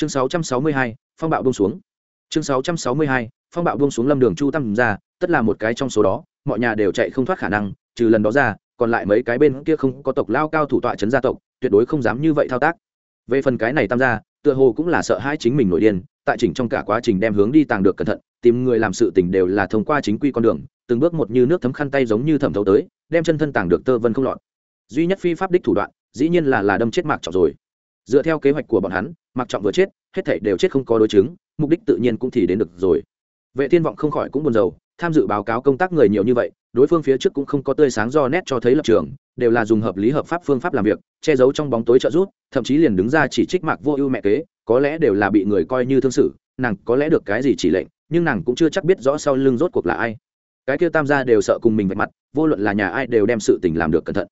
chương 662, phong bạo buông xuống. Chương 662, phong bạo buông xuống lâm đường chu tâm ra tất là một cái trong số đó mọi nhà đều chạy không thoát khả năng trừ lần đó ra còn lại mấy cái bên kia không có tộc lao cao thủ tọa chấn gia tộc tuyệt đối không dám như vậy thao tác. Về phần cái này tam gia tựa hồ cũng là sợ hai chính mình nổi điên tại chỉnh trong cả quá trình đem hướng đi tàng được cẩn thận tìm người làm sự tình đều là thông qua chính quy con đường từng bước một như nước thấm khăn tay giống như thẩm thấu tới đem chân thân tàng được tơ vân không lọt. Duy nhất phi pháp đích thủ đoạn dĩ nhiên là là đâm chết mạc trọng rồi dựa theo kế hoạch của bọn hắn Mặc trọng vừa chết, hết thảy đều chết không có đối chứng, mục đích tự nhiên cũng thì đến được rồi. Vệ thiên vọng không khỏi cũng buồn rầu, tham dự báo cáo công tác người nhiều như vậy, đối phương phía trước cũng không có tươi sáng do nét cho thấy lập trường, đều là dùng hợp lý hợp pháp phương pháp làm việc, che giấu trong bóng tối trợ rút thậm chí liền đứng ra chỉ trích mạc vô ưu mẹ kế, có lẽ đều là bị người coi như thương sự, nàng có lẽ được cái gì chỉ lệnh, nhưng nàng cũng chưa chắc biết rõ sau lưng rốt cuộc là ai. Cái kia tam gia đều sợ cùng mình vạch mặt, vô luận là nhà ai đều đem sự tình làm được cẩn thận.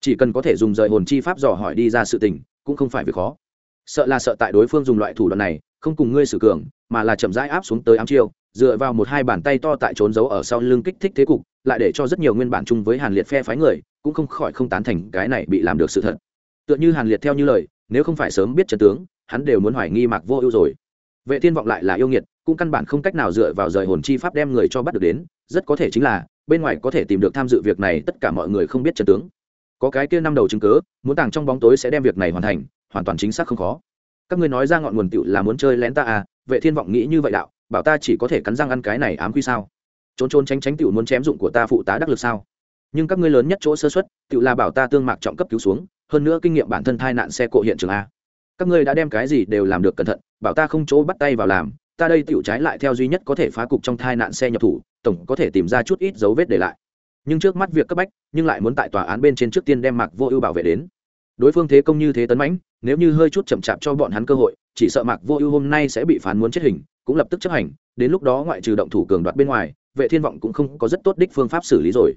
Chỉ cần có thể dùng rời hồn chi pháp dò hỏi đi ra sự tình cũng không phải việc khó. Sợ là sợ tại đối phương dùng loại thủ đoạn này, không cùng ngươi sử cường, mà là chậm rãi áp xuống tới ám chiêu, dựa vào một hai bàn tay to tại trốn giấu ở sau lưng kích thích thế cục, lại để cho rất nhiều nguyên bản chung với hàn liệt phe phái người, cũng không khỏi không tán thành cái này bị làm được sự thật. Tựa như hàn liệt theo như lời, nếu không phải sớm biết trận tướng, hắn đều muốn hoài nghi mạc vô ưu rồi. Vệ thiên vọng lại là yêu nghiệt, cũng căn bản không cách nào dựa vào rời hồn chi pháp đem người cho bắt được đến, rất có thể chính là, bên ngoài có thể tìm được tham dự việc này tất cả mọi người không biết trận tướng có cái kia năm đầu chứng cớ muốn tàng trong bóng tối sẽ đem việc này hoàn thành, hoàn toàn chính xác không khó. Các ngươi nói ra ngọn nguồn tựu là muốn chơi lén ta à vệ thiên vọng nghĩ như vậy đạo, bảo ta chỉ có thể cắn răng ăn cái này ám quy sao? Trốn trốn tránh tránh tựu muốn chém dụng của ta phụ tá đắc lực sao? Nhưng các ngươi lớn nhất chỗ sơ xuất tựu là bảo ta tương mạc trọng cấp cứu xuống, hơn nữa kinh nghiệm bản thân thai nạn xe cộ hiện trường a. Các ngươi đã đem cái gì đều làm được cẩn thận, bảo ta không chỗ bắt tay vào làm, ta đây tựu trái lại theo duy nhất có thể phá cục trong thai nạn xe nhập thủ, tổng có thể tìm ra chút ít dấu vết để lại nhưng trước mắt việc cấp bách, nhưng lại muốn tại tòa án bên trên trước tiên đem mạc vô ưu bảo vệ đến. Đối phương thế công như thế tấn mãnh, nếu như hơi chút chậm chạp cho bọn hắn cơ hội, chỉ sợ mạc vô ưu hôm nay sẽ bị phán muốn chết hình, cũng lập tức chấp hành, đến lúc đó ngoại trừ động thủ cường đoạt bên ngoài, vệ thiên vọng cũng không có rất tốt đích phương pháp xử lý rồi.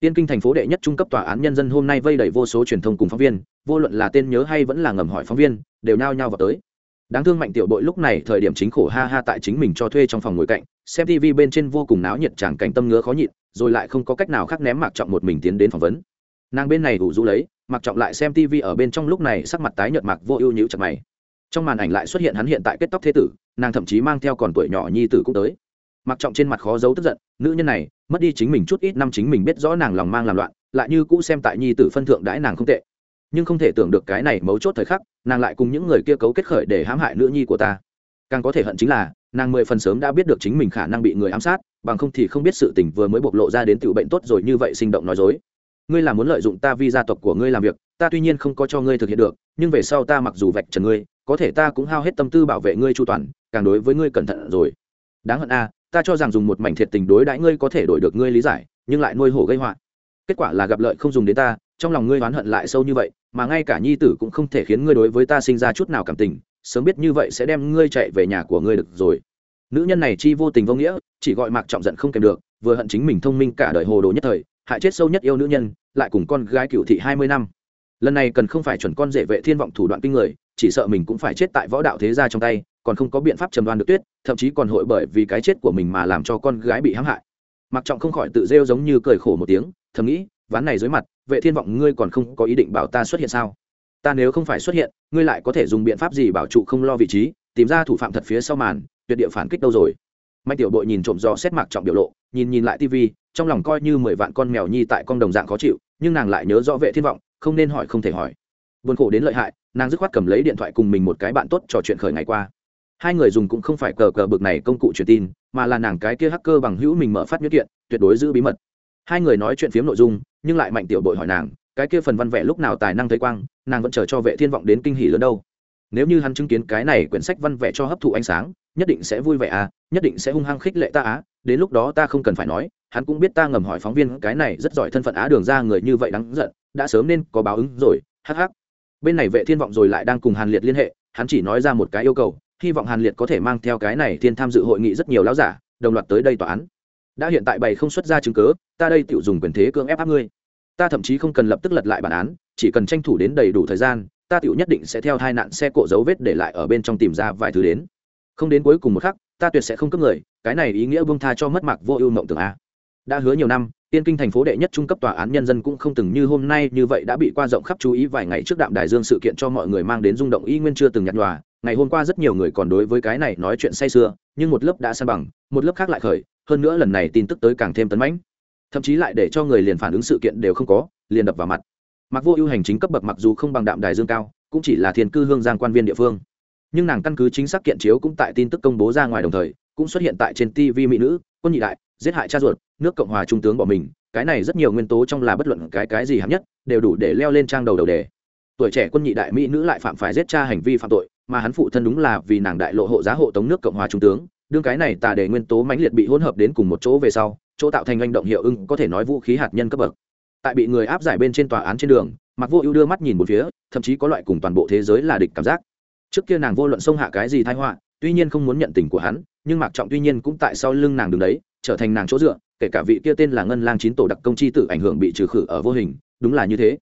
Tiên kinh thành phố đệ nhất trung cấp tòa án nhân dân hôm nay vây đầy vô số truyền thông cùng phóng viên, vô luận là tên nhớ hay vẫn là ngầm hỏi phóng viên, đều nao nhao vào tới đáng thương mạnh tiểu bội lúc này thời điểm chính khổ ha ha tại chính mình cho thuê trong phòng ngồi cạnh, xem tv bên trên vô cùng náo nhiệt chẳng cảnh tâm ngứa khó nhịn, rồi lại không có cách nào khác ném mạc trọng một mình tiến đến phỏng vấn. Nàng bên này ủ rũ lấy, mạc trọng lại xem tv ở bên trong lúc này sắc mặt tái nhợt mạc vô ưu nhữ chặt mày. Trong màn ảnh lại xuất hiện hắn hiện tại kết tóc thế tử, nàng thậm chí mang theo còn tuổi nhỏ nhi tử cũng tới. Mặc trọng trên mặt khó giấu tức giận, nữ nhân này, mất đi chính mình chút ít năm chính mình biết rõ nàng lòng mang làm loạn, lại như cũ xem tại nhi tử phân thượng đãi nàng không tệ nhưng không thể tưởng được cái này mấu chốt thời khắc, nàng lại cùng những người kia cấu kết khởi để hãm hại nữ nhi của ta. Càng có thể hận chính là, nàng mười phần sớm đã biết được chính mình khả năng bị người ám sát, bằng không thì không biết sự tình vừa mới bộc lộ ra đến tiểu bệnh tốt rồi như vậy sinh động nói dối. Ngươi là muốn lợi dụng ta vì gia tộc của ngươi làm việc, ta tuy nhiên không có cho ngươi thực hiện được, nhưng về sau ta mặc dù vạch trần ngươi, có thể ta cũng hao hết tâm tư bảo vệ ngươi chu toàn, càng đối với ngươi cẩn thận rồi. Đáng hận a, ta cho rằng dùng một mảnh thiệt tình đối đãi ngươi có thể đổi được ngươi lý giải, nhưng lại nuôi hổ gây họa. Kết quả là gặp lợi không dùng đến ta trong lòng ngươi oán hận lại sâu như vậy, mà ngay cả nhi tử cũng không thể khiến ngươi đối với ta sinh ra chút nào cảm tình, sớm biết như vậy sẽ đem ngươi chạy về nhà của ngươi được rồi. Nữ nhân này chi vô tình vô nghĩa, chỉ gọi mạc trọng giận không kèm được, vừa hận chính mình thông minh cả đời hồ đồ nhất thời, hại chết sâu nhất yêu nữ nhân, lại cùng con gái cựu thị hai mươi năm. Lần này cần không phải chuẩn con rể vệ thiên vọng thủ đoạn kinh người, chỉ sợ mình cũng phải chết tại võ đạo thế gia trong tay, còn không có biện pháp trầm đoan được tuyết, thậm chí còn hội bởi vì cái chết của mình mà làm cho con gái bị hãm hại. Mặc trọng không khỏi tự rêu giống như cười khổ một tiếng, thầm nghĩ ván này dưới mặt, vệ thiên vọng ngươi còn không có ý định bảo ta xuất hiện sao? Ta nếu không phải xuất hiện, ngươi lại có thể dùng biện pháp gì bảo trụ không lo vị trí, tìm ra thủ phạm thật phía sau màn, tuyệt địa phản kích đâu rồi? Mạnh tiểu bội nhìn trộm do xét mạc trọng biểu lộ, nhìn nhìn lại tivi, trong lòng coi như mười vạn con mèo nhi tại con đồng dạng khó chịu, nhưng nàng lại nhớ rõ vệ thiên vọng, không nên hỏi không thể hỏi. Buồn khổ đến lợi hại, nàng dứt khoát cầm lấy điện thoại cùng mình một cái bạn tốt trò chuyện khởi ngày qua. Hai người dùng cũng không phải cờ cờ bực này công cụ truyền tin, mà là nàng cái kia hacker bằng hữu mình mở phát nhất kiện, tuyệt đối giữ bí mật hai người nói chuyện phiếm nội dung nhưng lại mạnh tiểu bội hỏi nàng cái kia phần văn vẽ lúc nào tài năng thấy quang nàng vẫn chờ cho vệ thiên vọng đến kinh hỉ lớn đâu. Nếu như hắn chứng kiến cái này quyển sách văn vẽ cho hấp thụ ánh sáng nhất định sẽ vui vẻ à nhất định sẽ hung hăng khích lệ ta á đến lúc đó ta không cần phải nói hắn cũng biết ta ngầm hỏi phóng viên cái này rất giỏi thân phận á đường ra người như vậy đáng giận đã sớm nên có báo ứng rồi Hắc hắc, bên này vệ thiên vọng rồi lại đang cùng hàn liệt liên hệ hắn chỉ nói ra một cái yêu cầu hy vọng hàn liệt có thể mang theo cái này thiên tham dự hội nghị rất nhiều lão giả đồng loạt tới đây tòa án đã hiện tại bày không xuất ra chứng cớ ta đây tự dùng quyền thế cưỡng ép áp ngươi. Ta thậm chí không cần lập tức lật lại bản án, chỉ cần tranh thủ đến đầy đủ thời gian, ta tự nhất định sẽ theo hai nạn xe cộ dấu vết để lại ở bên trong tìm ra vài thứ đến. Không đến cuối cùng một khắc, ta tuyệt sẽ không cấp người, cái này ý nghĩa buông tha cho mất mạc vô ưu mộng tưởng a. Đã hứa nhiều năm tiên kinh thành phố đệ nhất trung cấp tòa án nhân dân cũng không từng như hôm nay như vậy đã bị qua rộng khắp chú ý vài ngày trước đạm đài dương sự kiện cho mọi người mang đến rung động y nguyên chưa từng nhặt nhòa. Ngày hôm qua rất nhiều người còn đối với cái này nói chuyện say sưa, nhưng một lớp đã san bằng, một lớp khác lại khởi hơn nữa lần này tin tức tới càng thêm tấn mãnh. Thậm chí lại để cho người liền phản ứng sự kiện đều không có, liền đập vào mặt. Mặc vô ưu hành chính cấp bậc mặc dù không bằng đạm đài dương cao, cũng chỉ là thiên cư hương giang quan viên địa phương. Nhưng nàng căn cứ chính xác kiện chiếu cũng tại tin tức công bố ra ngoài đồng thời, cũng xuất hiện tại trên tv mỹ nữ, quân nhị đại, giết hại cha ruột, nước cộng hòa trung tướng bỏ mình. Cái này rất nhiều nguyên tố trong là bất luận cái cái gì hạng nhất, đều đủ để leo lên trang đầu đầu đề. Tuổi trẻ quân nhị đại mỹ nữ lại phạm phải giết cha hành vi phạm tội, mà hắn phụ thân đúng là vì nàng đại lộ hộ giá hộ tống nước cộng hòa trung tướng đương cái này tà đề nguyên tố mãnh liệt bị hỗn hợp đến cùng một chỗ về sau chỗ tạo thành hành động hiệu ứng, có thể nói vũ khí hạt nhân cấp bậc. Tại bị người áp giải bên trên tòa án trên đường mặc vô ưu đưa mắt nhìn một phía thậm chí có loại cùng toàn bộ thế giới là địch cảm giác. Trước kia nàng vô luận xông hạ cái gì thái họa tuy nhiên không muốn nhận tình của hắn nhưng mạc trọng tuy nhiên cũng tại sau lưng nàng đứng đấy trở thành nàng chỗ dựa kể cả vị kia tên là ngân lang chín tổ đặc công chi tử ảnh hưởng bị trừ khử ở vô hình đúng là như thế.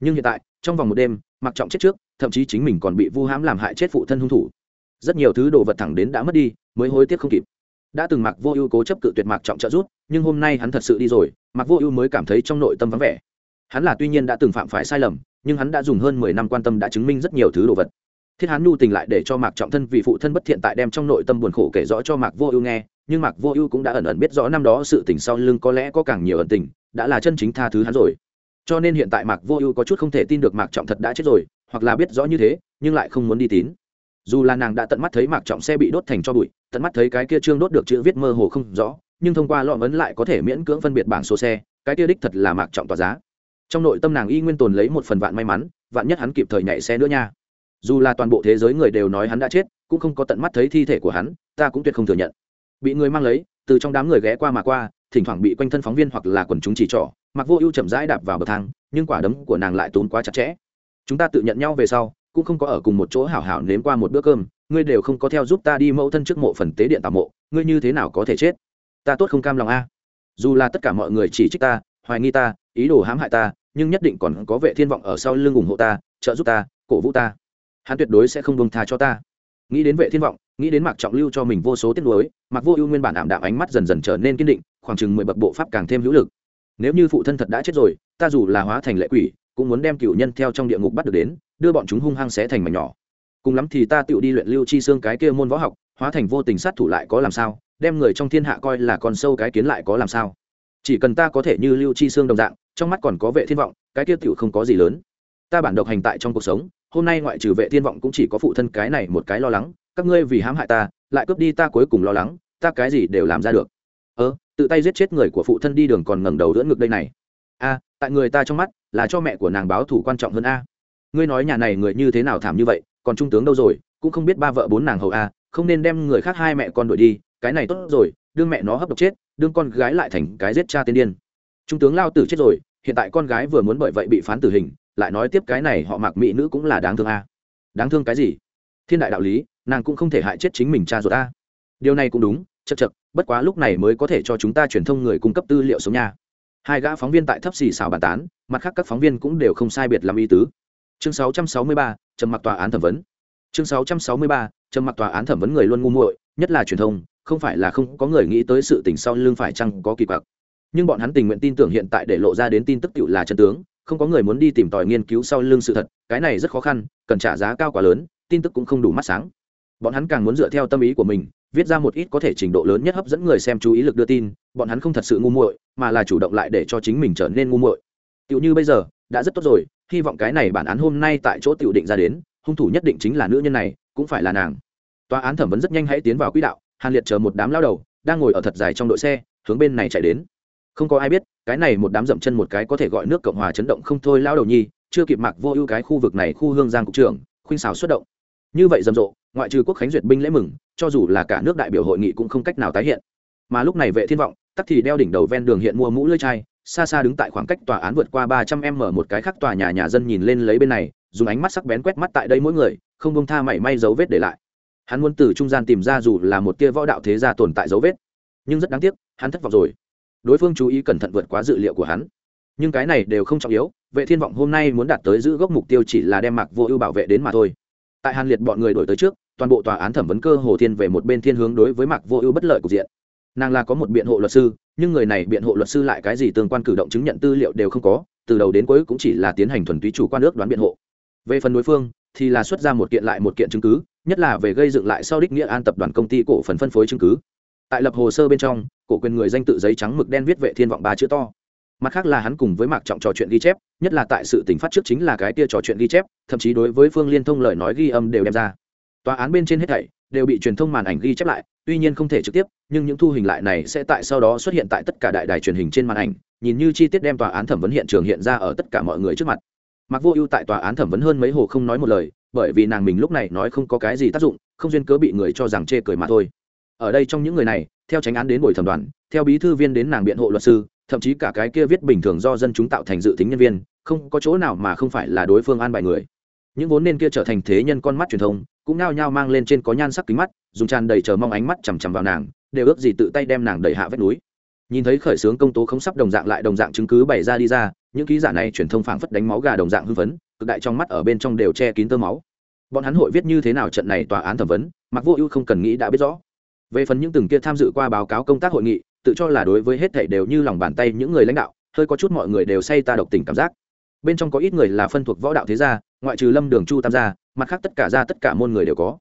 Nhưng hiện tại trong vòng một đêm mạc trọng chết trước thậm chí chính mình còn bị vu hãm làm hại chết phụ thân hung thủ rất nhiều thứ đồ vật thẳng đến đã mất đi, mới hối tiếc không kịp. Đã từng mặc vô ưu cố chấp cự tuyệt mạc trọng trợ rút nhưng hôm nay hắn thật sự đi rồi mặc vô ưu mới cảm thấy trong nội tâm vắng vẻ. Hắn là tuy nhiên đã từng phạm phải sai lầm, nhưng hắn đã dùng hơn mười năm quan tâm đã chứng minh rất nhiều thứ đồ vật. Thiết hắn nhu tình lại để cho mạc trọng thân vì phụ thân bất thiện tại đem trong nội tâm buồn khổ kể rõ cho mạc vô ưu nghe, nhưng mạc vô ưu cũng đã ẩn ẩn biết rõ năm đó sự tình sau lưng có lẽ có càng nhiều ẩn tình, đã là chân chính tha thứ hắn rồi. Cho nên hiện tại mạc vô ưu có chút không thể tin được mạc trọng thật đã chết rồi, hoặc là biết rõ như thế, nhưng lại không muốn đi tín dù là nàng đã tận mắt thấy mạc trọng xe bị đốt thành cho bụi, tận mắt thấy cái kia trương đốt được chữ viết mơ hồ không rõ, nhưng thông qua lọ vấn lại có thể miễn cưỡng phân biệt bảng số xe, cái kia đích thật là mạc trọng tỏa giá. Trong nội tâm nàng y nguyên tồn lấy một phần vạn may mắn, vạn nhất hắn kịp thời nhảy xe nữa nha. Dù là toàn bộ thế giới người đều nói hắn đã chết, cũng không có tận mắt thấy thi thể của hắn, ta cũng tuyệt không thừa nhận. Bị người mang lấy, từ trong đám người ghé qua mà qua, thỉnh thoảng bị quanh thân phóng viên hoặc là quần chúng chỉ trỏ, mặc vô ưu chậm rãi đạp vào bậc thang, nhưng quả đấm của nàng lại tốn quá chặt chẽ. Chúng ta tự nhận nhau về sau cũng không có ở cùng một chỗ hảo hảo nếm qua một bữa cơm, ngươi đều không có theo giúp ta đi mẫu thân trước mộ phần tế điện tảo mộ, ngươi như thế nào có thể chết? Ta tốt không cam lòng a. Dù là tất cả mọi người chỉ trích ta, hoài nghi ta, ý đồ hãm hại ta, nhưng nhất định còn có vệ thiên vọng ở sau lưng ủng hộ ta, trợ giúp ta, cổ vũ ta. Hắn tuyệt đối sẽ không buông tha cho ta. Nghĩ đến vệ thiên vọng, nghĩ đến mạc trọng lưu cho mình vô số tiết nuối mặc vô ưu nguyên bản ảm đạm ánh mắt dần dần trở nên kiên định, khoảng chừng mười bậc bộ pháp càng thêm hữu lực. Nếu như phụ thân thật đã chết rồi, ta dù là hóa thành lệ quỷ, cũng muốn đem cựu nhân theo trong địa ngục bắt được đến đưa bọn chúng hung hăng xé thành mảnh nhỏ. Cùng lắm thì ta tự đi luyện lưu chi xương cái kia môn võ học, hóa thành vô tình sát thủ lại có làm sao, đem người trong thiên hạ coi là con sâu cái kiến lại có làm sao. Chỉ cần ta có thể như lưu chi xương đồng dạng, trong mắt còn có vệ thiên vọng, cái kia tiểu không có gì lớn. Ta bản độc hành tại trong cuộc sống, hôm nay ngoại trừ vệ thiên vọng cũng chỉ có phụ thân cái này một cái lo lắng, các ngươi vì hãm hại ta, lại cướp đi ta cuối cùng lo lắng, ta cái gì đều làm ra được. Ơ, tự tay giết chết người của phụ thân đi đường còn ngẩng đầu đỡ ngực đây này. A, tại người ta trong mắt, là cho mẹ của nàng báo thủ quan trọng hơn a ngươi nói nhà này người như thế nào thảm như vậy, còn trung tướng đâu rồi, cũng không biết ba vợ bốn nàng hầu a, không nên đem người khác hai mẹ con đuổi đi, cái này tốt rồi, đương mẹ nó hấp độc chết, đương con gái lại thành cái giết cha tiên điên. Trung tướng lao tử chết rồi, hiện tại con gái vừa muốn bởi vậy bị phán tử hình, lại nói tiếp cái này họ mặc mỹ nữ cũng là đáng thương a. Đáng thương cái gì? Thiên đại đạo lý, nàng cũng không thể hại chết chính mình cha ruột a điều này cũng đúng chật chật bất quá lúc này mới có thể cho chúng ta truyền thông người cung cấp tư liệu sống nhà hai gã phóng viên tại thấp xì xào bàn tán, mặt khác các phóng viên cũng đều không sai biệt làm ý tứ chương 663, trầm mặc tòa án thẩm vấn. Chương 663, trầm mặc tòa án thẩm vấn người luôn ngu muội nhất là truyền thông không phải là không có người nghĩ tới sự tình sau lưng phải chăng có kỳ quặc. Nhưng bọn hắn tình nguyện tin tưởng hiện tại để lộ ra đến tin tức tựu là chân tướng không có người muốn đi tìm tòi nghiên cứu sau lưng sự thật cái này rất khó khăn cần trả giá cao quá lớn tin tức cũng không đủ mắt sáng. Bọn hắn càng muốn dựa theo tâm ý của mình viết ra một ít có thể trình độ lớn nhất hấp dẫn người xem chú ý lực đưa tin bọn hắn không thật sự ngu muội mà là chủ động lại để cho chính mình trở nên ngu muội. Tựu như bây giờ đã rất tốt rồi hy vọng cái này bản án hôm nay tại chỗ tiểu định ra đến, hung thủ nhất định chính là nữ nhân này, cũng phải là nàng. Tòa án thẩm vấn rất nhanh hãy tiến vào quỹ đạo, hàn liệt chờ một đám lao đầu, đang ngồi ở thật dài trong đội xe, hướng bên này chạy đến. Không có ai biết, cái này một đám dậm chân một cái có thể gọi nước cộng hòa chấn động không thôi lao đầu nhi, chưa kịp mặc vô ưu cái khu vực này khu hương giang cục trưởng, khuynh xào xuất động. Như vậy rầm rộ, ngoại trừ quốc khánh duyệt binh lễ mừng, cho dù là cả nước đại biểu hội nghị cũng không cách nào tái hiện. Mà lúc này vệ thiên vọng, tắc thì đeo đỉnh đầu ven đường hiện mua mũ lưỡi chai xa xa đứng tại khoảng cách tòa án vượt qua ba trăm m một cái khác tòa nhà nhà dân nhìn lên lấy bên này, dùng ánh mắt sắc bén quét mắt tại đây mỗi người, không bông tha mảy may dấu vết để lại. Hắn muốn từ trung gian tìm ra dù là một tia võ đạo thế gia tồn tại dấu vết, nhưng rất đáng tiếc, hắn thất vọng rồi. Đối phương chú ý cẩn thận vượt quá dự liệu của hắn. Nhưng cái này đều không trọng yếu, vệ thiên vọng hôm nay muốn đạt tới giữ gốc mục tiêu chỉ là đem mạc vô ưu bảo vệ đến mà thôi. Tại hàn liệt bọn người đổi tới trước, toàn bộ tòa án thẩm vấn cơ hồ thiên về một bên thiên hướng đối với mạc vô ưu bất lợi cục diện nàng là có một biện hộ luật sư, nhưng người này biện hộ luật sư lại cái gì tương quan cử động chứng nhận tư liệu đều không có, từ đầu đến cuối cũng chỉ là tiến hành thuần túy chủ quan ước đoán biện hộ. Về phần đối phương, thì là xuất ra một kiện lại một kiện chứng cứ, nhất là về gây dựng lại sau đích nghĩa an tập đoàn công ty cổ phần phân phối chứng cứ. Tại lập hồ sơ bên trong, cổ quyền người danh tự giấy trắng mực đen viết vệ thiên vọng ba chữ to. Mặt khác là hắn cùng với mạc trọng trò chuyện ghi chép, nhất là tại sự tỉnh phát trước chính là cái kia trò chuyện ghi chép, thậm chí đối với phương liên thông lời nói ghi âm đều đem ra. Tòa án bên trên hết thảy đều bị truyền thông màn ảnh ghi chép lại tuy nhiên không thể trực tiếp, nhưng những thu hình lại này sẽ tại sau đó xuất hiện tại tất cả đại đài truyền hình trên màn ảnh, nhìn như chi tiết đem tòa án thẩm vấn hiện trường hiện ra ở tất cả mọi người trước mặt. Mặc vô ưu tại tòa án thẩm vấn hơn mấy hồ không nói một lời, bởi vì nàng mình lúc này nói không có cái gì tác dụng, không duyên cớ bị người cho rằng chê cười mà thôi. Ở đây trong những người này, theo tránh án đến buổi thẩm đoàn, theo bí thư viên đến nàng biện hộ luật sư, thậm chí cả cái kia viết bình thường do dân chúng tạo thành dự tính nhân viên, không có chỗ nào mà không phải là đối phương an bài người. Những vốn nên kia trở thành thế nhân con mắt truyền thông, cũng nao nhao mang lên trên có nhan sắc kính mắt dùng tràn đầy chờ mong ánh mắt chằm chằm vào nàng, đều ước gì tự tay đem nàng đẩy hạ vách núi. Nhìn thấy khởi xướng công tố không sắp đồng dạng lại đồng dạng chứng cứ bày ra đi ra, những ký giả này truyền thông phảng phất đánh máu gà đồng dạng hưng phấn, cực đại trong mắt ở bên trong đều che kín tơ máu. Bọn hắn hội viết như thế nào trận này tòa án thẩm vấn mặc vô ưu không cần nghĩ đã biết rõ. Về phần những từng kia tham dự qua báo cáo công tác hội nghị, tự cho là đối với hết thảy đều như lòng bàn tay những người lãnh đạo, hơi có chút mọi người đều say ta độc tình cảm giác. Bên trong có ít người là phân thuộc võ đạo thế gia, ngoại trừ lâm đường chu tam gia, mặt khác tất cả ra tất cả môn người đều có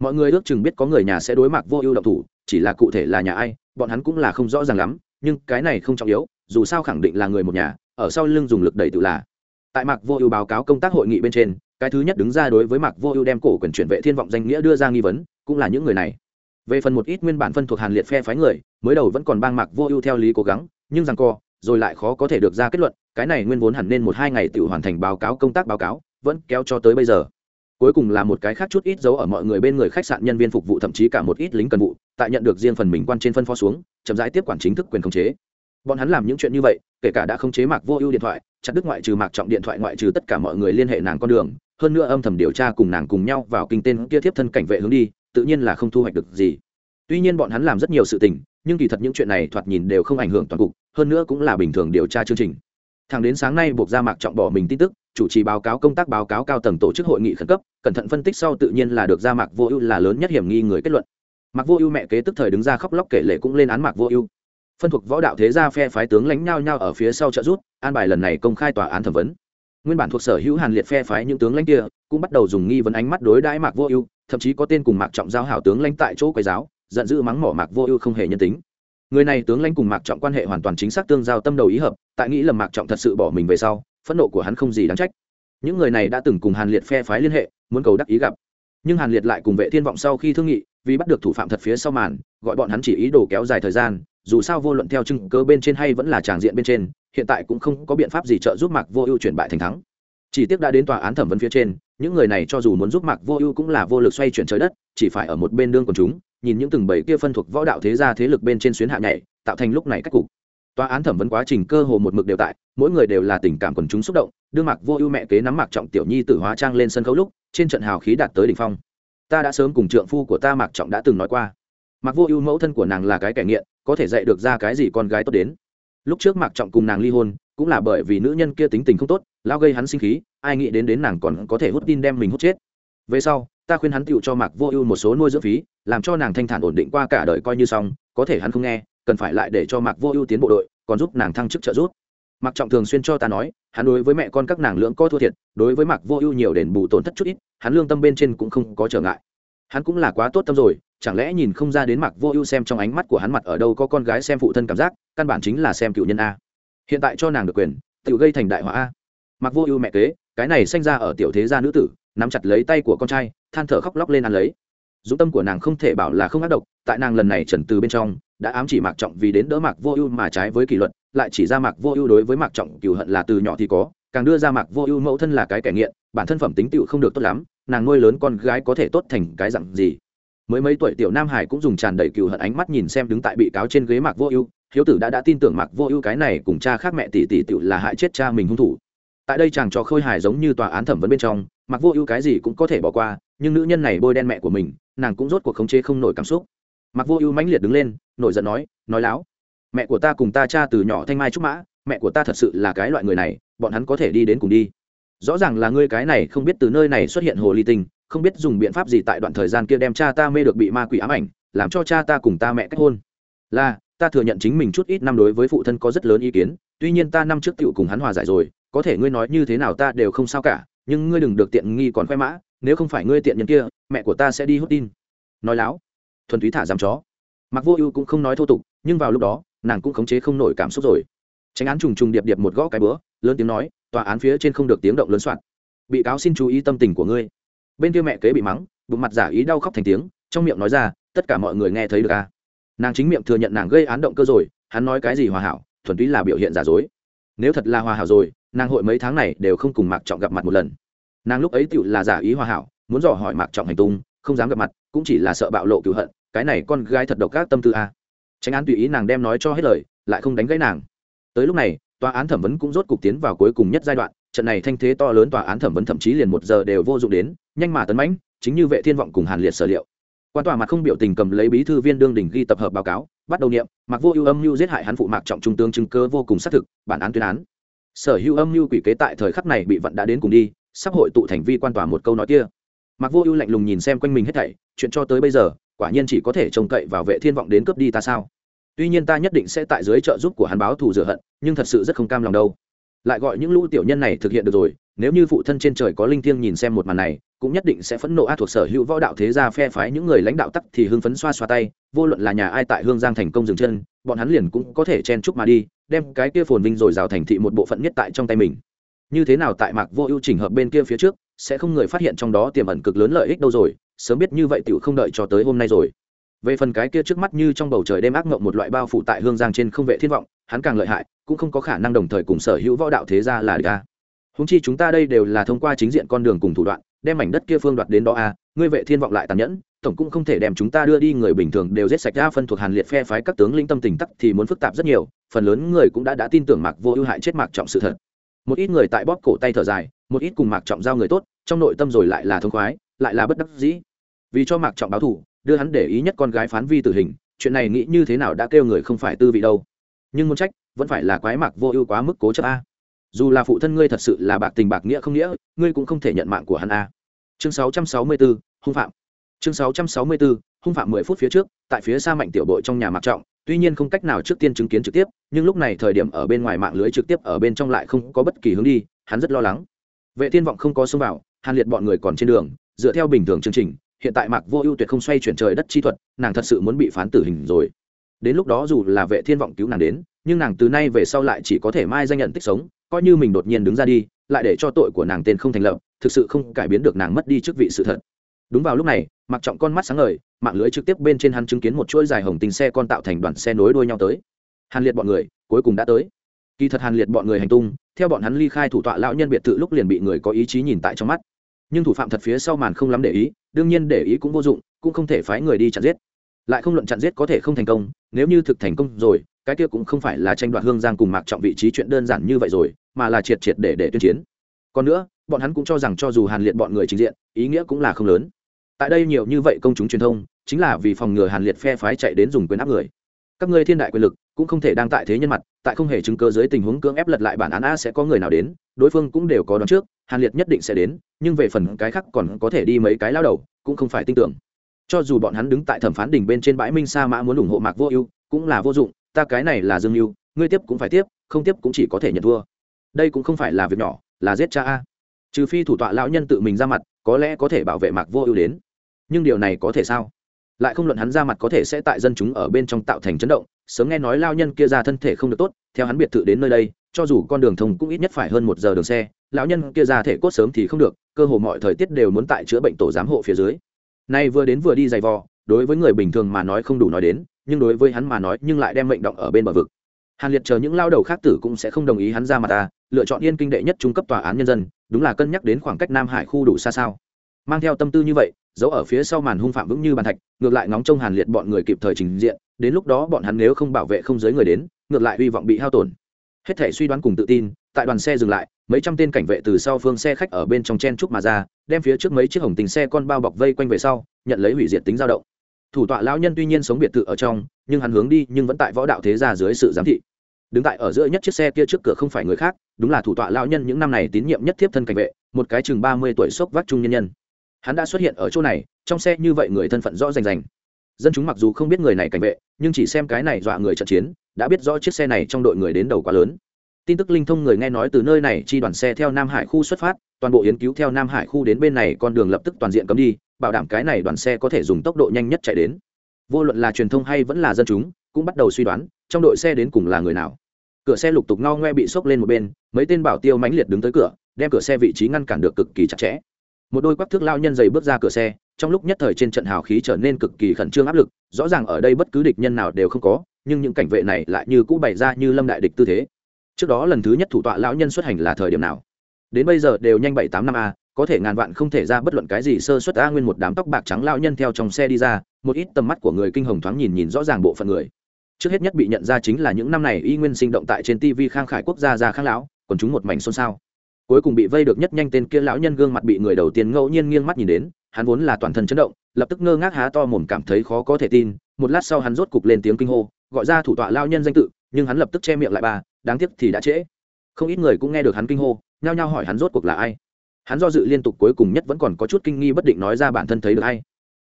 mọi người ước chừng biết có người nhà sẽ đối mặt vô ưu động thủ, chỉ là cụ thể là nhà ai, bọn hắn cũng là không rõ ràng lắm, nhưng cái này không trọng yếu, dù sao khẳng định là người một nhà, ở sau lưng dùng lực đẩy tự là. Tại mạc vô ưu báo cáo công tác hội nghị bên trên, cái thứ nhất đứng ra đối với mạc vô ưu đem cổ quyền chuyển vệ thiên vọng danh nghĩa đưa ra nghi vấn, cũng là những người này. Về phần một ít nguyên bản phân thuộc hàn liệt phe phái người, mới đầu vẫn còn bang mạc vô ưu theo lý cố gắng, nhưng rằng co, rồi lại khó có thể được ra kết luận, cái này nguyên vốn hẳn nên một hai ngày tự hoàn thành báo cáo công tác báo cáo, vẫn kéo cho tới bây giờ cuối cùng là một cái khác chút ít dấu ở mọi người bên người khách sạn nhân viên phục vụ thậm chí cả một ít lính cần vụ, tại nhận được riêng phần mình quan trên phân phó xuống, chậm rãi tiếp quản chính thức quyền khống chế. Bọn hắn làm những chuyện như vậy, kể cả đã khống chế mạc vô ưu điện thoại, chặt đứt ngoại trừ mạc trọng điện thoại ngoại trừ tất cả mọi người liên hệ nàng con đường, hơn nữa âm thầm điều tra cùng nàng cùng nhau vào kinh tên kia tiếp thân cảnh vệ hướng đi, tự nhiên là không thu hoạch được gì. Tuy nhiên bọn hắn làm rất nhiều sự tình, nhưng kỳ thật những chuyện này thoạt nhìn đều không ảnh hưởng toàn cục, hơn nữa cũng là bình thường điều tra chương trình. Thẳng đến sáng nay buộc ra mạc trọng bỏ mình tin tức chủ trì báo cáo công tác báo cáo cao tầng tổ chức hội nghị khẩn cấp, cẩn thận phân tích sau tự nhiên là được ra mạc vô ưu là lớn nhất hiểm nghi người kết luận. Mạc vô ưu mẹ kế tức thời đứng ra khóc lóc kể lệ cũng lên án mạc vô ưu. Phân thuộc võ đạo thế gia phe phái tướng lánh nhau nhau ở phía sau trợ rút an bài lần này công khai tòa án thẩm vấn. Nguyên bản thuộc sở hữu hàn liệt phe phái những tướng lãnh kia cũng bắt đầu dùng nghi vấn ánh mắt đối đãi mạc vô ưu, thậm chí có tên cùng mạc trọng giao hảo tướng lãnh tại chỗ quầy giáo, giận dữ mắng mỏ mạc vô ưu không hề nhân tính. Người này tướng lãnh cùng mạc trọng quan hệ hoàn toàn chính xác tương giao tâm đầu ý hợp, tại nghĩ lầm mạc trọng thật sự bỏ mình về sau phẫn nộ của hắn không gì đáng trách. Những người này đã từng cùng hàn liệt phe phái liên hệ, muốn cầu đắc ý gặp. Nhưng hàn liệt lại cùng vệ thiên vọng sau khi thương nghị, vì bắt được thủ phạm thật phía sau màn, gọi bọn hắn chỉ ý đồ kéo dài thời gian, dù sao vô luận theo chứng cơ bên trên hay vẫn là tràng diện bên trên, hiện tại cũng không có biện pháp gì trợ giúp mạc vô ưu chuyển bại thành thắng. Chỉ tiếc đã đến tòa án thẩm vấn phía trên, những người này cho dù muốn giúp mạc vô ưu cũng là vô lực xoay chuyển trời đất, chỉ phải ở một bên đương quần chúng, nhìn những từng bảy kia phân thuộc võ đạo thế gia thế lực bên trên xuyến hạ nhảy, tạo thành lúc này cách cục tòa án thẩm vấn quá trình cơ hồ một mực đều tại, mỗi người đều là tình cảm quần chúng xúc động, đương mạc vô ưu mẹ kế nắm mạc trọng tiểu nhi tử hóa trang lên sân khấu lúc, trên trận hào khí đạt tới đỉnh phong. Ta đã sớm cùng trượng phu của ta mạc trọng đã từng nói qua. Mạc vô ưu mẫu thân của nàng là cái kẻ nghiện, có thể dạy được ra cái gì con gái tốt đến. Lúc trước mạc trọng cùng nàng ly hôn, cũng là bởi vì nữ nhân kia tính tình không tốt lao gây hắn sinh khí, ai nghĩ đến đến nàng còn có thể hút tin đem mình hút chết. Về sau, ta khuyên hắn tựu cho mạc vô ưu một số nuôi dưỡng phí, làm cho nàng thanh thản ổn định qua cả đời coi như xong, có thể hắn không nghe cần phải lại để cho mạc vô ưu tiến bộ đội, còn giúp nàng thăng chức trợ giúp. Mạc trọng thường xuyên cho ta nói, hắn đối với mẹ con các nàng lưỡng có thua thiệt, đối với mạc vô ưu nhiều đền bù tổn thất chút ít, hắn lương tâm bên trên cũng không có trở ngại. Hắn cũng là quá tốt tâm rồi, chẳng lẽ nhìn không ra đến mạc vô ưu xem trong ánh mắt của hắn mặt ở đâu có con gái xem phụ thân cảm giác, căn bản chính là xem cựu nhân a. Hiện tại cho nàng được quyền tự gây thành đại họa a. Mạc vô ưu mẹ kế, cái này sinh ra ở tiểu thế gia nữ tử, nắm chặt lấy tay của con trai, than thở khóc lóc lên ăn lấy. Dũng tâm của nàng không thể bảo là không ác độc, tại nàng lần này trần từ bên trong đã ám chỉ mạc trọng vì đến đỡ mạc vô ưu mà trái với kỷ luật, lại chỉ ra mạc vô ưu đối với mạc trọng cừu hận là từ nhỏ thì có, càng đưa ra mạc vô ưu mẫu thân là cái kẻ nghiện, bản thân phẩm tính tựu không được tốt lắm, nàng nuôi lớn con gái có thể tốt thành cái dặn gì. Mới mấy tuổi tiểu nam hải cũng dùng tràn đầy cừu hận ánh mắt nhìn xem đứng tại bị cáo trên ghế mạc vô ưu, hiếu tử đã đã tin tưởng mạc vô ưu cái này cùng cha khác mẹ tỷ tỷ tựu là hại chết cha mình hung thủ. Tại đây chàng cho khôi hài giống như tòa án thẩm vấn bên trong mặc vô ưu cái gì cũng có thể bỏ qua, nhưng nữ nhân này bôi đen mẹ của mình, nàng cũng rốt cuộc khống chế không nổi cảm xúc mặc vô ưu mãnh liệt đứng lên, nổi giận nói nói láo, mẹ của ta cùng ta cha từ nhỏ thanh mai trúc mã, mẹ của ta thật sự là cái loại người này, bọn hắn có thể đi đến cùng đi. Rõ ràng là ngươi cái này không biết từ nơi này xuất hiện hồ ly tinh, không biết dùng biện pháp gì tại đoạn thời gian kia đem cha ta mê được bị ma quỷ ám ảnh, làm cho cha ta cùng ta mẹ kết hôn. Là, ta thừa nhận chính mình chút ít năm đối với phụ thân có rất lớn ý kiến, tuy nhiên ta năm trước tựu cùng hắn hòa giải rồi, có thể ngươi nói như thế nào ta đều không sao cả, nhưng ngươi đừng được tiện nghi còn khoe mã, nếu không phải ngươi tiện nhân kia, mẹ của ta sẽ đi hút tin. Nói láo thuần túy thả giam chó. Mặc vô ưu cũng không nói thô tục, nhưng vào lúc đó, nàng cũng khống chế không nổi cảm xúc rồi. Tránh án trùng trùng điệp điệp một gõ cái bữa, lớn tiếng nói, tòa án phía trên không được tiếng động lớn soạn. Bị cáo xin chú ý tâm tình của ngươi. Bên kia mẹ kế bị mắng, bụng mặt giả ý đau khóc thành tiếng, trong miệng nói ra, tất cả mọi người nghe thấy được à. nàng chính miệng thừa nhận nàng gây án động cơ rồi, hắn nói cái gì hòa hảo, thuần túy là biểu hiện giả dối. Nếu thật là hòa hảo rồi, nàng hội mấy tháng này đều không cùng mạc trọng gặp mặt một lần. Nàng lúc ấy tựu là giả ý hòa hảo, muốn dò hỏi mạc trọng hành tung, không dám gặp mặt, cũng chỉ là sợ bạo lộ cựu hận cái này con gái thật độc các tâm tư a. À. tránh án tùy ý nàng đem nói cho hết lời, lại không đánh gãy nàng. Tới lúc này, tòa án thẩm vấn cũng rốt cục tiến vào cuối cùng nhất giai đoạn, trận này thanh thế to lớn tòa án thẩm vấn thậm chí liền một giờ đều vô dụng đến, nhanh mà tấn mãnh, chính như vệ thiên vọng cùng hàn liệt sở liệu. Quan tòa mặt không biểu tình cầm lấy bí thư viên đương đình ghi tập hợp báo cáo, bắt đầu niệm, mặc vô ưu âm mưu giết hại hắn phụ mạc trọng trung tướng chứng cơ vô cùng xác thực, bản án tuyên án. Sở hữu âm mưu quỷ kế tại thời khắc này bị vận đã đến cùng đi, sắp hội tụ thành vi quan tòa một câu nói kia. Mặc vô ưu lạnh lùng nhìn xem quanh mình hết thảy, chuyện cho tới bây giờ quả nhiên chỉ có thể trông cậy vào vệ thiên vọng đến cướp đi ta sao? Tuy nhiên ta nhất định sẽ tại dưới trợ giúp của hắn báo thù rửa hận, nhưng thật sự rất không cam lòng đâu. Lại gọi những lũ tiểu nhân này thực hiện được rồi, nếu như phụ thân trên trời có linh thiêng nhìn xem một màn này, cũng nhất định sẽ phẫn nộ a thuộc sở hữu võ đạo thế gia phe phái những người lãnh đạo tắc thì hưng phấn xoa xoa tay, vô luận là nhà ai tại hương giang thành công dừng chân, bọn hắn liền cũng có thể chen chúc mà đi, đem cái kia phồn vinh rồi rào thành thị một bộ phận nhất tại trong tay mình. Như thế nào tại mạc vô ưu chỉnh hợp bên kia phía trước, sẽ không người phát hiện trong đó tiềm ẩn cực lớn lợi ích đâu rồi sớm biết như vậy tiểu không đợi cho tới hôm nay rồi. Về phần cái kia trước mắt như trong bầu trời đêm ác mộng một loại bao phủ tại hương giang trên không vệ thiên vọng, hắn càng lợi hại, cũng không có khả năng đồng thời cùng sở hữu võ đạo thế gia là địch a. Húng chi chúng ta đây đều là thông qua chính diện con đường cùng thủ đoạn, đem mảnh đất kia phương đoạt đến đó a, ngươi vệ thiên vọng lại tàn nhẫn, tổng cũng không thể đem chúng ta đưa đi, người bình thường đều giết sạch ra phân thuộc hàn liệt phe phái các tướng linh tâm tình tắc thì muốn phức tạp rất nhiều, phần lớn người cũng đã đã tin tưởng mạc vô ưu hại chết mạc trọng sự thật. Một ít người tại bóp cổ tay thở dài, một ít cùng mạc trọng giao người tốt, trong nội tâm rồi lại là thông khoái, lại là bất đắc dĩ vì cho mạc trọng báo thù đưa hắn để ý nhất con gái phán vi tử hình chuyện này nghĩ như thế nào đã kêu người không phải tư vị đâu. Nhưng muốn trách vẫn phải là quái mạc vô ưu quá mức cố chấp a. Dù là phụ thân ngươi thật sự là bạc tình bạc nghĩa không nghĩa ngươi cũng không thể nhận mạng của hắn a. Chương 664, hung phạm. Chương 664, hung phạm mười phút phía trước tại phía xa mạnh tiểu đội trong nhà mạc trọng tuy nhiên không cách nào trước tiên chứng kiến trực tiếp nhưng lúc này thời điểm ở bên ngoài mạng lưới trực tiếp ở bên trong lại không có bất kỳ hướng đi hắn rất lo lắng. Vệ thiên vọng không có xông vào hàn liệt bọn người còn trên đường dựa theo bình thường chương trình hiện tại mạc vô ưu tuyệt không xoay chuyển trời đất chi thuật, nàng thật sự muốn bị phán tử hình rồi. Đến lúc đó dù là vệ thiên vọng cứu nàng đến, nhưng nàng từ nay về sau lại chỉ có thể mai danh nhận tích sống, coi như mình đột nhiên đứng ra đi, lại để cho tội của nàng tên không thành lập, thực sự không cải biến được nàng mất đi chức vị sự thật. Đúng vào lúc này mặc trọng con mắt sáng ngời, mạng lưới trực tiếp bên trên hắn chứng kiến một chuỗi dài hồng tình xe con tạo thành đoàn xe nối đuôi nhau tới. Hàn liệt bọn người, cuối cùng đã tới. Kỳ thật hàn liệt bọn người hành tung, theo bọn hắn ly khai thủ tọa lão nhân biệt thự lúc liền bị người có ý chí nhìn tại trong mắt nhưng thủ phạm thật phía sau màn không lắm để ý, đương nhiên để ý cũng vô dụng, cũng không thể phái người đi chặn giết. Lại không luận chặn giết có thể không thành công, nếu như thực thành công rồi, cái kia cũng không phải là tranh đoạt hương giang cùng mạc trọng vị trí chuyện đơn giản như vậy rồi, mà là triệt triệt để để tuyên chiến. Còn nữa, bọn hắn cũng cho rằng cho dù hàn liệt bọn người trình diện, ý nghĩa cũng là không lớn. Tại đây nhiều như vậy công chúng truyền thông, chính là vì phòng ngừa hàn liệt phe phái chạy đến dùng quyền áp người. Các ngươi thiên đại quyền lực, cũng không thể đang tại thế nhân mặt, tại không hề chứng cơ dưới tình huống cưỡng ép lật lại bản án a sẽ có người nào đến, đối phương cũng đều có đoán trước hàn liệt nhất định sẽ đến, nhưng về phần cái khác còn có thể đi mấy cái lao đầu, cũng không phải tin tưởng. Cho dù bọn hắn đứng tại thẩm phán đỉnh bên trên bãi minh sa mã muốn ủng hộ mạc vô ưu, cũng là vô dụng, ta cái này là dương mưu ngươi tiếp cũng phải tiếp, không tiếp cũng chỉ có thể nhận thua. Đây cũng không phải là việc nhỏ, là giết cha a. Trừ phi thủ tọa lão nhân tự mình ra mặt, có lẽ có thể bảo vệ mạc vô ưu đến. Nhưng điều này có thể sao? Lại không luận hắn ra mặt có thể sẽ tại dân chúng ở bên trong tạo thành chấn động, sớm nghe nói lao nhân kia ra thân thể không được tốt, theo hắn biệt thự đến nơi đây, cho dù con đường thông cũng ít nhất phải hơn một giờ đường xe lão nhân kia ra thể cốt sớm thì không được, cơ hồ mọi thời tiết đều muốn tại chữa bệnh tổ giám hộ phía dưới. Nay vừa đến vừa đi giày vò, đối với người bình thường mà nói không đủ nói đến, nhưng đối với hắn mà nói nhưng lại đem mệnh động ở bên bờ vực. Hàn liệt chờ những lao đầu khác tử cũng sẽ không đồng ý hắn ra mặt ta, lựa chọn yên kinh đệ nhất trung cấp tòa án nhân dân, đúng là cân nhắc đến khoảng cách nam hải khu đủ xa sao. Mang theo tâm tư như vậy, giấu ở phía sau màn hung phạm vững như bàn thạch, ngược lại ngóng trông hàn liệt bọn người kịp thời trình diện, đến lúc đó bọn hắn nếu không bảo vệ không giới người đến, ngược lại hy vọng bị hao tổn. Hết thể suy đoán cùng tự tin, tại đoàn xe dừng lại mấy trăm tên cảnh vệ từ sau phương xe khách ở bên trong chen trúc mà ra, đem phía trước mấy chiếc hồng tình xe con bao bọc vây quanh về sau, nhận lấy hủy diệt tính dao động. Thủ tọa lão nhân tuy nhiên sống biệt thự ở trong, nhưng hắn hướng đi, nhưng vẫn tại võ đạo thế gia dưới sự giám thị. Đứng tại ở giữa nhất chiếc xe kia trước cửa không phải người khác, đúng là thủ tọa lão nhân những năm này tín nhiệm nhất thiếp thân cảnh vệ, một cái chừng ba mươi tuổi sốc vác trung nhân nhân. Hắn đã xuất hiện ở chỗ này, trong xe như vậy người thân phận rõ rành rành. Dân chúng mặc dù không biết người này cảnh vệ, nhưng chỉ xem cái này dọa người trận chiến, đã biết rõ chiếc xe này trong đội người đến đầu quá lớn tin tức linh thông người nghe nói từ nơi này, chi đoàn xe theo nam hải khu xuất phát, toàn bộ yến cứu theo nam hải khu đến bên này, con đường lập tức toàn diện cấm đi, bảo đảm cái này đoàn xe có thể dùng tốc độ nhanh nhất chạy đến. Vô luận là truyền thông hay vẫn là dân chúng, cũng bắt đầu suy đoán, trong đội xe đến cùng là người nào. Cửa xe lục tục ngao ngoe bị sốc lên một bên, mấy tên bảo tiêu mãnh liệt đứng tới cửa, đem cửa xe vị trí ngăn cản được cực kỳ chặt chẽ. Một đôi quắc thước lao nhân dày bước ra cửa xe, trong lúc nhất thời trên trận hào khí trở nên cực kỳ khẩn trương áp lực, rõ ràng ở đây bất cứ địch nhân nào đều không có, nhưng những cảnh vệ này lại như cũ bày ra như lâm đại địch tư thế trước đó lần thứ nhất thủ tọa lão nhân xuất hành là thời điểm nào? Đến bây giờ đều nhanh bảy tám năm a, có thể ngàn vạn không thể ra bất luận cái gì sơ xuất a nguyên một đám tóc bạc trắng lão nhân theo trong xe đi ra, một ít tầm mắt của người kinh hồng thoáng nhìn nhìn rõ ràng bộ phận người. Trước hết nhất bị nhận ra chính là những năm này y nguyên sinh động tại trên tv khang khải quốc gia ra khang lão, còn chúng một mảnh xôn xao. Cuối cùng bị vây được nhất nhanh tên kia lão nhân gương mặt bị người đầu tiên ngẫu nhiên nghiêng mắt nhìn đến, hắn vốn là toàn thân chấn động, lập tức ngơ ngác há to mồm cảm thấy khó có thể tin, một lát sau hắn rốt cục lên tiếng kinh hô, gọi ra thủ tọa lao nhân danh tự, nhưng hắn lập tức che miệng lại bà đáng tiếc thì đã trễ. Không ít người cũng nghe được hắn kinh hô, nhao nhao hỏi hắn rốt cuộc là ai. Hắn do dự liên tục cuối cùng nhất vẫn còn có chút kinh nghi bất định nói ra bản thân thấy được hay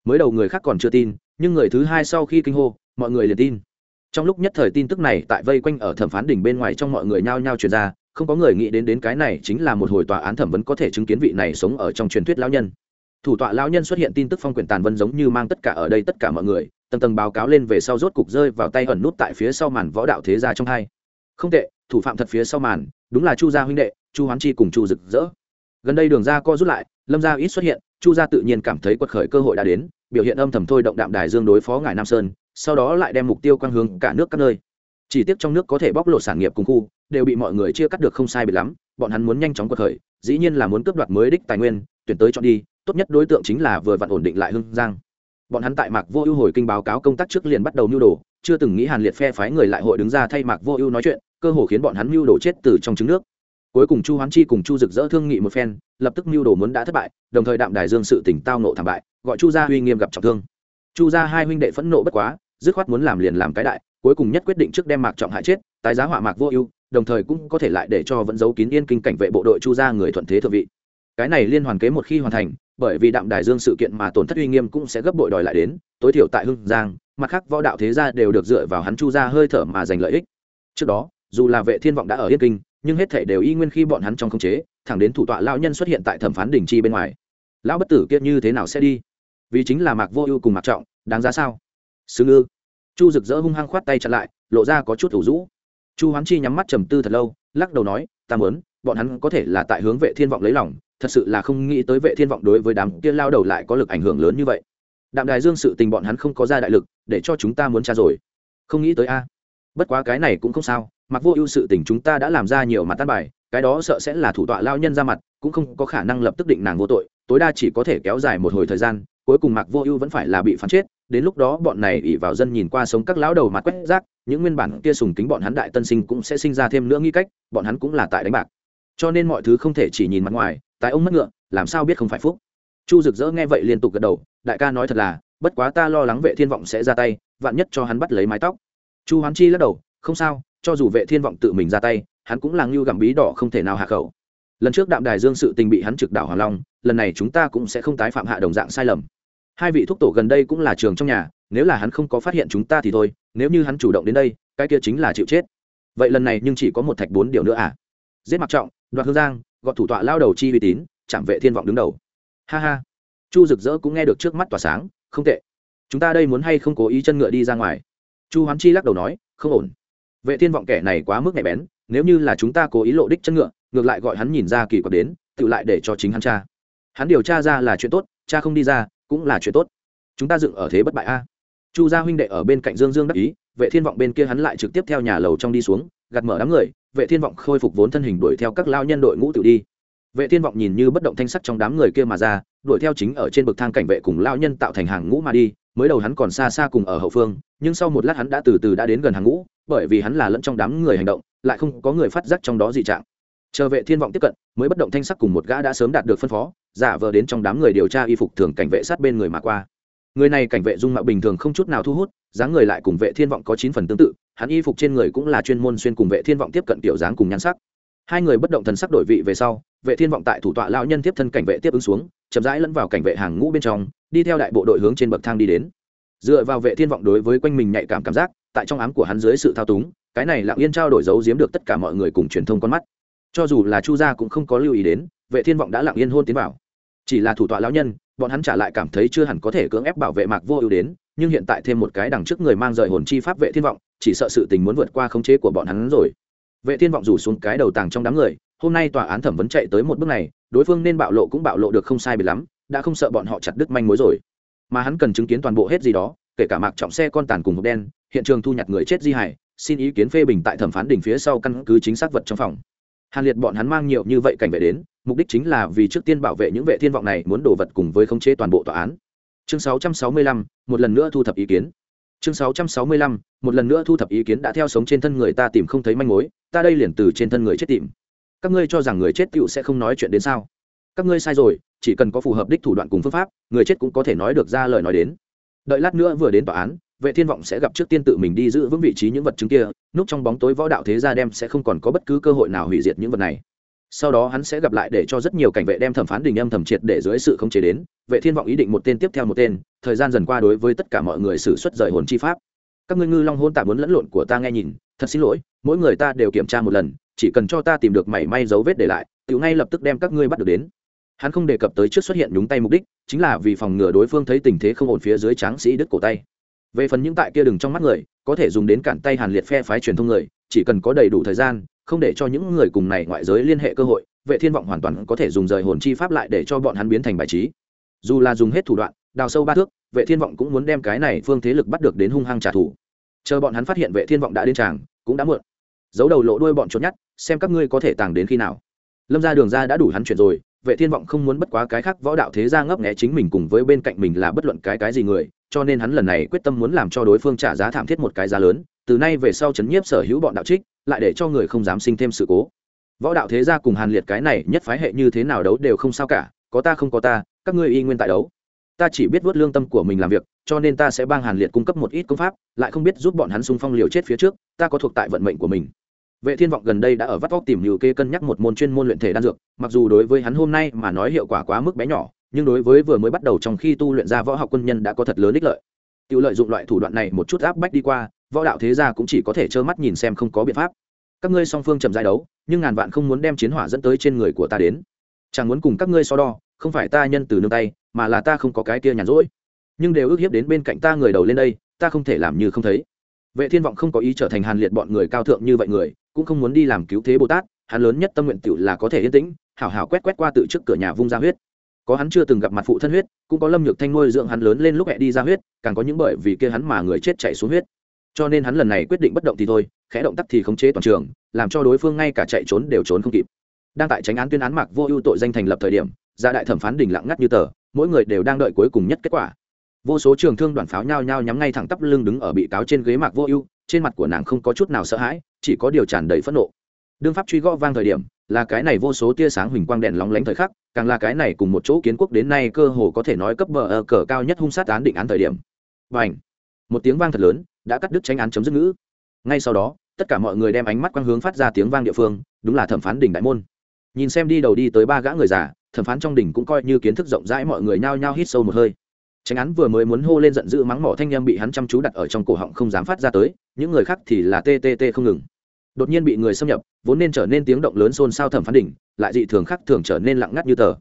mới đầu người khác còn chưa tin, nhưng người thứ hai sau khi kinh hô, mọi người liền tin. Trong lúc nhất thời tin tức này tại vây quanh ở thẩm phán đỉnh bên ngoài trong mọi người nhao nhao truyền ra, không có người nghĩ đến đến cái này chính là một hồi tòa án thẩm vấn có thể chứng kiến vị này sống ở trong truyền thuyết lão nhân. Thủ tọa lão nhân xuất hiện tin tức phong quyền tàn vân giống như mang tất cả ở đây tất cả mọi người, tầng tầng báo cáo lên về sau rốt cục rơi vào tay ẩn nút tại phía sau màn võ đạo thế gia trong hai không tệ, thủ phạm thật phía sau màn, đúng là chu gia huynh đệ, chu hoán chi cùng chu rực rỡ gần đây đường ra co rút lại, lâm gia ít xuất hiện, chu gia tự nhiên cảm thấy quật khởi cơ hội đã đến, biểu hiện âm thầm thôi động đạm đài dương đối phó ngài nam sơn, sau đó lại đem mục tiêu quang hướng cả nước các nơi. Chỉ tiếc trong nước có thể bóc lột sản nghiệp cùng khu, đều bị mọi người chia cắt được không sai biệt lắm, bọn hắn muốn nhanh chóng quật khởi, dĩ nhiên là muốn cướp đoạt mới đích tài nguyên, tuyển tới chọn đi, tốt nhất đối tượng chính là vừa vặn ổn định lại hưng giang. Bọn hắn tại mạc vô ưu hồi kinh báo cáo công tác trước liền bắt đầu nưu đồ chưa từng nghĩ hàn liệt phe phái người lại hội đứng ra thay mạc vô ưu nói chuyện, cơ hồ khiến bọn hắn mưu đồ chết từ trong trứng nước. Cuối cùng chu hoán chi cùng chu rực rỡ thương nghị một phen, lập tức mưu đồ muốn đã thất bại, đồng thời đạm đài dương sự tỉnh tao nộ thảm bại, gọi chu gia uy nghiêm gặp trọng thương. Chu gia hai huynh đệ phẫn nộ bất quá, dứt khoát muốn làm liền làm cái đại, cuối cùng nhất quyết định trước đem mạc trọng hại chết, tái giá họa mạc vô ưu, đồng thời cũng có thể lại để cho vẫn giấu kín yên kinh cảnh vệ bộ đội chu gia người thuận thế thượng vị. Cái này liên hoàn kế một khi hoàn thành, bởi vì đạm đài dương sự kiện mà tổn thất uy nghiêm cũng sẽ gấp bội đòi lại đến, tối thiểu tại hưng giang mặt khác võ đạo thế gia đều được dựa vào hắn chu ra hơi thở mà giành lợi ích. Trước đó, dù là vệ thiên vọng đã ở yên kinh, nhưng hết thể đều y nguyên khi bọn hắn trong khống chế, thẳng đến thủ tọa lão nhân xuất hiện tại thẩm phán đình chi bên ngoài. Lão bất tử kia như thế nào sẽ đi? Vì chính là mạc vô ưu cùng mạc trọng, đáng giá sao? Sứ ngư chu rực rỡ hung hăng khoát tay chặn lại, lộ ra có chút thủ rũ. Chu hoán chi nhắm mắt trầm tư thật lâu, lắc đầu nói, ta muốn, bọn hắn có thể là tại hướng vệ thiên vọng lấy lòng, thật sự là không nghĩ tới vệ thiên vọng đối với đám kia lao đầu lại có lực ảnh hưởng lớn như vậy đạm đài dương sự tình bọn hắn không có ra đại lực, để cho chúng ta muốn tra rồi. Không nghĩ tới a. Bất quá cái này cũng không sao, mặc vô ưu sự tình chúng ta đã làm ra nhiều mặt tan bài, cái đó sợ sẽ là thủ tọa lao nhân ra mặt, cũng không có khả năng lập tức định nàng vô tội, tối đa chỉ có thể kéo dài một hồi thời gian, cuối cùng mặc vô ưu vẫn phải là bị phán chết, đến lúc đó bọn này ỉ vào dân nhìn qua sống các lão đầu mặt quét rác, những nguyên bản kia sùng kính bọn hắn đại tân sinh cũng sẽ sinh ra thêm nữa nghi cách, bọn hắn cũng là tại đánh bạc. Cho nên mọi thứ không thể chỉ nhìn mặt ngoài, tại ông mất ngựa, làm sao biết không phải phúc? Chu rực rỡ nghe vậy liên tục gật đầu đại ca nói thật là, bất quá ta lo lắng vệ thiên vọng sẽ ra tay, vạn nhất cho hắn bắt lấy mái tóc. Chu hoán chi lắc đầu, không sao, cho dù vệ thiên vọng tự mình ra tay, hắn cũng là ngưu gặm bí đỏ không thể nào hạ khẩu. Lần trước đạm đài dương sự tình bị hắn trực đảo hoàng long, lần này chúng ta cũng sẽ không tái phạm hạ đồng dạng sai lầm. Hai vị thúc tổ gần đây cũng là trường trong nhà, nếu là hắn không có phát hiện chúng ta thì thôi, nếu như hắn chủ động đến đây, cái kia chính là chịu chết. Vậy lần này nhưng chỉ có một thạch bốn điều nữa à? Giết mặc trọng, đoạt hương giang, gọt thủ tọa lao đầu chi uy tín, chạm vệ thiên vọng đứng đầu. Ha ha chu rực rỡ cũng nghe được trước mắt tỏa sáng, không tệ. Chúng ta đây muốn hay không cố ý chân ngựa đi ra ngoài? Chu hoán chi lắc đầu nói, không ổn. Vệ thiên vọng kẻ này quá mức nhạy bén, nếu như là chúng ta cố ý lộ đích chân ngựa, ngược lại gọi hắn nhìn ra kỳ quặc đến, tự lại để cho chính hắn cha hắn điều tra ra là chuyện tốt, cha không đi ra, cũng là chuyện tốt. Chúng ta dựng ở thế bất bại a. Chu gia huynh đệ ở bên cạnh dương dương đắc ý, vệ thiên vọng bên kia hắn lại trực tiếp theo nhà lầu trong đi xuống, gạt mở đám người, vệ thiên vọng khôi phục vốn thân hình đuổi theo các lao nhân đội ngũ tự đi vệ thiên vọng nhìn như bất động thanh sắc trong đám người kia mà ra, đuổi theo chính ở trên bậc thang cảnh vệ cùng lao nhân tạo thành hàng ngũ mà đi, mới đầu hắn còn xa xa cùng ở hậu phương, nhưng sau một lát hắn đã từ từ đã đến gần hàng ngũ, bởi vì hắn là lẫn trong đám người hành động, lại không có người phát giác trong đó dị trạng. Chờ vệ thiên vọng tiếp cận, mới bất động thanh sắc cùng một gã đã sớm đạt được phân phó, giả vờ đến trong đám người điều tra y phục thường cảnh vệ sát bên người mà qua. Người này cảnh vệ dung mạo bình thường không chút nào thu hút, dáng người lại cùng vệ thiên vọng có chín phần tương tự, hắn y phục trên người cũng là chuyên môn xuyên cùng vệ thiên vọng tiếp cận tiểu dáng cùng nhan sắc. Hai người bất động thần sắc đổi vị về sau vệ thiên vọng tại thủ tọa lão nhân tiếp thân cảnh vệ tiếp ứng xuống, chậm rãi lẫn vào cảnh vệ hàng ngũ bên trong, đi theo đại bộ đội hướng trên bậc thang đi đến. Dựa vào vệ thiên vọng đối với quanh mình nhạy cảm cảm giác, tại trong ám của hắn dưới sự thao túng, cái này lặng yên trao đổi giấu giếm được tất cả mọi người cùng truyền thông con mắt. Cho dù là chu gia cũng không có lưu ý đến, vệ thiên vọng đã lặng yên hôn tiến vào. Chỉ là thủ tọa lão nhân, bọn hắn trả lại cảm thấy chưa hẳn có thể cưỡng ép bảo vệ mạc vô ưu đến, nhưng hiện tại thêm một cái đằng trước người mang rời hồn chi pháp vệ thiên vọng, chỉ sợ sự tình muốn vượt qua khống chế của bọn hắn rồi. Vệ thiên vọng rủ xuống cái đầu tàng trong đám người hôm nay tòa án thẩm vấn chạy tới một bước này đối phương nên bạo lộ cũng bạo lộ được không sai bị lắm đã không sợ bọn họ chặt đứt manh mối rồi. Mà hắn cần chứng kiến toàn bộ hết gì đó kể cả mạc trọng xe con tàn cùng hộp đen hiện trường thu nhặt người chết di hải xin ý kiến phê bình tại thẩm phán đỉnh phía sau căn cứ chính xác vật trong phòng. Hàn liệt bọn hắn mang nhiều như vậy cảnh vệ đến mục đích chính là vì trước tiên bảo vệ những vệ thiên vọng này muốn đổ vật cùng với khống chế toàn bộ tòa án. Chương 665, một lần nữa thu thập ý kiến. Chương 665, một lần nữa thu thập ý kiến đã theo sống trên thân người ta tìm không thấy manh mối ta đây liền từ trên thân người chết tìm các ngươi cho rằng người chết tựu sẽ không nói chuyện đến sao? Các ngươi sai rồi, chỉ cần có phù hợp đích thủ đoạn cùng phương pháp, người chết cũng có thể nói được ra lời nói đến. Đợi lát nữa vừa đến tòa án, vệ thiên vọng sẽ gặp trước tiên tự mình đi giữ vững vị trí những vật chứng kia núp trong bóng tối võ đạo thế gia đem sẽ không còn có bất cứ cơ hội nào hủy diệt những vật này. Sau đó hắn sẽ gặp lại để cho rất nhiều cảnh vệ đem thẩm phán đình âm thẩm triệt để dưới sự không chế đến. Vệ thiên vọng ý định một tên tiếp theo một tên, thời gian dần qua đối với tất cả mọi người xử xuất rời hồn chi pháp. Các ngươi ngư long hôn tạm muốn lẫn lộn của ta nghe nhìn, thật xin lỗi, mỗi người ta đều kiểm tra một lần chỉ cần cho ta tìm được mảy may dấu vết để lại tự ngay lập tức đem các ngươi bắt được đến. Hắn không đề cập tới trước xuất hiện nhúng tay mục đích, chính là vì phòng ngừa đối phương thấy tình thế không ổn phía dưới tráng sĩ đứt cổ tay. Về phần những tại kia đừng trong mắt người, có thể dùng đến cản tay hàn liệt phe phái truyền thông người, chỉ cần có đầy đủ thời gian, không để cho những người cùng này ngoại giới liên hệ cơ hội, vệ thiên vọng hoàn toàn có thể dùng rời hồn chi pháp lại để cho bọn hắn biến thành bài trí. Dù là dùng hết thủ đoạn, đào sâu ba thước, vệ thiên vọng cũng muốn đem cái này phương thế lực bắt được đến hung hăng trả thù. Chờ bọn hắn phát hiện vệ thiên vọng đã đến tràng, cũng đã muộn giấu đầu lộ đuôi bọn trốn nhát, xem các ngươi có thể tàng đến khi nào. Lâm ra đường ra đã đủ hắn chuyện rồi, vệ thiên vọng không muốn bất quá cái khác võ đạo thế gia ngấp nghé chính mình cùng với bên cạnh mình là bất luận cái cái gì người, cho nên hắn lần này quyết tâm muốn làm cho đối phương trả giá thảm thiết một cái giá lớn, từ nay về sau chấn nhiếp sở hữu bọn đạo trích, lại để cho người không dám sinh thêm sự cố. Võ đạo thế gia cùng hàn liệt cái này nhất phái hệ như thế nào đấu đều không sao cả, có ta không có ta, các ngươi y nguyên tại đấu. Ta chỉ biết vớt lương tâm của mình làm việc, cho nên ta sẽ bang hàn liệt cung cấp một ít công pháp, lại không biết giúp bọn hắn xung phong liều chết phía trước, ta có thuộc tại vận mệnh của mình vệ thiên vọng gần đây đã ở vắt vóc tìm nhiều kê cân nhắc một môn chuyên môn luyện thể đan dược, mặc dù đối với hắn hôm nay mà nói hiệu quả quá mức bé nhỏ, nhưng đối với vừa mới bắt đầu trong khi tu luyện ra võ học quân nhân đã có thật lớn ích lợi. Tự lợi dụng loại thủ đoạn này một chút áp bách đi qua, võ đạo thế gia cũng chỉ có thể trơ mắt nhìn xem không có biện pháp. Các ngươi song phương chậm giải đấu, nhưng ngàn vạn không muốn đem chiến hỏa dẫn tới trên người của ta đến. Chẳng muốn cùng các ngươi so đo, không phải ta nhân từ nương tay, mà là ta không có cái kia nhàn rỗi. Nhưng đều ước hiếp đến bên cạnh ta người đầu lên đây, ta không thể làm như không thấy. Vệ thiên vọng không có ý trở thành hàn liệt bọn người cao thượng như vậy người cũng không muốn đi làm cứu thế bồ tát, hắn lớn nhất tâm nguyện tiểu là có thể yên tĩnh, hảo hảo quét quét qua tự trước cửa nhà vung ra huyết. Có hắn chưa từng gặp mặt phụ thân huyết, cũng có lâm nhược thanh nuôi dưỡng hắn lớn lên lúc mẹ đi ra huyết, càng có những bởi vì kia hắn mà người chết chạy xuống huyết. Cho nên hắn lần này quyết định bất động thì thôi, khẽ động tác thì khống chế toàn trường, làm cho đối phương ngay cả chạy trốn đều trốn không kịp. Đang tại tránh án tuyên án mạc vô ưu tội danh thành lập thời điểm, gia đại thẩm phán đình lặng ngắt như tờ, mỗi người đều đang đợi cuối cùng nhất kết quả. Vô số trường thương đoàn pháo nhao nhao nhắm ngay thẳng tắp lưng đứng ở bị cáo trên ghế mạc vô ưu, trên mặt của nàng không có chút nào sợ hãi chỉ có điều tràn đầy phẫn nộ. Đương pháp truy gõ vang thời điểm, là cái này vô số tia sáng huỳnh quang đèn lóng lánh thời khắc, càng là cái này cùng một chỗ kiến quốc đến nay cơ hồ có thể nói cấp bờ ở cờ cao nhất hung sát án định án thời điểm. Và ảnh một tiếng vang thật lớn, đã cắt đứt tranh án chấm dứt ngữ. Ngay sau đó, tất cả mọi người đem ánh mắt quang hướng phát ra tiếng vang địa phương, đúng là thẩm phán đỉnh đại môn. Nhìn xem đi đầu đi tới ba gã người già, thẩm phán trong đỉnh cũng coi như kiến thức rộng rãi mọi người nhao nhao hít sâu một hơi. Tránh án vừa mới muốn hô lên giận dữ mắng mỏ thanh em bị hắn chăm chú đặt ở trong cổ họng không dám phát ra tới, những người khác thì là ttt không ngừng đột nhiên bị người xâm nhập, vốn nên trở nên tiếng động lớn xôn xao thẩm phán đỉnh, lại dị thường khác thường trở nên lặng ngắt như tờ.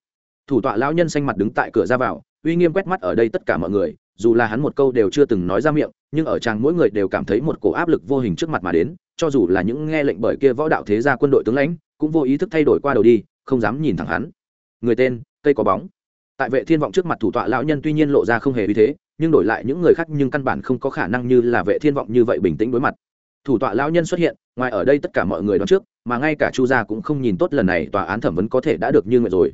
Thủ tọa lão nhân xanh mặt đứng tại cửa ra vào, uy nghiêm quét mắt ở đây tất cả mọi người, dù là hắn một câu đều chưa từng nói ra miệng, nhưng ở chàng mỗi người đều cảm thấy một cổ áp lực vô hình trước mặt mà đến, cho dù là những nghe lệnh bởi kia võ đạo thế gia quân đội tướng lãnh, cũng vô ý thức thay đổi qua đầu đi, không dám nhìn thẳng hắn. Người tên, cây có bóng. Tại vệ thiên vọng trước mặt thủ tọa lão nhân tuy nhiên lộ ra không hề uy thế, nhưng đổi lại những người khác nhưng căn bản không có khả năng như là vệ thiên vọng như vậy bình tĩnh đối mặt thủ tọa lão nhân xuất hiện, ngoài ở đây tất cả mọi người đón trước, mà ngay cả chu gia cũng không nhìn tốt lần này, tòa án thẩm vấn có thể đã được như nguyện rồi.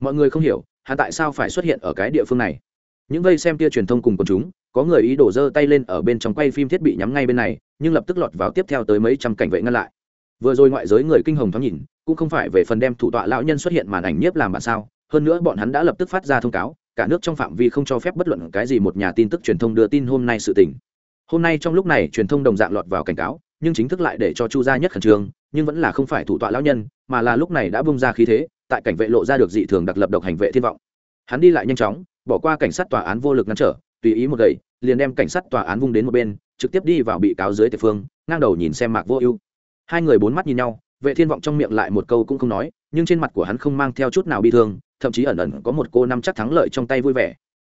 Mọi người không hiểu, hắn tại sao phải xuất hiện ở cái địa phương này. Những vây xem tia truyền thông cùng quần chúng, có người ý đổ giơ tay lên ở bên trong quay phim thiết bị nhắm ngay bên này, nhưng lập tức lọt vào tiếp theo tới mấy trăm cảnh vệ ngăn lại. Vừa rồi ngoại giới người kinh hồng thoáng nhìn, cũng không phải về phần đem thủ tọa lão nhân xuất hiện màn ảnh nhiếp làm bản sao, hơn nữa bọn hắn đã lập tức phát ra thông cáo, cả nước trong phạm vi không cho phép bất luận cái gì một nhà tin tức truyền thông đưa tin hôm nay sự tình hôm nay trong lúc này truyền thông đồng dạng lọt vào cảnh cáo, nhưng chính thức lại để cho chu gia nhất khẩn trương, nhưng vẫn là không phải thủ tọa lão nhân, mà là lúc này đã bung ra khí thế, tại cảnh vệ lộ ra được dị thường đặc lập độc hành vệ thiên vọng. Hắn đi lại nhanh chóng, bỏ qua cảnh sát tòa án vô lực ngăn trở, tùy ý một gậy, liền đem cảnh sát tòa án vung đến một bên, trực tiếp đi vào bị cáo dưới tề phương, ngang đầu nhìn xem mạc vô ưu. Hai người bốn mắt nhìn nhau, vệ thiên vọng trong miệng lại một câu cũng không nói, nhưng trên mặt của hắn không mang theo chút nào bi thương, thậm chí ẩn ẩn có một cô năm chắc thắng lợi trong tay vui vẻ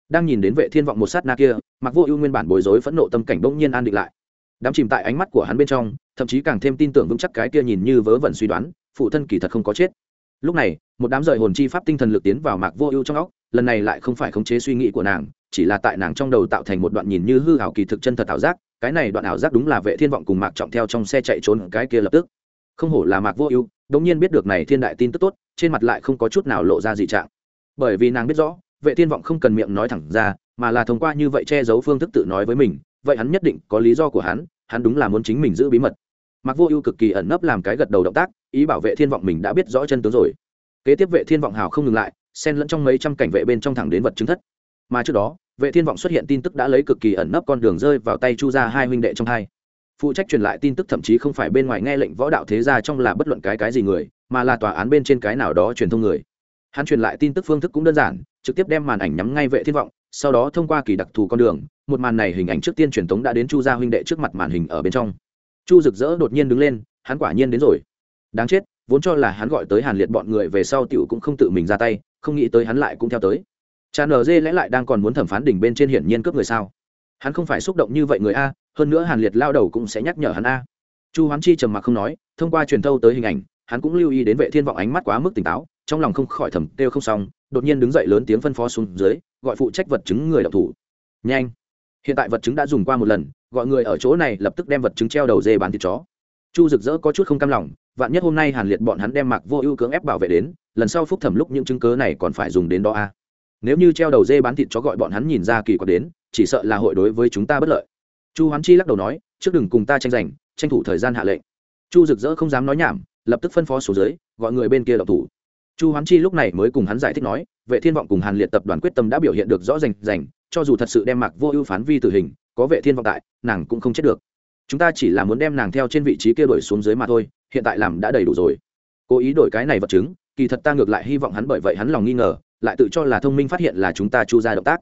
đang nhìn đến vệ thiên vọng một sát na kia, mặc vô ưu nguyên bản bối rối phẫn nộ tâm cảnh bỗng nhiên an định lại. Đám chìm tại ánh mắt của hắn bên trong, thậm chí càng thêm tin tưởng vững chắc cái kia nhìn như vớ vẩn suy đoán, phụ thân kỳ thật không có chết. Lúc này, một đám rời hồn chi pháp tinh thần lực tiến vào mạc vô ưu trong óc, lần này lại không phải khống chế suy nghĩ của nàng, chỉ là tại nàng trong đầu tạo thành một đoạn nhìn như hư hảo kỳ thực chân thật ảo giác, cái này đoạn ảo giác đúng là vệ thiên vọng cùng mạc trọng theo trong xe chạy trốn cái kia lập tức. Không hổ là mạc vô ưu, đống nhiên biết được này thiên đại tin tức tốt, trên mặt lại không có chút nào lộ ra dị trạng. Bởi vì nàng biết rõ vệ thiên vọng không cần miệng nói thẳng ra, mà là thông qua như vậy che giấu phương thức tự nói với mình, vậy hắn nhất định có lý do của hắn hắn đúng là muốn chính mình giữ bí mật. Mặc vô ưu cực kỳ ẩn nấp làm cái gật đầu động tác, ý bảo vệ thiên vọng mình đã biết rõ chân tướng rồi. Kế tiếp vệ thiên vọng hào không ngừng lại, xen lẫn trong mấy trăm cảnh vệ bên trong thẳng đến vật chứng thất. Mà trước đó, vệ thiên vọng xuất hiện tin tức đã lấy cực kỳ ẩn nấp con đường rơi vào tay chu gia hai huynh đệ trong hai. Phụ trách truyền lại tin tức thậm chí không phải bên ngoài nghe lệnh võ đạo thế gia trong là bất luận cái cái gì người, mà là tòa án bên trên cái nào đó truyền thông người. Hắn truyền lại tin tức phương thức cũng đơn giản trực tiếp đem màn ảnh nhắm ngay vệ thiên vọng, sau đó thông qua kỳ đặc thù con đường, một màn này hình ảnh trước tiên truyền tống đã đến chu gia huynh đệ trước mặt màn hình ở bên trong. Chu rực rỡ đột nhiên đứng lên, hắn quả nhiên đến rồi. Đáng chết, vốn cho là hắn gọi tới hàn liệt bọn người về sau tiểu cũng không tự mình ra tay, không nghĩ tới hắn lại cũng theo tới. Cha nờ dê lẽ lại đang còn muốn thẩm phán đỉnh bên trên hiển nhiên cướp người sao? Hắn không phải xúc động như vậy người a, hơn nữa hàn liệt lao đầu cũng sẽ nhắc nhở hắn a. Chu hoán chi trầm mặc không nói, thông qua truyền thâu tới hình ảnh, hắn cũng lưu ý đến vệ thiên vọng ánh mắt quá mức tỉnh táo trong lòng không khỏi thầm kêu không xong, đột nhiên đứng dậy lớn tiếng phân phó xuống dưới, gọi phụ trách vật chứng người đọc thủ. Nhanh! Hiện tại vật chứng đã dùng qua một lần, gọi người ở chỗ này lập tức đem vật chứng treo đầu dê bán thịt chó. Chu rực rỡ có chút không cam lòng, vạn nhất hôm nay hàn liệt bọn hắn đem mặc vô ưu cưỡng ép bảo vệ đến, lần sau phúc thẩm lúc những chứng cớ này còn phải dùng đến đó a nếu như treo đầu dê bán thịt chó gọi bọn hắn nhìn ra kỳ quặc đến, chỉ sợ là hội đối với chúng ta bất lợi. Chu hoán chi lắc đầu nói, trước đừng cùng ta tranh giành, tranh thủ thời gian hạ lệnh. Chu rực rỡ không dám nói nhảm, lập tức phân phó số dưới, gọi người bên kia đọc thủ chu hoán chi lúc này mới cùng hắn giải thích nói, vệ thiên vọng cùng hàn liệt tập đoàn quyết tâm đã biểu hiện được rõ rành rành, cho dù thật sự đem mặc vô ưu phán vi tử hình, có vệ thiên vọng tại, nàng cũng không chết được. Chúng ta chỉ là muốn đem nàng theo trên vị trí kia đổi xuống dưới mà thôi, hiện tại làm đã đầy đủ rồi. Cố ý đổi cái này vật chứng, kỳ thật ta ngược lại hy vọng hắn bởi vậy hắn lòng nghi ngờ, lại tự cho là thông minh phát hiện là chúng ta chu ra động tác.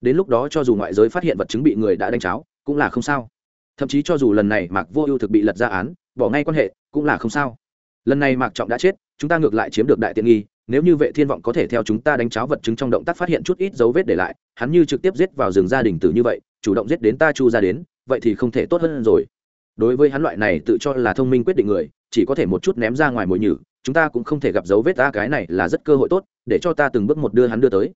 Đến lúc đó cho dù ngoại giới phát hiện vật chứng bị người đã đánh cháo, cũng là không sao. Thậm chí cho dù lần này mạc vô ưu thực bị lật ra án, bỏ ngay quan hệ, cũng là không sao. Lần này mạc trọng đã chết chúng ta ngược lại chiếm được đại tiện nghi, nếu như vệ thiên vọng có thể theo chúng ta đánh cháo vật chứng trong động tác phát hiện chút ít dấu vết để lại, hắn như trực tiếp giết vào rừng gia đình tử như vậy, chủ động giết đến ta chu ra đến, vậy thì không thể tốt hơn rồi. Đối với hắn loại này tự cho là thông minh quyết định người, chỉ có thể một chút ném ra ngoài mồi nhử, chúng ta cũng không thể gặp dấu vết ta cái này là rất cơ hội tốt, để cho ta từng bước một đưa hắn đưa tới.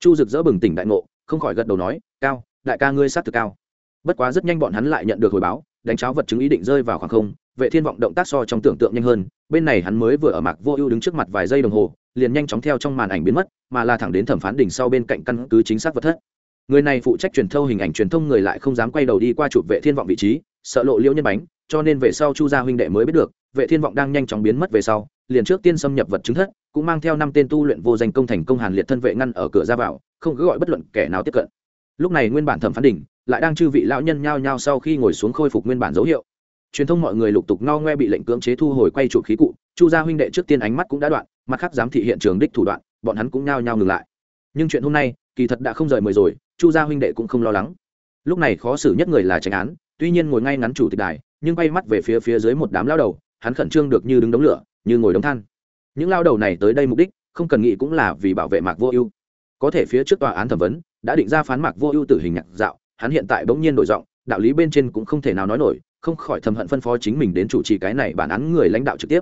Chu rực rỡ bừng tỉnh đại ngộ, không khỏi gật đầu nói, cao, đại ca ngươi sát thực cao. Bất quá rất nhanh bọn hắn lại nhận được hồi báo, đánh cháo vật chứng ý định rơi vào khoảng không, vệ thiên vọng động tác so trong tưởng tượng nhanh hơn bên này hắn mới vừa ở mạc vô ưu đứng trước mặt vài giây đồng hồ, liền nhanh chóng theo trong màn ảnh biến mất, mà là thẳng đến thẩm phán đỉnh sau bên cạnh căn cứ chính xác vật thất. Người này phụ trách truyền thâu hình ảnh truyền thông người lại không dám quay đầu đi qua chụp vệ thiên vọng vị trí, sợ lộ liễu nhân bánh, cho nên về sau chu gia huynh đệ mới biết được, vệ thiên vọng đang nhanh chóng biến mất về sau, liền trước tiên xâm nhập vật chứng thất, cũng mang theo năm tên tu luyện vô danh công thành công hàn liệt thân vệ ngăn ở cửa ra vào, không cứ gọi bất luận kẻ nào tiếp cận. Lúc này nguyên bản thẩm phán đỉnh lại đang chư vị lão nhân nhao nhao sau khi ngồi xuống khôi phục nguyên bản dấu hiệu truyền thông mọi người lục tục no ngoe bị lệnh cưỡng chế thu hồi quay chụp khí cụ, chu gia huynh đệ trước tiên ánh mắt cũng đã đoạn, mặt khác giám thị hiện trường đích thủ đoạn, bọn hắn cũng nhao nhao ngừng lại. Nhưng chuyện hôm nay, kỳ thật đã không rời mười rồi, chu gia huynh đệ cũng không lo lắng. Lúc này khó xử nhất người là tránh án, tuy nhiên ngồi ngay ngắn chủ tịch đài, nhưng bay mắt về phía phía dưới một đám lao đầu, hắn khẩn trương được như đứng đống lửa, như ngồi đống than. Những lao đầu này tới đây mục đích, không cần nghĩ cũng là vì bảo vệ mạc vô ưu. Có thể phía trước tòa án thẩm vấn, đã định ra phán mạc vô ưu tử hình nhạc dạo, hắn hiện tại bỗng nhiên đổi giọng, đạo lý bên trên cũng không thể nào nói nổi không khỏi thầm hận phân phó chính mình đến chủ trì cái này bản án người lãnh đạo trực tiếp.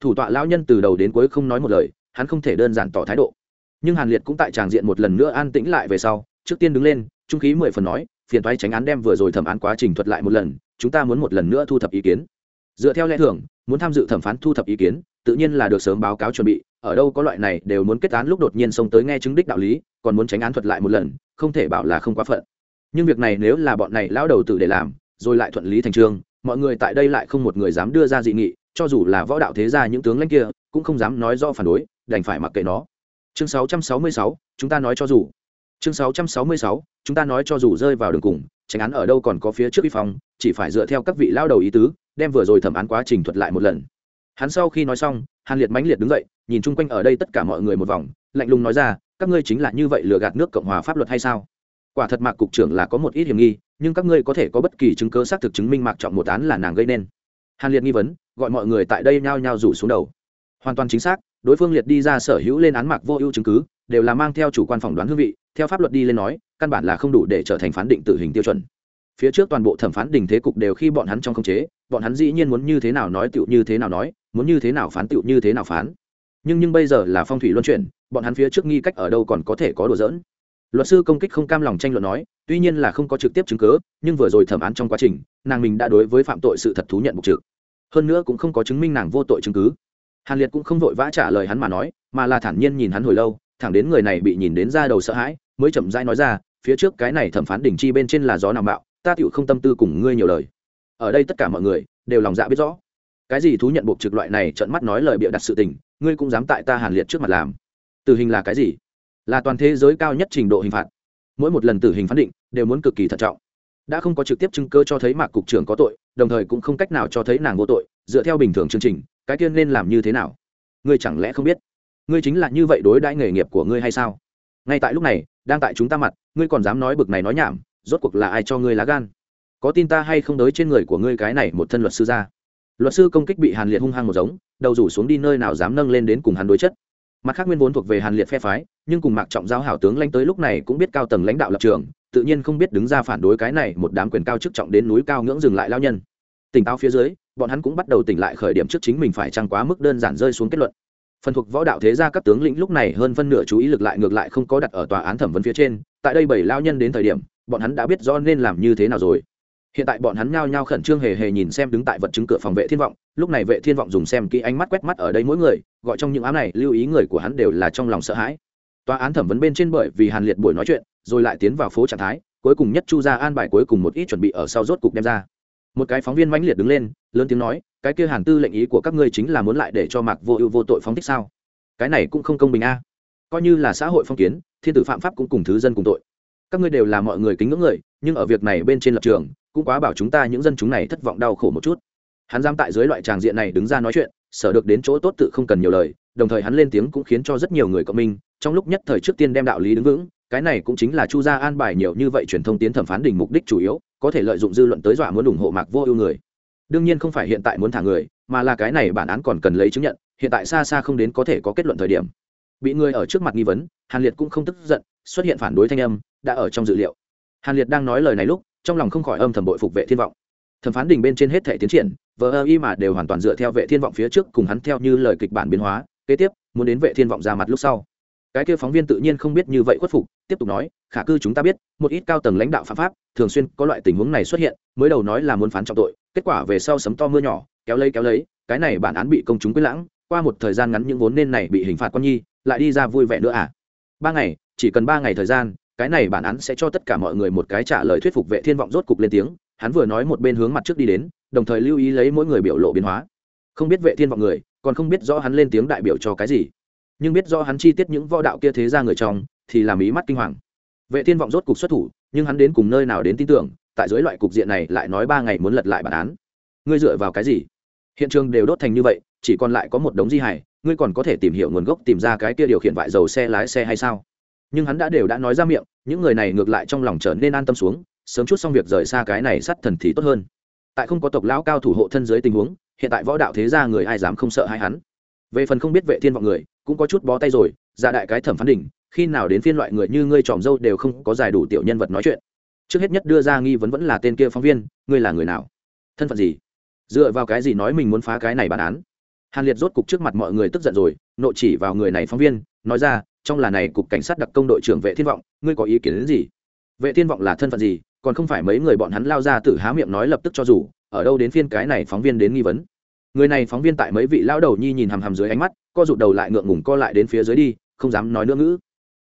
Thủ tọa lão nhân từ đầu đến cuối không nói một lời, hắn không thể đơn giản tỏ thái độ. Nhưng hàn liệt cũng tại tràng diện một lần nữa an tĩnh lại về sau, trước tiên đứng lên, trung khí mười phần nói, phiền thoái tránh án đem vừa rồi thẩm án quá trình thuật lại một lần, chúng ta muốn một lần nữa thu thập ý kiến. Dựa theo lẽ thường, muốn tham dự thẩm phán thu thập ý kiến, tự nhiên là được sớm báo cáo chuẩn bị, ở đâu có loại này đều muốn kết án lúc đột nhiên xông tới nghe chứng đích đạo lý, còn muốn tránh án thuật lại một lần, không thể bảo là không quá phận. Nhưng việc này nếu là bọn này lão đầu tự để làm rồi lại thuận lý thành trương mọi người tại đây lại không một người dám đưa ra dị nghị cho dù là võ đạo thế gia những tướng lãnh kia cũng không dám nói do phản đối đành phải mặc kệ nó. Chương 666, chúng ta nói cho dù. Chương 666, chúng ta nói cho dù rơi vào đường cùng tránh án ở đâu còn có phía trước y phòng chỉ phải dựa theo các vị lao đầu ý tứ đem vừa rồi thẩm án quá trình thuật lại một lần. Hắn sau khi nói xong hàn liệt mãnh liệt đứng dậy nhìn chung quanh ở đây tất cả mọi người một vòng lạnh lùng nói ra các ngươi chính là như vậy lừa gạt nước cộng hòa pháp luật hay sao? Quả thật mạc cục trưởng là có một ít hiểm nghi, nhưng các ngươi có thể có bất kỳ chứng cứ xác thực chứng minh mạc trọng một án là nàng gây nên. Hàn liệt nghi vấn, gọi mọi người tại đây nhao nhao rủ xuống đầu. Hoàn toàn chính xác, đối phương liệt đi ra sở hữu lên án mạc vô ưu chứng cứ, đều là mang theo chủ quan phỏng đoán hương vị, theo pháp luật đi lên nói, căn bản là không đủ để trở thành phán định tử hình tiêu chuẩn. Phía trước toàn bộ thẩm phán đình thế cục đều khi bọn hắn trong khống chế, bọn hắn dĩ nhiên muốn như thế nào nói tựu như thế nào nói, muốn như thế nào phán tựu như thế nào phán. Nhưng nhưng bây giờ là phong thủy luân chuyển, bọn hắn phía trước nghi cách ở đâu còn có thể có đùa dỡn luật sư công kích không cam lòng tranh luận nói tuy nhiên là không có trực tiếp chứng cứ, nhưng vừa rồi thẩm án trong quá trình nàng mình đã đối với phạm tội sự thật thú nhận mục trực. Hơn nữa cũng không có chứng minh nàng vô tội chứng cứ. Hàn liệt cũng không vội vã trả lời hắn mà nói mà là thản nhiên nhìn hắn hồi lâu thẳng đến người này bị nhìn đến ra đầu sợ hãi mới chậm rãi nói ra phía trước cái này thẩm phán đỉnh chi bên trên là gió nào bạo ta tựu không tâm tư cùng ngươi nhiều lời. Ở đây tất cả mọi người đều lòng dạ biết rõ. Cái gì thú nhận buộc trực loại này trợn mắt nói lời bịa đặt sự tình ngươi cũng dám tại ta hàn liệt trước mặt làm. Tử hình là cái gì? Là toàn thế giới cao nhất trình độ hình phạt. Mỗi một lần tử hình phán định đều muốn cực kỳ thận trọng. Đã không có trực tiếp chứng cơ cho thấy mạc cục trưởng có tội, đồng thời cũng không cách nào cho thấy nàng vô tội, dựa theo bình thường chương trình, cái tiên nên làm như thế nào? Ngươi chẳng lẽ không biết? Ngươi chính là như vậy đối đãi nghề nghiệp của ngươi hay sao? Ngay tại lúc này, đang tại chúng ta mặt, ngươi còn dám nói bực này nói nhảm, rốt cuộc là ai cho ngươi lá gan? Có tin ta hay không đới trên người của ngươi cái này một thân luật sư ra? Luật sư công kích bị hàn liệt hung hăng một giống, đầu rủ xuống đi nơi nào dám nâng lên đến cùng hắn đối chất mặt khác nguyên vốn thuộc về hàn liệt phe phái, nhưng cùng mạc trọng giao hảo tướng lãnh tới lúc này cũng biết cao tầng lãnh đạo lập trường, tự nhiên không biết đứng ra phản đối cái này một đám quyền cao chức trọng đến núi cao ngưỡng dừng lại lao nhân. Tỉnh táo phía dưới, bọn hắn cũng bắt đầu tỉnh lại khởi điểm trước chính mình phải trăng quá mức đơn giản rơi xuống kết luận. Phần thuộc võ đạo thế gia các tướng lĩnh lúc này hơn phân nửa chú ý lực lại ngược lại không có đặt ở tòa án thẩm vấn phía trên, tại đây bảy lao nhân đến thời điểm, bọn hắn đã biết rõ nên làm như thế nào rồi hiện tại bọn hắn nhao nhao khẩn trương hề hề nhìn xem đứng tại vật chứng cửa phòng vệ thiên vọng, lúc này vệ thiên vọng dùng xem kỹ ánh mắt quét mắt ở đây mỗi người, gọi trong những ám này, lưu ý người của hắn đều là trong lòng sợ hãi. Tòa án thẩm vấn bên trên bởi vì hàn liệt buổi nói chuyện, rồi lại tiến vào phố trạng thái, cuối cùng nhất chu ra an bài cuối cùng một ít chuẩn bị ở sau rốt cục đem ra. Một cái phóng viên mãnh liệt đứng lên, lớn tiếng nói, cái kia hàn tư lệnh ý của các ngươi chính là muốn lại để cho mạc vô ưu vô tội phóng thích sao? Cái này cũng không công bình a. Coi như là xã hội phong kiến, thiên tử phạm pháp cũng cùng thứ dân cùng tội. Các ngươi đều là mọi người kính ngưỡng người, nhưng ở việc này bên trên lập trường cũng quá bảo chúng ta những dân chúng này thất vọng đau khổ một chút. Hắn dám tại dưới loại tràng diện này đứng ra nói chuyện, sở được đến chỗ tốt tự không cần nhiều lời, đồng thời hắn lên tiếng cũng khiến cho rất nhiều người cộng minh, trong lúc nhất thời trước tiên đem đạo lý đứng vững, cái này cũng chính là chu gia an bài nhiều như vậy truyền thông tiến thẩm phán đỉnh mục đích chủ yếu, có thể lợi dụng dư luận tới dọa muốn ủng hộ mạc vô ưu người. Đương nhiên không phải hiện tại muốn thả người, mà là cái này bản án còn cần lấy chứng nhận, hiện tại xa xa không đến có thể có kết luận thời điểm. Bị người ở trước mặt nghi vấn, hàn liệt cũng không tức giận, xuất hiện phản đối thanh âm, đã ở trong dự liệu. Hàn liệt đang nói lời này lúc trong lòng không khỏi âm thầm bội phục vệ thiên vọng. Thẩm phán đình bên trên hết thể tiến triển, vờ ơ y mà đều hoàn toàn dựa theo vệ thiên vọng phía trước cùng hắn theo như lời kịch bản biến hóa. Kế tiếp, muốn đến vệ thiên vọng ra mặt lúc sau. Cái kia phóng viên tự nhiên không biết như vậy khuất phục, tiếp tục nói, khả cư chúng ta biết, một ít cao tầng lãnh đạo phạm pháp, thường xuyên có loại tình huống này xuất hiện, mới đầu nói là muốn phán trọng tội, kết quả về sau sấm to mưa nhỏ, kéo lấy kéo lấy, cái này bản án bị công chúng quyết lãng, qua một thời gian ngắn những vốn nên này bị hình phạt con nhi, lại đi ra vui vẻ nữa à. Ba ngày, chỉ cần ba ngày thời gian cái này bản án sẽ cho tất cả mọi người một cái trả lời thuyết phục vệ thiên vọng rốt cục lên tiếng, hắn vừa nói một bên hướng mặt trước đi đến, đồng thời lưu ý lấy mỗi người biểu lộ biến hóa. Không biết vệ thiên vọng người, còn không biết rõ hắn lên tiếng đại biểu cho cái gì. Nhưng biết rõ hắn chi tiết những võ đạo kia thế ra người trong, thì làm ý mắt kinh hoàng. Vệ thiên vọng rốt cục xuất thủ, nhưng hắn đến cùng nơi nào đến tin tưởng, tại dưới loại cục diện này lại nói ba ngày muốn lật lại bản án. Ngươi dựa vào cái gì? Hiện trường đều đốt thành như vậy, chỉ còn lại có một đống di hài, ngươi còn có thể tìm hiểu nguồn gốc tìm ra cái kia điều khiển vại dầu xe lái xe hay sao? Nhưng hắn đã đều đã nói ra miệng, những người này ngược lại trong lòng trở nên an tâm xuống, sớm chút xong việc rời xa cái này sát thần thì tốt hơn. Tại không có tộc lão cao thủ hộ thân dưới tình huống, hiện tại võ đạo thế gia người ai dám không sợ hai hắn? Về phần không biết vệ thiên vọng người, cũng có chút bó tay rồi ra đại cái thẩm phán đỉnh, khi nào đến phiên loại người như ngươi tròm dâu đều không có giải đủ tiểu nhân vật nói chuyện. Trước hết nhất đưa ra nghi vấn vẫn là tên kia phóng viên, ngươi là người nào? Thân phận gì? Dựa vào cái gì nói mình muốn phá cái này bản án? Hàn liệt rốt cục trước mặt mọi người tức giận rồi nộ chỉ vào người này phóng viên, nói ra trong là này cục cảnh sát đặc công đội trưởng vệ thiên vọng, ngươi có ý kiến đến gì? Vệ thiên vọng là thân phận gì? Còn không phải mấy người bọn hắn lao ra tự há miệng nói lập tức cho dù, ở đâu đến phiên cái này phóng viên đến nghi vấn. Người này phóng viên tại mấy vị lao đầu nhi nhìn hằm hằm dưới ánh mắt, co rụt đầu lại ngượng ngùng co lại đến phía dưới đi, không dám nói nữa ngữ.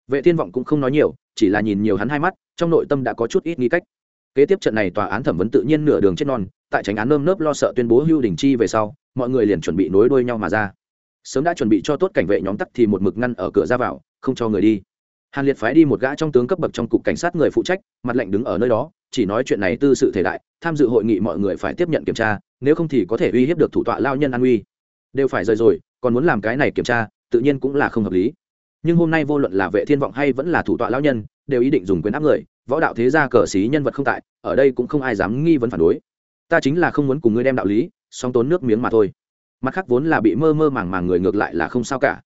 Vệ thiên vọng cũng không nói nhiều, chỉ là nhìn nhiều hắn hai mắt, trong nội tâm đã có chút ít nghi cách. Kế tiếp trận này tòa án thẩm vấn tự nhiên nửa đường chết non, tại tránh án nơm nớp lo sợ tuyên bố hưu đình chi về sau, mọi người liền chuẩn bị nối đuôi nhau mà ra. Sớm đã chuẩn bị cho tốt cảnh vệ nhóm tắc thì một mực ngăn ở cửa ra vào không cho người đi. Hàn liệt phái đi một gã trong tướng cấp bậc trong cục cảnh sát người phụ trách, mặt lệnh đứng ở nơi đó, chỉ nói chuyện này tư sự thể đại, tham dự hội nghị mọi người phải tiếp nhận kiểm tra, nếu không thì có thể uy hiếp được thủ tọa lao nhân an uy. Đều phải rời rồi, còn muốn làm cái này kiểm tra, tự nhiên cũng là không hợp lý. Nhưng hôm nay vô luận là vệ thiên vọng hay vẫn là thủ tọa lao nhân, đều ý định dùng quyền áp người, võ đạo thế gia cờ xí nhân vật không tại, ở đây cũng không ai dám nghi vấn phản đối. Ta chính là không muốn cùng ngươi đem đạo lý song tốn nước miếng mà thôi. Mặt khác vốn là bị mơ mơ màng màng người ngược lại là không sao cả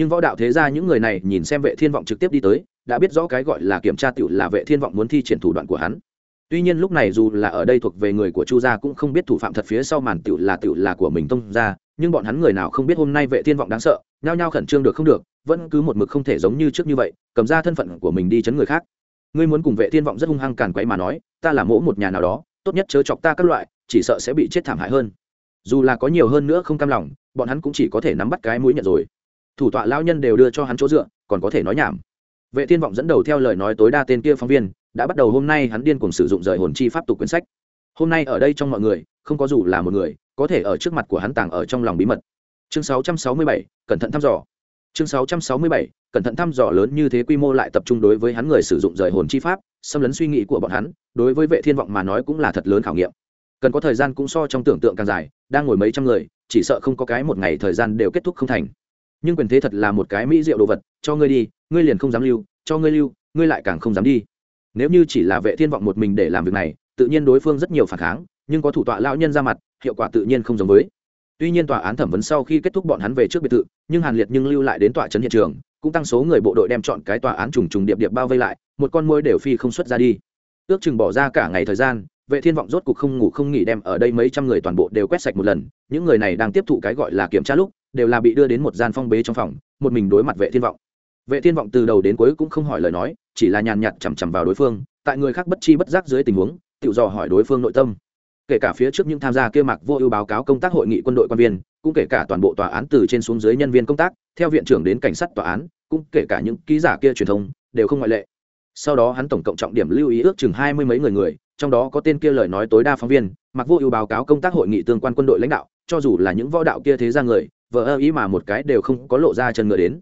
nhưng võ đạo thế ra những người này nhìn xem vệ thiên vọng trực tiếp đi tới, đã biết rõ cái gọi là kiểm tra tiểu là vệ thiên vọng muốn thi triển thủ đoạn của hắn. Tuy nhiên lúc này dù là ở đây thuộc về người của chu gia cũng không biết thủ phạm thật phía sau màn tiểu là tiểu là của mình tông gia, nhưng bọn hắn người nào không biết hôm nay vệ thiên vọng đáng sợ, nhao nhao khẩn trương được không được, vẫn cứ một mực không thể giống như trước như vậy, cầm ra thân phận của mình đi chấn người khác. Ngươi muốn cùng vệ thiên vọng rất hung hăng càn quấy mà nói, ta là mỗ một nhà nào đó, tốt nhất chớ chọc ta các loại, chỉ sợ sẽ bị chết thảm hại hơn. Dù là có nhiều hơn nữa không cam lòng, bọn hắn cũng chỉ có thể nắm bắt cái mũi nhận rồi thủ tọa lao nhân đều đưa cho hắn chỗ dựa còn có thể nói nhảm. Vệ thiên vọng dẫn đầu theo lời nói tối đa tên kia phóng viên đã bắt đầu hôm nay hắn điên cùng sử dụng rời hồn chi pháp tục quyển sách. Hôm nay ở đây trong mọi người không có dù là một người có thể ở trước mặt của hắn tàng ở trong lòng bí mật. Chương 667, cẩn thận thăm dò. Chương 667, cẩn thận thăm dò lớn như thế quy mô lại tập trung đối với hắn người sử dụng rời hồn chi pháp xâm lấn suy nghĩ của bọn hắn đối với vệ thiên vọng mà nói cũng là thật lớn khảo nghiệm. Cần có thời gian cũng so trong tưởng tượng càng dài đang ngồi mấy trăm người chỉ sợ không có cái một ngày thời gian đều kết thúc không thành nhưng quyền thế thật là một cái mỹ diệu đồ vật, cho ngươi đi, ngươi liền không dám lưu, cho ngươi lưu, ngươi lại càng không dám đi. Nếu như chỉ là vệ thiên vọng một mình để làm việc này, tự nhiên đối phương rất nhiều phản kháng, nhưng có thủ tọa lão nhân ra mặt, hiệu quả tự nhiên không giống với. Tuy nhiên tòa án thẩm vấn sau khi kết thúc bọn hắn về trước biệt thự, nhưng hàn liệt nhưng lưu lại đến tòa trấn hiện trường, cũng tăng số người bộ đội đem chọn cái tòa án trùng trùng điệp điệp bao vây lại, một con môi đều phi không xuất ra đi. Ước chừng bỏ ra cả ngày thời gian, vệ thiên vọng rốt cục không ngủ không nghỉ đem ở đây mấy trăm người toàn bộ đều quét sạch một lần, những người này đang tiếp thụ cái gọi là kiểm tra lúc đều là bị đưa đến một gian phong bế trong phòng, một mình đối mặt vệ thiên vọng. Vệ thiên vọng từ đầu đến cuối cũng không hỏi lời nói, chỉ là nhàn nhạt chằm chằm vào đối phương, tại người khác bất chi bất giác dưới tình huống, tự dò hỏi đối phương nội tâm. Kể cả phía trước những tham gia kia mặc vô ưu báo cáo công tác hội nghị quân đội quan viên, cũng kể cả toàn bộ tòa án từ trên xuống dưới nhân viên công tác, theo viện trưởng đến cảnh sát tòa án, cũng kể cả những ký giả kia truyền thông, đều không ngoại lệ. Sau đó hắn tổng cộng trọng điểm lưu ý ước chừng hai mươi mấy người người, trong đó có tên kia lời nói tối đa phóng viên, mặc vô ưu báo cáo công tác hội nghị tương quan quân đội lãnh đạo, cho dù là những võ đạo kia thế ra người vờ ơ ý mà một cái đều không có lộ ra chân ngựa đến.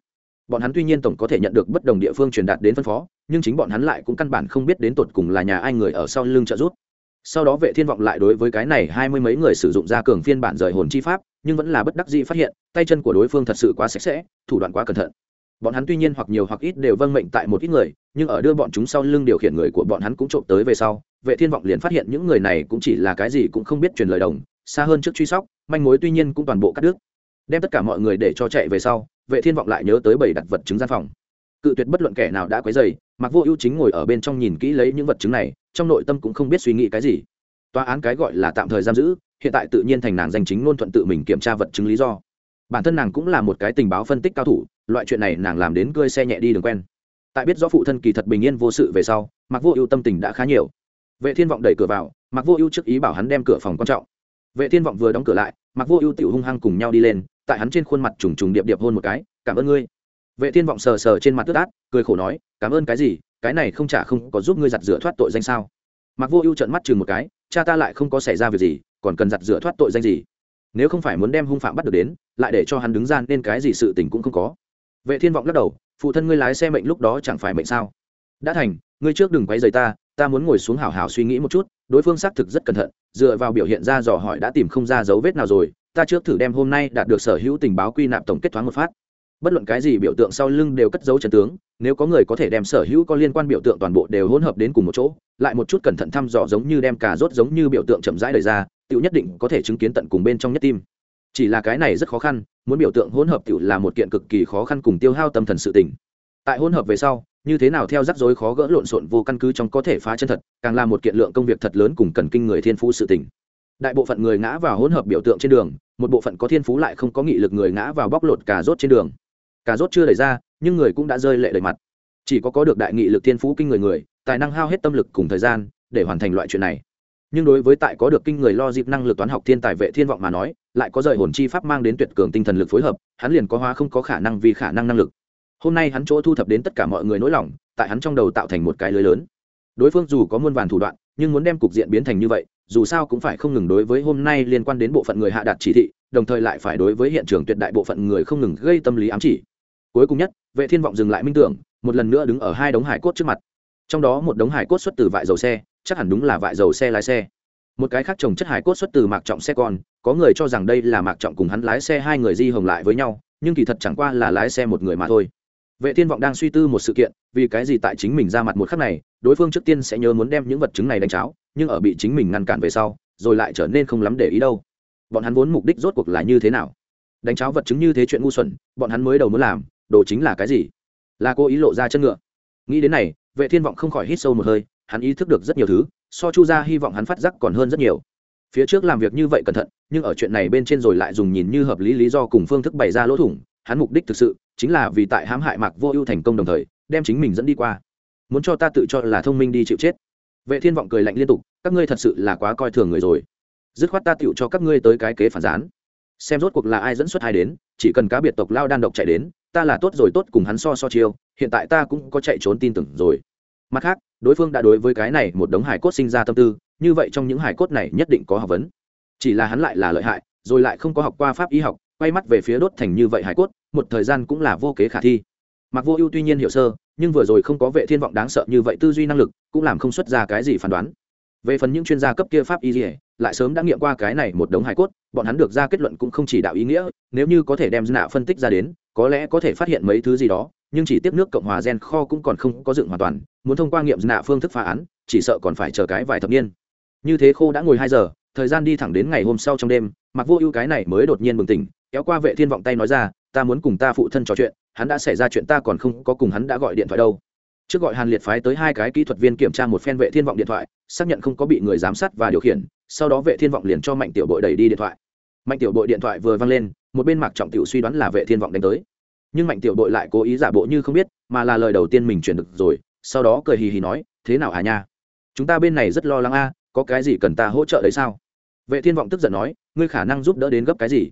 Bọn hắn tuy nhiên tổng có thể nhận được bất đồng địa phương truyền đạt đến phân phó, nhưng chính bọn hắn lại cũng căn bản không biết đến tột cùng là nhà ai người ở sau lưng trợ giúp. Sau đó vệ thiên vọng lại đối với cái này hai mươi mấy người sử dụng ra cường phiên bản rời hồn chi pháp, nhưng vẫn là bất đắc dĩ phát hiện, tay chân của đối phương thật sự quá sạch sẽ, thủ đoạn quá cẩn thận. Bọn hắn tuy nhiên hoặc nhiều hoặc ít đều vâng mệnh tại một ít người, nhưng ở đưa bọn chúng sau lưng điều khiển người của bọn hắn cũng trộm tới về sau, vệ thiên vọng liền phát hiện những người này cũng chỉ là cái gì cũng không biết truyền lời đồng, xa hơn trước truy sóc, manh mối tuy nhiên cũng toàn bộ cắt đứt đem tất cả mọi người để cho chạy về sau, vệ thiên vọng lại nhớ tới bảy đặt vật chứng gian phòng. Cự tuyệt bất luận kẻ nào đã quấy dày mặc vô ưu chính ngồi ở bên trong nhìn kỹ lấy những vật chứng này, trong nội tâm cũng không biết suy nghĩ cái gì. Tòa án cái gọi là tạm thời giam giữ, hiện tại tự nhiên thành nàng danh chính luôn thuận tự mình kiểm tra vật chứng lý do. Bản thân nàng cũng là một cái tình báo phân tích cao thủ, loại chuyện này nàng làm đến cơi xe nhẹ đi đường quen. Tại biết rõ phụ thân kỳ thật bình yên vô sự về sau mặc vô ưu tâm tình đã khá nhiều. Vệ thiên vọng đẩy cửa vào mặc vô ưu trước ý bảo hắn đem cửa phòng quan trọng. Vệ thiên vọng vừa đóng cửa lại mặc vô ưu tiểu hung hăng cùng nhau đi lên tại hắn trên khuôn mặt trùng trùng điệp điệp hôn một cái, cảm ơn ngươi. Vệ thiên vọng sờ sờ trên mặt tức át cười khổ nói, cảm ơn cái gì? Cái này không trả không có giúp ngươi giặt rửa thoát tội danh sao? Mặc vô ưu trợn mắt chừng một cái, cha ta lại không có xảy ra việc gì, còn cần giặt rửa thoát tội danh gì? Nếu không phải muốn đem hung phạm bắt được đến, lại để cho hắn đứng ra nên cái gì sự tình cũng không có. Vệ thiên vọng lắc đầu, phụ thân ngươi lái xe mệnh lúc đó chẳng phải mệnh sao? Đã thành, ngươi trước đừng quấy rầy ta ta muốn ngồi xuống hào hào suy nghĩ một chút, đối phương xác thực rất cẩn thận, dựa vào biểu hiện ra dò hỏi đã tìm không ra dấu vết nào rồi ta trước thử đem hôm nay đạt được sở hữu tình báo quy nạp tổng kết thoáng một phát. Bất luận cái gì biểu tượng sau lưng đều cất dấu trần tướng, nếu có người có thể đem sở hữu có liên quan biểu tượng toàn bộ đều hỗn hợp đến cùng một chỗ, lại một chút cẩn thận thăm dò giống như đem cả rốt giống như biểu tượng chậm rãi đời ra, tiểu nhất định có thể chứng kiến tận cùng bên trong nhất tim. Chỉ là cái này rất khó khăn, muốn biểu tượng hỗn hợp tiểu là một kiện cực kỳ khó khăn cùng tiêu hao tâm thần sự tình. Tại hỗn hợp về sau, như thế nào theo rắc rối khó gỡ lộn xộn vô căn cứ trong có thể phá chân thật, càng là một kiện lượng công việc thật lớn cùng cần kinh người thiên phú sự tình đại bộ phận người ngã vào hỗn hợp biểu tượng trên đường, một bộ phận có thiên phú lại không có nghị lực người ngã vào bóc lột cà rốt trên đường. Cà rốt chưa đẩy ra, nhưng người cũng đã rơi lệ đầy mặt. Chỉ có có được đại nghị lực thiên phú kinh người người, tài năng hao hết tâm lực cùng thời gian, để hoàn thành loại chuyện này. Nhưng đối với tại có được kinh người lo dịp năng lực toán học thiên tài vệ thiên vọng mà nói, lại có rời hồn chi pháp mang đến tuyệt cường tinh thần lực phối hợp, hắn liền có hóa không có khả năng vì khả năng năng lực. Hôm nay hắn chỗ thu thập đến tất cả mọi người nỗi lòng, tại hắn trong đầu tạo thành một cái lưới lớn. Đối phương dù có muôn vàn thủ đoạn, nhưng muốn đem cục diện biến thành như vậy dù sao cũng phải không ngừng đối với hôm nay liên quan đến bộ phận người hạ đạt chỉ thị, đồng thời lại phải đối với hiện trường tuyệt đại bộ phận người không ngừng gây tâm lý ám chỉ. Cuối cùng nhất, vệ thiên vọng dừng lại minh tưởng, một lần nữa đứng ở hai đống hải cốt trước mặt. Trong đó một đống hải cốt xuất từ vại dầu xe, chắc hẳn đúng là vại dầu xe lái xe. Một cái khác trồng chất hải cốt xuất từ mạc trọng xe con, có người cho rằng đây là mạc trọng cùng hắn lái xe hai người di hồng lại với nhau, nhưng kỳ thật chẳng qua là lái xe một người mà thôi. Vệ thiên vọng đang suy tư một sự kiện, vì cái gì tại chính mình ra mặt một khắc này đối phương trước tiên sẽ nhớ muốn đem những vật chứng này đánh cháo, nhưng ở bị chính mình ngăn cản về sau, rồi lại trở nên không lắm để ý đâu. Bọn hắn vốn mục đích rốt cuộc là như thế nào? Đánh cháo vật chứng như thế chuyện ngu xuẩn, bọn hắn mới đầu muốn làm, đồ chính là cái gì? Là cô ý lộ ra chân ngựa. Nghĩ đến này, vệ thiên vọng không khỏi hít sâu một hơi, hắn ý thức được rất nhiều thứ, so chu ra hy vọng hắn phát giác còn hơn rất nhiều. Phía trước làm việc như vậy cẩn thận, nhưng ở chuyện này bên trên rồi lại dùng nhìn như hợp lý lý do cùng phương thức bày ra lỗ thủng, hắn mục đích thực sự chính là vì tại hãm hại mạc vô ưu thành công đồng thời, đem chính mình dẫn đi qua muốn cho ta tự cho là thông minh đi chịu chết. Vệ thiên vọng cười lạnh liên tục, các ngươi thật sự là quá coi thường người rồi. Dứt khoát ta tựu cho các ngươi tới cái kế phản gián. Xem rốt cuộc là ai dẫn xuất hai đến, chỉ cần cá biệt tộc lao đan độc chạy đến, ta là tốt rồi tốt cùng hắn so so chiêu, hiện tại ta cũng có chạy trốn tin tưởng rồi. Mặt khác, đối phương đã đối với cái này một đống hải cốt sinh ra tâm tư, như vậy trong những hải cốt này nhất định có học vấn. Chỉ là hắn lại là lợi hại, rồi lại không có học qua pháp y học, quay mắt về phía đốt thành như vậy hải cốt, một thời gian cũng là vô kế khả thi mặc vô ưu tuy nhiên hiểu sơ, nhưng vừa rồi không có vệ thiên vọng đáng sợ như vậy tư duy năng lực, cũng làm không xuất ra cái gì phán đoán. Về phần những chuyên gia cấp kia pháp y lại sớm đã nghiệm qua cái này một đống hải cốt, bọn hắn được ra kết luận cũng không chỉ đạo ý nghĩa, nếu như có thể đem nạ phân tích ra đến, có lẽ có thể phát hiện mấy thứ gì đó, nhưng chỉ tiếp nước cộng hòa gen kho cũng còn không có dựng hoàn toàn, muốn thông qua nghiệm nạ phương thức phá án, chỉ sợ còn phải chờ cái vài thập niên. Như thế khô đã ngồi hai giờ, thời gian đi thẳng đến ngày hôm sau trong đêm mặc vô ưu cái này mới đột nhiên bừng tỉnh, kéo qua vệ thiên vọng tay nói ra, ta muốn cùng ta phụ thân trò chuyện hắn đã xảy ra chuyện ta còn không có cùng hắn đã gọi điện thoại đâu. Trước gọi hàn liệt phái tới hai cái kỹ thuật viên kiểm tra một phen vệ thiên vọng điện thoại, xác nhận không có bị người giám sát và điều khiển, sau đó vệ thiên vọng liền cho mạnh tiểu bội đẩy đi điện thoại. Mạnh tiểu bội điện thoại vừa văng lên, một bên mặc trọng tiểu suy đoán là vệ thiên vọng đánh tới. Nhưng mạnh tiểu bội lại cố ý giả bộ như không biết, mà là lời đầu tiên mình chuyển được rồi, sau đó cười hì hì nói, thế nào hà nha? Chúng ta bên này rất lo lắng a, có cái gì cần ta hỗ trợ đấy sao? Vệ thiên vọng tức giận nói, ngươi khả năng giúp đỡ đến gấp cái gì?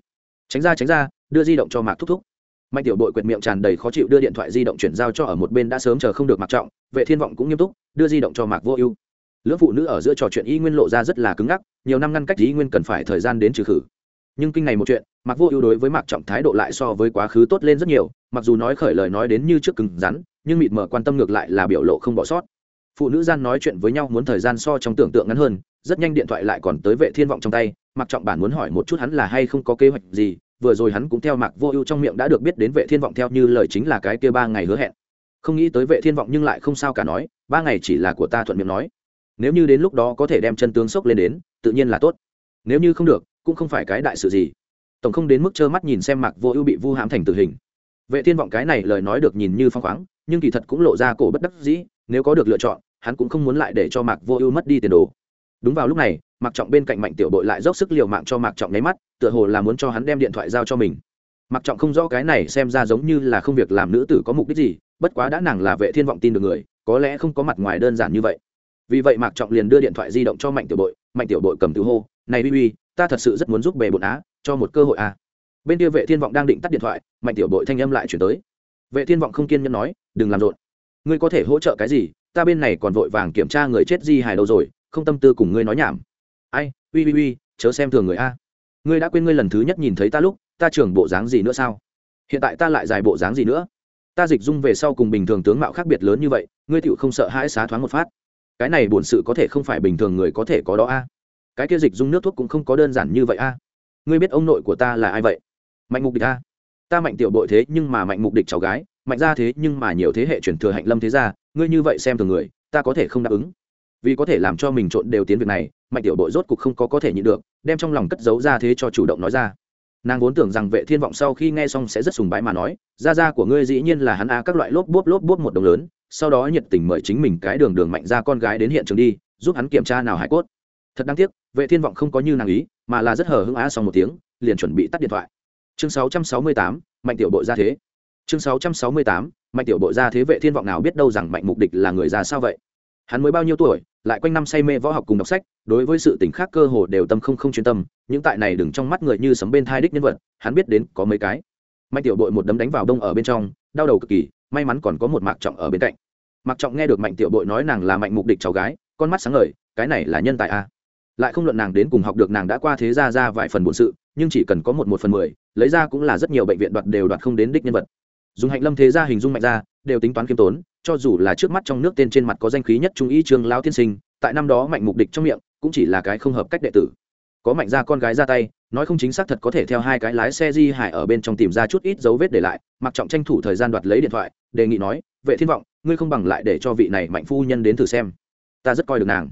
Tránh ra tránh ra, đưa di động cho mạc thúc thúc mạnh tiểu bội quyệt miệng tràn đầy khó chịu đưa điện thoại di động chuyển giao cho ở một bên đã sớm chờ không được mặc trọng, vệ thiên vọng cũng nghiêm túc, đưa di động cho mạc vô ưu. Lưỡng phụ nữ ở giữa trò chuyện y nguyên lộ ra rất là cứng ngắc, nhiều năm ngăn cách y nguyên cần phải thời gian đến trừ khử. Nhưng kinh này một chuyện mặc vô ưu đối với mạc trọng thái độ lại so với quá khứ tốt lên rất nhiều, mặc dù nói khởi lời nói đến như trước cứng rắn, nhưng mịt mờ quan tâm ngược lại là biểu lộ không bỏ sót. Phụ nữ gian nói chuyện với nhau muốn thời gian so trong tưởng tượng ngắn hơn, rất nhanh điện thoại lại còn tới vệ thiên vọng trong tay mặc trọng bản muốn hỏi một chút hắn là hay không có kế hoạch gì vừa rồi hắn cũng theo mạc vô ưu trong miệng đã được biết đến vệ thiên vọng theo như lời chính là cái kia ba ngày hứa hẹn. Không nghĩ tới vệ thiên vọng nhưng lại không sao cả nói, ba ngày chỉ là của ta thuận miệng nói. Nếu như đến lúc đó có thể đem chân tướng sốc lên đến, tự nhiên là tốt. Nếu như không được, cũng không phải cái đại sự gì. Tổng không đến mức trơ mắt nhìn xem mạc vô ưu bị vu hãm thành tử hình. Vệ thiên vọng cái này lời nói được nhìn như phong khoáng, nhưng kỳ thật cũng lộ ra cổ bất đắc dĩ, nếu có được lựa chọn, hắn cũng không muốn lại để cho mạc vô ưu mất đi tiền đồ. Đúng vào lúc này mạc trọng bên cạnh mạnh tiểu bội lại dốc sức liều mạng cho mạc trọng nháy mắt, tựa hồ là muốn cho hắn đem điện thoại giao cho mình. Mạc trọng không rõ cái này xem ra giống như là không việc làm nữ tử có mục đích gì, bất quá đã nàng là vệ thiên vọng tin được người, có lẽ không có mặt ngoài đơn giản như vậy. Vì vậy mạc trọng liền đưa điện thoại di động cho mạnh tiểu bội, mạnh tiểu bội cầm từ hô, này uy uy ta thật sự rất muốn giúp bề bộn á, cho một cơ hội à. Bên kia vệ thiên vọng đang định tắt điện thoại, mạnh tiểu bội thanh âm lại chuyển tới. Vệ thiên vọng không kiên nhẫn nói, đừng làm rộn. Ngươi có thể hỗ trợ cái gì? Ta bên này còn vội vàng kiểm tra người chết di hài đâu rồi, không tâm tư cùng ngươi nói nhảm ai, uy uy uy, chớ xem thường người a. Ngươi đã quên ngươi lần thứ nhất nhìn thấy ta lúc, ta trưởng bộ dáng gì nữa sao? Hiện tại ta lại dài bộ dáng gì nữa? Ta dịch dung về sau cùng bình thường tướng mạo khác biệt lớn như vậy, ngươi tựu không sợ hãi xá thoáng một phát. Cái này bổn sự có thể không phải bình thường người có thể có đó a. Cái kia dịch dung nước thuốc cũng không có đơn giản như vậy a. Ngươi biết ông nội của ta là ai vậy? Mạnh mục địch a. Ta mạnh tiểu bội thế nhưng mà mạnh mục địch cháu gái, mạnh ra thế nhưng mà nhiều thế hệ chuyển thừa hạnh lâm thế ra ngươi như vậy xem thường người, ta có thể không đáp ứng. Vì có thể làm cho mình trộn đều tiến việc này mạnh tiểu bội rốt cục không có có thể nhịn được đem trong lòng cất giấu ra thế cho chủ động nói ra. Nàng vốn tưởng rằng vệ thiên vọng sau khi nghe xong sẽ rất sùng bái mà nói ra ra của ngươi dĩ nhiên là hắn a các loại lốp bốp lốp bốp một đồng lớn sau đó nhiệt tình mời chính mình cái đường đường mạnh ra con gái đến hiện trường đi giúp hắn kiểm tra nào hải cốt. Thật đáng tiếc vệ thiên vọng không có như nàng ý mà là rất hờ hững á sau một tiếng liền chuẩn bị tắt điện thoại. Chương 668, mạnh tiểu bội ra thế. Chương 668, mạnh tiểu bội ra thế vệ thiên vọng nào biết đâu rằng mạnh mục địch là người già sao vậy? Hắn mới bao nhiêu tuổi lại quanh năm say mê võ học cùng đọc sách, đối với sự tình khác cơ hồ đều tâm không không chuyên tâm, những tại này đừng trong mắt người như sấm bên thai đích nhân vật, hắn biết đến có mấy cái. Mạnh tiểu bội một đấm đánh vào đông ở bên trong, đau đầu cực kỳ, may mắn còn có một mạc trọng ở bên cạnh. Mạc trọng nghe được mạnh tiểu bội nói nàng là mạnh mục địch cháu gái, con mắt sáng ngời, cái này là nhân tài a. Lại không luận nàng đến cùng học được nàng đã qua thế ra ra vài phần bổn sự, nhưng chỉ cần có một một phần mười, lấy ra cũng là rất nhiều bệnh viện đoạt đều đoạt không đến đích nhân vật dùng hạnh lâm thế ra hình dung mạnh ra, đều tính toán kiêm tốn, cho dù là trước mắt trong nước tên trên mặt có danh khí nhất trung ý trương lao tiên sinh, tại năm đó mạnh mục địch trong miệng, cũng chỉ là cái không hợp cách đệ tử. Có mạnh ra con gái ra tay, nói không chính xác thật có thể theo hai cái lái xe di hải ở bên trong tìm ra chút ít dấu vết để lại, mặc trọng tranh thủ thời gian đoạt lấy điện thoại, đề nghị nói, vệ thiên vọng, ngươi không bằng lại để cho vị này mạnh phu nhân đến thử xem. Ta rất coi được nàng.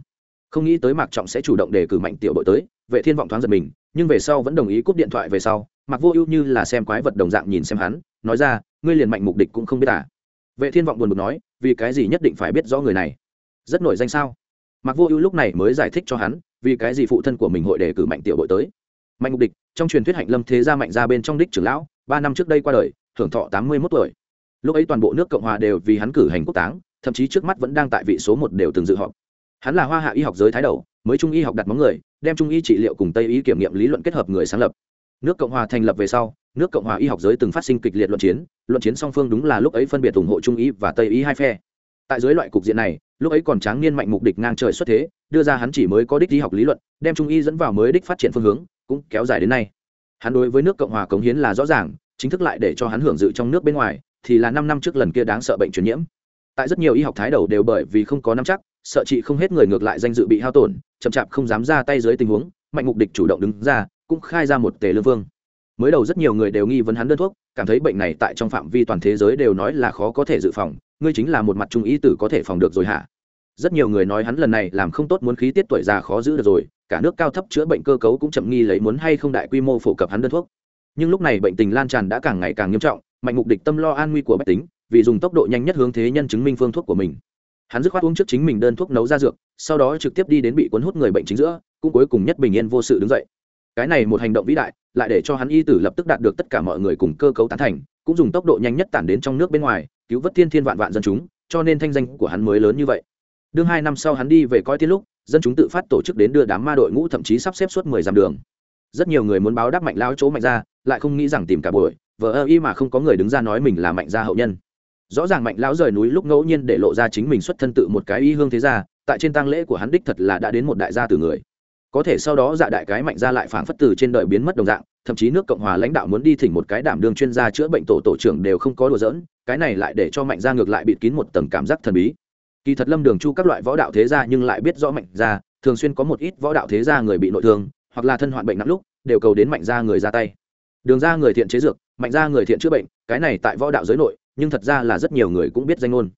Không nghĩ tới mạc trọng sẽ chủ động đề cử mạnh tiểu bội tới, vệ thiên vọng thoáng giật mình, nhưng về sau vẫn đồng ý cúp điện thoại về sau mặc vô ưu như là xem quái vật đồng dạng nhìn xem hắn, nói ra ngươi liền mạnh mục địch cũng không biết à? Vệ thiên vọng buồn bực nói, vì cái gì nhất định phải biết rõ người này? Rất nổi danh sao? Mặc vô ưu lúc này mới giải thích cho hắn, vì cái gì phụ thân của mình hội đề cử mạnh tiểu bội tới. Mạnh mục địch trong truyền thuyết hạnh lâm thế gia mạnh ra bên trong đích trưởng lão, ba năm trước đây qua đời hưởng thọ tám mươi 81 tuổi. Lúc ấy toàn bộ nước cộng hòa đều vì hắn cử hành quốc táng, thậm chí trước mắt vẫn đang tại vị số một đều từng dự họp. Hắn là hoa hạ y học giới thái đầu, mới trung y học đặt móng người, đem trung y trị liệu cùng tây y kiểm nghiệm lý luận kết hợp người sáng lập. Nước cộng hòa thành lập về sau nước cộng hòa y học giới từng phát sinh kịch liệt luận chiến luận chiến song phương đúng là lúc ấy phân biệt ủng hộ trung y và tây y hai phe. Tại dưới loại cục diện này, lúc ấy còn tráng niên mạnh mục địch ngang trời xuất thế, đưa ra hắn chỉ mới có đích y học lý luận, đem trung y dẫn vào mới đích phát triển phương hướng, cũng kéo dài đến nay. Hắn đối với nước cộng hòa cống hiến là rõ ràng, chính thức lại để cho hắn hưởng dự trong nước bên ngoài, thì là năm năm trước lần kia đáng sợ bệnh truyền nhiễm. Tại rất nhiều y học thái đầu đều bởi vì không có nắm chắc, sợ chị không hết người ngược lại danh dự bị hao tổn, chậm chạp không dám ra tay dưới tình huống, mạnh mục địch chủ động đứng ra, cũng khai ra một tề lương vương mới đầu rất nhiều người đều nghi vấn hắn đơn thuốc, cảm thấy bệnh này tại trong phạm vi toàn thế giới đều nói là khó có thể dự phòng, ngươi chính là một mặt trung ý tử có thể phòng được rồi hả? Rất nhiều người nói hắn lần này làm không tốt muốn khí tiết tuổi già khó giữ được rồi, cả nước cao thấp chữa bệnh cơ cấu cũng chậm nghi lấy muốn hay không đại quy mô phổ cập hắn đơn thuốc. Nhưng lúc này bệnh tình lan tràn đã càng ngày càng nghiêm trọng, mạnh mục địch tâm lo an nguy của bách tính, vì dùng tốc độ nhanh nhất hướng thế nhân chứng minh phương thuốc của mình. Hắn dứt khoát uống trước chính mình đơn thuốc nấu ra dược, sau đó trực tiếp đi đến bị cuốn hút người bệnh chính giữa, cũng cuối cùng nhất bình yên vô sự đứng dậy cái này một hành động vĩ đại, lại để cho hắn y tử lập tức đạt được tất cả mọi người cùng cơ cấu tán thành, cũng dùng tốc độ nhanh nhất tản đến trong nước bên ngoài, cứu vớt thiên thiên vạn vạn dân chúng, cho nên thanh danh của hắn mới lớn như vậy. Đương hai năm sau hắn đi về coi tiên lúc, dân chúng tự phát tổ chức đến đưa đám ma đội ngũ thậm chí sắp xếp suốt mười dặm đường. Rất nhiều người muốn báo đáp mạnh lao chỗ mạnh ra, lại không nghĩ rằng tìm cả buổi, vờ ơ y mà không có người đứng ra nói mình là mạnh gia hậu nhân. Rõ ràng mạnh lão rời núi lúc ngẫu nhiên để lộ ra chính mình xuất thân tự một cái y hương thế gia, tại trên tang lễ của hắn đích thật là đã đến một đại gia từ người có thể sau đó dạ đại cái mạnh gia lại phảng phất từ trên đời biến mất đồng dạng, thậm chí nước cộng hòa lãnh đạo muốn đi thỉnh một cái đảm đương chuyên gia chữa bệnh tổ tổ trưởng đều không có đùa giỡn, cái này lại để cho mạnh gia ngược lại bịt kín một tầng cảm giác thần bí. Kỳ thật lâm đường chu các loại võ đạo thế gia nhưng lại biết rõ mạnh gia thường xuyên có một ít võ đạo thế gia người bị nội thương, hoặc là thân hoạn bệnh nặng lúc, đều cầu đến mạnh gia người ra tay. Đường ra người thiện chế dược, mạnh gia người thiện chữa bệnh, cái này tại võ đạo giới nội, nhưng thật ra là rất nhiều người cũng biết danh ngôn.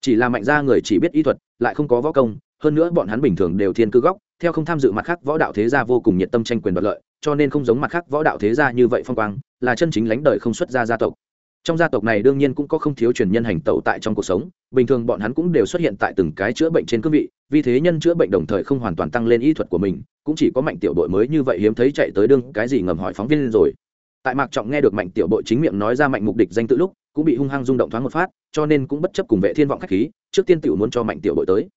Chỉ là mạnh gia người chỉ biết y thuật, lại không có võ công, hơn nữa bọn hắn bình thường đều thiên cư góc theo không tham dự mặt khác võ đạo thế gia vô cùng nhiệt tâm tranh quyền đoạt lợi, cho nên không giống mặt khác võ đạo thế gia như vậy phong quang, là chân chính lãnh đời không xuất gia gia tộc. Trong gia tộc này đương nhiên cũng có không thiếu truyền nhân hành tẩu tại trong cuộc sống, bình thường bọn hắn cũng đều xuất hiện tại từng cái chữa bệnh trên cương vị, vì thế nhân chữa bệnh đồng thời không hoàn toàn tăng lên y thuật của mình, cũng chỉ có mạnh tiểu đội mới như vậy hiếm thấy chạy tới đương cái gì ngầm hỏi phóng viên rồi. Tại mạc trọng nghe được mạnh tiểu đội chính miệng nói ra mạnh mục địch danh tự lúc, cũng bị hung hăng rung động thoáng một phát, cho nên cũng bất chấp cùng vệ thiên vọng khách khí, trước tiên tiểu muốn cho mạnh tiểu đội tới.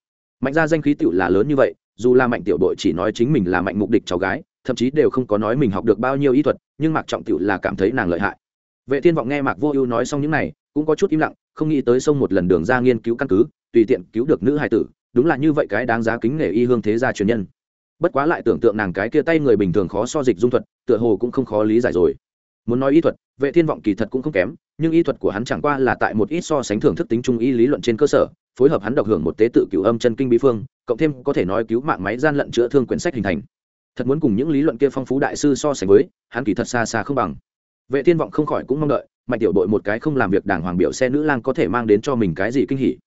Mạnh ra danh khí tiểu là lớn như vậy dù là mạnh tiểu đội chỉ nói chính mình là mạnh mục địch cháu gái, thậm chí đều không có nói mình học được bao nhiêu y thuật, nhưng mạc trọng tiểu là cảm thấy nàng lợi hại. Vệ thiên vọng nghe mạc vô ưu nói xong những này, cũng có chút im lặng, không nghĩ tới sông một lần đường ra nghiên cứu căn cứ, tùy tiện cứu được nữ hài tử, đúng là như vậy cái đáng giá kính nể y hương thế gia truyền nhân. Bất quá lại tưởng tượng nàng cái kia tay người bình thường khó so dịch dung thuật, tựa hồ cũng không khó lý giải rồi. Muốn nói y thuật, vệ thiên vọng kỳ thật cũng không kém, nhưng y thuật của hắn chẳng qua là tại một ít so sánh thưởng thức tính trung y lý luận trên cơ sở phối hợp hắn độc hưởng một tế tự cửu âm chân kinh bí phương, cộng thêm có thể nói cứu mạng máy gian lận chữa thương quyển sách hình thành. Thật muốn cùng những lý luận kia phong phú đại sư so sánh với, hắn kỳ thật xa xa không bằng. Vệ thiên vọng không khỏi cũng mong đợi, mạnh tiểu đội một cái không làm việc đảng hoàng biểu xe nữ lang có thể mang đến cho mình cái gì kinh hỉ.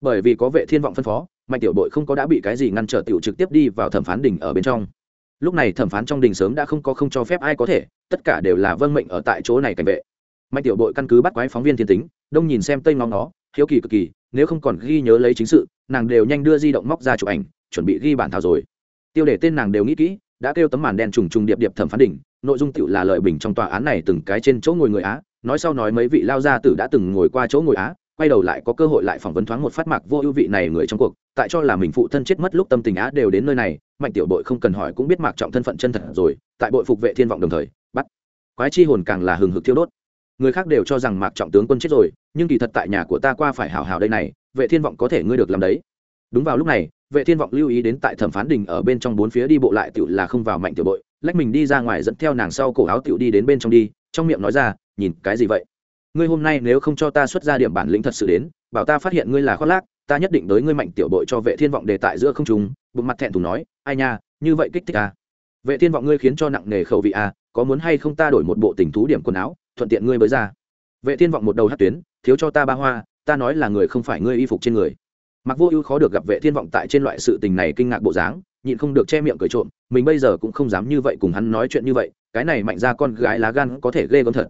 Bởi vì có vệ thiên vọng phân phó, mạnh tiểu đội không có đã bị cái gì ngăn trở tiểu trực tiếp đi vào thẩm phán đình ở bên trong. Lúc này thẩm phán trong đình sớm đã không có không cho phép ai có thể, tất cả đều là vâng mệnh ở tại chỗ này cảnh vệ. Mạnh tiểu đội căn cứ bắt quái phóng viên thiên tính, đông nhìn xem tây ngóng nó hiếu kỳ cực kỳ, nếu không còn ghi nhớ lấy chính sự, nàng đều nhanh đưa di động móc ra chụp ảnh, chuẩn bị ghi bản thảo rồi. Tiêu đề tên nàng đều nghĩ kỹ, đã kêu tấm màn đen trùng trùng điệp điệp thẩm phán đỉnh, nội dung tựu là lợi bình trong tòa án này từng cái trên chỗ ngồi người á, nói sau nói mấy vị lao gia tử đã từng ngồi qua chỗ ngồi á, quay đầu lại có cơ hội lại phỏng vấn thoáng một phát mạc vô ưu vị này người trong cuộc, tại cho là mình phụ thân chết mất lúc tâm tình á đều đến nơi này, mạnh tiểu bội không cần hỏi cũng biết mạc trọng thân phận chân thật rồi, tại bội phục vệ thiên vọng đồng thời, bắt. Quái chi hồn càng là hừng hực thiêu đốt người khác đều cho rằng mạc trọng tướng quân chết rồi, nhưng kỳ thật tại nhà của ta qua phải hào hào đây này, vệ thiên vọng có thể ngươi được làm đấy. Đúng vào lúc này, vệ thiên vọng lưu ý đến tại thẩm phán đình ở bên trong bốn phía đi bộ lại tiểu là không vào mạnh tiểu bội, lách mình đi ra ngoài dẫn theo nàng sau cổ áo tiểu đi đến bên trong đi, trong miệng nói ra, nhìn, cái gì vậy? Ngươi hôm nay nếu không cho ta xuất ra điểm bản lĩnh thật sự đến, bảo ta phát hiện ngươi là khoác lác, ta nhất định tới ngươi mạnh tiểu bội cho vệ thiên vọng đề tại giữa không trung. Bụng mặt thẹn thùng nói, ai nha, như vậy kích thích à. vệ thiên vọng ngươi khiến cho nặng nề khẩu vị à có muốn hay không ta đổi một bộ tình thú điểm quần áo? Thuận tiện ngươi mới ra. Vệ thiên vọng một đầu hát tuyến, thiếu cho ta ba hoa, ta nói là người không phải ngươi y phục trên người. Mặc vô ưu khó được gặp vệ thiên vọng tại trên loại sự tình này kinh ngạc bộ dáng, nhịn không được che miệng cười trộm, mình bây giờ cũng không dám như vậy cùng hắn nói chuyện như vậy, cái này mạnh ra con gái lá gan có thể ghê gớm thật.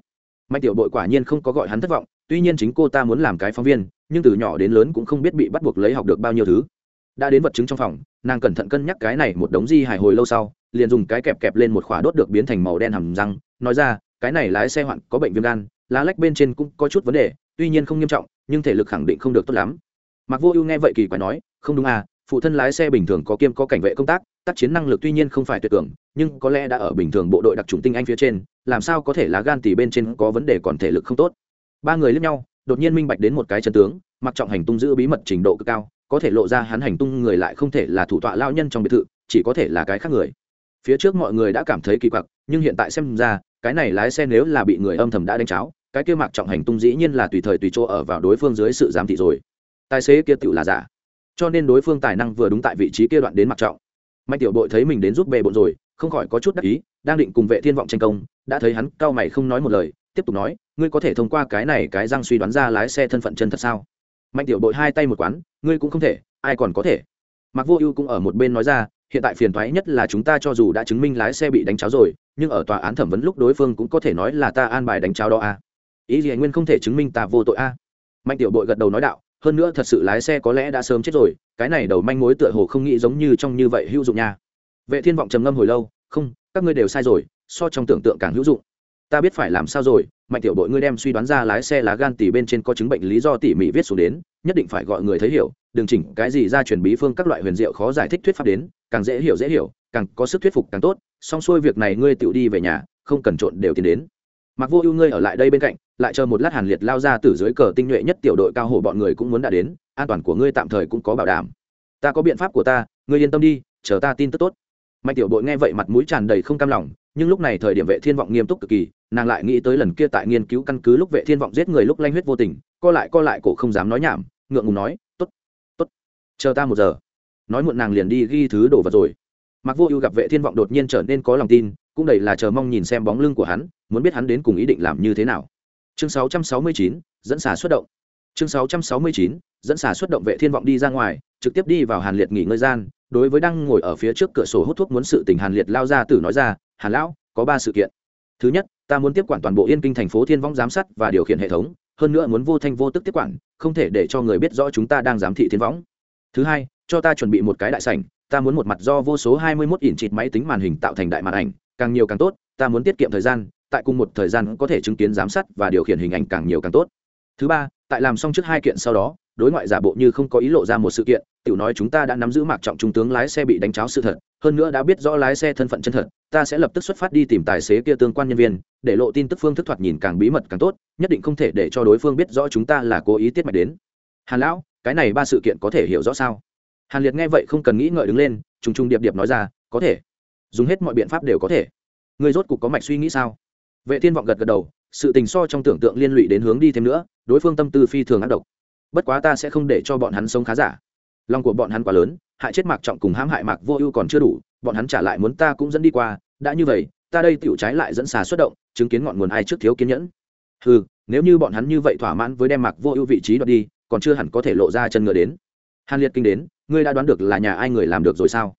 Mạnh tiểu bội quả nhiên không có gọi hắn thất vọng, tuy nhiên chính cô ta muốn làm cái phóng viên, nhưng từ nhỏ đến lớn cũng không biết bị bắt buộc lấy học được bao nhiêu thứ. Đã đến vật chứng trong phòng, nàng cẩn thận cân nhắc cái này một đống di hài hồi lâu sau, liền dùng cái kẹp kẹp lên một khỏa đốt được biến thành màu đen hầm răng, nói ra cái này lái xe hoạn có bệnh viêm gan, lá lách bên trên cũng có chút vấn đề, tuy nhiên không nghiêm trọng, nhưng thể lực khẳng định không được tốt lắm. Mặc vô ưu nghe vậy kỳ quái nói, không đúng à phụ thân lái xe bình thường có kiêm, có cảnh vệ công tác tác chiến năng lực tuy nhiên không phải tuyệt cường, nhưng có lẽ đã ở bình thường bộ đội đặc trùng tinh anh phía trên, làm sao có thể lá gan tỉ bên trên có vấn đề còn thể lực không tốt? Ba người lẫn nhau, đột nhiên minh bạch đến một cái chân tướng, mặc trọng hành tung giữ bí mật trình độ cực cao, có thể lộ ra hắn hành tung người lại không thể là thủ tọa lao nhân trong biệt thự, chỉ có thể là cái khác người. Phía trước mọi người đã cảm thấy kỳ quặc, nhưng hiện tại xem ra cái này lái xe nếu là bị người âm thầm đã đánh cháo, cái kia mặc trọng hành tung dĩ nhiên là tùy thời tùy chỗ ở vào đối phương dưới sự giám thị rồi. Tài xế kia tự là giả. Cho nên đối phương tài năng vừa đúng tại vị trí kia đoạn đến mặc trọng. Mạnh tiểu đội thấy mình đến giúp bề bộn rồi, không khỏi có chút đắc ý, đang định cùng vệ thiên vọng tranh công, đã thấy hắn cao mày không nói một lời, tiếp tục nói, ngươi có thể thông qua cái này cái răng suy đoán ra lái xe thân phận chân thật sao? Mạnh tiểu đội hai tay một quán, ngươi cũng không thể, ai còn có thể? Mặc vô ưu cũng ở một bên nói ra, hiện tại phiền thoái nhất là chúng ta cho dù đã chứng minh lái xe bị đánh cháo rồi nhưng ở tòa án thẩm vấn lúc đối phương cũng có thể nói là ta an bài đánh cháo đó a à. ý gì anh nguyên không thể chứng minh ta vô tội a à. mạnh tiểu bội gật đầu nói đạo, hơn nữa thật sự lái xe có lẽ đã sớm chết rồi, cái này đầu manh mối tựa hồ không nghĩ giống như trong như vậy hữu dụng nha vệ thiên vọng trầm ngâm hồi lâu, không, các ngươi đều sai rồi, so trong tưởng tượng càng hữu dụng ta biết phải làm sao rồi, mạnh tiểu đội ngươi đem suy đoán ra lái xe lá gan tỉ bên trên có chứng bệnh lý do tỉ mỉ viết xuống đến nhất định phải gọi người thấy hiểu, đừng chỉnh cái gì ra truyền bí phương các loại huyền diệu khó giải thích thuyết pháp đến, càng dễ hiểu dễ hiểu, càng có sức thuyết phục càng tốt, xong xuôi việc này ngươi tự đi về nhà, không cần trộn đều tiến đến. Mặc vô ưu ngươi ở lại đây bên cạnh, lại chờ một lát hàn liệt lao ra từ dưới cờ tinh nhuệ nhất tiểu đội cao hổ bọn người cũng muốn đã đến, an toàn của ngươi tạm thời cũng có bảo đảm. Ta có biện pháp của ta, ngươi yên tâm đi, chờ ta tin tức tốt. Mạnh tiểu đội nghe vậy mặt mũi tràn đầy không cam lòng, nhưng lúc này thời điểm vệ thiên vọng nghiêm túc cực kỳ, nàng lại nghĩ tới lần kia tại nghiên cứu căn cứ lúc vệ thiên vọng giết người lúc lanh huyết vô tình, co lại co lại cổ không dám nói nhảm ngượng ngùng nói tốt tốt chờ ta một giờ. Nói muộn nàng liền đi ghi thứ đồ vật rồi. Mặc vô ưu gặp vệ thiên vọng đột nhiên trở nên có lòng tin cũng đầy là chờ mong nhìn xem bóng lưng của hắn muốn biết hắn đến cùng ý định làm như thế nào. Chương 669, dẫn xả xuất động. Chương 669, dẫn xả xuất động vệ thiên vọng đi ra ngoài trực tiếp đi vào hàn liệt nghỉ ngơi gian đối với đang ngồi ở phía trước cửa sổ hút thuốc muốn sự tình hàn liệt lao ra tử nói ra hàn lão có ba sự kiện. Thứ nhất ta muốn tiếp quản toàn bộ yên kinh thành phố thiên vong giám sát và điều khiển hệ thống hơn nữa muốn vô thanh vô tức tiếp quản, không thể để cho người biết rõ chúng ta đang giám thị thiên võng. Thứ hai, cho ta chuẩn bị một cái đại sảnh, ta muốn một mặt do vô số hai mươi 21 ỉn chịt máy tính màn hình tạo thành đại màn ảnh, càng nhiều càng tốt, ta muốn tiết kiệm thời gian, tại cùng một thời gian có thể chứng kiến giám sát và điều khiển hình ảnh càng nhiều càng tốt. Thứ ba, tại làm xong trước hai kiện sau đó đối ngoại giả bộ như không có ý lộ ra một sự kiện, tiểu nói chúng ta đã nắm giữ mạc trọng trung tướng lái xe bị đánh cháo sự thật, hơn nữa đã biết rõ lái xe thân phận chân thật, ta sẽ lập tức xuất phát đi tìm tài xế kia tương quan nhân viên, để lộ tin tức phương thức thoạt nhìn càng bí mật càng tốt, nhất định không thể để cho đối phương biết rõ chúng ta là cố ý tiết mạch đến. Hàn lão, cái này ba sự kiện có thể hiểu rõ sao? Hàn liệt nghe vậy không cần nghĩ ngợi đứng lên, trùng trùng điệp điệp nói ra, có thể. Dùng hết mọi biện pháp đều có thể. Người rốt cục có mạch suy nghĩ sao? Vệ thiên vọng gật gật đầu, sự tình so trong tưởng tượng liên lụy đến hướng đi thêm nữa, đối phương tâm tư phi thường ác độc bất quá ta sẽ không để cho bọn hắn sống khá giả. Lòng của bọn hắn quá lớn, hại chết mạc trọng cùng hãm hại mạc vô ưu còn chưa đủ, bọn hắn trả lại muốn ta cũng dẫn đi qua, đã như vậy, ta đây tựu trái lại dẫn xà xuất động, chứng kiến ngọn nguồn ai trước thiếu kiên nhẫn. Ừ nếu như bọn hắn như vậy thỏa mãn với đem mạc vô ưu vị trí đoạt đi, còn chưa hẳn có thể lộ ra chân ngựa đến. Hàn liệt kinh đến, ngươi đã đoán được là nhà ai người làm được rồi sao?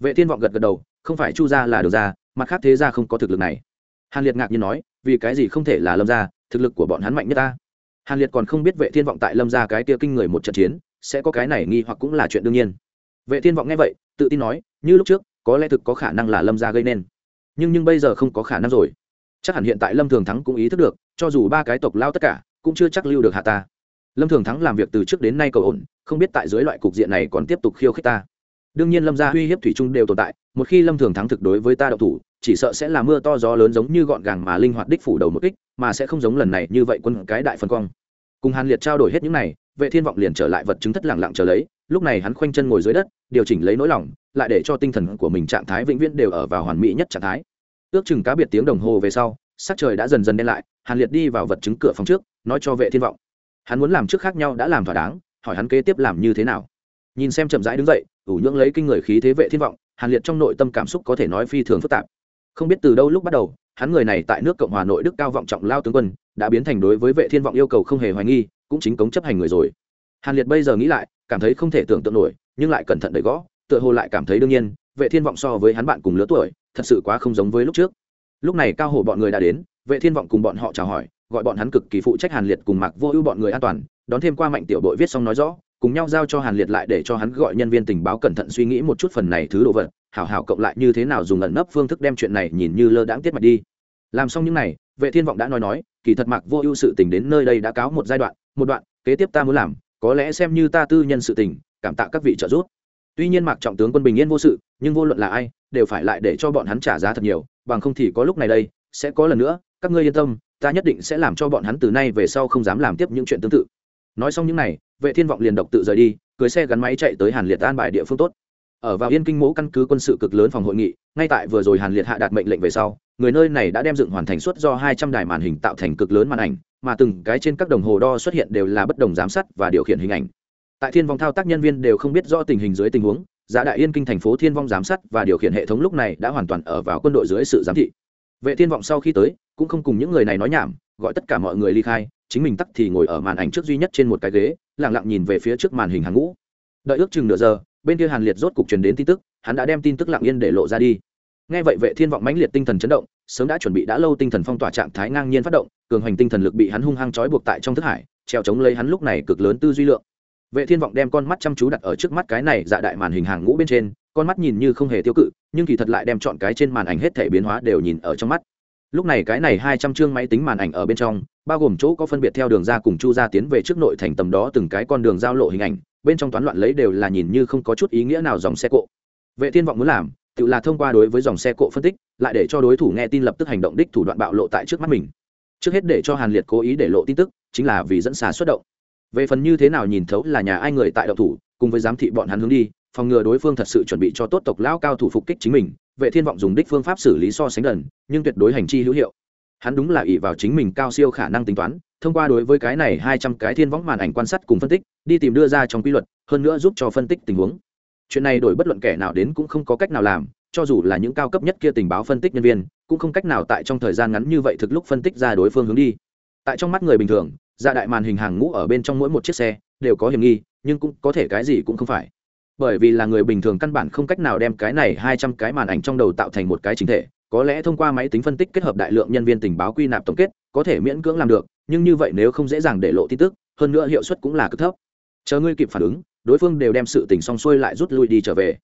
Vệ thiên vọng gật gật đầu, không phải chu gia là được ra mặt khác thế gia không có thực lực này. Hàn liệt ngạc nhiên nói, vì cái gì không thể là lâm gia, thực lực của bọn hắn mạnh nhất ta? Hàn liệt còn không biết vệ thiên vọng tại lâm gia cái kia kinh người một trận chiến sẽ có cái này nghi hoặc cũng là chuyện đương nhiên vệ thiên vọng nghe vậy tự tin nói như lúc trước có lẽ thực có khả năng là lâm gia gây nên nhưng nhưng bây giờ không có khả năng rồi chắc hẳn hiện tại lâm thường thắng cũng ý thức được cho dù ba cái tộc lao tất cả cũng chưa chắc lưu được hạ ta lâm thường thắng làm việc từ trước đến nay cầu ổn không biết tại dưới loại cục diện này còn tiếp tục khiêu khích ta đương nhiên lâm gia uy hiếp thủy chung đều tồn tại một khi lâm thường thắng thực đối với ta đậu thủ chỉ sợ sẽ là mưa to gió lớn giống như gọn gàng mà linh hoạt đích phủ đầu một kích mà sẽ không giống lần này như vậy quân cái đại phân quang cùng hàn liệt trao đổi hết những này, vệ thiên vọng liền trở lại vật chứng thất lặng lặng chờ lấy, lúc này hắn khoanh chân ngồi dưới đất, điều chỉnh lấy nỗi lòng, lại để cho tinh thần của mình trạng thái vĩnh viễn đều ở vào hoàn mỹ nhất trạng thái. Ước chừng cá biệt tiếng đồng hồ về sau, sắc trời đã dần dần đen lại, hàn liệt đi vào vật chứng cửa phòng trước, nói cho vệ thiên vọng. Hắn muốn làm trước khác nhau đã làm thỏa đáng, hỏi hắn kế tiếp làm như thế nào. Nhìn xem chậm rãi đứng dậy, ủ nhưỡng lấy kinh người khí thế vệ thiên vọng, hàn liệt trong nội tâm cảm xúc có thể nói phi thường phức tạp. Không biết từ đâu lúc bắt đầu hắn người này tại nước cộng hòa nội đức cao vọng trọng lao tướng quân, đã biến thành đối với vệ thiên vọng yêu cầu không hề hoài nghi, cũng chính cống chấp hành người rồi. Hàn liệt bây giờ nghĩ lại, cảm thấy không thể tưởng tượng nổi, nhưng lại cẩn thận đợi gõ, tựa hồ lại cảm thấy đương nhiên, vệ thiên vọng so với hắn bạn cùng lứa tuổi, thật sự quá không giống với lúc trước. Lúc này cao hổ bọn người đã đến, vệ thiên vọng cùng bọn họ chào hỏi, gọi bọn hắn cực kỳ phụ trách hàn liệt cùng mặc vô ưu bọn người an toàn, đón thêm qua mạnh tiểu đội viết xong nói rõ, cùng nhau giao cho hàn liệt lại để cho hắn gọi nhân viên tình báo cẩn thận suy nghĩ một chút phần này thứ đồ vật hảo hảo cộng lại như thế nào dùng ẩn nấp phương thức đem chuyện này nhìn như lơ đãng tiết mạch đi. Làm xong những này, vệ thiên vọng đã nói nói, kỳ thật mạc vô ưu sự tình đến nơi đây đã cáo một giai đoạn, một đoạn, kế tiếp ta muốn làm, có lẽ xem như ta tư nhân sự tình, cảm tạ các vị trợ giúp. Tuy nhiên mạc trọng tướng quân bình yên vô sự, nhưng vô luận là ai, đều phải lại để cho bọn hắn trả giá thật nhiều, bằng không thì có lúc này đây, sẽ có lần nữa, các ngươi yên tâm, ta nhất định sẽ làm cho bọn hắn từ nay về sau không dám làm tiếp những chuyện tương tự. Nói xong những này, vệ thiên vọng liền độc tự rời đi, cưới xe gắn máy chạy tới hàn liệt an bài địa phương tốt ở vào yên kinh mẫu căn cứ quân sự cực lớn phòng hội nghị, ngay tại vừa rồi hàn liệt hạ đạt mệnh lệnh về sau, người nơi này đã đem dựng hoàn thành suốt do 200 đài màn hình tạo thành cực lớn màn ảnh, mà từng cái trên các đồng hồ đo xuất hiện đều là bất đồng giám sát và điều khiển hình ảnh. Tại thiên vong thao tác nhân viên đều không biết rõ tình hình dưới tình huống giả đại yên kinh thành phố thiên vong giám sát và điều khiển hệ thống lúc này đã hoàn toàn ở vào quân đội dưới sự giám thị. Vệ thiên vọng sau khi tới, cũng không cùng những người này nói nhảm, gọi tất cả mọi người ly khai, chính mình tắt thì ngồi ở màn ảnh trước duy nhất trên một cái ghế, lặng lặng nhìn về phía trước màn hình hàng ngũ. Đợi ước chừng nửa giờ bên kia hàn liệt rốt cục truyền đến tin tức, hắn đã đem tin tức lặng yên để lộ ra đi. Nghe vậy vệ thiên vọng mãnh liệt tinh thần chấn động, sớm đã chuẩn bị đã lâu tinh thần phong tỏa trạng thái ngang nhiên phát động, cường hành tinh thần lực bị hắn hung hăng trói buộc tại trong thức hải, treo chống lấy hắn lúc này cực lớn tư duy lượng. Vệ thiên vọng đem con mắt chăm chú đặt ở trước mắt cái này dạ đại màn hình hàng ngũ bên trên, con mắt nhìn như không hề tiêu cự, nhưng kỳ thật lại đem chọn cái trên màn ảnh hết thể biến hóa đều nhìn ở trong mắt. Lúc này cái này hai trăm chương máy tính màn ảnh ở bên trong, bao gồm chỗ có phân biệt theo đường ra cùng chu ra tiến về trước nội thành tầm đó từng cái con đường giao lộ hình ảnh bên trong toán loạn lấy đều là nhìn như không có chút ý nghĩa nào dòng xe cộ. Vệ thiên vọng muốn làm, tự là thông qua đối với dòng xe cộ phân tích, lại để cho đối thủ nghe tin lập tức hành động đích thủ đoạn bạo lộ tại trước mắt mình. Trước hết để cho hàn liệt cố ý để lộ tin tức, chính là vì dẫn xà xuất động. Về phần như thế nào nhìn thấu là nhà ai người tại động thủ, cùng với giám thị bọn hắn hướng đi, phòng ngừa đối phương thật sự chuẩn bị cho tốt tộc lao cao thủ phục kích chính mình, vệ thiên vọng dùng đích phương pháp xử lý so sánh đần nhưng tuyệt đối hành chi hữu hiệu hắn đúng là ỷ vào chính mình cao siêu khả năng tính toán, thông qua đối với cái này hai trăm cái thiên võng màn ảnh quan sát cùng phân tích, đi tìm đưa ra trong quy luật, hơn nữa giúp cho phân tích tình huống. Chuyện này đổi bất luận kẻ nào đến cũng không có cách nào làm, cho dù là những cao cấp nhất kia tình báo phân tích nhân viên, cũng không cách nào tại trong thời gian ngắn như vậy thực lúc phân tích ra đối phương hướng đi. Tại trong mắt người bình thường ra đại màn hình hàng ngũ ở bên trong mỗi một chiếc xe đều có hiểm nghi, nhưng cũng có thể cái gì cũng không phải. Bởi vì là người bình thường căn bản không cách nào đem cái này hai trăm cái màn ảnh trong đầu tạo thành một cái chính thể có lẽ thông qua máy tính phân tích kết hợp đại lượng nhân viên tình báo quy nạp tổng kết, có thể miễn cưỡng làm được, nhưng như vậy nếu không dễ dàng để lộ tin tức, hơn nữa hiệu suất cũng là cực thấp. Chờ ngươi kịp phản ứng, đối phương đều đem sự tình xong xuôi lại rút lui đi trở về.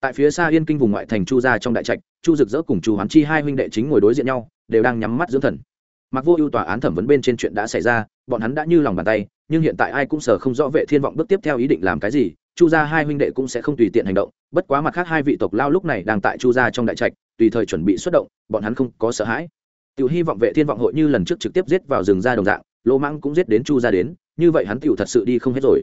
Tại phía xa yên kinh vùng ngoại thành chu gia trong đại trạch, chu rực rỡ cùng chu hoán chi hai huynh đệ chính ngồi đối diện nhau, đều đang nhắm mắt dưỡng thần. Mặc vô ưu tòa án thẩm vấn bên trên chuyện đã xảy ra, bọn hắn đã như lòng bàn tay, nhưng hiện tại ai cũng sờ không rõ vệ thiên vọng bước tiếp theo ý định làm cái gì, chu gia hai huynh đệ cũng sẽ không tùy tiện hành động, bất quá mặt khác hai vị tộc lao lúc này đang tại chu gia trong đại trạch tùy thời chuẩn bị xuất động, bọn hắn không có sợ hãi. Tiểu hy vọng vệ thiên vọng hội như lần trước trực tiếp giết vào rừng ra đồng dạng, lô mãng cũng giết đến chu gia đến, như vậy hắn tiểu thật sự đi không hết rồi.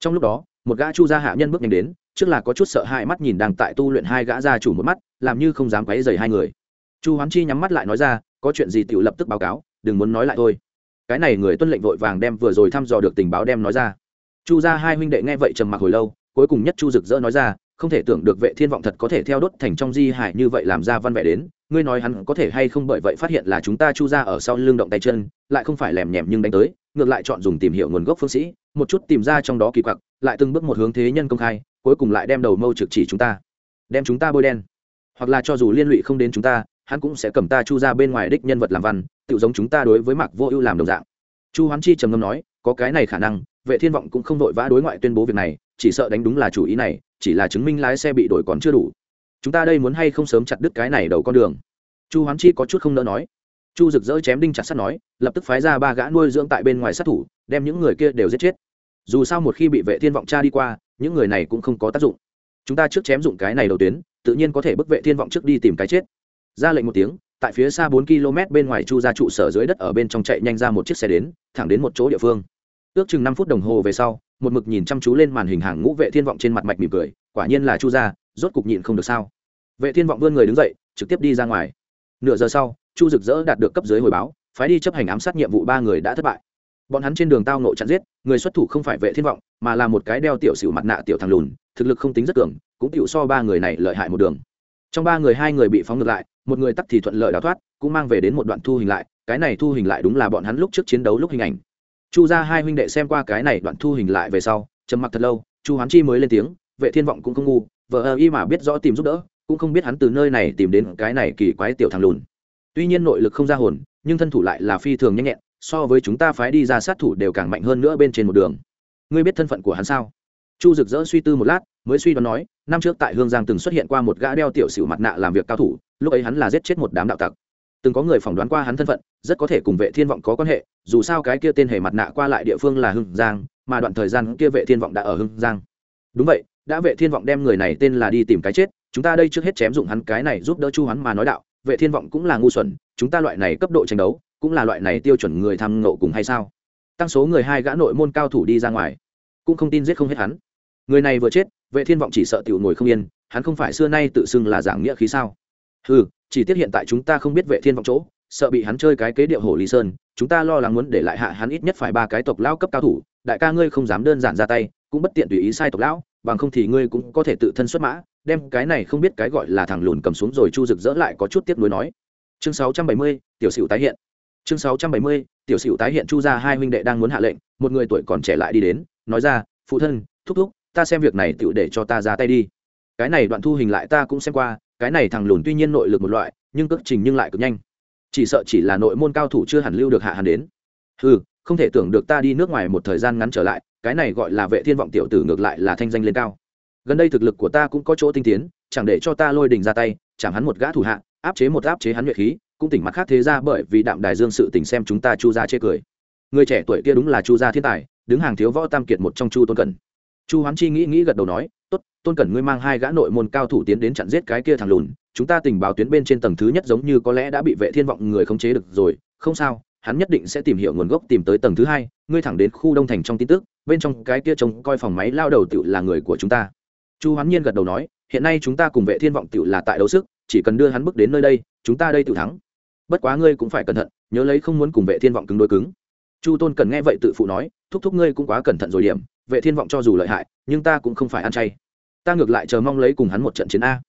Trong lúc đó, một gã chu gia hạ nhân bước nhanh đến, trước là có chút sợ hãi mắt nhìn đang tại tu luyện hai gã gia chủ một mắt, làm như không dám quấy rầy hai người. Chu hoán chi nhắm mắt lại nói ra, có chuyện gì tiểu lập tức báo cáo, đừng muốn nói lại thôi. Cái này người tuân lệnh vội vàng đem vừa rồi thăm dò được tình báo đem nói ra. Chu gia hai huynh đệ nghe vậy trầm mặc hồi lâu, cuối cùng nhất chu rực rỡ nói ra không thể tưởng được vệ thiên vọng thật có thể theo đốt thành trong di hải như vậy làm ra văn vẻ đến. Ngươi nói hắn có thể hay không bởi vậy phát hiện là chúng ta chu ra ở sau lưng động tay chân, lại không phải lèm nhèm nhưng đánh tới, ngược lại chọn dùng tìm hiểu nguồn gốc phương sĩ, một chút tìm ra trong đó kỳ quặc, lại từng bước một hướng thế nhân công khai, cuối cùng lại đem đầu mâu trực chỉ chúng ta. Đem chúng ta bôi đen. Hoặc là cho dù liên lụy không đến chúng ta, hắn cũng sẽ cầm ta chu ra bên ngoài đích nhân vật làm văn tự giống chúng ta đối với mạc vô ưu làm đồng dạng. Chu hoán chi trầm ngâm nói, có cái này khả năng, vệ thiên vọng cũng không vội vã đối ngoại tuyên bố việc này chỉ sợ đánh đúng là chủ ý này, chỉ là chứng minh lái xe bị đổi còn chưa đủ. Chúng ta đây muốn hay không sớm chặt đứt cái này đầu con đường? Chu hoán chi có chút không nỡ nói. Chu rực rỡ chém đinh chặt sắt nói, lập tức phái ra ba gã nuôi dưỡng tại bên ngoài sát thủ, đem những người kia đều giết chết. Dù sao một khi bị vệ thiên vọng cha đi qua, những người này cũng không có tác dụng. Chúng ta trước chém dụng cái này đầu tuyến, tự nhiên có thể bức vệ thiên vọng trước đi tìm cái chết. Ra lệnh một tiếng, tại phía xa bốn km bên ngoài chu ra trụ sở dưới đất ở bên trong chạy nhanh ra một chiếc xe đến, thẳng đến một chỗ địa phương. Ước chừng năm phút đồng hồ về sau một mực nhìn chăm chú lên màn hình hàng ngũ vệ thiên vọng trên mặt mạch mỉm cười, quả nhiên là chu gia, rốt cục nhịn không được sao? Vệ thiên vọng vươn người đứng dậy, trực tiếp đi ra ngoài. Nửa giờ sau, chu rực rỡ đạt được cấp dưới hồi báo, phái đi chấp hành ám sát nhiệm vụ ba người đã thất bại. Bọn hắn trên đường tao nộ chặn giết, người xuất thủ không phải vệ thiên vọng, mà là một cái đeo tiểu xỉu mặt nạ tiểu thằng lùn, thực lực không tính rất cường, cũng tiểu so ba người này lợi hại một đường. Trong ba người hai người bị phóng ngược lại, một người tắc thì thuận lợi đào thoát, cũng mang về đến một đoạn thu hình lại, cái này thu hình lại đúng là bọn hắn lúc trước chiến đấu lúc hình ảnh chu ra hai huynh đệ xem qua cái này đoạn thu hình lại về sau, trầm mặc thật lâu, chu hoán chi mới lên tiếng, vệ thiên vọng cũng không ngu, vợ ơ y mà biết rõ tìm giúp đỡ, cũng không biết hắn từ nơi này tìm đến cái này kỳ quái tiểu thằng lùn. Tuy nhiên nội lực không ra hồn, nhưng thân thủ lại là phi thường nhanh nhẹn, so với chúng ta phái đi ra sát thủ đều càng mạnh hơn nữa bên trên một đường. Ngươi biết thân phận của hắn sao? Chu rực rỡ suy tư một lát, mới suy đoán nói, năm trước tại hương giang từng xuất hiện qua một gã đeo tiểu sửu mặt nạ làm việc cao thủ, lúc ấy hắn là giết chết một đám đạo tặc từng có người phỏng đoán qua hắn thân phận, rất có thể cùng vệ thiên vọng có quan hệ, dù sao cái kia tên hề mặt nạ qua lại địa phương là hưng giang, mà đoạn thời gian kia vệ thiên vọng đã ở hưng giang. Đúng vậy, đã vệ thiên vọng đem người này tên là đi tìm cái chết, chúng ta đây trước hết chém dụng hắn cái này giúp đỡ chu hắn mà nói đạo, vệ thiên vọng cũng là ngu xuẩn, chúng ta loại này cấp độ tranh đấu, cũng là loại này tiêu chuẩn người tham ngộ cùng hay sao? Tăng số người hai gã nội môn cao thủ đi ra ngoài, cũng không tin giết không hết hắn. Người này vừa chết, vệ thiên vọng chỉ sợ tiểu ngồi không yên, hắn không phải xưa nay tự xưng là giảng nghĩa khí sao? Ừ chỉ tiếc hiện tại chúng ta không biết vệ thiên vọng chỗ sợ bị hắn chơi cái kế điệu hồ lý sơn chúng ta lo lắng muốn để lại hạ hắn ít nhất phải ba cái tộc lão cấp cao thủ đại ca ngươi không dám đơn giản ra tay cũng bất tiện tùy ý sai tộc lão bằng không thì ngươi cũng có thể tự thân xuất mã đem cái này không biết cái gọi là thằng lùn cầm xuống rồi chu rực dỡ lại có chút tiếc nuối nói. Chương 670, tiểu sửu tái hiện. Chương 670, tiểu sửu tái hiện chu ra hai huynh đệ đang muốn hạ lệnh một người tuổi còn trẻ lại đi đến nói ra phụ thân thúc thúc ta xem việc này tựu để cho ta ra tay đi. Cái này đoạn thu hình lại ta cũng xem qua cái này thằng lùn tuy nhiên nội lực một loại, nhưng cước trình nhưng lại cực nhanh. Chỉ sợ chỉ là nội môn cao thủ chưa hẳn lưu được hạ hàn đến. Ừ không thể tưởng được ta đi nước ngoài một thời gian ngắn trở lại, cái này gọi là vệ thiên vọng tiểu tử ngược lại là thanh danh lên cao. Gần đây thực lực của ta cũng có chỗ tinh tiến, chẳng để cho ta lôi đình ra tay chẳng hắn một gã thủ hạ, áp chế một áp chế hắn nhuệ khí, cũng tỉnh mặt khác thế ra bởi vì đạm đài dương sự tình xem chúng ta chu ra chê cười. Người trẻ tuổi kia đúng là chu gia thiên tài, đứng hàng thiếu võ tam kiệt một trong chu tôn cần chu hoán chi nghĩ nghĩ gật đầu nói, tốt, tôn cẩn ngươi mang hai gã nội môn cao thủ tiến đến chặn giết cái kia thằng lùn, chúng ta tình báo tuyến bên trên tầng thứ nhất giống như có lẽ đã bị vệ thiên vọng người khống chế được rồi, không sao, hắn nhất định sẽ tìm hiểu nguồn gốc tìm tới tầng thứ hai, ngươi thẳng đến khu đông thành trong tin tức, bên trong cái kia trông coi phòng máy lao đầu tựu là người của chúng ta. Chu hoán nhiên gật đầu nói, hiện nay chúng ta cùng vệ thiên vọng tựu là tại đấu sức, chỉ cần đưa hắn bước đến nơi đây, chúng ta đây tự thắng. Bất quá ngươi cũng phải cẩn thận, nhớ lấy không muốn cùng vệ thiên vọng cứng đối cứng. Chu tôn cần nghe vậy tự phụ nói, thúc thúc ngươi cũng quá cẩn thận rồi điểm vệ thiên vọng cho dù lợi hại, nhưng ta cũng không phải ăn chay. Ta ngược lại chờ mong lấy cùng hắn một trận chiến a.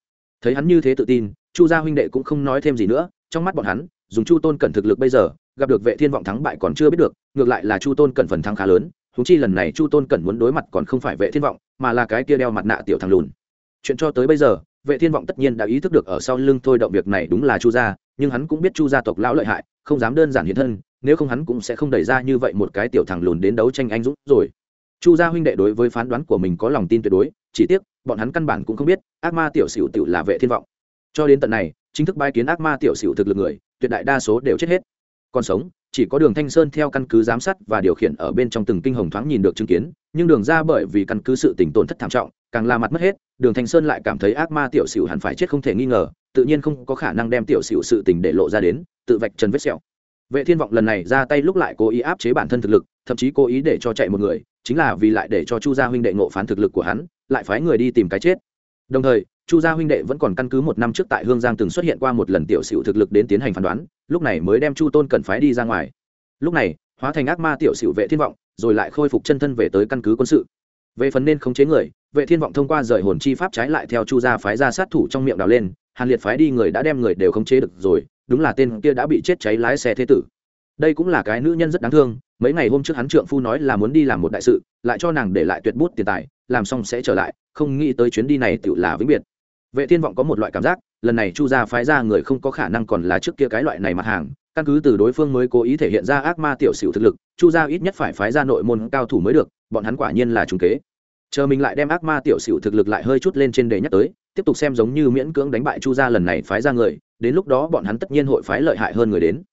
Thấy hắn như thế tự tin, chu gia huynh đệ cũng không nói thêm gì nữa, trong mắt bọn hắn, dùng chu tôn cẩn thực lực bây giờ, gặp được vệ thiên vọng thắng bại còn chưa biết được, ngược lại là chu tôn cẩn phần thắng khá lớn húng chi lần này chu tôn cẩn muốn đối mặt còn không phải vệ thiên vọng, mà là cái kia đeo mặt nạ tiểu thằng lùn. Chuyện cho tới bây giờ, vệ thiên vọng tất nhiên đã ý thức được ở sau lưng thôi động việc này đúng là chu gia, nhưng hắn cũng biết chu gia tộc lão lợi hại, không dám đơn giản hiện thân, nếu không hắn cũng sẽ không đẩy ra như vậy một cái tiểu thằng lùn đến đấu tranh anh dũng rồi chu gia huynh đệ đối với phán đoán của mình có lòng tin tuyệt đối, chỉ tiếc, bọn hắn căn bản cũng không biết, ác ma tiểu sửu tiểu là vệ thiên vọng. Cho đến tận này, chính thức bái kiến ác ma tiểu sửu thực lực người, tuyệt đại đa số đều chết hết. Còn sống, chỉ có đường thanh sơn theo căn cứ giám sát và điều khiển ở bên trong từng kinh hồng thoáng nhìn được chứng kiến, nhưng đường ra bởi vì căn cứ sự tình tổn thất thảm trọng, càng la mặt mất hết, đường thanh sơn lại cảm thấy ác ma tiểu sửu hẳn phải chết không thể nghi ngờ, tự nhiên không có khả năng đem tiểu sửu sự tình để lộ ra đến, tự vạch trần vết sẹo. Vệ thiên vọng lần này ra tay lúc lại cố ý áp chế bản thân thực lực thậm chí cố ý để cho chạy một người, chính là vì lại để cho chu gia huynh đệ ngộ phán thực lực của hắn, lại phái người đi tìm cái chết. Đồng thời, chu gia huynh đệ vẫn còn căn cứ một năm trước tại hương giang từng xuất hiện qua một lần tiểu sửu thực lực đến tiến hành phán đoán, lúc này mới đem chu tôn cần phái đi ra ngoài. Lúc này, hóa thành ác ma tiểu sửu vệ thiên vọng, rồi lại khôi phục chân thân về tới căn cứ quân sự. Về phần nên khống chế người, vệ thiên vọng thông qua rời hồn chi pháp trái lại theo chu gia phái ra sát thủ trong miệng đào lên, hàn liệt phái đi người đã đem người đều khống chế được rồi, đúng là tên kia đã bị chết cháy lái xe thế tử. Đây cũng là cái nữ nhân rất đáng thương mấy ngày hôm trước hắn trượng phu nói là muốn đi làm một đại sự, lại cho nàng để lại tuyệt bút tiền tài, làm xong sẽ trở lại, không nghĩ tới chuyến đi này tự là vĩnh biệt. Vệ thiên vọng có một loại cảm giác, lần này chu gia phái ra người không có khả năng còn là trước kia cái loại này mặt hàng, căn cứ từ đối phương mới cố ý thể hiện ra ác ma tiểu sửu thực lực, chu gia ít nhất phải phái ra nội môn cao thủ mới được, bọn hắn quả nhiên là trùng kế. Chờ mình lại đem ác ma tiểu sửu thực lực lại hơi chút lên trên đề nhắc tới, tiếp tục xem giống như miễn cưỡng đánh bại chu gia lần này phái ra người, đến lúc đó bọn hắn tất nhiên hội phái lợi hại hơn người đến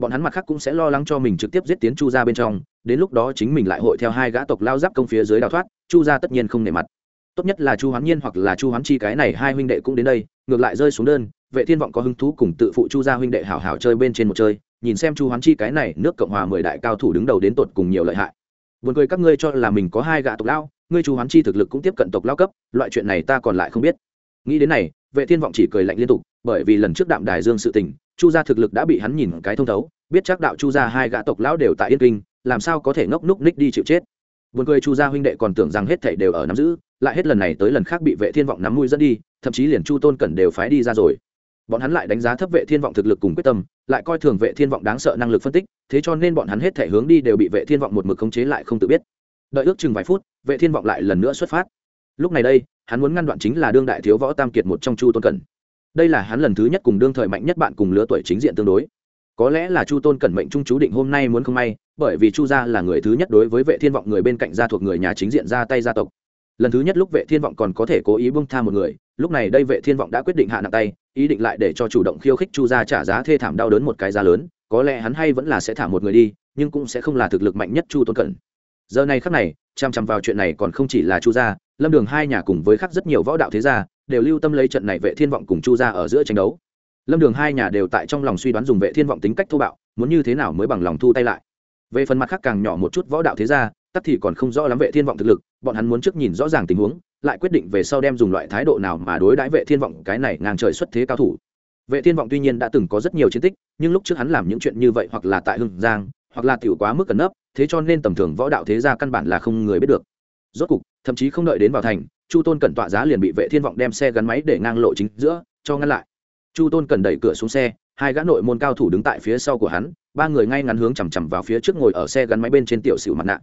bọn hắn mặt khác cũng sẽ lo lắng cho mình trực tiếp giết tiến chu gia bên trong, đến lúc đó chính mình lại hội theo hai gã tộc lao giáp công phía dưới đào thoát, chu gia tất nhiên không nể mặt. Tốt nhất là chu hoán nhiên hoặc là chu hoán chi cái này hai huynh đệ cũng đến đây, ngược lại rơi xuống đơn, vệ thiên vọng có hứng thú cùng tự phụ chu gia huynh đệ hảo hảo chơi bên trên một chơi, nhìn xem chu hoán chi cái này nước cộng hòa mười đại cao thủ đứng đầu đến tột cùng nhiều lợi hại. Buồn cười các ngươi cho là mình có hai gã tộc lao, ngươi chu hoán chi thực lực cũng tiếp cận tộc lao cấp, loại chuyện này ta còn lại không biết. Nghĩ đến này vệ thiên vọng chỉ cười lạnh liên tục bởi vì lần trước đạm đài dương sự tình chu gia thực lực đã bị hắn nhìn cái thông thấu biết chắc đạo chu gia hai gã tộc lão đều tại yên kinh làm sao có thể ngốc núc ních đi chịu chết Buồn cười Chu gia huynh đệ còn tưởng rằng hết thảy đều ở nắm giữ, lại hết lần này tới lần khác bị Vệ Thiên vọng nắm mũi dẫn đi, thậm chí liền Chu Tôn Cẩn đều phái đi ra rồi. Bọn hắn lại đánh giá thấp Vệ Thiên vọng thực lực cùng quyết tâm, lại coi thường Vệ Thiên vọng đáng sợ năng lực phân tích, thế cho nên bọn hắn hết thảy hướng đi đều bị Vệ Thiên vọng một mực khống chế lại không tự biết. Đợi ước chừng vài phút, Vệ Thiên vọng lại lần nữa xuất phát. Lúc này đây, hắn muốn ngăn đoạn chính là đương đại thiếu võ tam kiệt một trong chu tôn cẩn. Đây là hắn lần thứ nhất cùng đương thời mạnh nhất bạn cùng lứa tuổi chính diện tương đối. Có lẽ là chu tôn cẩn mệnh trung chú định hôm nay muốn không may, bởi vì chu gia là người thứ nhất đối với vệ thiên vọng người bên cạnh gia thuộc người nhà chính diện ra tay gia tộc. Lần thứ nhất lúc vệ thiên vọng còn có thể cố ý bông tha một người, lúc này đây vệ thiên vọng đã quyết định hạ nặng tay, ý định lại để cho chủ động khiêu khích chu gia trả giá thê thảm đau đớn một cái giá lớn, có lẽ hắn hay vẫn là sẽ thả một người đi, nhưng cũng sẽ không là thực lực mạnh nhất chu tôn cẩn giờ này khắc này chằm chằm vào chuyện này còn không chỉ là chu gia, lâm đường hai nhà cùng với khác rất nhiều võ đạo thế gia, đều lưu tâm lấy trận này vệ thiên vọng cùng chu gia ở giữa tranh đấu. Lâm đường hai nhà đều tại trong lòng suy đoán dùng vệ thiên vọng tính cách thô bạo, muốn như thế nào mới bằng lòng thu tay lại. Về phần mặt khác càng nhỏ một chút võ đạo thế gia, tắc thì còn không rõ lắm vệ thiên vọng thực lực, bọn hắn muốn trước nhìn rõ ràng tình huống, lại quyết định về sau đem dùng loại thái độ nào mà đối đãi vệ thiên vọng cái này ngang trời xuất thế cao thủ. Vệ thiên vọng tuy nhiên đã từng có rất nhiều chiến tích, nhưng lúc trước hắn làm những chuyện như vậy hoặc là tại hưng giang, hoặc là tiểu quá mức cẩn nấp thế cho nên tầm thường võ đạo thế gia căn bản là không người biết được. Rốt cục, thậm chí không đợi đến vào thành, chu tôn cẩn tọa giá liền bị vệ thiên vọng đem xe gắn máy để ngang lộ chính giữa, cho ngăn lại. Chu tôn cần đẩy cửa xuống xe, hai gã nội môn cao thủ đứng tại phía sau của hắn, ba người ngay ngắn hướng chằm chằm vào phía trước ngồi ở xe gắn máy bên trên tiểu sửu mặt nạ.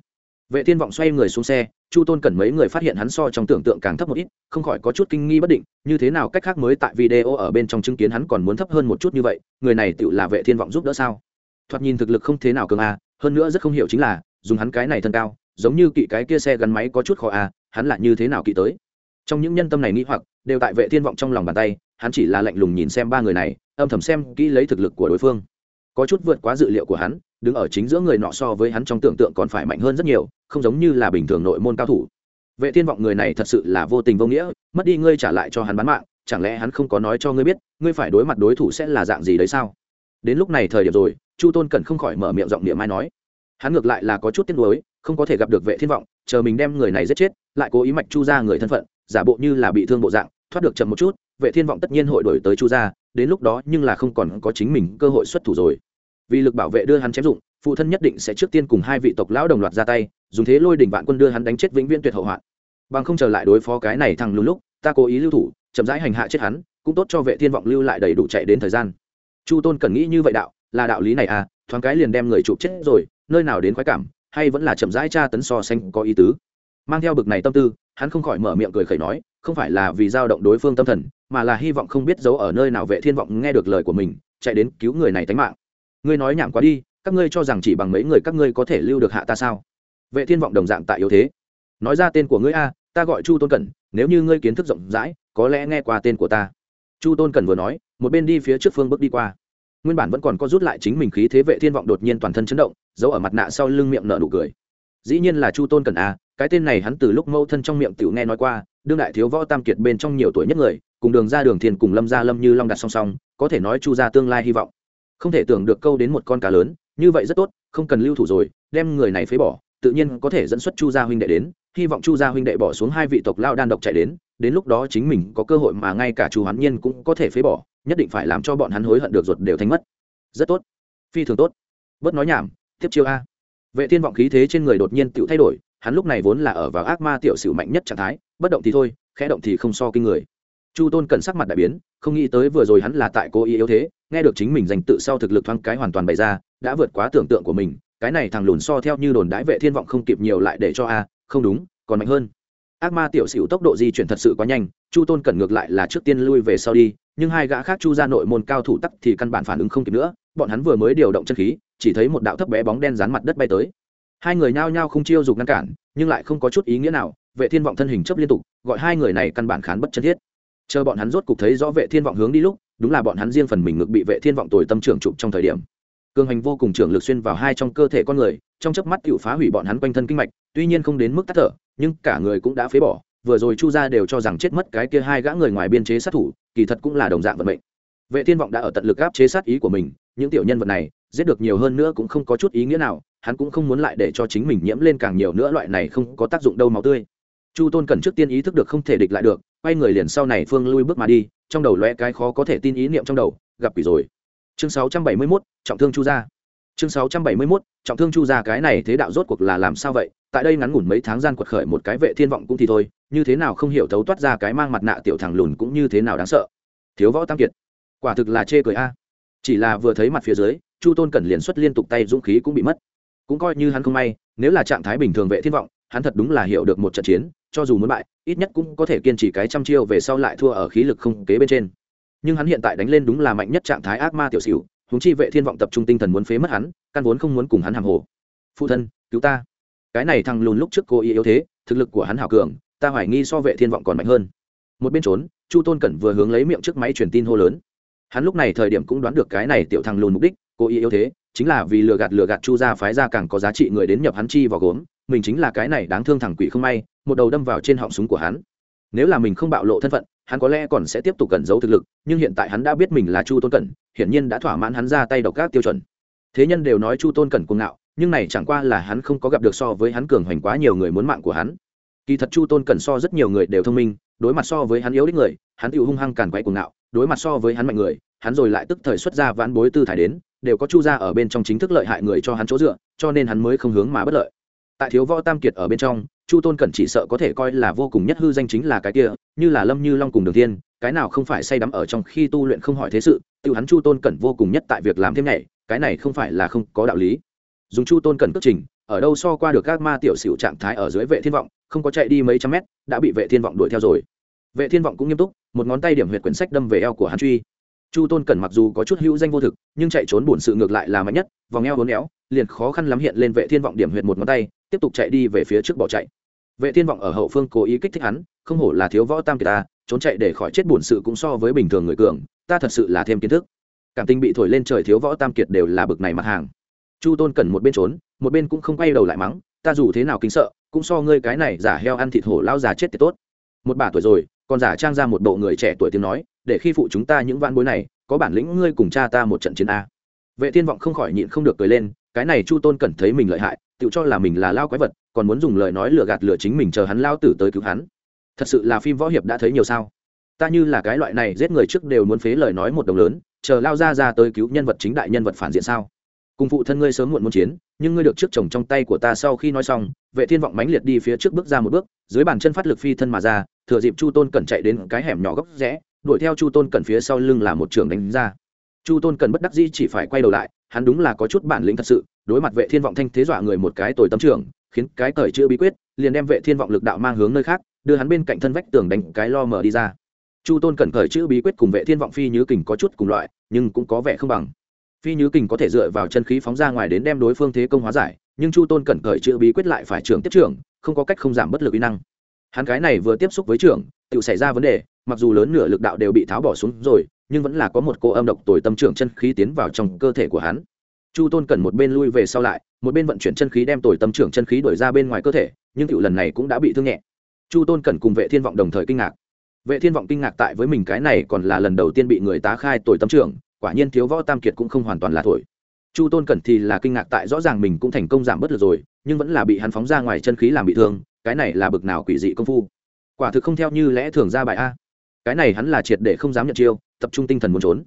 Vệ thiên vọng xoay người xuống xe, chu tôn cần mấy người phát hiện hắn so trong tưởng tượng càng thấp một ít, không khỏi có chút kinh nghi bất định, như thế nào cách khác mới tại video ở bên trong chứng kiến hắn còn muốn thấp hơn một chút như vậy, người này tự là vệ thiên vọng giúp đỡ sao? Thoạt nhìn thực lực không thế nào cường a hơn nữa rất không hiểu chính là, dùng hắn cái này thân cao, giống như kỵ cái kia xe gắn máy có chút khó à hắn là như thế nào kỵ tới? Trong những nhân tâm này nghĩ hoặc, đều tại vệ thiên vọng trong lòng bàn tay, hắn chỉ là lạnh lùng nhìn xem ba người này, âm thầm xem kỹ lấy thực lực của đối phương. Có chút vượt quá dự liệu của hắn, đứng ở chính giữa người nọ so với hắn trong tưởng tượng còn phải mạnh hơn rất nhiều, không giống như là bình thường nội môn cao thủ. Vệ thiên vọng người này thật sự là vô tình vô nghĩa, mất đi ngươi trả lại cho hắn bán mạng, chẳng lẽ hắn không có nói cho ngươi biết, ngươi phải đối mặt đối thủ sẽ là dạng gì đấy sao? Đến lúc này thời điểm rồi, chu tôn cần không khỏi mở miệng giọng niệm mai nói. Hắn ngược lại là có chút tiếc nuối, không có thể gặp được vệ thiên vọng, chờ mình đem người này giết chết, lại cố ý mạch chu ra người thân phận, giả bộ như là bị thương bộ dạng, thoát được chậm một chút, vệ thiên vọng tất nhiên hội đổi tới chu gia, đến lúc đó nhưng là không còn có chính mình cơ hội xuất thủ rồi. Vì lực bảo vệ đưa hắn chém dụng, phụ thân nhất định sẽ trước tiên cùng hai vị tộc lão đồng loạt ra tay, dùng thế lôi đỉnh vạn quân đưa hắn đánh chết vĩnh viễn tuyệt hậu hoạn. Bằng không chờ lại đối phó cái này thằng lùn lúc, ta cố ý lưu thủ, chậm rãi hành hạ chết hắn, cũng tốt cho vệ thiên vọng lưu lại đầy đủ chạy đến thời gian chu tôn cần nghĩ như vậy đạo, là đạo lý này à thoáng cái liền đem người chụp chết rồi, nơi nào đến khoái cảm, hay vẫn là chậm rãi tra tấn so xanh có ý tứ. Mang theo bực này tâm tư, hắn không khỏi mở miệng cười khẩy nói, không phải là vì dao động đối phương tâm thần, mà là hy vọng không biết giấu ở nơi nào vệ thiên vọng nghe được lời của mình, chạy đến cứu người này tánh mạng. Ngươi nói nhảm quá đi, các ngươi cho rằng chỉ bằng mấy người các ngươi có thể lưu được hạ ta sao? Vệ thiên vọng đồng dạng tại yếu thế. Nói ra tên của ngươi a, ta gọi chu tôn cẩn nếu như ngươi kiến thức rộng rãi, có lẽ nghe qua tên của ta chu tôn cẩn vừa nói, một bên đi phía trước phương bước đi qua. Nguyên bản vẫn còn có rút lại chính mình khí thế vệ thiên vọng đột nhiên toàn thân chấn động, giấu ở mặt nạ sau lưng miệng nở nụ cười. Dĩ nhiên là chu tôn cẩn a à, cái tên này hắn từ lúc mâu thân trong miệng tiểu nghe nói qua, đương đại thiếu võ tam kiệt bên trong nhiều tuổi nhất người, cùng đường ra đường thiên cùng lâm gia lâm như long đặt song song, có thể nói chu ra tương lai hy vọng. Không thể tưởng được câu đến một con cá lớn, như vậy rất tốt, không cần lưu thủ rồi, đem người này phế bỏ, tự nhiên có thể dẫn xuất chu gia huynh đệ đến hy vọng chu gia huynh đệ bỏ xuống hai vị tộc lao đan độc chạy đến đến lúc đó chính mình có cơ hội mà ngay cả chu hoán nhiên cũng có thể phế bỏ, nhất định phải làm cho bọn hắn hối hận được ruột đều thành mất. Rất tốt. Phi thường tốt. Bớt nói nhảm, tiếp chiêu a. Vệ thiên vọng khí thế trên người đột nhiên tự thay đổi, hắn lúc này vốn là ở vào ác ma tiểu sử mạnh nhất trạng thái, bất động thì thôi, khẽ động thì không so kinh người. Chu tôn cần sắc mặt đại biến, không nghĩ tới vừa rồi hắn là tại cố ý yếu thế, nghe được chính mình dành tự sau thực lực thoáng cái hoàn toàn bày ra, đã vượt quá tưởng tượng của mình, cái này thằng lùn so theo như đồn đãi vệ thiên vọng không kịp nhiều lại để cho a không đúng, còn mạnh hơn. Ác ma tiểu xỉu tốc độ di chuyển thật sự quá nhanh, chu tôn cần ngược lại là trước tiên lui về sau đi, nhưng hai gã khác chu ra nội môn cao thủ tắc thì căn bản phản ứng không kịp nữa, bọn hắn vừa mới điều động chân khí, chỉ thấy một đạo thấp bé bóng đen dán mặt đất bay tới. Hai người nhao nhao không chiêu dục ngăn cản, nhưng lại không có chút ý nghĩa nào, vệ thiên vọng thân hình chấp liên tục, gọi hai người này căn bản khán bất chân thiết. Chờ bọn hắn rốt cục thấy rõ vệ thiên vọng hướng đi lúc, đúng là bọn hắn riêng phần mình ngực bị vệ thiên vọng tồi tâm trưởng chụp trong thời điểm. Cường hành vô cùng trưởng lực xuyên vào hai trong cơ thể con người, trong chớp mắt tự phá hủy bọn hắn quanh thân kinh mạch tuy nhiên không đến mức tắt thở nhưng cả người cũng đã phế bỏ vừa rồi chu gia đều cho rằng chết mất cái kia hai gã người ngoài biên chế sát thủ kỳ thật cũng là đồng dạng vận mệnh. Vệ thiên vọng đã ở tận lực áp chế sát ý của mình những tiểu nhân vật này giết được nhiều hơn nữa cũng không có chút ý nghĩa nào hắn cũng không muốn lại để cho chính mình nhiễm lên càng nhiều nữa loại này không có tác dụng đâu máu tươi. Chu tôn cần trước tiên ý thức được không thể địch lại được quay người liền sau này phương lui bước mà đi trong đầu loe cái khó có thể tin ý niệm trong đầu gặp quỷ rồi. Chương 671, trọng thương chu gia chương 671, trọng thương chu gia cái này thế đạo rốt cuộc là làm sao vậy? Tại đây ngắn ngủn mấy tháng gian quật khởi một cái vệ thiên vọng cũng thì thôi như thế nào không hiểu thấu toát ra cái mang mặt nạ tiểu thằng lùn cũng như thế nào đáng sợ. Thiếu võ tam kiệt quả thực là chê cười a. Chỉ là vừa thấy mặt phía dưới chu tôn cẩn liền xuất liên tục tay dũng khí cũng bị mất. Cũng coi như hắn không may nếu là trạng thái bình thường vệ thiên vọng hắn thật đúng là hiểu được một trận chiến cho dù muốn bại ít nhất cũng có thể kiên trì cái trăm chiêu về sau lại thua ở khí lực không kế bên trên. Nhưng hắn hiện tại đánh lên đúng là mạnh nhất trạng thái ác ma tiểu xỉu huống chi vệ thiên vọng tập trung tinh thần muốn phế mất hắn, căn vốn không muốn cùng hắn hàng hồ. Phụ thân, cứu ta. Cái này thằng lùn lúc trước cô ý yếu thế, thực lực của hắn hảo cường, ta hoài nghi so vệ thiên vọng còn mạnh hơn. Một bên trốn, chu tôn cẩn vừa hướng lấy miệng trước máy truyền tin hô lớn. Hắn lúc này thời điểm cũng đoán được cái này tiểu thằng lùn mục đích, cô ý yếu thế, chính là vì lừa gạt lừa gạt chu gia phái ra càng có giá trị người đến nhập hắn chi vào gốm, mình chính là cái này đáng thương thằng quỷ không may, một đầu đâm vào trên họng súng của hắn nếu là mình không bạo lộ thân phận, hắn có lẽ còn sẽ tiếp tục cẩn giấu thực lực, nhưng hiện tại hắn đã biết mình là chu tôn cẩn, hiển nhiên đã thỏa mãn hắn ra tay độc các tiêu chuẩn. Thế nhân đều nói chu tôn cẩn cuồng ngạo, nhưng này chẳng qua là hắn không có gặp được so với hắn cường hoành quá nhiều người muốn mạng của hắn. Kỳ thật chu tôn cẩn so rất nhiều người đều thông minh, đối mặt so với hắn yếu đích người, hắn tự hung hăng càn quay cuồng ngạo, đối mặt so với hắn mạnh người, hắn rồi lại tức thời xuất ra vãn bối tư thải đến, đều có chu gia ở bên trong chính thức lợi hại người cho hắn chỗ dựa, cho nên hắn mới không hướng mà bất lợi. Tại thiếu võ tam kiệt ở bên trong chu tôn cẩn chỉ sợ có thể coi là vô cùng nhất hư danh chính là cái kia, như là lâm như long cùng đường thiên, cái nào không phải say đắm ở trong khi tu luyện không hỏi thế sự tự hắn chu tôn cẩn vô cùng nhất tại việc làm thêm nhảy, cái này không phải là không có đạo lý. Dùng chu tôn cẩn cất trình, ở đâu so qua được các ma tiểu xỉu trạng thái ở dưới vệ thiên vọng, không có chạy đi mấy trăm mét, đã bị vệ thiên vọng đuổi theo rồi. Vệ thiên vọng cũng nghiêm túc, một ngón tay điểm huyệt quyển sách đâm về eo của hắn truy. Chu tôn cẩn mặc dù có chút hữu danh vô thực, nhưng chạy trốn bổn sự ngược lại là mạnh nhất, vòng eo hốn éo, liền khó khăn lắm hiện lên vệ thiên vọng điểm huyệt một ngón tay tiếp tục chạy đi về phía trước bỏ chạy. Vệ thiên vọng ở hậu phương cố ý kích thích hắn, không hổ là thiếu võ tam kiệt ta, trốn chạy để khỏi chết buồn sự cũng so với bình thường người cường, ta thật sự là thêm kiến thức. Cảm tình bị thổi lên trời thiếu võ tam kiệt đều là bực này mặt hàng. Chu tôn cẩn một bên trốn, một bên cũng không quay đầu lại mắng, ta dù thế nào kính sợ, cũng so ngươi cái này giả heo ăn thịt hổ lao già chết thì tốt. Một bà tuổi rồi, còn giả trang ra một bộ người trẻ tuổi tiếng nói, để khi phụ chúng ta những vạn bối này, có bản lĩnh ngươi cùng cha ta một trận chiến a. Vệ thiên vọng không khỏi nhịn không được cười lên, cái này chu tôn cẩn thấy mình lợi hại tự cho là mình là lao quái vật, còn muốn dùng lời nói lừa gạt lừa chính mình chờ hắn lao tử tới cứu hắn. Thật sự là phim võ hiệp đã thấy nhiều sao? Ta như là cái loại này giết người trước đều muốn phế lời nói một đồng lớn, chờ lao ra ra tới cứu nhân vật chính đại nhân vật phản diện sao? Cùng phụ thân ngươi sớm muộn muốn chiến, nhưng ngươi được trước chồng trong tay của ta sau khi nói xong, vệ thiên vọng mãnh liệt đi phía trước bước ra một bước, dưới bàn chân phát lực phi thân mà ra, thừa dịp chu tôn cẩn chạy đến cái hẻm nhỏ góc rẽ, đuổi theo chu tôn cẩn phía sau lưng là một trường đánh ra. Chu tôn cẩn bất đắc dĩ chỉ phải quay đầu lại hắn đúng là có chút bản lĩnh thật sự, đối mặt vệ thiên vọng thanh thế dọa người một cái tồi tâm trưởng khiến cái cởi chưa bí quyết, liền đem vệ thiên vọng lực đạo mang hướng nơi khác, đưa hắn bên cạnh thân vách tường đánh cái lo mở đi ra. Chu tôn cẩn cởi chữ bí quyết cùng vệ thiên vọng phi nhứ kình có chút cùng loại, nhưng cũng có vẻ không bằng. Phi nhứ kình có thể dựa vào chân khí phóng ra ngoài đến đem đối phương thế công hóa giải, nhưng chu tôn cẩn cởi chữ bí quyết lại phải trưởng tiếp trưởng, không có cách không giảm bất lực uy năng. Hắn cái này vừa tiếp xúc với trưởng tự xảy ra vấn đề, mặc dù lớn nửa lực đạo đều bị tháo bỏ xuống rồi nhưng vẫn là có một cô âm độc tồi tâm trưởng chân khí tiến vào trong cơ thể của hắn. Chu tôn cần một bên lui về sau lại, một bên vận chuyển chân khí đem tồi tâm trưởng chân khí đổi ra bên ngoài cơ thể, nhưng cựu lần này cũng đã bị thương nhẹ. Chu tôn cần cùng vệ thiên vọng đồng thời kinh ngạc. Vệ thiên vọng kinh ngạc tại với mình cái này còn là lần đầu tiên bị người tá khai tồi tâm trưởng, quả nhiên thiếu võ tam kiệt cũng không hoàn toàn là thổi. Chu tôn cẩn thì là kinh ngạc tại rõ ràng mình cũng thành công giảm bớt lực rồi, nhưng vẫn là bị hắn phóng ra ngoài chân khí làm bị thương, cái này là bực nào quỷ dị công phu. Quả thực không theo như lẽ thường ra bài a. Cái này hắn là triệt để không dám nhận chiêu tập trung tinh thần muốn trốn.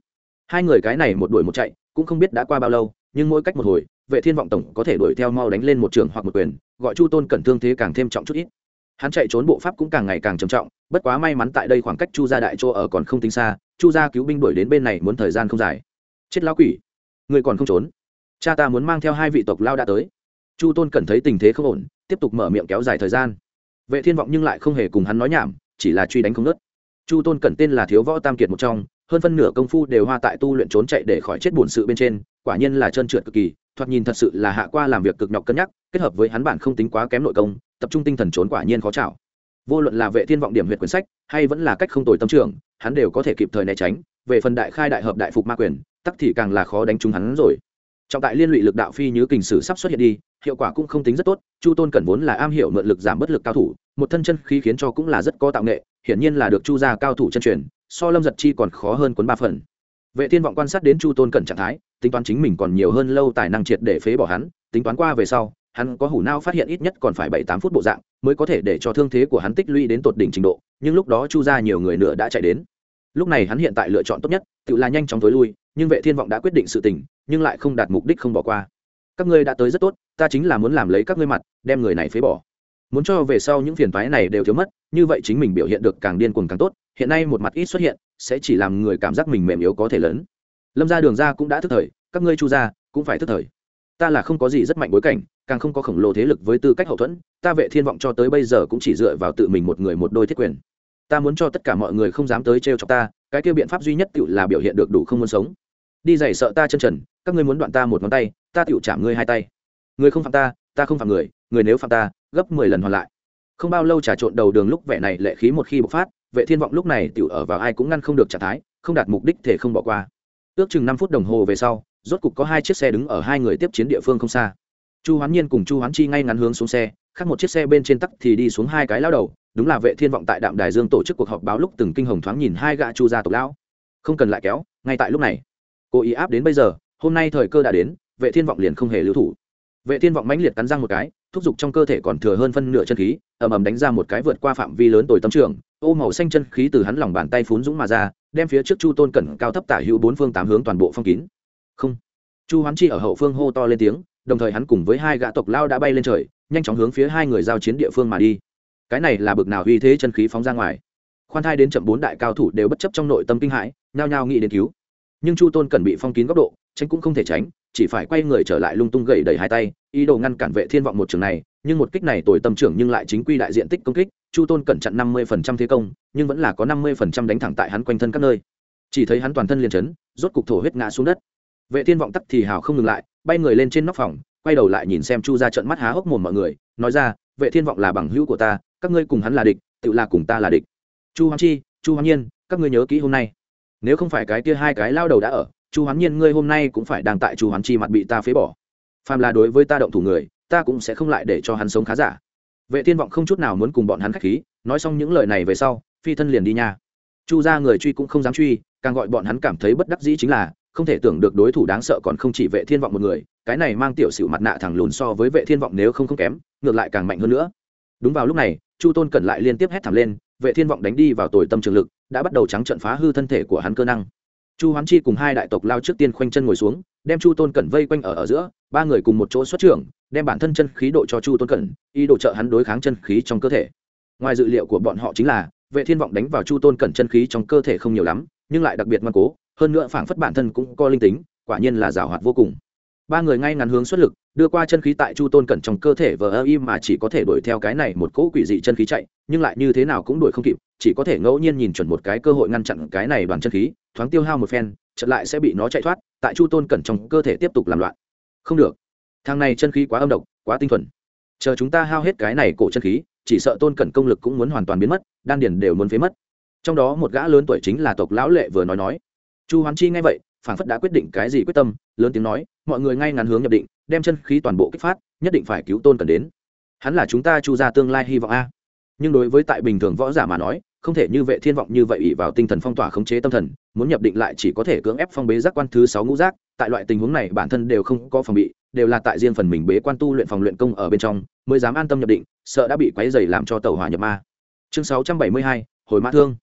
Hai người cái này một đuổi một chạy, cũng không biết đã qua bao lâu, nhưng mỗi cách một hồi, vệ thiên vọng tổng có thể đuổi theo mau đánh lên một trường hoặc một quyền, gọi chu tôn cẩn thương thế càng thêm trọng chút ít. Hắn chạy trốn bộ pháp cũng càng ngày càng trầm trọng, bất quá may mắn tại đây khoảng cách chu gia đại chỗ ở còn không tính xa, chu gia cứu binh đuổi đến bên này muốn thời gian không dài. Chết lão quỷ, người còn không trốn. Cha ta muốn mang theo hai vị tộc lao đã tới. Chu tôn cẩn thấy tình thế không ổn, tiếp tục mở miệng kéo dài thời gian. Vệ thiên vọng nhưng lại không hề cùng hắn nói nhảm, chỉ là truy đánh không nớt chu tôn cẩn tên là thiếu võ tam kiệt một trong hơn phân nửa công phu đều hoa tại tu luyện trốn chạy để khỏi chết buồn sự bên trên, quả nhiên là trơn trượt cực kỳ, thoạt nhìn thật sự là hạ qua làm việc cực nhọc cân nhắc, kết hợp với hắn bản không tính quá kém nội công, tập trung tinh thần trốn quả nhiên khó chảo. Vô luận là vệ thiên vọng điểm huyệt quyển sách, hay vẫn là cách không tồi tâm trưởng hắn đều có thể kịp thời né tránh, về phần đại khai đại hợp đại phục ma quyền, tắc thì càng là khó đánh trúng hắn rồi. Trọng tại liên lụy lực đạo phi như kình sử sắp xuất hiện đi, hiệu quả cũng không tính rất tốt, chu tôn cẩn vốn là am hiểu mượn lực giảm bất lực cao thủ, một thân chân khí khiến cho cũng là rất có tạo nghệ, hiển nhiên là được chu gia cao thủ chân truyền so lâm giật chi còn khó hơn cuốn ba phần. Vệ thiên vọng quan sát đến chu tôn cẩn trạng thái, tính toán chính mình còn nhiều hơn lâu tài năng triệt để phế bỏ hắn, tính toán qua về sau, hắn có hủ nao phát hiện ít nhất còn phải bảy tám phút bộ dạng, mới có thể để cho thương thế của hắn tích lũy đến tột đỉnh trình độ, nhưng lúc đó chu gia nhiều người nữa đã chạy đến. Lúc này hắn hiện tại lựa chọn tốt nhất, tự là nhanh chóng tối lui, nhưng vệ thiên vọng đã quyết định sự tình, nhưng lại không đạt mục đích không bỏ qua. Các ngươi đã tới rất tốt, ta chính là muốn làm lấy các ngươi mặt, đem người này phế bỏ muốn cho về sau những phiền toái này đều thiếu mất, như vậy chính mình biểu hiện được càng điên cuồng càng tốt, hiện nay một mặt ít xuất hiện, sẽ chỉ làm người cảm giác mình mềm yếu có thể lớn. Lâm ra đường ra cũng đã thức thời, các ngươi chu ra cũng phải thức thời. Ta là không có gì rất mạnh bối cảnh, càng không có khổng lồ thế lực với tư cách hậu thuẫn, ta vệ thiên vọng cho tới bây giờ cũng chỉ dựa vào tự mình một người một đôi thiết quyền. Ta muốn cho tất cả mọi người không dám tới trêu chọc ta, cái kia biện pháp duy nhất tự là biểu hiện được đủ không muốn sống. Đi giày sợ ta chân trần, các ngươi muốn đoạn ta một ngón tay, ta tự chạm ngươi hai tay. Người không phạm ta ta không phạm người người nếu phạm ta gấp mười lần hoàn lại. Không bao lâu trà trộn đầu đường lúc vẻ này lệ khí một khi bộc phát, vệ thiên vọng lúc này tiểu ở vào ai cũng ngăn không được trạng thái, không đạt mục đích thể không bỏ qua. Ước chừng năm phút đồng hồ về sau, rốt cục có hai chiếc xe đứng ở hai người tiếp chiến địa phương không xa. Chu hoán nhiên cùng chu hoán chi ngay ngắn hướng xuống xe, khác một chiếc xe bên trên tắc thì đi xuống hai cái lao đầu, đúng là vệ thiên vọng tại đạm đài dương tổ chức cuộc họp báo lúc từng kinh hồng thoáng nhìn hai gã chu gia tộc lão. Không cần lại kéo, ngay tại lúc này. Cố ý áp đến bây giờ, hôm nay thời cơ đã đến, vệ thiên vọng liền không hề lưu thủ. Vệ thiên vọng mãnh liệt cắn răng một cái thúc giục trong cơ thể còn thừa hơn phân nửa chân khí, ầm ầm đánh ra một cái vượt qua phạm vi lớn tồi tâm trường, ô màu xanh chân khí từ hắn lòng bàn tay phún dũng mà ra, đem phía trước chu tôn cẩn cao thấp tả hữu bốn phương tám hướng toàn bộ phong kín. Không. Chu hoán chi ở hậu phương hô to lên tiếng, đồng thời hắn cùng với hai gã tộc lao đã bay lên trời, nhanh chóng hướng phía hai người giao chiến địa phương mà đi. Cái này là bực nào uy thế chân khí phóng ra ngoài. Khoan thai đến chậm bốn đại cao thủ đều bất chấp trong nội tâm kinh hãi, nhao nhao nghĩ đến cứu. Nhưng chu tôn cần bị phong kín góc độ tránh cũng không thể tránh, chỉ phải quay người trở lại lung tung gậy đẩy hai tay, ý đồ ngăn cản vệ thiên vọng một trường này, nhưng một kích này tồi tâm trưởng nhưng lại chính quy đại diện tích công kích, chu tôn cẩn chặn năm mươi phần trăm thế công, nhưng vẫn là có năm mươi phần trăm đánh thẳng tại hắn quanh thân các nơi. Chỉ thấy hắn toàn thân liền chấn, rốt cục thổ huyết ngã xuống đất. Vệ thiên vọng tắc thì hào không ngừng lại, bay người lên trên nóc phòng, quay đầu lại nhìn xem chu ra trận mắt há hốc mồm mọi người, nói ra, vệ thiên vọng là bằng hữu của ta, các ngươi cùng hắn là địch, tự là cùng ta là địch. Chu hoàng chi, chu hoàng nhiên, các ngươi nhớ kỹ hôm nay. Nếu không phải cái kia hai cái lao đầu đã ở chu hoán nhiên, ngươi hôm nay cũng phải đang tại chu hoán chi mặt bị ta phế bỏ. Phàm là đối với ta động thủ người, ta cũng sẽ không lại để cho hắn sống khá giả. Vệ thiên vọng không chút nào muốn cùng bọn hắn khách khí, nói xong những lời này về sau, phi thân liền đi nha. Chu ra người truy cũng không dám truy, càng gọi bọn hắn cảm thấy bất đắc dĩ chính là, không thể tưởng được đối thủ đáng sợ còn không chỉ vệ thiên vọng một người, cái này mang tiểu sử mặt nạ thẳng lùn so với vệ thiên vọng nếu không không kém, ngược lại càng mạnh hơn nữa. Đúng vào lúc này, chu tôn cẩn lại liên tiếp hét thảm lên, vệ thiên vọng đánh đi vào tồi tâm trường lực, đã bắt đầu trắng trận phá hư thân thể của hắn cơ năng chu hoán chi cùng hai đại tộc lao trước tiên khoanh chân ngồi xuống, đem chu tôn cẩn vây quanh ở ở giữa, ba người cùng một chỗ xuất trưởng, đem bản thân chân khí độ cho chu tôn cẩn, ý đồ trợ hắn đối kháng chân khí trong cơ thể. Ngoài dự liệu của bọn họ chính là, vệ thiên vọng đánh vào chu tôn cẩn chân khí trong cơ thể không nhiều lắm, nhưng lại đặc biệt ngoan cố, hơn nữa phảng phất bản thân cũng có linh tính, quả nhiên là giảo hoạt vô cùng ba người ngay ngắn hướng xuất lực, đưa qua chân khí tại chu tôn cẩn trong cơ thể vờ ơ im mà chỉ có thể đuổi theo cái này một cỗ quỷ dị chân khí chạy, nhưng lại như thế nào cũng đuổi không kịp, chỉ có thể ngẫu nhiên nhìn chuẩn một cái cơ hội ngăn chặn cái này đoàn chân khí, thoáng tiêu hao một phen chật lại sẽ bị nó chạy thoát, tại chu tôn cẩn trong cơ thể tiếp tục làm loạn. Không được. Thằng này chân khí quá âm độc, quá tinh thuần. Chờ chúng ta hao hết cái này cổ chân khí, chỉ sợ tôn cẩn công lực cũng muốn hoàn toàn biến mất, đan điền đều muốn phế mất. Trong đó một gã lớn tuổi chính là tộc lão lệ vừa nói nói. Chu hoán chi nghe vậy phản phất đã quyết định cái gì quyết tâm, lớn tiếng nói mọi người ngay ngắn hướng nhập định đem chân khí toàn bộ kích phát nhất định phải cứu tôn cần đến. Hắn là chúng ta chu ra tương lai hy vọng a. Nhưng đối với tại bình thường võ giả mà nói không thể như vệ thiên vọng như vậy ỷ vào tinh thần phong tỏa khống chế tâm thần muốn nhập định lại chỉ có thể cưỡng ép phong bế giác quan thứ sáu ngũ giác tại loại tình huống này bản thân đều không có phòng bị đều là tại riêng phần mình bế quan tu luyện phòng luyện công ở bên trong mới dám an tâm nhập định sợ đã bị quấy dày làm cho tàu hỏa nhập ma. Chương 672, hồi mã thương.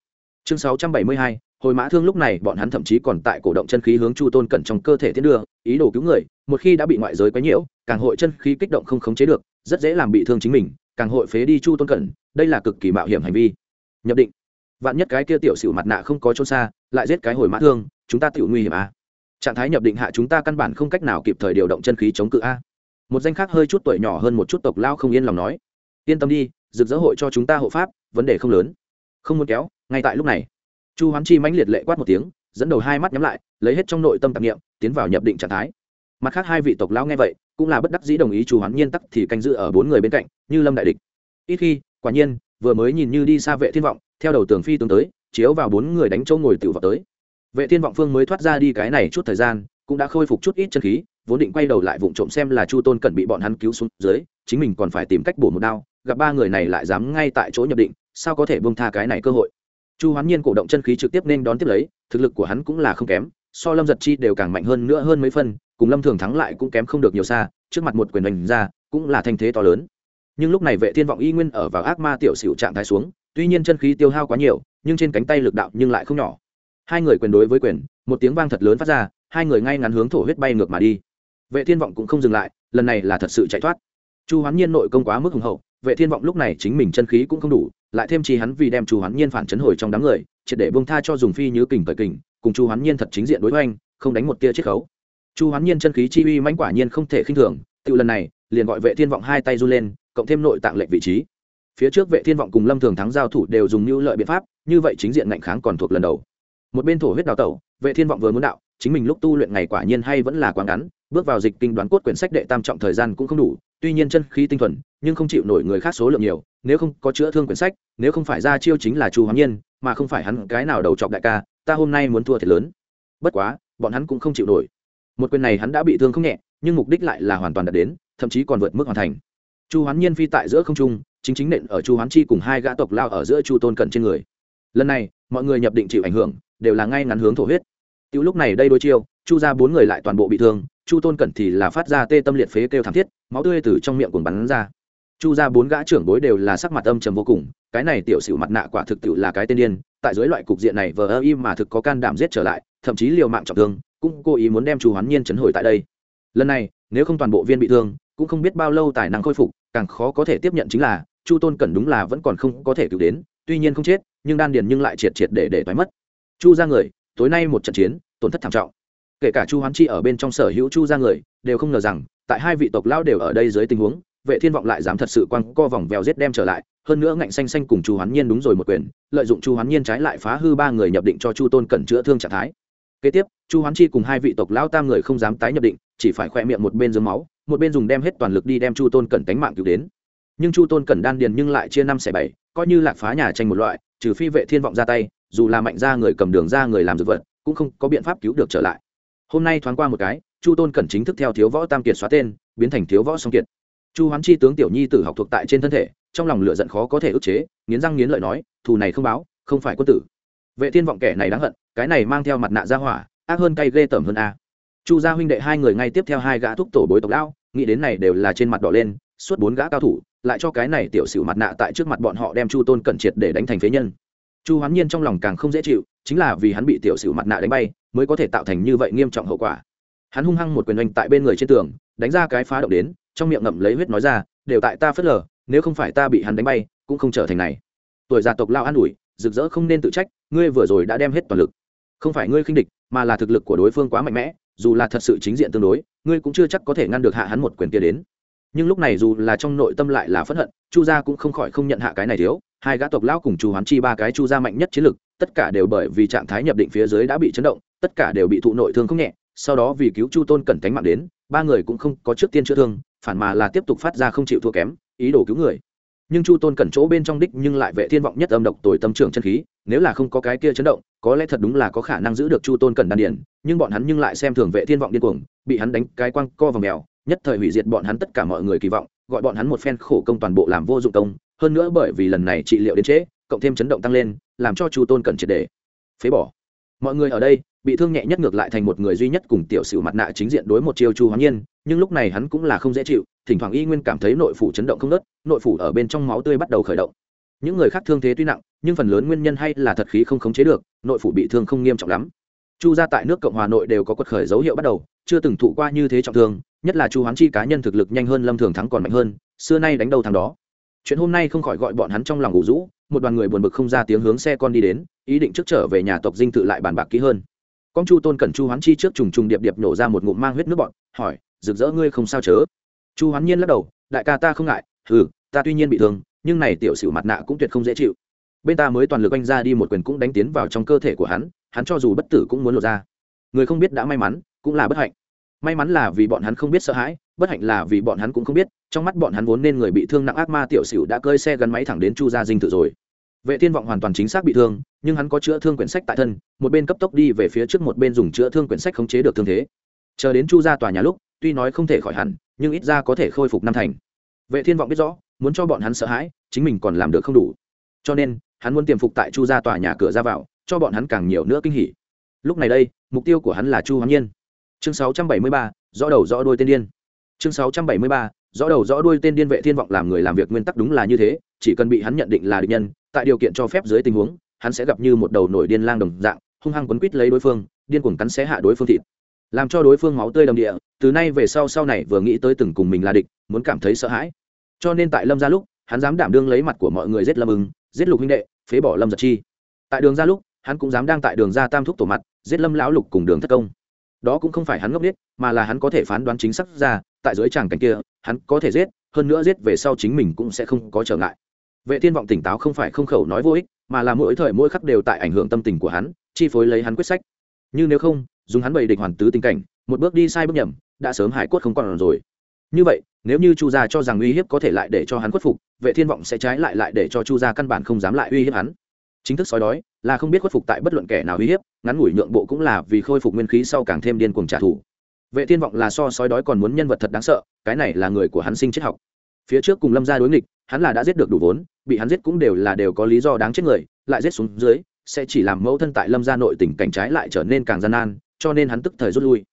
Chương 672, hồi mã thương lúc này bọn hắn thậm chí còn tại cổ động chân khí hướng chu tôn cẩn trong cơ thể tiến đưa, ý đồ cứu người, một khi đã bị ngoại giới quấy nhiễu, càng hội chân khí kích động không khống chế được, rất dễ làm bị thương chính mình, càng hội phế đi chu tôn cẩn, đây là cực kỳ mạo hiểm hành vi. Nhập định. Vạn nhất cái kia tiểu xỉu mặt nạ không có trôn xa, lại giết cái hồi mã thương, chúng ta tiểu nguy hiểm à. trạng thái nhập định hạ chúng ta căn bản không cách nào kịp thời điều động chân khí chống cự a. Một danh khác hơi chút tuổi nhỏ hơn một chút tộc lao không yên lòng nói, yên tâm đi, rực rỡ hội cho chúng ta hộ pháp, vấn đề không lớn. Không muốn kéo, ngay tại lúc này chu hoán chi mãnh liệt lệ quát một tiếng, dẫn đầu hai mắt nhắm lại, lấy hết trong nội tâm tạp nghiệm tiến vào nhập định trạng thái. Mặt khác hai vị tộc lão nghe vậy, cũng là bất đắc dĩ đồng ý chu hoán nhiên tắc thì canh giữ ở bốn người bên cạnh, như lâm đại địch. Ít khi, quả nhiên, vừa mới nhìn như đi xa vệ thiên vọng, theo đầu tường phi tướng tới, chiếu vào bốn người đánh châu ngồi tiểu vào tới. Vệ thiên vọng phương mới thoát ra đi cái này chút thời gian, cũng đã khôi phục chút ít chân khí, vốn định quay đầu lại vụng trộm xem là chu tôn cần bị bọn hắn cứu xuống dưới, chính mình còn phải tìm cách bổ một đao, gặp ba người này lại dám ngay tại chỗ nhập định, sao có thể bông tha cái này cơ hội? Chu hoán nhiên cổ động chân khí trực tiếp nên đón tiếp lấy, thực lực của hắn cũng là không kém, so lâm giật chi đều càng mạnh hơn nữa hơn mấy phân cùng lâm thường thắng lại cũng kém không được nhiều xa, trước mặt một quyền đánh ra, cũng là thanh thế to lớn. Nhưng lúc này vệ thiên vọng y nguyên ở vào ác ma tiểu xỉu trạng thái xuống, tuy nhiên chân khí tiêu hao quá nhiều, nhưng trên cánh tay lực đạo nhưng lại không nhỏ. Hai người quyền đối với quyền, một tiếng vang thật lớn phát ra, hai người ngay ngắn hướng thổ huyết bay ngược mà đi. Vệ thiên vọng cũng không dừng lại, lần này là thật sự chạy thoát. Chu hoán nhiên nội công quá mức hùng hậu, vệ thiên vọng lúc này chính mình chân khí cũng không đủ lại thêm chi hắn vì đem chu hoán nhiên phản chấn hồi trong đám người, triệt để bông tha cho dùng phi như kình cởi kình, cùng chu hoán nhiên thật chính diện đối với anh không đánh một tia chiết khấu. Chu hoán nhiên chân khí chi uy mãnh quả nhiên không thể khinh thường, tự lần này, liền gọi vệ thiên vọng hai tay du lên, cộng thêm nội tạng lệnh vị trí. Phía trước vệ thiên vọng cùng lâm thường thắng giao thủ đều dùng mưu lợi biện pháp, như vậy chính diện ngạnh kháng còn thuộc lần đầu. Một bên thổ huyết đào tẩu, vệ thiên vọng vừa muốn đạo, chính mình lúc tu luyện ngày quả nhiên hay vẫn là quá ngắn, bước vào dịch kinh đoán cốt quyển sách đệ tam trọng thời gian cũng không đủ tuy nhiên chân khí tinh thuần, nhưng không chịu nổi người khác số lượng nhiều, nếu không có chữa thương quyển sách, nếu không phải ra chiêu chính là chu hoàng nhiên, mà không phải hắn cái nào đầu chọc đại ca, ta hôm nay muốn thua thiệt lớn. Bất quá, bọn hắn cũng không chịu nổi. Một quyền này hắn đã bị thương không nhẹ, nhưng mục đích lại là hoàn toàn đạt đến, thậm chí còn vượt mức hoàn thành. Chu hoán nhiên phi tại giữa không trung, chính chính nện ở chu hoán chi cùng hai gã tộc lao ở giữa chu tôn cận trên người. Lần này, mọi người nhập định chịu ảnh hưởng, đều là ngay ngắn hướng thổ huyết. Tiểu lúc này đây đối chiêu, Chu gia bốn người lại toàn bộ bị thương, Chu Tôn Cẩn thì là phát ra tê tâm liệt phế kêu thảm thiết, máu tươi từ trong miệng cuồn bắn ra. Chu gia bốn gã trưởng bối đều là sắc mặt âm trầm vô cùng, cái này tiểu sửu mặt nạ quả thực tiểu là cái tên điên, tại dưới loại cục diện này vờ im mà thực có can đảm giết trở lại, thậm chí liều mạng trọng thương, cũng cố ý muốn đem Chu Hoán Nhiên chấn hồi tại đây. Lần này, nếu không toàn bộ viên bị thương, cũng không biết bao lâu tài năng khôi phục, càng khó có thể tiếp nhận chính là, Chu Tôn Cẩn đúng là vẫn còn không có thể cứu đến, tuy nhiên không chết, nhưng đan điền nhưng lại triệt triệt để để toái mất. Chu ra người, tối nay một trận chiến, tổn thất thảm trọng. Kể cả chu hoán chi ở bên trong sở hữu chu ra người đều không ngờ rằng tại hai vị tộc lão đều ở đây dưới tình huống vệ thiên vọng lại dám thật sự quăng co vòng vèo giết đem trở lại hơn nữa ngạnh xanh xanh cùng chu hoán nhiên đúng rồi một quyền lợi dụng chu hoán nhiên trái lại phá hư ba người nhập định cho chu tôn cẩn chữa thương trạng thái. Kế tiếp chu hoán chi cùng hai vị tộc lão tam người không dám tái nhập định chỉ phải khoe miệng một bên dưới máu một bên dùng đem hết toàn lực đi đem chu tôn cẩn tánh mạng cứu đến. Nhưng chu tôn cẩn đan điền nhưng lại chia năm xẻ bảy coi như lạc phá nhà tranh một loại trừ phi vệ thiên vọng ra tay dù là mạnh ra người cầm đường ra người làm dược vật, cũng không có biện pháp cứu được trở lại. Hôm nay thoáng qua một cái, chu tôn cẩn chính thức theo thiếu võ tam kiệt xóa tên, biến thành thiếu võ song kiệt. Chu hoán chi tướng tiểu nhi tử học thuộc tại trên thân thể, trong lòng lửa giận khó có thể ức chế, nghiến răng nghiến lợi nói, thù này không báo, không phải quân tử. Vệ thiên vọng kẻ này đáng hận, cái này mang theo mặt nạ ra hỏa, ác hơn cay ghê tởm hơn a. Chu gia huynh đệ hai người ngay tiếp theo hai gã thúc tổ bối tộc lão, nghĩ đến này đều là trên mặt đỏ lên, suốt bốn gã cao thủ, lại cho cái này tiểu sử mặt nạ tại trước mặt bọn họ đem chu tôn cẩn triệt để đánh thành phế nhân chu hoán nhiên trong lòng càng không dễ chịu, chính là vì hắn bị tiểu sử mặt nạ đánh bay, mới có thể tạo thành như vậy nghiêm trọng hậu quả. Hắn hung hăng một quyền oanh tại bên người trên tường, đánh ra cái phá động đến, trong miệng ngậm lấy huyết nói ra, đều tại ta phớt lờ, nếu không phải ta bị hắn đánh bay, cũng không trở thành này. Tuổi gia tộc lao an ủi, rực rỡ không nên tự trách, ngươi vừa rồi đã đem hết toàn lực. Không phải ngươi khinh địch, mà là thực lực của đối phương quá mạnh mẽ, dù là thật sự chính diện tương đối, ngươi cũng chưa chắc có thể ngăn được hạ hắn một quyền kia đến. Nhưng lúc này dù là trong nội tâm lại là phẫn hận, chu gia cũng không khỏi không nhận hạ cái này thiếu hai gã tộc lão cùng chu hoán chi ba cái chu gia mạnh nhất chiến lực, tất cả đều bởi vì trạng thái nhập định phía dưới đã bị chấn động, tất cả đều bị thụ nội thương không nhẹ, sau đó vì cứu chu tôn cẩn tánh mạng đến, ba người cũng không có trước tiên chữa thương, phản mà là tiếp tục phát ra không chịu thua kém, ý đồ cứu người. Nhưng chu tôn cẩn chỗ bên trong đích nhưng lại vệ thiên vọng nhất âm độc tồi tâm trưởng chân khí, nếu là không có cái kia chấn động, có lẽ thật đúng là có khả năng giữ được chu tôn cẩn đan điển nhưng bọn hắn nhưng lại xem thường vệ thiên vọng điên cuồng, bị hắn đánh cái quăng co vào mèo, nhất thời hủy diệt bọn hắn tất cả mọi người kỳ vọng gọi bọn hắn một phen khổ công toàn bộ làm vô dụng công, hơn nữa bởi vì lần này trị liệu đến trễ, cộng thêm chấn động tăng lên, làm cho chu tôn cần triệt để phế bỏ. Mọi người ở đây, bị thương nhẹ nhất ngược lại thành một người duy nhất cùng tiểu sử mặt nạ chính diện đối một chiêu chu hoán nhiên, nhưng lúc này hắn cũng là không dễ chịu, thỉnh thoảng y nguyên cảm thấy nội phủ chấn động không nớt nội phủ ở bên trong máu tươi bắt đầu khởi động. Những người khác thương thế tuy nặng, nhưng phần lớn nguyên nhân hay là thật khí không khống chế được, nội phủ bị thương không nghiêm trọng lắm chu gia tại nước cộng hòa nội đều có quật khởi dấu hiệu bắt đầu, chưa từng thụ qua như thế trọng thương, nhất là chu hoán chi cá nhân thực lực nhanh hơn lâm thường thắng còn mạnh hơn, xưa nay đánh đầu thằng đó. Chuyện hôm nay không khỏi gọi bọn hắn trong lòng ngủ rũ, một đoàn người buồn bực không ra tiếng hướng xe con đi đến, ý định trước trở về nhà tộc dinh tự lại bàn bạc kỹ hơn. Con chu tôn cẩn chu hoán chi trước trùng trùng điệp điệp nổ ra một ngụm mang huyết nước bọn, hỏi, rực rỡ ngươi không sao chớ? Chu hoán nhiên lắc đầu, đại ca ta không ngại ừ ta tuy nhiên bị thương, nhưng này tiểu sửu mặt nạ cũng tuyệt không dễ chịu bên ta mới toàn lực anh ra đi một quyền cũng đánh tiến vào trong cơ thể của hắn hắn cho dù bất tử cũng muốn lột ra. Người không biết đã may mắn, cũng là bất hạnh. May mắn là vì bọn hắn không biết sợ hãi, bất hạnh là vì bọn hắn cũng không biết, trong mắt bọn hắn vốn nên người bị thương nặng ác ma tiểu xỉu đã cơi xe gắn máy thẳng đến chu gia dinh tự rồi. Vệ thiên vọng hoàn toàn chính xác bị thương, nhưng hắn có chữa thương quyển sách tại thân, một bên cấp tốc đi về phía trước, một bên dùng chữa thương quyển sách khống chế được thương thế. Chờ đến chu gia tòa nhà lúc, tuy nói không thể khỏi hẳn, nhưng ít ra có thể khôi phục năm thành. Vệ thiên vọng biết rõ, muốn cho bọn hắn sợ hãi, chính mình còn làm được không đủ. Cho nên hắn muốn tiềm phục tại chu ra tòa nhà cửa ra vào cho bọn hắn càng nhiều nữa kinh hỉ. Lúc này đây mục tiêu của hắn là chu hoàng nhiên. Chương 673, rõ đầu rõ đuôi tên điên. Chương 673, rõ đầu rõ đuôi tên điên vệ thiên vọng làm người làm việc nguyên tắc đúng là như thế chỉ cần bị hắn nhận định là địch nhân tại điều kiện cho phép dưới tình huống hắn sẽ gặp như một đầu nổi điên lang đồng dạng hung hăng quấn quít lấy đối phương điên cuồng cắn xé hạ đối phương thịt. Làm cho đối phương máu tươi đầm địa từ nay về sau sau này vừa nghĩ tới từng cùng mình là địch muốn cảm thấy sợ hãi. Cho nên tại lâm gia lúc hắn dám đảm đương lấy mặt của mọi người giết lâm ưng giết lục huynh đệ, phế bỏ lâm giật chi. Tại đường ra lúc, hắn cũng dám đang tại đường ra tam thúc tổ mặt, giết lâm lão lục cùng đường thất công. Đó cũng không phải hắn ngốc biết mà là hắn có thể phán đoán chính xác ra, tại dưới tràng cảnh kia, hắn có thể giết, hơn nữa giết về sau chính mình cũng sẽ không có trở ngại. Vệ thiên vọng tỉnh táo không phải không khẩu nói vô ích, mà là mỗi thời mỗi khắc đều tại ảnh hưởng tâm tình của hắn, chi phối lấy hắn quyết sách. Như nếu không, dùng hắn bày địch hoàn tứ tình cảnh, một bước đi sai bước nhầm, đã sớm hải quất không còn rồi. Như vậy nếu như chu gia cho rằng uy hiếp có thể lại để cho hắn khuất phục, vệ thiên vọng sẽ trái lại lại để cho chu gia căn bản không dám lại uy hiếp hắn. Chính thức sói đói là không biết khuất phục tại bất luận kẻ nào uy hiếp, ngắn ngủi nhượng bộ cũng là vì khôi phục nguyên khí sau càng thêm điên cuồng trả thù. Vệ thiên vọng là so sói đói còn muốn nhân vật thật đáng sợ, cái này là người của hắn sinh chết học. Phía trước cùng lâm gia đối nghịch, hắn là đã giết được đủ vốn, bị hắn giết cũng đều là đều có lý do đáng chết người, lại giết xuống dưới, sẽ chỉ làm mẫu thân tại lâm gia nội tình cảnh trái lại trở nên càng gian nan, cho nên hắn tức thời rút lui.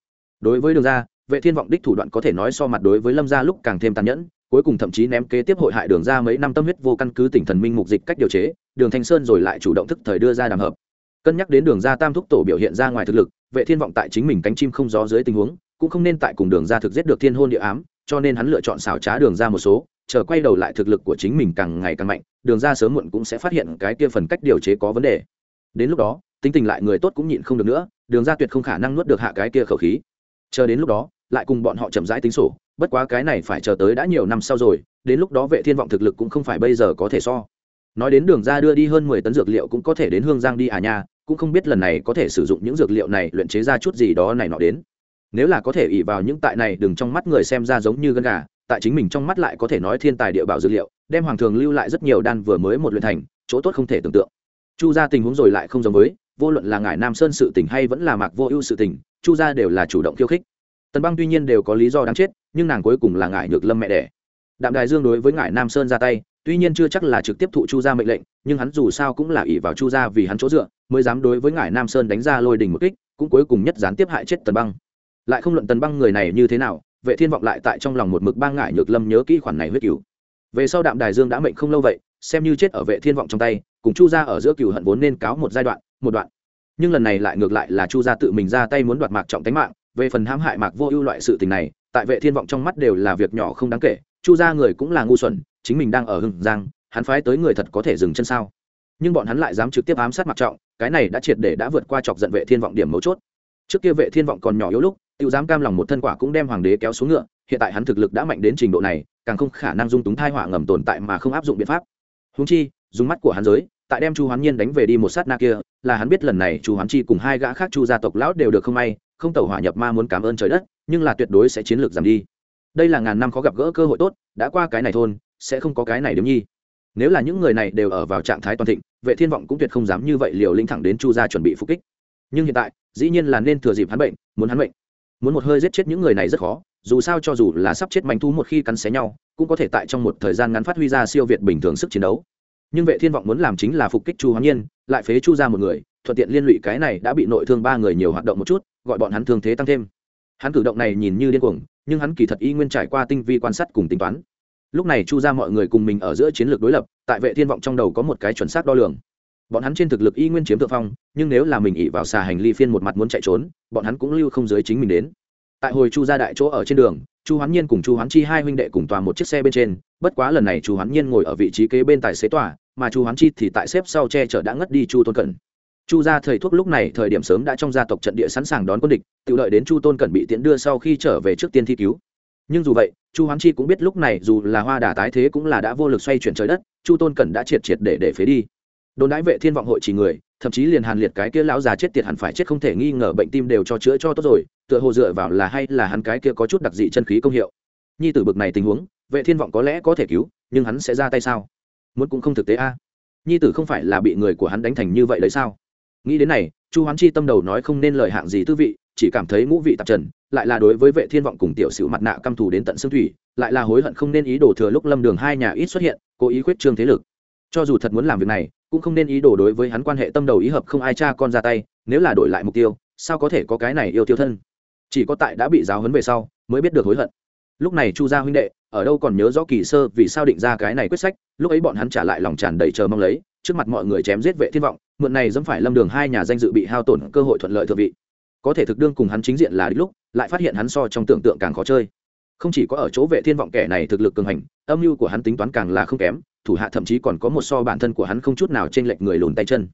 Đối với đường gia vệ thiên vọng đích thủ đoạn có thể nói so mặt đối với lâm gia lúc càng thêm tàn nhẫn, cuối cùng thậm chí ném kế tiếp hội hại đường ra mấy năm tâm huyết vô căn cứ tỉnh thần minh mục dịch cách điều chế, đường thanh sơn rồi lại chủ động thức thời đưa ra đàm hợp. Cân nhắc đến đường ra tam thúc tổ biểu hiện ra ngoài thực lực, vệ thiên vọng tại chính mình cánh chim không gió dưới tình huống, cũng không nên tại cùng đường ra thực giết được thiên hôn địa ám, cho nên hắn lựa chọn xảo trá đường ra một số, chờ quay đầu lại thực lực của chính mình càng ngày càng mạnh, đường ra sớm muộn cũng sẽ phát hiện cái kia phần cách điều chế có vấn đề. Đến lúc đó, tính tình lại người tốt cũng nhịn không được nữa, đường ra tuyệt không khả năng nuốt được hạ cái kia khẩu khí chờ đến lúc đó, lại cùng bọn họ chậm rãi tính sổ, bất quá cái này phải chờ tới đã nhiều năm sau rồi, đến lúc đó vệ thiên vọng thực lực cũng không phải bây giờ có thể so. Nói đến đường ra đưa đi hơn mười tấn dược liệu cũng có thể đến hương giang đi à nha, cũng không biết lần này có thể sử dụng những dược liệu này luyện chế ra chút gì đó này nọ đến. Nếu là có thể ỉ vào những tại này, đừng trong mắt người xem ra giống như gân gà, tại chính mình trong mắt lại có thể nói thiên tài địa bảo dược liệu, đem hoàng thường lưu lại rất nhiều đan vừa mới một luyện thành, chỗ tốt không thể tưởng tượng. Chu ra tình huống rồi lại không giống với vô luận là ngải nam sơn sự tình hay vẫn là mạc vô ưu sự tình, chu Gia đều là chủ động khiêu khích. Tần băng tuy nhiên đều có lý do đáng chết, nhưng nàng cuối cùng là ngải nhược lâm mẹ đẻ. Đạm đài dương đối với ngải nam sơn ra tay, tuy nhiên chưa chắc là trực tiếp thụ chu gia mệnh lệnh, nhưng hắn dù sao cũng là ỷ vào chu gia vì hắn chỗ dựa, mới dám đối với ngải nam sơn đánh ra lôi đình một kích, cũng cuối cùng nhất gián tiếp hại chết tần băng. Lại không luận tần băng người này như thế nào, vệ thiên vọng lại tại trong lòng một mực bang ngải nhược lâm nhớ kỹ khoản này huyết cứu về sau đạm đài dương đã mệnh không lâu vậy, xem như chết ở vệ thiên vọng trong tay, cùng chu gia ở giữa cửu hận vốn nên cáo một giai đoạn một đoạn. Nhưng lần này lại ngược lại là chu gia tự mình ra tay muốn đoạt mạc trọng tánh mạng, về phần hãm hại mạc vô ưu loại sự tình này, tại vệ thiên vọng trong mắt đều là việc nhỏ không đáng kể, chu gia người cũng là ngu xuẩn, chính mình đang ở hưng giang, hắn phái tới người thật có thể dừng chân sao? Nhưng bọn hắn lại dám trực tiếp ám sát mạc trọng, cái này đã triệt để đã vượt qua chọc giận vệ thiên vọng điểm mấu chốt. Trước kia vệ thiên vọng còn nhỏ yếu lúc tự dám cam lòng một thân quả cũng đem hoàng đế kéo xuống ngựa, hiện tại hắn thực lực đã mạnh đến trình độ này, càng không khả năng dung túng thai họa ngầm tồn tại mà không áp dụng biện pháp. Húng chi, dùng mắt của hắn giới tại đem chu hoán nhiên đánh về đi một sát na kia, là hắn biết lần này chu hoán chi cùng hai gã khác chu gia tộc lão đều được không may, không tẩu hỏa nhập ma muốn cảm ơn trời đất, nhưng là tuyệt đối sẽ chiến lược giảm đi. Đây là ngàn năm khó gặp gỡ cơ hội tốt, đã qua cái này thôn, sẽ không có cái này đếm nhi. Nếu là những người này đều ở vào trạng thái toàn thịnh, vệ thiên vọng cũng tuyệt không dám như vậy liều linh thẳng đến chu gia chuẩn bị phục kích. Nhưng hiện tại, dĩ nhiên là nên thừa dịp hắn bệnh, muốn hắn bệnh muốn một hơi giết chết những người này rất khó, dù sao cho dù là sắp chết manh thú một khi cắn xé nhau, cũng có thể tại trong một thời gian ngắn phát huy ra siêu việt bình thường sức chiến đấu nhưng vệ thiên vọng muốn làm chính là phục kích chu hoán nhiên, lại phế chu ra một người, thuận tiện liên lụy cái này đã bị nội thương ba người nhiều hoạt động một chút, gọi bọn hắn thương thế tăng thêm. Hắn cử động này nhìn như điên cuồng, nhưng hắn kỳ thật y nguyên trải qua tinh vi quan sát cùng tính toán. Lúc này chu ra mọi người cùng mình ở giữa chiến lược đối lập, tại vệ thiên vọng trong đầu có một cái chuẩn xác đo lường. Bọn hắn trên thực lực y nguyên chiếm thượng phong, nhưng nếu là mình ỉ vào xà hành ly phiên một mặt muốn chạy trốn, bọn hắn cũng lưu không dưới chính mình đến tại hồi chu ra đại chỗ ở trên đường, chu hoán nhiên cùng chu hoán chi hai huynh đệ cùng tòa một chiếc xe bên trên, bất quá lần này chu hoán nhiên ngồi ở vị trí kế bên tài xế tòa, mà chu hoán chi thì tại xếp sau che chở đã ngất đi chu tôn cẩn. Chu gia thầy thuốc lúc này thời điểm sớm đã trong gia tộc trận địa sẵn sàng đón quân địch, tự đợi đến chu tôn cẩn bị tiễn đưa sau khi trở về trước tiên thi cứu. Nhưng dù vậy, chu hoán chi cũng biết lúc này dù là hoa đà tái thế cũng là đã vô lực xoay chuyển trời đất, chu tôn cẩn đã triệt triệt để để phế đi đồn đãi vệ thiên vọng hội chỉ người, thậm chí liền hàn liệt cái kia lão già chết tiệt hẳn phải chết không thể nghi ngờ bệnh tim đều cho chữa cho tốt rồi, tựa hồ dựa vào là hay là hắn cái kia có chút đặc dị chân khí công hiệu. Nhi tử bực này tình huống, vệ thiên vọng có lẽ có thể cứu, nhưng hắn sẽ ra tay sao? Muốn cũng không thực tế a. Nhi tử không phải là bị người của hắn đánh thành như vậy đấy sao? Nghĩ đến này, chu hoán chi tâm đầu nói không nên lời hạng gì tư vị, chỉ cảm thấy ngũ vị tạp trần, lại là đối với vệ thiên vọng cùng tiểu sử mặt nạ căm thù đến tận xương thủy, lại là hối hận không nên ý đồ thừa lúc lâm đường hai nhà ít xuất hiện, cố ý khuyết trương thế lực. Cho dù thật muốn làm việc này cũng không nên ý đồ đối với hắn quan hệ tâm đầu ý hợp không ai cha con ra tay, nếu là đổi lại mục tiêu, sao có thể có cái này yêu tiêu thân? Chỉ có tại đã bị giáo huấn về sau, mới biết được hối hận. Lúc này chu gia huynh đệ, ở đâu còn nhớ rõ kỳ sơ vì sao định ra cái này quyết sách, lúc ấy bọn hắn trả lại lòng tràn đầy chờ mong lấy, trước mặt mọi người chém giết vệ thiên vọng, mượn này dẫm phải lâm đường hai nhà danh dự bị hao tổn cơ hội thuận lợi thượng vị. Có thể thực đương cùng hắn chính diện là đích lúc, lại phát hiện hắn so trong tưởng tượng càng khó chơi. Không chỉ có ở chỗ vệ thiên vọng kẻ này thực lực cường hành, âm mưu của hắn tính toán càng là không kém thủ hạ thậm chí còn có một so bản thân của hắn không chút nào trên lệch người lùn tay chân.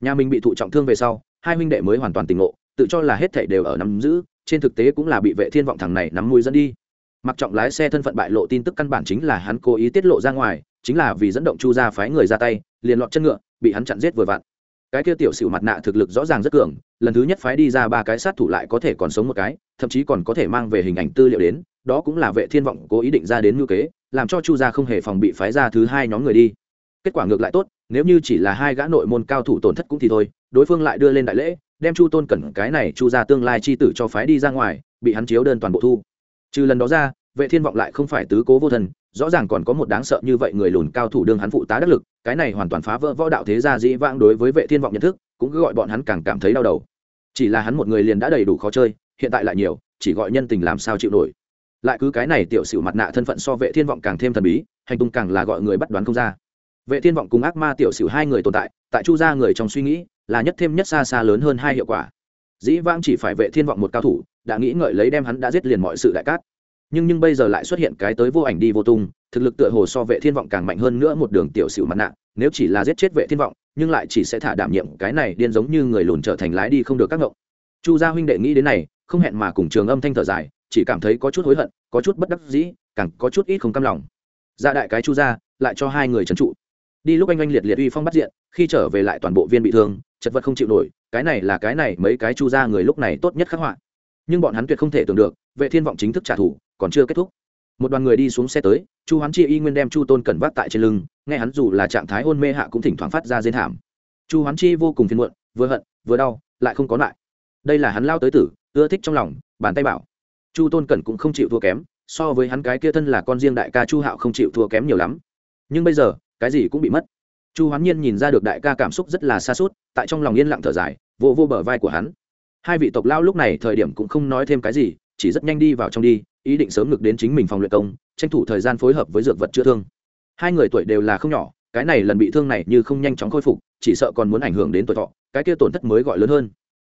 Nhà mình bị thụ trọng thương về sau, hai huynh đệ mới hoàn toàn tỉnh ngộ, tự cho là hết thảy đều ở nắm giữ, trên thực tế cũng là bị vệ thiên vọng thằng này nắm mũi dẫn đi. Mặc trọng lái xe thân phận bại lộ tin tức căn bản chính là hắn cố ý tiết lộ ra ngoài, chính là vì dẫn động chu ra phái người ra tay, liền lọt chân ngựa, bị hắn chặn giết vừa vặn. Cái kia tiểu xỉu mặt nạ thực lực rõ ràng rất cường, lần thứ nhất phái đi ra ba cái sát thủ lại có thể còn sống một cái, thậm chí còn có thể mang về hình ảnh tư liệu đến, đó cũng là vệ thiên vọng cố ý định ra đến ngư kế làm cho chu gia không hề phòng bị phái ra thứ hai nhóm người đi. Kết quả ngược lại tốt, nếu như chỉ là hai gã nội môn cao thủ tổn thất cũng thì thôi, đối phương lại đưa lên đại lễ, đem chu tôn cẩn cái này chu ra tương lai chi tử cho phái đi ra ngoài, bị hắn chiếu đơn toàn bộ thu. Trừ lần đó ra, vệ thiên vọng lại không phải tứ cố vô thần, rõ ràng còn có một đáng sợ như vậy người lùn cao thủ đương hắn phụ tá đắc lực, cái này hoàn toàn phá vỡ võ đạo thế gia dĩ vãng đối với vệ thiên vọng nhận thức, cũng cứ gọi bọn hắn càng cảm thấy đau đầu. Chỉ là hắn một người liền đã đầy đủ khó chơi, hiện tại lại nhiều, chỉ gọi nhân tình làm sao chịu nổi lại cứ cái này tiểu sử mặt nạ thân phận so vệ thiên vọng càng thêm thần bí, hành tung càng là gọi người bắt đoán không ra. Vệ thiên vọng cùng ác ma tiểu sử hai người tồn tại tại chu gia người trong suy nghĩ, là nhất thêm nhất xa xa lớn hơn hai hiệu quả. Dĩ vãng chỉ phải vệ thiên vọng một cao thủ, đã nghĩ ngợi lấy đem hắn đã giết liền mọi sự đại cát. Nhưng nhưng bây giờ lại xuất hiện cái tới vô ảnh đi vô tung, thực lực tựa hồ so vệ thiên vọng càng mạnh hơn nữa một đường tiểu sử mặt nạ, nếu chỉ là giết chết vệ thiên vọng, nhưng lại chỉ sẽ thả đảm nhiệm cái này điên giống như người lùn trở thành lái đi không được các ngộng. Chu gia huynh đệ nghĩ đến này, không hẹn mà cùng trường âm thanh thở dài chỉ cảm thấy có chút hối hận, có chút bất đắc dĩ, càng có chút ít không cam lòng. Ra đại cái chu gia lại cho hai người trấn trụ. Đi lúc anh anh liệt liệt uy phong bắt diện, khi trở về lại toàn bộ viên bị thương, chật vật không chịu nổi, cái này là cái này, mấy cái chu gia người lúc này tốt nhất khắc họa. Nhưng bọn hắn tuyệt không thể tưởng được, vệ thiên vọng chính thức trả thù, còn chưa kết thúc. Một đoàn người đi xuống xe tới, chu hoán chi y nguyên đem chu tôn cẩn vác tại trên lưng, nghe hắn dù là trạng thái hôn mê hạ cũng thỉnh thoảng phát ra dên thảm. Chu hoán chi vô cùng phiền muộn, vừa hận, vừa đau, lại không có lại. Đây là hắn lao tới tử, ưa thích trong lòng, bàn tay bảo chu tôn cẩn cũng không chịu thua kém, so với hắn cái kia thân là con riêng đại ca chu hạo không chịu thua kém nhiều lắm. Nhưng bây giờ, cái gì cũng bị mất. Chu hoán nhiên nhìn ra được đại ca cảm xúc rất là xa suốt tại trong lòng yên lặng thở dài, vô vô bờ vai của hắn. Hai vị tộc lao lúc này thời điểm cũng không nói thêm cái gì, chỉ rất nhanh đi vào trong đi, ý định sớm ngược đến chính mình phòng luyện công, tranh thủ thời gian phối hợp với dược vật chữa thương. Hai người tuổi đều là không nhỏ, cái này lần bị thương này như không nhanh chóng khôi phục, chỉ sợ còn muốn ảnh hưởng đến tuổi thọ, cái kia tổn thất mới gọi lớn hơn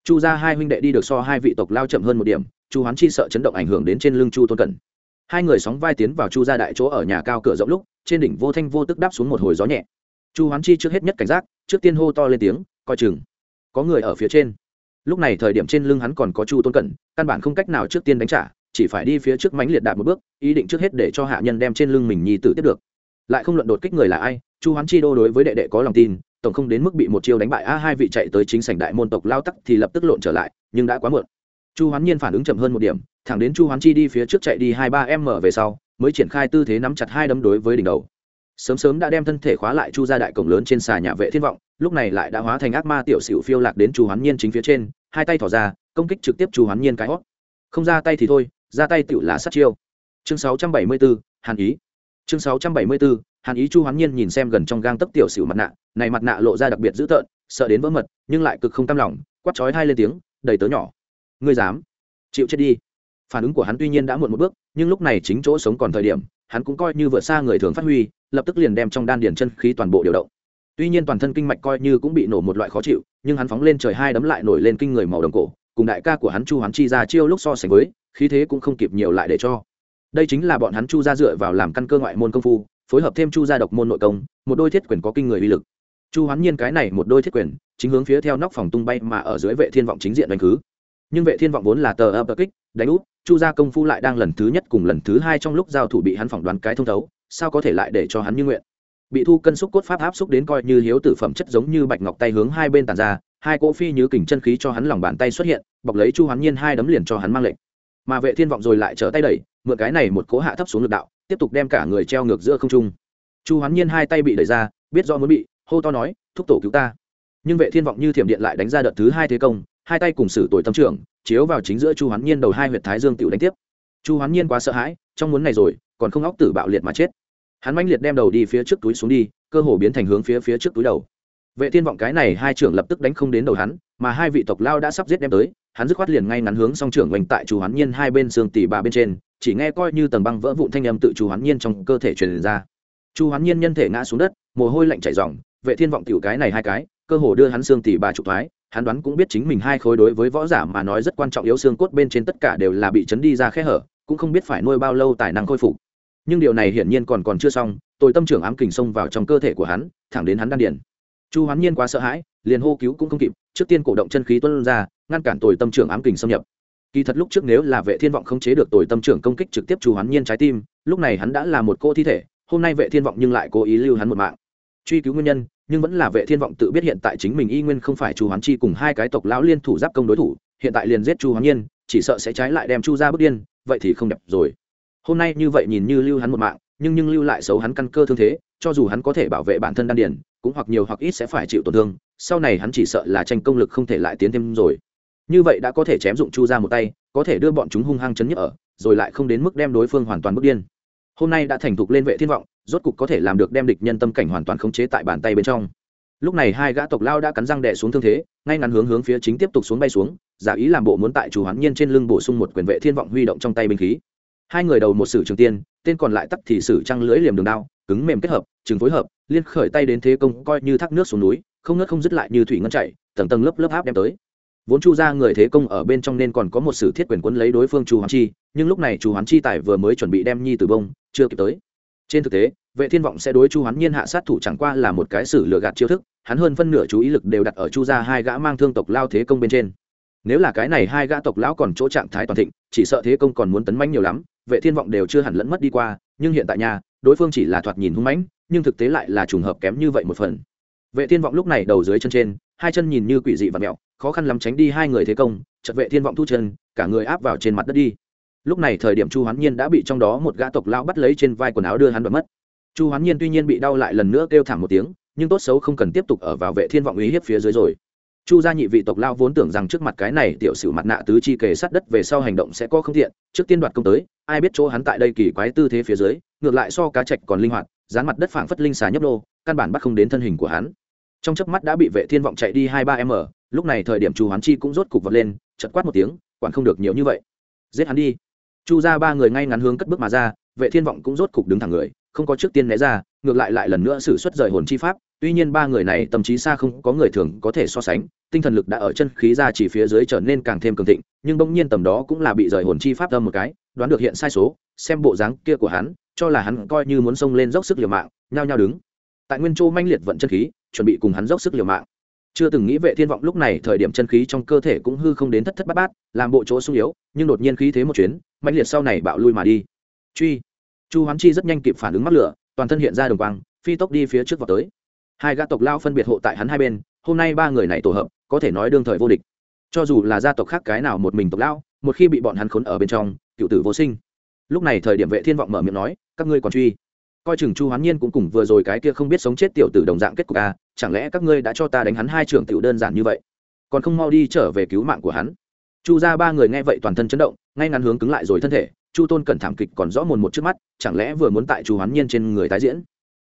chu ra hai huynh đệ đi được so hai vị tộc lao chậm hơn một điểm, chu hoán chi sợ chấn động ảnh hưởng đến trên lưng chu tôn cẩn. Hai người sóng vai tiến vào chu ra đại chỗ ở nhà cao cửa rộng lúc, trên đỉnh vô thanh vô tức đáp xuống một hồi gió nhẹ. Chu hoán chi trước hết nhất cảnh giác, trước tiên hô to lên tiếng, coi chừng, có người ở phía trên. Lúc này thời điểm trên lưng hắn còn có chu tôn cẩn, căn bản không cách nào trước tiên đánh trả, chỉ phải đi phía trước mánh liệt đạt một bước, ý định trước hết để cho hạ nhân đem trên lưng mình nhi tử tiếp được. Lại không luận đột kích người là ai, chu hoán chi đô đối với đệ đệ có lòng tin tổng không đến mức bị một chiêu đánh bại. A hai vị chạy tới chính sảnh đại môn tộc lao tắc thì lập tức lộn trở lại nhưng đã quá muộn. Chu hoán nhiên phản ứng chậm hơn một điểm thẳng đến chu hoán chi đi phía trước chạy đi hai ba em mở về sau mới triển khai tư thế nắm chặt hai đấm đối với đỉnh đầu. Sớm sớm đã đem thân thể khóa lại chu ra đại cổng lớn trên xà nhà vệ thiên vọng lúc này lại đã hóa thành ác ma tiểu xỉu phiêu lạc đến chu hoán nhiên chính phía trên hai tay thỏ ra công kích trực tiếp chu hoán nhiên cái hót. Không ra tay thì thôi ra tay tựu là sát chiêu. Chương 674, hàn ý. Chương 674, hàn ý chu hoán nhiên nhìn xem gần trong gang tấc tiểu xỉu mặt nạ, này mặt nạ lộ ra đặc biệt dữ tợn, sợ đến vỡ mật, nhưng lại cực không tâm lòng, quát chói hai lên tiếng, đầy tớ nhỏ. Ngươi dám? Chịu chết đi. Phản ứng của hắn tuy nhiên đã muộn một bước, nhưng lúc này chính chỗ sống còn thời điểm, hắn cũng coi như vượt xa người thường phát huy, lập tức liền đem trong đan điền chân khí toàn bộ điều động. Tuy nhiên toàn thân kinh mạch coi như cũng bị nổ một loại khó chịu, nhưng hắn phóng lên trời hai đấm lại nổi lên kinh người màu đồng cổ, cùng đại ca của hắn chu hắn chi ra chiêu lúc so sánh với, khí thế cũng không kịp nhiều lại để cho. Đây chính là bọn hắn chu ra dựa vào làm căn cơ ngoại môn công phu phối hợp thêm chu gia độc môn nội công, một đôi thiết quyền có kinh người uy lực. Chu hoán nhiên cái này một đôi thiết quyền, chính hướng phía theo nóc phòng tung bay mà ở dưới vệ thiên vọng chính diện đánh cứ nhưng vệ thiên vọng vốn là tờ ập kích, đánh út chu gia công phu lại đang lần thứ nhất cùng lần thứ hai trong lúc giao thủ bị hắn phỏng đoán cái thông thấu, sao có thể lại để cho hắn như nguyện? Bị thu cân xúc cốt pháp áp xúc đến coi như hiếu tử phẩm chất giống như bạch ngọc tay hướng hai bên tàn ra, hai cỗ phi như kình chân khí cho hắn lòng bàn tay xuất hiện, bọc lấy chu hoán nhiên hai đấm liền cho hắn mang lệnh mà vệ thiên vọng rồi lại trở tay đẩy, mượn cái này một cố hạ thấp xuống lực đạo, tiếp tục đem cả người treo ngược giữa không trung. Chu hoán nhiên hai tay bị đẩy ra, biết do muốn bị, hô to nói, thúc tổ cứu ta. Nhưng vệ thiên vọng như thiểm điện lại đánh ra đợt thứ hai thế công, hai tay cùng sử tuổi tâm trưởng, chiếu vào chính giữa chu hoán nhiên đầu hai huyệt thái dương tiểu đánh tiếp. Chu hoán nhiên quá sợ hãi, trong muốn này rồi, còn không óc tử bạo liệt mà chết. Hắn mãnh liệt đem đầu đi phía trước túi xuống đi, cơ hồ biến thành hướng phía phía trước túi đầu. Vệ thiên vọng cái này hai trưởng lập tức đánh không đến đầu hắn, mà hai vị tộc lao đã sắp giết đem tới hắn dứt khoát liền ngay ngắn hướng song trưởng oanh tại chu hoán nhiên hai bên xương tỉ bà bên trên, chỉ nghe coi như tầng băng vỡ vụn thanh âm tự chu hoán nhiên trong cơ thể truyền ra. Chu hoán nhiên nhân thể ngã xuống đất, mồ hôi lạnh chảy ròng, vệ thiên vọng tiểu cái này hai cái, cơ hồ đưa hắn xương tỉ bà trục thoái, hắn đoán cũng biết chính mình hai khối đối với võ giả mà nói rất quan trọng yếu xương cốt bên trên tất cả đều là bị chấn đi ra khe hở, cũng không biết phải nuôi bao lâu tài năng khôi phục. Nhưng điều này hiển nhiên còn còn chưa xong, tôi tâm trưởng ám kình xông vào trong cơ thể của hắn, thẳng đến hắn đan điền. Chu hoán nhiên quá sợ hãi, liền hô cứu cũng không kịp, trước tiên cổ động chân khí tuân ra ngăn cản tồi tâm trưởng ám kình xâm nhập. Kỳ thật lúc trước nếu là vệ thiên vọng không chế được tội tâm trưởng công kích trực tiếp chu hoán nhiên trái tim, lúc này hắn đã là một cô thi thể, hôm nay vệ thiên vọng nhưng lại cố ý lưu hắn một mạng. Truy cứu nguyên nhân, nhưng vẫn là vệ thiên vọng tự biết hiện tại chính mình y nguyên không phải chu hoán chi cùng hai cái tộc lão liên thủ giáp công đối thủ, hiện tại liền giết chu hoán nhiên, chỉ sợ sẽ trái lại đem chu ra bước điên, vậy thì không đẹp rồi. Hôm nay như vậy nhìn như lưu hắn một mạng, nhưng nhưng lưu lại xấu hắn căn cơ thương thế, cho dù hắn có thể bảo vệ bản thân đan điền, cũng hoặc nhiều hoặc ít sẽ phải chịu tổn thương, sau này hắn chỉ sợ là tranh công lực không thể lại tiến thêm rồi như vậy đã có thể chém dụng chu ra một tay, có thể đưa bọn chúng hung hăng chấn nhức ở, rồi lại không đến mức đem đối phương hoàn toàn bước điên. Hôm nay đã thành thục lên vệ thiên vọng, rốt cục có thể làm được đem địch nhân tâm cảnh hoàn toàn khống chế tại bàn tay bên trong. Lúc này hai gã tộc lao đã cắn răng đè xuống thương thế, ngay ngắn hướng hướng phía chính tiếp tục xuống bay xuống, giả ý làm bộ muốn tại chủ hoán nhiên trên lưng bổ sung một quyền vệ thiên vọng huy động trong tay binh khí. Hai người đầu một sử trường tiên, tên còn lại tắt thì sử trăng lưỡi liềm đường đao, cứng mềm kết hợp chừng phối hợp, liên khởi tay đến thế công coi như thác nước xuống núi, không ngớt không dứt lại như thủy ngân chảy tầng tầng lớp lớp áp đem tới vốn chu ra người thế công ở bên trong nên còn có một sử thiết quyền quân lấy đối phương chu hoán chi, nhưng lúc này chu hoán chi tài vừa mới chuẩn bị đem nhi từ bông, chưa kịp tới. Trên thực tế, vệ thiên vọng sẽ đối chu hoán nhiên hạ sát thủ chẳng qua là một cái sử lừa gạt chiêu thức, hắn hơn phân nửa chú ý lực đều đặt ở chu gia hai gã mang thương tộc lao thế công bên trên. Nếu là cái này hai gã tộc lão còn chỗ trạng thái toàn thịnh, chỉ sợ thế công còn muốn tấn mãnh nhiều lắm, vệ thiên vọng đều chưa hẳn lẫn mất đi qua, nhưng hiện tại nhà đối phương chỉ là thoạt nhìn hung mãnh, nhưng thực tế lại là trùng hợp kém như vậy một phần. Vệ thiên vọng lúc này đầu dưới chân trên hai chân nhìn như quỷ dị và mẹo, khó khăn lắm tránh đi hai người thế công trật vệ thiên vọng thu chân, cả người áp vào trên mặt đất đi. Lúc này thời điểm chu hoán nhiên đã bị trong đó một gã tộc lão bắt lấy trên vai quần áo đưa hắn đoạt mất. Chu hoán nhiên tuy nhiên bị đau lại lần nữa kêu thảm một tiếng, nhưng tốt xấu không cần tiếp tục ở vào vệ thiên vọng uy hiếp phía dưới rồi. Chu gia nhị vị tộc lao vốn tưởng rằng trước mặt cái này tiểu sử mặt nạ tứ chi kề sát đất về sau hành động sẽ có không thiện, trước tiên đoạt công tới, ai biết chỗ hắn tại đây kỳ quái tư thế phía dưới, ngược lại so cá trạch còn linh hoạt, dán mặt đất phảng phất linh xà nhấp đô căn bản bắt không đến thân hình của hắn trong chớp mắt đã bị vệ thiên vọng chạy đi hai ba m lúc này thời điểm chu hoán chi cũng rốt cục vật lên chật quát một tiếng, quản không được nhiều như vậy. Giết hắn đi. Chu ra ba người ngay ngắn hướng cất bước mà ra, vệ thiên vọng cũng rốt cục đứng thẳng người, không có trước tiên né ra, ngược lại lại lần nữa xử xuất rời hồn chi pháp, tuy nhiên ba người này tâm trí xa không có người thường có thể so sánh, tinh thần lực đã ở chân khí ra chỉ phía dưới trở nên càng thêm cường thịnh, nhưng bỗng nhiên tầm đó cũng là bị rời hồn chi pháp âm một cái, đoán được hiện sai số, xem bộ dáng kia của hắn, cho là hắn coi như muốn xông lên dốc sức liều mạng, nhao nhao đứng. Tại nguyên châu manh liệt vận chân khí chuẩn bị cùng hắn dốc sức liều mạng. Chưa từng nghĩ vệ thiên vọng lúc này thời điểm chân khí trong cơ thể cũng hư không đến thất thất bát bát, làm bộ chỗ sung yếu, nhưng đột nhiên khí thế một chuyến, mãnh liệt sau này bạo lui mà đi. Truy. Chu hoán chi rất nhanh kịp phản ứng mắc lửa, toàn thân hiện ra đồng quang, phi tốc đi phía trước vào tới. Hai gã tộc lao phân biệt hộ tại hắn hai bên, hôm nay ba người này tổ hợp, có thể nói đương thời vô địch. Cho dù là gia tộc khác cái nào một mình tộc lao, một khi bị bọn hắn khốn ở bên trong, cựu tử vô sinh. Lúc này thời điểm vệ thiên vọng mở miệng nói, các ngươi còn truy coi chừng chu hoán nhiên cũng cùng vừa rồi cái kia không biết sống chết tiểu tử đồng dạng kết cục a chẳng lẽ các ngươi đã cho ta đánh hắn hai trường tiểu đơn giản như vậy? Còn không mau đi trở về cứu mạng của hắn. Chu ra ba người nghe vậy toàn thân chấn động, ngay ngắn hướng cứng lại rồi thân thể, chu tôn cẩn thảm kịch còn rõ mồn một trước mắt, chẳng lẽ vừa muốn tại chu hoán nhiên trên người tái diễn?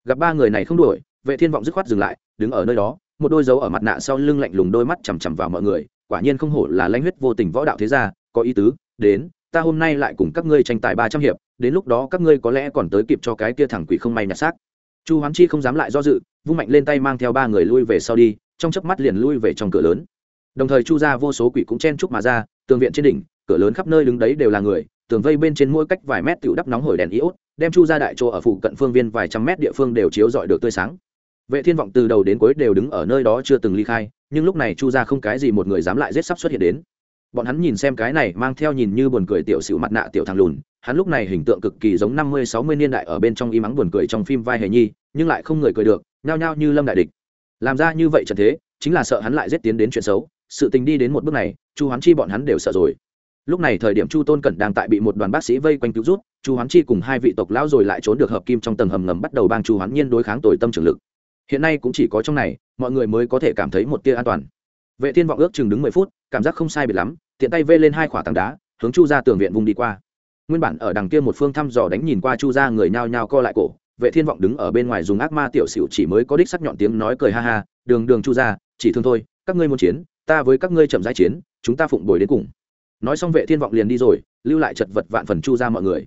Gặp ba người này không đuổi, vệ thiên vọng dứt khoát dừng lại, đứng ở nơi đó, một đôi dấu ở mặt nạ sau lưng lạnh lùng đôi mắt chằm chằm vào mọi người, quả nhiên không hổ là lanh huyết vô tình võ đạo thế gia, có ý tứ, đến ta hôm nay lại cùng các ngươi tranh tài ba trăm hiệp, đến lúc đó các ngươi có lẽ còn tới kịp cho cái kia thẳng quỷ không may nhặt xác. Chu hoán chi không dám lại do dự, vung mạnh lên tay mang theo ba người lui về sau đi, trong chớp mắt liền lui về trong cửa lớn. Đồng thời chu ra vô số quỷ cũng chen chúc mà ra, tường viện trên đỉnh, cửa lớn khắp nơi đứng đấy đều là người, tường vây bên trên mỗi cách vài mét tiểu đắp nóng hổi đèn iốt, đem chu ra đại chỗ ở phụ cận phương viên vài trăm mét địa phương đều chiếu rọi được tươi sáng. Vệ thiên vọng từ đầu đến cuối đều đứng ở nơi đó chưa từng ly khai, nhưng lúc này chu ra không cái gì một người dám lại giết sắp xuất hiện đến bọn hắn nhìn xem cái này mang theo nhìn như buồn cười tiểu xỉu mặt nạ tiểu thằng lùn, hắn lúc này hình tượng cực kỳ giống năm mươi, sáu mươi niên đại ở bên trong y mắng buồn cười trong phim vai hề nhi, nhưng lại không người cười được, nhao nhao như lâm đại địch. Làm ra như vậy trần thế, chính là sợ hắn lại giết tiến đến chuyện xấu, sự tình đi đến một bước này, chu hoán chi bọn hắn đều sợ rồi. Lúc này thời điểm chu tôn cẩn đang tại bị một đoàn bác sĩ vây quanh cứu rút chu hoán chi cùng hai vị tộc lão rồi lại trốn được hợp kim trong tầng hầm ngầm bắt đầu bang chu hoán nhiên đối kháng tội tâm trường lực. Hiện nay cũng chỉ có trong này, mọi người mới có thể cảm thấy một tia an toàn. Vệ thiên vọng ước chừng đứng mười phút, cảm giác không sai biệt lắm tiện tay vê lên hai khỏa tảng đá, hướng chu ra tường viện vùng đi qua. Nguyên bản ở đằng kia một phương thăm dò đánh nhìn qua chu ra người nhao nhao co lại cổ, vệ thiên vọng đứng ở bên ngoài dùng ác ma tiểu xỉu chỉ mới có đích sắc nhọn tiếng nói cười ha ha, đường đường chu ra chỉ thương thôi, các ngươi muốn chiến, ta với các ngươi chậm giải chiến, chúng ta phụng bồi đến cùng. Nói xong vệ thiên vọng liền đi rồi, lưu lại chật vật vạn phần chu ra mọi người.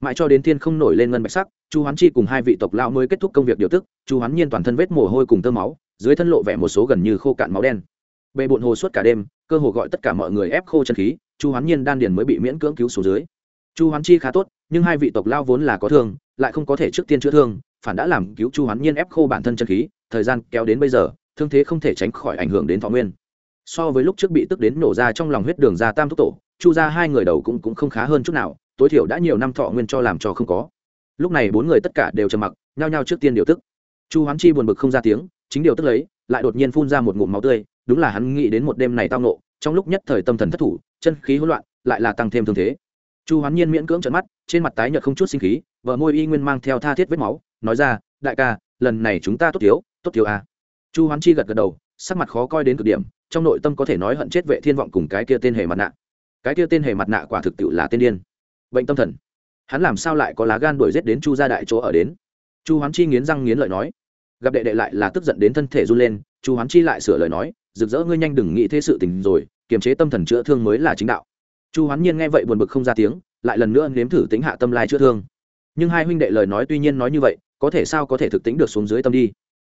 Mãi cho đến thiên không nổi lên ngân bạch sắc, chu hoán chi cùng hai vị tộc lão mới kết thúc công việc điều tức, chu hoán nhiên toàn thân vết mồ hôi cùng tơ máu, dưới thân lộ vẻ một số gần như khô cạn máu đen bề bộn hồ suốt cả đêm, cơ hồ gọi tất cả mọi người ép khô chân khí, chu hoán nhiên đan điền mới bị miễn cưỡng cứu xuống dưới. Chu hoán chi khá tốt, nhưng hai vị tộc lao vốn là có thương, lại không có thể trước tiên chữa thương, phản đã làm cứu chu hoán nhiên ép khô bản thân chân khí, thời gian kéo đến bây giờ, thương thế không thể tránh khỏi ảnh hưởng đến thọ nguyên. So với lúc trước bị tức đến nổ ra trong lòng huyết đường ra tam thúc tổ, chu ra hai người đầu cũng cũng không khá hơn chút nào, tối thiểu đã nhiều năm thọ nguyên cho làm cho không có. Lúc này bốn người tất cả đều trầm mặc, nhao nhao trước tiên điều tức. Chu hoán chi buồn bực không ra tiếng, chính điều tức lấy, lại đột nhiên phun ra một ngụm máu tươi đúng là hắn nghĩ đến một đêm này tao nộ trong lúc nhất thời tâm thần thất thủ, chân khí hỗn loạn, lại là tăng thêm thương thế. Chu hoán nhiên miễn cưỡng trận mắt, trên mặt tái nhợt không chút sinh khí, vợ môi y nguyên mang theo tha thiết vết máu, nói ra, đại ca, lần này chúng ta tốt thiếu tốt thiếu à. chu hoán chi gật gật đầu, sắc mặt khó coi đến cực điểm, trong nội tâm có thể nói hận chết vệ thiên vọng cùng cái kia tên hề mặt nạ. Cái kia tên hề mặt nạ quả thực tiệu là tên điên. Bệnh tâm thần. Hắn làm sao lại có lá gan đuổi giết đến chu gia đại chỗ ở đến? Chu hoán chi nghiến răng nghiến lợi nói. Gặp đệ đệ lại là tức giận đến thân thể run lên, chu hoán chi lại sửa lời nói rực rỡ ngươi nhanh đừng nghĩ thế sự tình rồi, kiềm chế tâm thần chữa thương mới là chính đạo. Chu hoán nhiên nghe vậy buồn bực không ra tiếng, lại lần nữa nếm thử tính hạ tâm lai chữa thương. Nhưng hai huynh đệ lời nói tuy nhiên nói như vậy, có thể sao có thể thực tính được xuống dưới tâm đi.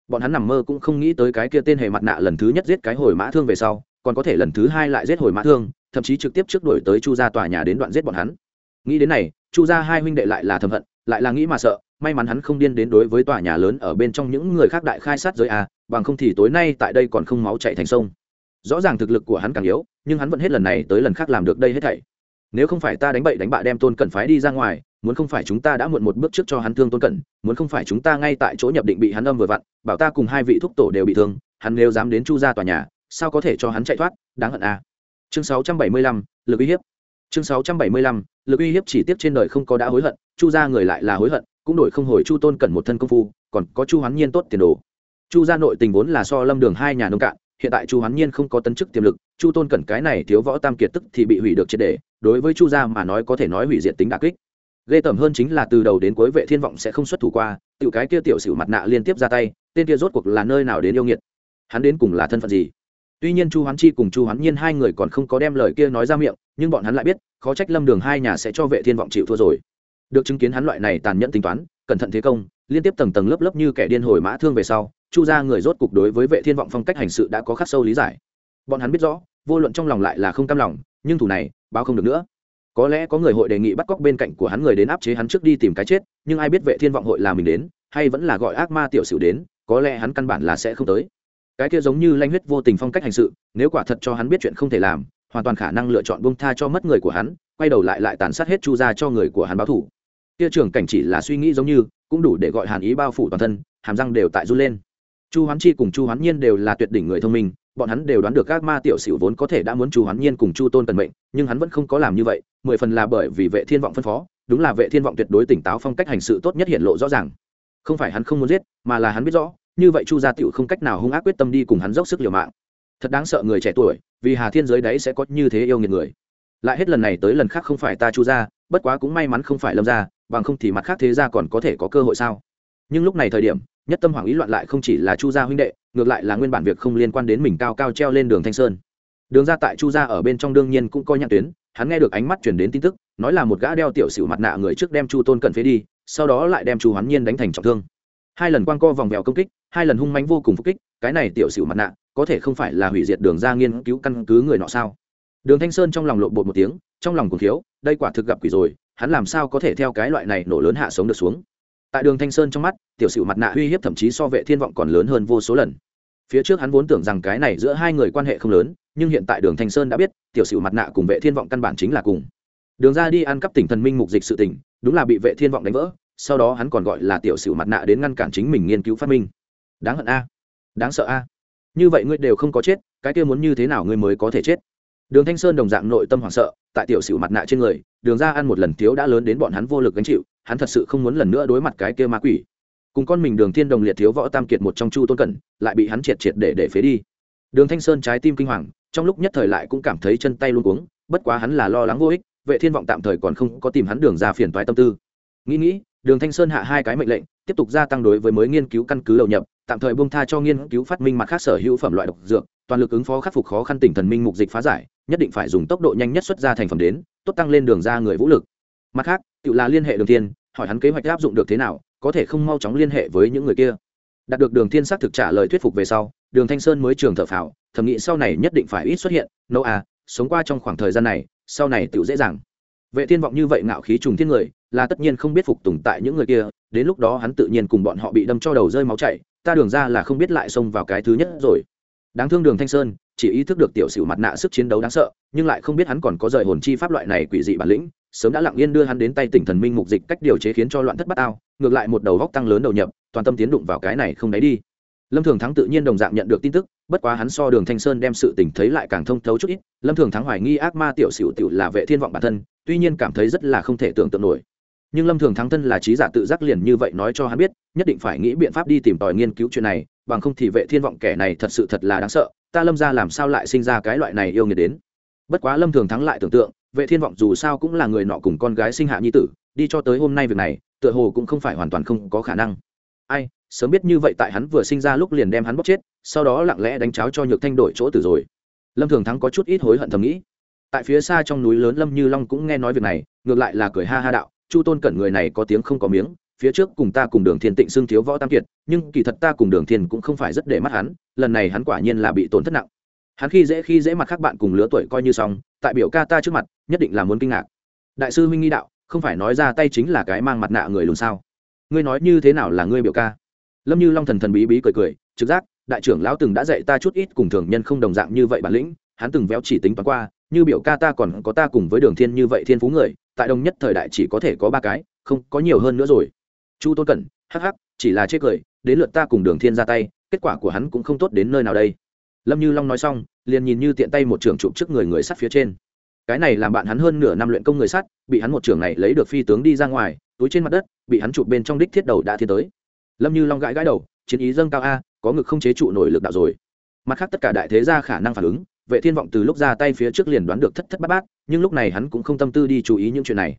Bọn hắn nằm mơ cũng không nghĩ tới cái kia tên hề mặt nạ lần thứ nhất giết cái hồi mã thương về sau, còn có thể lần thứ hai lại giết hồi mã thương, thậm chí trực tiếp trước đổi tới chu gia tòa nhà đến đoạn giết bọn hắn. Nghĩ đến này, chu gia hai huynh đệ lại là thầm hận, lại là nghĩ mà sợ may mắn hắn không điên đến đối với tòa nhà lớn ở bên trong những người khác đại khai sát giới a bằng không thì tối nay tại đây còn không máu chạy thành sông. Rõ ràng thực lực của hắn càng yếu nhưng hắn vẫn hết lần này tới lần khác làm được đây hết thảy. Nếu không phải ta đánh bậy đánh bạ đem tôn cẩn phái đi ra ngoài muốn không phải chúng ta đã muộn một bước trước cho hắn thương tôn cẩn muốn không phải chúng ta ngay tại chỗ nhập định bị hắn âm vừa vặn bảo ta cùng hai vị thúc tổ đều bị thương hắn nếu dám đến chu ra tòa nhà sao có thể cho hắn chạy thoát đáng hận a chương 675, lực uy hiếp. Chương 675, lực uy hiếp chỉ tiếp trên đời không có đã hối hận chu ra người lại là hối hận cũng đổi không hồi chu tôn cẩn một thân công phu, còn có chu hoán nhiên tốt tiền đồ. Chu gia nội tình vốn là so lâm đường hai nhà nông cạn, hiện tại chu hoán nhiên không có tấn chức tiềm lực, chu tôn cẩn cái này thiếu võ tam kiệt tức thì bị hủy được triệt đề đối với chu gia mà nói có thể nói hủy diệt tính đà kích. Ghê tởm hơn chính là từ đầu đến cuối vệ thiên vọng sẽ không xuất thủ qua, tiểu cái kia tiểu sử mặt nạ liên tiếp ra tay, tên kia rốt cuộc là nơi nào đến yêu nghiệt? Hắn đến cùng là thân phận gì? Tuy nhiên chu hoán chi cùng chu hoán nhiên hai người còn không có đem lời kia nói ra miệng, nhưng bọn hắn lại biết, khó trách lâm đường hai nhà sẽ cho vệ thiên vọng chịu thua rồi được chứng kiến hắn loại này tàn nhẫn tính toán, cẩn thận thế công, liên tiếp tầng tầng lớp lớp như kẻ điên hồi mã thương về sau, chu ra người rốt cục đối với vệ thiên vọng phong cách hành sự đã có khắc sâu lý giải. Bọn hắn biết rõ, vô luận trong lòng lại là không cam lòng, nhưng thủ này, báo không được nữa. Có lẽ có người hội đề nghị bắt cóc bên cạnh của hắn người đến áp chế hắn trước đi tìm cái chết, nhưng ai biết vệ thiên vọng hội là mình đến, hay vẫn là gọi ác ma tiểu sử đến, có lẽ hắn căn bản là sẽ không tới. Cái kia giống như lanh huyết vô tình phong cách hành sự, nếu quả thật cho hắn biết chuyện không thể làm, hoàn toàn khả năng lựa chọn buông tha cho mất người của hắn, quay đầu lại lại tàn sát hết chu ra cho người của hắn báo thủ kia trưởng cảnh chỉ là suy nghĩ giống như, cũng đủ để gọi hàn ý bao phủ toàn thân, hàm răng đều tại run lên. Chu hoán chi cùng chu hoán nhiên đều là tuyệt đỉnh người thông minh, bọn hắn đều đoán được các ma tiểu sửu vốn có thể đã muốn chu hoán nhiên cùng chu tôn cần mệnh, nhưng hắn vẫn không có làm như vậy, mười phần là bởi vì vệ thiên vọng phân phó, đúng là vệ thiên vọng tuyệt đối tỉnh táo phong cách hành sự tốt nhất hiện lộ rõ ràng. Không phải hắn không muốn giết, mà là hắn biết rõ, như vậy chu gia tiểu không cách nào hung ác quyết tâm đi cùng hắn dốc sức liều mạng. Thật đáng sợ người trẻ tuổi, vì hà thiên giới đấy sẽ có như thế yêu nghiệt người lại hết lần này tới lần khác không phải ta chu gia, bất quá cũng may mắn không phải lâm gia, bằng không thì mặt khác thế gia còn có thể có cơ hội sao? Nhưng lúc này thời điểm, nhất tâm hoàng ý loạn lại không chỉ là chu gia huynh đệ, ngược lại là nguyên bản việc không liên quan đến mình cao cao treo lên đường thanh sơn. Đường ra tại chu gia ở bên trong đương nhiên cũng coi nhãn tuyến, hắn nghe được ánh mắt chuyển đến tin tức, nói là một gã đeo tiểu sử mặt nạ người trước đem chu tôn cận phế đi, sau đó lại đem chu hoán nhiên đánh thành trọng thương. Hai lần quang co vòng vèo công kích, hai lần hung mánh vô cùng phúc kích, cái này tiểu sử mặt nạ có thể không phải là hủy diệt đường ra nghiên cứu căn cứ người nọ sao? Đường thanh sơn trong lòng lộn bột một tiếng, trong lòng cùng thiếu đây quả thực gặp quỷ rồi, hắn làm sao có thể theo cái loại này nổ lớn hạ sống được xuống? Tại đường thanh sơn trong mắt, tiểu sử mặt nạ uy hiếp thậm chí so vệ thiên vọng còn lớn hơn vô số lần. Phía trước hắn vốn tưởng rằng cái này giữa hai người quan hệ không lớn, nhưng hiện tại đường thanh sơn đã biết, tiểu sử mặt nạ cùng vệ thiên vọng căn bản chính là cùng. Đường ra đi ăn cắp tỉnh thần minh mục dịch sự tỉnh đúng là bị vệ thiên vọng đánh vỡ, sau đó hắn còn gọi là tiểu sử mặt nạ đến ngăn cản chính mình nghiên cứu phát minh. Đáng hận a. Đáng sợ a. Như vậy ngươi đều không có chết, cái kia muốn như thế nào ngươi mới có thể chết? Đường thanh sơn đồng dạng nội tâm hoảng sợ, tại tiểu sửu mặt nạ trên người, đường ra ăn một lần thiếu đã lớn đến bọn hắn vô lực gánh chịu, hắn thật sự không muốn lần nữa đối mặt cái kia ma quỷ. Cùng con mình đường thiên đồng liệt thiếu võ tam kiệt một trong chu tôn cẩn, lại bị hắn triệt triệt để để phế đi. Đường thanh sơn trái tim kinh hoàng, trong lúc nhất thời lại cũng cảm thấy chân tay luôn cuống, bất quá hắn là lo lắng vô ích, vệ thiên vọng tạm thời còn không có tìm hắn đường ra phiền toái tâm tư. Nghĩ nghĩ, đường thanh sơn hạ hai cái mệnh lệnh, tiếp tục gia tăng đối với mới nghiên cứu căn cứ đầu nhập, tạm thời buông tha cho nghiên cứu phát minh mặt khác sở hữu phẩm loại độc dược, toàn lực ứng phó khắc phục khó khăn tỉnh thần minh mục dịch phá giải nhất định phải dùng tốc độ nhanh nhất xuất ra thành phẩm đến, tốt tăng lên đường ra người vũ lực. Mặt khác, tự là liên hệ đường thiên, hỏi hắn kế hoạch áp dụng được thế nào, có thể không mau chóng liên hệ với những người kia. Đạt được đường thiên xác thực trả lời thuyết phục về sau, đường thanh sơn mới trường thở phào, thầm nghĩ sau này nhất định phải ít xuất hiện, nô à sống qua trong khoảng thời gian này, sau này tự dễ dàng. Vệ thiên vọng như vậy ngạo khí trùng thiên người, là tất nhiên không biết phục tùng tại những người kia, đến lúc đó hắn tự nhiên cùng bọn họ bị đâm cho đầu rơi máu chảy, ta đường ra là không biết lại xông vào cái thứ nhất rồi. Đáng thương đường thanh sơn chỉ ý thức được tiểu sử mặt nạ sức chiến đấu đáng sợ, nhưng lại không biết hắn còn có rời hồn chi pháp loại này quỷ dị bản lĩnh, sớm đã lặng yên đưa hắn đến tay tỉnh thần minh mục dịch cách điều chế khiến cho loạn thất bát ao, ngược lại một đầu góc tăng lớn đầu nhập, toàn tâm tiến đụng vào cái này không đáy đi. Lâm thường thắng tự nhiên đồng dạng nhận được tin tức, bất quá hắn so đường thanh sơn đem sự tình thấy lại càng thông thấu chút ít, lâm thường thắng hoài nghi ác ma tiểu sửu tiểu là vệ thiên vọng bản thân, tuy nhiên cảm thấy rất là không thể tưởng tượng nổi. Nhưng lâm thường thắng thân là trí giả tự giác liền như vậy nói cho hắn biết, nhất định phải nghĩ biện pháp đi tìm tòi nghiên cứu chuyện này, bằng không thì vệ thiên vọng kẻ này thật sự thật là đáng sợ ta lâm ra làm sao lại sinh ra cái loại này yêu nghiệt đến? Bất quá lâm thường thắng lại tưởng tượng, vệ thiên vọng dù sao cũng là người nọ cùng con gái sinh hạ nhi tử, đi cho tới hôm nay việc này, tựa hồ cũng không phải hoàn toàn không có khả năng. Ai, sớm biết như vậy tại hắn vừa sinh ra lúc liền đem hắn bóc chết, sau đó lặng lẽ đánh cháo cho nhược thanh đổi chỗ tử rồi. Lâm thường thắng có chút ít hối hận thầm nghĩ. Tại phía xa trong núi lớn lâm như long cũng nghe nói việc này, ngược lại là cười ha ha đạo, chu tôn cẩn người này có tiếng không có miếng phía trước cùng ta cùng đường thiên tịnh xưng thiếu võ tam kiệt, nhưng kỳ thật ta cùng đường thiên cũng không phải rất để mắt hắn, lần này hắn quả nhiên là bị tổn thất nặng. Hắn khi dễ khi dễ mặt khác bạn cùng lứa tuổi coi như xong, tại biểu ca ta trước mặt, nhất định là muốn kinh ngạc. Đại sư huynh nghi đạo, không phải nói ra tay chính là cái mang mặt nạ người lùn sao? Ngươi nói như thế nào là ngươi biểu ca? Lâm như long thần thần bí bí cười cười, trực giác, đại trưởng lão từng đã dạy ta chút ít cùng thường nhân không đồng dạng như vậy bản lĩnh, hắn từng véo chỉ tính toán qua, như biểu ca ta còn có ta cùng với đường thiên như vậy thiên phú người, tại đông nhất thời đại chỉ có thể có ba cái, không có nhiều hơn nữa rồi chu tôn cẩn, hắc hắc, chỉ là chết cười, đến lượt ta cùng đường thiên ra tay, kết quả của hắn cũng không tốt đến nơi nào đây. Lâm như long nói xong, liền nhìn như tiện tay một trường chụp trước người người sắt phía trên. Cái này làm bạn hắn hơn nửa năm luyện công người sắt bị hắn một trường này lấy được phi tướng đi ra ngoài, túi trên mặt đất, bị hắn chụp bên trong đích thiết đầu đã thiên tới. Lâm như long gãi gãi đầu, chiến ý dâng cao a, có ngực không chế trụ nổi lực đạo rồi. Mặt khác tất cả đại thế gia khả năng phản ứng, vệ thiên vọng từ lúc ra tay phía trước liền đoán được thất thất bát bát, nhưng lúc này hắn cũng không tâm tư đi chú ý những chuyện này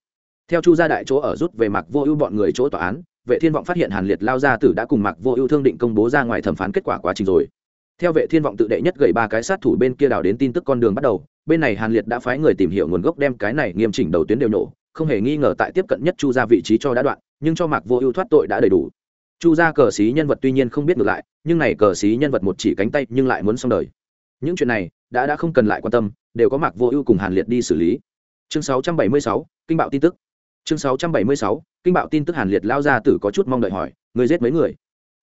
theo chu gia đại chỗ ở rút về mặc vô ưu bọn người chỗ tòa án vệ thiên vọng phát hiện hàn liệt lao gia tử đã cùng mặc vô ưu thương định công bố ra ngoài thẩm phán kết quả quá trình rồi. Theo vệ thiên vọng tự đệ nhất gầy ba cái sát thủ bên kia đào đến tin tức con đường bắt đầu bên này hàn liệt đã phái người tìm hiểu nguồn gốc đem cái này nghiêm chỉnh đầu tuyến đều nổ không hề nghi ngờ tại tiếp cận nhất chu ra vị trí cho đã đoạn nhưng cho mạc vô ưu thoát tội đã đầy đủ. Chu gia cờ xí nhân vật tuy nhiên không biết ngược lại nhưng này cờ xí nhân vật một chỉ cánh tay nhưng lại muốn xong đời. Những chuyện này đã đã không cần lại quan tâm đều có mạc vô ưu cùng hàn liệt đi xử lý. Chương 676, kinh bạo tin tức chương 676, kinh bạo tin tức hàn liệt lao ra tử có chút mong đợi hỏi người giết mấy người?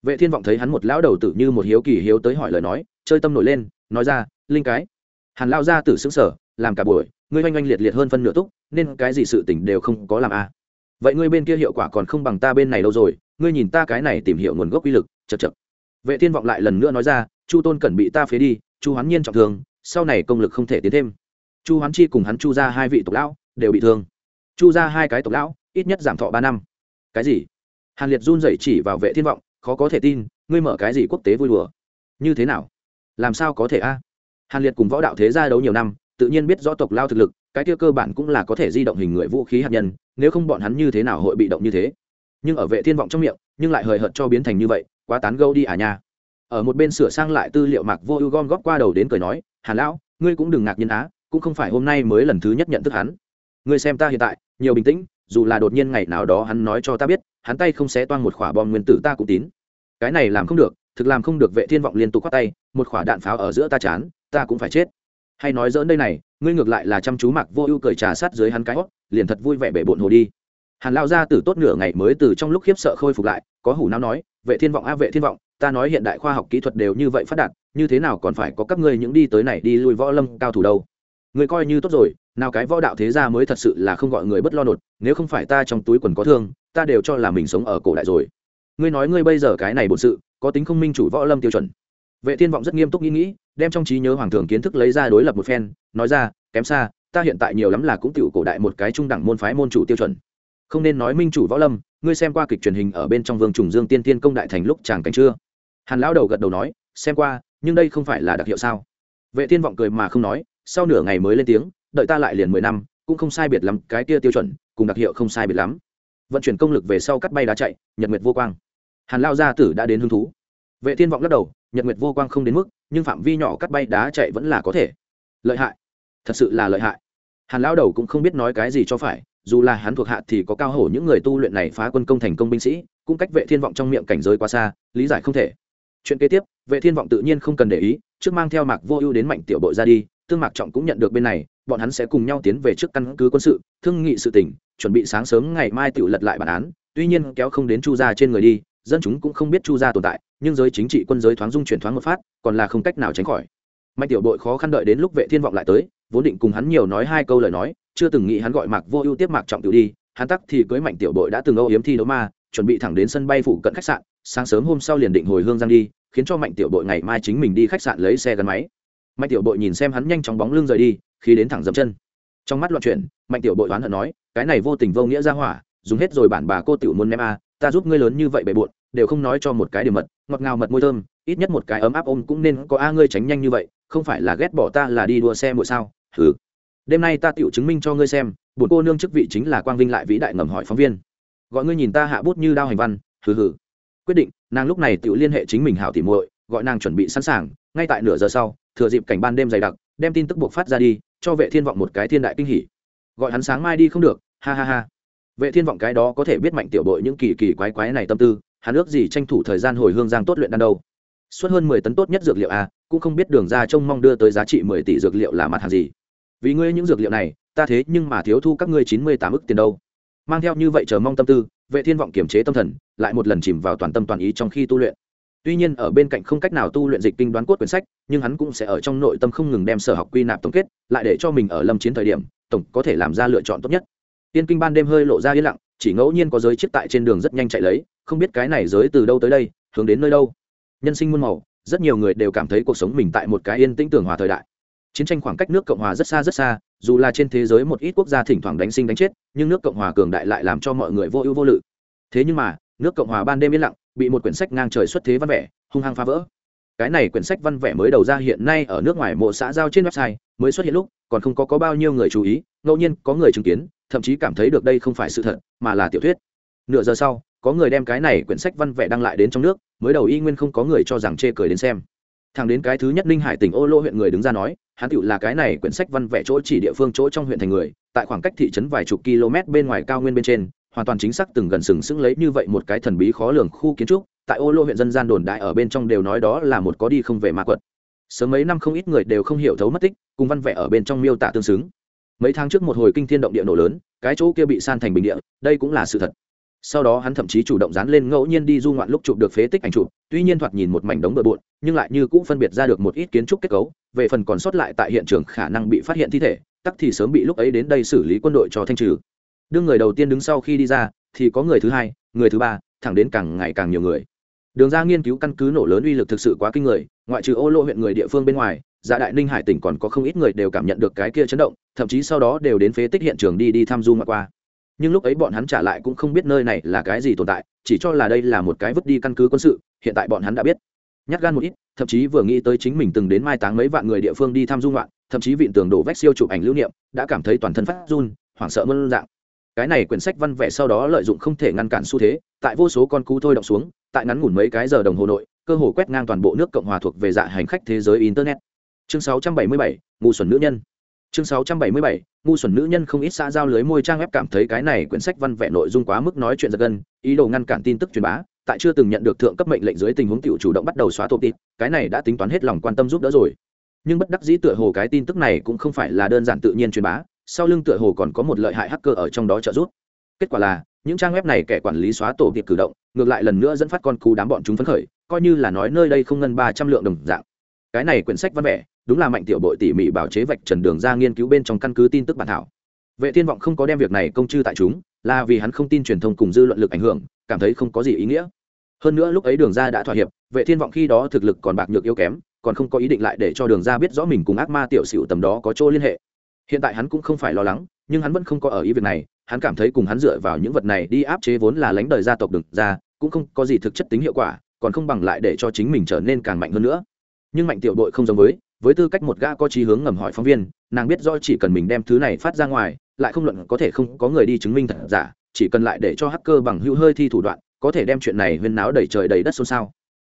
Vệ thiên vọng thấy hắn một lão đầu tử như một hiếu kỳ hiếu tới hỏi lời nói chơi tâm nổi lên nói ra linh cái. Hàn lao ra tử xứng sở làm cả buổi ngươi oanh oanh liệt liệt hơn phân nửa túc nên cái gì sự tỉnh đều không có làm a à. vậy ngươi bên kia hiệu quả còn không bằng ta bên này đâu rồi ngươi nhìn ta cái này tìm hiểu nguồn gốc uy lực chật chật vệ thiên vọng lại lần nữa nói ra chu tôn cẩn bị ta phế đi chu hoán nhiên trọng thương sau này công lực không thể tiến thêm. Chu hoán chi cùng hắn chu ra hai vị tộc lão đều bị thương chu ra hai cái tộc lão, ít nhất giảm thọ ba năm. Cái gì? Hàn liệt run rẩy chỉ vào vệ thiên vọng, khó có thể tin, ngươi mở cái gì quốc tế vui đùa? Như thế nào? Làm sao có thể a? Hàn liệt cùng võ đạo thế gia đấu nhiều năm, tự nhiên biết rõ tộc lao thực lực, cái kia cơ bản cũng là có thể di động hình người vũ khí hạt nhân, nếu không bọn hắn như thế nào hội bị động như thế? Nhưng ở vệ thiên vọng trong miệng, nhưng lại hời hợt cho biến thành như vậy, quá tán gâu đi à nha. Ở một bên sửa sang lại tư liệu mạc vô ưu gom góp qua đầu đến cười nói, hàn lão, ngươi cũng đừng ngạc nhiên á, cũng không phải hôm nay mới lần thứ nhất nhận thức hắn. Ngươi xem ta hiện tại nhiều bình tĩnh, dù là đột nhiên ngày nào đó hắn nói cho ta biết, hắn tay không xé toan một khỏa bom nguyên tử ta cũng tín. Cái này làm không được, thực làm không được vệ thiên vọng liên tục khoát tay, một khỏa đạn pháo ở giữa ta chán, ta cũng phải chết. Hay nói dỡn đây này, ngươi ngược lại là chăm chú mặc vô ưu cười trà sát dưới hắn cái hót liền thật vui vẻ bể bộn hồ đi. Hàn lao ra từ tốt nửa ngày mới từ trong lúc khiếp sợ khôi phục lại, có hủ não nói, vệ thiên vọng a vệ thiên vọng, ta nói hiện đại khoa học kỹ thuật đều như vậy phát đạt, như thế nào còn phải có các ngươi những đi tới này đi lui võ lâm cao thủ đâu. Người coi như tốt rồi nào cái võ đạo thế gia mới thật sự là không gọi người bất lo nột, nếu không phải ta trong túi quần có thương, ta đều cho là mình sống ở cổ đại rồi. Ngươi nói ngươi bây giờ cái này bổn sự, có tính không minh chủ võ lâm tiêu chuẩn. Vệ thiên vọng rất nghiêm túc nghĩ nghĩ, đem trong trí nhớ hoàng thường kiến thức lấy ra đối lập một phen, nói ra, kém xa, ta hiện tại nhiều lắm là cũng tiểu cổ đại một cái trung đẳng môn phái môn chủ tiêu chuẩn. Không nên nói minh chủ võ lâm, ngươi xem qua kịch truyền hình ở bên trong vương trùng dương tiên tiên công đại thành lúc chàng cảnh chưa? Hàn lão đầu gật đầu nói, xem qua, nhưng đây không phải là đặc hiệu sao? Vệ thiên vọng cười mà không nói, sau nửa ngày mới lên tiếng đợi ta lại liền mười năm, cũng không sai biệt lắm, cái kia tiêu chuẩn, cùng đặc hiệu không sai biệt lắm. Vận chuyển công lực về sau cắt bay đá chạy, nhật nguyệt vô quang. Hàn lao gia tử đã đến hứng thú. Vệ thiên vọng lắc đầu, nhật nguyệt vô quang không đến mức, nhưng phạm vi nhỏ cắt bay đá chạy vẫn là có thể. Lợi hại. Thật sự là lợi hại. Hàn lao đầu cũng không biết nói cái gì cho phải, dù là hắn thuộc hạ thì có cao hổ những người tu luyện này phá quân công thành công binh sĩ, cũng cách vệ thiên vọng trong miệng cảnh giới quá xa, lý giải không thể. Chuyện kế tiếp, vệ thiên vọng tự nhiên không cần để ý, trước mang theo mạc vô ưu đến mạnh tiểu bộ ra đi, tương mạc trọng cũng nhận được bên này bọn hắn sẽ cùng nhau tiến về trước căn cứ quân sự, thương nghị sự tỉnh chuẩn bị sáng sớm ngày mai tự lật lại bản án. Tuy nhiên, kéo không đến chu gia trên người đi, dân chúng cũng không biết chu gia tồn tại, nhưng giới chính trị quân giới thoáng dung chuyển thoáng một phát, còn là không cách nào tránh khỏi. Mạnh tiểu bội khó khăn đợi đến lúc vệ thiên vọng lại tới, vốn định cùng hắn nhiều nói hai câu lời nói, chưa từng nghĩ hắn gọi mạc vô ưu tiếp mạc trọng tiểu đi, hắn tắc thì cưới mạnh tiểu bội đã từng âu yếm thi đấu ma, chuẩn bị thẳng đến sân bay phụ cận khách sạn, sáng sớm hôm sau liền định hồi hương giang đi, khiến cho mạnh tiểu bội ngày mai chính mình đi khách sạn lấy xe gắn máy mạnh tiểu bội nhìn xem hắn nhanh chóng bóng lưng rời đi, khi đến thẳng dậm chân. Trong mắt loạn chuyển, mạnh tiểu bội oán hận nói, cái này vô tình vô nghĩa ra hỏa, dùng hết rồi bản bà cô tiểu muốn ném a, ta giúp ngươi lớn như vậy bề bộn, đều không nói cho một cái điểm mật, ngọt ngào mật môi thơm, ít nhất một cái ấm áp ôm cũng nên có a, ngươi tránh nhanh như vậy, không phải là ghét bỏ ta là đi đua xe mỗi sao? Hừ. Đêm nay ta tiểu chứng minh cho ngươi xem bổn cô nương chức vị chính là quang vinh lại vĩ đại ngầm hỏi phóng viên. Gọi ngươi nhìn ta hạ bút như đao hành văn, hừ hừ. Quyết định, nàng lúc này tiểu liên hệ chính mình hảo tỉ muội, gọi nàng chuẩn bị sẵn sàng ngay tại nửa giờ sau, thừa dịp cảnh ban đêm dày đặc, đem tin tức buộc phát ra đi, cho vệ thiên vọng một cái thiên đại kinh hỉ. Gọi hắn sáng mai đi không được, ha ha ha. Vệ thiên vọng cái đó có thể biết mạnh tiểu bội những kỳ kỳ quái quái này tâm tư, hắn ước gì tranh thủ thời gian hồi hương giang tốt luyện đan đâu. Suốt hơn mười tấn tốt nhất dược liệu a cũng không biết đường ra trông mong đưa tới giá trị mười tỷ dược liệu là mặt hàng gì. Vì ngươi những dược liệu này, ta thế nhưng mà thiếu thu các ngươi chín mươi tám ức tiền đâu. Mang theo như vậy chờ mong tâm tư, vệ thiên vọng kiềm chế tâm thần, lại một lần chìm vào toàn tâm toàn ý trong khi tu luyện tuy nhiên ở bên cạnh không cách nào tu luyện dịch kinh đoán cốt quyển sách, nhưng hắn cũng sẽ ở trong nội tâm không ngừng đem sở học quy nạp tổng kết, lại để cho mình ở lâm chiến thời điểm, tổng có thể làm ra lựa chọn tốt nhất. Tiên kinh ban đêm hơi lộ ra yên lặng, chỉ ngẫu nhiên có giới chiếc tại trên đường rất nhanh chạy lấy, không biết cái này giới từ đâu tới đây, hướng đến nơi đâu. Nhân sinh muôn màu, rất nhiều người đều cảm thấy cuộc sống mình tại một cái yên tĩnh tưởng hòa thời đại. Chiến tranh khoảng cách nước cộng hòa rất xa rất xa, dù là trên thế giới một ít quốc gia thỉnh thoảng đánh sinh đánh chết, nhưng nước cộng hòa cường đại lại làm cho mọi người vô ưu vô lự. Thế nhưng mà, nước cộng hòa ban đêm yên lặng bị một quyển sách ngang trời xuất thế văn vẻ hung hăng phá vỡ. Cái này quyển sách văn vẻ mới đầu ra hiện nay ở nước ngoài mộ xã giao trên website mới xuất hiện lúc còn không có, có bao nhiêu người chú ý ngẫu nhiên có người chứng kiến thậm chí cảm thấy được đây không phải sự thật mà là tiểu thuyết. Nửa giờ sau có người đem cái này quyển sách văn vẻ đăng lại đến trong nước mới đầu y nguyên không có người cho rằng chê cười đến xem. Thằng đến cái thứ nhất ninh hải tỉnh ô lô huyện người đứng ra nói hắn tựu là cái này quyển sách văn vẽ chỗ chỉ địa phương chỗ trong huyện thành người tại khoảng cách thị trấn vài chục km bên ngoài cao nguyên bên trên hoàn toàn chính xác từng gần sừng sững lấy như vậy một cái thần bí khó lường khu kiến trúc, tại ô lô huyện dân gian đồn đại ở bên trong đều nói đó là một có đi không về ma quật. Sớm mấy năm không ít người đều không hiểu thấu mất tích, cùng văn vẽ ở bên trong miêu tả tương xứng. Mấy tháng trước một hồi kinh thiên động địa nổ lớn, cái chỗ kia bị san thành bình địa, đây cũng là sự thật. Sau đó hắn thậm chí chủ động dán lên ngẫu nhiên đi du ngoạn lúc chụp được phế tích ảnh chụp, tuy nhiên thoạt nhìn một mảnh đống bừa bộn, nhưng lại như cũng phân biệt ra được một ít kiến trúc kết cấu, về phần còn sót lại tại hiện trường khả năng bị phát hiện thi thể, tắc thì sớm bị lúc ấy đến đây xử lý quân đội cho thanh trừ đương người đầu tiên đứng sau khi đi ra, thì có người thứ hai, người thứ ba, thẳng đến càng ngày càng nhiều người. Đường ra nghiên cứu căn cứ nổ lớn uy lực thực sự quá kinh người, ngoại trừ ô lô huyện người địa phương bên ngoài dạ đại ninh hải tỉnh còn có không ít người đều cảm nhận được cái kia chấn động, thậm chí sau đó đều đến phế tích hiện trường đi đi tham du ngoại qua. Nhưng lúc ấy bọn hắn trả lại cũng không biết nơi này là cái gì tồn tại, chỉ cho là đây là một cái vứt đi căn cứ quân sự, hiện tại bọn hắn đã biết. Nhắc gan một ít, thậm chí vừa nghĩ tới chính mình từng đến mai táng mấy vạn người địa phương đi tham du ngoạn, thậm chí vịn tường đổ vách siêu chụp ảnh lưu niệm, đã cảm thấy toàn thân phát run, hoảng sợ mơn dạng cái này quyển sách văn vẻ sau đó lợi dụng không thể ngăn cản xu thế tại vô số con cú thôi động xuống tại ngắn ngủn mấy cái giờ đồng hồ nội cơ hồ quét ngang toàn bộ nước cộng hòa thuộc về dạ hành khách thế giới internet. Chương 677, ngu xuẩn nữ nhân. Chương 677, ngu xuẩn nữ nhân không ít xã giao lưới môi trang web cảm thấy cái này quyển sách văn vẽ nội dung quá mức nói chuyện giật gân ý đồ ngăn cản tin tức truyền bá tại chưa từng nhận được thượng cấp mệnh lệnh dưới tình huống tiểu chủ động bắt đầu xóa tổ tịp cái này đã tính toán hết lòng quan tâm giúp đỡ rồi. Nhưng bất đắc dĩ tựa hồ cái tin tức này cũng không phải là đơn giản tự nhiên truyền bá sau lưng tựa hồ còn có một lợi hại hacker ở trong đó trợ giúp. Kết quả là, những trang web này kẻ quản lý xóa tổ tiệp cử động, ngược lại lần nữa dẫn phát con cú đám bọn chúng phấn khởi, coi như là nói nơi đây không ngân ba trăm lượng đồng dạng. Cái này quyển sách văn vẻ, đúng là mạnh tiểu bội tỉ mỉ bảo chế vạch trần đường ra nghiên cứu bên trong căn cứ tin tức bản thảo. Vệ thiên vọng không có đem việc này công chư tại chúng, là vì hắn không tin truyền thông cùng dư luận lực ảnh hưởng, cảm thấy không có gì ý nghĩa. Hơn nữa lúc ấy đường ra đã thỏa hiệp, vệ thiên vọng khi đó thực lực còn bạc nhược yếu kém, còn không có ý định lại để cho đường ra biết rõ mình cùng ác ma tiểu xỉu tầm đó có chỗ liên hệ hiện tại hắn cũng không phải lo lắng, nhưng hắn vẫn không có ở ý việc này, hắn cảm thấy cùng hắn dựa vào những vật này đi áp chế vốn là lánh đời gia tộc đường ra, cũng không có gì thực chất tính hiệu quả, còn không bằng lại để cho chính mình trở nên càng mạnh hơn nữa. Nhưng mạnh tiểu đội không giống với với tư cách một gã có trí hướng ngầm hỏi phóng viên, nàng biết do chỉ cần mình đem thứ này phát ra ngoài, lại không luận có thể không có người đi chứng minh thật giả, chỉ cần lại để cho hacker bằng hữu hơi thi thủ đoạn, có thể đem chuyện này huyên náo đầy trời đầy đất xôn xao.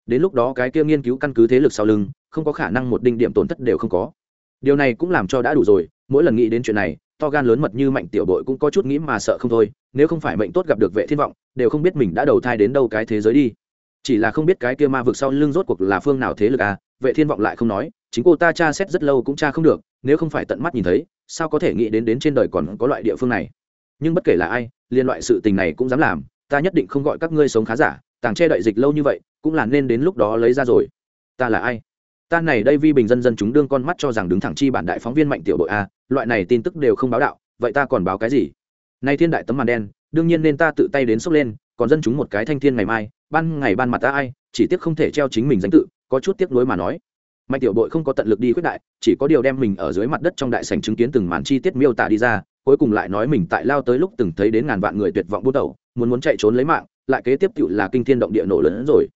Đến lúc đó cái kia nghiên cứu căn cứ thế lực sau lưng, không có khả năng một đinh điểm tổn thất đều không có. Điều này cũng làm cho đã đủ rồi mỗi lần nghĩ đến chuyện này, to gan lớn mật như mạnh tiểu đội cũng có chút nghĩ mà sợ không thôi, nếu không phải mệnh tốt gặp được vệ thiên vọng, đều không biết mình đã đầu thai đến đâu cái thế giới đi. Chỉ là không biết cái kia ma vực sau lưng rốt cuộc là phương nào thế lực à vệ thiên vọng lại không nói, chính cô ta tra xét rất lâu cũng tra không được, nếu không phải tận mắt nhìn thấy, sao có thể nghĩ đến đến trên đời còn có loại địa phương này. Nhưng bất kể là ai, liên loại sự tình này cũng dám làm, ta nhất định không gọi các ngươi sống khá giả, tàng che đậy dịch lâu như vậy, cũng là nên đến lúc đó lấy ra rồi. Ta là ai? Ta này đây vi bình dân dân chúng đương con mắt cho rằng đứng thẳng chi bản đại phóng viên mạnh tiểu đội a, loại này tin tức đều không báo đạo, vậy ta còn báo cái gì? Nay thiên đại tấm màn đen, đương nhiên nên ta tự tay đến sốc lên, còn dân chúng một cái thanh thiên ngày mai, ban ngày ban mặt ta ai, chỉ tiếc không thể treo chính mình danh tự, có chút tiếc nuối mà nói. Mạnh tiểu đội không có tận lực đi khuyết đại, chỉ có điều đem mình ở dưới mặt đất trong đại sành chứng kiến từng màn chi tiết miêu tả đi ra, cuối cùng lại nói mình tại lao tới lúc từng thấy đến ngàn vạn người tuyệt vọng bút đầu, muốn muốn chạy trốn lấy mạng, lại kế tiếp cựu là kinh thiên động địa nổ lớn hơn rồi.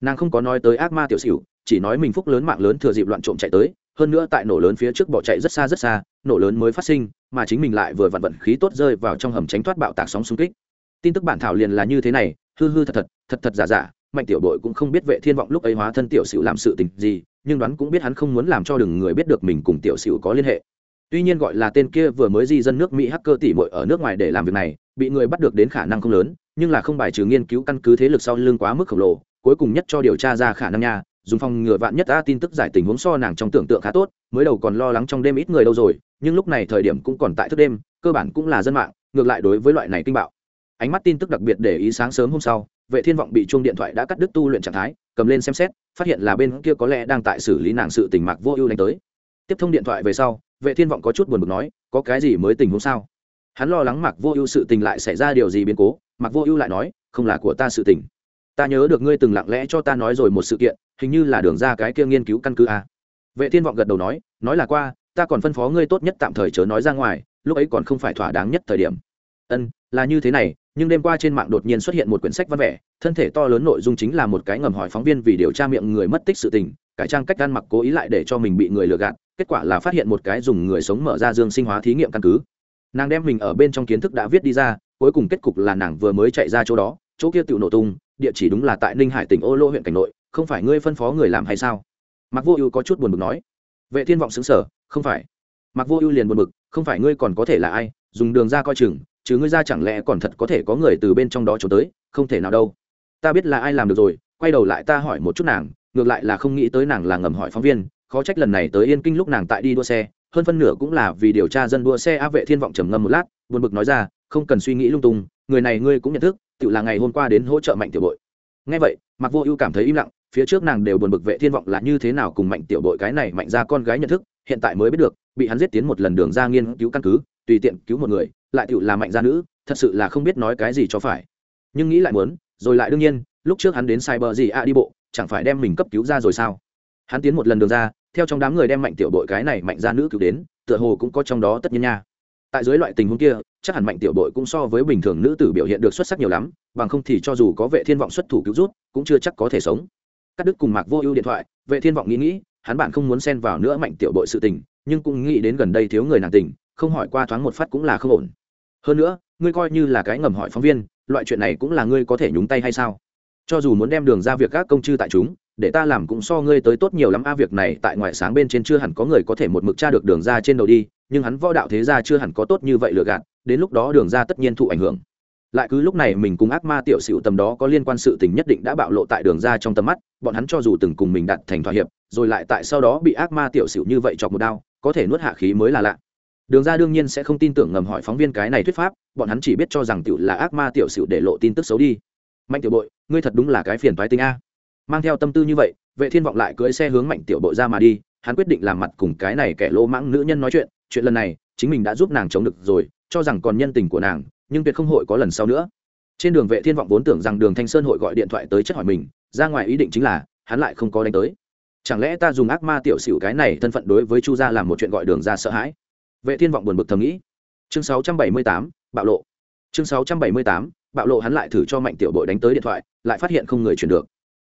Nàng không có nói tới ác ma tiểu xỉu chỉ nói mình phúc lớn mạng lớn thừa dịp loạn trộm chạy tới, hơn nữa tại nổ lớn phía trước bỏ chạy rất xa rất xa, nổ lớn mới phát sinh, mà chính mình lại vừa vặn vận khí tốt rơi vào trong hầm tránh thoát bạo tạc sóng xung kích. Tin tức bản thảo liền là như thế này, hư hư thật thật thật thật giả giả, mạnh tiểu đội cũng không biết vệ thiên vọng lúc ấy hóa thân tiểu sửu làm sự tình gì, nhưng đoán cũng biết hắn không muốn làm cho đừng người biết được mình cùng tiểu sửu có liên hệ. Tuy nhiên gọi là tên kia vừa mới di dân nước mỹ hacker tỉ mội ở nước ngoài để làm việc này, bị người bắt được đến khả năng không lớn, nhưng là không bài trừ nghiên cứu căn cứ thế lực sau lưng quá mức khổng lồ, cuối cùng nhất cho điều tra ra khả năng nha dùng phòng ngừa vạn nhất a tin tức giải tình huống so nàng trong tưởng tượng khá tốt, mới đầu còn lo lắng trong đêm ít người đâu rồi, nhưng lúc này thời điểm cũng còn tại thức đêm, cơ bản cũng là dân mạng, ngược lại đối với loại này kinh bạo. Ánh mắt tin tức đặc biệt để ý sáng sớm hôm sau, vệ thiên vọng bị chuông điện thoại đã cắt đứt tu luyện trạng thái, cầm lên xem xét, phát hiện là bên kia có lẽ đang tại xử lý nàng sự tình mạc vô ưu đánh tới. Tiếp thông điện thoại về sau, vệ thiên vọng có chút buồn bực nói, có cái gì mới tình huống sao? Hắn lo lắng mạc vô ưu sự tình lại xảy ra điều gì biến cố, mạc vô ưu lại nói, không là của ta sự tình ta nhớ được ngươi từng lặng lẽ cho ta nói rồi một sự kiện, hình như là đường ra cái kia nghiên cứu căn cứ a. Vệ thiên vọng gật đầu nói nói là qua, ta còn phân phó ngươi tốt nhất tạm thời chớ nói ra ngoài, lúc ấy còn không phải thỏa đáng nhất thời điểm. Ân, là như thế này, nhưng đêm qua trên mạng đột nhiên xuất hiện một quyển sách văn vẻ, thân thể to lớn nội dung chính là một cái ngầm hỏi phóng viên vì điều tra miệng người mất tích sự tình, cải trang cách ăn mặc cố ý lại để cho mình bị người lừa gạt, kết quả là phát hiện một cái dùng người sống mở ra dương sinh hóa thí nghiệm căn cứ. Nàng đem mình ở bên trong kiến thức đã viết đi ra, cuối cùng kết cục là nàng vừa mới chạy ra chỗ đó, chỗ kia tự nổ tung địa chỉ đúng là tại ninh hải tỉnh ô lô huyện cảnh nội, không phải ngươi phân phó người làm hay sao? Mặc vô ưu có chút buồn bực nói. Vệ thiên vọng xứng sở không phải. Mặc vô ưu liền buồn bực, không phải ngươi còn có thể là ai, dùng đường ra coi chừng, chứ ngươi ra chẳng lẽ còn thật có thể có người từ bên trong đó trốn tới, không thể nào đâu. Ta biết là ai làm được rồi, quay đầu lại ta hỏi một chút nàng, ngược lại là không nghĩ tới nàng là ngầm hỏi phóng viên, khó trách lần này tới yên kinh lúc nàng tại đi đua xe, hơn phân nửa cũng là vì điều tra dân đua xe á vệ thiên vọng trầm ngâm một lát, buồn bực nói ra, không cần suy nghĩ lung tung, người này ngươi cũng nhận thức tự là ngày hôm qua đến hỗ trợ mạnh tiểu bội. Ngay vậy mặc vô ưu cảm thấy im lặng, phía trước nàng đều buồn bực vệ thiên vọng là như thế nào cùng mạnh tiểu bội cái này mạnh ra con gái nhận thức, hiện tại mới biết được, bị hắn giết tiến một lần đường ra nghiên cứu căn cứ, tùy tiện cứu một người, lại tự là mạnh gia nữ, thật sự là không biết nói cái gì cho phải. Nhưng nghĩ lại muốn, rồi lại đương nhiên, lúc trước hắn đến sai bờ gì a đi bộ, chẳng phải đem mình cấp cứu ra rồi sao? Hắn tiến một lần đường ra, theo trong đám người đem mạnh tiểu bội cái này mạnh gia nữ cứu đến, tựa hồ cũng có trong đó tất nhiên nha tại dưới loại tình huống kia, chắc hẳn mạnh tiểu bội cũng so với bình thường nữ tử biểu hiện được xuất sắc nhiều lắm, bằng không thì cho dù có vệ thiên vọng xuất thủ cứu rút cũng chưa chắc có thể sống. Cắt đứt cùng mạc vô ưu điện thoại, vệ thiên vọng nghĩ nghĩ, hắn bạn không muốn xen vào nữa mạnh tiểu bội sự tình, nhưng cũng nghĩ đến gần đây thiếu người nàng tình, không hỏi qua thoáng một phát cũng là không ổn. Hơn nữa, ngươi coi như là cái ngầm hỏi phóng viên, loại chuyện này cũng là ngươi có thể nhúng tay hay sao? Cho dù muốn đem đường ra việc các công chư tại chúng, để ta làm cũng so ngươi tới tốt nhiều lắm. A, việc này tại ngoại sáng bên trên chưa hẳn có người có thể một mực tra được đường ra trên đầu đi nhưng hắn võ đạo thế gia chưa hẳn có tốt như vậy lừa gạt, đến lúc đó đường ra tất nhiên thụ ảnh hưởng. Lại cứ lúc này mình cùng ác ma tiểu sửu tầm đó có liên quan sự tình nhất định đã bạo lộ tại đường ra trong tầm mắt, bọn hắn cho dù từng cùng mình đặt thành thỏa hiệp, rồi lại tại sau đó bị ác ma tiểu sửu như vậy chọc một đao, có thể nuốt hạ khí mới là lạ. Đường ra đương nhiên sẽ không tin tưởng ngầm hỏi phóng viên cái này thuyết pháp, bọn hắn chỉ biết cho rằng tiểu là ác ma tiểu sửu để lộ tin tức xấu đi. Mạnh tiểu bội, ngươi thật đúng là cái phiền toái tinh a. Mang theo tâm tư như vậy, vệ thiên vọng lại cưỡi xe hướng mạnh tiểu bội ra mà đi, hắn quyết định làm mặt cùng cái này kẻ lô mãng nữ nhân nói chuyện chuyện lần này chính mình đã giúp nàng chống được rồi cho rằng còn nhân tình của nàng nhưng tuyệt không hội có lần sau nữa. Trên đường vệ thiên vọng vốn tưởng rằng đường thanh sơn hội gọi điện thoại tới chất hỏi mình ra ngoài ý định chính là hắn lại không có đánh tới. Chẳng lẽ ta dùng ác ma tiểu xỉu cái này thân phận đối với chu gia làm một chuyện gọi đường ra sợ hãi? Vệ thiên vọng buồn bực thầm nghĩ. Chương 678, bạo lộ. Chương 678, bạo lộ hắn lại thử cho mạnh tiểu bội đánh tới điện thoại lại phát hiện không người chuyển được.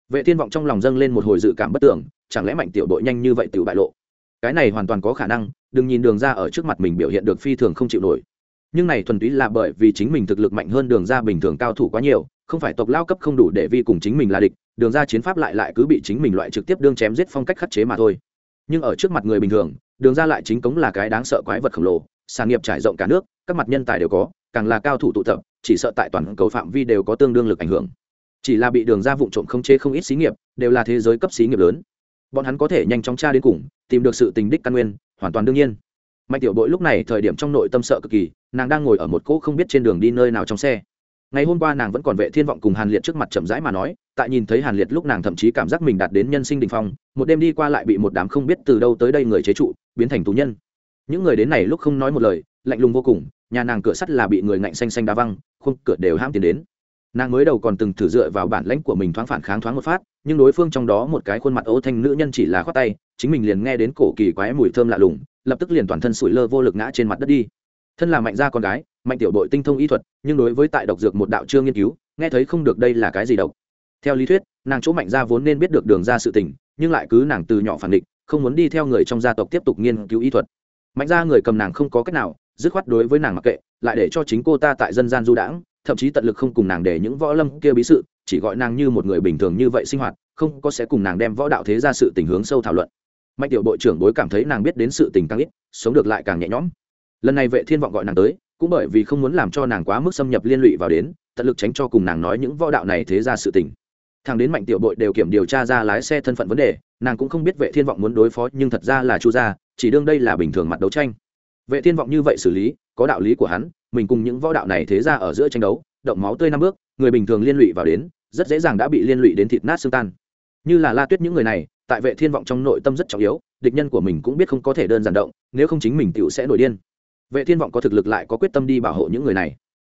Vệ thiên vọng trong lòng dâng lên một hồi dự cảm bất tưởng chẳng lẽ mạnh tiểu bội nhanh như vậy tự bại lộ? Cái này hoàn toàn có khả năng đừng nhìn đường ra ở trước mặt mình biểu hiện được phi thường không chịu nổi. Nhưng này thuần túy là bởi vì chính mình thực lực mạnh hơn đường ra bình thường cao thủ quá nhiều, không phải tộc lao cấp không đủ để vi cùng chính mình là địch, đường ra chiến pháp lại lại cứ bị chính mình loại trực tiếp đương chém giết phong cách khắc chế mà thôi. Nhưng ở trước mặt người bình thường, đường ra lại chính cống là cái đáng sợ quái vật khổng lồ sản nghiệp trải rộng cả nước, các mặt nhân tài đều có, càng là cao thủ tụ tập, chỉ sợ tại toàn cầu phạm vi đều có tương đương lực ảnh hưởng. Chỉ là bị đường ra vụ trộm không chế không ít xí nghiệp, đều là thế giới cấp xí nghiệp lớn. Bọn hắn có thể nhanh chóng tra đến cùng, tìm được sự tình đích căn nguyên hoàn toàn đương nhiên. Mạnh tiểu bội lúc này thời điểm trong nội tâm sợ cực kỳ, nàng đang ngồi ở một cỗ không biết trên đường đi nơi nào trong xe. Ngày hôm qua nàng vẫn còn vệ thiên vọng cùng hàn liệt trước mặt chậm rãi mà nói, tại nhìn thấy hàn liệt lúc nàng thậm chí cảm giác mình đạt đến nhân sinh đình phong, một đêm đi qua lại bị một đám không biết từ đâu tới đây người chế trụ, biến thành tù nhân. Những người đến này lúc không nói một lời, lạnh lùng vô cùng, nhà nàng cửa sắt là bị người ngạnh xanh xanh đá văng khung cửa đều ham tiến đến nàng mới đầu còn từng thử dựa vào bản lãnh của mình thoáng phản kháng thoáng một phát, nhưng đối phương trong đó một cái khuôn mặt ấu thanh nữ nhân chỉ là khoát tay, chính mình liền nghe đến cổ kỳ quái mùi thơm lạ lùng, lập tức liền toàn thân sủi lơ vô lực ngã trên mặt đất đi. Thân là mạnh gia con gái, mạnh tiểu đội tinh thông y thuật, nhưng đối với tại độc dược một đạo chưa nghiên cứu, nghe thấy không được đây là cái gì độc. Theo lý thuyết, nàng chỗ mạnh gia vốn nên biết được đường ra sự tình, nhưng lại cứ nàng từ nhỏ phản định không muốn đi theo người trong gia tộc tiếp tục nghiên cứu y thuật. Mạnh gia người cầm nàng không có cách nào, dứt khoát đối với nàng mặc kệ, lại để cho chính cô ta tại dân gian du đãng thậm chí tận lực không cùng nàng để những võ lâm kia bí sự, chỉ gọi nàng như một người bình thường như vậy sinh hoạt, không có sẽ cùng nàng đem võ đạo thế ra sự tình hướng sâu thảo luận. Mạnh tiểu đội trưởng bối cảm thấy nàng biết đến sự tình càng ít, sống được lại càng nhẹ nhõm. Lần này vệ thiên vọng gọi nàng tới, cũng bởi vì không muốn làm cho nàng quá mức xâm nhập liên lụy vào đến, tận lực tránh cho cùng nàng nói những võ đạo này thế ra sự tình. Thằng đến mạnh tiểu bội đều kiểm điều tra ra lái xe thân phận vấn đề, nàng cũng không biết vệ thiên vọng muốn đối phó, nhưng thật ra là chu gia, chỉ đương đây là bình thường mặt đấu tranh. Vệ thiên vọng như vậy xử lý, có đạo lý của hắn mình cùng những võ đạo này thế ra ở giữa tranh đấu, động máu tươi năm bước, người bình thường liên lụy vào đến, rất dễ dàng đã bị liên lụy đến thịt nát xương tan. Như là la tuyết những người này, tại vệ thiên vọng trong nội tâm rất trọng yếu, địch nhân của mình cũng biết không có thể đơn giản động, nếu không chính mình tiểu sẽ nổi điên. Vệ thiên vọng có thực lực lại có quyết tâm đi bảo hộ những người này.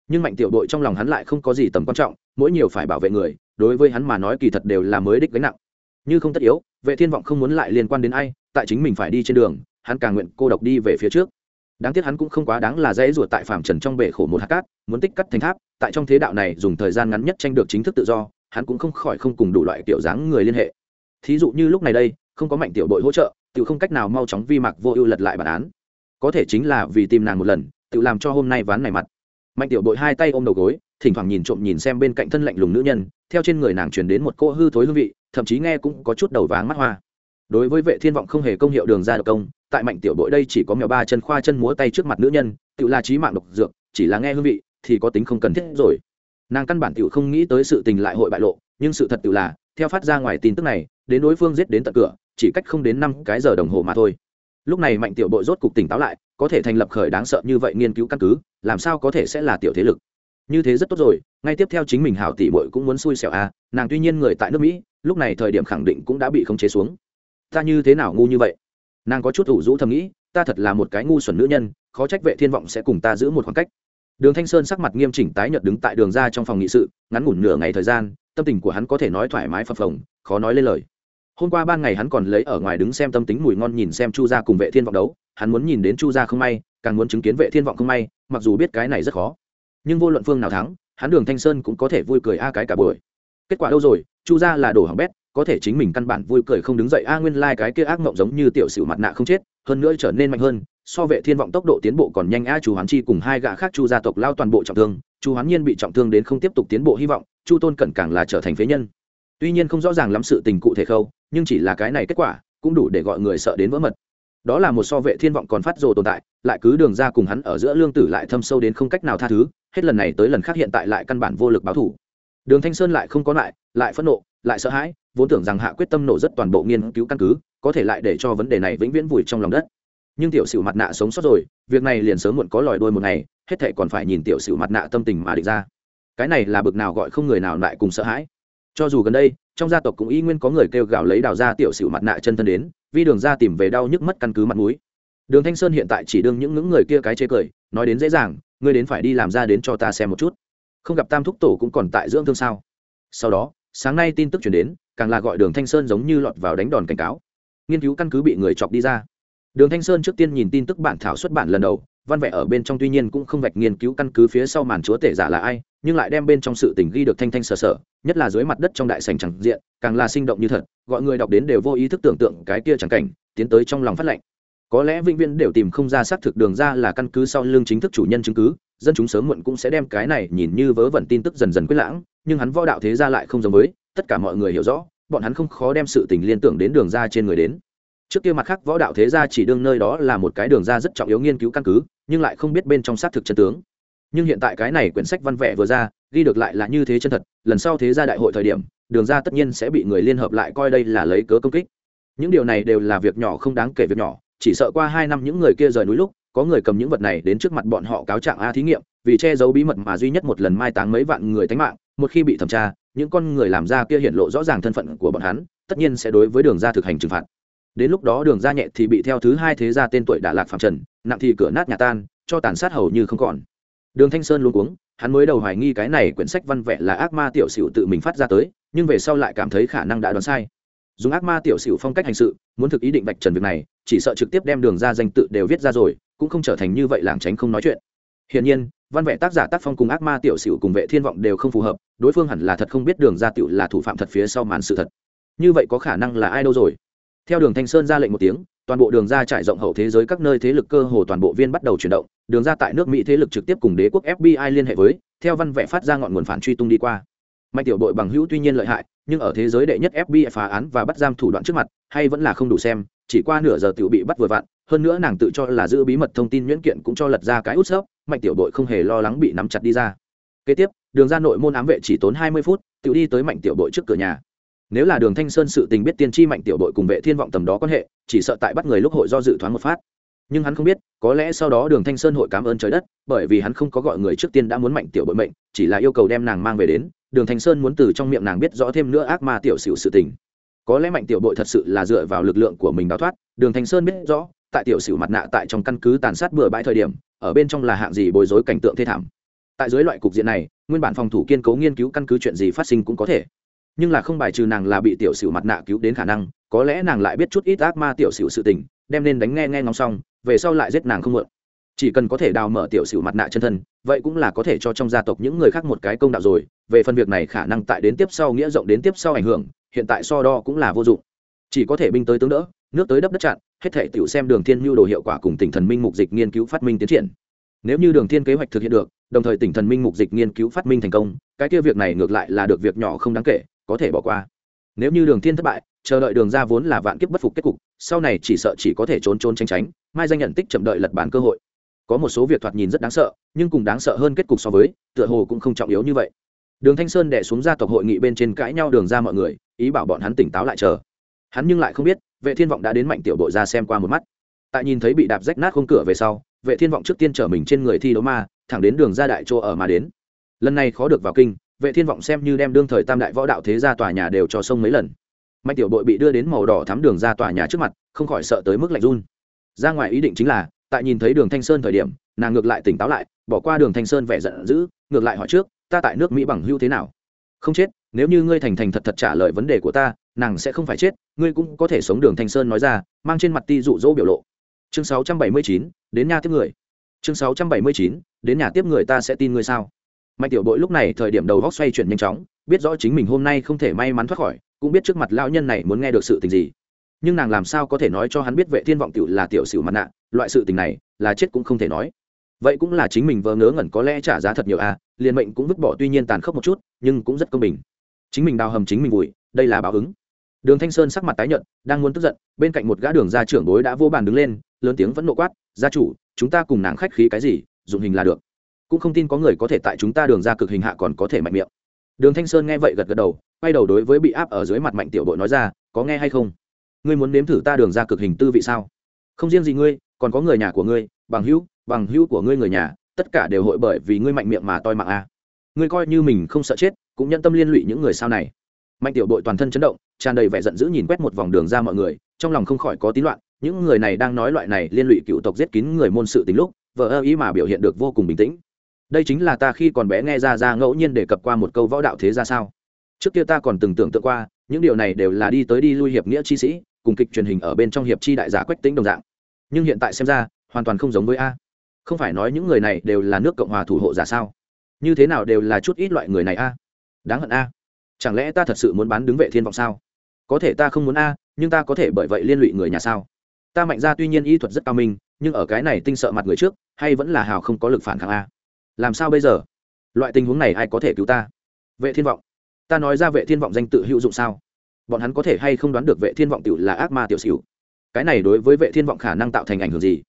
Nhưng mạnh tiểu đội trong lòng hắn lại không có gì tầm quan trọng, mỗi nhiều phải bảo vệ người, đối với hắn mà nói kỳ thật đều là mới đích gánh nặng. Như không tất yếu, vệ thiên vọng không muốn lại liên quan đến ai, tại chính mình phải đi trên đường, hắn càng nguyện cô độc đi về phía trước đáng tiếc hắn cũng không quá đáng là dễ ruột tại phạm trần trong bể khổ một hạt cát, muốn tích cắt thành tháp, tại trong thế đạo này dùng thời gian ngắn nhất tranh được chính thức tự do, hắn cũng không khỏi không cùng đủ loại kiểu dáng người liên hệ. Thí dụ như lúc này đây, không có mạnh tiểu đội hỗ trợ, tự không cách nào mau chóng vi mạc vô ưu lật lại bản án. Có thể chính là vì tìm nàng một lần, tự làm cho hôm nay ván này mặt. Mạnh tiểu đội hai tay ôm đầu gối, thỉnh thoảng nhìn trộm nhìn xem bên cạnh thân lạnh lùng nữ nhân, theo trên người nàng truyền đến một cô hư thối hương vị, thậm chí nghe cũng có chút đầu váng mắt hoa đối với vệ thiên vọng không hề công hiệu đường ra độc công, tại mạnh tiểu đội đây chỉ có mèo ba chân khoa chân múa tay trước mặt nữ nhân, tự là trí mạng độc dược, chỉ là nghe hương vị, thì có tính không cần thiết rồi. Nàng căn bản tiểu không nghĩ tới sự tình lại hội bại lộ, nhưng sự thật tự là, theo phát ra ngoài tin tức này, đến đối phương giết đến tận cửa, chỉ cách không đến năm cái giờ đồng hồ mà thôi. Lúc này mạnh tiểu đội rốt cục tỉnh táo lại, có thể thành lập khởi đáng sợ như vậy nghiên cứu căn cứ, làm sao có thể sẽ là tiểu thế lực? Như thế rất tốt rồi, ngay tiếp theo chính mình hảo tỷ bội cũng muốn xui xẻo à nàng tuy nhiên người tại nước mỹ, lúc này thời điểm khẳng định cũng đã bị khống chế xuống ta như thế nào ngu như vậy? Nàng có chút ủ rũ thầm nghĩ, ta thật là một cái ngu xuẩn nữ nhân, khó trách vệ thiên vọng sẽ cùng ta giữ một khoảng cách. Đường thanh sơn sắc mặt nghiêm chỉnh tái nhợt đứng tại đường ra trong phòng nghị sự, ngắn ngủn nửa ngày thời gian, tâm tình của hắn có thể nói thoải mái phập phồng, khó nói lên lời. Hôm qua ban ngày hắn còn lấy ở ngoài đứng xem tâm tính mùi ngon nhìn xem chu gia cùng vệ thiên vọng đấu, hắn muốn nhìn đến chu gia không may, càng muốn chứng kiến vệ thiên vọng không may, mặc dù biết cái này rất khó. Nhưng vô luận phương nào thắng, hắn đường thanh sơn cũng có thể vui cười a cái cả buổi. Kết quả đâu rồi, chu gia là đổ hỏng bét có thể chính mình căn bản vui cười không đứng dậy. A nguyên lai cái kia ác mộng giống như tiểu sử mặt nạ không chết, hơn nữa trở nên mạnh hơn, so vệ thiên vọng tốc độ tiến bộ còn nhanh. A chu hoán chi cùng hai gã khác chu gia tộc lao toàn bộ trọng thương, chu hoán nhiên bị trọng thương đến không tiếp tục tiến bộ hy vọng, chu tôn cẩn càng là trở thành phế nhân. Tuy nhiên không rõ ràng lắm sự tình cụ thể khâu, nhưng chỉ là cái này kết quả, cũng đủ để gọi người sợ đến vỡ mật. Đó là một so vệ thiên vọng còn phát rồ tồn tại, lại cứ đường ra cùng hắn ở giữa lương tử lại thâm sâu đến không cách nào tha thứ, hết lần này tới lần khác hiện tại lại căn bản vô lực báo thủ. Đường thanh sơn lại không có lại lại phẫn nộ lại sợ hãi, vốn tưởng rằng hạ quyết tâm nổ rất toàn bộ nghiên cứu căn cứ, có thể lại để cho vấn đề này vĩnh viễn vùi trong lòng đất. Nhưng tiểu sử mặt nạ sống sót rồi, việc này liền sớm muộn có lòi đôi một ngày, hết thệ còn phải nhìn tiểu sử mặt nạ tâm tình mà định ra. Cái này là bực nào gọi không người nào lại cùng sợ hãi. Cho dù gần đây, trong gia tộc cũng y nguyên có người kêu gào lấy đào ra tiểu sử mặt nạ chân thân đến vì đường ra tìm về đau nhức mất căn cứ mặt mũi. Đường thanh sơn hiện tại chỉ đương những ngưỡng người kia cái chế cười, nói đến dễ dàng, ngươi đến phải đi làm ra đến cho ta xem một chút. Không gặp tam thúc tổ cũng còn tại dưỡng thương sao? Sau đó sáng nay tin tức chuyển đến, càng là gọi đường thanh sơn giống như lọt vào đánh đòn cảnh cáo. Nghiên cứu căn cứ bị người chọc đi ra. Đường thanh sơn trước tiên nhìn tin tức bản thảo xuất bản lần đầu, văn vẽ ở bên trong tuy nhiên cũng không vạch nghiên cứu căn cứ phía sau màn chúa tể giả là ai, nhưng lại đem bên trong sự tình ghi được thanh thanh sờ sờ nhất là dưới mặt đất trong đại sành chẳng diện, càng là sinh động như thật, gọi người đọc đến đều vô ý thức tưởng tượng cái kia chẳng cảnh, tiến tới trong lòng phát lệnh. Có lẽ vĩnh viễn đều tìm không ra xác thực đường ra là căn cứ sau lưng chính thức chủ nhân chứng cứ, dân chúng sớm muộn cũng sẽ đem cái này nhìn như vớ vẩn tin tức dần dần quyết lãng nhưng hắn võ đạo thế gia lại không giống với, tất cả mọi người hiểu rõ, bọn hắn không khó đem sự tình liên tưởng đến đường ra trên người đến. Trước kia mặt khác võ đạo thế gia chỉ đương nơi đó là một cái đường ra rất trọng yếu nghiên cứu căn cứ, nhưng lại không biết bên trong xác thực chân tướng. Nhưng hiện tại cái này quyển sách văn vẽ vừa ra, ghi được lại là như thế chân thật, lần sau thế gia đại hội thời điểm, đường ra tất nhiên sẽ bị người liên hợp lại coi đây là lấy cớ công kích. Những điều này đều là việc nhỏ không đáng kể việc nhỏ, chỉ sợ qua hai năm những người kia rời núi lúc, có người cầm những vật này đến trước mặt bọn họ cáo trạng a thí nghiệm, vì che giấu bí mật mà duy nhất một lần mai táng mấy vạn người tánh mạng một khi bị thẩm tra, những con người làm ra kia hiện lộ rõ ràng thân phận của bọn hắn, tất nhiên sẽ đối với đường ra thực hành trừng phạt. Đến lúc đó đường ra nhẹ thì bị theo thứ hai thế gia tên tuổi đà lạc phạm trần, nặng thì cửa nát nhà tan, cho tàn sát hầu như không còn. Đường thanh sơn luôn cuống, hắn mới đầu hoài nghi cái này quyển sách văn vẽ là ác ma tiểu sửu tự mình phát ra tới, nhưng về sau lại cảm thấy khả năng đã đoán sai. Dùng ác ma tiểu sửu phong cách hành sự, muốn thực ý định vạch trần việc này, chỉ sợ trực tiếp đem đường ra danh tự đều viết ra rồi, cũng không trở thành như vậy làng tránh không nói chuyện hiển nhiên, văn vẽ tác giả tác phong cùng ác ma tiểu sửu cùng vệ thiên vọng đều không phù hợp, đối phương hẳn là thật không biết đường ra tiểu là thủ phạm thật phía sau màn sự thật. Như vậy có khả năng là ai đâu rồi? Theo đường thanh sơn ra lệnh một tiếng, toàn bộ đường ra trải rộng hậu thế giới các nơi thế lực cơ hồ toàn bộ viên bắt đầu chuyển động, đường ra tại nước mỹ thế lực trực tiếp cùng đế quốc fbi liên hệ với, theo văn vẽ phát ra ngọn nguồn phản truy tung đi qua. Mạnh tiểu đội bằng hữu tuy nhiên lợi hại, nhưng ở thế giới đệ nhất fbi phá án và bắt giam thủ đoạn trước mặt, hay vẫn là không đủ xem, chỉ qua nửa giờ tiểu bị bắt vừa vặn hơn nữa nàng tự cho là giữ bí mật thông tin nhuyễn kiện cũng cho lật ra cái út sớp mạnh tiểu đội không hề lo lắng bị nắm chặt đi ra. Kế tiếp, đường ra nội môn ám vệ chỉ tốn hai mươi phút, tự đi tới mạnh tiểu đội trước cửa nhà. Nếu là đường thanh sơn sự tình biết tiên tri mạnh tiểu đội cùng vệ thiên vọng tầm đó quan hệ, chỉ sợ tại bắt người lúc hội do dự thoáng một phát. Nhưng hắn không biết, có lẽ sau đó đường thanh sơn hội cảm ơn trời đất, bởi vì hắn không có gọi người trước tiên đã muốn mạnh tiểu bội mệnh, chỉ là yêu cầu đem nàng mang về đến. Đường thanh sơn muốn từ trong miệng nàng biết rõ thêm nữa ác ma tiểu xỉu sự tình. Có lẽ mạnh tiểu bội thật sự là dựa vào lực lượng của mình đào thoát, đường thanh sơn biết rõ tại tiểu sử mặt nạ tại trong căn cứ tàn sát bừa bãi thời điểm, ở bên trong là hạng gì bối rối cảnh tượng thê thảm. Tại dưới loại cục diện này, nguyên bản phòng thủ kiên cố nghiên cứu căn cứ chuyện gì phát sinh cũng có thể. Nhưng là không bài trừ nàng là bị tiểu sử mặt nạ cứu đến khả năng, có lẽ nàng lại biết chút ít ác ma tiểu sử sự tình, đem nên đánh nghe nghe ngóng xong, về sau lại giết nàng không mượn. Chỉ cần có thể đào mở tiểu sử mặt nạ chân thân, vậy cũng là có thể cho trong gia tộc những người khác một cái công đạo rồi, về phần việc này khả năng tại đến tiếp sau, nghĩa rộng đến tiếp sau ảnh hưởng, hiện tại so đo cũng là vô dụng. Chỉ có thể binh tới tướng đỡ nước tới đắp đất chặn, hết thể tiểu xem đường thiên nhu đồ hiệu quả cùng tỉnh thần minh mục dịch nghiên cứu phát minh tiến triển. Nếu như đường thiên kế hoạch thực hiện được, đồng thời tỉnh thần minh mục dịch nghiên cứu phát minh thành công, cái kia việc này ngược lại là được việc nhỏ không đáng kể, có thể bỏ qua. Nếu như đường thiên thất bại, chờ đợi đường ra vốn là vạn kiếp bất phục kết cục, sau này chỉ sợ chỉ có thể trốn trốn tránh tránh, mai danh nhận tích chậm đợi lật bản cơ hội. Có một số việc thoạt nhìn rất đáng sợ, nhưng cùng đáng sợ hơn kết cục so với, tựa hồ cũng không trọng yếu như vậy. Đường thanh sơn đẻ xuống gia tộc hội nghị bên trên cãi nhau đường ra mọi người, ý bảo bọn hắn tỉnh táo lại chờ hắn nhưng lại không biết, vệ thiên vọng đã đến mạnh tiểu đội ra xem qua một mắt. Tại nhìn thấy bị đạp rách nát không cửa về sau, vệ thiên vọng trước tiên trở mình trên người thi đấu ma, thẳng đến đường ra đại chỗ ở mà đến. Lần này khó được vào kinh, vệ thiên vọng xem như đem đương thời tam đại võ đạo thế gia tòa nhà đều cho sông mấy lần. Mạnh tiểu đội bị đưa đến màu đỏ thắm đường ra tòa nhà trước mặt, không khỏi sợ tới mức lạnh run. Ra ngoài ý định chính là, tại nhìn thấy đường thanh sơn thời điểm, nàng ngược lại tỉnh táo lại, bỏ qua đường thanh sơn vẻ giận dữ, ngược lại hỏi trước, ta tại nước mỹ bằng hưu thế nào? Không chết nếu như ngươi thành thành thật thật trả lời vấn đề của ta nàng sẽ không phải chết ngươi cũng có thể sống đường thanh sơn nói ra mang trên mặt ti dụ dỗ biểu lộ. Chương 679, đến nhà tiếp người. Chương 679, đến nhà tiếp người ta sẽ tin ngươi sao? Mạnh tiểu bội lúc này thời điểm đầu góc xoay chuyển nhanh chóng biết rõ chính mình hôm nay không thể may mắn thoát khỏi cũng biết trước mặt lão nhân này muốn nghe được sự tình gì. Nhưng nàng làm sao có thể nói cho hắn biết vệ thiên vọng tiểu là tiểu sử mặt nạ loại sự tình này là chết cũng không thể nói. Vậy cũng là chính mình vờ ngớ ngẩn có lẽ trả giá thật nhiều à liền mệnh cũng vứt bỏ tuy nhiên tàn khốc một chút nhưng cũng rất công bình chính mình đào hầm chính mình vùi, đây là báo ứng. Đường thanh sơn sắc mặt tái nhợt, đang muốn tức giận, bên cạnh một gã đường gia trưởng bối đã vô bàn đứng lên, lớn tiếng vẫn nộ quát, gia chủ, chúng ta cùng nàng khách khí cái gì, dụng hình là được. Cũng không tin có người có thể tại chúng ta đường ra cực hình hạ còn có thể mạnh miệng. Đường thanh sơn nghe vậy gật gật đầu, quay đầu đối với bị áp ở dưới mặt mạnh tiểu đội nói ra, có nghe hay không? Ngươi muốn nếm thử ta đường ra cực hình tư vị sao? Không riêng gì ngươi, còn có người nhà của ngươi, bằng hữu bằng hữu của ngươi người nhà, tất cả đều hội bởi vì ngươi mạnh miệng mà toi mạng a. À. ngươi coi như mình không sợ chết cũng nhân tâm liên lụy những người sau này. Mạnh tiểu đội toàn thân chấn động, tràn đầy vẻ giận dữ nhìn quét một vòng đường ra mọi người, trong lòng không khỏi có tín loạn. Những người này đang nói loại này liên lụy cựu tộc giết kín người môn sự tính lúc vợ ơ ý mà biểu hiện được vô cùng bình tĩnh. Đây chính là ta khi còn bé nghe ra ra ngẫu nhiên đề cập qua một câu võ đạo thế ra sao. Trước kia ta còn từng tưởng tượng qua, những điều này đều là đi tới đi lui hiệp nghĩa chi sĩ, cùng kịch truyền hình ở bên trong hiệp chi đại giả quách tính đồng dạng. Nhưng hiện tại xem ra, hoàn toàn không giống với a. Không phải nói những người này đều là nước cộng hòa thủ hộ giả sao? Như thế nào đều là chút ít loại người này a? Đáng hận a. Chẳng lẽ ta thật sự muốn bán đứng vệ thiên vọng sao? Có thể ta không muốn a, nhưng ta có thể bởi vậy liên lụy người nhà sao? Ta mạnh ra tuy nhiên y thuật rất cao minh, nhưng ở cái này tinh sợ mặt người trước, hay vẫn là hào không có lực phản kháng a? Làm sao bây giờ? Loại tình huống này ai có thể cứu ta? Vệ thiên vọng. Ta nói ra vệ thiên vọng danh tự hữu dụng sao? Bọn hắn có thể hay không đoán được vệ thiên vọng tiểu là ác ma tiểu xỉu? Cái này đối với vệ thiên vọng khả năng tạo thành ảnh hưởng gì?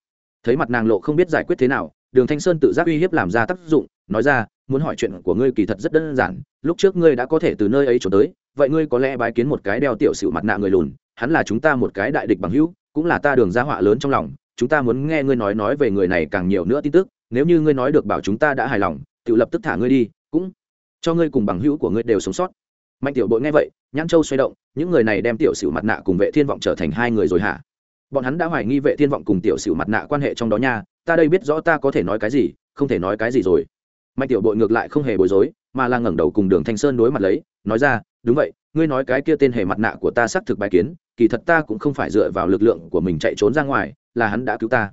Thấy mặt nàng lộ không biết giải quyết thế nào, đường thanh sơn tự giác uy hiếp làm ra tác dụng, nói ra muốn hỏi chuyện của ngươi kỳ thật rất đơn giản, lúc trước ngươi đã có thể từ nơi ấy trốn tới, vậy ngươi có lẽ bái kiến một cái đeo tiểu xỉu mặt nạ người lùn, hắn là chúng ta một cái đại địch bằng hữu, cũng là ta đường gia họa lớn trong lòng, chúng ta muốn nghe ngươi nói nói về người này càng nhiều nữa tin tức, nếu như ngươi nói được bảo chúng ta đã hài lòng, tự lập tức thả ngươi đi, cũng cho ngươi cùng bằng hữu của ngươi đều sống sót. Mạnh tiểu bội nghe vậy, nhãn châu xoay động, những người này đem tiểu sử mặt nạ cùng vệ thiên vọng trở thành hai người rồi hả? Bọn hắn đã hoài nghi vệ thiên vọng cùng tiểu sử mặt nạ quan hệ trong đó nha, ta đây biết rõ ta có thể nói cái gì, không thể nói cái gì rồi mạnh tiểu bội ngược lại không hề bối rối, mà là ngẩng đầu cùng đường thanh sơn đối mặt lấy, nói ra, đúng vậy, ngươi nói cái kia tên hề mặt nạ của ta xác thực bài kiến, kỳ thật ta cũng không phải dựa vào lực lượng của mình chạy trốn ra ngoài, là hắn đã cứu ta.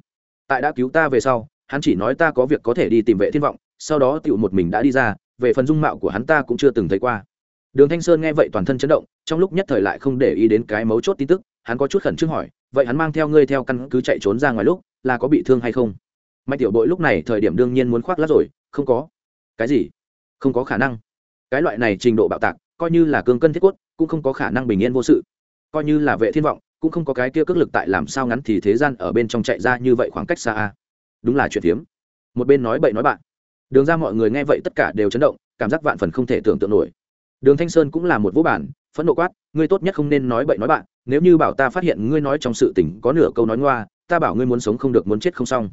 Tại đã cứu ta về sau, hắn chỉ nói ta có việc có thể đi tìm vệ thiên vọng, sau đó tựu một mình đã đi ra, về phần dung mạo của hắn ta cũng chưa từng thấy qua. Đường thanh sơn nghe vậy toàn thân chấn động, trong lúc nhất thời lại không để ý đến cái mấu chốt tin tức, hắn có chút khẩn trương hỏi, vậy hắn mang theo ngươi theo căn cứ chạy trốn ra ngoài lúc, là có bị thương hay không? Mạnh tiểu bội lúc này thời điểm đương nhiên muốn khoác lát rồi không có. Cái gì? Không có khả năng. Cái loại này trình độ bạo tạc, coi như là cương cân thiết quất cũng không có khả năng bình yên vô sự. Coi như là vệ thiên vọng, cũng không có cái kia cước lực tại làm sao ngắn thì thế gian ở bên trong chạy ra như vậy khoảng cách xa a. Đúng là chuyện hiếm. Một bên nói bậy nói bạn. Đường ra mọi người nghe vậy tất cả đều chấn động, cảm giác vạn phần không thể tưởng tượng nổi. Đường thanh sơn cũng là một vũ bản, phẫn nộ quát, ngươi tốt nhất không nên nói bậy nói bạn, nếu như bảo ta phát hiện ngươi nói trong sự tình có nửa câu nói ngoa, ta bảo ngươi muốn sống không được muốn chết không xong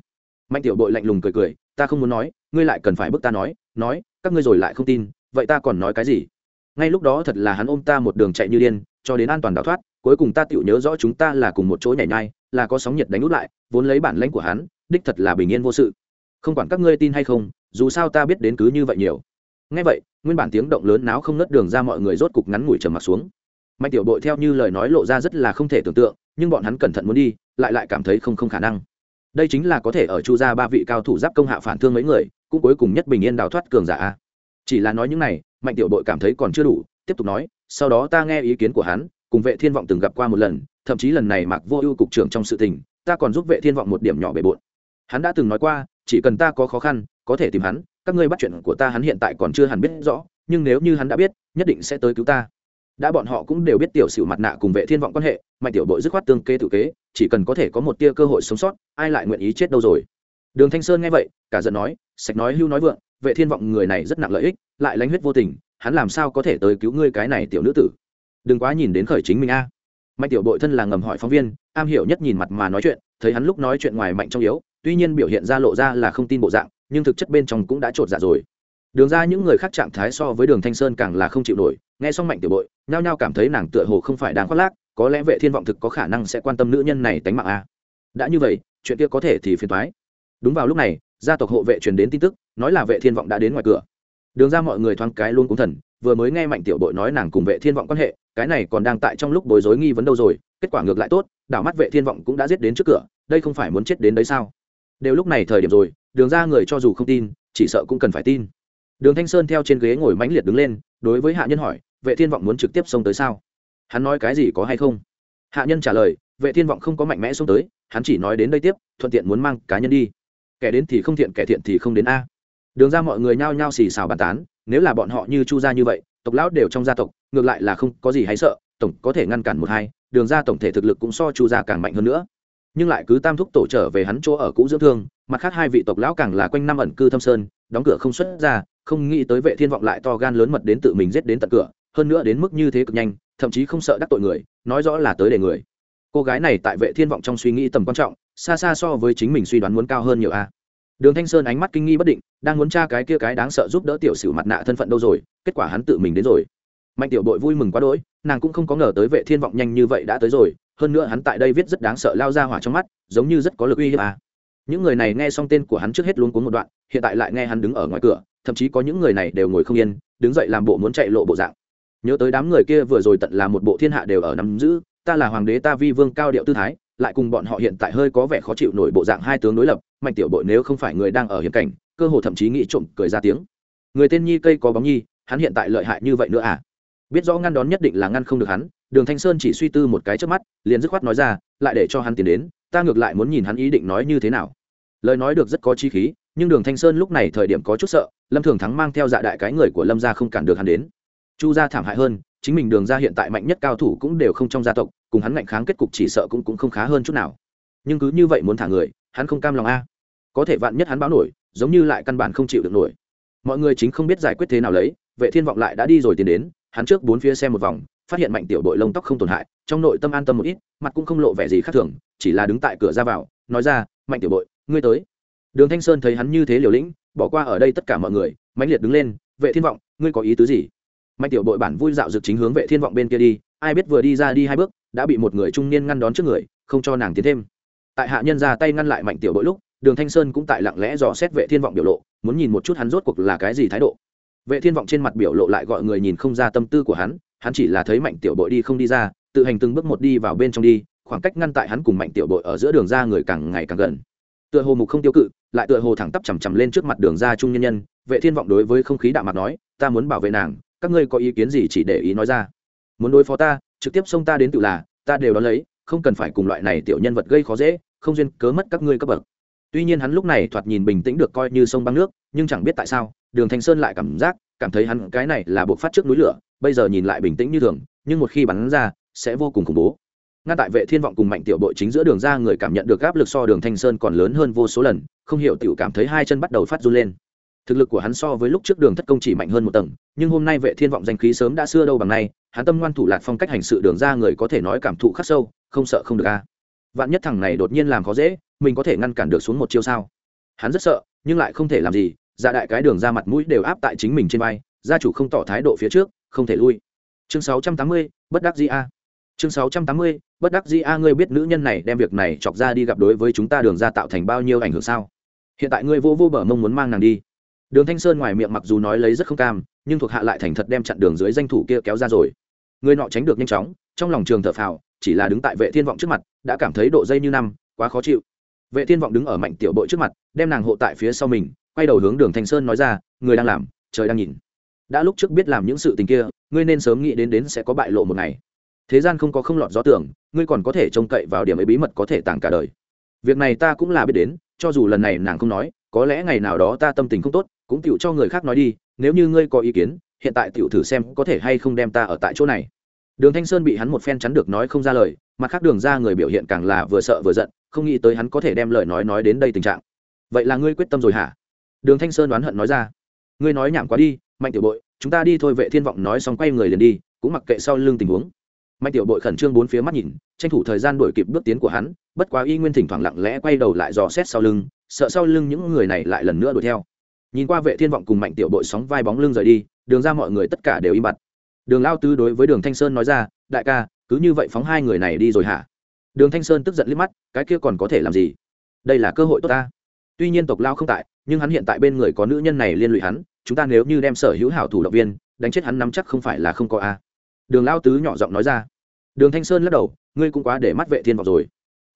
mạnh tiểu bội lạnh lùng cười cười, ta không muốn nói, ngươi lại cần phải bức ta nói nói, các ngươi rồi lại không tin, vậy ta còn nói cái gì? Ngay lúc đó thật là hắn ôm ta một đường chạy như điên, cho đến an toàn đào thoát, cuối cùng ta tự nhớ rõ chúng ta là cùng một chỗ nhảy nhai, là có sóng nhiệt đánh út lại, vốn lấy bản lãnh của hắn, đích thật là bình yên vô sự. Không quản các ngươi tin hay không, dù sao ta biết đến cứ như vậy nhiều. Ngay vậy, nguyên bản tiếng động lớn náo không nớt đường ra mọi người rốt cục ngắn ngủi trầm mặt xuống. Mạnh tiểu bội theo như lời nói lộ ra rất là không thể tưởng tượng, nhưng bọn hắn cẩn thận muốn đi, lại lại cảm thấy không không khả năng đây chính là có thể ở chu gia ba vị cao thủ giáp công hạ phản thương mấy người, cũng cuối cùng nhất bình yên đào thoát cường giả chỉ là nói những này, mạnh tiểu bội cảm thấy còn chưa đủ, tiếp tục nói, sau đó ta nghe ý kiến của hắn, cùng vệ thiên vọng từng gặp qua một lần, thậm chí lần này mặc vô ưu cục trưởng trong sự tình, ta còn giúp vệ thiên vọng một điểm nhỏ bề bộn. Hắn đã từng nói qua, chỉ cần ta có khó khăn, có thể tìm hắn, các ngươi bắt chuyện của ta hắn hiện tại còn chưa hẳn biết rõ, nhưng nếu như hắn đã biết, nhất định sẽ tới cứu ta. Đã bọn họ cũng đều biết tiểu sử mặt nạ cùng vệ thiên vọng quan hệ, mạnh tiểu bội dứt khoát tương kê tự kế chỉ cần có thể có một tia cơ hội sống sót, ai lại nguyện ý chết đâu rồi? Đường thanh sơn nghe vậy, cả giận nói, sạch nói hưu nói vượng, vệ thiên vọng người này rất nặng lợi ích, lại lánh huyết vô tình, hắn làm sao có thể tới cứu ngươi cái này tiểu nữ tử? Đừng quá nhìn đến khởi chính mình a. Mạnh tiểu bội thân là ngầm hỏi phóng viên, am hiểu nhất nhìn mặt mà nói chuyện, thấy hắn lúc nói chuyện ngoài mạnh trong yếu, tuy nhiên biểu hiện ra lộ ra là không tin bộ dạng, nhưng thực chất bên trong cũng đã trột dạ rồi. Đường ra những người khác trạng thái so với đường thanh sơn càng là không chịu nổi, nghe xong mạnh tiểu bội, nhao nhao cảm thấy nàng tựa hồ không phải đáng khoác lác có lẽ vệ thiên vọng thực có khả năng sẽ quan tâm nữ nhân này tánh mạng a đã như vậy, chuyện kia có thể thì phiền thoái đúng vào lúc này, gia tộc hộ vệ truyền đến tin tức, nói là vệ thiên vọng đã đến ngoài cửa. Đường ra mọi người thoáng cái luôn cũng thần, vừa mới nghe mạnh tiểu bội nói nàng cùng vệ thiên vọng quan hệ, cái này còn đang tại trong lúc bối rối nghi vấn đâu rồi, kết quả ngược lại tốt, đảo mắt vệ thiên vọng cũng đã giết đến trước cửa, đây không phải muốn chết đến đấy sao? Đều lúc này thời điểm rồi, đường ra người cho dù không tin, chỉ sợ cũng cần phải tin. Đường thanh sơn theo trên ghế ngồi mãnh liệt đứng lên, đối với hạ nhân hỏi, vệ thiên vọng muốn trực tiếp xông tới sao? Hắn nói cái gì có hay không? Hạ nhân trả lời, vệ thiên vọng không có mạnh mẽ xuống tới, hắn chỉ nói đến đây tiếp, thuận tiện muốn mang cá nhân đi. Kẻ đến thì không thiện, kẻ thiện thì không đến a. Đường ra mọi người nhao nhao xì xào bàn tán, nếu là bọn họ như chu gia như vậy, tộc lão đều trong gia tộc, ngược lại là không có gì hay sợ, tổng có thể ngăn cản một hai, đường ra tổng thể thực lực cũng so chu gia càng mạnh hơn nữa. Nhưng lại cứ tam thúc tổ trở về hắn chỗ ở cũ dưỡng thương, mặt khác hai vị tộc lão càng là quanh năm ẩn cư thâm sơn, đóng cửa không xuất ra, không nghĩ tới vệ thiên vọng lại to gan lớn mật đến tự mình giết đến tận cửa, hơn nữa đến mức như thế cực nhanh thậm chí không sợ đắc tội người, nói rõ là tới để người. Cô gái này tại vệ thiên vọng trong suy nghĩ tầm quan trọng, xa xa so với chính mình suy đoán muốn cao hơn nhiều a. Đường thanh sơn ánh mắt kinh nghi bất định, đang muốn tra cái kia cái đáng sợ giúp đỡ tiểu sử mặt nạ thân phận đâu rồi, kết quả hắn tự mình đến rồi. Mạnh tiểu đội vui mừng quá đỗi, nàng cũng không có ngờ tới vệ thiên vọng nhanh như vậy đã tới rồi, hơn nữa hắn tại đây viết rất đáng sợ lao ra hỏa trong mắt, giống như rất có lực uy hiếp à. những người này nghe xong tên của hắn trước hết luôn cuốn một đoạn, hiện tại lại nghe hắn đứng ở ngoài cửa, thậm chí có những người này đều ngồi không yên, đứng dậy làm bộ muốn chạy lộ bộ dạng nhớ tới đám người kia vừa rồi tận là một bộ thiên hạ đều ở nắm giữ, ta là hoàng đế ta vi vương cao điệu tư thái, lại cùng bọn họ hiện tại hơi có vẻ khó chịu nổi bộ dạng hai tướng đối lập, mạnh tiểu bội nếu không phải người đang ở hiểm cảnh, cơ hồ thậm chí nghĩ trộm cười ra tiếng. Người tên nhi cây có bóng nhi, hắn hiện tại lợi hại như vậy nữa à? Biết rõ ngăn đón nhất định là ngăn không được hắn, đường thanh sơn chỉ suy tư một cái trước mắt, liền dứt khoát nói ra, lại để cho hắn tiến đến, ta ngược lại muốn nhìn hắn ý định nói như thế nào. Lời nói được rất có chi khí, nhưng đường thanh sơn lúc này thời điểm có chút sợ, lâm thường thắng mang theo dạ đại cái người của lâm gia không cản được hắn đến chu gia thảm hại hơn, chính mình đường ra hiện tại mạnh nhất cao thủ cũng đều không trong gia tộc, cùng hắn ngạnh kháng kết cục chỉ sợ cũng cũng không khá hơn chút nào. Nhưng cứ như vậy muốn thả người, hắn không cam lòng a. Có thể vạn nhất hắn báo nổi, giống như lại căn bản không chịu được nổi. Mọi người chính không biết giải quyết thế nào lấy, vệ thiên vọng lại đã đi rồi tiến đến, hắn trước bốn phía xem một vòng, phát hiện mạnh tiểu đội lông tóc không tổn hại, trong nội tâm an tâm một ít, mặt cũng không lộ vẻ gì khác thường, chỉ là đứng tại cửa ra vào, nói ra, mạnh tiểu đội, ngươi tới. Đường thanh sơn thấy hắn như thế liều lĩnh, bỏ qua ở đây tất cả mọi người, mãnh liệt đứng lên, vệ thiên vọng, ngươi có ý tứ gì? Mạnh tiểu bội bản vui dạo dực chính hướng vệ thiên vọng bên kia đi, ai biết vừa đi ra đi hai bước, đã bị một người trung niên ngăn đón trước người, không cho nàng tiến thêm. Tại hạ nhân ra tay ngăn lại mạnh tiểu bội lúc, đường thanh sơn cũng tại lặng lẽ dò xét vệ thiên vọng biểu lộ, muốn nhìn một chút hắn rốt cuộc là cái gì thái độ. Vệ thiên vọng trên mặt biểu lộ lại gọi người nhìn không ra tâm tư của hắn hắn chỉ là thấy mạnh tiểu bội đi không đi ra, tự hành từng bước một đi vào bên trong đi, khoảng cách ngăn tại hắn cùng mạnh tiểu bội ở giữa đường ra người càng ngày càng gần. Tựa hồ mục không tiêu cự, lại tựa hồ thẳng tắp chằm chằm lên trước mặt đường ra trung nhân nhân, vệ thiên vọng đối với không khí đạm mặt nói, ta muốn bảo vệ nàng các ngươi có ý kiến gì chỉ để ý nói ra. Muốn đối phó ta, trực tiếp xông ta đến tự là, ta đều đón lấy, không cần phải cùng loại này tiểu nhân vật gây khó dễ, không duyên cớ mất các ngươi cấp bậc. Tuy nhiên hắn lúc này thoạt nhìn bình tĩnh được coi như sông băng nước, nhưng chẳng biết tại sao, đường thanh sơn lại cảm giác, cảm thấy hắn cái này là buộc phát trước núi lửa, bây giờ nhìn lại bình tĩnh như thường, nhưng một khi bắn ra, sẽ vô cùng khủng bố. Ngay tại vệ thiên vọng cùng mạnh tiểu bội chính giữa đường ra người cảm nhận được áp lực so đường thanh sơn còn lớn hơn vô số lần, không hiểu tiểu cảm thấy hai chân bắt đầu phát run lên thực lực của hắn so với lúc trước đường thất công chỉ mạnh hơn một tầng nhưng hôm nay vệ thiên vọng danh khí sớm đã xưa đâu bằng nay hắn tâm ngoan thủ lạc phong cách hành sự đường ra người có thể nói cảm thụ khắc sâu không sợ không được a. Vạn nhất thằng này đột nhiên làm khó dễ mình có thể ngăn cản được xuống một chiêu sao? Hắn rất sợ nhưng lại không thể làm gì dạ đại cái đường ra mặt mũi đều áp tại chính mình trên vai gia chủ không tỏ thái độ phía trước không thể lui. Chương 680, bất đắc dĩ a. Chương 680, bất đắc dĩ a ngươi biết nữ nhân này đem việc này chọc ra đi gặp đối với chúng ta đường ra tạo thành bao nhiêu ảnh hưởng sao? Hiện tại ngươi vô vô bờ mông muốn mang nàng đi đường thanh sơn ngoài miệng mặc dù nói lấy rất không cam, nhưng thuộc hạ lại thành thật đem chặn đường dưới danh thủ kia kéo ra rồi. Người nọ tránh được nhanh chóng, trong lòng trường thở phào, chỉ là đứng tại vệ thiên vọng trước mặt, đã cảm thấy độ dây như năm, quá khó chịu. Vệ thiên vọng đứng ở mạnh tiểu bội trước mặt, đem nàng hộ tại phía sau mình, quay đầu hướng đường thanh sơn nói ra, người đang làm, trời đang nhìn. Đã lúc trước biết làm những sự tình kia, ngươi nên sớm nghĩ đến đến sẽ có bại lộ một ngày. Thế gian không có không lọt gió tưởng, ngươi còn có thể trông cậy vào điểm ấy bí mật có thể tàng cả đời. Việc này ta cũng là biết đến, cho dù lần này nàng không nói có lẽ ngày nào đó ta tâm tình không tốt, cũng tựu cho người khác nói đi, nếu như ngươi có ý kiến, hiện tại tựu thử xem có thể hay không đem ta ở tại chỗ này. Đường thanh sơn bị hắn một phen chắn được nói không ra lời, mặt khác đường ra người biểu hiện càng là vừa sợ vừa giận, không nghĩ tới hắn có thể đem lời nói nói đến đây tình trạng. Vậy là ngươi quyết tâm rồi hả? Đường thanh sơn đoán hận nói ra. Ngươi nói nhảm quá đi, mạnh tiểu bội, chúng ta đi thôi, vệ thiên vọng nói xong quay người liền đi, cũng mặc kệ sau lưng tình huống. Mạnh tiểu bội khẩn trương bốn phía mắt nhìn, tranh thủ thời gian đổi kịp bước tiến của hắn, bất quá y nguyên thỉnh thoảng lặng lẽ quay đầu lại dò xét sau lưng sợ sau lưng những người này lại lần nữa đuổi theo. Nhìn qua vệ thiên vọng cùng mạnh tiểu bội sóng vai bóng lưng rời đi, đường ra mọi người tất cả đều im bặt. Đường lao tứ đối với đường thanh sơn nói ra, đại ca, cứ như vậy phóng hai người này đi rồi hả? Đường thanh sơn tức giận liếc mắt, cái kia còn có thể làm gì? Đây là cơ hội tốt ta. Tuy nhiên tộc lao không tại, nhưng hắn hiện tại bên người có nữ nhân này liên lụy hắn, chúng ta nếu như đem sở hữu hảo thủ động viên, đánh chết hắn nắm chắc không phải là không có a. Đường lao tứ nhỏ giọng nói ra. Đường thanh sơn lắc đầu, ngươi cũng quá để mắt vệ thiên vọng rồi.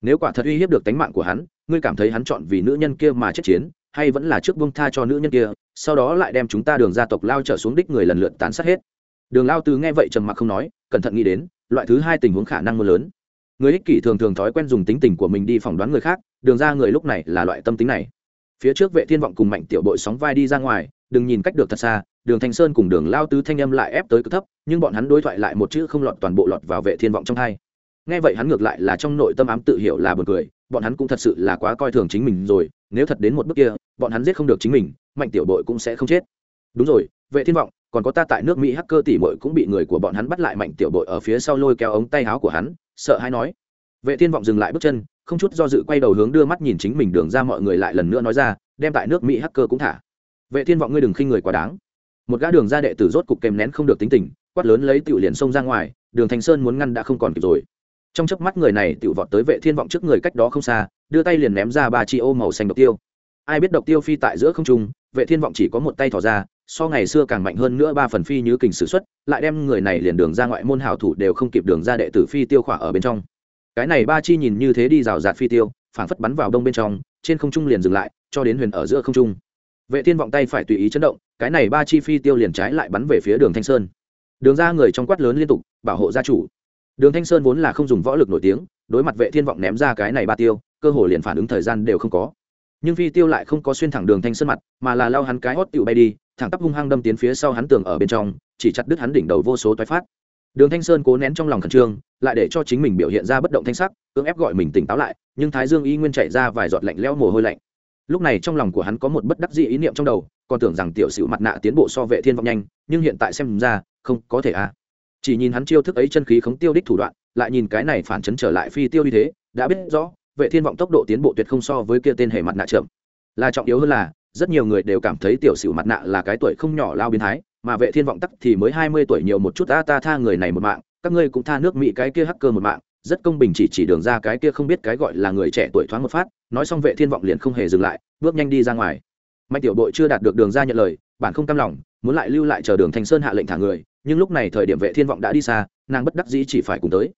Nếu quả thật uy hiếp được tánh mạng của hắn ngươi cảm thấy hắn chọn vì nữ nhân kia mà chết chiến, hay vẫn là trước bông tha cho nữ nhân kia, sau đó lại đem chúng ta đường gia tộc lao trở xuống đích người lần lượt tán sát hết. Đường lao tứ nghe vậy trầm mặc không nói, cẩn thận nghĩ đến, loại thứ hai tình huống khả năng mưa lớn. Người ích kỷ thường thường thói quen dùng tính tình của mình đi phỏng đoán người khác, đường ra người lúc này là loại tâm tính này. Phía trước vệ thiên vọng cùng mạnh tiểu bội sóng vai đi ra ngoài, đừng nhìn cách được thật xa, đường thanh sơn cùng đường lao tứ thanh âm lại ép tới cực thấp, nhưng bọn hắn đối thoại lại một chữ không lọt toàn bộ lọt vào vệ thiên vọng trong hai nghe vậy hắn ngược lại là trong nội tâm ám tự hiểu là buồn cười bọn hắn cũng thật sự là quá coi thường chính mình rồi, nếu thật đến một bước kia, bọn hắn giết không được chính mình, mạnh tiểu bội cũng sẽ không chết. Đúng rồi, vệ thiên vọng, còn có ta tại nước mỹ hacker tỷ mội cũng bị người của bọn hắn bắt lại mạnh tiểu bội ở phía sau lôi kéo ống tay áo của hắn, sợ hay nói. Vệ thiên vọng dừng lại bước chân, không chút do dự quay đầu hướng đưa mắt nhìn chính mình đường ra mọi người lại lần nữa nói ra, đem tại nước mỹ hacker cũng thả. Vệ thiên vọng ngươi đừng khinh người quá đáng. Một gã đường ra đệ tử rốt cục kèm nén không được tính tình, quát lớn lấy tiểu liền xông ra ngoài, đường thành sơn muốn ngăn đã không còn kịp rồi trong chớp mắt người này tiểu vọt tới vệ thiên vọng trước người cách đó không xa, đưa tay liền ném ra ba chi ô màu xanh độc tiêu. Ai biết độc tiêu phi tại giữa không trung, vệ thiên vọng chỉ có một tay thò ra, so ngày xưa càng mạnh hơn nữa ba phần phi như kình sử xuất, lại đem người này liền đường ra ngoại môn hảo thủ đều không kịp đường ra đệ tử phi tiêu khỏa ở bên trong. Cái này ba chi nhìn như thế đi rào rạt phi tiêu phản phất bắn vào đông bên trong, trên không trung liền dừng lại, cho đến huyền ở giữa không trung. Vệ thiên vọng tay phải tùy ý chấn động, cái này ba chi phi tiêu liền trái lại bắn về phía đường thanh sơn. Đường ra người trong quát lớn liên tục, bảo hộ gia chủ đường thanh sơn vốn là không dùng võ lực nổi tiếng, đối mặt vệ thiên vọng ném ra cái này ba tiêu, cơ hồ liền phản ứng thời gian đều không có. Nhưng phi tiêu lại không có xuyên thẳng đường thanh sơn mặt, mà là lao hắn cái hót tựu bay đi, thẳng tắp hung hăng đâm tiến phía sau hắn tường ở bên trong, chỉ chặt đứt hắn đỉnh đầu vô số toái phát. Đường thanh sơn cố nén trong lòng khẩn trương, lại để cho chính mình biểu hiện ra bất động thanh sắc, cưỡng ép gọi mình tỉnh táo lại, nhưng thái dương y nguyên chạy ra vài giọt lạnh lẽo mồ hôi lạnh. Lúc này trong lòng của hắn có một bất đắc dĩ ý niệm trong đầu, còn tưởng rằng tiểu sửu mặt nạ tiến bộ so vệ thiên vọng nhanh, nhưng hiện tại xem ra, không có thể à chỉ nhìn hắn chiêu thức ấy chân khí khống tiêu đích thủ đoạn, lại nhìn cái này phản chấn trở lại phi tiêu như thế, đã biết rõ, vệ thiên vọng tốc độ tiến bộ tuyệt không so với kia tên hề mặt nạ chậm. Là trọng yếu hơn là, rất nhiều người đều cảm thấy tiểu sử mặt nạ là cái tuổi không nhỏ lao biến thái, mà vệ thiên vọng tắc thì mới hai mươi tuổi nhiều một chút ta ta tha người này một mạng, các ngươi cũng tha nước mỹ cái kia hacker một mạng, rất công bình chỉ chỉ đường ra cái kia không biết cái gọi là người trẻ tuổi thoáng một phát. Nói xong vệ thiên vọng liền không hề dừng lại, bước nhanh đi ra ngoài. Mạnh tiểu đội chưa đạt được đường ra nhận lời, bản không cam lòng, muốn lại lưu lại chờ đường thành sơn hạ lệnh thả người nhưng lúc này thời điểm vệ thiên vọng đã đi xa, nàng bất đắc dĩ chỉ phải cùng tới.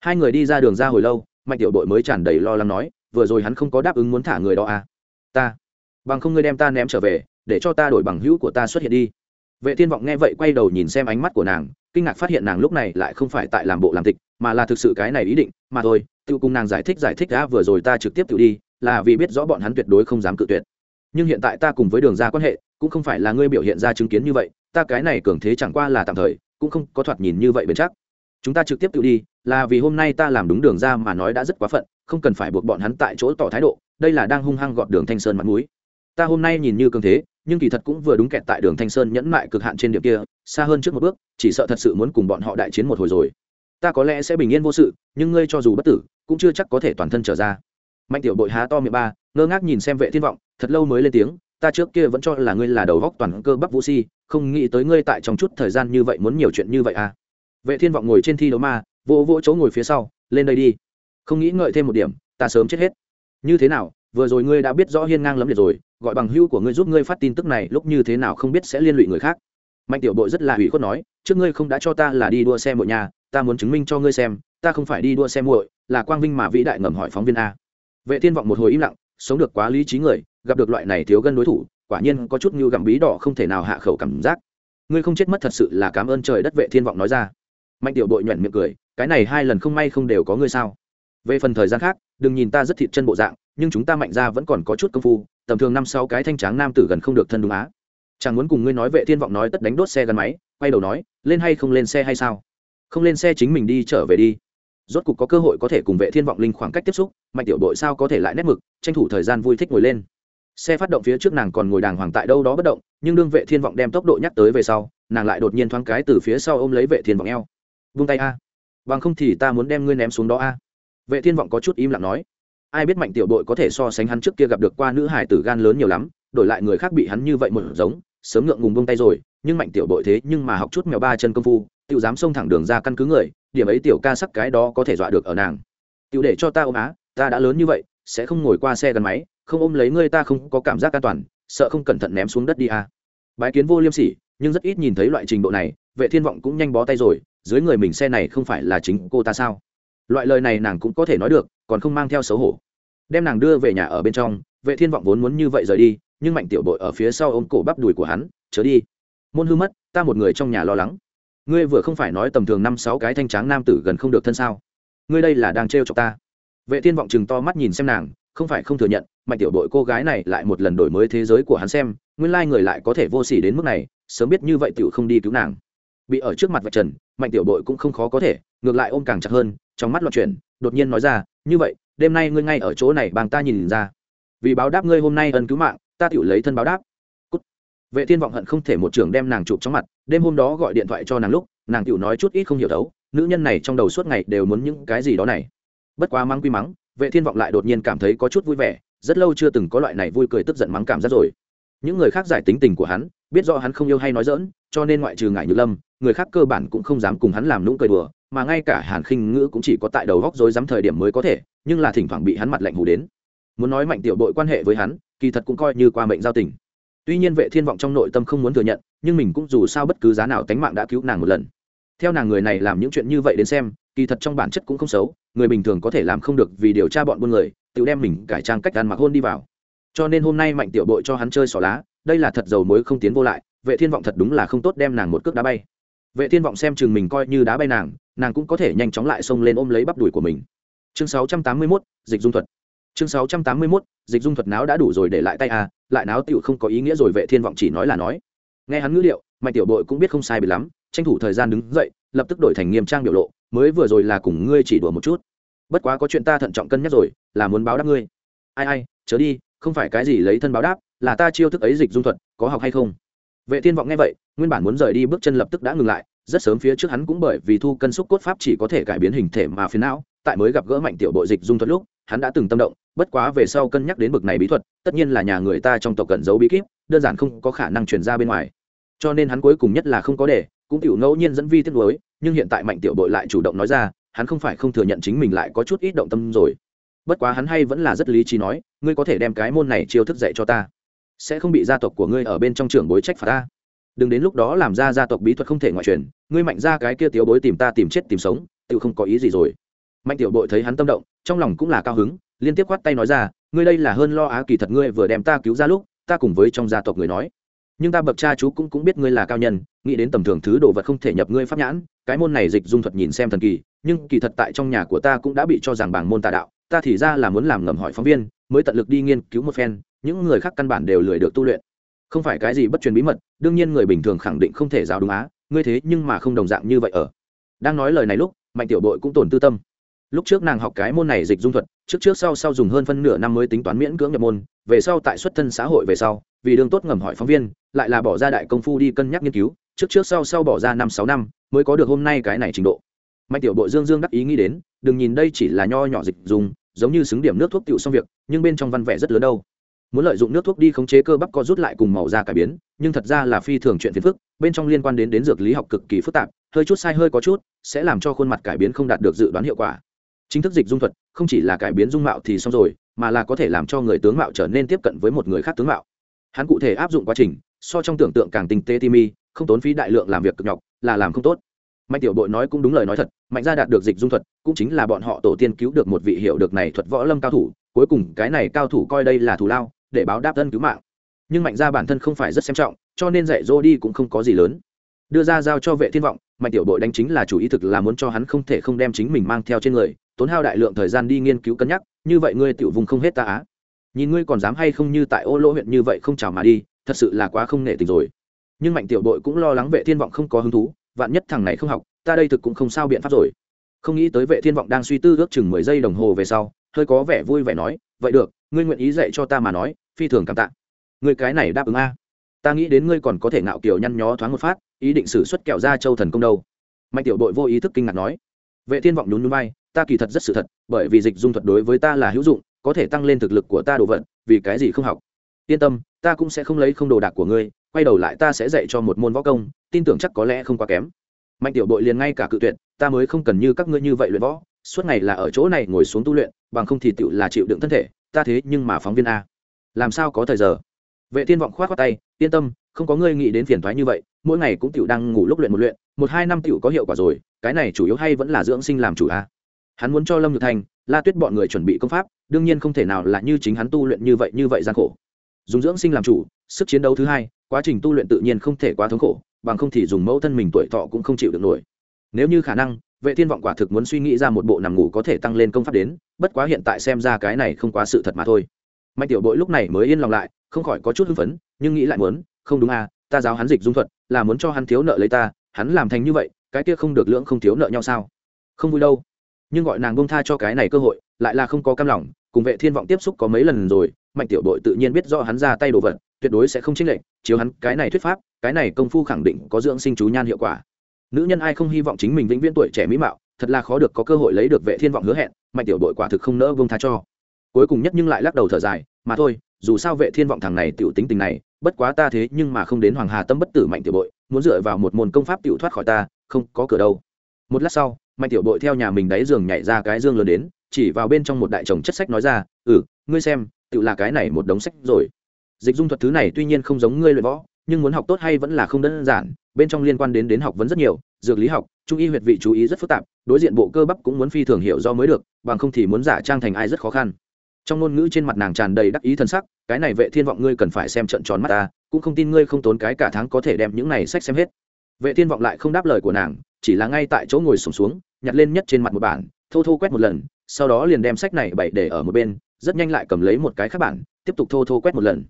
Hai người đi ra đường ra hồi lâu, mạnh tiểu đội mới tràn đầy lo lắng nói, vừa rồi hắn không có đáp ứng muốn thả người đó à? Ta, bằng không ngươi đem ta ném trở về, để cho ta đổi bằng hữu của ta xuất hiện đi. Vệ thiên vọng nghe vậy quay đầu nhìn xem ánh mắt của nàng, kinh ngạc phát hiện nàng lúc này lại không phải tại làm bộ làm tịch, mà là thực sự cái này ý định, mà thôi, tự cùng nàng giải thích giải thích đã vừa rồi ta trực tiếp tự đi, là vì biết rõ bọn hắn tuyệt đối không dám cự tuyệt. Nhưng hiện tại ta cùng với đường ra quan hệ, cũng không phải là ngươi biểu hiện ra chứng kiến như vậy ta cái này cường thế chẳng qua là tạm thời, cũng không có thoạt nhìn như vậy bền chắc. Chúng ta trực tiếp tự đi, là vì hôm nay ta làm đúng đường ra mà nói đã rất quá phận, không cần phải buộc bọn hắn tại chỗ tỏ thái độ, đây là đang hung hăng gọt đường thanh sơn mặt mũi. Ta hôm nay nhìn như cường thế, nhưng kỳ thật cũng vừa đúng kẹt tại đường thanh sơn nhẫn mại cực hạn trên điểm kia, xa hơn trước một bước, chỉ sợ thật sự muốn cùng bọn họ đại chiến một hồi rồi. Ta có lẽ sẽ bình yên vô sự, nhưng ngươi cho dù bất tử, cũng chưa chắc có thể toàn thân trở ra. Mạnh tiểu bội há to miệng ba, ngơ ngác nhìn xem vệ thiên vọng, thật lâu mới lên tiếng ta trước kia vẫn cho là ngươi là đầu góc toàn cơ bắp vũ si, không nghĩ tới ngươi tại trong chút thời gian như vậy muốn nhiều chuyện như vậy à. Vệ thiên vọng ngồi trên thi đấu ma, vỗ vỗ chỗ ngồi phía sau, lên đây đi. Không nghĩ ngợi thêm một điểm, ta sớm chết hết. Như thế nào, vừa rồi ngươi đã biết rõ hiên ngang lắm liệt rồi, gọi bằng hữu của ngươi giúp ngươi phát tin tức này, lúc như thế nào không biết sẽ liên lụy người khác. Mạnh tiểu bội rất là hủy khuất nói, trước ngươi không đã cho ta là đi đua xe mọi nhà, ta muốn chứng minh cho ngươi xem, ta không phải đi đua xe muội, là quang vinh mà vĩ đại ngầm hỏi phóng viên a. Vệ thiên vọng một hồi im lặng, sống được quá lý trí người gặp được loại này thiếu gân đối thủ, quả nhiên có chút như gặm bí đỏ không thể nào hạ khẩu cảm giác. Ngươi không chết mất thật sự là cảm ơn trời đất vệ thiên vọng nói ra. Mạnh tiểu đội nhuận miệng cười, cái này hai lần không may không đều có ngươi sao? Về phần thời gian khác, đừng nhìn ta rất thịt chân bộ dạng, nhưng chúng ta mạnh ra vẫn còn có chút công phu, tầm thường năm sáu cái thanh tráng nam tử gần không được thân đúng á. Chẳng muốn cùng ngươi nói vệ thiên vọng nói tất đánh đốt xe gắn máy, quay đầu nói, lên hay không lên xe hay sao? Không lên xe chính mình đi, trở về đi. Rốt cục có cơ hội có thể cùng vệ thiên vọng linh khoảng cách tiếp xúc, mạnh tiểu đội sao có thể lại nét mực, tranh thủ thời gian vui thích ngồi lên xe phát động phía trước nàng còn ngồi đàng hoàng tại đâu đó bất động, nhưng đương vệ thiên vọng đem tốc độ nhắc tới về sau, nàng lại đột nhiên thoáng cái từ phía sau ôm lấy vệ thiên vọng eo. Vung tay a. Bằng không thì ta muốn đem ngươi ném xuống đó a. Vệ thiên vọng có chút im lặng nói. Ai biết mạnh tiểu đội có thể so sánh hắn trước kia gặp được qua nữ hải tử gan lớn nhiều lắm, đổi lại người khác bị hắn như vậy một giống, sớm ngượng ngùng bông tay rồi, nhưng mạnh tiểu đội thế nhưng mà học chút mèo ba chân công phu, tiểu dám xông thẳng đường ra căn cứ người, điểm ấy tiểu ca sắc cái đó có thể dọa được ở nàng. Tiểu để cho ta ôm á, ta đã lớn như vậy, sẽ không ngồi qua xe gắn máy không ôm lấy ngươi ta không có cảm giác an toàn, sợ không cẩn thận ném xuống đất đi à. bái kiến vô liêm sỉ, nhưng rất ít nhìn thấy loại trình độ này, vệ thiên vọng cũng nhanh bó tay rồi, dưới người mình xe này không phải là chính cô ta sao? Loại lời này nàng cũng có thể nói được, còn không mang theo xấu hổ. Đem nàng đưa về nhà ở bên trong, vệ thiên vọng vốn muốn như vậy rời đi, nhưng mạnh tiểu bội ở phía sau ôm cổ bắp đùi của hắn, chớ đi. Môn hư mất, ta một người trong nhà lo lắng. Ngươi vừa không phải nói tầm thường năm sáu cái thanh tráng nam tử gần không được thân sao? Ngươi đây là đang trêu chọc ta. Vệ thiên vọng chừng to mắt nhìn xem nàng không phải không thừa nhận, mạnh tiểu đội cô gái này lại một lần đổi mới thế giới của hắn xem, nguyên lai người lại có thể vô sỉ đến mức này, sớm biết như vậy tiểu không đi cứu nàng. Bị ở trước mặt vạch trần, mạnh tiểu đội cũng không khó có thể, ngược lại ôm càng chặt hơn, trong mắt loạn chuyển, đột nhiên nói ra, như vậy, đêm nay ngươi ngay ở chỗ này bằng ta nhìn ra. Vì báo đáp ngươi hôm nay ân cứu mạng, ta tiểu lấy thân báo đáp. Cút. vệ thiên vọng hận không thể một trường đem nàng chụp trong mặt, đêm hôm đó gọi điện thoại cho nàng lúc, nàng tiểu nói chút ít không hiểu thấu, nữ nhân này trong đầu suốt ngày đều muốn những cái gì đó này. Bất quá mắng quy mắng vệ thiên vọng lại đột nhiên cảm thấy có chút vui vẻ, rất lâu chưa từng có loại này vui cười tức giận mắng cảm giác rồi. Những người khác giải tính tình của hắn, biết do hắn không yêu hay nói dỡn cho nên ngoại trừ ngại như lâm, người khác cơ bản cũng không dám cùng hắn làm lũng cười đùa, mà ngay cả hàn khinh ngữ cũng chỉ có tại đầu góc rối dám thời điểm mới có thể, nhưng là thỉnh thoảng bị hắn mặt lạnh hù đến. Muốn nói mạnh tiểu đội quan hệ với hắn, kỳ thật cũng coi như qua mệnh giao tình. Tuy nhiên vệ thiên vọng trong nội tâm không muốn thừa nhận, nhưng mình cũng dù sao bất cứ giá nào tánh mạng đã cứu nàng một lần. Theo nàng người này làm những chuyện như vậy đến xem kỳ thật trong bản chất cũng không xấu người bình thường có thể làm không được vì điều tra bọn buôn người tự đem mình cải trang cách ăn mặc hôn đi vào. Cho nên hôm nay mạnh tiểu bội cho hắn chơi xỏ lá đây là thật dầu mối không tiến vô lại vệ thiên vọng thật đúng là không tốt đem nàng một cước đá bay. Vệ thiên vọng xem chừng mình coi như đá bay nàng nàng cũng có thể nhanh chóng lại xông lên ôm lấy bắp đùi của mình. Chương 681, dịch dung thuật. Chương 681, dịch dung thuật náo đã đủ rồi để lại tay à lại náo tiểu không có ý nghĩa rồi vệ thiên vọng chỉ nói là nói. Nghe hắn ngữ liệu mạnh tiểu bội cũng biết không sai bị lắm tranh thủ thời gian đứng dậy lập tức đổi thành nghiêm trang biểu lộ mới vừa rồi là cùng ngươi chỉ đùa một chút. Bất quá có chuyện ta thận trọng cân nhắc rồi, là muốn báo đáp ngươi. Ai ai, chớ đi, không phải cái gì lấy thân báo đáp, là ta chiêu thức ấy dịch dung thuật, có học hay không? Vệ thiên vọng nghe vậy, nguyên bản muốn rời đi bước chân lập tức đã ngừng lại, rất sớm phía trước hắn cũng bởi vì thu cân xúc cốt pháp chỉ có thể cải biến hình thể mà phiền não, tại mới gặp gỡ mạnh tiểu bộ dịch dung thuật lúc, hắn đã từng tâm động, bất quá về sau cân nhắc đến bực này bí thuật, tất nhiên là nhà người ta trong tộc cận giấu bí kíp, đơn giản không có khả năng truyền ra bên ngoài. Cho nên hắn cuối cùng nhất là không có để, cũng tiểu ngẫu nhiên dẫn vi tiết đối nhưng hiện tại mạnh tiểu bội lại chủ động nói ra, hắn không phải không thừa nhận chính mình lại có chút ít động tâm rồi. Bất quá hắn hay vẫn là rất lý trí nói, ngươi có thể đem cái môn này chiêu thức dạy cho ta. Sẽ không bị gia tộc của ngươi ở bên trong trường bối trách phạt ta. Đừng đến lúc đó làm ra gia tộc bí thuật không thể ngoại truyền, ngươi mạnh ra cái kia tiểu bối tìm ta tìm chết tìm sống tự không có ý gì rồi. Mạnh tiểu bội thấy hắn tâm động, trong lòng cũng là cao hứng, liên tiếp quát tay nói ra, ngươi đây là hơn lo á kỳ thật ngươi vừa đem ta cứu ra lúc, ta cùng với trong gia tộc người nói nhưng ta bậc cha chú cũng cũng biết ngươi là cao nhân, nghĩ đến tầm thường thứ đồ vật không thể nhập ngươi pháp nhãn, cái môn này dịch dung thuật nhìn xem thần kỳ, nhưng kỳ thật tại trong nhà của ta cũng đã bị cho rằng bảng môn tà đạo, ta thì ra là muốn làm ngầm hỏi phóng viên, mới tận lực đi nghiên cứu một phen, những người khác căn bản đều lười được tu luyện. Không phải cái gì bất truyền bí mật, đương nhiên người bình thường khẳng định không thể giáo đúng á, ngươi thế nhưng mà không đồng dạng như vậy ở. Đang nói lời này lúc, mạnh tiểu bội cũng tổn tư tâm lúc trước nàng học cái môn này dịch dung thuật, trước trước sau sau dùng hơn phân nửa năm mới tính toán miễn cưỡng nhập môn, về sau tại xuất thân xã hội về sau, vì đương tốt ngầm hỏi phóng viên, lại là bỏ ra đại công phu đi cân nhắc nghiên cứu, trước trước sau sau bỏ ra năm sáu năm, mới có được hôm nay cái này trình độ. Mạnh tiểu bội dương dương đắc ý nghĩ đến, đừng nhìn đây chỉ là nho nhỏ dịch dùng giống như xứng điểm nước thuốc tựu xong việc, nhưng bên trong văn vẻ rất lớn đâu. Muốn lợi dụng nước thuốc đi khống chế cơ bắp co rút lại cùng màu da cải biến, nhưng thật ra là phi thường chuyện phiền phức, bên trong liên quan đến đến dược lý học cực kỳ phức tạp, hơi chút sai hơi có chút, sẽ làm cho khuôn mặt cải biến không đạt được dự đoán hiệu quả chính thức dịch dung thuật, không chỉ là cải biến dung mạo thì xong rồi, mà là có thể làm cho người tướng mạo trở nên tiếp cận với một người khác tướng mạo. Hắn cụ thể áp dụng quá trình, so trong tưởng tượng càng tinh tế ti mi không tốn phí đại lượng làm việc cực nhọc, là làm không tốt. Mạnh tiểu bội nói cũng đúng lời nói thật, mạnh gia đạt được dịch dung thuật, cũng chính là bọn họ tổ tiên cứu được một vị hiệu được này thuật võ lâm cao thủ, cuối cùng cái này cao thủ coi đây là thù lao, để báo đáp thân cứu mạng. Nhưng mạnh gia bản thân không phải rất xem trọng, cho nên dạy dỗ đi cũng không có gì lớn. Đưa ra giao cho vệ thiên vọng, mạnh tiểu bội đánh chính là chủ ý thực là muốn cho hắn không thể không đem chính mình mang theo trên người tốn hao đại lượng thời gian đi nghiên cứu cân nhắc, như vậy ngươi tiểu vùng không hết ta á. Nhìn ngươi còn dám hay không như tại ô lỗ huyện như vậy không chào mà đi, thật sự là quá không nể tình rồi. Nhưng mạnh tiểu bội cũng lo lắng vệ thiên vọng không có hứng thú, vạn nhất thằng này không học, ta đây thực cũng không sao biện pháp rồi. Không nghĩ tới vệ thiên vọng đang suy tư ước chừng mười giây đồng hồ về sau, hơi có vẻ vui vẻ nói, vậy được, ngươi nguyện ý dạy cho ta mà nói, phi thường cảm tạ. Ngươi cái này đáp ứng a. Ta nghĩ đến ngươi còn có thể ngạo kiểu nhăn nhó thoáng một phát, ý định xử xuất kẹo ra châu thần công đâu. Mạnh tiểu đội vô ý thức kinh ngạc nói. Vệ thiên vọng nhún nhún vai ta kỳ thật rất sự thật, bởi vì dịch dung thuật đối với ta là hữu dụng, có thể tăng lên thực lực của ta đồ vật, vì cái gì không học? Yên tâm, ta cũng sẽ không lấy không đồ đạc của ngươi, quay đầu lại ta sẽ dạy cho một môn võ công, tin tưởng chắc có lẽ không quá kém. Mạnh tiểu đội liền ngay cả cự tuyệt, ta mới không cần như các ngươi như vậy luyện võ, suốt ngày là ở chỗ này ngồi xuống tu luyện, bằng không thì tựu là chịu đựng thân thể, ta thế nhưng mà phóng viên a. Làm sao có thời giờ? Vệ thiên vọng khoát khoát tay, yên tâm, không có ngươi nghĩ đến phiền thoái như vậy, mỗi ngày cũng tựu đang ngủ lúc luyện một luyện, một hai năm tựu có hiệu quả rồi, cái này chủ yếu hay vẫn là dưỡng sinh làm chủ a hắn muốn cho lâm nhược thành, la tuyết bọn người chuẩn bị công pháp, đương nhiên không thể nào là như chính hắn tu luyện như vậy như vậy gian khổ. Dùng dưỡng sinh làm chủ, sức chiến đấu thứ hai, quá trình tu luyện tự nhiên không thể quá thống khổ, bằng không thì dùng mẫu thân mình tuổi thọ cũng không chịu được nổi. Nếu như khả năng, vệ thiên vọng quả thực muốn suy nghĩ ra một bộ nằm ngủ có thể tăng lên công pháp đến, bất quá hiện tại xem ra cái này không quá sự thật mà thôi. Mạnh tiểu bội lúc này mới yên lòng lại, không khỏi có chút hưng phấn, nhưng nghĩ lại muốn, không đúng à ta giáo hắn dịch dung thuật, là muốn cho hắn thiếu nợ lấy ta, hắn làm thành như vậy, cái kia không được lưỡng không thiếu nợ nhau sao? Không vui đâu nhưng gọi nàng bông tha cho cái này cơ hội, lại là không có cam lòng, cùng vệ thiên vọng tiếp xúc có mấy lần rồi, mạnh tiểu đội tự nhiên biết do hắn ra tay đồ vật, tuyệt đối sẽ không chênh lệch, chiếu hắn cái này thuyết pháp, cái này công phu khẳng định có dưỡng sinh chú nhan hiệu quả. Nữ nhân ai không hy vọng chính mình vĩnh viễn tuổi trẻ mỹ mạo, thật là khó được có cơ hội lấy được vệ thiên vọng hứa hẹn, mạnh tiểu đội quả thực không nỡ bông tha cho. Cuối cùng nhất nhưng lại lắc đầu thở dài, mà thôi, dù sao vệ thiên vọng thằng này tiểu tính tình này, bất quá ta thế nhưng mà không đến hoàng hà tâm bất tử mạnh tiểu bội, muốn dựa vào một môn công pháp tiểu thoát khỏi ta, không có cửa đâu. Một lát sau mạnh tiểu bội theo nhà mình đáy giường nhảy ra cái dương lớn đến, chỉ vào bên trong một đại chồng chất sách nói ra ừ ngươi xem, tự là cái này một đống sách rồi. Dịch dung thuật thứ này tuy nhiên không giống ngươi luyện võ, nhưng muốn học tốt hay vẫn là không đơn giản, bên trong liên quan đến đến học vấn rất nhiều, dược lý học, trung y huyệt vị chú ý rất phức tạp, đối diện bộ cơ bắp cũng muốn phi thường hiểu do mới được, bằng không thì muốn giả trang thành ai rất khó khăn. Trong ngôn ngữ trên mặt nàng tràn đầy đắc ý thân sắc, cái này vệ thiên vọng ngươi cần phải xem trận tròn mắt ta, cũng không tin ngươi không tốn cái cả tháng có thể đem những này sách xem hết. Vệ thiên vọng lại không đáp lời của nàng chỉ là ngay tại chỗ ngồi sùng xuống, xuống nhặt lên nhất trên mặt một bản thô thô quét một lần sau đó liền đem sách này bày để ở một bên rất nhanh lại cầm lấy một cái khác bản tiếp tục thô thô quét một lần.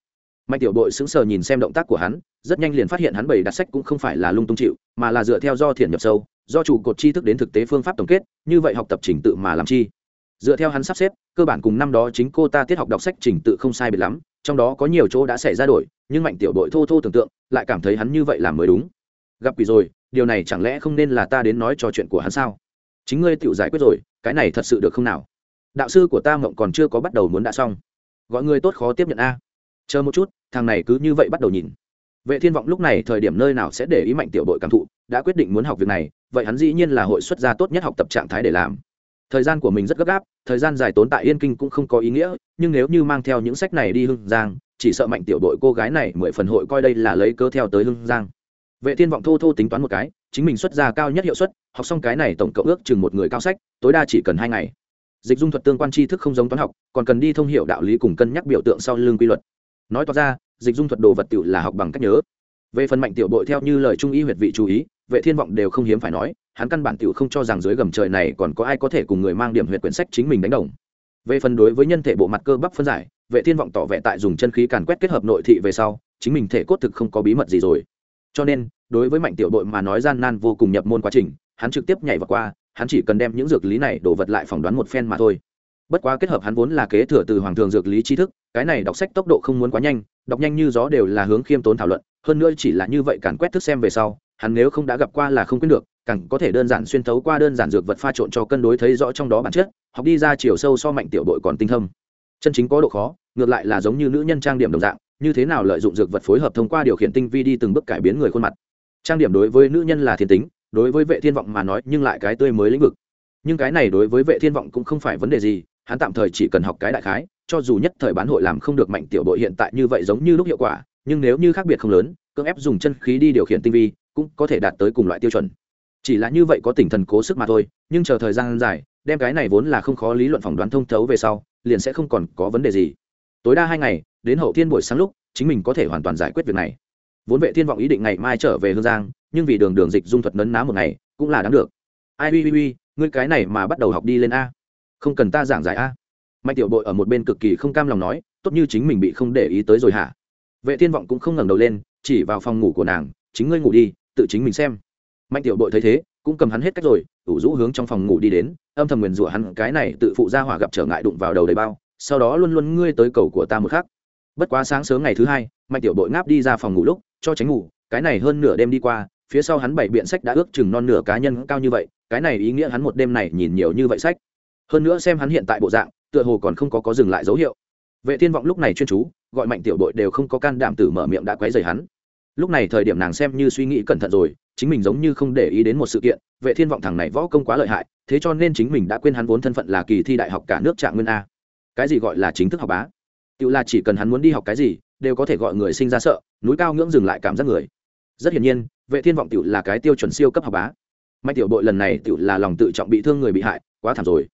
Mạnh tiểu đội sững sờ nhìn xem động tác của hắn rất nhanh liền phát hiện hắn bày đặt sách cũng không phải là lung tung chịu mà là dựa theo do thiền nhập sâu do chủ cột tri thức đến thực tế phương pháp tổng kết như vậy học tập trình tự mà làm chi. Dựa theo hắn sắp xếp cơ bản cùng năm đó chính cô ta tiết học đọc sách trình tự không sai biệt lắm trong đó có nhiều chỗ đã xảy ra đổi nhưng mạnh tiểu đội thô thô tưởng tượng lại cảm thấy hắn như vậy là mới đúng gặp quỷ rồi, điều này chẳng lẽ không nên là ta đến nói trò chuyện của hắn sao? Chính ngươi tự giải quyết rồi, cái này thật sự được không nào? Đạo sư của ta mộng còn chưa có bắt đầu muốn đã xong. Gọi người tốt khó tiếp nhận a. Chờ một chút, thằng này cứ như vậy bắt đầu nhìn. Vệ thiên vọng lúc này thời điểm nơi nào sẽ để ý mạnh tiểu đội cảm thụ, đã quyết định muốn học việc này, vậy hắn dĩ nhiên là hội xuất gia tốt nhất học tập trạng thái để làm. Thời gian của mình rất gấp gáp, thời gian dài tốn tại yên kinh cũng không có ý nghĩa, nhưng nếu như mang theo những sách này đi hưng giang, chỉ sợ mạnh tiểu đội cô gái này mười phần hội coi đây là lấy cơ theo tới hưng giang vệ thiên vọng thô thô tính toán một cái, chính mình xuất ra cao nhất hiệu suất, học xong cái này tổng cộng ước chừng một người cao sách, tối đa chỉ cần hai ngày. Dịch dung thuật tương quan tri thức không giống toán học, còn cần đi thông hiểu đạo lý cùng cân nhắc biểu tượng sau lương quy luật. Nói toán ra, dịch dung thuật đồ vật tiểu là học bằng cách nhớ. Về phần mạnh tiểu bội theo như lời trung ý huyệt vị chú ý, vệ thiên vọng đều không hiếm phải nói, hắn căn bản tiểu không cho rằng dưới gầm trời này còn có ai có thể cùng người mang điểm huyệt quyển sách chính mình đánh đồng. Về phần đối với nhân thể bộ mặt cơ bắp phân giải, vệ thiên vọng tỏ vẻ tại dùng chân khí càn quét kết hợp nội thị về sau, chính mình thể cốt thực không có bí mật gì rồi cho nên, đối với mạnh tiểu bội mà nói gian nan vô cùng nhập môn quá trình, hắn trực tiếp nhảy vào qua, hắn chỉ cần đem những dược lý này đổ vật lại phỏng đoán một phen mà thôi. Bất quá kết hợp hắn vốn là kế thừa từ hoàng thường dược lý tri thức, cái này đọc sách tốc độ không muốn quá nhanh, đọc nhanh như gió đều là hướng khiêm tốn thảo luận, hơn nữa chỉ là như vậy càn quét thức xem về sau, hắn nếu không đã gặp qua là không quyết được, càng có thể đơn giản xuyên thấu qua đơn giản dược vật pha trộn cho cân đối thấy rõ trong đó bản chất, học đi ra chiều sâu so mạnh tiểu đội còn tinh thâm. Chân chính có độ khó, ngược lại là giống như nữ nhân trang điểm đồng dạng như thế nào lợi dụng dược vật phối hợp thông qua điều khiển tinh vi đi từng bước cải biến người khuôn mặt. Trang điểm đối với nữ nhân là thiên tính, đối với vệ thiên vọng mà nói nhưng lại cái tươi mới lĩnh vực. Nhưng cái này đối với vệ thiên vọng cũng không phải vấn đề gì, hắn tạm thời chỉ cần học cái đại khái, cho dù nhất thời bán hội làm không được mạnh tiểu đội hiện tại như vậy giống như lúc hiệu quả, nhưng nếu như khác biệt không lớn, cưỡng ép dùng chân khí đi điều khiển tinh vi, cũng có thể đạt tới cùng loại tiêu chuẩn. Chỉ là như vậy có tỉnh thần cố sức mà thôi, nhưng chờ thời gian dài, đem cái này vốn là không khó lý luận phỏng đoán thông thấu về sau, liền sẽ không còn có vấn đề gì. Tối đa hai ngày đến hậu thiên buổi sáng lúc, chính mình có thể hoàn toàn giải quyết việc này. Vốn vệ thiên vọng ý định ngày mai trở về hương giang, nhưng vì đường đường dịch dung thuật nấn ná một ngày, cũng là đáng được. Ai ui ui ui ngươi cái này mà bắt đầu học đi lên a. Không cần ta giảng giải a. Mạnh tiểu bội ở một bên cực kỳ không cam lòng nói, tốt như chính mình bị không để ý tới rồi hả? Vệ thiên vọng cũng không ngẩng đầu lên, chỉ vào phòng ngủ của nàng, chính ngươi ngủ đi, tự chính mình xem. Mạnh tiểu bội thấy thế, cũng cầm hắn hết cách rồi, ủ rũ hướng trong phòng ngủ đi đến, âm thầm nguyền rủa hắn, cái này tự phụ ra hỏa gặp trở ngại đụng vào đầu đầy bao, sau đó luôn luôn ngươi tới cầu của ta một khắc bất quá sáng sớm ngày thứ hai, mạnh tiểu đội ngáp đi ra phòng ngủ lúc, cho tránh ngủ, cái này hơn nửa đêm đi qua, phía sau hắn bảy biện sách đã ước chừng non nửa cá nhân cao như vậy, cái này ý nghĩa hắn một đêm này nhìn nhiều như vậy sách. Hơn nữa xem hắn hiện tại bộ dạng, tựa hồ còn không có có dừng lại dấu hiệu. Vệ thiên vọng lúc này chuyên chú, gọi mạnh tiểu đội đều không có can đảm tử mở miệng đã quấy rầy hắn. Lúc này thời điểm nàng xem như suy nghĩ cẩn thận rồi, chính mình giống như không để ý đến một sự kiện, vệ thiên vọng thằng này võ công quá lợi hại, thế cho nên chính mình đã quên hắn vốn thân phận là kỳ thi đại học cả nước trạng nguyên a. Cái gì gọi là chính thức học bá? Tự là chỉ cần hắn muốn đi học cái gì đều có thể gọi người sinh ra sợ núi cao ngưỡng dừng lại cảm giác người. Rất hiển nhiên vệ thiên vọng tự là cái tiêu chuẩn siêu cấp học bá. Mạnh tiểu bội lần này tự là lòng tự trọng bị thương người bị hại quá thảm rồi.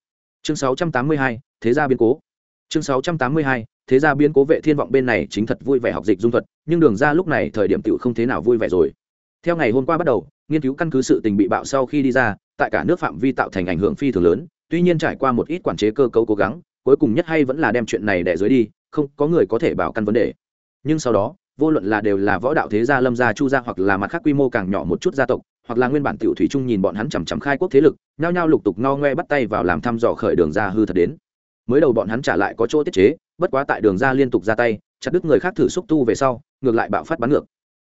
Chương 682, thế gia biến cố. Chương 682, thế gia biến cố vệ thiên vọng bên này chính thật vui vẻ học dịch dung thuật nhưng đường ra lúc này thời điểm tự không thế nào vui vẻ rồi. Theo ngày hôm qua bắt đầu nghiên cứu căn cứ sự tình bị bạo sau khi đi ra tại cả nước phạm vi tạo thành ảnh hưởng phi thường lớn tuy nhiên trải qua một ít quản chế cơ cấu cố gắng cuối cùng nhất hay vẫn là đem chuyện này đẻ dưới đi không có người có thể bảo căn vấn đề. Nhưng sau đó, vô luận là đều là võ đạo thế gia lâm gia chu gia hoặc là mặt khác quy mô càng nhỏ một chút gia tộc, hoặc là nguyên bản tiểu thủy trung nhìn bọn hắn chằm chằm khai quốc thế lực, nhao nhao lục tục no ngoe bắt tay vào làm thăm dò khởi đường ra hư thật đến. Mới đầu bọn hắn trả lại có chỗ tiết chế, bất quá tại đường ra liên tục ra tay, chặt đứt người khác thử xúc tu về sau, ngược lại bạo phát bắn ngược.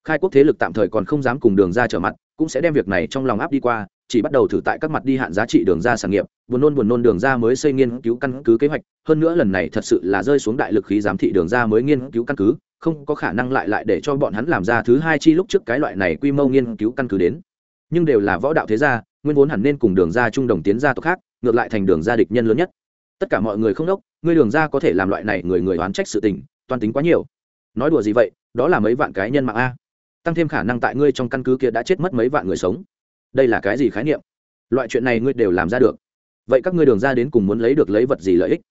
Khai quốc thế lực tạm thời còn không dám cùng đường ra trở mặt, cũng sẽ đem việc này trong lòng áp đi qua chỉ bắt đầu thử tại các mặt đi hạn giá trị đường ra sản nghiệp, buồn nôn buồn nôn đường ra mới xây nghiên cứu căn cứ kế hoạch, hơn nữa lần này thật sự là rơi xuống đại lực khí giám thị đường ra mới nghiên cứu căn cứ, không có khả năng lại lại để cho bọn hắn làm ra thứ hai chi lúc trước cái loại này quy mô nghiên cứu căn cứ đến. Nhưng đều là võ đạo thế gia, nguyên vốn hẳn nên cùng đường ra trung đồng tiến gia tộc khác, ngược lại thành đường gia địch nhân lớn nhất. Tất cả mọi người không đốc, ngươi đường ra có thể làm loại này người người oán trách sự tình toàn tính quá nhiều. Nói đùa gì vậy, đó là mấy vạn cái nhân mạng a. Tăng thêm khả năng tại ngươi trong căn cứ kia đã chết mất mấy vạn người sống đây là cái gì khái niệm? Loại chuyện này ngươi đều làm ra được. Vậy các ngươi đường ra đến cùng muốn lấy được lấy vật gì lợi ích?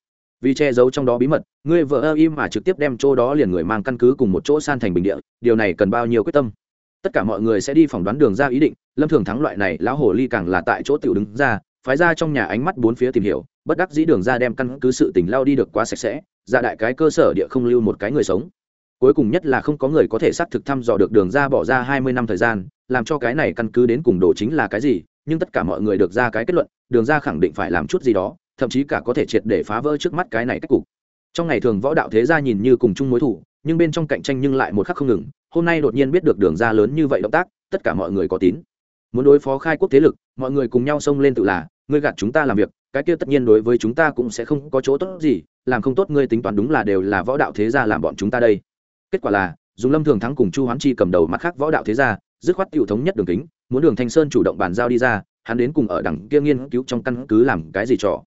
Vì che giấu trong đó bí mật, ngươi vợ ơ im mà trực tiếp đem chỗ đó liền người mang căn cứ cùng một chỗ san thành bình địa, điều này cần bao nhiêu quyết tâm? Tất cả mọi người sẽ đi phỏng đoán đường ra ý định, lâm thường thắng loại này lão hồ ly càng là tại chỗ tiểu đứng ra, phái ra trong nhà ánh mắt bốn phía tìm hiểu, bất đắc dĩ đường ra đem căn cứ sự tình lao đi được quá sạch sẽ, ra đại cái cơ sở địa không lưu một cái người sống. Cuối cùng nhất là không có người có thể xác thực thăm dò được đường ra bỏ ra hai mươi năm thời gian làm cho cái này căn cứ đến cùng đồ chính là cái gì, nhưng tất cả mọi người được ra cái kết luận, đường ra khẳng định phải làm chút gì đó, thậm chí cả có thể triệt để phá vỡ trước mắt cái này cách cục. Trong ngày thường võ đạo thế gia nhìn như cùng chung mối thủ, nhưng bên trong cạnh tranh nhưng lại một khắc không ngừng, hôm nay đột nhiên biết được đường ra lớn như vậy động tác, tất cả mọi người có tín. Muốn đối phó khai quốc thế lực, mọi người cùng nhau xông lên tự là, ngươi gạt chúng ta làm việc, cái kia tất nhiên đối với chúng ta cũng sẽ không có chỗ tốt gì, làm không tốt ngươi tính toán đúng là đều là võ đạo thế gia làm bọn chúng ta đây. Kết quả là, dùng lâm thường thắng cùng chu hoán chi cầm đầu mặt khác võ đạo thế gia dứt khoát tiểu thống nhất đường kính, muốn đường thanh sơn chủ động bàn giao đi ra, hắn đến cùng ở đẳng kia nghiên cứu trong căn cứ làm cái gì trò.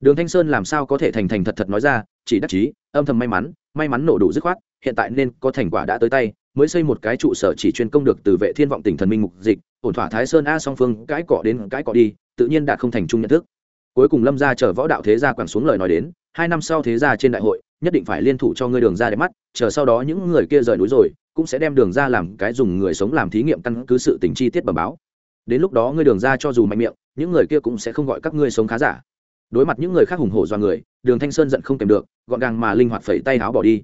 Đường thanh sơn làm sao có thể thành thành thật thật nói ra, chỉ đắc chí, âm thầm may mắn may mắn nổ đủ dứt khoát, hiện tại nên có thành quả đã tới tay, mới xây một cái trụ sở chỉ chuyên công được từ vệ thiên vọng tỉnh thần minh mục dịch, ổn thỏa thái sơn a song phương cái cọ đến cái cọ đi, tự nhiên đạt không thành chung nhận thức. Cuối cùng lâm gia chờ võ đạo thế gia quẳng xuống lời nói đến, hai năm sau thế gia trên đại hội, nhất định phải liên thủ cho ngươi đường ra để mắt, chờ sau đó những người kia rời núi rồi cũng sẽ đem đường ra làm cái dùng người sống làm thí nghiệm căn cứ sự tình chi tiết bẩm báo. Đến lúc đó ngươi đường ra cho dù mạnh miệng, những người kia cũng sẽ không gọi các ngươi sống khá giả. Đối mặt những người khác hùng hổ do người, đường thanh sơn giận không kèm được, gọn gàng mà linh hoạt phẩy tay áo bỏ đi.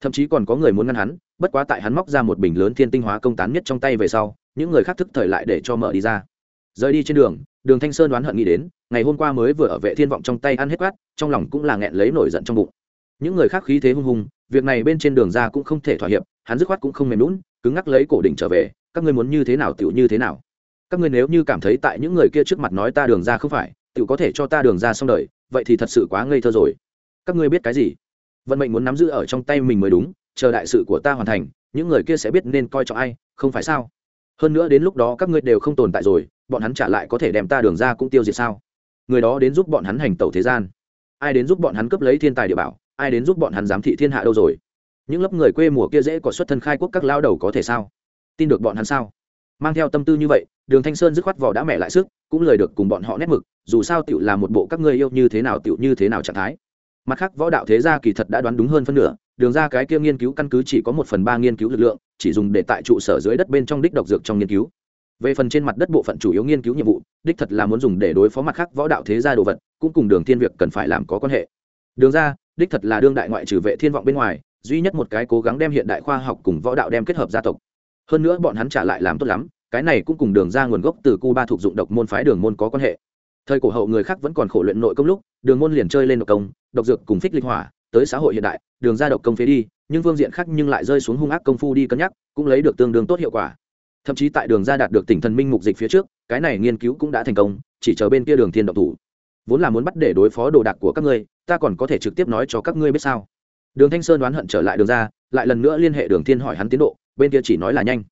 Thậm chí còn có người muốn ngăn hắn, bất quá tại hắn móc ra một bình lớn thiên tinh hóa công tán nhất trong tay về sau, những người khác thức thời lại để cho mở đi ra. Rời đi trên đường đường thanh sơn đoán hận nghĩ đến, ngày hôm qua mới vừa ở vệ thiên vọng trong tay ăn hết quát, trong lòng cũng là nghẹn lấy nổi giận trong bụng. Những người khác khí thế hung hùng, việc này bên trên đường ra cũng không thể thỏa hiệp hắn dứt khoát cũng không mềm lún, cứng ngắc lấy cổ đỉnh trở về, các ngươi muốn như thế nào tựu như thế nào? Các ngươi nếu như cảm thấy tại những người kia trước mặt nói ta đường ra không phải tựu có thể cho ta đường ra xong đời, vậy thì thật sự quá ngây thơ rồi. Các ngươi biết cái gì? Vận mệnh muốn nắm giữ ở trong tay mình mới đúng, chờ đại sự của ta hoàn thành, những người kia sẽ biết nên coi trọng ai, không phải sao? Hơn nữa đến lúc đó các ngươi đều không tồn tại rồi, bọn hắn trả lại có thể đem ta đường ra cũng tiêu diệt sao? Người đó đến giúp bọn hắn hành tẩu thế gian. Ai đến giúp bọn hắn cướp lấy thiên tài địa bảo, ai đến giúp bọn hắn giám thị thiên hạ đâu rồi? Những lớp người quê mùa kia dễ có xuất thân khai quốc các lao đầu có thể sao? Tin được bọn hắn sao? Mang theo tâm tư như vậy, đường thanh sơn dứt khoát vỏ đã mẹ lại sức, cũng lời được cùng bọn họ nét mực, dù sao tựu là một bộ các ngươi yêu như thế nào tựu như thế nào trạng thái. Mặt khác, võ đạo thế gia kỳ thật đã đoán đúng hơn phân nửa, đường ra cái kia nghiên cứu căn cứ chỉ có một phần ba nghiên cứu lực lượng, chỉ dùng để tại trụ sở dưới đất bên trong đích độc dược trong nghiên cứu. Về phần trên mặt đất bộ phận chủ yếu nghiên cứu nhiệm vụ, đích thật là muốn dùng để đối phó mặt khác võ đạo thế gia đồ vật, cũng cùng đường thiên việc cần phải làm có quan hệ. Đường ra, đích thật là đương đại ngoại trừ vệ thiên vọng bên ngoài duy nhất một cái cố gắng đem hiện đại khoa học cùng võ đạo đem kết hợp gia tộc. Hơn nữa bọn hắn trả lại làm tốt lắm, cái này cũng cùng đường ra nguồn gốc từ cuba thuộc dụng độc môn phái đường môn có quan hệ. Thời cổ hậu người khác vẫn còn khổ luyện nội công lúc, đường môn liền chơi lên độc công, độc dược cùng phích linh hỏa, tới xã hội hiện đại, đường ra độc công phế đi, nhưng phương diện khác nhưng lại rơi xuống hung ác công phu đi cân nhắc, cũng lấy được tương đương tốt hiệu quả. Thậm chí tại đường ra đạt được tỉnh thần minh mục dịch phía trước, cái này nghiên cứu cũng đã thành công, chỉ chờ bên kia đường thiên độc thủ. Vốn là muốn bắt để đối phó đồ đạc của các ngươi, ta còn có thể trực tiếp nói cho các ngươi biết sao? Đường thanh sơn đoán hận trở lại đường ra, lại lần nữa liên hệ đường thiên hỏi hắn tiến độ, bên kia chỉ nói là nhanh.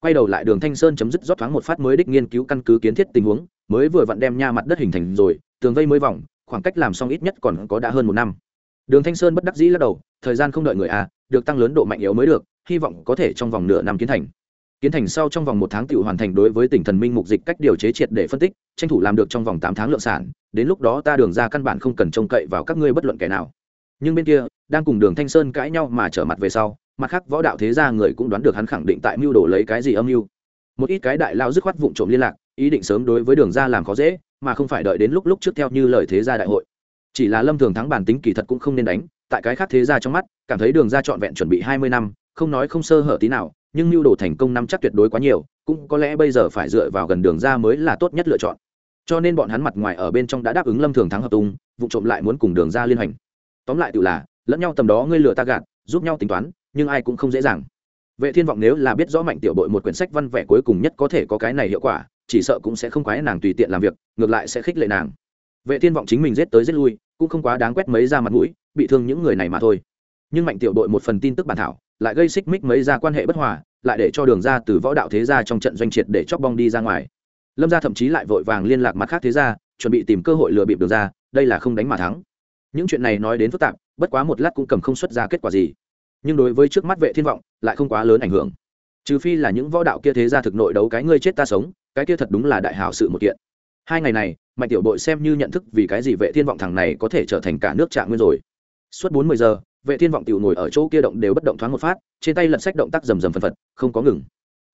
Quay đầu lại đường thanh sơn chấm dứt rót thoáng một phát mới đích nghiên cứu căn cứ kiến thiết tình huống, mới vừa vặn đem nha mặt đất hình thành rồi, tường vây mới vòng, khoảng cách làm xong ít nhất còn có đã hơn một năm. Đường thanh sơn bất đắc dĩ lắc đầu, thời gian không đợi người à được tăng lớn độ mạnh yếu mới được, hy vọng có thể trong vòng nửa năm kiến thành. Kiến thành sau trong vòng một tháng tự hoàn thành đối với tỉnh thần minh mục dịch cách điều chế triệt để phân tích, tranh thủ làm được trong vòng tám tháng lượng sản, đến lúc đó ta đường ra căn bản không cần trông cậy vào các ngươi bất luận kẻ nào nhưng bên kia, đang cùng đường thanh sơn cãi nhau mà trở mặt về sau, mặt khác võ đạo thế gia người cũng đoán được hắn khẳng định tại mưu đồ lấy cái gì âm mưu. Một ít cái đại lao dứt khoát vụng trộm liên lạc, ý định sớm đối với đường ra làm khó dễ, mà không phải đợi đến lúc lúc trước theo như lời thế gia đại hội. Chỉ là lâm thường thắng bản tính kỳ thật cũng không nên đánh, tại cái khác thế gia trong mắt, cảm thấy đường ra trọn vẹn chuẩn bị hai mươi năm, không nói không sơ hở tí nào, nhưng mưu đồ thành công năm chắc tuyệt đối quá nhiều, cũng có lẽ bây giờ phải dựa vào gần đường ra mới là tốt nhất lựa chọn. Cho nên bọn hắn mặt ngoài ở bên trong đã đáp ứng lâm thường thắng hợp tung vụ trộm lại muốn cùng đường ra liên hành tóm lại tự là, lẫn nhau tầm đó ngươi lừa ta gạt, giúp nhau tính toán, nhưng ai cũng không dễ dàng. Vệ thiên vọng nếu là biết rõ mạnh tiểu bội một quyển sách văn vẻ cuối cùng nhất có thể có cái này hiệu quả, chỉ sợ cũng sẽ không quái nàng tùy tiện làm việc, ngược lại sẽ khích lệ nàng. Vệ thiên vọng chính mình giết tới giết lui, cũng không quá đáng quét mấy ra mặt mũi, bị thương những người này mà thôi. Nhưng mạnh tiểu đội một phần tin tức bản thảo, lại gây xích mích mấy ra quan hệ bất hòa, lại để cho đường ra từ võ đạo thế gia trong trận doanh triệt để chóc bong đi ra ngoài. Lâm gia thậm chí lại vội vàng liên lạc mặt khác thế gia, chuẩn bị tìm cơ hội lừa bịp đường ra, đây là không đánh mà thắng những chuyện này nói đến phức tạp, bất quá một lát cũng cầm không xuất ra kết quả gì. Nhưng đối với trước mắt vệ thiên vọng, lại không quá lớn ảnh hưởng. Trừ phi là những võ đạo kia thế ra thực nội đấu cái ngươi chết ta sống, cái kia thật đúng là đại hảo sự một kiện. Hai ngày này, mạnh tiểu đội xem như nhận thức vì cái gì vệ thiên vọng thằng này có thể trở thành cả nước trạng nguyên rồi. Suốt bốn mươi giờ, vệ thiên vọng tiểu ngồi ở chỗ kia động đều bất động thoáng một phát, trên tay lật sách động tác rầm rầm phân phật, không có ngừng.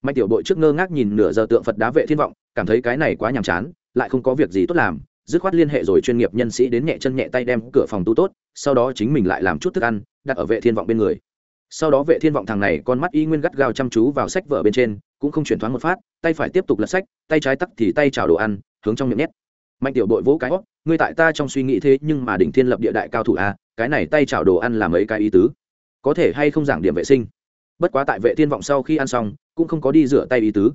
Mạnh tiểu đội trước ngơ ngác nhìn nửa giờ tượng phật đá vệ thiên vọng, cảm thấy cái này quá nhàm chán, lại không có việc gì tốt làm dứt khoát liên hệ rồi chuyên nghiệp nhân sĩ đến nhẹ chân nhẹ tay đem cửa phòng tu tốt sau đó chính mình lại làm chút thức ăn đặt ở vệ thiên vọng bên người. Sau đó vệ thiên vọng thằng này con mắt y nguyên gắt gao chăm chú vào sách vở bên trên cũng không chuyển thoáng một phát tay phải tiếp tục lật sách tay trái tắt thì tay chào đồ ăn hướng trong miệng nhét. Mạnh tiểu đội vỗ cái hót ngươi tại ta trong suy nghĩ thế nhưng mà đỉnh thiên lập địa đại cao thủ a à, cái này tay chảo đồ ăn là mấy cái ý tứ? Có thể hay không giảng điểm vệ sinh? Bất quá tại vệ thiên vọng sau khi ăn xong cũng không có đi rửa tay ý tứ.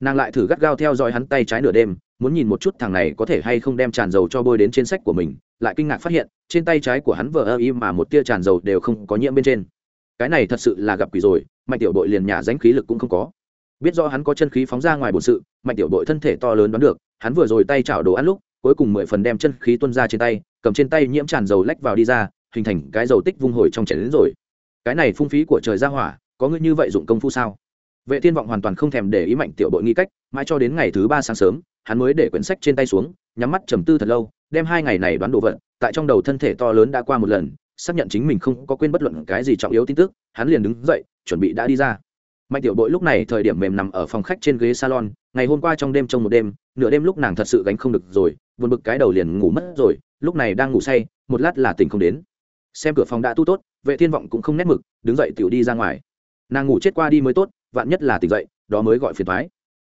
Nàng lại thử gắt gao theo dõi hắn tay trái nửa đêm muốn nhìn một chút thằng này có thể hay không đem tràn dầu cho bôi đến trên sách của mình, lại kinh ngạc phát hiện, trên tay trái của hắn vờ ơ y mà một tia tràn dầu đều không có nhiễm bên trên. Cái này thật sự là gặp quỷ rồi, mạnh tiểu đội liền nhà danh khí lực cũng không có. Biết do hắn có chân khí phóng ra ngoài bổn sự, mạnh tiểu đội thân thể to lớn đoán được, hắn vừa rồi tay chảo đồ ăn lúc, cuối cùng mười phần đem chân khí tuân ra trên tay, cầm trên tay nhiễm tràn dầu lách vào đi ra, hình thành cái dầu tích vung hồi trong chảy đến rồi. Cái này phung phí của trời ra hỏa, có ngươi như vậy dụng công phu sao? Vệ thiên vọng hoàn toàn không thèm để ý mạnh tiểu đội nghi cách, mãi cho đến ngày thứ ba sáng sớm hắn mới để quyển sách trên tay xuống, nhắm mắt trầm tư thật lâu, đem hai ngày này đoán đồ vật, tại trong đầu thân thể to lớn đã qua một lần, xác nhận chính mình không có quên bất luận cái gì trọng yếu tin tức, hắn liền đứng dậy, chuẩn bị đã đi ra. Mạnh tiểu bội lúc này thời điểm mềm nằm ở phòng khách trên ghế salon, ngày hôm qua trong đêm trong một đêm, nửa đêm lúc nàng thật sự gánh không được rồi, buồn bực cái đầu liền ngủ mất rồi, lúc này đang ngủ say, một lát là tỉnh không đến. Xem cửa phòng đã tu tốt, vệ thiên vọng cũng không nét mực, đứng dậy tiểu đi ra ngoài. Nàng ngủ chết qua đi mới tốt, vạn nhất là tỉnh dậy, đó mới gọi phiền thoái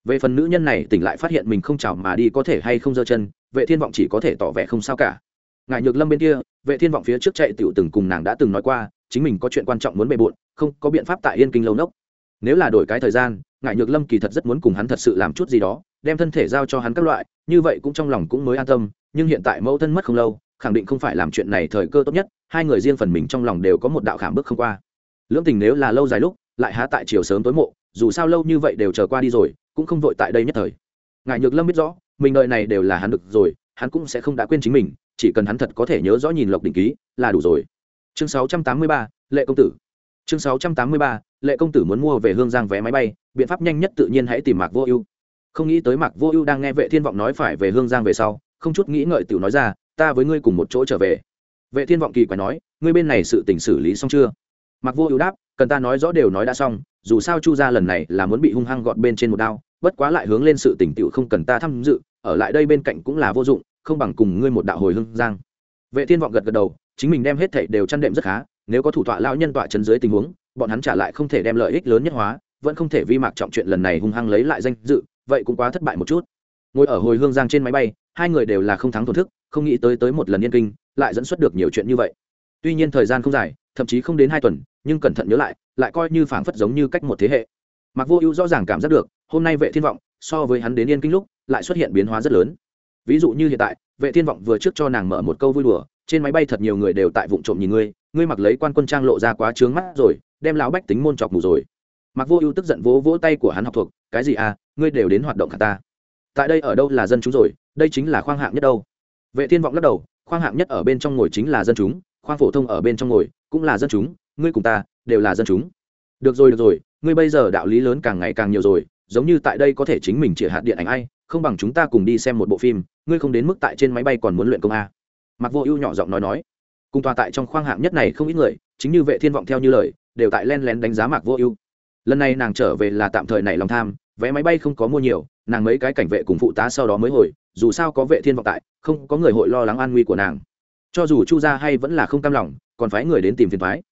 về phần nữ nhân này tỉnh lại phát hiện mình không chào mà đi có thể hay không giơ chân, vệ thiên vọng chỉ có thể tỏ vẻ không sao cả. Ngài nhược lâm bên kia, vệ thiên vọng phía trước chạy tiểu từng cùng nàng đã từng nói qua, chính mình có chuyện quan trọng muốn bề bộn, không có biện pháp tại yên kinh lâu nốc. Nếu là đổi cái thời gian, ngài nhược lâm kỳ thật rất muốn cùng hắn thật sự làm chút gì đó, đem thân thể giao cho hắn các loại, như vậy cũng trong lòng cũng mới an tâm, nhưng hiện tại mẫu thân mất không lâu, khẳng định không phải làm chuyện này thời cơ tốt nhất, hai người riêng phần mình trong lòng đều có một đạo khảm bước không qua. Lưỡng tình nếu là lâu dài lúc, lại há tại chiều sớm tối mộ, dù sao lâu như vậy đều chờ qua đi rồi cũng không vội tại đây nhất thời. Ngài nhược lâm biết rõ mình đợi này đều là hắn được rồi hắn cũng sẽ không đã quên chính mình chỉ cần hắn thật có thể nhớ rõ nhìn lộc đỉnh ký là đủ rồi. Chương 683, lệ công tử. Chương 683, lệ công tử muốn mua về hương giang vé máy bay biện pháp nhanh nhất tự nhiên hãy tìm mạc vô ưu. Không nghĩ tới mạc vô ưu đang nghe vệ thiên vọng nói phải về hương giang về sau không chút nghĩ ngợi tiểu nói ra ta với ngươi cùng một chỗ trở về. Vệ thiên vọng kỳ quái nói ngươi bên này sự tình xử lý xong chưa? Mạc vô ưu đáp cần ta nói rõ đều nói đã xong dù sao chu gia lần này là muốn bị hung hăng gọt bên trên một đao, bất quá lại hướng lên sự tỉnh tựu không cần ta tham dự, ở lại đây bên cạnh cũng là vô dụng, không bằng cùng ngươi một đạo hồi hương giang. Vệ thiên vọng gật gật đầu, chính mình đem hết thảy đều chăn đệm rất khá, nếu có thủ tọa lão nhân tọa chân dưới tình huống, bọn hắn trả lại không thể đem lợi ích lớn nhất hóa, vẫn không thể vi mạc trọng chuyện lần này hung hăng lấy lại danh dự, vậy cũng quá thất bại một chút. Ngồi ở hồi hương giang trên máy bay, hai người đều là không thắng thổn thức, không nghĩ tới tới một lần yên kinh, lại dẫn xuất được nhiều chuyện như vậy tuy nhiên thời gian không dài, thậm chí không đến hai tuần, nhưng cẩn thận nhớ lại lại coi như phảng phất giống như cách một thế hệ. Mặc vô ưu rõ ràng cảm giác được, hôm nay vệ thiên vọng, so với hắn đến yên kinh lúc, lại xuất hiện biến hóa rất lớn. Ví dụ như hiện tại, vệ thiên vọng vừa trước cho nàng mở một câu vui đùa, trên máy bay thật nhiều người đều tại vụ trộm nhìn ngươi ngươi mặc lấy quan quân trang lộ ra quá trướng mắt rồi, đem lão bách tính môn chọc mù rồi. Mặc vô ưu tức giận vỗ vỗ tay của hắn học thuộc, cái gì à ngươi đều đến hoạt động cả ta. Tại đây ở đâu là dân chúng rồi, đây chính là khoang hạng nhất đâu. Vệ thiên vọng lắc đầu, khoang hạng nhất ở bên trong ngồi chính là dân chúng khoang phổ thông ở bên trong ngồi, cũng là dân chúng, ngươi cùng ta, đều là dân chúng. Được rồi được rồi, ngươi bây giờ đạo lý lớn càng ngày càng nhiều rồi, giống như tại đây có thể chính mình chỉ hạt điện ảnh ai, không bằng chúng ta cùng đi xem một bộ phim, ngươi không đến mức tại trên máy bay còn muốn luyện công a. Mặc vô ưu nhỏ giọng nói nói. Cùng tòa tại trong khoang hạng nhất này không ít người, chính như vệ thiên vọng theo như lời, đều tại len lén đánh giá mạc vô ưu. Lần này nàng trở về là tạm thời nảy lòng tham, vé máy bay không có mua nhiều, nàng mấy cái cảnh vệ cùng phụ tá sau đó mới hồi, dù sao có vệ thiên vọng tại, không có người hội lo lắng an nguy của nàng cho dù chu gia hay vẫn là không cam lòng, còn phái người đến tìm phiền thoái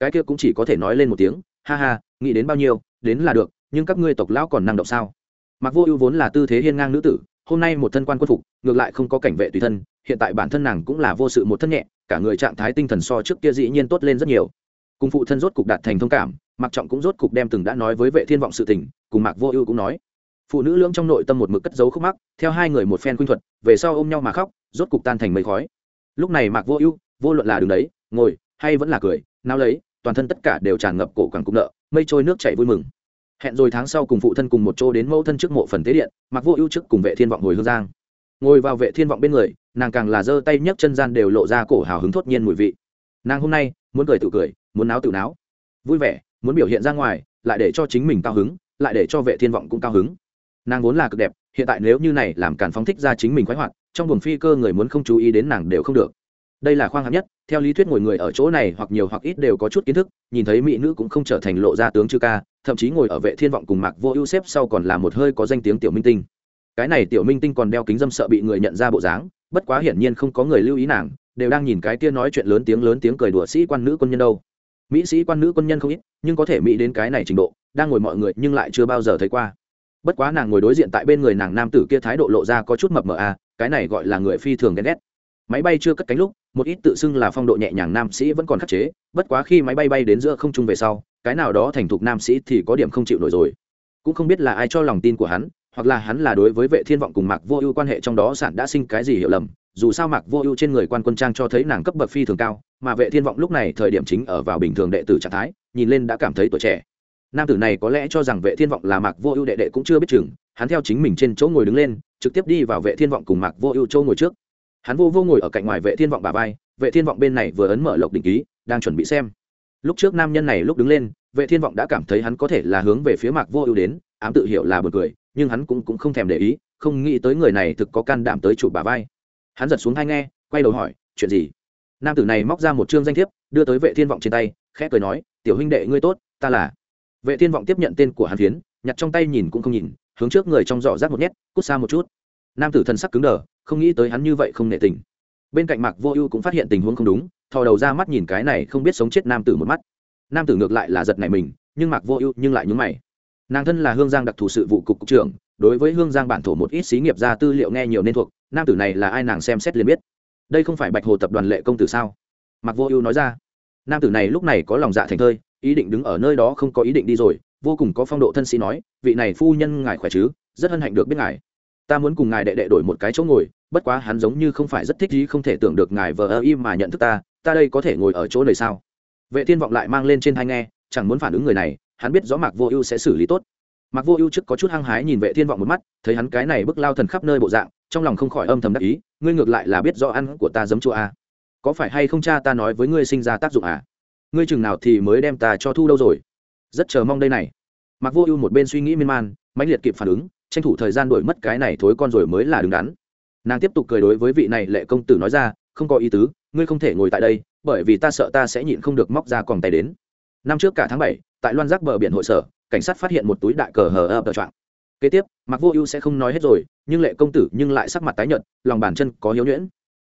cái kia cũng chỉ có thể nói lên một tiếng, ha ha, nghĩ đến bao nhiêu, đến là được, nhưng các ngươi tộc lão còn năng động sao? Mặc vô ưu vốn là tư thế hiên ngang nữ tử, hôm nay một thân quan quân phục, ngược lại không có cảnh vệ tùy thân, hiện tại bản thân nàng cũng là vô sự một thân nhẹ, cả người trạng thái tinh thần so trước kia dĩ nhiên tốt lên rất nhiều. Cùng phụ thân rốt cục đạt thành thông cảm mặc trọng cũng rốt cục đem từng đã nói với vệ thiên vọng sự tình, cùng mạc vô ưu cũng nói. Phụ nữ lưỡng trong nội tâm một mực cất giấu khúc mắc, theo hai người một phen khuynh thuật, về sau ôm nhau mà khóc, rốt cục tan thành mây khói lúc này mạc vô ưu, vô luận là đứng đấy, ngồi, hay vẫn là cười, nao lấy, toàn thân tất cả đều tràn ngập cổ càng cục nợ, mây trôi nước chảy vui mừng. Hẹn rồi tháng sau cùng phụ thân cùng một chỗ đến mẫu thân trước mộ phần tế điện mặc vô ưu trước cùng vệ thiên vọng hồi hương giang. Ngồi vào vệ thiên vọng bên người, nàng càng là giơ tay nhấc chân gian đều lộ ra cổ hào hứng thốt nhiên mùi vị. Nàng hôm nay, muốn cười tự cười, muốn náo tự náo. Vui vẻ, muốn biểu hiện ra ngoài, lại để cho chính mình cao hứng, lại để cho vệ thiên vọng cũng cao hứng. Nàng vốn là cực đẹp, hiện tại nếu như này làm càn phóng thích ra chính mình khoái hoạt trong buồng phi cơ người muốn không chú ý đến nàng đều không được. Đây là khoang hạng nhất theo lý thuyết ngồi người ở chỗ này hoặc nhiều hoặc ít đều có chút kiến thức nhìn thấy mỹ nữ cũng không trở thành lộ ra tướng chư ca thậm chí ngồi ở vệ thiên vọng cùng mạc vô ưu xếp sau còn là một hơi có danh tiếng tiểu minh tinh. Cái này tiểu minh tinh còn đeo kính dâm sợ bị người nhận ra bộ dáng bất quá hiển nhiên không có người lưu ý nàng đều đang nhìn cái kia nói chuyện lớn tiếng lớn tiếng cười đùa sĩ quan nữ quân nhân đâu. Mỹ sĩ quan nữ quân nhân không ít nhưng có thể mỹ đến cái này trình độ đang ngồi mọi người nhưng lại chưa bao giờ thấy qua. Bất quá nàng ngồi đối diện tại bên người nàng nam tử kia thái độ lộ ra có chút mập mờ a à, cái này gọi là người phi thường ghen ghét. Máy bay chưa cất cánh lúc, một ít tự xưng là phong độ nhẹ nhàng nam sĩ vẫn còn khắc chế, bất quá khi máy bay bay đến giữa không trung về sau, cái nào đó thành thục nam sĩ thì có điểm không chịu nổi rồi. Cũng không biết là ai cho lòng tin của hắn, hoặc là hắn là đối với vệ thiên vọng cùng mạc vô ưu quan hệ trong đó sản đã sinh cái gì hiểu lầm, dù sao mạc vô ưu trên người quan quân trang cho thấy nàng cấp bậc phi thường cao, mà vệ thiên vọng lúc này thời điểm chính ở vào bình thường đệ tử trạng thái, nhìn lên đã cảm thấy tuổi trẻ. Nam tử này có lẽ cho rằng vệ thiên vọng là mạc vô ưu đệ đệ cũng chưa biết chừng, hắn theo chính mình trên chỗ ngồi đứng lên trực tiếp đi vào vệ thiên vọng cùng mạc vô ưu châu ngồi trước. Hắn vô vô ngồi ở cạnh ngoài vệ thiên vọng bà vai, vệ thiên vọng bên này vừa ấn mở lộc đỉnh ký, đang chuẩn bị xem. Lúc trước nam nhân này lúc đứng lên, vệ thiên vọng đã cảm thấy hắn có thể là hướng về phía mạc vô ưu đến, ám tự hiểu là buồn cười, nhưng hắn cũng cũng không thèm để ý, không nghĩ tới người này thực có can đảm tới chụp bà vai. Hắn giật xuống hai nghe, quay đầu hỏi, chuyện gì? Nam tử này móc ra một chương danh thiếp, đưa tới vệ thiên vọng trên tay, khẽ cười nói, tiểu huynh đệ ngươi tốt, ta là vệ thiên vọng tiếp nhận tên của hắn phiến, nhặt trong tay nhìn cũng không nhìn hướng trước người trong giỏ rác một nhét, cút xa một chút. Nam tử thân sắc cứng đờ, không nghĩ tới hắn như vậy không nệ tình. Bên cạnh mạc vô ưu cũng phát hiện tình huống không đúng, thò đầu ra mắt nhìn cái này không biết sống chết nam tử một mắt. Nam tử ngược lại là giật này mình, nhưng mạc vô ưu nhưng lại nhúng mày. Nàng thân là hương giang đặc thù sự vụ cục cục trưởng, đối với hương giang bản thổ một ít xí nghiệp ra tư liệu nghe nhiều nên thuộc, nam tử này là ai nàng xem xét liền biết. Đây không phải bạch hồ tập đoàn lệ công tử sao? Mạc vô ưu nói ra. Nam tử này lúc này có lòng dạ thành thơi, ý định đứng ở nơi đó không có ý định đi rồi vô cùng có phong độ thân sĩ nói, vị này phu nhân ngài khỏe chứ? Rất hân hạnh được biết ngài. Ta muốn cùng ngài đệ đệ đổi một cái chỗ ngồi, bất quá hắn giống như không phải rất thích gì, không thể tưởng được ngài vờ ơ y mà nhận thức ta ta đây có thể ngồi ở chỗ này sao? Vệ thiên vọng lại mang lên trên hai nghe, chẳng muốn phản ứng người này, hắn biết rõ mạc vô ưu sẽ xử lý tốt. Mạc vô ưu trước có chút hăng hái nhìn vệ thiên vọng một mắt, thấy hắn cái này bức lao thần khắp nơi bộ dạng, trong lòng không khỏi âm thầm đắc ý, ngươi ngược lại là biết rõ ăn của ta giấm chua a à. có phải hay không cha ta nói với ngươi sinh ra tác dụng à? Ngươi chừng nào thì mới đem ta cho thu đâu rồi? Rất chờ mong đây này. Mặc vô ưu một bên suy nghĩ miên man, mãnh liệt kịp phản ứng, tranh thủ thời gian đổi mất cái này thối con rồi mới là đứng đắn. Nàng tiếp tục cười đối với vị này lệ công tử nói ra, không có ý tứ, ngươi không thể ngồi tại đây, bởi vì ta sợ ta sẽ nhịn không được móc ra còn tay đến. Năm trước cả tháng bảy, tại loan giác bờ biển hội sở, cảnh sát phát hiện một túi đại cờ hờ ập đờ trạng kế tiếp mặc vô ưu sẽ không nói hết rồi, nhưng lệ công tử nhưng lại sắc mặt tái nhợt, lòng bàn chân có hiếu nhuyễn.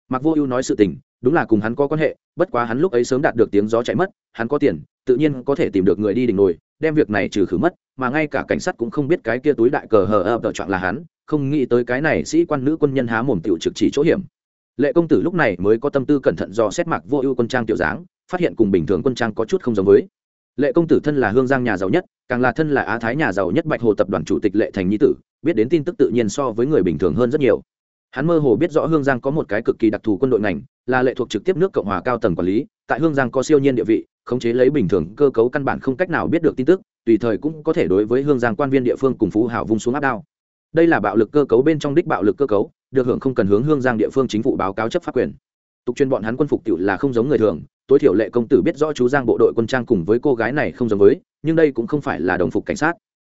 Mặc vô ưu nói sự tình đúng là cùng hắn có quan hệ, bất quá hắn lúc ấy sớm đạt được tiếng gió chạy mất, hắn có tiền, tự nhiên có thể tìm được người đi đỉnh nồi, đem việc này trừ khử mất, mà ngay cả cảnh sát cũng không biết cái kia túi đại cờ hờ ập tờ chọn là hắn, không nghĩ tới cái này sĩ quan nữ quân nhân há mồm tiểu trực chỉ chỗ hiểm. Lệ công tử lúc này mới có tâm tư cẩn thận do xét mạc vô ưu quân trang tiểu dáng, phát hiện cùng bình thường quân trang có chút không giống với. Lệ công tử thân là hương giang nhà giàu nhất, càng là thân là á thái nhà giàu nhất bạch hồ tập đoàn chủ tịch lệ thành nhi tử, biết đến tin tức tự nhiên so với người bình thường hơn rất nhiều hắn mơ hồ biết rõ hương giang có một cái cực kỳ đặc thù quân đội ngành, là lệ thuộc trực tiếp nước cộng hòa cao tầng quản lý, tại hương giang có siêu nhiên địa vị, khống chế lấy bình thường cơ cấu căn bản không cách nào biết được tin tức, tùy thời cũng có thể đối với hương giang quan viên địa phương cùng phú hảo vung xuống áp đao. Đây là bạo lực cơ cấu bên trong đích bạo lực cơ cấu, được hưởng không cần hướng hương giang địa phương chính phủ báo cáo chấp pháp quyền. Tục chuyên bọn hắn quân phục tiểu là không giống người thường, tối thiểu lệ công tử biết rõ chú giang bộ đội quân trang cùng với cô gái này không giống với, nhưng đây cũng không phải là đồng phục cảnh sát.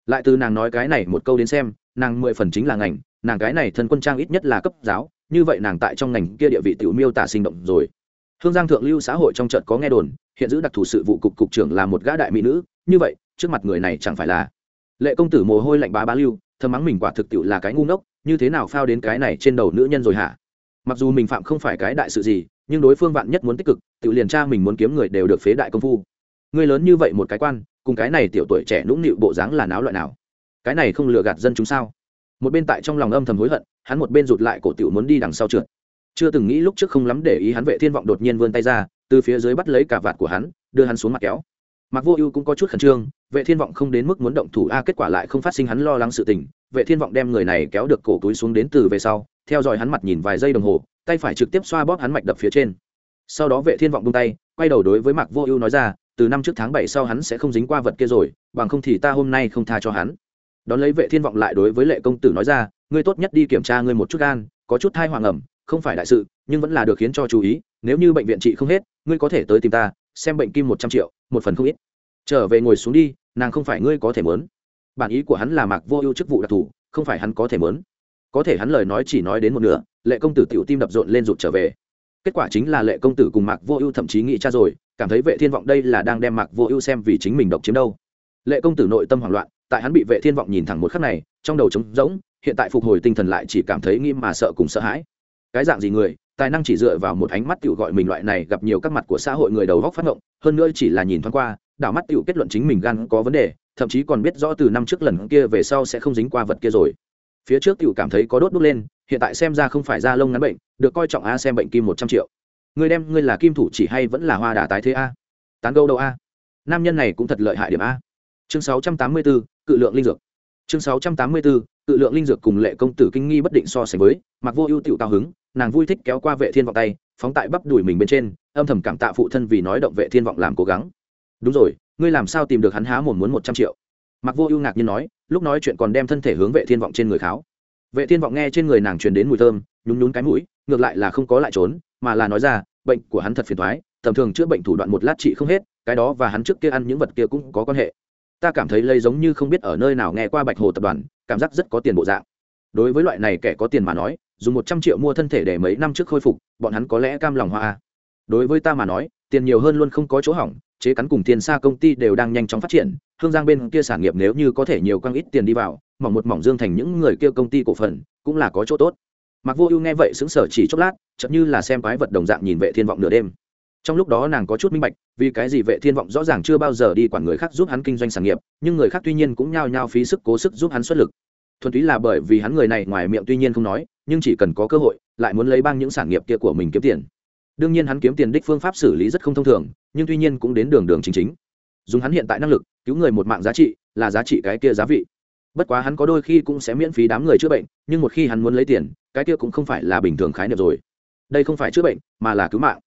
Lại từ nàng nói cái này một câu đến xem, nàng mười phần chính là ngành nàng cái này thân quân trang ít nhất là cấp giáo, như vậy nàng tại trong ngành kia địa vị tiểu miêu tả sinh động rồi. Hương giang thượng lưu xã hội trong trận có nghe đồn, hiện giữ đặc thù sự vụ cục cục trưởng là một gã đại mỹ nữ, như vậy, trước mặt người này chẳng phải là lệ công tử mồ hôi lạnh bá bá lưu, thầm mắng mình quả thực tiệu là cái ngu ngốc, như thế nào phao đến cái này trên đầu nữ nhân rồi hả? Mặc dù mình phạm không phải cái đại sự gì, nhưng đối phương vạn nhất muốn tích cực tự liền tra mình muốn kiếm người đều được phế đại công phu. Người lớn như vậy một cái quan, cùng cái này tiểu tuổi trẻ nũng nịu bộ dáng là náo loại nào? Cái này không lừa gạt dân chúng sao? Một bên tại trong lòng âm thầm hối hận, hắn một bên rụt lại cổ tiểu muốn đi đằng sau trượt. Chưa từng nghĩ lúc trước không lắm để ý hắn vệ thiên vọng đột nhiên vươn tay ra, từ phía dưới bắt lấy cả vạt của hắn, đưa hắn xuống mặt kéo. Mặc vô ưu cũng có chút khẩn trương, vệ thiên vọng không đến mức muốn động thủ, a, kết quả lại không phát sinh hắn lo lắng sự tình. Vệ thiên vọng đem người này kéo được cổ túi xuống đến từ về sau, theo dõi hắn mặt nhìn vài giây đồng hồ, tay phải trực tiếp xoa bóp hắn mạch đập phía trên. Sau đó vệ thiên vọng buông tay, quay đầu đối với mạc vô ưu nói ra, từ năm trước tháng bảy sau hắn sẽ không dính qua vật kia rồi, bằng không thì ta hôm nay không tha cho hắn đón lấy vệ thiên vọng lại đối với lệ công tử nói ra, ngươi tốt nhất đi kiểm tra ngươi một chút gan, có chút thai hoàng ẩm, không phải đại sự, nhưng vẫn là được khiến cho chú ý, nếu như bệnh viện trị không hết, ngươi có thể tới tìm ta, xem bệnh kim một trăm triệu, một phần không ít. Trở về ngồi xuống đi, nàng không phải ngươi có thể mớn. Bản ý của hắn là mạc vô ưu chức vụ đặc thù, không phải hắn có thể mớn. Có thể hắn lời nói chỉ nói đến một nửa, lệ công tử tiểu tim đập rộn lên rụt trở về. Kết quả chính là lệ công tử cùng mạc vô ưu thậm chí nghĩ cha rồi, cảm thấy vệ thiên vọng đây là đang đem mạc vô ưu xem vì chính mình độc chiếm đâu. Lệ công tử nội tâm hoảng loạn tại hắn bị vệ thiên vọng nhìn thẳng một khắc này, trong đầu trống rỗng, hiện tại phục hồi tinh thần lại chỉ cảm thấy nghiêm mà sợ cùng sợ hãi. Cái dạng gì người, tài năng chỉ dựa vào một ánh mắt tự gọi mình loại này gặp nhiều các mặt của xã hội người đầu góc phát ngộng, hơn nữa chỉ là nhìn thoáng qua, đảo mắt tự kết luận chính mình gan có vấn đề, thậm chí còn biết rõ từ năm trước lần kia về sau sẽ không dính qua vật kia rồi. Phía trước tự cảm thấy có đốt đốt lên, hiện tại xem ra không phải da lông ngắn bệnh, được coi trọng a xem bệnh kim một trăm triệu. Người đem ngươi là kim thủ chỉ hay vẫn là hoa đà tái thế a? Tán gâu đâu a? Nam nhân này cũng thật lợi hại điểm a. Chương sáu trăm tám mươi bốn cự lượng linh dược. Chương sáu trăm tám mươi bốn, cự lượng linh dược cùng lệ công tử kinh nghi bất định so sánh với mặc vô ưu tiểu cao hứng, nàng vui thích kéo qua vệ thiên vọng tay, phóng tại bắp đùi mình bên trên, âm thầm cảm tạ phụ thân vì nói động vệ thiên vọng làm cố gắng. Đúng rồi, ngươi làm sao tìm được hắn há mồm muốn một trăm triệu? Mặc vô ưu ngạc nhiên nói, lúc nói chuyện còn đem thân thể hướng vệ thiên vọng trên người kháo. Vệ thiên vọng nghe trên người nàng truyền đến mùi thơm, nhún nhún cái mũi, ngược lại là không có lại trốn, mà là nói ra, bệnh của hắn thật phiền thoái, tầm thường chữa bệnh thủ đoạn một lát trị không hết, cái đó và hắn trước kia ăn những vật kia cũng có quan hệ ta cảm thấy lây giống như không biết ở nơi nào nghe qua bạch hồ tập đoàn, cảm giác rất có tiền bộ dạng. Đối với loại này kẻ có tiền mà nói, dùng một trăm triệu mua thân thể để mấy năm trước khôi phục, bọn hắn có lẽ cam lòng hoa đối với ta mà nói, tiền nhiều hơn luôn không có chỗ hỏng, chế cắn cùng tiền xa công ty đều đang nhanh chóng phát triển, hương giang bên kia sản nghiệp nếu như có thể nhiều quăng ít tiền đi vào, mỏng một mỏng dương thành những người kia công ty cổ phần, cũng là có chỗ tốt. Mặc vô ưu nghe vậy xứng sở chỉ chốc lát chậm như là xem quái vật đồng dạng nhìn vệ thiên vọng nửa đêm trong lúc đó nàng có chút minh bạch, vì cái gì vệ thiên vọng rõ ràng chưa bao giờ đi quản người khác giúp hắn kinh doanh sản nghiệp, nhưng người khác tuy nhiên cũng nhao nhao phí sức cố sức giúp hắn xuất lực. Thuần túy là bởi vì hắn người này ngoài miệng tuy nhiên không nói, nhưng chỉ cần có cơ hội, lại muốn lấy băng những sản nghiệp kia của mình kiếm tiền. Đương nhiên hắn kiếm tiền đích phương pháp xử lý rất không thông thường, nhưng tuy nhiên cũng đến đường đường chính chính. Dùng hắn hiện tại năng lực, cứu người một mạng giá trị, là giá trị cái kia giá vị. Bất quá hắn có đôi khi cũng sẽ miễn phí đám người chữa bệnh, nhưng một khi hắn muốn lấy tiền, cái kia cũng không phải là bình thường khái niệm rồi. Đây không phải chữa bệnh, mà là cứu mạng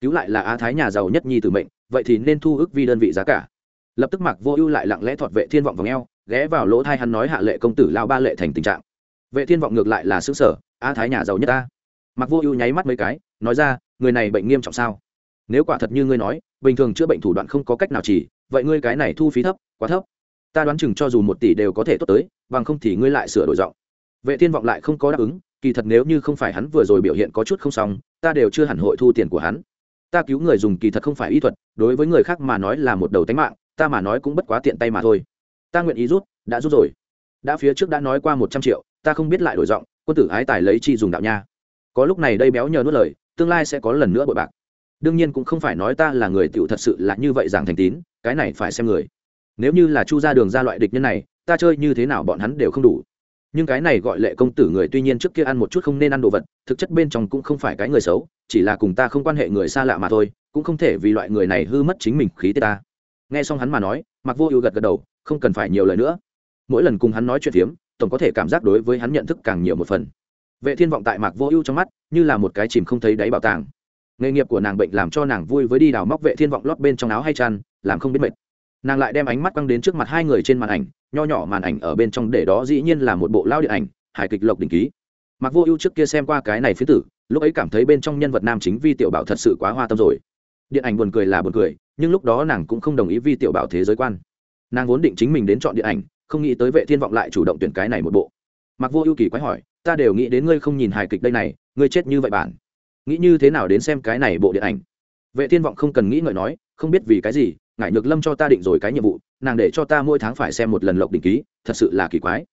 cứu lại là á thái nhà giàu nhất nhi tử mệnh, vậy thì nên thu ước vi đơn vị giá cả. Lập tức mặc vô ưu lại lặng lẽ thọt vệ thiên vọng vào ngheo ghé vào lỗ thai hắn nói hạ lệ công tử lao ba lệ thành tình trạng. Vệ thiên vọng ngược lại là xứ sở á thái nhà giàu nhất ta. Mặc vô ưu nháy mắt mấy cái, nói ra, người này bệnh nghiêm trọng sao? Nếu quả thật như ngươi nói, bình thường chữa bệnh thủ đoạn không có cách nào chỉ, vậy ngươi cái này thu phí thấp, quá thấp. Ta đoán chừng cho dù một tỷ đều có thể tốt tới, bằng không thì ngươi lại sửa đổi giọng. Vệ thiên vọng lại không có đáp ứng, kỳ thật nếu như không phải hắn vừa rồi biểu hiện có chút không xong, ta đều chưa hẳn hội thu tiền của hắn ta cứu người dùng kỳ thật không phải y thuật, đối với người khác mà nói là một đầu tánh mạng, ta mà nói cũng bất quá tiện tay mà thôi. Ta nguyện ý rút, đã rút rồi. Đã phía trước đã nói qua một trăm triệu, ta không biết lại đổi giọng, quân tử ái tài lấy chi dùng đạo nha. Có lúc này đây béo nhờ nuốt lời, tương lai sẽ có lần nữa bội bạc. Đương nhiên cũng không phải nói ta là người tiểu thật sự là như vậy giảng thành tín, cái này phải xem người. Nếu như là chu ra đường ra loại địch nhân này, ta chơi như thế nào bọn hắn đều không đủ nhưng cái này gọi lệ công tử người tuy nhiên trước kia ăn một chút không nên ăn đồ vật, thực chất bên trong cũng không phải cái người xấu, chỉ là cùng ta không quan hệ người xa lạ mà thôi, cũng không thể vì loại người này hư mất chính mình khí tiết ta. Nghe xong hắn mà nói mặc vô ưu gật gật đầu, không cần phải nhiều lời nữa. Mỗi lần cùng hắn nói chuyện phiếm, tổng có thể cảm giác đối với hắn nhận thức càng nhiều một phần. Vệ thiên vọng tại mạc vô ưu trong mắt, như là một cái chìm không thấy đáy bảo tàng. Nghề nghiệp của nàng bệnh làm cho nàng vui với đi đào móc vệ thiên vọng lót bên trong áo hay chăn, làm không biết mệt nàng lại đem ánh mắt quăng đến trước mặt hai người trên màn ảnh, nho nhỏ màn ảnh ở bên trong để đó dĩ nhiên là một bộ lao điện ảnh, hài kịch lộc đỉnh ký. Mặc vô ưu trước kia xem qua cái này phía tử, lúc ấy cảm thấy bên trong nhân vật nam chính vi tiểu bảo thật sự quá hoa tâm rồi. Điện ảnh buồn cười là buồn cười, nhưng lúc đó nàng cũng không đồng ý vi tiểu bảo thế giới quan. Nàng vốn định chính mình đến chọn điện ảnh, không nghĩ tới vệ thiên vọng lại chủ động tuyển cái này một bộ. Mặc vô ưu kỳ quái hỏi, ta đều nghĩ đến ngươi không nhìn hài kịch đây này, ngươi chết như vậy bản nghĩ như thế nào đến xem cái này bộ điện ảnh? Vệ thiên vọng không cần nghĩ ngợi nói, không biết vì cái gì ngải nhược lâm cho ta định rồi cái nhiệm vụ, nàng để cho ta mỗi tháng phải xem một lần lộc đỉnh ký, thật sự là kỳ quái.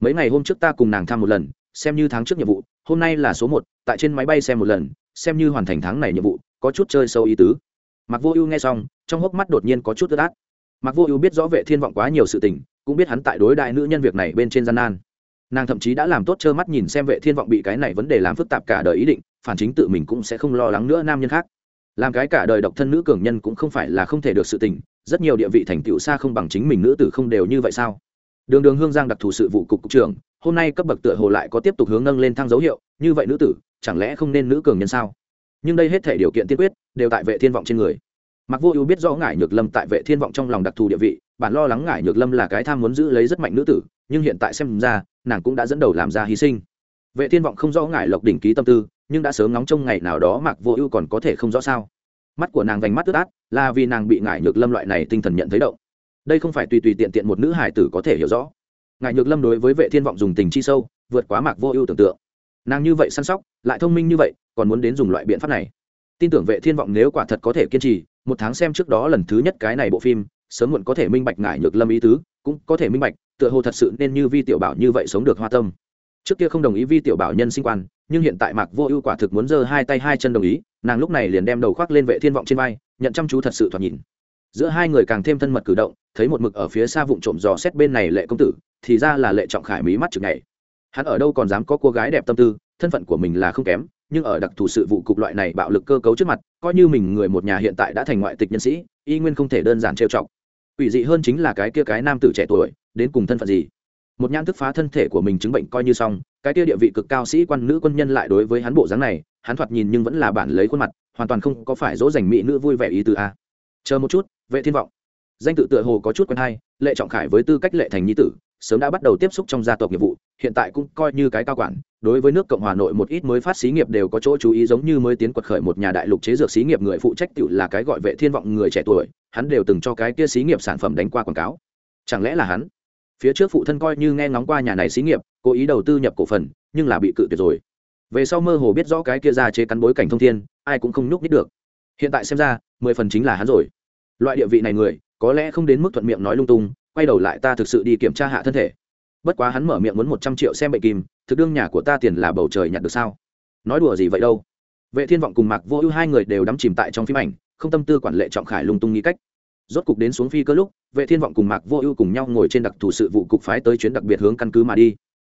Mấy ngày hôm trước ta cùng nàng thăm một lần, xem như tháng trước nhiệm vụ, hôm nay là số một, tại trên máy bay xem một lần, xem như hoàn thành tháng này nhiệm vụ, có chút chơi sâu ý tứ. Mặc vô ưu nghe xong, trong hốc mắt đột nhiên có chút ướt át. Mặc vô ưu biết rõ vệ thiên vọng quá nhiều sự tình, cũng biết hắn tại đối đại nữ nhân việc này bên trên gian nan. Nàng thậm chí đã làm tốt trơ mắt nhìn xem vệ thiên vọng bị cái này vấn đề làm phức tạp cả đời ý định, phản chính tự mình cũng sẽ không lo lắng nữa nam nhân khác làm cái cả đời độc thân nữ cường nhân cũng không phải là không thể được sự tình, rất nhiều địa vị thành tựu xa không bằng chính mình nữ tử không đều như vậy sao? Đường đường hương giang đặc thù sự vụ cục cục trưởng, hôm nay cấp bậc tựa hồ lại có tiếp tục hướng nâng lên thang dấu hiệu, như vậy nữ tử, chẳng lẽ không nên nữ cường nhân sao? Nhưng đây hết thể điều kiện tiên quyết, đều tại vệ thiên vọng trên người. Mặc vô ưu biết rõ ngải nhược lâm tại vệ thiên vọng trong lòng đặc thù địa vị, bản lo lắng ngải nhược lâm là cái tham muốn giữ lấy rất mạnh nữ tử, nhưng hiện tại xem ra, nàng cũng đã dẫn đầu làm ra hy sinh. Vệ thiên vọng không rõ ngải lộc đỉnh ký tâm tư nhưng đã sớm ngóng trông ngày nào đó mặc vô ưu còn có thể không rõ sao. Mắt của nàng vành mắt ướt át, là vì nàng bị ngải nhược lâm loại này tinh thần nhận thấy động. Đây không phải tùy tùy tiện tiện một nữ hải tử có thể hiểu rõ. Ngải nhược lâm đối với vệ thiên vọng dùng tình chi sâu, vượt quá mạc vô ưu tưởng tượng. Nàng như vậy săn sóc, lại thông minh như vậy, còn muốn đến dùng loại biện pháp này. Tin tưởng vệ thiên vọng nếu quả thật có thể kiên trì, một tháng xem trước đó lần thứ nhất cái này bộ phim, sớm muộn có thể minh bạch ngải nhược lâm ý tứ, cũng có thể minh bạch, tựa hồ thật sự nên như vi tiểu bảo như vậy sống được hoa tâm trước kia không đồng ý vi tiểu bảo nhân sinh quan, nhưng hiện tại mạc vô ưu quả thực muốn giơ hai tay hai chân đồng ý, nàng lúc này liền đem đầu khoác lên vệ thiên vọng trên vai, nhận chăm chú thật sự thoạt nhìn. Giữa hai người càng thêm thân mật cử động, thấy một mực ở phía xa vụn trộm dò xét bên này lệ công tử, thì ra là lệ trọng khải mí mắt chực này hắn ở đâu còn dám có cô gái đẹp tâm tư, thân phận của mình là không kém, nhưng ở đặc thù sự vụ cục loại này bạo lực cơ cấu trước mặt, coi như mình người một nhà hiện tại đã thành ngoại tịch nhân sĩ, y nguyên không thể đơn giản trêu chọc. Ủy dị hơn chính là cái kia cái nam tử trẻ tuổi, đến cùng thân phận gì? Một nhãn thức phá thân thể của mình chứng bệnh coi như xong, cái kia địa vị cực cao sĩ quan nữ quân nhân lại đối với hắn bộ dáng này, hắn thoạt nhìn nhưng vẫn là bản lấy khuôn mặt, hoàn toàn không có phải dỗ dành mỹ nữ vui vẻ ý từ a. Chờ một chút, vệ thiên vọng. Danh tự tựa hồ có chút quen hay, lệ trọng khải với tư cách lệ thành nhi tử, sớm đã bắt đầu tiếp xúc trong gia tộc nghiệp vụ, hiện tại cũng coi như cái cao quản, đối với nước cộng hòa nội một ít mới phát xí nghiệp đều có chỗ chú ý giống như mới tiến quật khởi một nhà đại lục chế dược xí nghiệp người phụ trách tự là cái gọi vệ thiên vọng người trẻ tuổi, hắn đều từng cho cái kia xí nghiệp sản phẩm đánh qua quảng cáo. Chẳng lẽ là hắn? Phía trước phụ thân coi như nghe ngóng qua nhà này xí nghiệp, cố ý đầu tư nhập cổ phần, nhưng là bị cự tuyệt rồi. Về sau mơ hồ biết rõ cái kia ra chế cắn bối cảnh thông thiên, ai cũng không nhúc nít được. Hiện tại xem ra, mười phần chính là hắn rồi. Loại địa vị này người, có lẽ không đến mức thuận miệng nói lung tung, quay đầu lại ta thực sự đi kiểm tra hạ thân thể. Bất quá hắn mở miệng muốn một trăm triệu xem bệnh kim, thực đương nhà của ta tiền là bầu trời nhặt được sao? Nói đùa gì vậy đâu? Vệ thiên vọng cùng mạc vô ưu hai người đều đắm chìm tại trong phim ảnh, không tâm tư quản lệ trọng khải lung tung nghĩ cách rốt cục đến xuống phi cơ lúc, vệ thiên vọng cùng mạc vô ưu cùng nhau ngồi trên đặc thù sự vụ cục phái tới chuyến đặc biệt hướng căn cứ mà đi.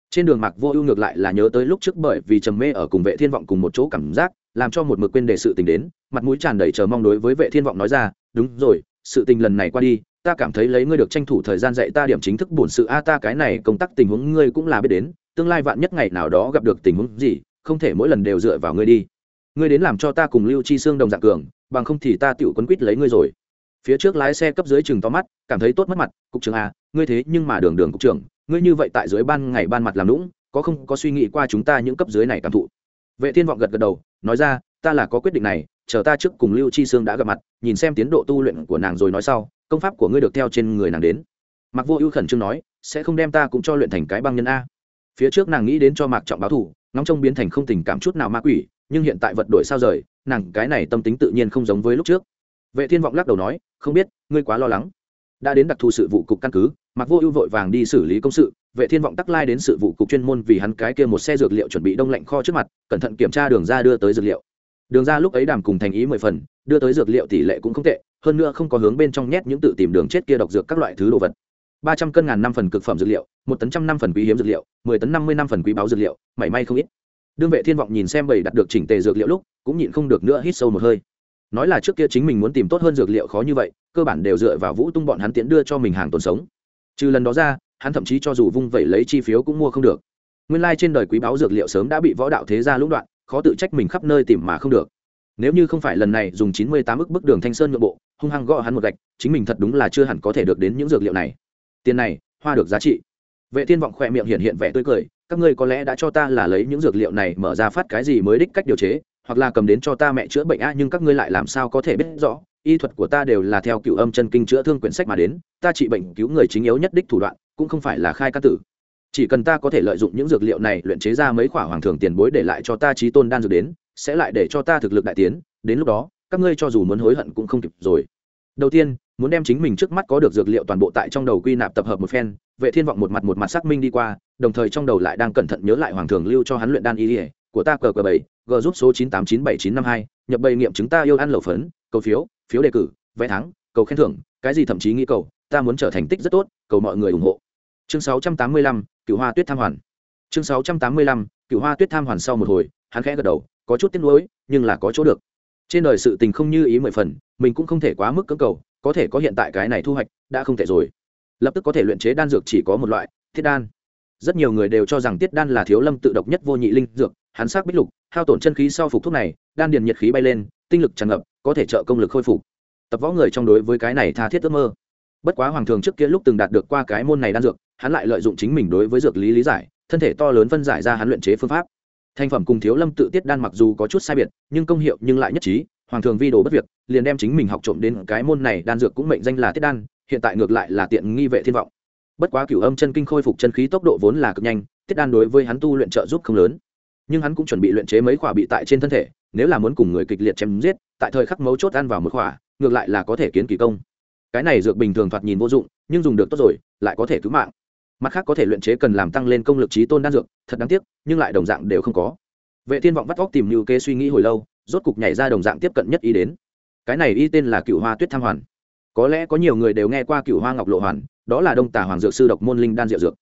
Trên đường mạc vô ưu ngược lại là nhớ tới lúc trước bởi vì trầm mê ở cùng vệ thiên vọng cùng một chỗ cảm giác, làm cho một mực quên đề sự tình đến, mặt mũi tràn đầy chờ mong đối với vệ thiên vọng nói ra, đúng rồi, sự tình lần này qua đi, ta cảm thấy lấy ngươi được tranh thủ thời gian dạy ta điểm chính thức bổn sự, a, ta cái này công tác tình huống ngươi cũng là biết đến, tương lai vạn nhất ngày nào đó gặp được tình huống gì, không thể mỗi lần đều dựa vào ngươi đi. Ngươi đến làm cho ta cùng lưu chi xương đồng dạng cường, bằng không thì ta tựu quấn quýt lấy ngươi rồi phía trước lái xe cấp dưới chừng to mắt, cảm thấy tốt mất mặt, cục trưởng à ngươi thế nhưng mà đường đường cục trưởng, ngươi như vậy tại dưới ban ngày ban mặt làm lũng có không có suy nghĩ qua chúng ta những cấp dưới này cảm thụ? Vệ thiên vọng gật gật đầu, nói ra, ta là có quyết định này, chờ ta trước cùng lưu chi sương đã gặp mặt, nhìn xem tiến độ tu luyện của nàng rồi nói sau, công pháp của ngươi được theo trên người nàng đến. Mặc vô ưu khẩn trương nói, sẽ không đem ta cũng cho luyện thành cái băng nhân a. Phía trước nàng nghĩ đến cho mạc trọng báo thủ nóng trông biến thành không tình cảm chút nào ma quỷ, nhưng hiện tại vật đổi sao rời, nàng cái này tâm tính tự nhiên không giống với lúc trước vệ thiên vọng lắc đầu nói, không biết, ngươi quá lo lắng. Đã đến đặc thù sự vụ cục căn cứ mặc vô ưu vội vàng đi xử lý công sự. Vệ thiên vọng tắc lai đến sự vụ cục chuyên môn vì hắn cái kia một xe dược liệu chuẩn bị đông lạnh kho trước mặt, cẩn thận kiểm tra đường ra đưa tới dược liệu. Đường ra lúc ấy đàm cùng thành ý mười phần, đưa tới dược liệu tỷ lệ cũng không tệ, hơn nữa không có hướng bên trong nhét những tự tìm đường chết kia độc dược các loại thứ đồ vật. Ba trăm cân ngàn năm phần cực phẩm dược liệu, một tấn trăm năm phần quý hiếm dược liệu, mười tấn năm mươi năm phần quý báo dược liệu, mảy may không ít. Đương vệ thiên vọng nhìn xem bầy đặt được chỉnh tề dược liệu lúc, cũng nhịn không được nữa hít sâu một hơi nói là trước kia chính mình muốn tìm tốt hơn dược liệu khó như vậy, cơ bản đều dựa vào vũ tung bọn hắn tiễn đưa cho mình hàng tồn sống. Trừ lần đó ra, hắn thậm chí cho dù vung vẩy lấy chi phiếu cũng mua không được. Nguyên lai、like、trên đời quý báu dược liệu sớm đã bị võ đạo thế gia lũng đoạn, khó tự trách mình khắp nơi tìm mà không được. Nếu như không phải lần này dùng chín mươi tám ức bức đường thanh sơn nhượng bộ, hung hăng gõ hắn một gạch, chính mình thật đúng là chưa hẳn có thể được đến những dược liệu này. Tiền này, hoa được giá trị. Vệ thiên vọng khỏe miệng hiện hiện vẻ tươi cười, các ngươi có lẽ đã cho ta là lấy những dược liệu này mở ra phát cái gì mới đích cách điều chế hoặc là cầm đến cho ta mẹ chữa bệnh a nhưng các ngươi lại làm sao có thể biết rõ? Y thuật của ta đều là theo cựu âm chân kinh chữa thương quyển sách mà đến, ta trị bệnh cứu người chính yếu nhất đích thủ đoạn, cũng không phải là khai căn tử. Chỉ cần ta có thể lợi dụng những dược liệu này luyện chế ra mấy khoả hoàng thường tiền bối để lại cho ta trí tôn đan dược đến, sẽ lại để cho ta thực lực đại tiến, đến lúc đó, các ngươi cho dù muốn hối hận cũng không kịp rồi. Đầu tiên, muốn đem chính mình trước mắt có được dược liệu toàn bộ tại trong đầu quy nạp tập hợp một phen, vệ thiên vọng một mặt một mặt xác minh đi qua, đồng thời trong đầu lại đang cẩn thận nhớ lại hoàng thường lưu cho hắn luyện đan y, của ta cờ cờ bảy g giúp số chín tám chín bảy chín năm hai nhập bày nghiệm chúng ta yêu ăn lẩu phấn cầu phiếu phiếu đề cử vé thắng cầu khen thưởng cái gì thậm chí nghĩ cầu ta muốn trở thành tích rất tốt cầu mọi người ủng hộ. Chương 685, cựu hoa tuyết tham hoàn. Chương 685, cựu hoa tuyết tham hoàn sau một hồi hắn khẽ gật đầu có chút tiếc nuối nhưng là có chỗ được. Trên đời sự tình không như ý mười phần mình cũng không thể quá mức cưỡng cầu có thể có hiện tại cái này thu hoạch đã không thể rồi. Lập tức có thể luyện chế đan dược chỉ có một loại thiết đan. Rất nhiều người đều cho rằng tiết đan là thiếu lâm tự độc nhất vô nhị linh dược hắn sắc bích lục hao tổn chân khí sau phục thuốc này, đan điền nhiệt khí bay lên, tinh lực tràn ngập, có thể trợ công lực khôi phục. Tập võ người trong đối với cái này tha thiết ước mơ. Bất quá hoàng thường trước kia lúc từng đạt được qua cái môn này đan dược, hắn lại lợi dụng chính mình đối với dược lý lý giải, thân thể to lớn phân giải ra hắn luyện chế phương pháp. Thành phẩm cùng thiếu lâm tự tiết đan mặc dù có chút sai biệt, nhưng công hiệu nhưng lại nhất trí, hoàng thường vi đồ bất việc, liền đem chính mình học trộm đến cái môn này đan dược cũng mệnh danh là tiết đan, hiện tại ngược lại là tiện nghi vệ thiên vọng. Bất quá cửu âm chân kinh khôi phục chân khí tốc độ vốn là cực nhanh, tiết đan đối với hắn tu luyện trợ giúp không lớn nhưng hắn cũng chuẩn bị luyện chế mấy khỏa bị tại trên thân thể, nếu là muốn cùng người kịch liệt chém giết, tại thời khắc mấu chốt ăn vào một khỏa, ngược lại là có thể kiến kỳ công. Cái này dược bình thường thoạt nhìn vô dụng, nhưng dùng được tốt rồi, lại có thể cứu mạng. Mặt khác có thể luyện chế cần làm tăng lên công lực trí tôn đan dược, thật đáng tiếc, nhưng lại đồng dạng đều không có. Vệ thiên vọng vắt vóc tìm như kê suy nghĩ hồi lâu, rốt cục nhảy ra đồng dạng tiếp cận nhất ý đến. Cái này y tên là cựu hoa tuyết tham hoàn. Có lẽ có nhiều người đều nghe qua cựu hoa ngọc lộ hoàn, đó là đông tà hoàng dược sư độc môn linh đan diệu dược.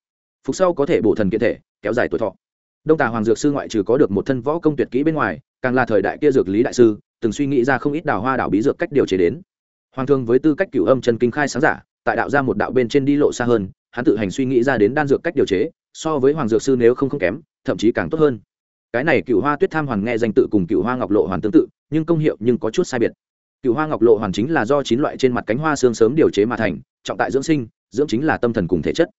Phục sau có thể bổ thần kiện thể, kéo dài tuổi thọ đông tà hoàng dược sư ngoại trừ có được một thân võ công tuyệt kỹ bên ngoài, càng là thời đại kia dược lý đại sư, từng suy nghĩ ra không ít đào hoa đảo bí dược cách điều chế đến. Hoàng thương với tư cách cửu âm chân kinh khai sáng giả, tại đạo ra một đạo bên trên đi lộ xa hơn, hắn tự hành suy nghĩ ra đến đan dược cách điều chế, so với hoàng dược sư nếu không không kém, thậm chí càng tốt hơn. Cái này cựu hoa tuyết tham hoàn nghe danh tự cùng cựu hoa ngọc lộ hoàn tương tự, nhưng công hiệu nhưng có chút sai biệt. Cựu hoa ngọc lộ hoàn chính là do chín loại trên mặt cánh hoa xương sớm điều chế mà thành, trọng tại dưỡng sinh, dưỡng chính là tâm thần cùng thể chất.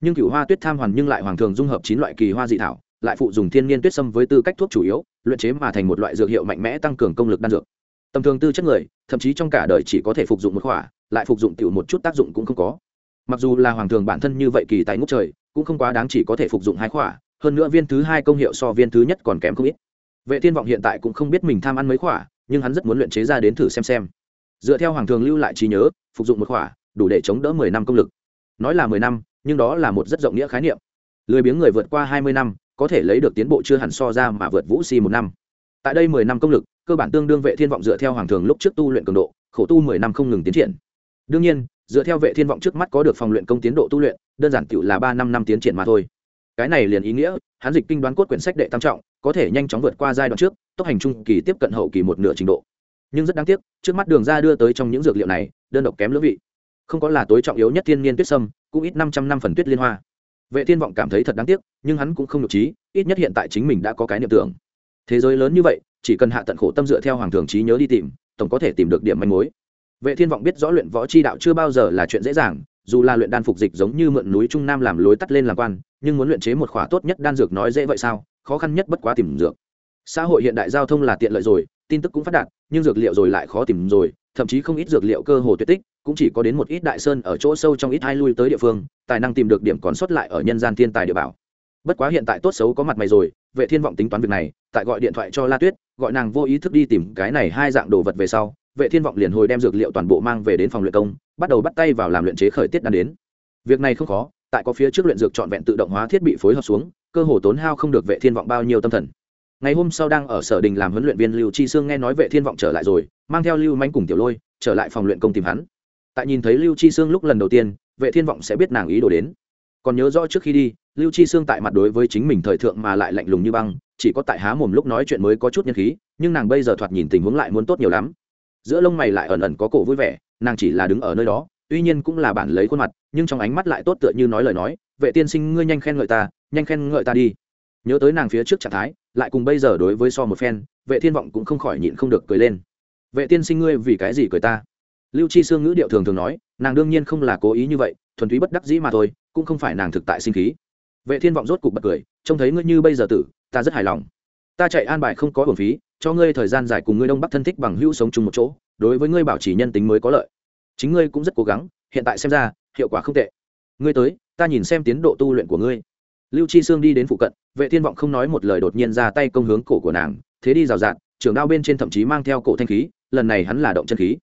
Nhưng cựu hoa tuyết tham hoàn nhưng lại hoàng thường dung hợp chín loại kỳ hoa dị thảo lại phụ dùng thiên nhiên tuyết sâm với tư cách thuốc chủ yếu, luyện chế mà thành một loại dược hiệu mạnh mẽ tăng cường công lực đan dược. Tầm thường tư chất người, thậm chí trong cả đời chỉ có thể phục dụng một khỏa, lại phục dụng tiểu một chút tác dụng cũng không có. Mặc dù là hoàng thường bản thân như vậy kỳ tài ngút trời, cũng không quá đáng chỉ có thể phục dụng hai khỏa, hơn nữa viên thứ hai công hiệu so viên thứ nhất còn kém không ít. Vệ thiên vọng hiện tại cũng không biết mình tham ăn mấy khỏa, nhưng hắn rất muốn luyện chế ra đến thử xem xem. Dựa theo hoàng thường lưu lại trí nhớ, phục dụng một khỏa, đủ để chống đỡ mười năm công lực. Nói là mười năm, nhưng đó là một rất rộng nghĩa khái niệm. Lười biếng người vượt qua hai mươi năm có thể lấy được tiến bộ chưa hẳn so ra mà vượt vũ si một năm. Tại đây mười năm công lực, cơ bản tương đương vệ thiên vọng dựa theo hoàng thường lúc trước tu luyện cường độ, khổ tu mười năm không ngừng tiến triển. Đương nhiên, dựa theo vệ thiên vọng trước mắt có được phòng luyện công tiến độ tu luyện, đơn giản tiểu là ba năm năm tiến triển mà thôi. Cái này liền ý nghĩa, hắn dịch kinh đoán cốt quyển sách đệ tam trọng, có thể nhanh chóng vượt qua giai đoạn trước, tốc hành trung kỳ tiếp cận hậu kỳ một nửa trình độ. Nhưng rất đáng tiếc, trước mắt đường ra đưa tới trong những dược liệu này, đơn độc kém lưỡng vị. Không có là tối trọng yếu nhất thiên nhiên tuyết sâm, cũng ít năm trăm năm phần tuyết liên hoa vệ thiên vọng cảm thấy thật đáng tiếc, nhưng hắn cũng không nhục trí ít nhất hiện tại chính mình đã có cái niệm tưởng. Thế giới lớn như vậy, chỉ cần hạ tận khổ tâm dựa theo hoàng thường trí nhớ đi tìm, tổng có thể tìm được điểm manh mối. Vệ thiên vọng biết rõ luyện võ chi đạo chưa bao giờ là chuyện dễ dàng, dù là luyện đan phục dịch giống như mượn núi trung nam làm lối tắt lên làm quan, nhưng muốn luyện chế một khỏa tốt nhất đan dược nói dễ vậy sao, khó khăn nhất bất quá tìm dược. Xã hội hiện đại giao thông là tiện lợi rồi, tin tức cũng phát đạt, nhưng dược liệu rồi lại khó tìm rồi, thậm chí không ít dược liệu cơ hồ tuyệt tích cũng chỉ có đến một ít đại sơn ở chỗ sâu trong ít hai lui tới địa phương, tài năng tìm được điểm còn sót lại ở nhân gian thiên tài địa bảo. Bất quá hiện tại tốt xấu có mặt mày rồi, vệ thiên vọng tính toán việc này, tại gọi điện thoại cho la tuyết, gọi nàng vô ý thức đi tìm cái này hai dạng đồ vật về sau, vệ thiên vọng liền hồi đem dược liệu toàn bộ mang về đến phòng luyện công, bắt đầu bắt tay vào làm luyện chế khởi tiết đan đến. Việc này không khó, tại có phía trước luyện dược trọn vẹn tự động hóa thiết bị phối hợp xuống, cơ hồ tốn hao không được vệ thiên vọng bao nhiêu tâm thần. Ngày hôm sau đang ở sở đình làm huấn luyện viên lưu chi sương nghe nói vệ thiên vọng trở lại rồi, mang theo lưu manh cùng tiểu lôi, trở lại phòng luyện công tìm hắn tại nhìn thấy lưu chi sương lúc lần đầu tiên, vệ thiên vọng sẽ biết nàng ý đồ đến. Còn nhớ rõ trước khi đi, lưu chi sương tại mặt đối với chính mình thời thượng mà lại lạnh lùng như băng, chỉ có tại há mồm lúc nói chuyện mới có chút nhân khí, nhưng nàng bây giờ thoạt nhìn tình huống lại muốn tốt nhiều lắm. Giữa lông mày lại ẩn ẩn có cổ vui vẻ, nàng chỉ là đứng ở nơi đó, tuy nhiên cũng là bản lấy khuôn mặt, nhưng trong ánh mắt lại tốt tựa như nói lời nói, vệ tiên sinh, ngươi nhanh khen ngợi ta, nhanh khen ngợi ta đi. Nhớ tới nàng phía trước trạng thái, lại cùng bây giờ đối với so một phen, vệ thiên vọng cũng không khỏi nhịn không được cười lên. Vệ tiên sinh, ngươi vì cái gì cười ta? Lưu chi sương ngữ điệu thường thường nói, nàng đương nhiên không là cố ý như vậy, thuần túy bất đắc dĩ mà thôi, cũng không phải nàng thực tại sinh khí. Vệ thiên vọng rốt cục bật cười, trông thấy ngươi như bây giờ tử, ta rất hài lòng. Ta chạy an bài không có bổn phí, cho ngươi thời gian dài cùng ngươi đông bắc thân thích bằng hữu sống chung một chỗ, đối với ngươi bảo trì nhân tính mới có lợi. Chính ngươi cũng rất cố gắng, hiện tại xem ra, hiệu quả không tệ. Ngươi tới, ta nhìn xem tiến độ tu luyện của ngươi. Lưu chi sương đi đến phụ cận, vệ thiên vọng không nói một lời đột nhiên ra tay công hướng cổ của nàng, thế đi rào rạt, trường đao bên trên thậm chí mang theo cổ thanh khí, lần này hắn là động chân khí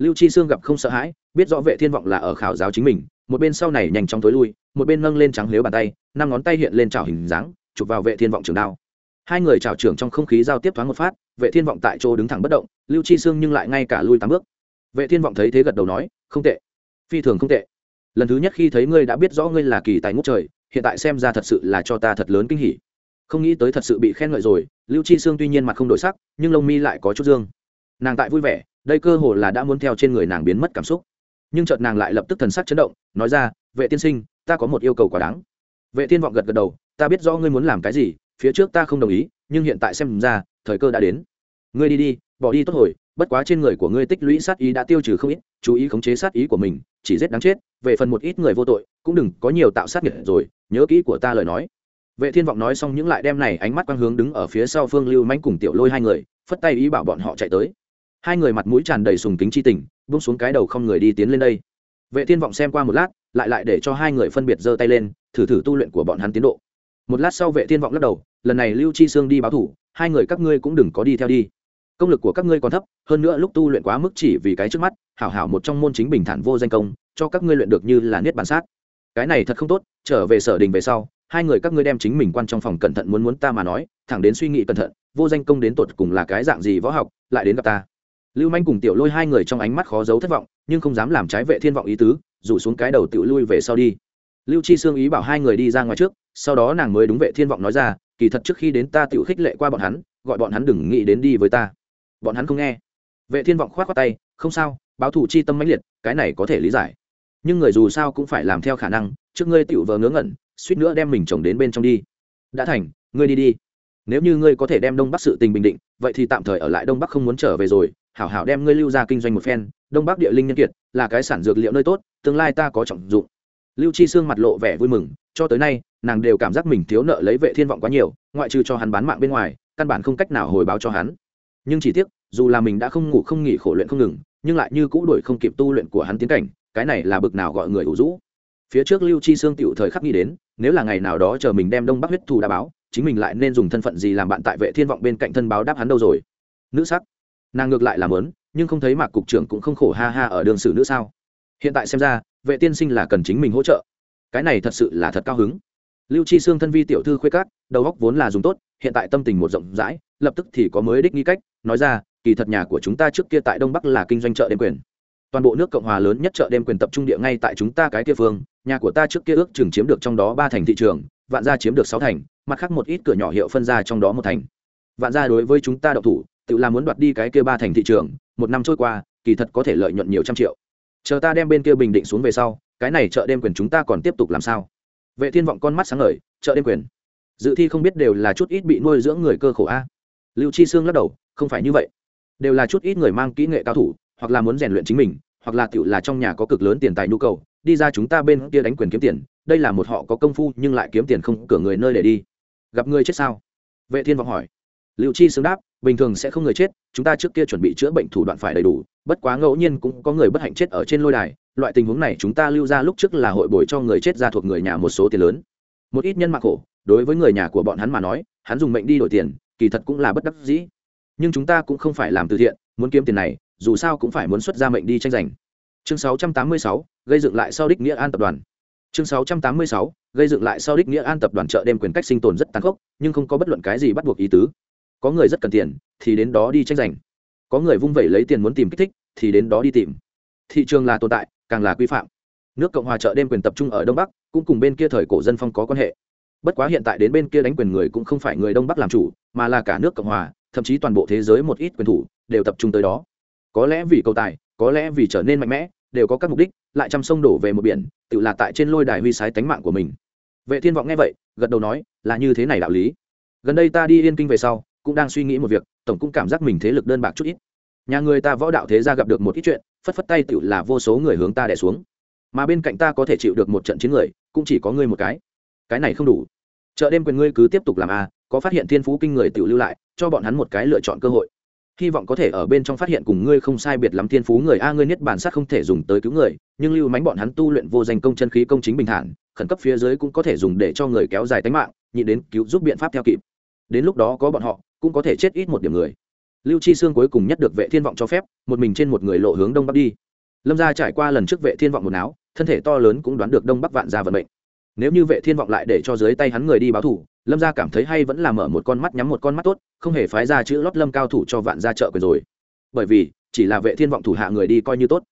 lưu chi sương gặp không sợ hãi, biết rõ vệ thiên vọng là ở khảo giáo chính mình, một bên sau này nhanh chóng tối lui, một bên nâng lên trắng lếu bàn tay, năm ngón tay hiện lên trào hình dáng, chụp vào vệ thiên vọng trường đao. Hai người trào trưởng trong không khí giao tiếp thoáng một phát, vệ thiên vọng tại chỗ đứng thẳng bất động, lưu chi sương nhưng lại ngay cả lui tám bước. Vệ thiên vọng thấy thế gật đầu nói, không tệ, phi thường không tệ. Lần thứ nhất khi thấy ngươi đã biết rõ ngươi là kỳ tài ngút trời, hiện tại xem ra thật sự là cho ta thật lớn kinh hỉ. Không nghĩ tới thật sự bị khen ngợi rồi, lưu chi sương tuy nhiên mặt không đổi sắc, nhưng lông mi lại có chút dương. Nàng tại vui vẻ đây cơ hồ là đã muốn theo trên người nàng biến mất cảm xúc. Nhưng chợt nàng lại lập tức thần sắc chấn động, nói ra, vệ tiên sinh, ta có một yêu cầu quá đáng. Vệ tiên vọng gật gật đầu, ta biết rõ ngươi muốn làm cái gì, phía trước ta không đồng ý, nhưng hiện tại xem ra, thời cơ đã đến. Ngươi đi đi, bỏ đi tốt hồi, bất quá trên người của ngươi tích lũy sát ý đã tiêu trừ không ít, chú ý khống chế sát ý của mình, chỉ giết đáng chết, về phần một ít người vô tội, cũng đừng có nhiều tạo sát nghiệt rồi, nhớ kỹ của ta lời nói. Vệ thiên vọng nói xong những lại đem này ánh mắt quang hướng đứng ở phía sau phương lưu manh cùng tiểu lôi hai người, phất tay ý bảo bọn họ chạy tới hai người mặt mũi tràn đầy sùng kính chi tình, buông xuống cái đầu không người đi tiến lên đây. Vệ thiên vọng xem qua một lát, lại lại để cho hai người phân biệt giơ tay lên, thử thử tu luyện của bọn hắn tiến độ. Một lát sau vệ thiên vọng lắc đầu, lần này lưu chi sương đi báo thủ, hai người các ngươi cũng đừng có đi theo đi. Công lực của các ngươi còn thấp, hơn nữa lúc tu luyện quá mức chỉ vì cái trước mắt, hảo hảo một trong môn chính bình thản vô danh công, cho các ngươi luyện được như là niết bản sát. Cái này thật không tốt, trở về sở đình về sau, hai người các ngươi đem chính mình quan trong phòng cẩn thận muốn muốn ta mà nói, thẳng đến suy nghĩ cẩn thận, vô danh công đến tột cùng là cái dạng gì võ học, lại đến gặp ta lưu manh cùng tiểu lôi hai người trong ánh mắt khó giấu thất vọng, nhưng không dám làm trái vệ thiên vọng ý tứ, rủ xuống cái đầu tiểu lui về sau đi. Lưu chi sương ý bảo hai người đi ra ngoài trước, sau đó nàng mới đúng vệ thiên vọng nói ra, kỳ thật trước khi đến ta tiểu khích lệ qua bọn hắn, gọi bọn hắn đừng nghĩ đến đi với ta. Bọn hắn không nghe. Vệ thiên vọng khoát qua tay, không sao, báo thủ chi tâm mãnh liệt, cái này có thể lý giải. Nhưng người dù sao cũng phải làm theo khả năng, trước ngươi tiểu vờ ngớ ngẩn, suýt nữa đem mình chồng đến bên trong đi. Đã thành, ngươi đi đi. Nếu như ngươi có thể đem đông bắc sự tình bình định, vậy thì tạm thời ở lại đông bắc không muốn trở về rồi hảo hảo đem ngươi lưu ra kinh doanh một phen, đông bắc địa linh nhân kiệt, là cái sản dược liệu nơi tốt, tương lai ta có trọng dụng. Lưu chi xương mặt lộ vẻ vui mừng, cho tới nay, nàng đều cảm giác mình thiếu nợ lấy vệ thiên vọng quá nhiều, ngoại trừ cho hắn bán mạng bên ngoài, căn bản không cách nào hồi báo cho hắn. Nhưng chỉ tiếc, dù là mình đã không ngủ không nghỉ khổ luyện không ngừng, nhưng lại như cũ đuổi không kịp tu luyện của hắn tiến cảnh, cái này là bực nào gọi người ủ rũ. Phía trước lưu chi xương tiểu thời khắc nghĩ đến, nếu là ngày nào đó chờ mình đem đông bắc huyết thù đã báo, chính mình lại nên dùng thân phận gì làm bạn tại vệ thiên vọng bên cạnh thân báo đáp hắn đâu rồi. Nữ sắc nàng ngược lại làm lớn, nhưng không thấy mạc cục trưởng cũng không khổ ha ha ở đường xử nữa sao. Hiện tại xem ra, vệ tiên sinh là cần chính mình hỗ trợ. Cái này thật sự là thật cao hứng. Lưu chi xương thân vi tiểu thư khuê cát đầu góc vốn là dùng tốt, hiện tại tâm tình một rộng rãi, lập tức thì có mới đích nghi cách, nói ra, kỳ thật nhà của chúng ta trước kia tại đông bắc là kinh doanh chợ đêm quyền. Toàn bộ nước cộng hòa lớn nhất chợ đêm quyền tập trung địa ngay tại chúng ta cái kia phương, nhà của ta trước kia ước chừng chiếm được trong đó ba thành thị trường, vạn gia chiếm được sáu thành, mặt khác một ít cửa nhỏ hiệu phân ra trong đó một thành. Vạn gia đối với chúng ta đậu thủ tự làm muốn đoạt đi cái kia ba thành thị trường, một năm trôi qua, kỳ thật có thể lợi nhuận nhiều trăm triệu. Chờ ta đem bên kia bình định xuống về sau, cái này chợ đêm quyền chúng ta còn tiếp tục làm sao? Vệ thiên vọng con mắt sáng ngời, chợ đêm quyền. Dự thi không biết đều là chút ít bị nuôi dưỡng người cơ khổ a. Lưu chi sương lắc đầu, không phải như vậy. Đều là chút ít người mang kỹ nghệ cao thủ, hoặc là muốn rèn luyện chính mình, hoặc là tiểu là trong nhà có cực lớn tiền tài nhu cầu, đi ra chúng ta bên kia đánh quyền kiếm tiền, đây là một họ có công phu nhưng lại kiếm tiền không cửa người nơi để đi. Gặp người chết sao? Vệ thiên vọng hỏi liệu chi xứng đáp bình thường sẽ không người chết chúng ta trước kia chuẩn bị chữa bệnh thủ đoạn phải đầy đủ bất quá ngẫu nhiên cũng có người bất hạnh chết ở trên lôi đài loại tình huống này chúng ta lưu ra lúc trước là hội bồi cho người chết ra thuộc người nhà một số tiền lớn. Một ít nhân mạng khổ đối với người nhà của bọn hắn mà nói hắn dùng mệnh đi đổi tiền kỳ thật cũng là bất đắc dĩ. Nhưng chúng ta cũng không phải làm từ thiện muốn kiếm tiền này dù sao cũng phải muốn xuất ra mệnh đi tranh giành. Chương 686, gây dựng lại sau đích nghĩa an tập đoàn. Chương 686, gây dựng lại sau đích nghĩa an tập đoàn chợ đêm quyền cách sinh tồn rất tàn khốc nhưng không có bất luận cái gì bắt buộc ý tứ có người rất cần tiền, thì đến đó đi tranh giành. Có người vung vẩy lấy tiền muốn tìm kích thích, thì đến đó đi tìm. Thị trường là tồn tại, càng là quy phạm. Nước cộng hòa chợ đêm quyền tập trung ở đông bắc, cũng cùng bên kia thời cổ dân phong có quan hệ. Bất quá hiện tại đến bên kia đánh quyền người cũng không phải người đông bắc làm chủ, mà là cả nước cộng hòa, thậm chí toàn bộ thế giới một ít quyền thủ, đều tập trung tới đó. Có lẽ vì cầu tài, có lẽ vì trở nên mạnh mẽ, đều có các mục đích, lại chăm sông đổ về một biển, tự là tại trên lôi đài huy sái tánh mạng của mình. Vệ thiên vọng nghe vậy, gật đầu nói, là như thế này đạo lý. Gần đây ta đi yên kinh về sau cũng đang suy nghĩ một việc, tổng cũng cảm giác mình thế lực đơn bạc chút ít. Nhà người ta võ đạo thế ra gặp được một ít chuyện, phất phất tay tựu là vô số người hướng ta đẻ xuống. Mà bên cạnh ta có thể chịu được một trận chiến người, cũng chỉ có ngươi một cái. Cái này không đủ. Chợ đêm quyền ngươi cứ tiếp tục làm a có phát hiện thiên phú kinh người tự lưu lại, cho bọn hắn một cái lựa chọn cơ hội. Hy vọng có thể ở bên trong phát hiện cùng ngươi không sai biệt lắm thiên phú người a, ngươi niết bản sát không thể dùng tới cứu người, nhưng lưu mánh bọn hắn tu luyện vô danh công chân khí công chính bình thản, khẩn cấp phía dưới cũng có thể dùng để cho người kéo dài tính mạng nhị đến cứu giúp biện pháp theo kịp. Đến lúc đó có bọn họ cũng có thể chết ít một điểm người. Lưu chi xương cuối cùng nhất được vệ thiên vọng cho phép, một mình trên một người lộ hướng đông bắc đi. Lâm gia trải qua lần trước vệ thiên vọng một áo thân thể to lớn cũng đoán được đông bắc vạn gia vận mệnh. Nếu như vệ thiên vọng lại để cho dưới tay hắn người đi báo thủ, lâm gia cảm thấy hay vẫn là mở một con mắt nhắm một con mắt tốt, không hề phái ra chữ lót lâm cao thủ cho vạn gia trợ quyền rồi. Bởi vì, chỉ là vệ thiên vọng thủ hạ người đi coi như tốt.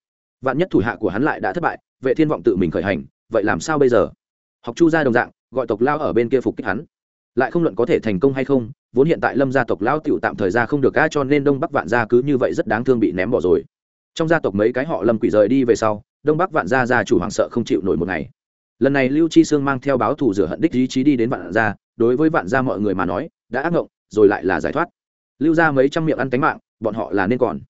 Vạn nhất thủ hạ của hắn lại đã thất bại, vệ thiên vọng tự mình khởi hành, vậy làm sao bây giờ? Học chu gia đồng dạng, gọi tộc lao ở bên kia phục kích hắn lại không luận có thể thành công hay không, vốn hiện tại lâm gia tộc lão tiểu tạm thời ra không được ga cho nên đông bắc vạn gia cứ như vậy rất đáng thương bị ném bỏ rồi. Trong gia tộc mấy cái họ lâm quỷ rời đi về sau, đông bắc vạn gia gia chủ hoàng sợ không chịu nổi một ngày. Lần này lưu chi sương mang theo báo thủ rửa hận đích ý chí đi đến vạn gia, đối với vạn gia mọi người mà nói, đã ác ngộng, rồi lại là giải thoát. Lưu ra mấy trăm miệng ăn cánh mạng, bọn họ là nên còn.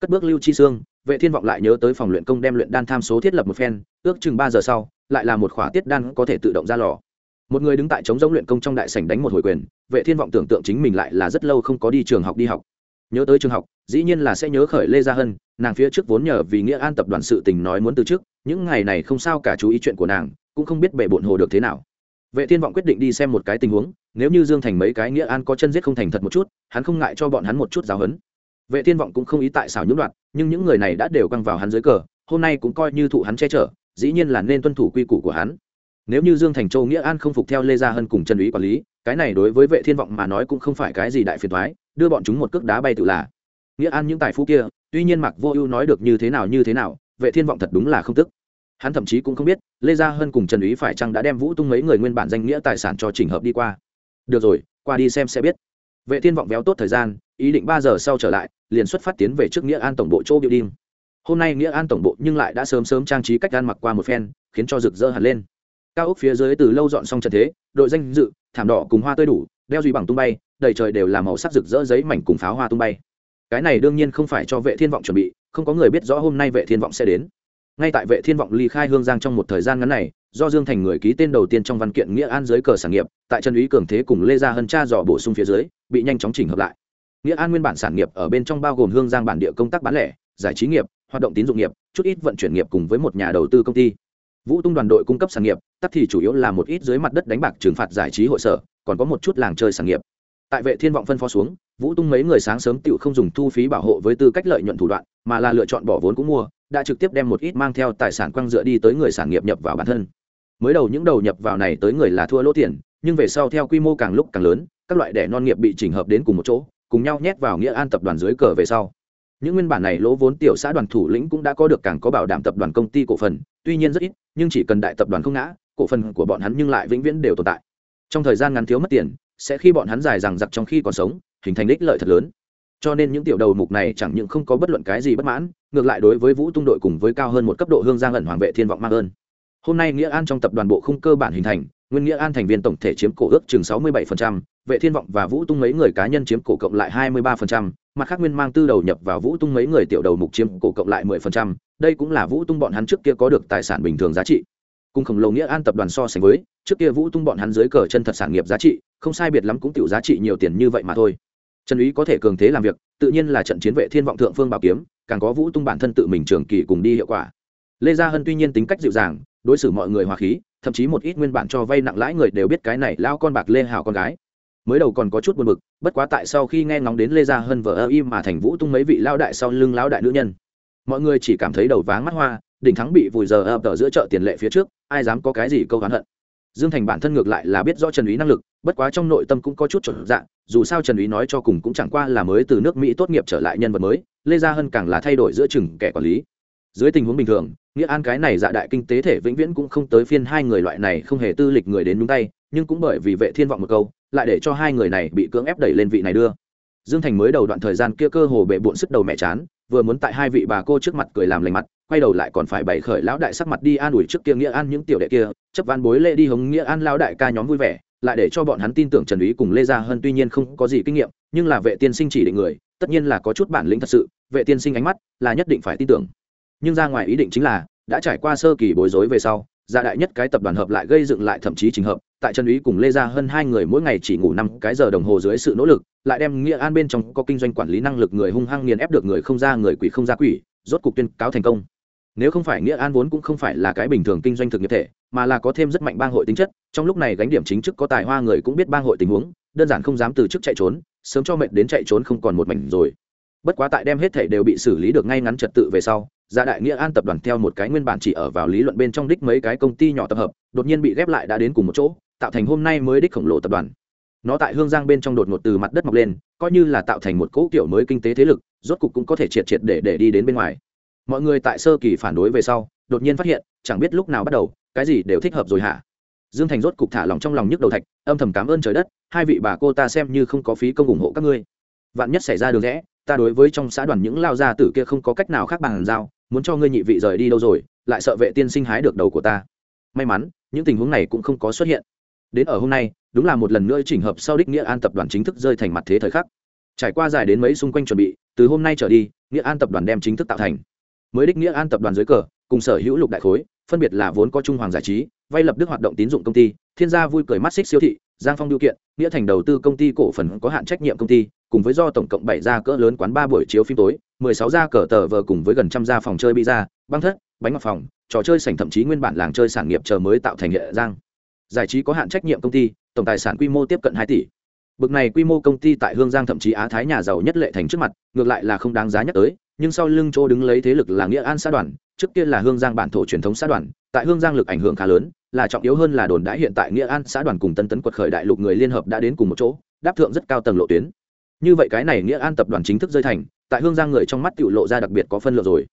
Cất bước lưu chi sương, vệ thiên vọng lại nhớ tới phòng luyện công đem luyện đan tham số thiết lập một phen, ước chừng ba giờ sau, lại là một khỏa tiết đan có thể tự động ra lò một người đứng tại chống giống luyện công trong đại sảnh đánh một hồi quyền, vệ thiên vọng tưởng tượng chính mình lại là rất lâu không có đi trường học đi học. Nhớ tới trường học, dĩ nhiên là sẽ nhớ khởi lê gia hân, nàng phía trước vốn nhờ vì nghĩa an tập đoàn sự tình nói muốn từ trước những ngày này không sao cả chú ý chuyện của nàng, cũng không biết bệ bộn hồ được thế nào. Vệ thiên vọng quyết định đi xem một cái tình huống, nếu như dương thành mấy cái nghĩa an có chân giết không thành thật một chút, hắn không ngại cho bọn hắn một chút giáo hấn vệ thiên vọng cũng không ý tại xảo những đoạn, nhưng những người này đã đều căng vào hắn dưới cờ, hôm nay cũng coi như thụ hắn che chở, dĩ nhiên là nên tuân thủ quy củ của hắn nếu như dương thành châu nghĩa an không phục theo lê gia hân cùng trần úy quản lý, cái này đối với vệ thiên vọng mà nói cũng không phải cái gì đại phiền thoái đưa bọn chúng một cước đá bay tự là. Nghĩa an những tài phú kia, tuy nhiên mặc vô ưu nói được như thế nào như thế nào, vệ thiên vọng thật đúng là không tức. Hắn thậm chí cũng không biết, lê gia hân cùng trần úy phải chăng đã đem vũ tung mấy người nguyên bản danh nghĩa tài sản cho trình hợp đi qua. Được rồi, qua đi xem sẽ biết. Vệ thiên vọng véo tốt thời gian, ý định ba giờ sau trở lại, liền xuất phát tiến về trước nghĩa an tổng bộ châu biểu đinh hôm nay nghĩa an tổng bộ nhưng lại đã sớm sớm trang trí cách gan mặc qua một phen, khiến cho rực rỡ hẳn lên cao ốc phía dưới từ lâu dọn xong trận thế, đội danh dự, thảm đỏ cùng hoa tươi đủ, đeo duy bằng tung bay, đầy trời đều là màu sắc rực rỡ giấy mảnh cùng pháo hoa tung bay. Cái này đương nhiên không phải cho vệ thiên vọng chuẩn bị, không có người biết rõ hôm nay vệ thiên vọng sẽ đến. Ngay tại vệ thiên vọng ly khai hương giang trong một thời gian ngắn này, do dương thành người ký tên đầu tiên trong văn kiện nghĩa an dưới cờ sản nghiệp, tại trần úy cường thế cùng lê gia hân cha dò bổ sung phía dưới, bị nhanh chóng chỉnh hợp lại. Nghĩa an nguyên bản sản nghiệp ở bên trong bao gồm hương giang bản địa công tác bán lẻ, giải trí nghiệp, hoạt động tín dụng nghiệp, chút ít vận chuyển nghiệp cùng với một nhà đầu tư công ty vũ tung đoàn đội cung cấp sản nghiệp, tắc thì chủ yếu là một ít dưới mặt đất đánh bạc trừng phạt giải trí hội sở, còn có một chút làng chơi sản nghiệp. Tại vệ thiên vọng phân phó xuống, vũ tung mấy người sáng sớm tự không dùng thu phí bảo hộ với tư cách lợi nhuận thủ đoạn, mà là lựa chọn bỏ vốn cũng mua, đã trực tiếp đem một ít mang theo tài sản quăng dựa đi tới người sản nghiệp nhập vào bản thân. Mới đầu những đầu nhập vào này tới người là thua lỗ tiền, nhưng về sau theo quy mô càng lúc càng lớn, các loại đẻ non nghiệp bị chỉnh hợp đến cùng một chỗ, cùng nhau nhét vào nghĩa an tập đoàn dưới cờ về sau. Những nguyên bản này lỗ vốn tiểu xã đoàn thủ lĩnh cũng đã có được càng có bảo đảm tập đoàn công ty cổ phần tuy nhiên rất ít, nhưng chỉ cần đại tập đoàn không ngã, cổ phần của bọn hắn nhưng lại vĩnh viễn đều tồn tại. Trong thời gian ngắn thiếu mất tiền, sẽ khi bọn hắn dài rằng giặc trong khi còn sống, hình thành đích lợi thật lớn. Cho nên những tiểu đầu mục này chẳng những không có bất luận cái gì bất mãn, ngược lại đối với vũ tung đội cùng với cao hơn một cấp độ hương giang ẩn hoàng vệ thiên vọng mang ơn. Hôm nay nghĩa an trong tập đoàn bộ khung cơ bản hình thành nguyên nghĩa an thành viên tổng thể chiếm cổ ước chừng 67%, vệ thiên vọng và vũ tung mấy người cá nhân chiếm cổ cộng lại 23%, mặt khác nguyên mang tư đầu nhập vào vũ tung mấy người tiểu đầu mục chiếm cổ cộng lại 10%, đây cũng là vũ tung bọn hắn trước kia có được tài sản bình thường giá trị. Cùng khổng lồ nghĩa an tập đoàn so sánh với trước kia vũ tung bọn hắn dưới cờ chân thật sản nghiệp giá trị không sai biệt lắm cũng tiểu giá trị nhiều tiền như vậy mà thôi. Trần úy có thể cường thế làm việc tự nhiên là trận chiến vệ thiên vọng thượng phương bảo kiếm càng có vũ tung bản thân tự mình trường kỳ cùng đi hiệu quả. Lê gia hân tuy nhiên tính cách dịu dàng đối xử mọi người hòa khí thậm chí một ít nguyên bản cho vay nặng lãi người đều biết cái này lao con bạc lê hào con gái. Mới đầu còn có chút buồn bực, bất quá tại sau khi nghe ngóng đến lê gia hân vợ ơ im mà thành vũ tung mấy vị lao đại sau lưng lao đại nữ nhân. Mọi người chỉ cảm thấy đầu váng mắt hoa, đỉnh thắng bị vùi giờ ập ở giữa chợ tiền lệ phía trước, ai dám có cái gì câu oán hận. Dương thành bản thân ngược lại là biết rõ trần úy năng lực, bất quá trong nội tâm cũng có chút chuẩn dạng dù sao trần úy nói cho cùng cũng chẳng qua là mới từ nước mỹ tốt nghiệp trở lại nhân vật mới, lê gia hân càng là thay đổi giữa chừng kẻ quản lý dưới tình huống bình thường, nghĩa an cái này dạ đại kinh tế thể vĩnh viễn cũng không tới phiên hai người loại này không hề tư lịch người đến đúng tay, nhưng cũng bởi vì vệ thiên vọng một câu, lại để cho hai người này bị cưỡng ép đẩy lên vị này đưa. Dương thành mới đầu đoạn thời gian kia cơ hồ bệ bụn sức đầu mẹ chán, vừa muốn tại hai vị bà cô trước mặt cười làm lành mặt, quay đầu lại còn phải bày khởi lão đại sắc mặt đi an ủi trước kia nghĩa an những tiểu đệ kia, chấp van bối lễ đi hống nghĩa an lão đại ca nhóm vui vẻ, lại để cho bọn hắn tin tưởng trần úy cùng lê gia hơn tuy nhiên không có gì kinh nghiệm, nhưng là vệ tiên sinh chỉ định người, tất nhiên là có chút bản lĩnh thật sự, vệ tiên sinh ánh mắt là nhất định phải tin tưởng nhưng ra ngoài ý định chính là, đã trải qua sơ kỳ bối rối về sau, gia đại nhất cái tập đoàn hợp lại gây dựng lại thậm chí trình hợp, tại trần úy cùng lê gia hơn hai người mỗi ngày chỉ ngủ năm cái giờ đồng hồ dưới sự nỗ lực, lại đem nghĩa an bên trong có kinh doanh quản lý năng lực người hung hăng nghiền ép được người không ra người quỷ không ra quỷ, rốt cục tuyên cáo thành công. Nếu không phải nghĩa an vốn cũng không phải là cái bình thường kinh doanh thực nghiệp thể, mà là có thêm rất mạnh bang hội tính chất, trong lúc này gánh điểm chính chức có tài hoa người cũng biết bang hội tình huống, đơn giản không dám từ chức chạy trốn, sớm cho mệnh đến chạy trốn không còn một mảnh rồi. Bất quá tại đem hết thể đều bị xử lý được ngay ngắn trật tự về sau gia đại nghĩa an tập đoàn theo một cái nguyên bản chỉ ở vào lý luận bên trong đích mấy cái công ty nhỏ tập hợp, đột nhiên bị ghép lại đã đến cùng một chỗ, tạo thành hôm nay mới đích khổng lồ tập đoàn. Nó tại hương giang bên trong đột ngột từ mặt đất mọc lên, coi như là tạo thành một cỗ kiểu mới kinh tế thế lực, rốt cục cũng có thể triệt triệt để để đi đến bên ngoài. Mọi người tại sơ kỳ phản đối về sau, đột nhiên phát hiện, chẳng biết lúc nào bắt đầu, cái gì đều thích hợp rồi hả? Dương thành rốt cục thả lòng trong lòng nhức đầu thạch, âm thầm cảm ơn trời đất, hai vị bà cô ta xem như không có phí công ủng hộ các ngươi. Vạn nhất xảy ra đường rẽ ta đối với trong xã đoàn những lao gia tử kia không có cách nào khác bằng giao, muốn cho ngươi nhị vị rời đi đâu rồi, lại sợ vệ tiên sinh hái được đầu của ta. May mắn, những tình huống này cũng không có xuất hiện. Đến ở hôm nay, đúng là một lần nữa chỉnh hợp sau đích nghĩa an tập đoàn chính thức rơi thành mặt thế thời khắc. Trải qua dài đến mấy xung quanh chuẩn bị, từ hôm nay trở đi, nghĩa an tập đoàn đem chính thức tạo thành. Mới đích nghĩa an tập đoàn dưới cờ, cùng sở hữu lục đại khối, phân biệt là vốn có trung hoàng giải trí, vay lập đức hoạt động tín dụng công ty, thiên gia vui cười mắt xích siêu thị giang phong điều kiện, nghĩa thành đầu tư công ty cổ phần có hạn trách nhiệm công ty, cùng với do tổng cộng bảy gia cỡ lớn quán ba buổi chiếu phim tối, mười sáu gia cờ tờ vờ cùng với gần trăm gia phòng chơi bi ra, băng thất, bánh ngọc phòng, trò chơi sảnh thậm chí nguyên bản làng chơi sản nghiệp chờ mới tạo thành hệ giang. Giải trí có hạn trách nhiệm công ty, tổng tài sản quy mô tiếp cận hai tỷ. Bực này quy mô công ty tại hương giang thậm chí á thái nhà giàu nhất lệ thành trước mặt, ngược lại là không đáng giá nhắc tới, nhưng sau lưng chỗ đứng lấy thế lực là nghĩa an xã đoàn, trước kia là hương giang bản thổ truyền thống xã đoàn, tại hương giang lực ảnh hưởng khá lớn là trọng yếu hơn là đồn đãi hiện tại nghĩa an xã đoàn cùng tân tấn quật khởi đại lục người liên hợp đã đến cùng một chỗ, đáp thượng rất cao tầng lộ tuyến. Như vậy cái này nghĩa an tập đoàn chính thức rơi thành, tại hương giang người trong mắt tự lộ ra đặc biệt có phân lượng rồi.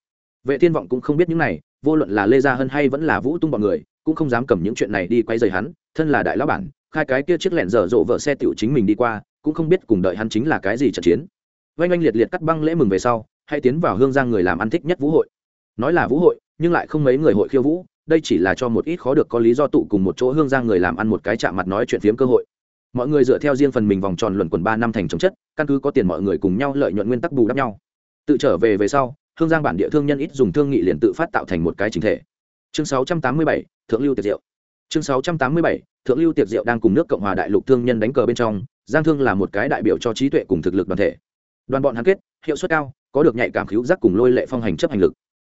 Vệ thiên vọng cũng không biết những này, vô luận là lê gia hân hay vẫn là vũ tung bọn người, cũng không dám cầm những chuyện này đi quay rời hắn, thân là đại lão bản, khai cái kia chiếc lẹn dở dộ vợ xe tiểu chính mình đi qua, cũng không biết cùng đợi hắn chính là cái gì trận chiến. Oanh oanh liệt liệt cắt băng lễ mừng về sau hay tiến vào hương giang người làm ăn thích nhất vũ hội. Nói là vũ hội, nhưng lại không mấy người hội khiêu vũ đây chỉ là cho một ít khó được có lý do tụ cùng một chỗ hương giang người làm ăn một cái chạm mặt nói chuyện phiếm cơ hội. Mọi người dựa theo riêng phần mình vòng tròn luận quần ba năm thành chống chất căn cứ có tiền mọi người cùng nhau lợi nhuận nguyên tắc bù đắp nhau. Tự trở về về sau hương giang bản địa thương nhân ít dùng thương nghị liền tự phát tạo thành một cái chính thể. Chương 687, thượng lưu tiệc diệu chương 687, thượng lưu tiệc diệu đang cùng nước cộng hòa đại lục thương nhân đánh cờ bên trong giang thương là một cái đại biểu cho trí tuệ cùng thực lực đoàn thể. Đoàn bọn hắn kết hiệu suất cao có được nhạy cảm cứu giác cùng lôi lệ phong hành chấp hành lực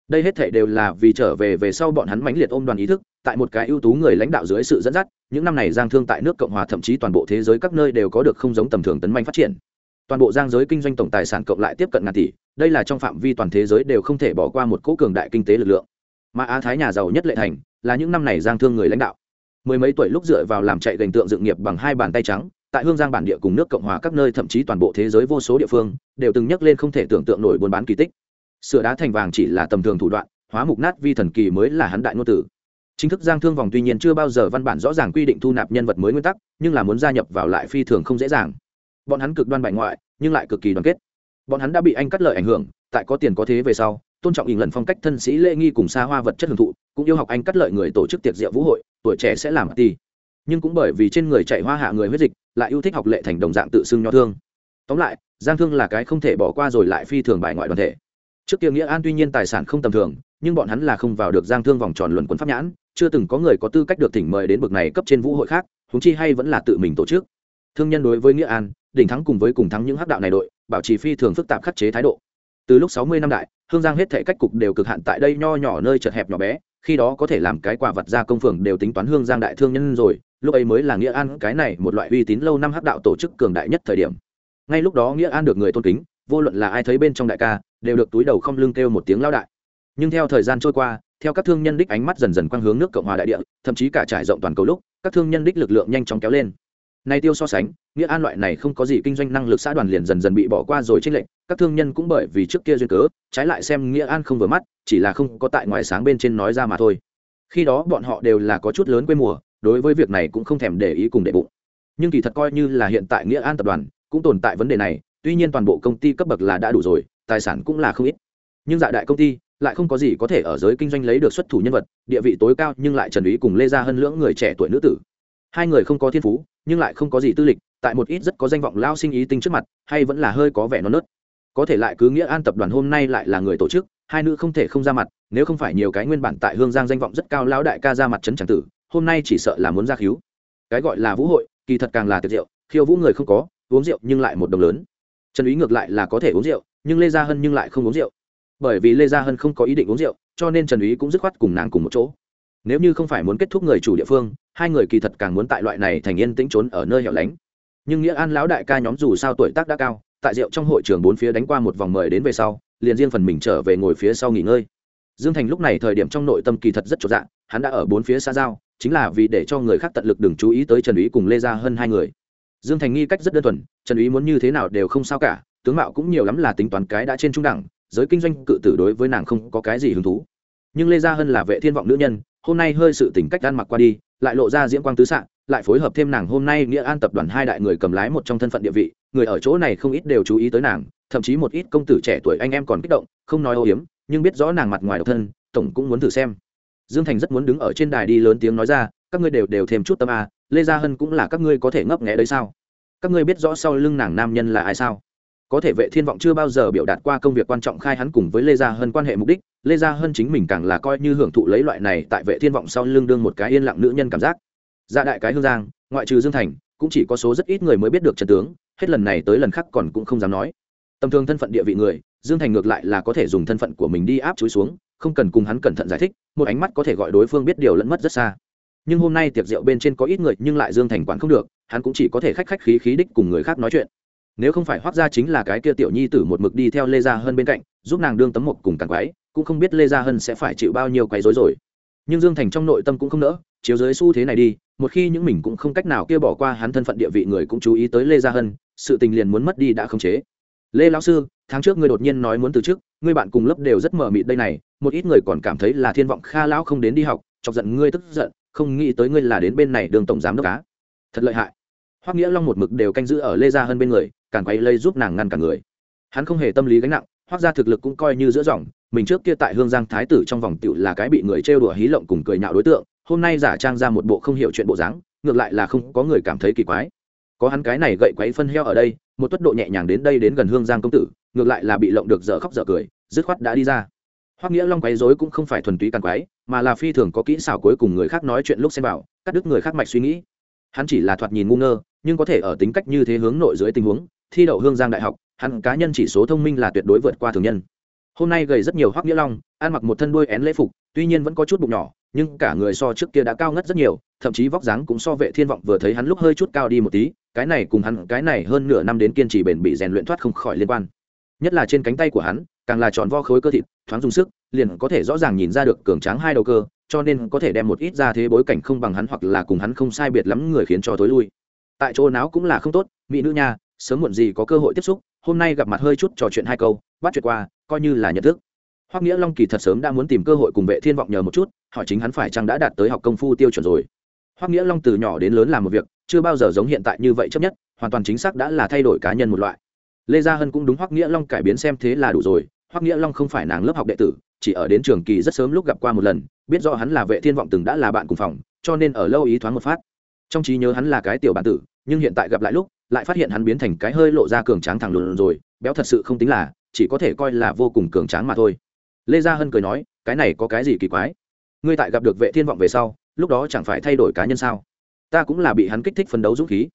đây hết thể đều là vì trở về về sau bọn hắn mãnh liệt ôm đoàn ý thức, tại một cái ưu tú người lãnh đạo dưới sự dẫn dắt, những năm này giang thương tại nước cộng hòa thậm chí toàn bộ thế giới các nơi đều có được không giống tầm thường tấn manh phát triển. Toàn bộ giang giới kinh doanh tổng tài sản cộng lại tiếp cận ngàn tỷ, đây là trong phạm vi toàn thế giới đều không thể bỏ qua một cỗ cường đại kinh tế lực lượng. Mà á thái nhà giàu nhất lệ thành, là những năm này giang thương người lãnh đạo. Mười mấy tuổi lúc dựa vào làm chạy gành tượng dựng nghiệp bằng hai bàn tay trắng, tại hương giang bản địa cùng nước cộng hòa các nơi thậm chí toàn bộ thế giới vô số địa phương, đều từng nhắc lên không thể tưởng tượng nổi buôn bán kỳ tích sửa đá thành vàng chỉ là tầm thường thủ đoạn, hóa mục nát vi thần kỳ mới là hắn đại ngôn tử. Chính thức giang thương vòng tuy nhiên chưa bao giờ văn bản rõ ràng quy định thu nạp nhân vật mới nguyên tắc, nhưng là muốn gia nhập vào lại phi thường không dễ dàng. Bọn hắn cực đoan bại ngoại, nhưng lại cực kỳ đoàn kết. Bọn hắn đã bị anh cắt lợi ảnh hưởng, tại có tiền có thế về sau, tôn trọng ỉn lần phong cách thân sĩ lễ nghi cùng xa hoa vật chất hưởng thụ, cũng yêu học anh cắt lợi người tổ chức tiệc rượu vũ hội, tuổi trẻ sẽ làm ti nhưng cũng bởi vì trên người chạy hoa hạ người huyết dịch, lại yêu thích học lệ thành đồng dạng tự xưng nho thương. Tóm lại, giang thương là cái không thể bỏ qua rồi lại phi thường bài ngoại đoàn thể trước kia nghĩa an tuy nhiên tài sản không tầm thường, nhưng bọn hắn là không vào được giang thương vòng tròn luận quân pháp nhãn, chưa từng có người có tư cách được thỉnh mời đến bậc này cấp trên vũ hội khác húng chi hay vẫn là tự mình tổ chức. Thương nhân đối với nghĩa an, đỉnh thắng cùng với cùng thắng những hắc đạo này đội, bảo trì phi thường phức tạp khắc chế thái độ. Từ lúc sáu mươi năm đại, hương giang hết thể cách cục đều cực hạn tại đây nho nhỏ nơi chật hẹp nhỏ bé, khi đó có thể làm cái quả vật ra công phường đều tính toán hương giang đại thương nhân rồi, lúc ấy mới là nghĩa an cái này một loại uy tín lâu năm hắc đạo tổ chức cường đại nhất thời điểm. Ngay lúc đó nghĩa an được người tôn kính, vô luận là ai thấy bên trong đại ca đều được túi đầu không lưng kêu một tiếng lao đại. Nhưng theo thời gian trôi qua, theo các thương nhân đích ánh mắt dần dần quang hướng nước cộng hòa đại địa, thậm chí cả trải rộng toàn cầu lúc, các thương nhân đích lực lượng nhanh chóng kéo lên. Nay tiêu so sánh, nghĩa an loại này không có gì kinh doanh năng lực xã đoàn liền dần dần bị bỏ qua rồi trên lệnh các thương nhân cũng bởi vì trước kia duyên cớ, trái lại xem nghĩa an không vừa mắt, chỉ là không có tại ngoài sáng bên trên nói ra mà thôi. Khi đó bọn họ đều là có chút lớn quê mùa, đối với việc này cũng không thèm để ý cùng đệ bụng. Nhưng kỳ thật coi như là hiện tại nghĩa an tập đoàn cũng tồn tại vấn đề này, tuy nhiên toàn bộ công ty cấp bậc là đã đủ rồi tài sản cũng là không ít. Nhưng dạ đại công ty lại không có gì có thể ở giới kinh doanh lấy được xuất thủ nhân vật, địa vị tối cao nhưng lại trần ý cùng lê gia hơn lưỡng người trẻ tuổi nữ tử. Hai người không có thiên phú, nhưng lại không có gì tư lịch, tại một ít rất có danh vọng lao sinh ý tinh trước mặt, hay vẫn là hơi có vẻ non nớt. Có thể lại cứ nghĩa an tập đoàn hôm nay lại là người tổ chức, hai nữ không thể không ra mặt, nếu không phải nhiều cái nguyên bản tại hương giang danh vọng rất cao lão đại ca ra mặt trấn tràng tử, hôm nay chỉ sợ là muốn ra cứu cái gọi là vũ hội, kỳ thật càng là tiệc rượu, khiêu vũ người không có, uống rượu nhưng lại một đồng lớn. Trần ý ngược lại là có thể uống rượu nhưng lê gia hân nhưng lại không uống rượu. Bởi vì lê gia hân không có ý định uống rượu, cho nên trần úy cũng dứt khoát cùng nàng cùng một chỗ. Nếu như không phải muốn kết thúc người chủ địa phương, hai người kỳ thật càng muốn tại loại này thành yên tĩnh trốn ở nơi hẻo lánh. Nhưng nghĩa an lão đại ca nhóm dù sao tuổi tác đã cao, tại rượu trong hội trường bốn phía đánh qua một vòng mời đến về sau, liền riêng phần mình trở về ngồi phía sau nghỉ ngơi. Dương thành lúc này thời điểm trong nội tâm kỳ thật rất trọn dạng hắn đã ở bốn phía xa giao, chính là vì để cho người khác tận lực đừng chú ý tới trần úy cùng lê gia hơn hai người. Dương thành nghi cách rất đơn thuần, trần úy muốn như thế nào đều không sao cả tướng mạo cũng nhiều lắm là tính toán cái đã trên trung đẳng, giới kinh doanh cự tử đối với nàng không có cái gì hứng thú. Nhưng lê gia hân là vệ thiên vọng nữ nhân, hôm nay hơi sự tỉnh cách ăn mặc qua đi, lại lộ ra diễm quang tứ sạn lại phối hợp thêm nàng hôm nay nghĩa an tập đoàn hai đại người cầm lái một trong thân phận địa vị, người ở chỗ này không ít đều chú ý tới nàng, thậm chí một ít công tử trẻ tuổi anh em còn kích động, không nói ô hiếm, nhưng biết rõ nàng mặt ngoài độc thân, tổng cũng muốn thử xem. Dương thành rất muốn đứng ở trên đài đi lớn tiếng nói ra, các ngươi đều đều thêm chút tâm a lê gia hân cũng là các ngươi có thể ngấp nghẽ đấy sao? Các ngươi biết rõ sau lưng nàng nam nhân là ai sao? Có thể vệ thiên vọng chưa bao giờ biểu đạt qua công việc quan trọng khai hắn cùng với lê gia hân quan hệ mục đích, lê gia hân chính mình càng là coi như hưởng thụ lấy loại này tại vệ thiên vọng sau lưng đương một cái yên lặng nữ nhân cảm giác. Gia đại cái hương giang, ngoại trừ dương thành, cũng chỉ có số rất ít người mới biết được trận tướng, hết lần này tới lần khác còn cũng không dám nói. Tầm thường thân phận địa vị người, dương thành ngược lại là có thể dùng thân phận của mình đi áp chuối xuống, không cần cùng hắn cẩn thận giải thích, một ánh mắt có thể gọi đối phương biết điều lẫn mất rất xa. Nhưng hôm nay tiệc rượu bên trên có ít người nhưng lại dương thành quản không được, hắn cũng chỉ có thể khách khách khí khí đích cùng người khác nói chuyện nếu không phải hoác ra chính là cái kia tiểu nhi tử một mực đi theo lê gia hơn bên cạnh, giúp nàng đương tấm một cùng càng quái cũng không biết lê gia hân sẽ phải chịu bao nhiêu quấy rối rồi. Nhưng dương thành trong nội tâm cũng không nỡ, chiếu dưới xu thế này đi, một khi những mình cũng không cách nào kia bỏ qua hắn thân phận địa vị người cũng chú ý tới lê gia hân, sự tình liền muốn mất đi đã không chế. Lê lão sư, tháng trước ngươi đột nhiên nói muốn từ chức, ngươi bạn cùng lớp đều rất mờ mịt đây này, một ít người còn cảm thấy là thiên vọng kha lão không đến đi học, chọc giận ngươi tức giận, không nghĩ tới ngươi là đến bên này đường tổng giám đốc cá thật lợi hại. Hoắc nghĩa long một mực đều canh giữ ở lê gia hơn bên người càng quay lây giúp nàng ngăn cả người. Hắn không hề tâm lý gánh nặng, hoác ra thực lực cũng coi như giữa dòng, mình trước kia tại hương giang thái tử trong vòng tựu là cái bị người trêu đùa hí lộng cùng cười nhạo đối tượng, hôm nay giả trang ra một bộ không hiểu chuyện bộ dáng, ngược lại là không có người cảm thấy kỳ quái. Có hắn cái này gậy quấy phân heo ở đây, một tuất độ nhẹ nhàng đến đây đến gần hương giang công tử, ngược lại là bị lộng được dở khóc dở cười, dứt khoát đã đi ra. Hoắc nghĩa long quấy rối cũng không phải thuần túy càng quái mà là phi thường có kỹ xảo cuối cùng người khác nói chuyện lúc xem vào cắt đứt người khác mạch suy nghĩ. Hắn chỉ là thoạt nhìn ngu ngơ, nhưng có thể ở tính cách như thế hướng nội dưới tình huống thi đậu hương giang đại học, hắn cá nhân chỉ số thông minh là tuyệt đối vượt qua thường nhân. Hôm nay gầy rất nhiều hoắc nghĩa long, ăn mặc một thân đuôi én lễ phục, tuy nhiên vẫn có chút bụng nhỏ, nhưng cả người so trước kia đã cao ngất rất nhiều, thậm chí vóc dáng cũng so vệ thiên vọng vừa thấy hắn lúc hơi chút cao đi một tí, cái này cùng hắn, cái này hơn nửa năm đến kiên trì bền bị rèn luyện thoát không khỏi liên quan. Nhất là trên cánh tay của hắn, càng là tròn vo khối cơ thịt, thoáng dùng sức, liền có thể rõ ràng nhìn ra được cường tráng hai đầu cơ, cho nên có thể đem một ít ra thế bối cảnh không bằng hắn hoặc là cùng hắn không sai biệt lắm người khiến cho tối lui. Tại chỗ náo cũng là không tốt, mỹ nữ nha sớm muộn gì có cơ hội tiếp xúc, hôm nay gặp mặt hơi chút trò chuyện hai câu, bắt chuyện qua, coi như là nhận thức. Hoắc nghĩa long kỳ thật sớm đã muốn tìm cơ hội cùng vệ thiên vọng nhờ một chút, hỏi chính hắn phải chăng đã đạt tới học công phu tiêu chuẩn rồi. Hoắc nghĩa long từ nhỏ đến lớn làm một việc, chưa bao giờ giống hiện tại như vậy chấp nhất, hoàn toàn chính xác đã là thay đổi cá nhân một loại. Lê gia hân cũng đúng hoắc nghĩa long cải biến xem thế là đủ rồi, hoắc nghĩa long không phải nàng lớp học đệ tử, chỉ ở đến trường kỳ rất sớm lúc gặp qua một lần, biết rõ hắn là vệ thiên vọng từng đã là bạn cùng phòng, cho nên ở lâu ý thoáng một phát. Trong trí nhớ hắn là cái tiểu bản tử, nhưng hiện tại gặp lại lúc lại phát hiện hắn biến thành cái hơi lộ ra cường tráng thẳng lùn rồi, béo thật sự không tính là, chỉ có thể coi là vô cùng cường tráng mà thôi. Lê gia hân cười nói, cái này có cái gì kỳ quái? Ngươi tại gặp được vệ thiên vọng về sau, lúc đó chẳng phải thay đổi cá nhân sao? Ta cũng là bị hắn kích thích phấn đấu dũng khí.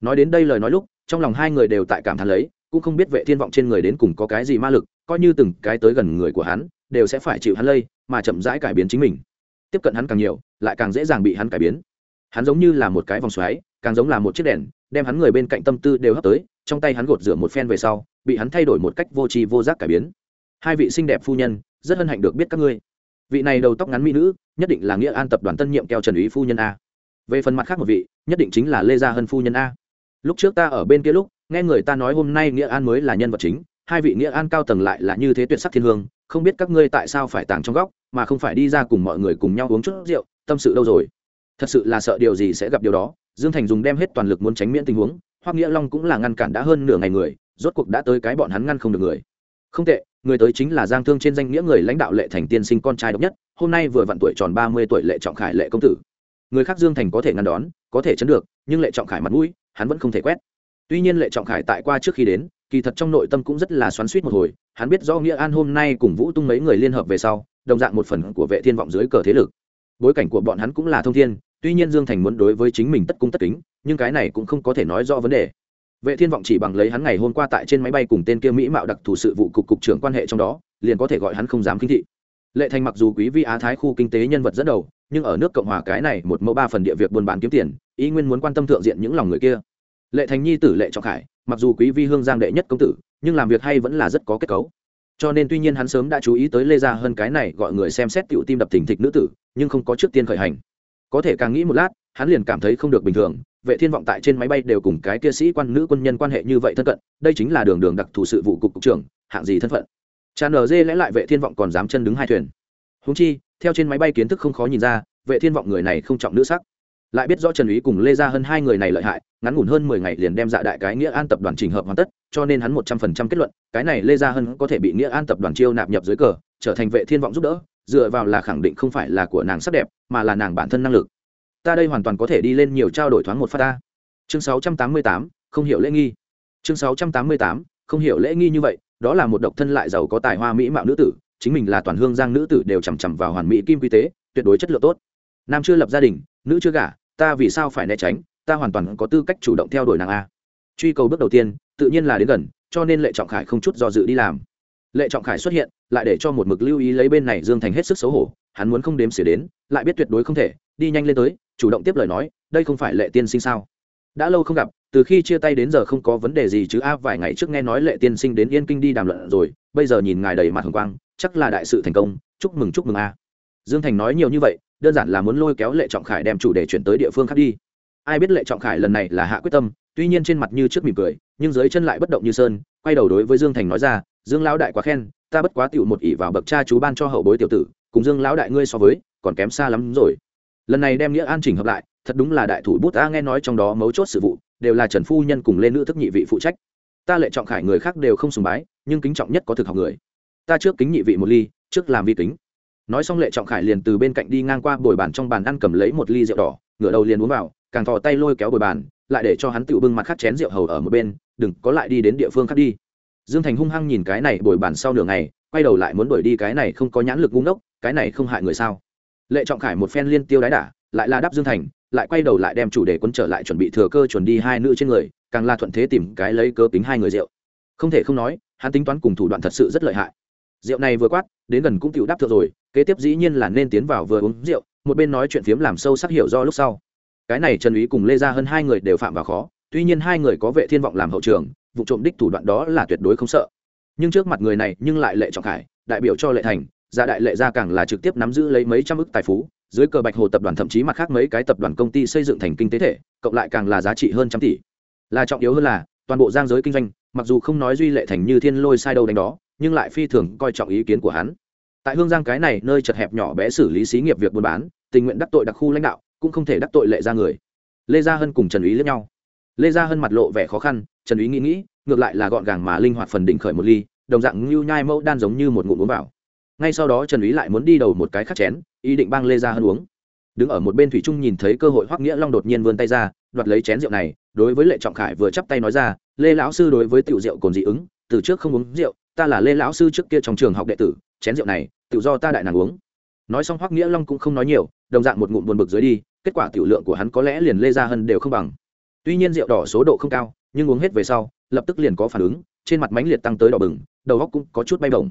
Nói đến đây lời nói lúc, trong lòng hai người đều tại cảm thán lấy, cũng không biết vệ thiên vọng trên người đến cùng có cái gì ma lực, coi như từng cái tới gần người của hắn, đều sẽ phải chịu hắn lây, mà chậm rãi cải biến chính mình. Tiếp cận hắn càng nhiều, lại càng dễ dàng bị hắn cải biến. Hắn giống như là một cái vòng xoáy càng giống là một chiếc đèn, đem hắn người bên cạnh tâm tư đều hấp tới, trong tay hắn gột rửa một phen về sau, bị hắn thay đổi một cách vô tri vô giác cải biến. Hai vị xinh đẹp phu nhân, rất hân hạnh được biết các ngươi. Vị này đầu tóc ngắn mỹ nữ, nhất định là nghĩa an tập đoàn tân nhiệm keo trần ý phu nhân a. Về phần mặt khác một vị, nhất định chính là lê gia hân phu nhân a. Lúc trước ta ở bên kia lúc, nghe người ta nói hôm nay nghĩa an mới là nhân vật chính, hai vị nghĩa an cao tầng lại là như thế tuyệt sắc thiên hương, không biết các ngươi tại sao phải tàng trong góc, mà không phải đi ra cùng mọi người cùng nhau uống chút rượu, tâm sự đâu rồi? Thật sự là sợ điều gì sẽ gặp điều đó dương thành dùng đem hết toàn lực muốn tránh miễn tình huống, hoắc nghĩa long cũng là ngăn cản đã hơn nửa ngày người, rốt cuộc đã tới cái bọn hắn ngăn không được người. Không tệ, người tới chính là giang thương trên danh nghĩa người lãnh đạo lệ thành tiên sinh con trai độc nhất, hôm nay vừa vặn tuổi tròn ba mươi tuổi lệ trọng khải lệ công tử. Người khác dương thành có thể ngăn đón, có thể chấn được, nhưng lệ trọng khải mặt mũi, hắn vẫn không thể quét. Tuy nhiên lệ trọng khải tại qua trước khi đến, kỳ thật trong nội tâm cũng rất là xoắn suýt một hồi, hắn biết do nghĩa an hôm nay cùng vũ tung mấy người liên hợp về sau, đồng dạng một phần của vệ thiên vọng dưới cờ thế lực. Bối cảnh của bọn hắn cũng là thông thiên tuy nhiên dương thành muốn đối với chính mình tất cung tất kính, nhưng cái này cũng không có thể nói rõ vấn đề. Vệ thiên vọng chỉ bằng lấy hắn ngày hôm qua tại trên máy bay cùng tên kia mỹ mạo đặc thù sự vụ cục cục trưởng quan hệ trong đó, liền có thể gọi hắn không dám kinh thị. Lệ thành mặc dù quý vi á thái khu kinh tế nhân vật dẫn đầu, nhưng ở nước cộng hòa cái này một mẫu ba phần địa việc buôn bán kiếm tiền, ý nguyên muốn quan tâm thượng diện những lòng người kia. Lệ thành nhi tử lệ trọng khải, mặc dù quý vi hương giang đệ nhất công tử, nhưng làm việc hay vẫn là rất có kết cấu. Cho nên tuy nhiên hắn sớm đã chú ý tới lê gia hơn cái này gọi người xem xét tiểu tim đập thình thịch nữ tử, nhưng không có trước tiên khởi hành có thể càng nghĩ một lát, hắn liền cảm thấy không được bình thường, vệ thiên vọng tại trên máy bay đều cùng cái kia sĩ quan nữ quân nhân quan hệ như vậy thân cận, đây chính là đường đường đặc thù sự vụ cục cục trưởng, hạng gì thân phận. Cha nở dê lẽ lại vệ thiên vọng còn dám chân đứng hai thuyền. Húng chi, theo trên máy bay kiến thức không khó nhìn ra, vệ thiên vọng người này không trọng nữ sắc. Lại biết rõ trần úy cùng lê gia hơn hai người này lợi hại, ngắn ngủn hơn mười ngày liền đem dạ đại cái nghĩa an tập đoàn trình hợp hoàn tất, cho nên hắn một trăm phần trăm kết luận, cái này lê gia hân có thể bị nghĩa an tập đoàn chiêu nạp nhập dưới cờ, trở thành vệ thiên vọng giúp đỡ dựa vào là khẳng định không phải là của nàng sắc đẹp mà là nàng bản thân năng lực. Ta đây hoàn toàn có thể đi lên nhiều trao đổi thoáng một phát ta. Chương 688, không hiểu lễ nghi. Chương 688, không hiểu lễ nghi như vậy đó là một độc thân lại giàu có tài hoa mỹ mạo nữ tử chính mình là toàn hương giang nữ tử đều chằm chằm vào hoàn mỹ kim quy tế tuyệt đối chất lượng tốt. Nam chưa lập gia đình nữ chưa gả ta vì sao phải né tránh ta hoàn toàn có tư cách chủ động theo đuổi nàng a. Truy cầu bước đầu tiên tự nhiên là đến gần cho nên lệ trọng khải không chút do dự đi làm lệ trọng khải xuất hiện, lại để cho một mực lưu ý lấy bên này dương thành hết sức xấu hổ, hắn muốn không đếm xỉa đến, lại biết tuyệt đối không thể, đi nhanh lên tới, chủ động tiếp lời nói, đây không phải lệ tiên sinh sao? Đã lâu không gặp, từ khi chia tay đến giờ không có vấn đề gì chứ, a, vài ngày trước nghe nói lệ tiên sinh đến yên kinh đi đàm luận rồi, bây giờ nhìn ngài đầy mặt hồng quang, chắc là đại sự thành công, chúc mừng chúc mừng, a. Dương thành nói nhiều như vậy, đơn giản là muốn lôi kéo lệ trọng khải đem chủ đề chuyển tới địa phương khác đi ai biết lệ trọng khải lần này là hạ quyết tâm, tuy nhiên trên mặt như trước mỉm cười, nhưng dưới chân lại bất động như sơn, quay đầu đối với dương thành nói ra, dương lão đại quá khen, ta bất quá tựu một ỷ vào bậc cha chú ban cho hậu bối tiểu tử, cùng dương lão đại ngươi so với, còn kém xa lắm rồi. Lần này đem nghĩa an chỉnh hợp lại, thật đúng là đại thủ bút ta nghe nói trong đó mấu chốt sự vụ, đều là trần phu nhân cùng lên nữ thức nhị vị phụ trách. Ta lệ trọng khải người khác đều không sùng bái, nhưng kính trọng nhất có thực học người. Ta trước kính nhị vị một ly, trước làm vi kính. Nói xong lệ trọng khải liền từ bên cạnh đi ngang qua bồi bàn trong bàn ăn cầm lấy một ly rượu đỏ, ngửa đầu liền uống vào càng thò tay lôi kéo bồi bàn, lại để cho hắn tự bưng mặt khát chén rượu hầu ở một bên, đừng, có lại đi đến địa phương khác đi. Dương thành hung hăng nhìn cái này bồi bàn sau nửa ngày, quay đầu lại muốn đuổi đi cái này không có nhãn lực ngu ngốc, cái này không hại người sao. Lệ trọng khải một phen liên tiêu đái đả, lại là đáp dương thành, lại quay đầu lại đem chủ đề quân trở lại chuẩn bị thừa cơ chuẩn đi hai nữ trên người, càng là thuận thế tìm cái lấy cớ tính hai người rượu. Không thể không nói, hắn tính toán cùng thủ đoạn thật sự rất lợi hại. Rượu này vừa quát, đến gần cũng tựu đáp thượng rồi, kế tiếp dĩ nhiên là nên tiến vào vừa uống rượu, một bên nói chuyện phiếm làm sâu sắc hiểu do lúc sau cái này trần úy cùng lê ra hơn hai người đều phạm vào khó, tuy nhiên hai người có vệ thiên vọng làm hậu trường, vụ trộm đích thủ đoạn đó là tuyệt đối không sợ. Nhưng trước mặt người này nhưng lại lệ trọng khải, đại biểu cho lệ thành, gia đại lệ gia càng là trực tiếp nắm giữ lấy mấy trăm ức tài phú, dưới cờ bạch hồ tập đoàn thậm chí mặt khác mấy cái tập đoàn công ty xây dựng thành kinh tế thể, cộng lại càng là giá trị hơn trăm tỷ. Là trọng yếu hơn là, toàn bộ giang giới kinh doanh, mặc dù không nói duy lệ thành như thiên lôi sai đâu đánh đó, nhưng lại phi thường coi trọng ý kiến của hắn. Tại hương giang cái này nơi chật hẹp nhỏ bé xử lý xí nghiệp việc buôn bán, tình nguyện đắc tội đặc khu lãnh đạo cũng không thể đắc tội lệ ra người. Lê gia hân cùng trần úy lẫn nhau. Lê gia hân mặt lộ vẻ khó khăn, trần úy nghĩ nghĩ, ngược lại là gọn gàng mà linh hoạt phần đỉnh khởi một ly, đồng dạng ngưu nhai mẫu đan giống như một ngụm uống vào. Ngay sau đó trần úy lại muốn đi đầu một cái khắc chén, ý định bang lê gia hân uống. Đứng ở một bên thủy trung nhìn thấy cơ hội hoắc nghĩa long đột nhiên vươn tay ra, đoạt lấy chén rượu này, đối với lệ trọng khải vừa chắp tay nói ra, lê lão sư đối với tiểu rượu cồn dị ứng, từ trước không uống rượu, ta là lê lão sư trước kia trong trường học đệ tử, chén rượu này, tự do ta đại nàng uống. Nói xong hoắc nghĩa long cũng không nói nhiều, đồng dạng một ngụm buồn bực dưới đi kết quả tiểu lượng của hắn có lẽ liền lê gia hân đều không bằng. Tuy nhiên rượu đỏ số độ không cao nhưng uống hết về sau lập tức liền có phản ứng trên mặt mánh liệt tăng tới đỏ bừng đầu góc cũng có chút bay bổng.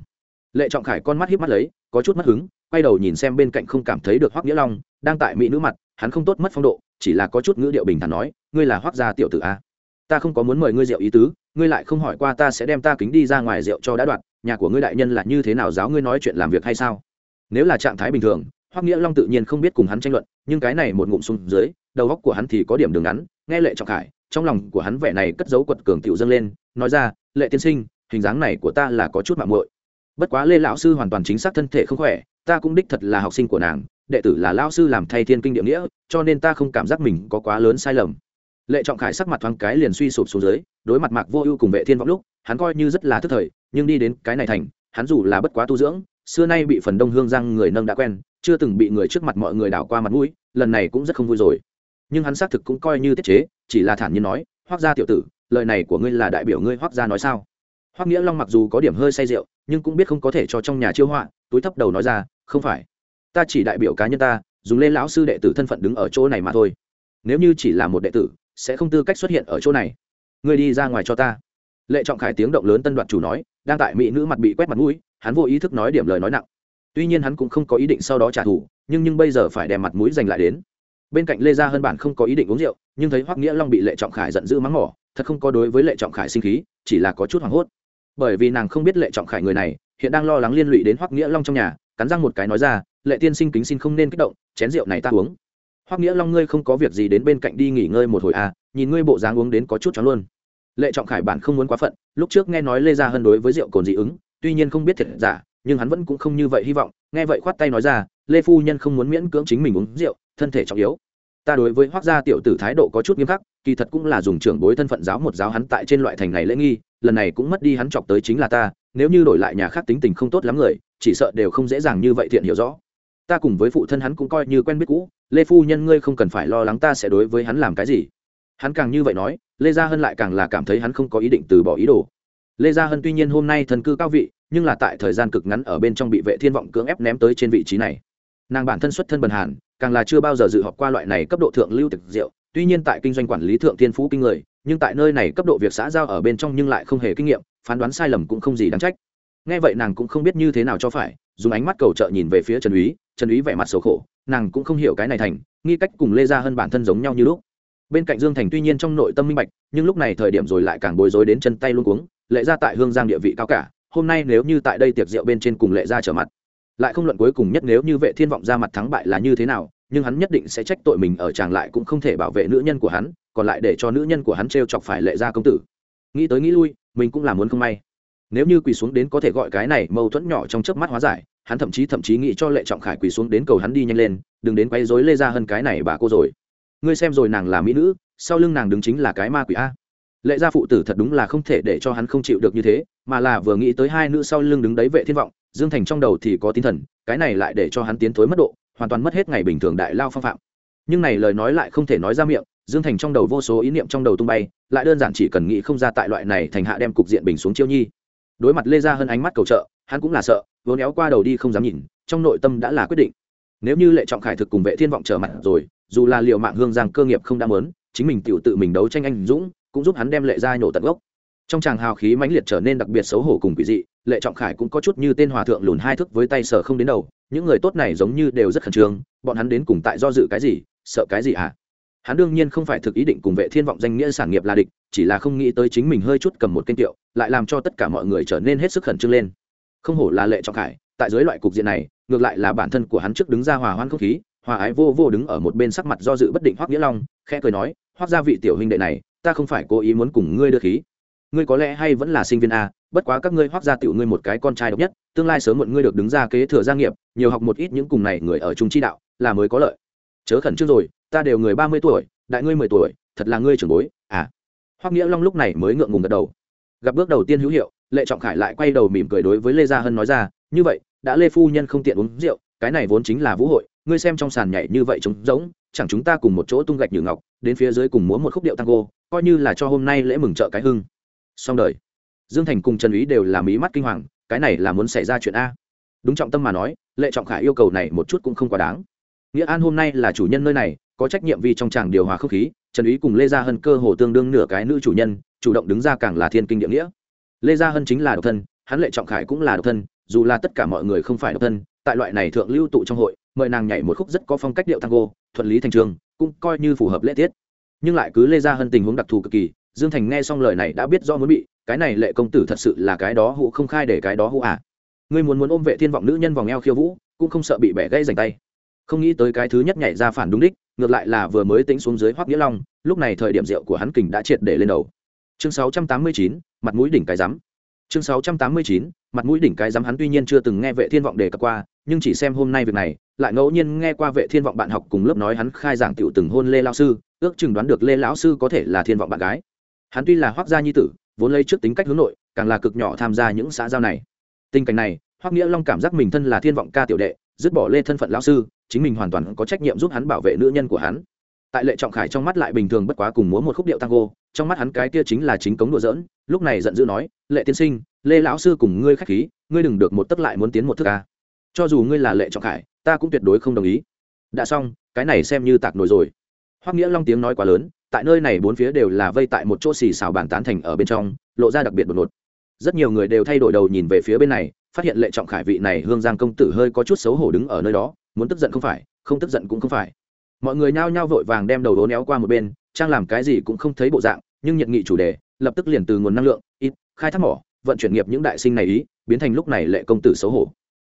Lệ trọng khải con mắt híp mắt lấy có chút mất hứng quay đầu nhìn xem bên cạnh không cảm thấy được hoắc nghĩa long đang tại mỹ nữ mặt hắn không tốt mất phong độ chỉ là có chút ngữ điệu bình thản nói ngươi là hoắc gia tiểu tử a? Ta không có muốn mời ngươi rượu ý tứ ngươi lại không hỏi qua ta sẽ đem ta kính đi ra ngoài rượu cho đã đoạn, nhà của ngươi đại nhân là như thế nào giáo ngươi nói chuyện làm việc hay sao? Nếu là trạng thái bình thường hoắc nghĩa long tự nhiên không biết cùng hắn tranh luận, nhưng cái này một ngụm xuống dưới, đầu góc của hắn thì có điểm đường ngắn, nghe lệ trọng khải, trong lòng của hắn vẻ này cất giấu quật cường tiểu dâng lên, nói ra, lệ tiên sinh, hình dáng này của ta là có chút mạng muội. Bất quá lê lão sư hoàn toàn chính xác thân thể không khỏe, ta cũng đích thật là học sinh của nàng, đệ tử là lão sư làm thay thiên kinh địa nghĩa, cho nên ta không cảm giác mình có quá lớn sai lầm. Lệ trọng khải sắc mặt thoáng cái liền suy sụp xuống dưới, đối mặt mạc vô ưu cùng vệ thiên vọng lúc, hắn coi như rất là thức thời, nhưng đi đến cái này thành, hắn dù là bất quá tu dưỡng, xưa nay bị phần đông hương giang người nâng đã quen chưa từng bị người trước mặt mọi người đảo qua mặt mũi, lần này cũng rất không vui rồi. Nhưng hắn xác thực cũng coi như tiết chế, chỉ là thản nhiên nói hoác gia tiểu tử, lời này của ngươi là đại biểu ngươi hoác gia nói sao? Hoác nghĩa long mặc dù có điểm hơi say rượu, nhưng cũng biết không có thể cho trong nhà chiêu họa, túi thấp đầu nói ra, không phải. Ta chỉ đại biểu cá nhân ta, dùng lên lão sư đệ tử thân phận đứng ở chỗ này mà thôi. Nếu như chỉ là một đệ tử, sẽ không tư cách xuất hiện ở chỗ này. Ngươi đi ra ngoài cho ta. Lệ trọng khải tiếng động lớn tân đoạt chủ nói, đang tại mỹ nữ mặt bị quét mặt mũi, hắn vô ý thức nói điểm lời nói nặng tuy nhiên hắn cũng không có ý định sau đó trả thù, nhưng nhưng bây giờ phải đem mặt mũi giành lại đến. Bên cạnh lê gia hơn bản không có ý định uống rượu, nhưng thấy hoắc nghĩa long bị lệ trọng khải giận dữ mắng mỏ, thật không có đối với lệ trọng khải sinh khí, chỉ là có chút hoảng hốt. Bởi vì nàng không biết lệ trọng khải người này, hiện đang lo lắng liên lụy đến hoắc nghĩa long trong nhà, cắn răng một cái nói ra, lệ tiên sinh kính xin không nên kích động, chén rượu này ta uống. Hoắc nghĩa long ngươi không có việc gì đến bên cạnh đi nghỉ ngơi một hồi à nhìn ngươi bộ dáng uống đến có chút chóng luôn. Lệ trọng khải bản không muốn quá phận, lúc trước nghe nói lê gia hơn đối với rượu cồn dị ứng, tuy nhiên không biết thiệt giả nhưng hắn vẫn cũng không như vậy hy vọng. Nghe vậy khoát tay nói ra, lê phu nhân không muốn miễn cưỡng chính mình uống rượu, thân thể trọng yếu. Ta đối với hoác gia tiểu tử thái độ có chút nghiêm khắc, kỳ thật cũng là dùng trưởng bối thân phận giáo một giáo hắn tại trên loại thành này lễ nghi, lần này cũng mất đi hắn chọc tới chính là ta, nếu như đổi lại nhà khác tính tình không tốt lắm người, chỉ sợ đều không dễ dàng như vậy thiện hiểu rõ. Ta cùng với phụ thân hắn cũng coi như quen biết cũ, lê phu nhân ngươi không cần phải lo lắng ta sẽ đối với hắn làm cái gì. Hắn càng như vậy nói, lê gia hân lại càng là cảm thấy hắn không có ý định từ bỏ ý đồ lê gia hân tuy nhiên hôm nay thần cư cao vị, nhưng là tại thời gian cực ngắn ở bên trong bị vệ thiên vọng cưỡng ép ném tới trên vị trí này. Nàng bản thân xuất thân bần hàn, càng là chưa bao giờ dự họp qua loại này cấp độ thượng lưu thực diệu, tuy nhiên tại kinh doanh quản lý thượng thiên phú kinh người, nhưng tại nơi này cấp độ việc xã giao ở bên trong nhưng lại không hề kinh nghiệm, phán đoán sai lầm cũng không gì đáng trách. Nghe vậy nàng cũng không biết như thế nào cho phải, dùng ánh mắt cầu trợ nhìn về phía trần úy trần úy vẻ mặt xấu khổ, nàng cũng không hiểu cái này thành, nghi cách cùng lê gia hơn bản thân giống nhau như lúc. Bên cạnh dương thành tuy nhiên trong nội tâm minh bạch, nhưng lúc này thời điểm rồi lại càng bối rối đến chân tay luôn cuống lệ gia tại hương giang địa vị cao cả, hôm nay nếu như tại đây tiệc rượu bên trên cùng lệ gia trở mặt, lại không luận cuối cùng nhất nếu như vệ thiên vọng ra mặt thắng bại là như thế nào, nhưng hắn nhất định sẽ trách tội mình ở chàng lại cũng không thể bảo vệ nữ nhân của hắn, còn lại để cho nữ nhân của hắn trêu chọc phải lệ gia công tử. Nghĩ tới nghĩ lui, mình cũng là muốn không may. Nếu như quỳ xuống đến có thể gọi cái này mâu thuẫn nhỏ trong chớp mắt hóa giải, hắn thậm chí thậm chí nghĩ cho lệ trọng khải quỳ xuống đến cầu hắn đi nhanh lên, đừng đến quay dối lê ra hơn cái này bà cô rồi. Ngươi xem rồi nàng là mỹ nữ, sau lưng nàng đứng chính là cái ma quỷ a lệ gia phụ tử thật đúng là không thể để cho hắn không chịu được như thế, mà là vừa nghĩ tới hai nữ sau lưng đứng đấy vệ thiên vọng, dương thành trong đầu thì có tinh thần, cái này lại để cho hắn tiến thối mất độ, hoàn toàn mất hết ngày bình thường đại lao phong phạm. Nhưng này lời nói lại không thể nói ra miệng, dương thành trong đầu vô số ý niệm trong đầu tung bay, lại đơn giản chỉ cần nghĩ không ra tại loại này thành hạ đem cục diện bình xuống chiêu nhi. Đối mặt lê gia hơn ánh mắt cầu trợ, hắn cũng là sợ, vốn éo qua đầu đi không dám nhìn, trong nội tâm đã là quyết định. Nếu như lệ trọng khải thực cùng vệ thiên vọng trở mặt rồi, dù là liệu mạng hương giang cơ nghiệp không đã mớn chính mình tiểu tự mình đấu tranh anh dũng cũng giúp hắn đem lệ ra nhổ tận gốc. Trong tràng hào khí mãnh liệt trở nên đặc biệt xấu hổ cùng quỷ dị, lệ trọng khải cũng có chút như tên hòa thượng lùn hai thức với tay sở không đến đầu, những người tốt này giống như đều rất khẩn trương, bọn hắn đến cùng tại do dự cái gì, sợ cái gì à hắn đương nhiên không phải thực ý định cùng vệ thiên vọng danh nghĩa sản nghiệp là địch, chỉ là không nghĩ tới chính mình hơi chút cầm một kênh tiệu lại làm cho tất cả mọi người trở nên hết sức khẩn trương lên. Không hổ là lệ trọng khải, tại dưới loại cục diện này, ngược lại là bản thân của hắn trước đứng ra hòa hoan không khí, hòa ái vô vô đứng ở một bên sắc mặt do dự bất định hoắc nghĩa long, khẽ cười nói, hoắc gia vị tiểu huynh đệ này ta không phải cố ý muốn cùng ngươi đưa khí. Ngươi có lẽ hay vẫn là sinh viên a, bất quá các ngươi hoác ra tiểu ngươi một cái con trai độc nhất, tương lai sớm muộn ngươi được đứng ra kế thừa gia nghiệp, nhiều học một ít những cùng này người ở trung chi đạo, là mới có lợi. Chớ khẩn trương rồi, ta đều người ba mươi tuổi, đại ngươi mười tuổi, thật là ngươi trưởng bối à. Hoắc nghĩa long lúc này mới ngượng ngùng gật đầu. Gặp bước đầu tiên hữu hiệu, lệ trọng khải lại quay đầu mỉm cười đối với lê gia hân nói ra, như vậy, đã lê phu nhân không tiện uống rượu, cái này vốn chính là vũ hội, ngươi xem trong sàn nhảy như vậy trống rỗng chẳng chúng ta cùng một chỗ tung gạch nhử ngọc, đến phía dưới cùng múa một khúc điệu tango, coi như là cho hôm nay lễ mừng trợ cái hưng. Xong đời. Dương thành cùng trần ý đều là mí mắt kinh hoàng, cái này là muốn xảy ra chuyện a. Đúng trọng tâm mà nói, lệ trọng khải yêu cầu này một chút cũng không quá đáng. Nghĩa an hôm nay là chủ nhân nơi này, có trách nhiệm vì trong tràng điều hòa không khí, trần ý cùng lê gia hân cơ hồ tương đương nửa cái nữ chủ nhân, chủ động đứng ra càng là thiên kinh địa nghĩa. Lê gia hân chính là độc thân, hắn lệ trọng khải cũng là độc thân, dù là tất cả mọi người không phải độc thân, tại loại này thượng lưu tụ trong hội, mời nàng nhảy một khúc rất có phong cách điệu tango thuận lý thành trường cũng coi như phù hợp lễ tiết. Nhưng lại cứ lê ra hơn tình huống đặc thù cực kỳ dương thành nghe xong lời này đã biết do muốn bị cái này lệ công tử thật sự là cái đó hụ không khai để cái đó hụ à. Ngươi muốn muốn ôm vệ thiên vọng nữ nhân vòng eo khiêu vũ cũng không sợ bị bẻ gãy dành tay. Không nghĩ tới cái thứ nhất nhảy ra phản đúng đích ngược lại là vừa mới tính xuống dưới hoắc nghĩa long lúc này thời điểm rượu của hắn kình đã triệt để lên đầu. Chương 689, mặt mũi đỉnh cái rắm chương 689, mặt mũi đỉnh cái rắm hắn tuy nhiên chưa từng nghe vệ thiên vọng đề cập qua nhưng chỉ xem hôm nay việc này lại ngẫu nhiên nghe qua vệ thiên vọng bạn học cùng lớp nói hắn khai giảng tiểu từng hôn lê lão sư, ước chừng đoán được lê lão sư có thể là thiên vọng bạn gái. Hắn tuy là hoác gia nhi tử, vốn lấy trước tính cách hướng nội, càng là cực nhỏ tham gia những xã giao này. Tình cảnh này hoác nghĩa long cảm giác mình thân là thiên vọng ca tiểu đệ, dứt bỏ lê thân phận lão sư, chính mình hoàn toàn có trách nhiệm giúp hắn bảo vệ nữ nhân của hắn. Tại lệ trọng khải trong mắt lại bình thường bất quá cùng múa một khúc điệu tango, trong mắt hắn cái kia chính là chính cống đùa dỡn lúc này giận dữ nói, lệ tiên sinh, lê lão sư cùng ngươi khách khí, ngươi đừng được một tức lại muốn tiến một thức ca cho dù ngươi là lệ trọng khải ta cũng tuyệt đối không đồng ý. Đã xong, cái này xem như tạc nổi rồi. Hoắc nghĩa long tiếng nói quá lớn, tại nơi này bốn phía đều là vây tại một chỗ xì xào bàn tán thành ở bên trong, lộ ra đặc biệt đột ngột. Rất nhiều người đều thay đổi đầu nhìn về phía bên này, phát hiện lệ trọng khải vị này hương giang công tử hơi có chút xấu hổ đứng ở nơi đó, muốn tức giận không phải, không tức giận cũng không phải. Mọi người nhao nhao vội vàng đem đầu đố néo qua một bên, trang làm cái gì cũng không thấy bộ dạng, nhưng nhận nghị chủ đề, lập tức liền từ nguồn năng lượng, ít, khai thác mỏ, vận chuyển nghiệp những đại sinh này ý, biến thành lúc này lệ công tử xấu hổ.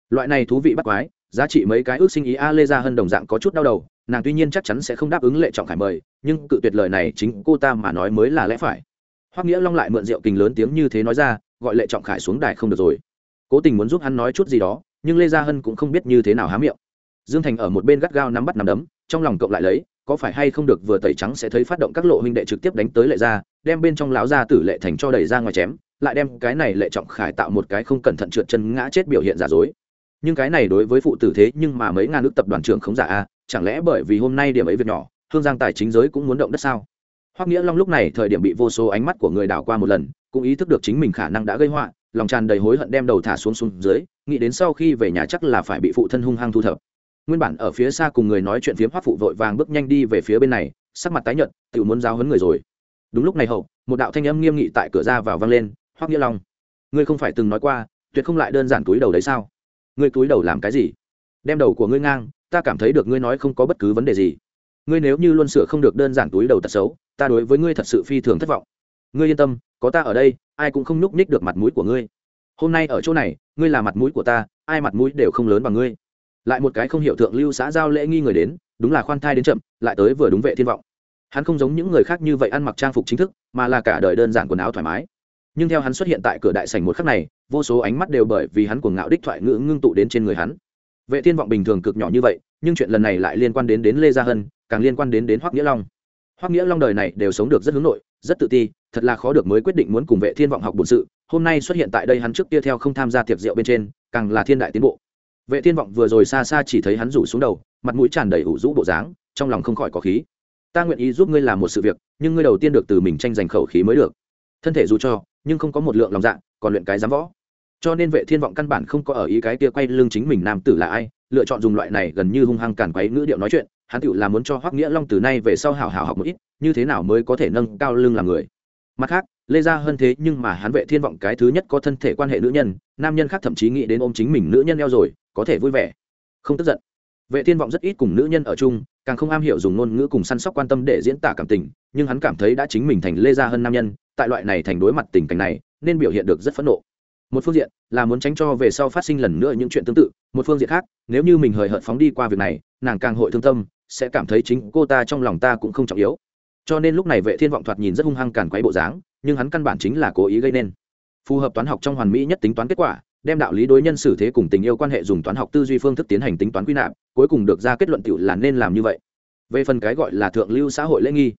Loại này thú vị bắt quái giá trị mấy cái ước sinh ý a lê ra hơn đồng dạng có chút đau đầu, nàng tuy nhiên chắc chắn sẽ không đáp ứng lệ trọng khải mời, nhưng cự tuyệt lời này chính cô ta mà nói mới là lẽ phải. Hoắc nghĩa long lại mượn rượu kình lớn tiếng như thế nói ra, gọi lệ trọng khải xuống đài không được rồi. Cố tình muốn giúp hắn nói chút gì đó, nhưng lê gia hân cũng không biết như thế nào há miệng. Dương thành ở một bên gắt gao nắm bắt nắm đấm, trong lòng cộng lại lấy, có phải hay không được vừa tẩy trắng sẽ thấy phát động các lộ huynh đệ trực tiếp đánh tới lệ gia, đem bên trong láo gia tử lệ thành cho đẩy ra ngoài chém, lại đem cái này lệ trọng khải tạo một cái không cẩn thận trượt chân ngã chết biểu hiện giả dối nhưng cái này đối với phụ tử thế nhưng mà mấy ngàn nước tập đoàn trưởng không giả a, chẳng lẽ bởi vì hôm nay điểm ấy việc nhỏ, hương giang tài chính giới cũng muốn động đất sao? Hoắc nghĩa long lúc này thời điểm bị vô số ánh mắt của người đảo qua một lần, cũng ý thức được chính mình khả năng đã gây họa, lòng tràn đầy hối hận đem đầu thả xuống xuống dưới, nghĩ đến sau khi về nhà chắc là phải bị phụ thân hung hăng thu thập. Nguyên bản ở phía xa cùng người nói chuyện phiếm hoắc phụ vội vàng bước nhanh đi về phía bên này, sắc mặt tái nhợt tự muốn giao hấn người rồi. Đúng lúc này hậu, một đạo thanh âm nghiêm nghị tại cửa ra vào vang lên, hoắc nghĩa long, ngươi không phải từng nói qua, tuyệt không lại đơn giản túi đầu đấy sao? Ngươi túi đầu làm cái gì? Đem đầu của ngươi ngang, ta cảm thấy được ngươi nói không có bất cứ vấn đề gì. Ngươi nếu như luôn sửa không được đơn giản túi đầu tật xấu, ta đối với ngươi thật sự phi thường thất vọng. Ngươi yên tâm, có ta ở đây, ai cũng không nhúc nhích được mặt mũi của ngươi. Hôm nay ở chỗ này, ngươi là mặt mũi của ta, ai mặt mũi đều không lớn bằng ngươi. Lại một cái không hiểu thượng lưu xã giao lễ nghi người đến, đúng là khoan thai đến chậm, lại tới vừa đúng vệ thiên vọng. Hắn không giống những người khác như vậy ăn mặc trang phục chính thức, mà là cả đời đơn giản quần áo thoải mái nhưng theo hắn xuất hiện tại cửa đại sảnh một khắc này, vô số ánh mắt đều bởi vì hắn cuồng ngạo đích thoại ngữ ngưng tụ đến trên người hắn. Vệ thiên vọng bình thường cực nhỏ như vậy, nhưng chuyện lần này lại liên quan đến đến lê gia hân, càng liên quan đến đến hoắc nghĩa long. Hoắc nghĩa long đời này đều sống được rất hướng nội, rất tự ti, thật là khó được mới quyết định muốn cùng vệ thiên vọng học bổn sự. Hôm nay xuất hiện tại đây hắn trước kia theo không tham gia tiệc rượu bên trên, càng là thiên đại tiến bộ. Vệ thiên vọng vừa rồi xa xa chỉ thấy hắn rủ xuống đầu, mặt mũi tràn đầy ủ rũ bộ dáng, trong lòng không khỏi có khí. Ta nguyện ý giúp ngươi làm một sự việc, nhưng ngươi đầu tiên được từ mình tranh giành khẩu khí mới được. Thân thể dù cho nhưng không có một lượng lòng dạ còn luyện cái giám võ. Cho nên vệ thiên vọng căn bản không có ở ý cái kia quay lưng chính mình nam tử là ai, lựa chọn dùng loại này gần như hung hăng cản quấy ngữ điệu nói chuyện, hắn tựu là muốn cho hoắc nghĩa long từ nay về sau hảo hảo học một ít, như thế nào mới có thể nâng cao lưng làm người. Mặt khác, lê gia hơn thế nhưng mà hắn vệ thiên vọng cái thứ nhất có thân thể quan hệ nữ nhân, nam nhân khác thậm chí nghĩ đến ôm chính mình nữ nhân eo rồi, có thể vui vẻ. Không tức giận. Vệ thiên vọng rất ít cùng nữ nhân ở chung, càng không am hiểu dùng ngôn ngữ cùng săn sóc quan tâm để diễn tả cảm tình, nhưng hắn cảm thấy đã chính mình thành lê gia hơn nam nhân tại loại này thành đối mặt tình cảnh này, nên biểu hiện được rất phẫn nộ. Một phương diện là muốn tránh cho về sau phát sinh lần nữa những chuyện tương tự, một phương diện khác, nếu như mình hời hợt phóng đi qua việc này, nàng càng hội thương tâm, sẽ cảm thấy chính cô ta trong lòng ta cũng không trọng yếu. Cho nên lúc này vệ thiên vọng thoạt nhìn rất hung hăng càn quấy bộ dáng, nhưng hắn căn bản chính là cố ý gây nên. Phù hợp toán học trong hoàn mỹ nhất tính toán kết quả, đem đạo lý đối nhân xử thế cùng tình yêu quan hệ dùng toán học tư duy phương thức tiến hành tính toán quy nạp, cuối cùng được ra kết luận tiểu là nên làm như vậy. Về phần cái gọi là thượng lưu xã hội lễ nghi,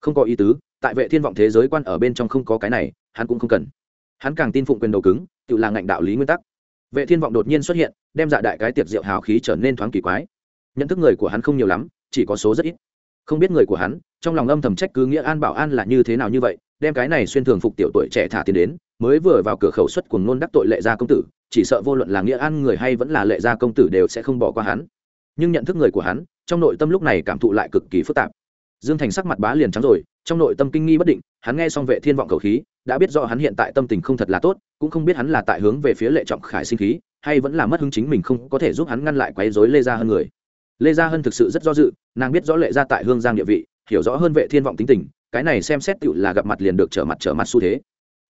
không có ý tứ tại vệ thiên vọng thế giới quan ở bên trong không có cái này, hắn cũng không cần. Hắn càng tin phụng quyền đầu cứng, tự là ngạnh đạo lý nguyên tắc. Vệ thiên vọng đột nhiên xuất hiện, đem dạ đại cái tiệc rượu hào khí trở nên thoáng kỳ quái. Nhận thức người của hắn không nhiều lắm, chỉ có số rất ít. Không biết người của hắn, trong lòng âm thầm trách cứ nghĩa an bảo an là như thế nào như vậy, đem cái này xuyên thường phục tiểu tuổi trẻ thả tiền đến, mới vừa vào cửa khẩu xuất cùng ngôn đắc tội lệ gia công tử, chỉ sợ vô luận là nghĩa an người hay vẫn là lệ gia công tử đều sẽ không bỏ qua hắn. Nhưng nhận thức người của hắn, trong nội tâm lúc này cảm thụ lại cực kỳ phức tạp. Dương thành sắc mặt bá liền trắng rồi trong nội tâm kinh nghi bất định, hắn nghe xong vệ thiên vọng cầu khí, đã biết rõ hắn hiện tại tâm tình không thật là tốt, cũng không biết hắn là tại hướng về phía lệ trọng khải sinh khí, hay vẫn là mất hứng chính mình không có thể giúp hắn ngăn lại quấy rối lê gia hơn người. Lê gia hơn thực sự rất do dự, nàng biết rõ lệ gia tại hương giang địa vị, hiểu rõ hơn vệ thiên vọng tính tình, cái này xem xét tựu là gặp mặt liền được trở mặt trở mặt xu thế.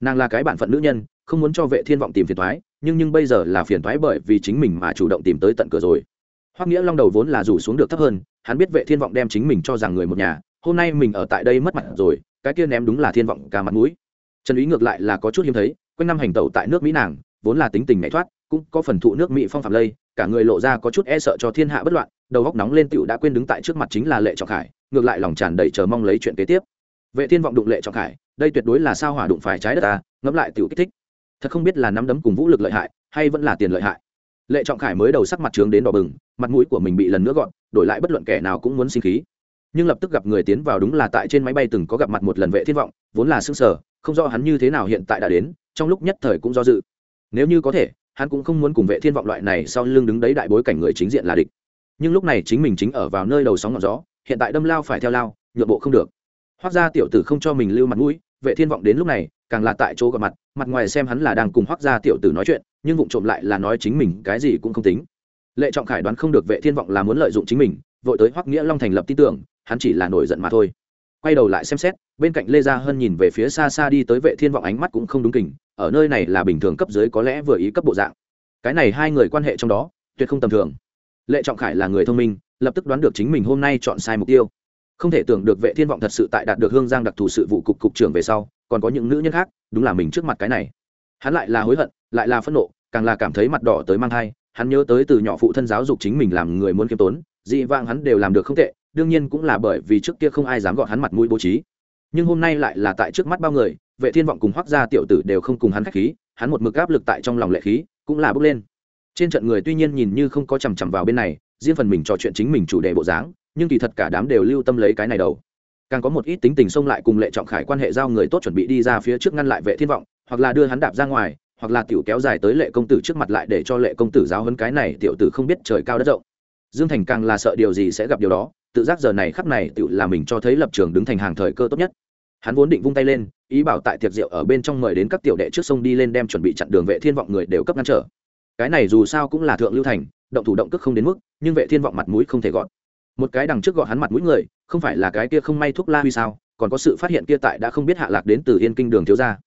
Nàng là cái bản phận nữ nhân, không muốn cho vệ thiên vọng tìm phiền toái, nhưng nhưng bây giờ là phiền toái bởi vì chính mình mà chủ động tìm tới tận cửa rồi. Hoắc nghĩa long đầu vốn là rủ xuống được thấp hơn, hắn biết vệ thiên vọng đem chính mình cho rằng người một nhà hôm nay mình ở tại đây mất mặt rồi, cái kia ném đúng là thiên vọng cả mặt mũi. Trần ý ngược lại là có chút hiếm thấy, quanh năm hành tẩu tại nước mỹ nàng, vốn là tính tình nhảy thoát, cũng có phần thụ nước mỹ phong phạm lây, cả người lộ ra có chút e sợ cho thiên hạ bất loạn, đầu góc nóng lên tựu đã quên đứng tại trước mặt chính là lệ trọng khải, ngược lại lòng tràn đầy chờ mong lấy chuyện kế tiếp. Vệ thiên vọng đụng lệ trọng khải, đây tuyệt đối là sao hỏa đụng phải trái đất ta, ngẫm lại tựu kích thích. Thật không biết là nắm đấm cùng vũ lực lợi hại, hay vẫn là tiền lợi hại. Lệ trọng khải mới đầu sắc mặt trướng đến đỏ bừng, mặt mũi của mình bị lần nữa gọn, đổi lại bất luận kẻ nào cũng muốn sinh khí nhưng lập tức gặp người tiến vào đúng là tại trên máy bay từng có gặp mặt một lần vệ thiên vọng, vốn là sưng sở không rõ hắn như thế nào hiện tại đã đến, trong lúc nhất thời cũng do dự. Nếu như có thể, hắn cũng không muốn cùng vệ thiên vọng loại này sau lưng đứng đấy đại bối cảnh người chính diện là địch. Nhưng lúc này chính mình chính ở vào nơi đầu sóng ngọn gió, hiện tại đâm lao phải theo lao, nhượng bộ không được. Hoác gia tiểu tử không cho mình lưu mặt mũi, vệ thiên vọng đến lúc này, càng là tại chỗ gặp mặt mặt ngoài xem hắn là đang cùng hoác gia tiểu tử nói chuyện, nhưng vụng trộm lại là nói chính mình cái gì cũng không tính. Lệ trọng khải đoán không được vệ thiên vọng là muốn lợi dụng chính mình, vội tới hoắc nghĩa long thành lập tin tưởng hắn chỉ là nổi giận mà thôi. Quay đầu lại xem xét, bên cạnh lê gia hân nhìn về phía xa xa đi tới vệ thiên vọng ánh mắt cũng không đúng kình, ở nơi này là bình thường cấp dưới có lẽ vừa ý cấp bộ dạng. Cái này hai người quan hệ trong đó, tuyệt không tầm thường. Lệ trọng khải là người thông minh, lập tức đoán được chính mình hôm nay chọn sai mục tiêu. Không thể tưởng được vệ thiên vọng thật sự tại đạt được hương giang đặc thù sự vụ cục cục trưởng về sau, còn có những nữ nhân khác, đúng là mình trước mặt cái này. Hắn lại là hối hận, lại là phẫn nộ, càng là cảm thấy mặt đỏ tới mang thai, hắn nhớ tới từ nhỏ phụ thân giáo dục chính mình làm người muốn kiêm tốn, dị vãng hắn đều làm được không tệ đương nhiên cũng là bởi vì trước kia không ai dám gọi hắn mặt mũi bố trí. Nhưng hôm nay lại là tại trước mắt bao người, vệ thiên vọng cùng hoác gia tiểu tử đều không cùng hắn khách khí, hắn một mực áp lực tại trong lòng lệ khí, cũng là bước lên. Trên trận người tuy nhiên nhìn như không có chằm chằm vào bên này, riêng phần mình trò chuyện chính mình chủ đề bộ dáng, nhưng kỳ thật cả đám đều lưu tâm lấy cái này đầu. Càng có một ít tính tình xông lại cùng lệ trọng khải quan hệ giao người tốt chuẩn bị đi ra phía trước ngăn lại vệ thiên vọng, hoặc là đưa hắn đạp ra ngoài, hoặc là tiểu kéo dài tới lệ công tử trước mặt lại để cho lệ công tử giáo hấn cái này tiểu tử không biết trời cao đất rộng. Dương thành càng là sợ điều gì sẽ gặp điều đó tự giác giờ này khắp này tự là mình cho thấy lập trường đứng thành hàng thời cơ tốt nhất. Hắn vốn định vung tay lên, ý bảo tại tiệc rượu ở bên trong mời đến các tiểu đệ trước sông đi lên đem chuẩn bị chặn đường vệ thiên vọng người đều cấp ngăn trở. Cái này dù sao cũng là thượng lưu thành, động thủ động cước không đến mức, nhưng vệ thiên vọng mặt mũi không thể gọn một cái đằng trước gọn hắn mặt mũi người, không phải là cái kia không may thuốc la huy sao, còn có sự phát hiện kia tại đã không biết hạ lạc đến từ yên kinh đường thiếu gia.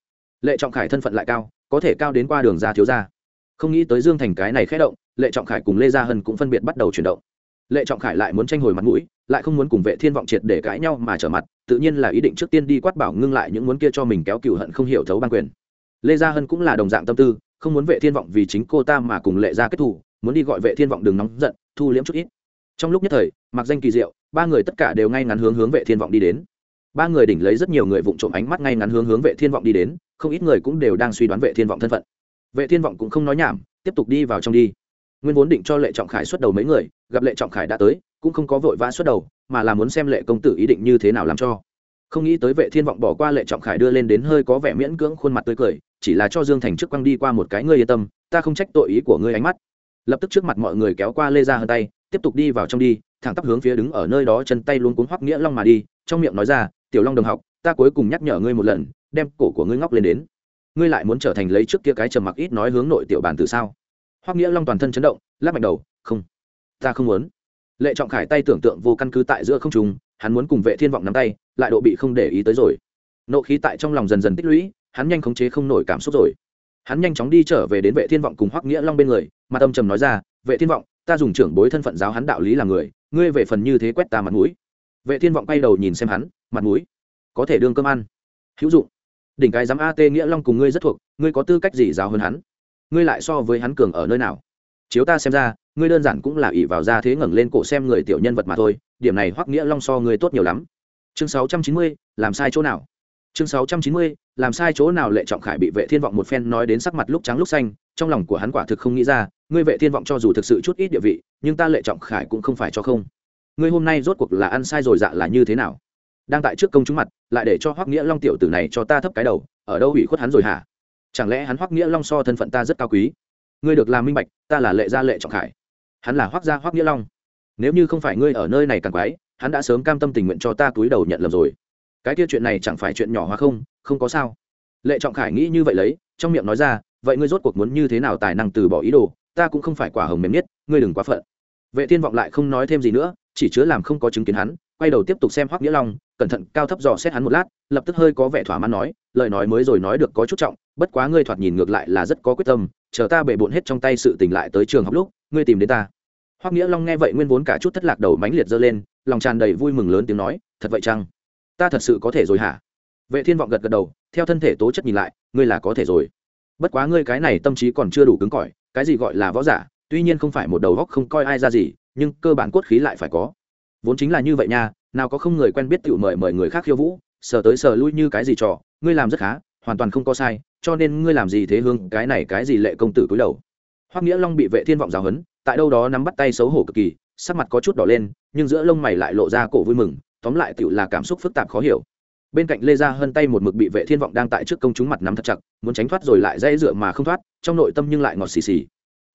Lệ trọng khải thân phận lại cao, có thể cao đến qua đường ra thiếu gia. Không nghĩ tới dương thành cái này khẽ động, lệ trọng khải cùng lê gia hân cũng phân biệt bắt đầu chuyển động lệ trọng khải lại muốn tranh hồi mặt mũi, lại không muốn cùng vệ thiên vọng triệt để cãi nhau mà trở mặt, tự nhiên là ý định trước tiên đi quát bảo ngưng lại những muốn kia cho mình kéo cựu hận không hiểu thấu ban quyền. Lê gia hân cũng là đồng dạng tâm tư, không muốn vệ thiên vọng vì chính cô ta mà cùng lệ gia kết thủ muốn đi gọi vệ thiên vọng đừng nóng giận, thu liễm chút ít. Trong lúc nhất thời, mặc danh kỳ diệu, ba người tất cả đều ngay ngắn hướng hướng vệ thiên vọng đi đến. Ba người đỉnh lấy rất nhiều người vụng trộm ánh mắt ngay ngắn hướng hướng vệ thiên vọng đi đến, không ít người cũng đều đang suy đoán vệ thiên vọng thân phận. Vệ thiên vọng cũng không nói nhảm, tiếp tục đi vào trong đi nguyên vốn định cho lệ trọng khải xuất đầu mấy người, gặp lệ trọng khải đã tới, cũng không có vội vã xuất đầu, mà là muốn xem lệ công tử ý định như thế nào làm cho. Không nghĩ tới vệ thiên vọng bỏ qua lệ trọng khải đưa lên đến hơi có vẻ miễn cưỡng khuôn mặt tươi cười, chỉ là cho dương thành trước quăng đi qua một cái ngươi yên tâm, ta không trách tội ý của ngươi ánh mắt. Lập tức trước mặt mọi người kéo qua lê ra hơn tay, tiếp tục đi vào trong đi, thẳng tắp hướng phía đứng ở nơi đó chân tay luôn cuốn hoắc nghĩa long mà đi, trong miệng nói ra, tiểu long đồng học, ta cuối cùng nhắc nhở ngươi một lần, đem cổ của ngươi ngóc lên đến. Ngươi lại muốn trở thành lấy trước kia cái trầm mặc ít nói hướng nội tiểu bàn từ sao? Hoắc nghĩa long toàn thân chấn động, lắc mạnh đầu, không, ta không muốn. Lệ trọng khải tay tưởng tượng vô căn cứ tại giữa không trung, hắn muốn cùng vệ thiên vọng nắm tay, lại độ bị không để ý tới rồi. Nộ khí tại trong lòng dần dần tích lũy, hắn nhanh khống chế không nổi cảm xúc rồi. Hắn nhanh chóng đi trở về đến vệ thiên vọng cùng hoắc nghĩa long bên người mà tâm trầm nói ra, vệ thiên vọng, ta dùng trưởng bối thân phận giáo hắn đạo lý làm người, ngươi về phần như thế quét ta mặt mũi. Vệ thiên vọng quay đầu nhìn xem hắn, mặt mũi? Có thể đương cơm ăn. Hữu dụng. Đỉnh cái giám a tê nghĩa long cùng ngươi rất thuộc, ngươi có tư cách gì giáo hơn hắn? Ngươi lại so với hắn cường ở nơi nào? Chiếu ta xem ra ngươi đơn giản cũng là ỷ vào ra thế ngẩng lên cổ xem người tiểu nhân vật mà thôi điểm này hoắc nghĩa long so ngươi tốt nhiều lắm. Chương 690, làm sai chỗ nào? Chương 690, làm sai chỗ nào lệ trọng khải bị vệ thiên vọng một phen nói đến sắc mặt lúc trắng lúc xanh trong lòng của hắn quả thực không nghĩ ra ngươi vệ thiên vọng cho dù thực sự chút ít địa vị nhưng ta lệ trọng khải cũng không phải cho không. Ngươi hôm nay rốt cuộc là ăn sai rồi dạ là như thế nào? Đang tại trước công chúng mặt lại để cho hoắc nghĩa long tiểu tử này cho ta thấp cái đầu ở đâu ủy khuất hắn rồi hả? Chẳng lẽ hắn hoắc nghĩa long so thân phận ta rất cao quý? Ngươi được làm minh bạch, ta là lệ gia lệ trọng khải. Hắn là hoắc gia hoắc nghĩa long. Nếu như không phải ngươi ở nơi này càng quái, hắn đã sớm cam tâm tình nguyện cho ta túi đầu nhận lầm rồi. Cái kia chuyện này chẳng phải chuyện nhỏ hóa không không có sao. Lệ trọng khải nghĩ như vậy lấy, trong miệng nói ra, vậy ngươi rốt cuộc muốn như thế nào tài năng từ bỏ ý đồ? Ta cũng không phải quả hồng mềm nhất, ngươi đừng quá phận. Vệ thiên vọng lại không nói thêm gì nữa, chỉ chứa làm không có chứng kiến hắn, quay đầu tiếp tục xem hoắc nghĩa long, cẩn thận cao thấp dò xét hắn một lát, lập tức hơi có vẻ thỏa mãn nói, lời nói mới rồi nói được có chút trọng bất quá ngươi thoạt nhìn ngược lại là rất có quyết tâm, chờ ta bể bộn hết trong tay sự tình lại tới trường học lúc, ngươi tìm đến ta. Hoắc nghĩa long nghe vậy nguyên vốn cả chút thất lạc đầu mánh liệt dơ lên, lòng tràn đầy vui mừng lớn tiếng nói, thật vậy chăng? Ta thật sự có thể rồi hả? Vệ thiên vọng gật gật đầu, theo thân thể tố chất nhìn lại, ngươi là có thể rồi. Bất quá ngươi cái này tâm trí còn chưa đủ cứng cỏi, cái gì gọi là võ giả, tuy nhiên không phải một đầu góc không coi ai ra gì, nhưng cơ bản cốt khí lại phải có. Vốn chính là như vậy nha, nào có không người quen biết tự mời mời người khác khiêu vũ, sờ tới sờ lui như cái gì trò, ngươi làm rất khá, hoàn toàn không có sai cho nên ngươi làm gì thế hương? Cái này cái gì lệ công tử cúi đầu? Hoắc nghĩa long bị vệ thiên vọng giáo hấn tại đâu đó nắm bắt tay xấu hổ cực kỳ, sắc mặt có chút đỏ lên, nhưng giữa lông mày lại lộ ra cổ vui mừng, tóm lại tựu là cảm xúc phức tạp khó hiểu. Bên cạnh lê gia hơn tay một mực bị vệ thiên vọng đang tại trước công chúng mặt nắm thật chặt, muốn tránh thoát rồi lại dây dựa mà không thoát, trong nội tâm nhưng lại ngọt xì xì.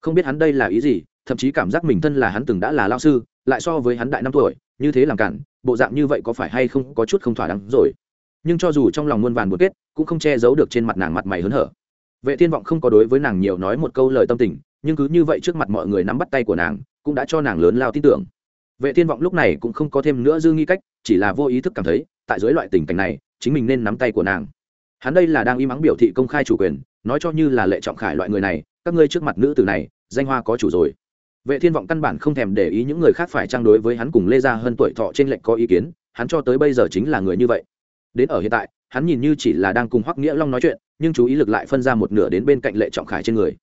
Không biết hắn đây là ý gì, thậm chí cảm giác mình thân là hắn từng đã là lao sư, lại so với hắn đại năm tuổi, như thế làm cản, bộ dạng như vậy có phải hay không có chút không thỏa đáng rồi? Nhưng cho dù trong lòng muôn vàn buồn kết, cũng không che giấu được trên mặt nàng mặt mày hớn hở. Vệ thiên vọng không có đối với nàng nhiều nói một câu lời tâm tình, nhưng cứ như vậy trước mặt mọi người nắm bắt tay của nàng, cũng đã cho nàng lớn lao tin tưởng. Vệ thiên vọng lúc này cũng không có thêm nữa dư nghi cách, chỉ là vô ý thức cảm thấy, tại dưới loại tình cảnh này, chính mình nên nắm tay của nàng. Hắn đây là đang im mắng biểu thị công khai chủ quyền, nói cho như là lệ trọng khải loại người này, các ngươi trước mặt nữ tử này, danh hoa có chủ rồi. Vệ thiên vọng căn bản không thèm để ý những người khác phải trang đối với hắn cùng lê gia hơn tuổi thọ trên lệnh có ý kiến, hắn cho tới bây giờ chính là người như vậy đến ở hiện tại, hắn nhìn như chỉ là đang cùng hoắc nghĩa long nói chuyện, nhưng chú ý lực lại phân ra một nửa đến bên cạnh lệ trọng khải trên người.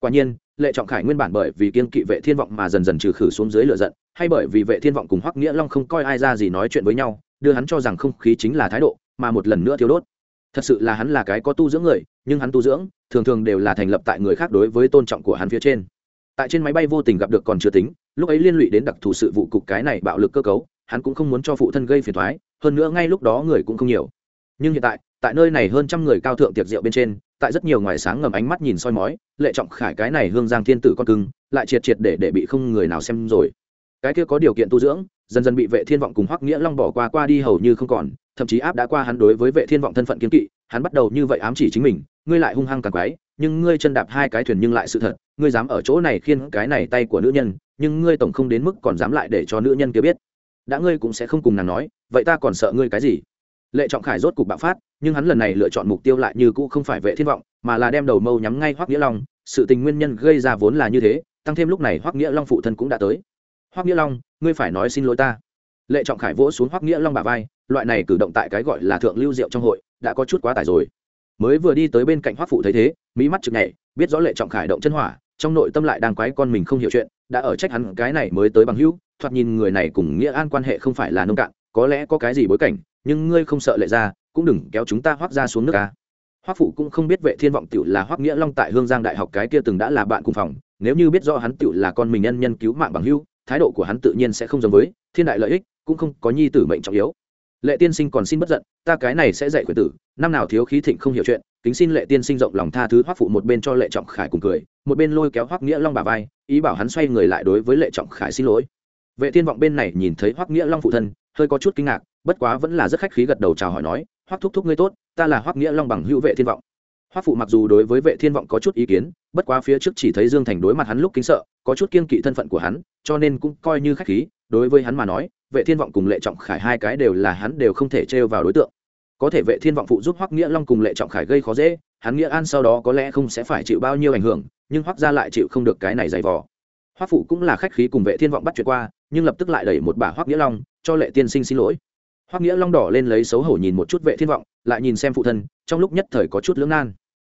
Quả nhiên, lệ trọng khải nguyên bản bởi vì kiên kỵ vệ thiên vọng mà dần dần trừ khử xuống dưới lửa giận, hay bởi vì vệ thiên vọng cùng hoắc nghĩa long không coi ai ra gì nói chuyện với nhau, đưa hắn cho rằng không khí chính là thái độ, mà một lần nữa thiếu đốt. Thật sự là hắn là cái có tu dưỡng người, nhưng hắn tu dưỡng, thường thường đều là thành lập tại người khác đối với tôn trọng của hắn phía trên. Tại trên máy bay vô tình gặp được còn chưa tính, lúc ấy liên lụy đến đặc thù sự vụ cục cái này bạo lực cơ cấu hắn cũng không muốn cho phụ thân gây phiền thoái, hơn nữa ngay lúc đó người cũng không nhiều. Nhưng hiện tại tại nơi này hơn trăm người cao thượng tiệc rượu bên trên, tại rất nhiều ngoài sáng ngầm ánh mắt nhìn soi mói, lệ trọng khải cái này hương giang thiên tử con cưng, lại triệt triệt để để bị không người nào xem rồi. Cái kia có điều kiện tu dưỡng, dần dần bị vệ thiên vọng cùng hoắc nghĩa long bỏ qua qua đi hầu như không còn, thậm chí áp đã qua hắn đối với vệ thiên vọng thân phận kiên kỵ, hắn bắt đầu như vậy ám chỉ chính mình, ngươi lại hung hăng càng quái, nhưng ngươi chân đạp hai cái thuyền nhưng lại sự thật, ngươi dám ở chỗ này khiên cái này tay của nữ nhân, nhưng ngươi tổng không đến mức còn dám lại để cho nữ nhân kia biết đã ngươi cũng sẽ không cùng nàng nói, vậy ta còn sợ ngươi cái gì? Lệ trọng khải rốt cục bạo phát, nhưng hắn lần này lựa chọn mục tiêu lại như cũ không phải vệ thiên vọng, mà là đem đầu mâu nhắm ngay hoắc nghĩa long. Sự tình nguyên nhân gây ra vốn là như thế, tăng thêm lúc này hoắc nghĩa long phụ thân cũng đã tới. Hoắc nghĩa long, ngươi phải nói xin lỗi ta. Lệ trọng khải vỗ xuống hoắc nghĩa long bả vai, loại này cử động tại cái gọi là thượng lưu diệu trong hội, đã có chút quá tải rồi. Mới vừa đi tới bên cạnh hoắc phụ thấy thế mỹ mắt chực nhảy, biết rõ lệ trọng khải động chân hỏa trong nội tâm lại đang quái con mình không hiểu chuyện, đã ở trách hắn cái này mới tới bằng hữu, thoạt nhìn người này cùng nghĩa an quan hệ không phải là nông cạn, có lẽ có cái gì bối cảnh, nhưng ngươi không sợ lệ ra, cũng đừng kéo chúng ta hoác ra xuống nước ca hoác phụ cũng không biết vệ thiên vọng tiểu là hoác nghĩa long tại hương giang đại học cái kia từng đã là bạn cùng phòng, nếu như biết rõ hắn tiểu là con mình nhân nhân cứu mạng bằng hữu, thái độ của hắn tự nhiên sẽ không giống với thiên đại lợi ích, cũng không có nhi tử mệnh trọng yếu. Lệ tiên sinh còn xin bất giận, ta cái này sẽ dạy khuyển tử, năm nào thiếu khí thịnh không hiểu chuyện kính xin lệ tiên sinh rộng lòng tha thứ hoắc phụ một bên cho lệ trọng khải cùng cười, một bên lôi kéo hoắc nghĩa long bà vai, ý bảo hắn xoay người lại đối với lệ trọng khải xin lỗi. Vệ thiên vọng bên này nhìn thấy hoắc nghĩa long phụ thân, hơi có chút kinh ngạc, bất quá vẫn là rất khách khí gật đầu chào hỏi nói, hoắc thúc thúc ngươi tốt, ta là hoắc nghĩa long bằng hữu vệ thiên vọng. Hoắc phụ mặc dù đối với vệ thiên vọng có chút ý kiến, bất quá phía trước chỉ thấy dương thành đối mặt hắn lúc kính sợ, có chút kiên kỵ thân phận của hắn, cho nên cũng coi như khách khí, đối với hắn mà nói, vệ thiên vọng cùng lệ trọng khải hai cái đều là hắn đều không thể trêu vào đối tượng có thể vệ thiên vọng phụ giúp hoắc nghĩa long cùng lệ trọng khải gây khó dễ, hắn nghĩa an sau đó có lẽ không sẽ phải chịu bao nhiêu ảnh hưởng, nhưng hoắc gia lại chịu không được cái này dày vò. Hoắc phụ cũng là khách khí cùng vệ thiên vọng bắt chuyện qua, nhưng lập tức lại đẩy một bà hoắc nghĩa long, cho lệ tiên sinh xin lỗi. Hoắc nghĩa long đỏ lên lấy xấu hổ nhìn một chút vệ thiên vọng, lại nhìn xem phụ thân, trong lúc nhất thời có chút lưỡng nan.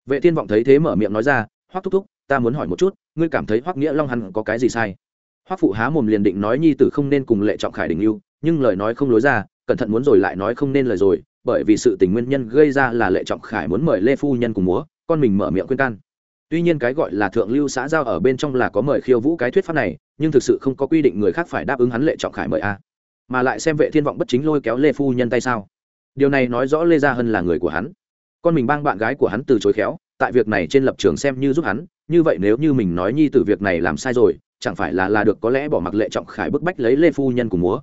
Vệ thiên vọng thấy thế mở miệng nói ra, hoắc thúc thúc, ta muốn hỏi một chút, ngươi cảm thấy hoắc nghĩa long hắn có cái gì sai? Hoắc phụ há mồm liền định nói nhi tử không nên cùng lệ trọng khải đình yêu nhưng lời nói không lối ra, cẩn thận muốn rồi lại nói không nên lời rồi bởi vì sự tình nguyên nhân gây ra là lệ trọng khải muốn mời lê phu nhân cùng múa, con mình mở miệng khuyên can. Tuy nhiên cái gọi là thượng lưu xã giao ở bên trong là có mời khiêu vũ cái thuyết pháp này, nhưng thực sự không có quy định người khác phải đáp ứng hắn lệ trọng khải mời a. Mà lại xem vệ thiên vọng bất chính lôi kéo lê phu nhân tay sao. Điều này nói rõ lê gia hân là người của hắn. Con mình bang bạn gái của hắn từ chối khéo, tại việc này trên lập trường xem như giúp hắn, như vậy nếu như mình nói nhi từ việc này làm sai rồi, chẳng phải là là được có lẽ bỏ mặc lệ trọng khải bức bách lấy lê phu nhân cùng múa.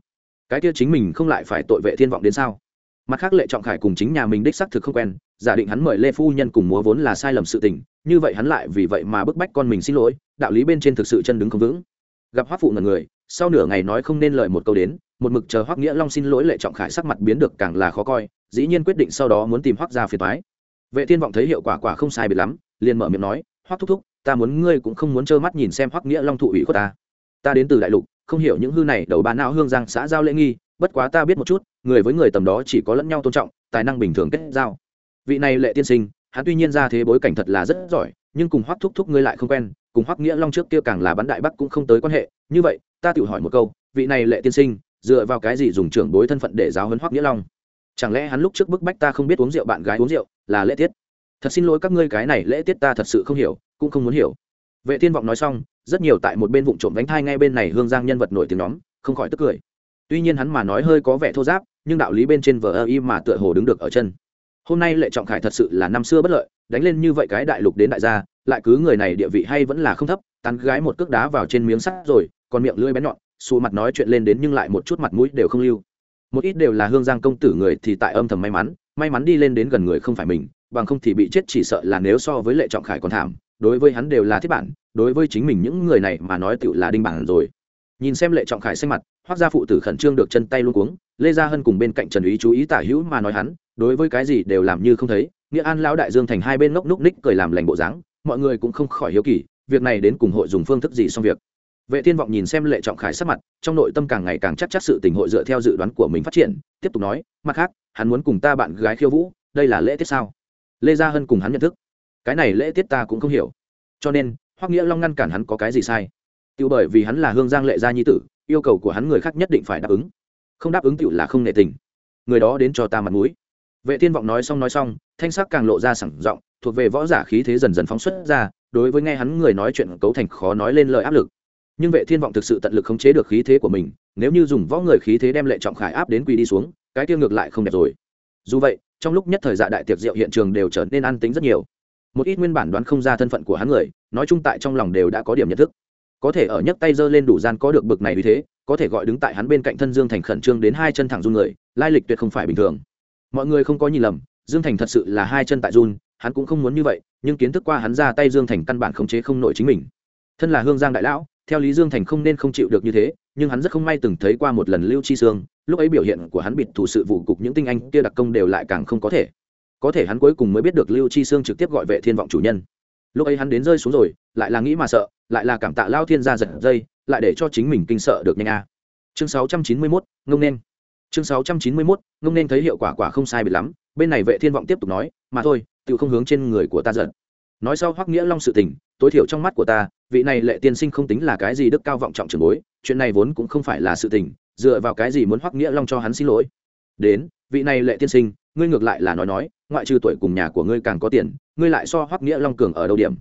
Cái kia chính mình không lại phải tội vệ thiên vọng đến sao? Mặt khác lệ trọng khải cùng chính nhà mình đích xác thực không quen, giả định hắn mời lê phu nhân cùng múa vốn là sai lầm sự tình, như vậy hắn lại vì vậy mà bức bách con mình xin lỗi, đạo lý bên trên thực sự chân đứng không vững. Gặp hoác phụ ngần người, sau nửa ngày nói không nên lời một câu đến, một mực chờ hoác nghĩa long xin lỗi lệ trọng khải sắc mặt biến được càng là khó coi, dĩ nhiên quyết định sau đó muốn tìm hoác ra phiền thoái vệ thiên vọng thấy hiệu quả quả không sai biệt lắm, liền mở miệng nói hoác thúc thúc, ta muốn ngươi cũng không muốn trơ mắt nhìn xem hoác nghĩa long thụ ủy của ta. Ta đến từ đại lục, không hiểu những hư này đầu bán não hương giang xã giao lễ nghi bất quá ta biết một chút, người với người tầm đó chỉ có lẫn nhau tôn trọng, tài năng bình thường kết giao. Vị này lệ tiên sinh, hắn tuy nhiên ra thế bối cảnh thật là rất giỏi, nhưng cùng hoắc thúc thúc ngươi lại không quen, cùng hoắc nghĩa long trước kia càng là bắn đại bắc cũng không tới quan hệ. Như vậy, ta tự hỏi một câu, vị này lệ tiên sinh, dựa vào cái gì dùng trưởng bối thân phận để giáo huấn hoắc nghĩa long? Chẳng lẽ hắn lúc trước bức bách ta không biết uống rượu bạn gái uống rượu là lễ tiết? Thật xin lỗi các ngươi cái này lễ tiết ta thật sự không hiểu, cũng không muốn hiểu. Vệ thiên vọng nói xong, rất nhiều tại một bên vụ trộm đánh thai ngay bên này hương giang nhân vật nổi tiếng nhóm, không khỏi tức cười tuy nhiên hắn mà nói hơi có vẻ thô giáp, nhưng đạo lý bên trên vờ ơ y mà tựa hồ đứng được ở chân. Hôm nay lệ trọng khải thật sự là năm xưa bất lợi, đánh lên như vậy cái đại lục đến đại gia, lại cứ người này địa vị hay vẫn là không thấp, tán gái một cước đá vào trên miếng sắt rồi, còn miệng lưỡi bén nhọn, xù mặt nói chuyện lên đến nhưng lại một chút mặt mũi đều không lưu. Một ít đều là hương giang công tử người thì tại âm thầm may mắn may mắn đi lên đến gần người không phải mình, bằng không thì bị chết chỉ sợ là nếu so với lệ trọng khải còn thảm, đối với hắn đều là thiết bản, đối với chính mình những người này mà nói tựu là đinh bản rồi. Nhìn xem lệ trọng khải xanh mặt hoác gia phụ tử khẩn trương được chân tay luôn cuống, lê gia hân cùng bên cạnh trần ý chú ý tả hữu mà nói hắn, đối với cái gì đều làm như không thấy, nghĩa an lão đại dương thành hai bên ngốc núc ních cười làm lành bộ dáng, mọi người cũng không khỏi hiếu kỳ, việc này đến cùng hội dùng phương thức gì xong việc. Vệ thiên vọng nhìn xem lệ trọng khải sắc mặt, trong nội tâm càng ngày càng chắc chắc sự tình hội dựa theo dự đoán của mình phát triển, tiếp tục nói, mặt khác, hắn muốn cùng ta bạn gái khiêu vũ, đây là lễ tiết sao? Lê gia hân cùng hắn nhận thức, cái này lễ tiết ta cũng không hiểu. Cho nên, hoắc nghĩa long ngăn cản hắn có cái gì sai? Tiêu bởi vì hắn là hương giang lệ gia nhi tử yêu cầu của hắn người khác nhất định phải đáp ứng. Không đáp ứng tựu là không nệ tình. Người đó đến cho ta mặt mũi. Vệ thiên vọng nói xong nói xong, thanh sắc càng lộ ra sẳng giọng, thuộc về võ giả khí thế dần dần phóng xuất ra, đối với nghe hắn người nói chuyện cấu thành khó nói lên lời áp lực. Nhưng vệ thiên vọng thực sự tận lực khống chế được khí thế của mình, nếu như dùng võ người khí thế đem lệ trọng khải áp đến quỳ đi xuống, cái tiêu ngược lại không đẹp rồi. Dù vậy, trong lúc nhất thời dạ đại tiệc rượu hiện trường đều trở nên an tính rất nhiều. Một ít nguyên bản đoán không ra thân phận của hắn người, nói chung tại trong lòng đều đã có điểm nhận thức có thể ở nhấc tay giơ lên đủ gian có được bực này như thế, có thể gọi đứng tại hắn bên cạnh thân dương thành khẩn trương đến hai chân thẳng run người, lai lịch tuyệt không phải bình thường. Mọi người không có nhìn lầm, dương thành thật sự là hai chân tại run, hắn cũng không muốn như vậy, nhưng kiến thức qua hắn ra tay dương thành căn bản khống chế không nổi chính mình. Thân là hương giang đại lão, theo lý dương thành không nên không chịu được như thế, nhưng hắn rất không may từng thấy qua một lần lưu chi sương, lúc ấy biểu hiện của hắn bịt thủ sự vụ cục những tinh anh kia đặc công đều lại càng không có thể. Có thể hắn cuối cùng mới biết được lưu chi sương trực tiếp gọi vệ thiên vọng chủ nhân. Lúc ấy hắn đến rơi xuống rồi, lại là nghĩ mà sợ lại là cảm tạ lao thiên gia giật dây lại để cho chính mình kinh sợ được nhanh a. Chương 691, ngông nên. Chương 691, ngông nên thấy hiệu quả quả không sai biệt lắm bên này vệ thiên vọng tiếp tục nói mà thôi tự không hướng trên người của ta giận. Nói sau hoắc nghĩa long sự tình tối thiểu trong mắt của ta vị này lệ tiên sinh không tính là cái gì đức cao vọng trọng trường bối chuyện này vốn cũng không phải là sự tình dựa vào cái gì muốn hoắc nghĩa long cho hắn xin lỗi. Đến vị này lệ tiên sinh ngươi ngược lại là nói nói ngoại trừ tuổi cùng nhà của ngươi càng có tiền ngươi lại so hoắc nghĩa long cường ở đâu điểm?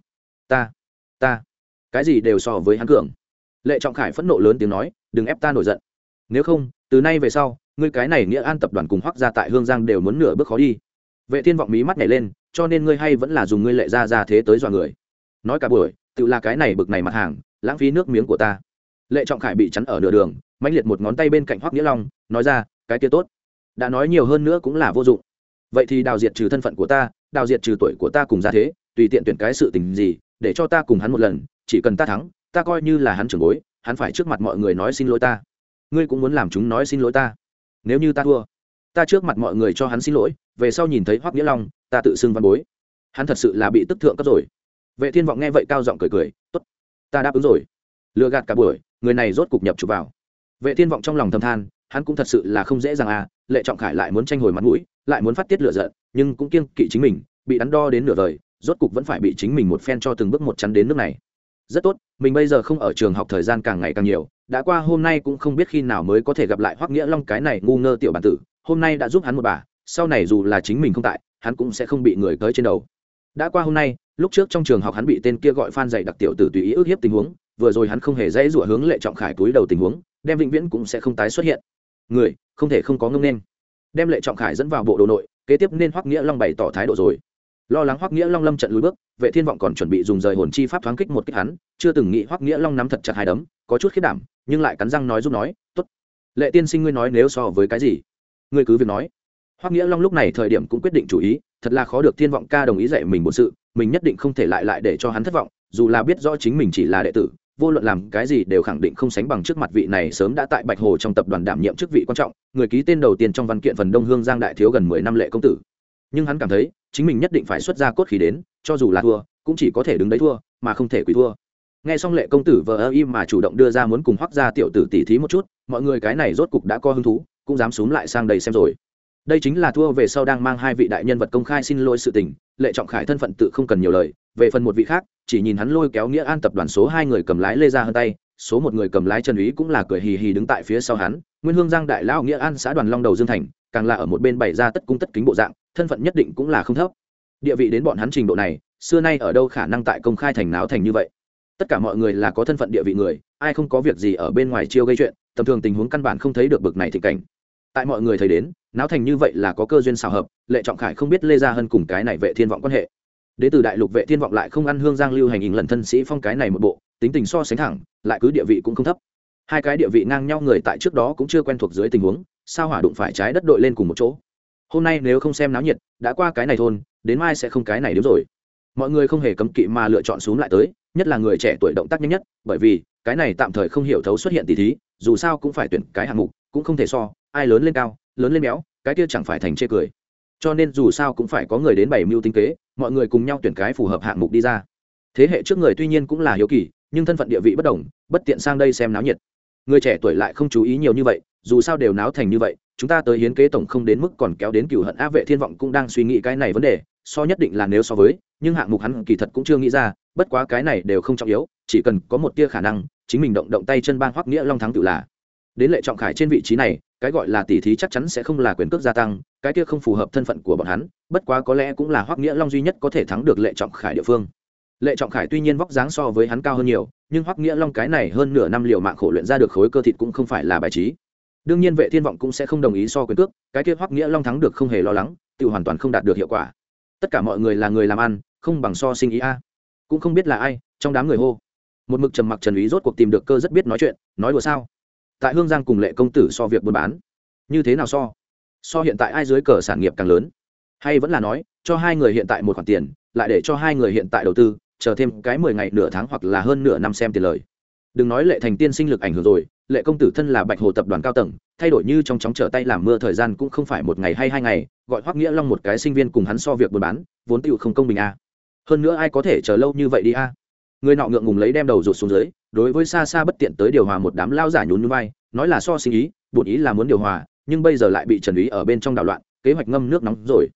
Ta ta cái gì đều so với hắn cường. Lệ trọng khải phẫn nộ lớn tiếng nói, đừng ép ta nổi giận. Nếu không, từ nay về sau, ngươi cái này nghĩa an tập đoàn cùng hoác gia tại hương giang đều muốn nửa bước khó đi. Vệ thiên vọng mí mắt nhảy lên, cho nên ngươi hay vẫn là dùng ngươi lệ ra ra thế tới dọa người. Nói cả buổi, tự là cái này bực này mặt hàng, lãng phí nước miếng của ta. Lệ trọng khải bị chắn ở nửa đường mạnh liệt một ngón tay bên cạnh hoắc nghĩa long, nói ra, cái kia tốt. Đã nói nhiều hơn nữa cũng là vô dụng. Vậy thì đào diệt trừ thân phận của ta đào diệt trừ tuổi của ta cùng ra thế, tùy tiện tuyển cái sự tình gì để cho ta cùng hắn một lần, chỉ cần ta thắng, ta coi như là hắn trưởng bối, hắn phải trước mặt mọi người nói xin lỗi ta. Ngươi cũng muốn làm chúng nói xin lỗi ta. Nếu như ta thua, ta trước mặt mọi người cho hắn xin lỗi, về sau nhìn thấy hoắc nghĩa long, ta tự xưng văn bối. Hắn thật sự là bị tức thượng cấp rồi. Vệ thiên vọng nghe vậy cao giọng cười cười, tốt, ta đáp ứng rồi. Lừa gạt cả buổi, người này rốt cục nhập chụp vào. Vệ thiên vọng trong lòng thầm than, hắn cũng thật sự là không dễ dàng à lệ trọng khải lại muốn tranh hồi mặt mũi, lại muốn phát tiết lựa giận, nhưng cũng kiêng kỵ chính mình, bị đắn đo đến nửa đời rốt cục vẫn phải bị chính mình một phen cho từng bước một chắn đến nước này. Rất tốt, mình bây giờ không ở trường học thời gian càng ngày càng nhiều, đã qua hôm nay cũng không biết khi nào mới có thể gặp lại hoắc nghĩa long cái này ngu ngơ tiểu bản tử, hôm nay đã giúp hắn một bà, sau này dù là chính mình không tại, hắn cũng sẽ không bị người tới trên đầu. Đã qua hôm nay, lúc trước trong trường học hắn bị tên kia gọi phan dạy đặc tiểu tử tùy ý ức hiếp tình huống, vừa rồi hắn không hề dễ dụa hướng lệ trọng khải túi đầu tình huống, đem vĩnh viễn cũng sẽ không tái xuất hiện. Người, không thể không có ngông nên. Đem lệ trọng khải dẫn vào bộ đồ nội, kế tiếp nên hoắc nghĩa long bày tỏ thái độ rồi lo lắng hoắc nghĩa long lâm trận lùi bước, vệ thiên vọng còn chuẩn bị dùng rời hồn chi pháp thoáng kích một kích hắn, chưa từng nghĩ hoắc nghĩa long nắm thật chặt hai đấm, có chút khiết đảm, nhưng lại cắn răng nói giúp nói, tốt. Lệ tiên sinh ngươi nói nếu so với cái gì? Ngươi cứ việc nói. Hoắc nghĩa long lúc này thời điểm cũng quyết định chủ ý, thật là khó được thiên vọng ca đồng ý dạy mình một sự, mình nhất định không thể lại lại để cho hắn thất vọng, dù là biết rõ chính mình chỉ là đệ tử, vô luận làm cái gì đều khẳng định không sánh bằng trước mặt vị này sớm đã tại bạch hồ trong tập đoàn đảm nhiệm chức vị quan trọng, người ký tên đầu tiên trong văn kiện phần đông hương giang đại thiếu gần mười năm lệ công tử nhưng hắn cảm thấy chính mình nhất định phải xuất ra cốt khí đến, cho dù là thua, cũng chỉ có thể đứng đấy thua, mà không thể quỳ thua. Nghe xong lệ công tử vờ ơ im mà chủ động đưa ra muốn cùng hoác ra tiểu tử tỉ thí một chút, mọi người cái này rốt cục đã có hứng thú, cũng dám xúm lại sang đây xem rồi. Đây chính là thua về sau đang mang hai vị đại nhân vật công khai xin lỗi sự tình, lệ trọng khải thân phận tự không cần nhiều lời, về phần một vị khác, chỉ nhìn hắn lôi kéo nghĩa an tập đoàn số hai người cầm lái lê ra hơn tay, số một người cầm lái trần úy cũng là cười hì hì đứng tại phía sau hắn, nguyên hương giang đại lão nghĩa an xã đoàn long đầu dương thành, càng là ở một bên bày ra tất cung tất kính bộ dạng thân phận nhất định cũng là không thấp. Địa vị đến bọn hắn trình độ này, xưa nay ở đâu khả năng tại công khai thành náo thành như vậy? Tất cả mọi người là có thân phận địa vị người, ai không có việc gì ở bên ngoài chiêu gây chuyện, tầm thường tình huống căn bản không thấy được bực này thì cảnh. Tại mọi người thấy đến, náo thành như vậy là có cơ duyên xào hợp, lệ trọng khải không biết lê gia hân cùng cái này vệ thiên vọng quan hệ. Đế từ đại lục vệ thiên vọng lại không ăn hương giang lưu hành hình lần thân sĩ phong cái này một bộ, tính tình so sánh thẳng, lại cứ địa vị cũng không thấp. Hai cái địa vị ngang nhau người tại trước đó cũng chưa quen thuộc dưới tình huống, sao hỏa đụng phải trái đất đội lên cùng một chỗ? Hôm nay nếu không xem náo nhiệt, đã qua cái này thôn, đến mai sẽ không cái này đúng rồi. Mọi người không hề cấm kỵ mà lựa chọn xuống lại tới, nhất là người trẻ tuổi động tác nhanh nhất, bởi vì, cái này tạm thời không hiểu thấu xuất hiện tỷ thí, dù sao cũng phải tuyển cái hạng mục, cũng không thể so, ai lớn lên cao, lớn lên béo, cái kia chẳng phải thành chê cười. Cho nên dù sao cũng phải có người đến bảy mưu tinh kế, mọi người cùng nhau tuyển cái phù hợp hạng mục đi ra. Thế hệ trước người tuy nhiên cũng là hiếu kỳ, nhưng thân phận địa vị bất đồng, bất tiện sang đây xem náo nhiệt. Người trẻ tuổi lại không chú ý nhiều như vậy, dù sao đều náo thành như vậy chúng ta tới hiến kế tổng không đến mức còn kéo đến cửu hận á vệ thiên vọng cũng đang suy nghĩ cái này vấn đề, so nhất định là nếu so với, nhưng hạng mục hắn kỳ thật cũng chưa nghĩ ra, bất quá cái này đều không trọng yếu, chỉ cần có một tia khả năng, chính mình động động tay chân bang hoắc nghĩa long thắng tự là. Đến lệ trọng khải trên vị trí này, cái gọi là tỷ thí chắc chắn sẽ không là quyền cước gia tăng, cái kia không phù hợp thân phận của bọn hắn, bất quá có lẽ cũng là hoắc nghĩa long duy nhất có thể thắng được lệ trọng khải địa phương. Lệ trọng khải tuy nhiên vóc dáng so với hắn cao hơn nhiều, nhưng hoắc nghĩa long cái này hơn nửa năm liều mạng khổ luyện ra được khối cơ thịt cũng không phải là bài trí đương nhiên vệ thiên vọng cũng sẽ không đồng ý so quyền cước, cái kia hoắc nghĩa long thắng được không hề lo lắng, tự hoàn toàn không đạt được hiệu quả. Tất cả mọi người là người làm ăn, không bằng so sinh ý a. Cũng không biết là ai, trong đám người hô. Một mực trầm mặc trần ý rốt cuộc tìm được cơ rất biết nói chuyện, nói đùa sao? Tại hương giang cùng lệ công tử so việc buôn bán, như thế nào so? So hiện tại ai dưới cờ sản nghiệp càng lớn? Hay vẫn là nói, cho hai người hiện tại một khoản tiền, lại để cho hai người hiện tại đầu tư, chờ thêm cái mười ngày nửa tháng hoặc là hơn nửa năm xem tiền lời. Đừng nói lệ thành tiên sinh lực ảnh hưởng rồi lệ công tử thân là bạch hồ tập đoàn cao tầng, thay đổi như trong chóng trở tay làm mưa thời gian cũng không phải một ngày hay hai ngày, gọi hoắc nghĩa long một cái sinh viên cùng hắn so việc buôn bán, vốn tựu không công bình a à. hơn nữa ai có thể chờ lâu như vậy đi a à. người nọ ngượng ngùng lấy đem đầu rụt xuống dưới, đối với xa xa bất tiện tới điều hòa một đám lao giả nhún nhún vai, nói là so sinh ý, bổn ý là muốn điều hòa, nhưng bây giờ lại bị trần ý ở bên trong đảo loạn, kế hoạch ngâm nước nóng rồi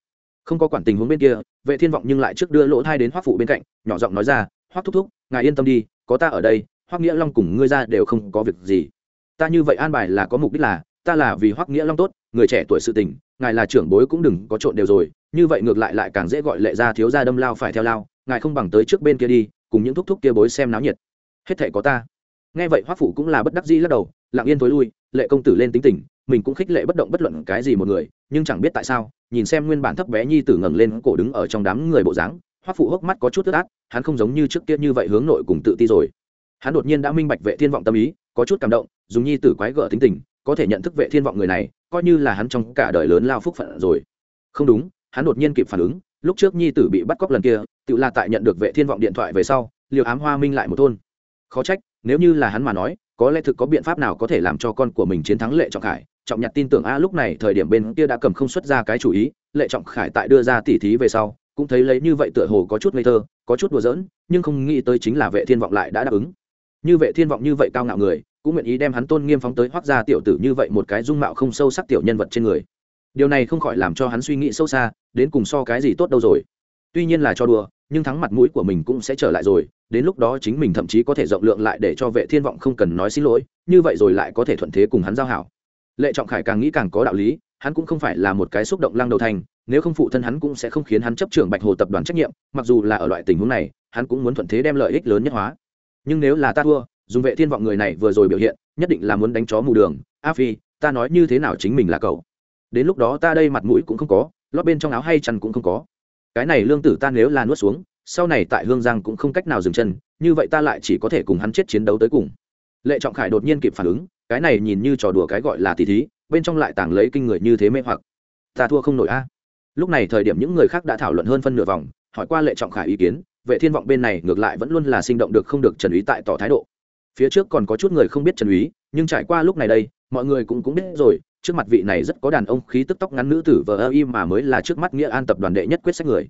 không có quản tình huống bên kia, vệ thiên vọng nhưng lại trước đưa lỗ thai đến hoắc phụ bên cạnh, nhỏ giọng nói ra, hoắc thúc thúc, ngài yên tâm đi, có ta ở đây, hoắc nghĩa long cùng ngươi ra đều không có việc gì ta như vậy an bài là có mục đích là, ta là vì hoắc nghĩa long tốt, người trẻ tuổi sự tình, ngài là trưởng bối cũng đừng có trộn đều rồi, như vậy ngược lại lại càng dễ gọi lệ ra thiếu gia đâm lao phải theo lao, ngài không bằng tới trước bên kia đi, cùng những thúc thúc kia bối xem náo nhiệt. Hết thể có ta. Nghe vậy hoắc phụ cũng là bất đắc dĩ lắc đầu, lặng yên tối lui, lệ công tử lên tính tình, mình cũng khích lệ bất động bất luận cái gì một người, nhưng chẳng biết tại sao, nhìn xem nguyên bản thấp bé nhi tử ngẩng lên cổ đứng ở trong đám người bộ dáng, hoắc phụ hốc mắt có chút tức át, hắn không giống như trước kia như vậy hướng nội cùng tự ti rồi hắn đột nhiên đã minh bạch vệ thiên vọng tâm ý, có chút cảm động, dùng nhi tử quái gở tính tình, có thể nhận thức vệ thiên vọng người này, coi như là hắn trong cả đời lớn lao phúc phận rồi. Không đúng, hắn đột nhiên kịp phản ứng, lúc trước nhi tử bị bắt cóc lần kia, tự là tại nhận được vệ thiên vọng điện thoại về sau liều ám hoa minh lại một thôn. Khó trách, nếu như là hắn mà nói, có lẽ thực có biện pháp nào có thể làm cho con của mình chiến thắng lệ trọng khải. Trọng nhặt tin tưởng a, lúc này thời điểm bên kia đã cầm không xuất ra cái chủ ý, lệ trọng khải tại đưa ra tỉ thí về sau, cũng thấy lấy như vậy tựa hồ có chút ngây thơ, có chút đùa giỡn, nhưng không nghĩ tới chính là vệ thiên vọng lại đã đáp ứng như vệ thiên vọng như vậy cao ngạo người, cũng nguyện ý đem hắn tôn nghiêm phóng tới hoác ra tiểu tử như vậy một cái dung mạo không sâu sắc tiểu nhân vật trên người. Điều này không khỏi làm cho hắn suy nghĩ sâu xa, đến cùng so cái gì tốt đâu rồi. Tuy nhiên là cho đùa, nhưng thắng mặt mũi của mình cũng sẽ trở lại rồi, đến lúc đó chính mình thậm chí có thể rộng lượng lại để cho vệ thiên vọng không cần nói xin lỗi, như vậy rồi lại có thể thuận thế cùng hắn giao hảo. Lệ trọng khải càng nghĩ càng có đạo lý, hắn cũng không phải là một cái xúc động lăng đầu thành, nếu không phụ thân hắn cũng sẽ không khiến hắn chấp trưởng bạch hồ tập đoàn trách nhiệm, mặc dù là ở loại tình huống này, hắn cũng muốn thuận thế đem lợi ích lớn nhất hóa nhưng nếu là ta thua, dùng vệ thiên vọng người này vừa rồi biểu hiện, nhất định là muốn đánh chó mù đường. A phi, ta nói như thế nào chính mình là cậu? Đến lúc đó ta đây mặt mũi cũng không có, lót bên trong áo hay chăn cũng không có. Cái này lương tử ta nếu là nuốt xuống, sau này tại hương giang cũng không cách nào dừng chân, như vậy ta lại chỉ có thể cùng hắn chết chiến đấu tới cùng. Lệ trọng khải đột nhiên kịp phản ứng, cái này nhìn như trò đùa cái gọi là tỷ thí, bên trong lại tàng lấy kinh người như thế mê hoặc. Ta thua không nổi a. Lúc này thời điểm những người khác đã thảo luận hơn phân nửa vòng, hỏi qua lệ trọng khải ý kiến vệ thiên vọng bên này ngược lại vẫn luôn là sinh động được không được trần úy tại tỏ thái độ. Phía trước còn có chút người không biết trần úy, nhưng trải qua lúc này đây, mọi người cũng cũng biết rồi, trước mặt vị này rất có đàn ông khí tức tóc ngắn nữ tử vờ ơ im mà mới là trước mắt nghĩa an tập đoàn đệ nhất quyết sách người.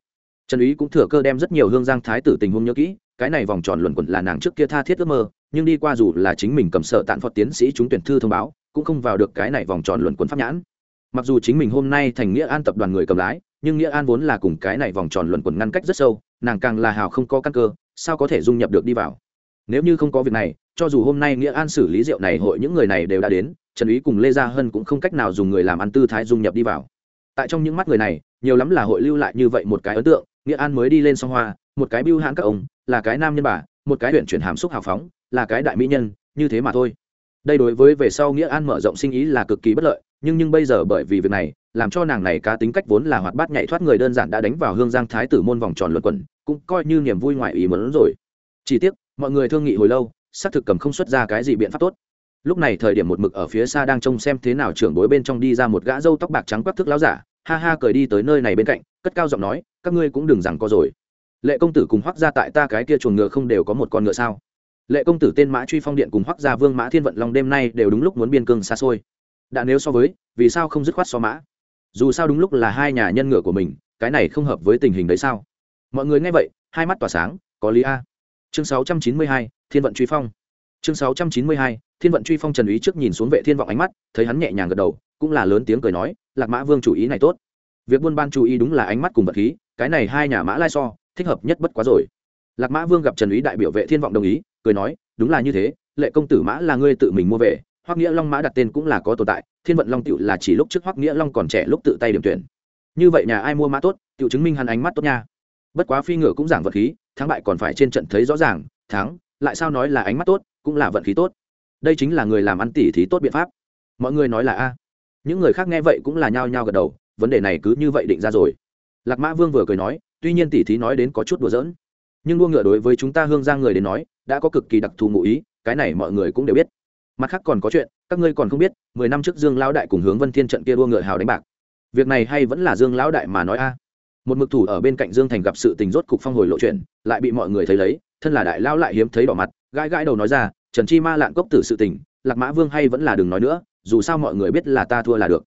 Trần úy cũng thừa cơ đem rất nhiều hương giang thái tử tình huống nhớ kỹ, cái này vòng tròn luẩn quẩn là nàng trước kia tha thiết ước mơ, nhưng đi qua dù là chính mình cầm sợ tạn phật tiến sĩ chúng tuyển thư thông báo, cũng không vào được cái này vòng tròn luẩn quẩn pháp nhãn. Mặc dù chính mình hôm nay thành nghĩa an tập đoàn người cầm lái, nhưng nghĩa an vốn là cùng cái này vòng tròn luẩn quẩn ngăn cách rất sâu nàng càng là hào không có căn cơ, sao có thể dung nhập được đi vào? Nếu như không có việc này, cho dù hôm nay nghĩa an xử lý rượu này hội những người này đều đã đến, trần ý cùng lê gia hân cũng không cách nào dùng người làm ăn tư thái dung nhập đi vào. Tại trong những mắt người này, nhiều lắm là hội lưu lại như vậy một cái ấn tượng, nghĩa an mới đi lên song hoa, một cái biêu hãn các ông, là cái nam nhân bà, một cái huyện chuyển hàm xúc hào phóng, là cái đại mỹ nhân, như thế mà thôi. Đây đối với về sau nghĩa an mở rộng sinh ý là cực kỳ bất lợi nhưng nhưng bây giờ bởi vì việc này, làm cho nàng này cá tính cách vốn là hoạt bát nhảy thoát người đơn giản đã đánh vào hương giang thái tử môn vòng tròn luận quẩn, cũng coi như niềm vui ngoại ý muốn rồi. Chỉ tiếc, mọi người thương nghị hồi lâu, xác thực cầm không xuất ra cái gì biện pháp tốt. Lúc này thời điểm một mực ở phía xa đang trông xem thế nào trưởng bối bên trong đi ra một gã râu tóc bạc trắng quắc thức láo giả, ha ha cười đi tới nơi này bên cạnh, cất cao giọng nói, các ngươi cũng đừng rằng có rồi. Lệ công tử cùng hoác ra tại ta cái kia chuồng ngựa không đều có một con ngựa sao? Lệ công tử tên mã truy phong điện cùng hoác gia vương mã thiên vận long đêm nay đều đúng lúc muốn biên cương xa xôi đã nếu so với vì sao không dứt khoát so mã? Dù sao đúng lúc là hai nhà nhân ngựa của mình cái này không hợp với tình hình đấy sao? Mọi người nghe vậy hai mắt tỏa sáng có lý a. Chương 692, thiên vận truy phong. Chương 692, thiên vận truy phong trần ý trước nhìn xuống vệ thiên vọng ánh mắt thấy hắn nhẹ nhàng gật đầu cũng là lớn tiếng cười nói lạc mã vương chủ ý này tốt. Việc buôn ban chú ý đúng là ánh mắt cùng vật khí cái này hai nhà mã lai so thích hợp nhất bất quá rồi. Lạc mã vương gặp trần ý đại biểu vệ thiên vọng đồng ý cười nói đúng là như thế lệ công tử mã là ngươi tự mình mua về hoắc nghĩa long mã đặt tên cũng là có tồn tại, thiên vận long tựu là chỉ lúc trước hoắc nghĩa long còn trẻ lúc tự tay điểm tuyển. Như vậy nhà ai mua mã tốt tựu chứng minh hắn ánh mắt tốt nha. Bất quá phi ngựa cũng giảng vật khí, thắng bại còn phải trên trận thấy rõ ràng, thắng, lại sao nói là ánh mắt tốt, cũng là vận khí tốt. Đây chính là người làm ăn tỉ thí tốt biện pháp. Mọi người nói là a. Những người khác nghe vậy cũng là nhao nhao gật đầu, vấn đề này cứ như vậy định ra rồi. Lạc mã vương vừa cười nói, tuy nhiên tỉ thí nói đến có chút đùa giỡn. Nhưng đua ngựa đối với chúng ta hương giang người đến nói, đã có cực kỳ đặc thù ngụ ý, cái này mọi người cũng đều biết mặt khác còn có chuyện, các ngươi còn không biết, mười năm trước dương lão đại cùng hướng vân thiên trận kia đua ngựa hào đánh bạc. Việc này hay vẫn là dương lão đại mà nói a. Một mực thủ ở bên cạnh dương thành gặp sự tình rốt cục phong hồi lộ chuyện, lại bị mọi người thấy lấy, thân là đại lao lại hiếm thấy đỏ mặt, gãi gãi đầu nói ra, trần chi ma lạn cốc tử sự tình, lạc mã vương hay vẫn là đừng nói nữa, dù sao mọi người biết là ta thua là được.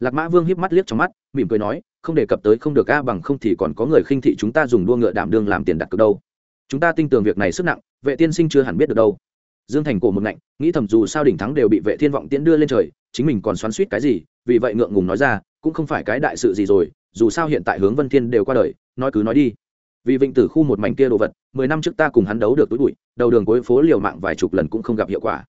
Lạc mã vương híp mắt liếc trong mắt, mỉm cười nói, không đề cập tới không được a, bằng không thì còn có người khinh thị chúng ta dùng đua ngựa đảm đương làm tiền đặt cược đâu. Chúng ta tin tưởng việc này sức nặng, vệ tiên sinh chưa hẳn biết được đâu dương thành cổ một ngạnh, nghĩ thầm dù sao đỉnh thắng đều bị vệ thiên vọng tiễn đưa lên trời, chính mình còn xoắn suýt cái gì, vì vậy ngượng ngùng nói ra, cũng không phải cái đại sự gì rồi, dù sao hiện tại hướng vân thiên đều qua đời, nói cứ nói đi. Vì vịnh tử khu một mảnh kia đồ vật, mười năm trước ta cùng hắn đấu được túi bụi, đầu đường cuối phố liều mạng vài chục lần cũng không gặp hiệu quả.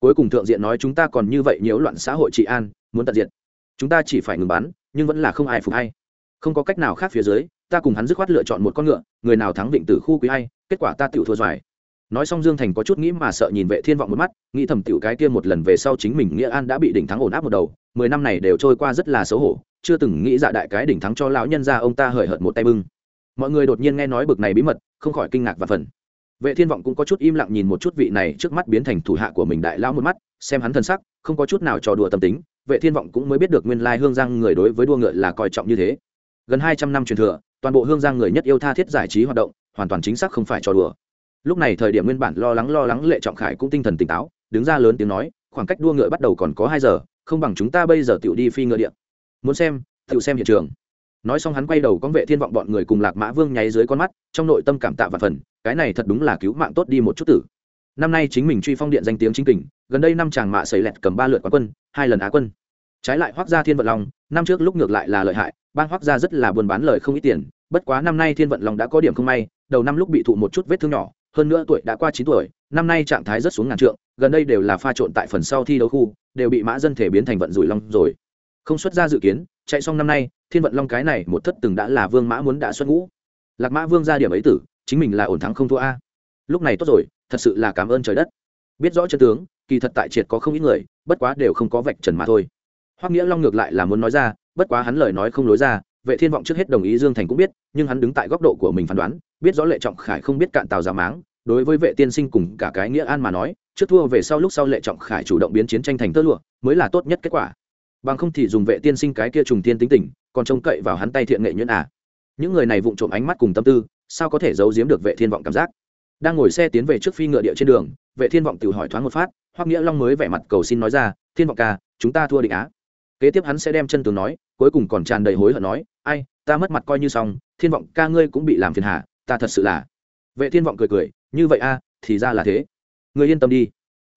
Cuối cùng thượng diện nói chúng ta còn như vậy nhiễu loạn xã hội trị an, muốn tận diệt. Chúng ta chỉ phải ngừng bắn, nhưng vẫn là không ai phục hay. Không có cách nào khác phía dưới, ta cùng hắn dứt khoát lựa chọn một con ngựa, người nào thắng vịnh tử khu quý hay, kết quả ta tiểu thua doài nói xong dương thành có chút nghĩ mà sợ nhìn vệ thiên vọng một mắt, nghĩ thầm tiểu cái kia một lần về sau chính mình nghĩa an đã bị đỉnh thắng ổn áp một đầu, mười năm này đều trôi qua rất là xấu hổ, chưa từng nghĩ dạ đại cái đỉnh thắng cho lão nhân ra ông ta hời hợt một tay bưng. Mọi người đột nhiên nghe nói bực này bí mật, không khỏi kinh ngạc và phần vệ thiên vọng cũng có chút im lặng nhìn một chút vị này trước mắt biến thành thủ hạ của mình đại lão một mắt, xem hắn thân sắc, không có chút nào trò đùa tâm tính, vệ thiên vọng cũng mới biết được nguyên lai hương giang người đối với đua ngựa là coi trọng như thế. Gần hai trăm năm truyền thừa, toàn bộ hương giang người nhất yêu tha thiết giải trí hoạt động, hoàn toàn chính xác không phải trò đùa lúc này thời điểm nguyên bản lo lắng lo lắng lệ trọng khải cũng tinh thần tỉnh táo, đứng ra lớn tiếng nói, khoảng cách đua ngựa bắt đầu còn có hai giờ, không bằng chúng ta bây giờ tự đi phi ngựa điện muốn xem tự xem hiện trường. Nói xong hắn quay đầu con vệ thiên vọng bọn người cùng lạc mã vương nháy dưới con mắt, trong nội tâm cảm tạ và phần, cái này thật đúng là cứu mạng tốt đi một chút tử. Năm nay chính mình truy phong điện danh tiếng chính kình, gần đây năm chàng mạ sầy lẹt cầm ba lượt quán quân, hai lần á quân. Trái lại hoác gia thiên vận long, năm trước lúc ngược lại là lợi hại ban hoác gia rất là buôn bán lời không ít tiền, bất quá năm nay thiên vận long đã có điểm không may, đầu năm lúc bị thụ một chút vết thương nhỏ hơn nữa tuổi đã qua chín tuổi, năm nay trạng thái rất xuống ngàn trượng, gần đây đều là pha trộn tại phần sau thi đấu khu, đều bị mã dân thể biến thành vận rủi long rồi. Không xuất ra dự kiến, chạy xong năm nay, thiên vận long cái này một thất từng đã là vương mã muốn đã xuất ngũ. Lạc mã vương ra điểm ấy tử, chính mình là ổn thắng không thua a. Lúc này tốt rồi, thật sự là cảm ơn trời đất. Biết rõ chân tướng, kỳ thật tại triệt có không ít người, bất quá đều không có vạch trần mà thôi. Hoắc nghĩa long ngược lại là muốn nói ra, bất quá hắn lời nói không lối ra, vệ thiên vọng trước hết đồng ý dương thành cũng biết, nhưng hắn đứng tại góc độ của mình phán đoán, biết rõ lệ trọng khải không biết cạn tàu giả máng đối với vệ tiên sinh cùng cả cái nghĩa an mà nói, trước thua về sau lúc sau lệ trọng khải chủ động biến chiến tranh thành tơ lụa, mới là tốt nhất kết quả. Bằng không thì dùng vệ tiên sinh cái kia trùng tiên tính tình, còn trông cậy vào hắn tay thiện nghệ nhuyễn à. Những người này vụng trộm ánh mắt cùng tâm tư, sao có thể giấu giếm được vệ thiên vọng cảm giác? Đang ngồi xe tiến về trước phi ngựa địa trên đường, vệ thiên vọng tự hỏi thoáng một phát, hoắc nghĩa long mới vẻ mặt cầu xin nói ra, thiên vọng ca, chúng ta thua định á. Kế tiếp hắn sẽ đem chân tướng nói, cuối cùng còn tràn đầy hối hận nói, ai, ta mất mặt coi như xong, thiên vọng ca ngươi cũng bị làm phiền hà, ta thật sự là vệ thiên vọng cười cười như vậy a, thì ra là thế. Người yên tâm đi.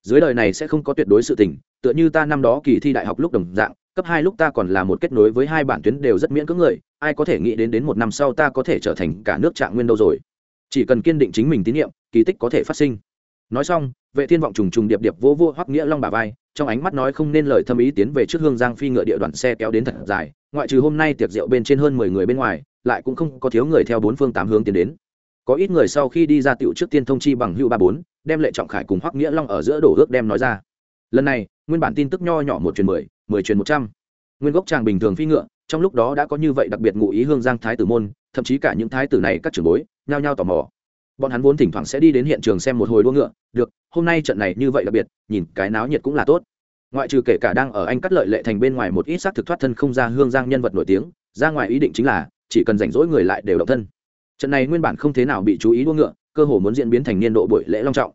Dưới đời này sẽ không có tuyệt đối sự tình, tựa như ta năm đó kỳ thi đại học lúc đồng dạng, cấp hai lúc ta còn là một kết nối với hai bản tuyến đều rất miễn cưỡng người, ai có thể nghĩ đến đến một năm sau ta có thể trở thành cả nước trạng nguyên đâu rồi. Chỉ cần kiên định chính mình tín nhiệm, kỳ tích có thể phát sinh. Nói xong, vệ thiên vọng trùng trùng điệp điệp vô vô hoắc nghĩa long bà vai, trong ánh mắt nói không nên lời thâm ý tiến về trước hương giang phi ngựa địa đoàn xe kéo đến thật dài, ngoại trừ hôm nay tiệc rượu bên trên hơn mười người bên ngoài, lại cũng không có thiếu người theo bốn phương tám hướng tiến đến có ít người sau khi đi ra tiểu trước tiên thông chi bằng hưu ba bốn, đem lệ trọng khải cùng hoắc nghĩa long ở giữa đổ ước đem nói ra. Lần này, nguyên bản tin tức nho nhỏ một truyền mười mười truyền một trăm. Nguyên gốc tràng bình thường phi ngựa, trong lúc đó đã có như vậy đặc biệt ngụ ý hương giang thái tử môn, thậm chí cả những thái tử này các trưởng bối, nhao nhao tò mò. Bọn hắn vốn thỉnh thoảng sẽ đi đến hiện trường xem một hồi đua ngựa, được, hôm nay trận này như vậy đặc biệt, nhìn cái náo nhiệt cũng là tốt. Ngoại trừ kể cả đang ở anh cắt lợi lệ thành bên ngoài một ít xác thực thoát thân không ra hương giang nhân vật nổi tiếng, ra ngoài ý định chính là, chỉ cần rảnh rỗi người lại đều động thân trận này nguyên bản không thế nào bị chú ý đua ngựa cơ hồ muốn diễn biến thành niên độ buổi lễ long trọng.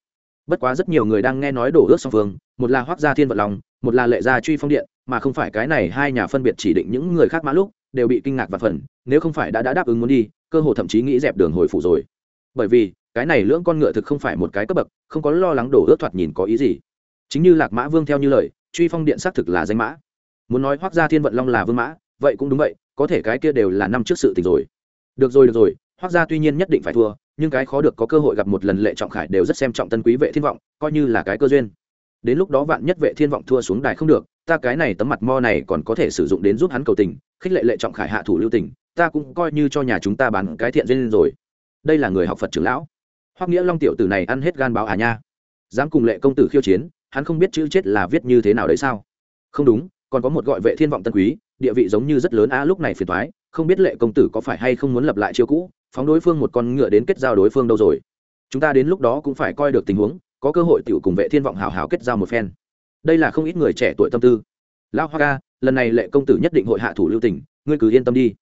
Bất quá rất nhiều người đang nghe nói đổ ước song phương một là hoác gia thiên vận lòng một là lệ gia truy phong điện mà không phải cái này hai nhà phân biệt chỉ định những người khác mã lúc đều bị kinh ngạc và phần nếu không phải đã, đã đáp ứng muốn đi cơ hồ thậm chí nghĩ dẹp đường hồi phủ rồi. Bởi vì cái này lưỡng con ngựa thực không phải một cái cấp bậc không có lo lắng đổ ước thoạt nhìn có ý gì. Chính như lạc mã vương theo như lời truy phong điện xác thực là danh mã. Muốn nói hoác gia thiên vận long là vương mã vậy cũng đúng vậy có thể cái kia đều là năm trước sự tình rồi. Được rồi được rồi hoác gia tuy nhiên nhất định phải thua, nhưng cái khó được có cơ hội gặp một lần lệ trọng khải đều rất xem trọng tân quý vệ thiên vọng, coi như là cái cơ duyên. Đến lúc đó vạn nhất vệ thiên vọng thua xuống đài không được, ta cái này tấm mặt mo này còn có thể sử dụng đến giúp hắn cầu tình, khích lệ lệ trọng khải hạ thủ lưu tình, ta cũng coi như cho nhà chúng ta bán cái thiện duyên rồi. Đây là người học phật trưởng lão. Hoắc nghĩa long tiểu tử này ăn hết gan báo à nha. Dám cùng lệ công tử khiêu chiến, hắn không biết chữ chết là viết như thế nào đấy sao? Không đúng, còn có một gọi vệ thiên vọng tân quý, địa vị giống như rất lớn a lúc này phiền thoái không biết lệ công tử có phải hay không muốn lập lại chiêu cũ, phóng đối phương một con ngựa đến kết giao đối phương đâu rồi. Chúng ta đến lúc đó cũng phải coi được tình huống, có cơ hội tiểu cùng vệ thiên vọng hào hào kết giao một phen. Đây là không ít người trẻ tuổi tâm tư. Lão hoa ca, lần này lệ công tử nhất định hội hạ thủ lưu tình, ngươi cứ yên tâm đi.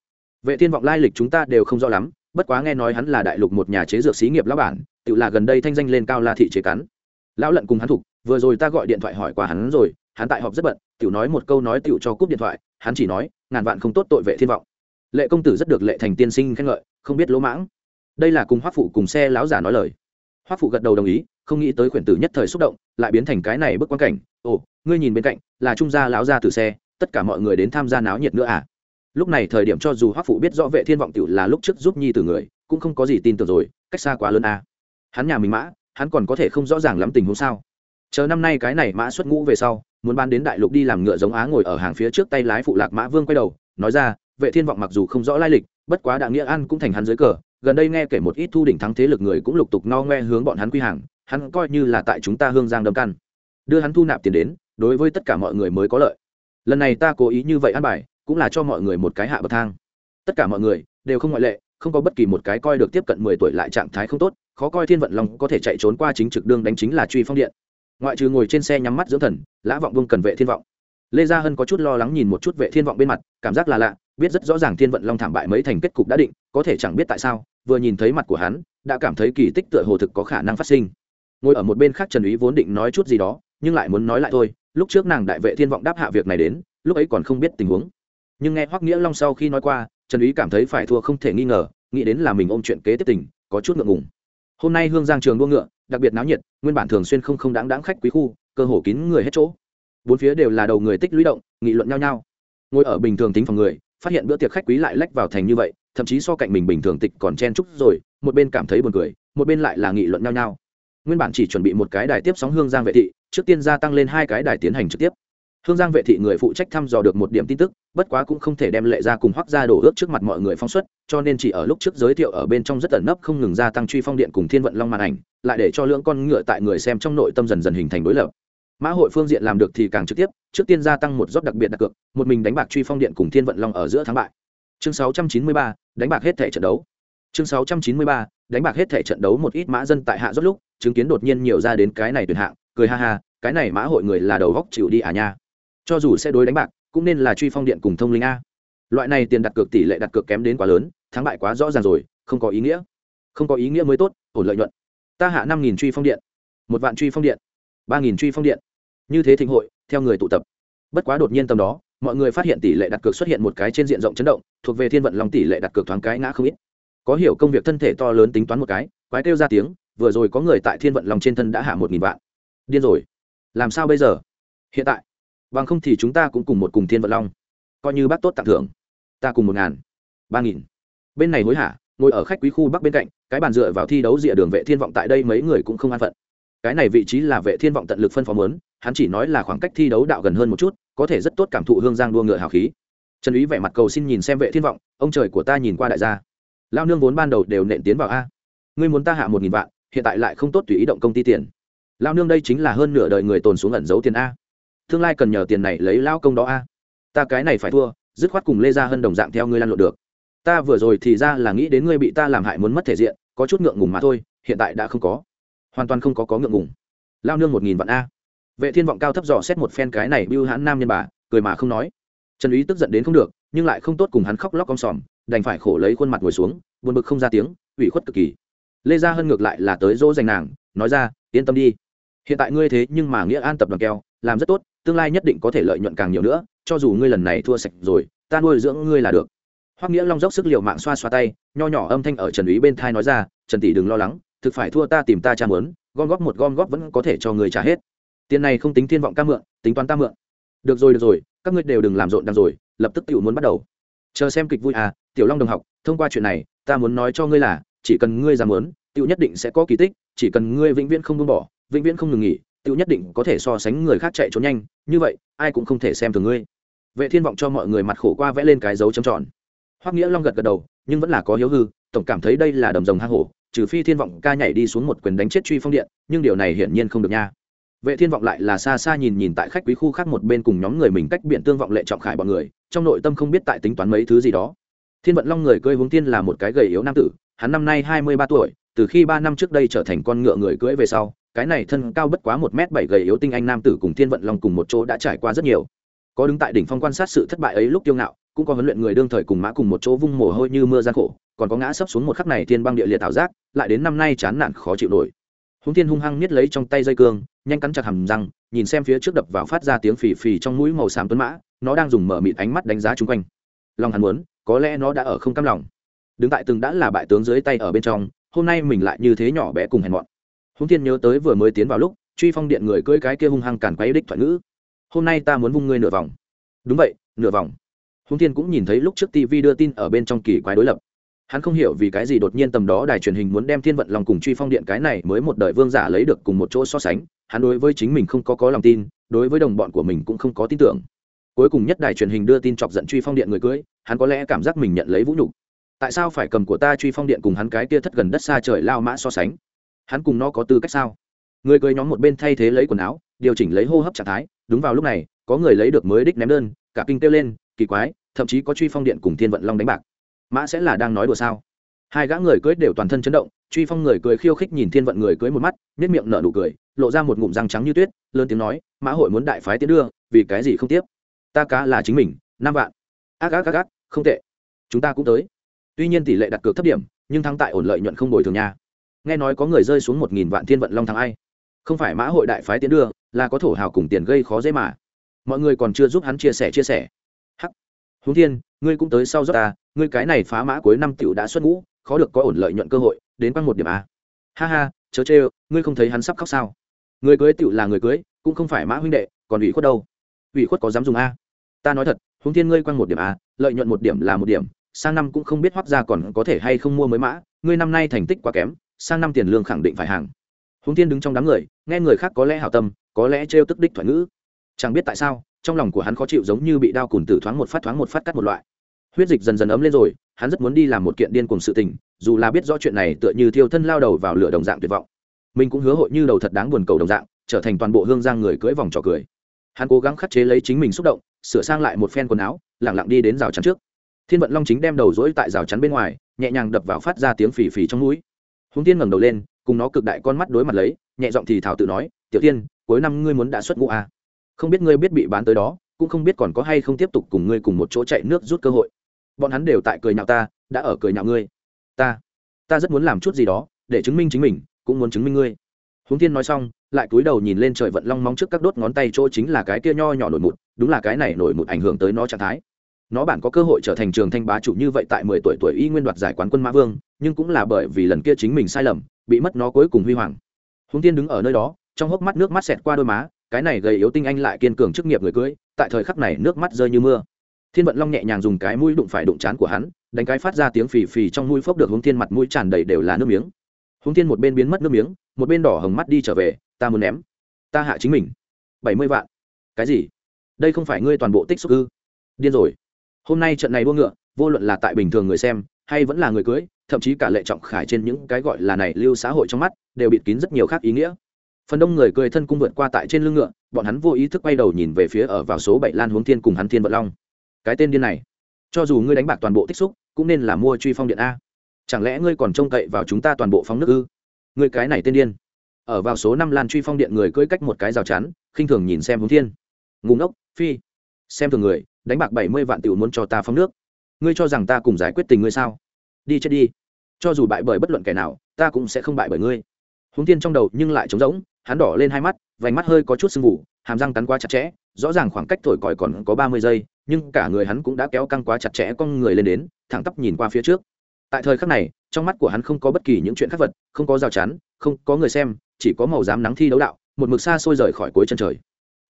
Vệ thiên vọng lai lịch chúng ta đều không rõ lắm, bất quá nghe nói hắn là đại lục một nhà chế dược xí nghiệp lão bản tự là gần đây thanh danh lên cao la thị chế cắn lão lận cùng hắn thục, vừa rồi ta gọi điện thoại hỏi qua hắn rồi, hắn tại họp rất bận, tiểu nói một câu nói tiểu cho cúp điện thoại, hắn chỉ nói, ngàn vạn không tốt tội vệ thiên vọng lệ công tử rất được lệ thành tiên sinh khen ngợi, không biết lỗ mãng. Đây là cùng hoác phụ cùng xe lão giả nói lời. Hoác phụ gật đầu đồng ý, không nghĩ tới khuyển tử nhất thời xúc động, lại biến thành cái này bức quan cảnh. Ồ, ngươi nhìn bên cạnh, là trung gia lão gia từ xe, tất cả mọi người đến tham gia náo nhiệt nữa à? Lúc này thời điểm cho dù hoác phụ biết rõ vệ thiên vọng tiểu là lúc trước giúp nhi từ người, cũng không có gì tin tưởng rồi, cách xa quá lớn à. hắn nhà mình mã, hắn còn có thể không rõ ràng lắm tình huống sao? Chờ năm nay cái này mã xuất ngũ về sau, muốn ban đến đại lục đi làm ngựa giống á ngồi ở hàng phía trước tay lái phụ lạc mã vương quay đầu, nói ra vệ thiên vọng mặc dù không rõ lai lịch, bất quá đặng nghĩa an cũng thành hắn dưới cờ, gần đây nghe kể một ít thu đỉnh thắng thế lực người cũng lục tục no ngoe hướng bọn hắn quy hàng, hắn coi như là tại chúng ta hương giang đâm căn đưa hắn thu nạp tiền đến, đối với tất cả mọi người mới có lợi. Lần này ta cố ý như vậy ăn bài, cũng là cho mọi người một cái hạ bậc thang. Tất cả mọi người đều không ngoại lệ, không có bất kỳ một cái coi được tiếp cận mười tuổi lại trạng thái không tốt, khó coi thiên vận long có thể chạy trốn qua chính trực đương đánh chính là truy phong điện. Ngoại trừ ngồi trên xe nhắm mắt dưỡng thần, lã vọng vương cần vệ thiên vọng. Lê gia hân có chút lo lắng nhìn một chút vệ thiên vọng bên mặt, cảm giác là lạ biết rất rõ ràng thiên vận long thảm bại mấy thành kết cục đã định, có thể chẳng biết tại sao, vừa nhìn thấy mặt của hắn, đã cảm thấy kỳ tích tựa hồ thực có khả năng phát sinh. Ngồi ở một bên khác trần úy vốn định nói chút gì đó, nhưng lại muốn nói lại thôi, lúc trước nàng đại vệ thiên vọng đáp hạ việc này đến, lúc ấy còn không biết tình huống. Nhưng nghe hoắc nghĩa long sau khi nói qua, trần úy cảm thấy phải thua không thể nghi ngờ, nghĩ đến là mình ôm chuyện kế tiếp tình, có chút ngượng ngùng. Hôm nay hương giang trường đua ngựa, đặc biệt náo nhiệt, nguyên bản thường xuyên không không đáng đáng khách quý khu, cơ hồ kín người hết chỗ. Bốn phía đều là đầu người tích lũy động, nghị luận nhau nhau. Ngồi ở bình thường tính phòng người phát hiện bữa tiệc khách quý lại lách vào thành như vậy, thậm chí so cạnh mình bình thường tịch còn chen chúc rồi, một bên cảm thấy buồn cười, một bên lại là nghị luận nhau nhau. Nguyên bản chỉ chuẩn bị một cái đài tiếp sóng hương giang vệ thị, trước tiên gia tăng lên hai cái đài tiến hành trực tiếp. Hương giang vệ thị người phụ trách thăm dò được một điểm tin tức, bất quá cũng không thể đem lệ ra cùng hoác ra đổ ước trước mặt mọi người phong suất cho nên chỉ ở lúc trước giới thiệu ở bên trong rất ẩn nấp không ngừng gia tăng truy phong điện cùng thiên vận long màn ảnh, lại để cho lưỡng con ngựa tại người xem trong nội tâm dần dần hình thành đối lập mã hội phương diện làm được thì càng trực tiếp trước tiên gia tăng một rót đặc biệt đặc cược một mình đánh bạc truy phong điện cùng thiên vận long ở giữa thắng bại. Chương 693, đánh bạc hết thể trận đấu. Chương 693, đánh bạc hết thể trận đấu một ít mã dân tại hạ rốt lúc chứng kiến đột nhiên nhiều ra đến cái này tuyển hạng cười ha ha cái này mã hội người là đầu góc chịu đi à nha. Cho dù sẽ đối đánh bạc cũng nên là truy phong điện cùng thông linh a. Loại này tiền đặt cược tỷ lệ đặt cược kém đến quá lớn thắng bại quá rõ ràng rồi không có ý nghĩa. Không có ý nghĩa mới tốt ổn lợi nhuận. Ta hạ năm nghìn truy phong điện. Một vạn truy phong điện ba nghìn truy phong điện. Như thế thịnh hội, theo người tụ tập. Bất quá đột nhiên tầm đó, mọi người phát hiện tỷ lệ đặt cược xuất hiện một cái trên diện rộng chấn động, thuộc về thiên vận lòng tỷ lệ đặt cược thoáng cái ngã không ít. Có hiểu công việc thân thể to lớn tính toán một cái, quái kêu ra tiếng, vừa rồi có người tại thiên vận lòng trên thân đã hạ một nghìn vạn. Điên rồi. Làm sao bây giờ? Hiện tại. Bằng không thì chúng ta cũng cùng một cùng thiên vận long. Coi như bác tốt tặng thưởng. Ta cùng một ngàn. Ba nghìn. Bên này hối hả, ngồi ở khách quý khu bắc bên cạnh, cái bàn dựa vào thi đấu rìa đường vệ thiên vọng tại đây mấy người cũng không an phận cái này vị trí là vệ thiên vọng tận lực phân phó muốn, hắn chỉ nói là khoảng cách thi đấu đạo gần hơn một chút, có thể rất tốt cảm thụ hương giang đua ngựa hào khí. Trần úy vẻ mặt cầu xin nhìn xem vệ thiên vọng, ông trời của ta nhìn qua đại gia. Lao nương vốn ban đầu đều nện tiến vào a. Ngươi muốn ta hạ một nghìn vạn, hiện tại lại không tốt tùy ý động công ty tiền. Lao nương đây chính là hơn nửa đời người tồn xuống ẩn giấu tiền a. Tương lai cần nhờ tiền này lấy lao công đó a. Ta cái này phải thua, dứt khoát cùng lê gia hơn đồng dạng theo ngươi lan lộn được. Ta vừa rồi thì ra là nghĩ đến ngươi bị ta làm hại muốn mất thể diện, có chút ngượng ngùng mà thôi, hiện tại đã không có hoàn toàn không có có ngượng ngùng. Lao nương một nghìn vạn a. Vệ thiên vọng cao thấp dò xét một phen cái này bưu hãn nam nhân bà, cười mà không nói. Trần úy tức giận đến không được, nhưng lại không tốt cùng hắn khóc lóc om sòm, đành phải khổ lấy khuôn mặt ngồi xuống, buồn bực không ra tiếng, ủy khuất cực kỳ. Lê gia Hân ngược lại là tới dỗ dành nàng, nói ra, yên tâm đi. Hiện tại ngươi thế nhưng mà nghĩa an tập đoàn keo, làm rất tốt, tương lai nhất định có thể lợi nhuận càng nhiều nữa, cho dù ngươi lần này thua sạch rồi, ta nuôi dưỡng ngươi là được. Hoắc nghĩa long dốc sức liều mạng xoa xoa tay, nho nhỏ âm thanh ở trần úy bên thai nói ra, trần tỷ đừng lo lắng thực phải thua ta tìm ta cha mớn gom góp một gom góp vẫn có thể cho người trả hết. Tiền này không tính thiên vọng ca mượn, tính toán ta mượn. Được rồi được rồi, các ngươi đều đừng làm rộn đằng rồi, lập tức tiểu muốn bắt đầu. Chờ xem kịch vui à tiểu long đồng học, thông qua chuyện này, ta muốn nói cho ngươi là, chỉ cần ngươi dám muốn, tiểu nhất định sẽ có kỳ tích, chỉ cần ngươi vĩnh viễn không buông bỏ, vĩnh viễn không ngừng nghỉ, tiểu nhất định có thể so sánh người khác chạy trốn nhanh, như vậy, ai cũng không thể xem thường ngươi. Vệ thiên vọng cho mọi người mặt khổ qua vẽ lên cái dấu chấm tròn. Hoắc nghĩa long gật gật đầu, nhưng vẫn là có hiếu hư, tổng cảm thấy đây là đầm rồng hang hổ trừ phi thiên vọng ca nhảy đi xuống một quyền đánh chết truy phong điện, nhưng điều này hiển nhiên không được nha. Vệ thiên vọng lại là xa xa nhìn nhìn tại khách quý khu khác một bên cùng nhóm người mình cách biển tương vọng lệ trọng khải bọn người, trong nội tâm không biết tại tính toán mấy thứ gì đó. Thiên vận long người cưỡi hướng tiên là một cái gầy yếu nam tử, hắn năm nay hai mươi ba tuổi, từ khi ba năm trước đây trở thành con ngựa người cưỡi về sau, cái này thân cao bất quá một m bảy gầy yếu tinh anh nam tử cùng thiên vận long cùng một chỗ đã trải qua rất nhiều. Có đứng tại đỉnh phong quan sát sự thất bại ấy lúc kiêu ngạo cũng có huấn luyện người đương thời cùng mã cùng một chỗ vung mồ hôi như mưa gian khổ, còn có ngã sấp xuống một khắc này thiên băng địa liệt thảo giác, lại đến năm nay chán nản khó chịu nổi. Húng thiên hung hăng niết lấy trong tay dây cương, nhanh cắn chặt hầm răng, nhìn xem phía trước đập vào phát ra tiếng phì phì trong mũi màu xám tuấn mã, nó đang dùng mở mịt ánh mắt đánh giá chung quanh. Lòng hắn muốn, có lẽ nó đã ở không cam lòng. Đứng tại từng đã là bại tướng dưới tay ở bên trong, hôm nay mình lại như thế nhỏ bé cùng hèn mọn. Húng thiên nhớ tới vừa mới tiến vào lúc, truy phong điện người cưỡi cái kia hung hăng càn quay đích thoại ngữ. Hôm nay ta muốn vung ngươi nửa vòng. Đúng vậy, nửa vòng húng thiên cũng nhìn thấy lúc trước tv đưa tin ở bên trong kỳ quái đối lập. Hắn không hiểu vì cái gì đột nhiên tầm đó đài truyền hình muốn đem thiên vận lòng cùng truy phong điện cái này mới một đời vương giả lấy được cùng một chỗ so sánh. Hắn đối với chính mình không có có lòng tin, đối với đồng bọn của mình cũng không có tin tưởng. Cuối cùng nhất đài truyền hình đưa tin chọc giận truy phong điện người cưới, hắn có lẽ cảm giác mình nhận lấy vũ nhục. Tại sao phải cầm của ta truy phong điện cùng hắn cái kia thất gần đất xa trời lao mã so sánh? Hắn cùng nó có tư cách sao? Người cưới nhóm một bên thay thế lấy quần áo, điều chỉnh lấy hô hấp trạng thái. Đúng vào lúc này, có người lấy được mới đích ném đơn cả kinh kêu lên, kỳ quái, thậm chí có truy phong điện cùng thiên vận long đánh bạc. Mã sẽ là đang nói đùa sao? Hai gã người cưới đều toàn thân chấn động, truy phong người cười khiêu khích nhìn thiên vận người cưới một mắt nếp miệng nở nụ cười, lộ ra một ngụm răng trắng như tuyết, lớn tiếng nói, mã hội muốn đại phái tiến đưa, vì cái gì không tiếp? Ta cá là chính mình, năm vạn. Ác ác ác ác, không tệ. Chúng ta cũng tới. Tuy nhiên tỷ lệ đặt cược thấp điểm, nhưng thắng tại ổn lợi nhuận không bồi thường nha. Nghe nói có người rơi xuống một nghìn vạn thiên vận long thắng ai? Không phải mã hội đại phái tiến đưa, là có thổ hào cùng tiền gây khó dễ mà mọi người còn chưa giúp hắn chia sẻ chia sẻ. Hắc. Húng thiên, ngươi cũng tới sau giúp ta, ngươi cái này phá mã cuối năm tựu đã xuất ngũ, khó được có ổn lợi nhuận cơ hội, đến quanh một điểm a ha ha, chớ chê ngươi không thấy hắn sắp khóc sao? Người cưới tựu là người cưới, cũng không phải mã huynh đệ, còn ủy khuất đâu. Ủy khuất có dám dùng a? Ta nói thật húng thiên ngươi quanh một điểm a lợi nhuận một điểm là một điểm, sang năm cũng không biết hoác ra còn có thể hay không mua mới mã, ngươi năm nay thành tích quá kém, sang năm tiền lương khẳng định phải hàng. Húng thiên đứng trong đám người, nghe người khác có lẽ hảo tâm, có lẽ trêu tức đích thoại ngữ chẳng biết tại sao, trong lòng của hắn khó chịu giống như bị đao cùn tử thoáng một phát thoáng một phát cắt một loại. Huyết dịch dần dần ấm lên rồi, hắn rất muốn đi làm một kiện điên cùng sự tình, dù là biết rõ chuyện này tựa như thiêu thân lao đầu vào lửa đồng dạng tuyệt vọng. Mình cũng hứa hội như đầu thật đáng buồn cầu đồng dạng, trở thành toàn bộ hương giang người cưỡi vòng trò cười. Hắn cố gắng khắc chế lấy chính mình xúc động, sửa sang lại một phen quần áo lẳng lặng đi đến rào chắn trước. Thiên vận long chính đem đầu rỗi tại rào chắn bên ngoài, nhẹ nhàng đập vào phát ra tiếng phì phì trong mũi. Húng tiên ngẩng đầu lên, cùng nó cực đại con mắt đối mặt lấy, nhẹ giọng thì thảo tự nói, tiểu tiên, cuối năm ngươi muốn đã xuất ngũ à không biết ngươi biết bị bán tới đó, cũng không biết còn có hay không tiếp tục cùng ngươi cùng một chỗ chạy nước rút cơ hội. Bọn hắn đều tại cười nhạo ta, đã ở cười nhạo ngươi. Ta ta rất muốn làm chút gì đó, để chứng minh chính mình, cũng muốn chứng minh ngươi. Huống tiên nói xong, lại cúi đầu nhìn lên trời vận long mong trước các đốt ngón tay chỗ chính là cái kia nho nhỏ nổi mụt đúng là cái này nổi mụt ảnh hưởng tới nó trạng thái. Nó bản có cơ hội trở thành trường thanh bá chủ như vậy tại mười tuổi tuổi y nguyên đoạt giải quán quân mã vương, nhưng cũng là bởi vì lần kia chính mình sai lầm, bị mất nó cuối cùng huy hoàng. Huống tiên đứng ở nơi đó, trong hốc mắt nước mắt xẹt qua đôi má cái này gây yếu tinh anh lại kiên cường chức nghiệp người cưới, tại thời khắc này nước mắt rơi như mưa. Thiên vận long nhẹ nhàng dùng cái mũi đụng phải đụng chán của hắn, đánh cái phát ra tiếng phì phì trong mũi phốc được hướng thiên mặt mũi tràn đầy đều là nước miếng. Hướng thiên một bên biến mất nước miếng, một bên đỏ hồng mắt đi trở về, ta muốn ném. Ta hạ chính mình. Bảy mươi vạn. Cái gì? Đây không phải ngươi toàn bộ tích xúc ư? Điên rồi. Hôm nay trận này đua ngựa, vô luận là tại bình thường người xem, hay vẫn là người cưới, thậm chí cả lệ trọng khải trên những cái gọi là này lưu xã hội trong mắt, đều bịt kín rất nhiều khác ý nghĩa phần đông người cười thân cung vượt qua tại trên lưng ngựa, bọn hắn vô ý thức quay đầu nhìn về phía ở vào số bảy lan hướng thiên cùng hắn thiên vận long. Cái tên điên này, cho dù ngươi đánh bạc toàn bộ tích xúc, cũng nên là mua truy phong điện a. Chẳng lẽ ngươi còn trông cậy vào chúng ta toàn bộ phóng nước ư? Ngươi cái này tên điên. Ở vào số năm lan truy phong điện người cưỡi cách một cái rào chắn, khinh thường nhìn xem hướng thiên. Ngùng ốc phi. Xem thường người, đánh bạc bảy mươi vạn tiểu muốn cho ta phóng nước. Ngươi cho rằng ta cùng giải quyết tình ngươi sao? Đi chết đi. Cho dù bại bởi bất luận kẻ nào, ta cũng sẽ không bại bởi ngươi. Hướng thiên trong đầu nhưng lại trống rỗng hắn đỏ lên hai mắt, vành mắt hơi có chút sưng vụ hàm răng cắn quá chặt chẽ, rõ ràng khoảng cách thổi còi còn có ba mươi giây, nhưng cả người hắn cũng đã kéo căng quá chặt chẽ con người lên đến, thẳng tắp nhìn qua phía trước. Tại thời khắc này, trong mắt của hắn không có bất kỳ những chuyện khác vật, không có rào chắn, không có người xem, chỉ có màu dám nắng thi đấu đạo, một mực xa xôi rời khỏi cuối chân trời.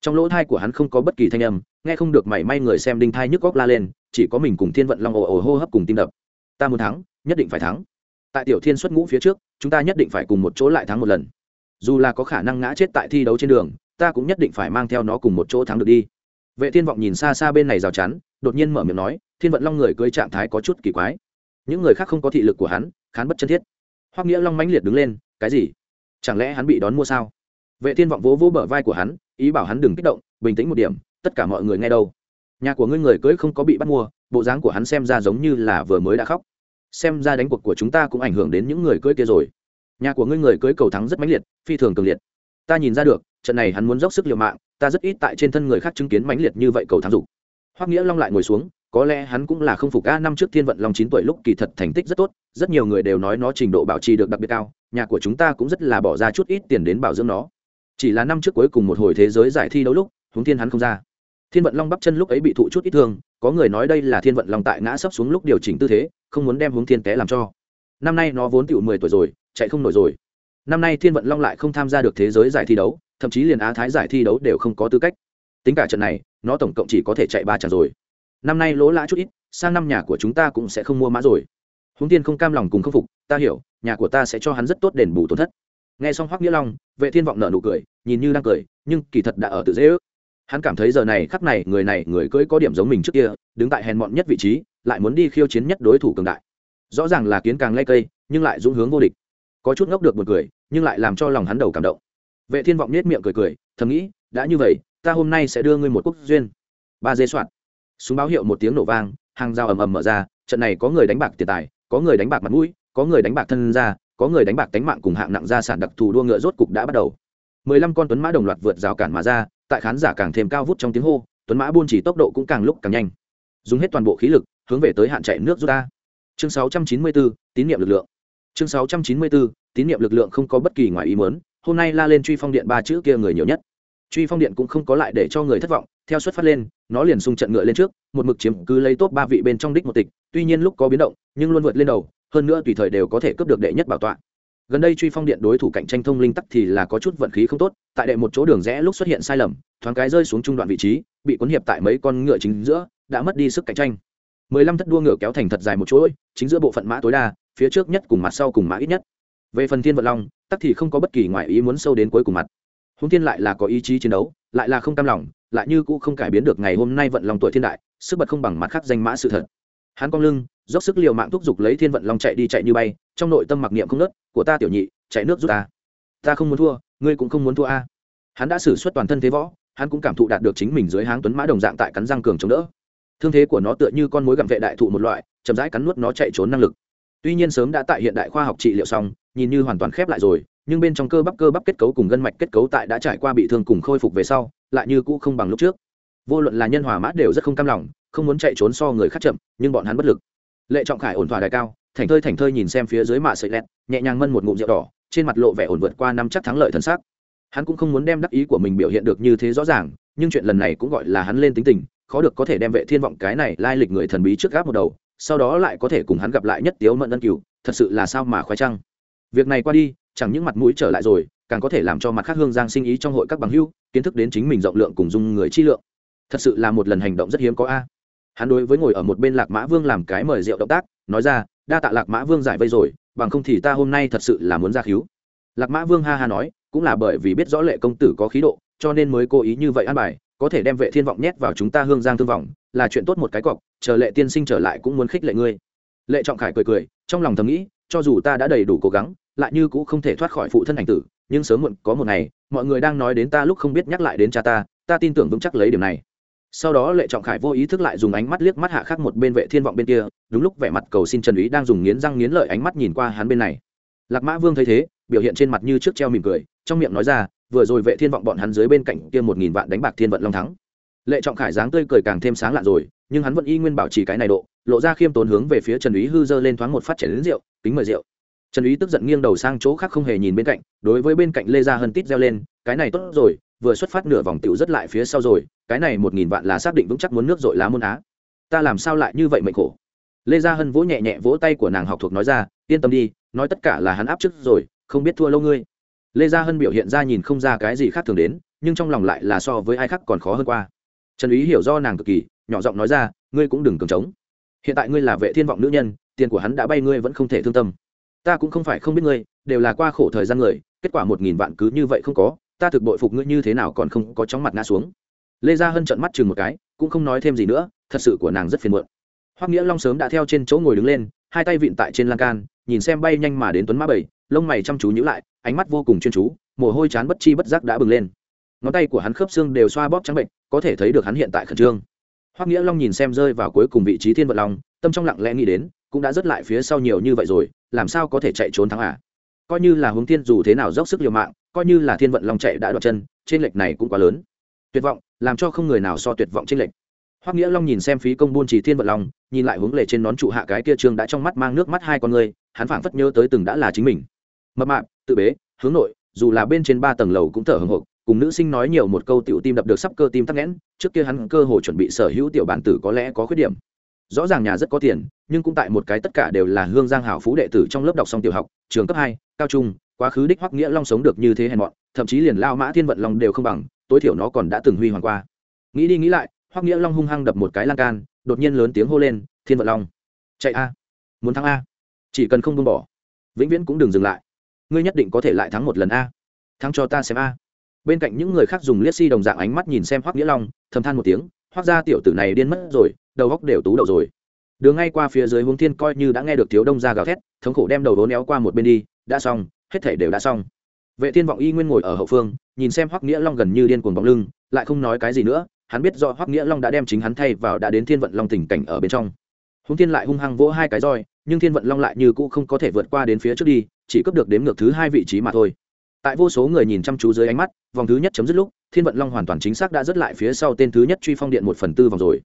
Trong lỗ thai của hắn không có bất kỳ thanh âm, nghe không được mảy may người xem đinh thai nhức góc la lên, chỉ có mình cùng thiên vận long ồ ồ hô hấp cùng tim đập. Ta muốn thắng, nhất định phải thắng. Tại tiểu thiên xuất ngũ phía trước, chúng ta nhất định phải cùng một chỗ lại thắng một lần dù là có khả năng ngã chết tại thi đấu trên đường, ta cũng nhất định phải mang theo nó cùng một chỗ thắng được đi. Vệ thiên vọng nhìn xa xa bên này rào chắn, đột nhiên mở miệng nói, thiên vận long người cưới trạng thái có chút kỳ quái. Những người khác không có thị lực của hắn, khán bất chân thiết. Hoắc nghĩa long mãnh liệt đứng lên, cái gì? Chẳng lẽ hắn bị đón mua sao? Vệ thiên vọng vỗ vỗ bờ vai của hắn, ý bảo hắn đừng kích động, bình tĩnh một điểm, tất cả mọi người nghe đâu. Nhà của ngươi người cưới không có bị bắt mua, bộ dáng của hắn xem ra giống như là vừa mới đã khóc. Xem ra đánh cuộc của chúng ta cũng ảnh hưởng đến những người cưới kia rồi nhà của ngươi người cưới cầu thắng rất mãnh liệt, phi thường cường liệt. Ta nhìn ra được, trận này hắn muốn dốc sức liều mạng, ta rất ít tại trên thân người khác chứng kiến mãnh liệt như vậy cầu thắng dục. Hoắc nghĩa long lại ngồi xuống, có lẽ hắn cũng là không phục a năm trước thiên vận long chín tuổi lúc kỳ thật thành tích rất tốt, rất nhiều người đều nói nó trình độ bảo trì được đặc biệt cao, nhà của chúng ta cũng rất là bỏ ra chút ít tiền đến bảo dưỡng nó. Chỉ là năm trước cuối cùng một hồi thế giới giải thi đấu lúc, huống thiên hắn không ra. Thiên vận long bắp chân lúc ấy bị thụ chút ít thương, có người nói đây là thiên vận long tại ngã sấp xuống lúc điều chỉnh tư thế, không muốn đem huống thiên té làm cho năm nay nó vốn tiểu mười tuổi rồi, chạy không nổi rồi. Năm nay thiên vận long lại không tham gia được thế giới giải thi đấu, thậm chí liền á thái giải thi đấu đều không có tư cách. Tính cả trận này, nó tổng cộng chỉ có thể chạy ba trận rồi. Năm nay lỗ lã chút ít, sang năm nhà của chúng ta cũng sẽ không mua mã rồi. Huống tiên không cam lòng cùng khâm phục, ta hiểu, nhà của ta sẽ cho hắn rất tốt đền bù tổn thất. Nghe xong hoắc nghĩa long, vệ thiên vọng nở nụ cười, nhìn như đang cười, nhưng kỳ thật đã ở tự dễ ước. Hắn cảm thấy giờ này khắc này người này người cưỡi có điểm giống mình trước kia, đứng tại hèn mọn nhất vị trí, lại muốn đi khiêu chiến nhất đối thủ cường đại rõ ràng là kiến càng lây cây, nhưng lại dũng hướng vô địch. Có chút ngốc được một cười, nhưng lại làm cho lòng hắn đầu cảm động. Vệ thiên vọng nết miệng cười cười, thầm nghĩ, đã như vậy, ta hôm nay sẽ đưa ngươi một quốc duyên. Ba dê soạn. Súng báo hiệu một tiếng nổ vang, hàng rào ầm ầm mở ra, trận này có người đánh bạc tiền tài, có người đánh bạc mặt mũi, có người đánh bạc thân ra, có người đánh bạc tánh mạng cùng hạng nặng gia sản đặc thù đua ngựa rốt cục đã bắt đầu. Mười lăm con tuấn mã đồng loạt vượt rào cản mà ra, tại khán giả càng thêm cao vút trong tiếng hô, tuấn mã buôn chỉ tốc độ cũng càng lúc càng nhanh. Dùng hết toàn bộ khí lực, hướng về tới hạn chạy nước rút ta chương 694, tín nhiệm lực lượng. Chương 694, tín nhiệm lực lượng không có bất kỳ ngoài ý muốn hôm nay la lên truy phong điện ba chữ kia người nhiều nhất. Truy phong điện cũng không có lại để cho người thất vọng theo xuất phát lên nó liền xung trận ngựa lên trước một mực chiếm cứ lấy top ba vị bên trong đích một tịch tuy nhiên lúc có biến động nhưng luôn vượt lên đầu hơn nữa tùy thời đều có thể cướp được đệ nhất bảo tọa. Gần đây truy phong điện đối thủ cạnh tranh thông linh tắc thì là có chút vận khí không tốt tại đệ một chỗ đường rẽ lúc xuất hiện sai lầm thoáng cái rơi xuống trung đoạn vị trí bị cuốn hiệp tại mấy con ngựa chính giữa đã mất đi sức cạnh tranh mười lăm thất đua ngựa kéo thành thật dài một chuỗi, chính giữa bộ phận mã tối đa, phía trước nhất cùng mặt sau cùng mã ít nhất. Về phần thiên vận long, tắc thì không có bất kỳ ngoại ý muốn sâu đến cuối cùng mặt. Húng thiên lại là có ý chí chiến đấu, lại là không cam lòng, lại như cũng không cải biến được ngày hôm nay vận lòng tuổi thiên đại, sức bật không bằng mặt khác danh mã sự thật. Hắn cong lưng, dốc sức liều mạng thúc giục lấy thiên vận long chạy đi chạy như bay, trong nội tâm mặc niệm không nớt của ta tiểu nhị, chạy nước giúp ta. Ta không muốn thua, ngươi cũng không muốn thua a. Hắn đã xử suất toàn thân thế võ, hắn cũng cảm thụ đạt được chính mình dưới háng tuấn mã đồng dạng tại cắn răng cường chống đỡ thương thế của nó tựa như con mối gặm vệ đại thụ một loại, chậm rãi cắn nuốt nó chạy trốn năng lực. Tuy nhiên sớm đã tại hiện đại khoa học trị liệu xong, nhìn như hoàn toàn khép lại rồi, nhưng bên trong cơ bắp cơ bắp kết cấu cùng gân mạch kết cấu tại đã trải qua bị thương cùng khôi phục về sau, lại như cũ không bằng lúc trước. Vô luận là nhân hòa mã đều rất không cam lòng, không muốn chạy trốn so người khác chậm, nhưng bọn hắn bất lực. Lệ trọng khải ổn thỏa đại cao thành thơi thành thơi nhìn xem phía dưới mạ sợi lẹt, nhẹ nhàng mân một ngụm rượu đỏ, trên mặt lộ vẻ ổn vượt qua năm chắc thắng lợi thân xác hắn cũng không muốn đem đắc ý của mình biểu hiện được như thế rõ ràng, nhưng chuyện lần này cũng gọi là hắn lên tính tình khó được có thể đem vệ thiên vọng cái này lai lịch người thần bí trước gáp một đầu, sau đó lại có thể cùng hắn gặp lại nhất tiếu mận ân cửu, thật sự là sao mà khoái trăng. Việc này qua đi, chẳng những mặt mũi trở lại rồi, càng có thể làm cho mặt khác hương giang sinh ý trong hội các bằng hưu kiến thức đến chính mình rộng lượng cùng dung người chi lượng. Thật sự là một lần hành động rất hiếm có a. Hắn đối với ngồi ở một bên lạc mã vương làm cái mời rượu động tác, nói ra, đa tạ lạc mã vương giải vây rồi, bằng không thì ta hôm nay thật sự là muốn ra cứu lạc mã vương ha ha nói, cũng là bởi vì biết rõ lệ công tử có khí độ, cho nên mới cố ý như vậy an bài có thể đem vệ thiên vọng nhét vào chúng ta hương giang thương vọng, là chuyện tốt một cái cọc, chờ lệ tiên sinh trở lại cũng muốn khích lệ ngươi. Lệ trọng khải cười cười, trong lòng thầm nghĩ, cho dù ta đã đầy đủ cố gắng, lại như cũng không thể thoát khỏi phụ thân ảnh tử, nhưng sớm muộn có một ngày, mọi người đang nói đến ta lúc không biết nhắc lại đến cha ta ta tin tưởng vững chắc lấy điểm này. Sau đó lệ trọng khải vô ý thức lại dùng ánh mắt liếc mắt hạ khắc một bên vệ thiên vọng bên kia, đúng lúc vẻ mặt cầu xin trần úy đang dùng nghiến răng nghiến lợi ánh mắt nhìn qua hắn bên này. Lạc mã vương thấy thế, biểu hiện trên mặt như trước treo mỉm cười, trong miệng nói ra vừa rồi vệ thiên vọng bọn hắn dưới bên cạnh kia một nghìn vạn đánh bạc thiên vận long thắng. Lệ trọng khải dáng tươi cười càng thêm sáng lạ rồi, nhưng hắn vẫn y nguyên bảo trì cái này độ, lộ ra khiêm tốn hướng về phía trần úy hư dơ lên thoáng một phát chảy đến rượu, kính mời rượu. Trần úy tức giận nghiêng đầu sang chỗ khác không hề nhìn bên cạnh, đối với bên cạnh lê gia hân tít reo lên, cái này tốt rồi, vừa xuất phát nửa vòng tiểu rất lại phía sau rồi, cái này một nghìn vạn là xác định vững chắc muốn nước dội lá môn á. Ta làm sao lại như vậy mệnh khổ? Lê gia hân vỗ nhẹ nhẹ vỗ tay của nàng học thuộc nói ra, yên tâm đi, nói tất cả là hắn áp trước rồi, không biết thua lâu ngươi lê gia hân biểu hiện ra nhìn không ra cái gì khác thường đến, nhưng trong lòng lại là so với ai khác còn khó hơn qua. Trần ý hiểu do nàng cực kỳ, nhỏ giọng nói ra, ngươi cũng đừng cường trống. Hiện tại ngươi là vệ thiên vọng nữ nhân, tiền của hắn đã bay ngươi vẫn không thể thương tâm. Ta cũng không phải không biết ngươi, đều là qua khổ thời gian người, kết quả một nghìn vạn cứ như vậy không có, ta thực bội phục ngươi như thế nào còn không có chóng mặt ngã xuống. Lê gia hân trận mắt chừng một cái, cũng không nói thêm gì nữa, thật sự của nàng rất phiền muộn. Hoắc nghĩa long sớm đã theo trên chỗ ngồi đứng lên, hai tay vịn tại trên lan can, nhìn xem bay nhanh mà đến tuấn mã bảy, lông mày chăm chú nhíu lại ánh mắt vô cùng chuyên chú, mồ hôi chán bất chi bất giác đã bừng lên. Ngón tay của hắn khớp xương đều xoa bóp trắng bệnh, có thể thấy được hắn hiện tại khẩn trương. Hoắc nghĩa long nhìn xem rơi vào cuối cùng vị trí thiên vận long, tâm trong lặng lẽ nghĩ đến, cũng đã rất lại phía sau nhiều như vậy rồi, làm sao có thể chạy trốn thắng à? Coi như là hướng thiên dù thế nào dốc sức liều mạng, coi như là thiên vận long chạy đã đoạt chân trên lệch này cũng quá lớn. Tuyệt vọng, làm cho không người nào so tuyệt vọng trên lệch. Hoắc nghĩa long nhìn xem phí công buôn chỉ thiên vận long, nhìn lại hướng lệ trên nón trụ hạ cái kia trương đã trong mắt mang nước mắt hai con người, hắn phảng phất nhớ tới từng đã là chính mình. Mập mạp tự bế, hướng nội, dù là bên trên ba tầng lầu cũng thở hừng hực, cùng nữ sinh nói nhiều một câu tiểu tim đập được sắp cơ tim tắc nghẽn, trước kia hắn cơ hội chuẩn bị sở hữu tiểu bản tử có lẽ có khuyết điểm. Rõ ràng nhà rất có tiền, nhưng cũng tại một cái tất cả đều là hương giang hảo phú đệ tử trong lớp đọc xong tiểu học, trường cấp hai, cao trung, quá khứ đích hoắc nghĩa long sống được như thế hèn mọn, thậm chí liền lao mã thiên vận long đều không bằng, tối thiểu nó còn đã từng huy hoàng qua. Nghĩ đi nghĩ lại, hoắc nghĩa long hung hăng đập một cái lan can, đột nhiên lớn tiếng hô lên, thiên vận long, chạy a, muốn thắng a, chỉ cần không buông bỏ, vĩnh viễn cũng đừng dừng lại ngươi nhất định có thể lại thắng một lần a. Thắng cho ta xem a. Bên cạnh những người khác dùng liếc si đồng dạng ánh mắt nhìn xem hoắc nghĩa long, thầm than một tiếng, hoắc gia tiểu tử này điên mất rồi, đầu góc đều tú đầu rồi. Đường ngay qua phía dưới hướng thiên coi như đã nghe được thiếu đông ra gào thét, thống khổ đem đầu vốn éo qua một bên đi, đã xong, hết thể đều đã xong. Vệ thiên vọng y nguyên ngồi ở hậu phương, nhìn xem hoắc nghĩa long gần như điên cuồng bóng lưng, lại không nói cái gì nữa, hắn biết do hoắc nghĩa long đã đem chính hắn thay vào đã đến thiên vận long tình cảnh ở bên trong. Hướng thiên lại hung hăng vỗ hai cái roi, nhưng thiên vận long lại như cũ không có thể vượt qua đến phía trước đi chỉ cướp được đếm ngược thứ hai vị trí mà thôi. Tại vô số người nhìn chăm chú dưới ánh mắt, vòng thứ nhất chấm dứt lúc, thiên vận long hoàn toàn chính xác đã dứt lại phía sau tên thứ nhất truy phong điện một phần tư vòng rồi.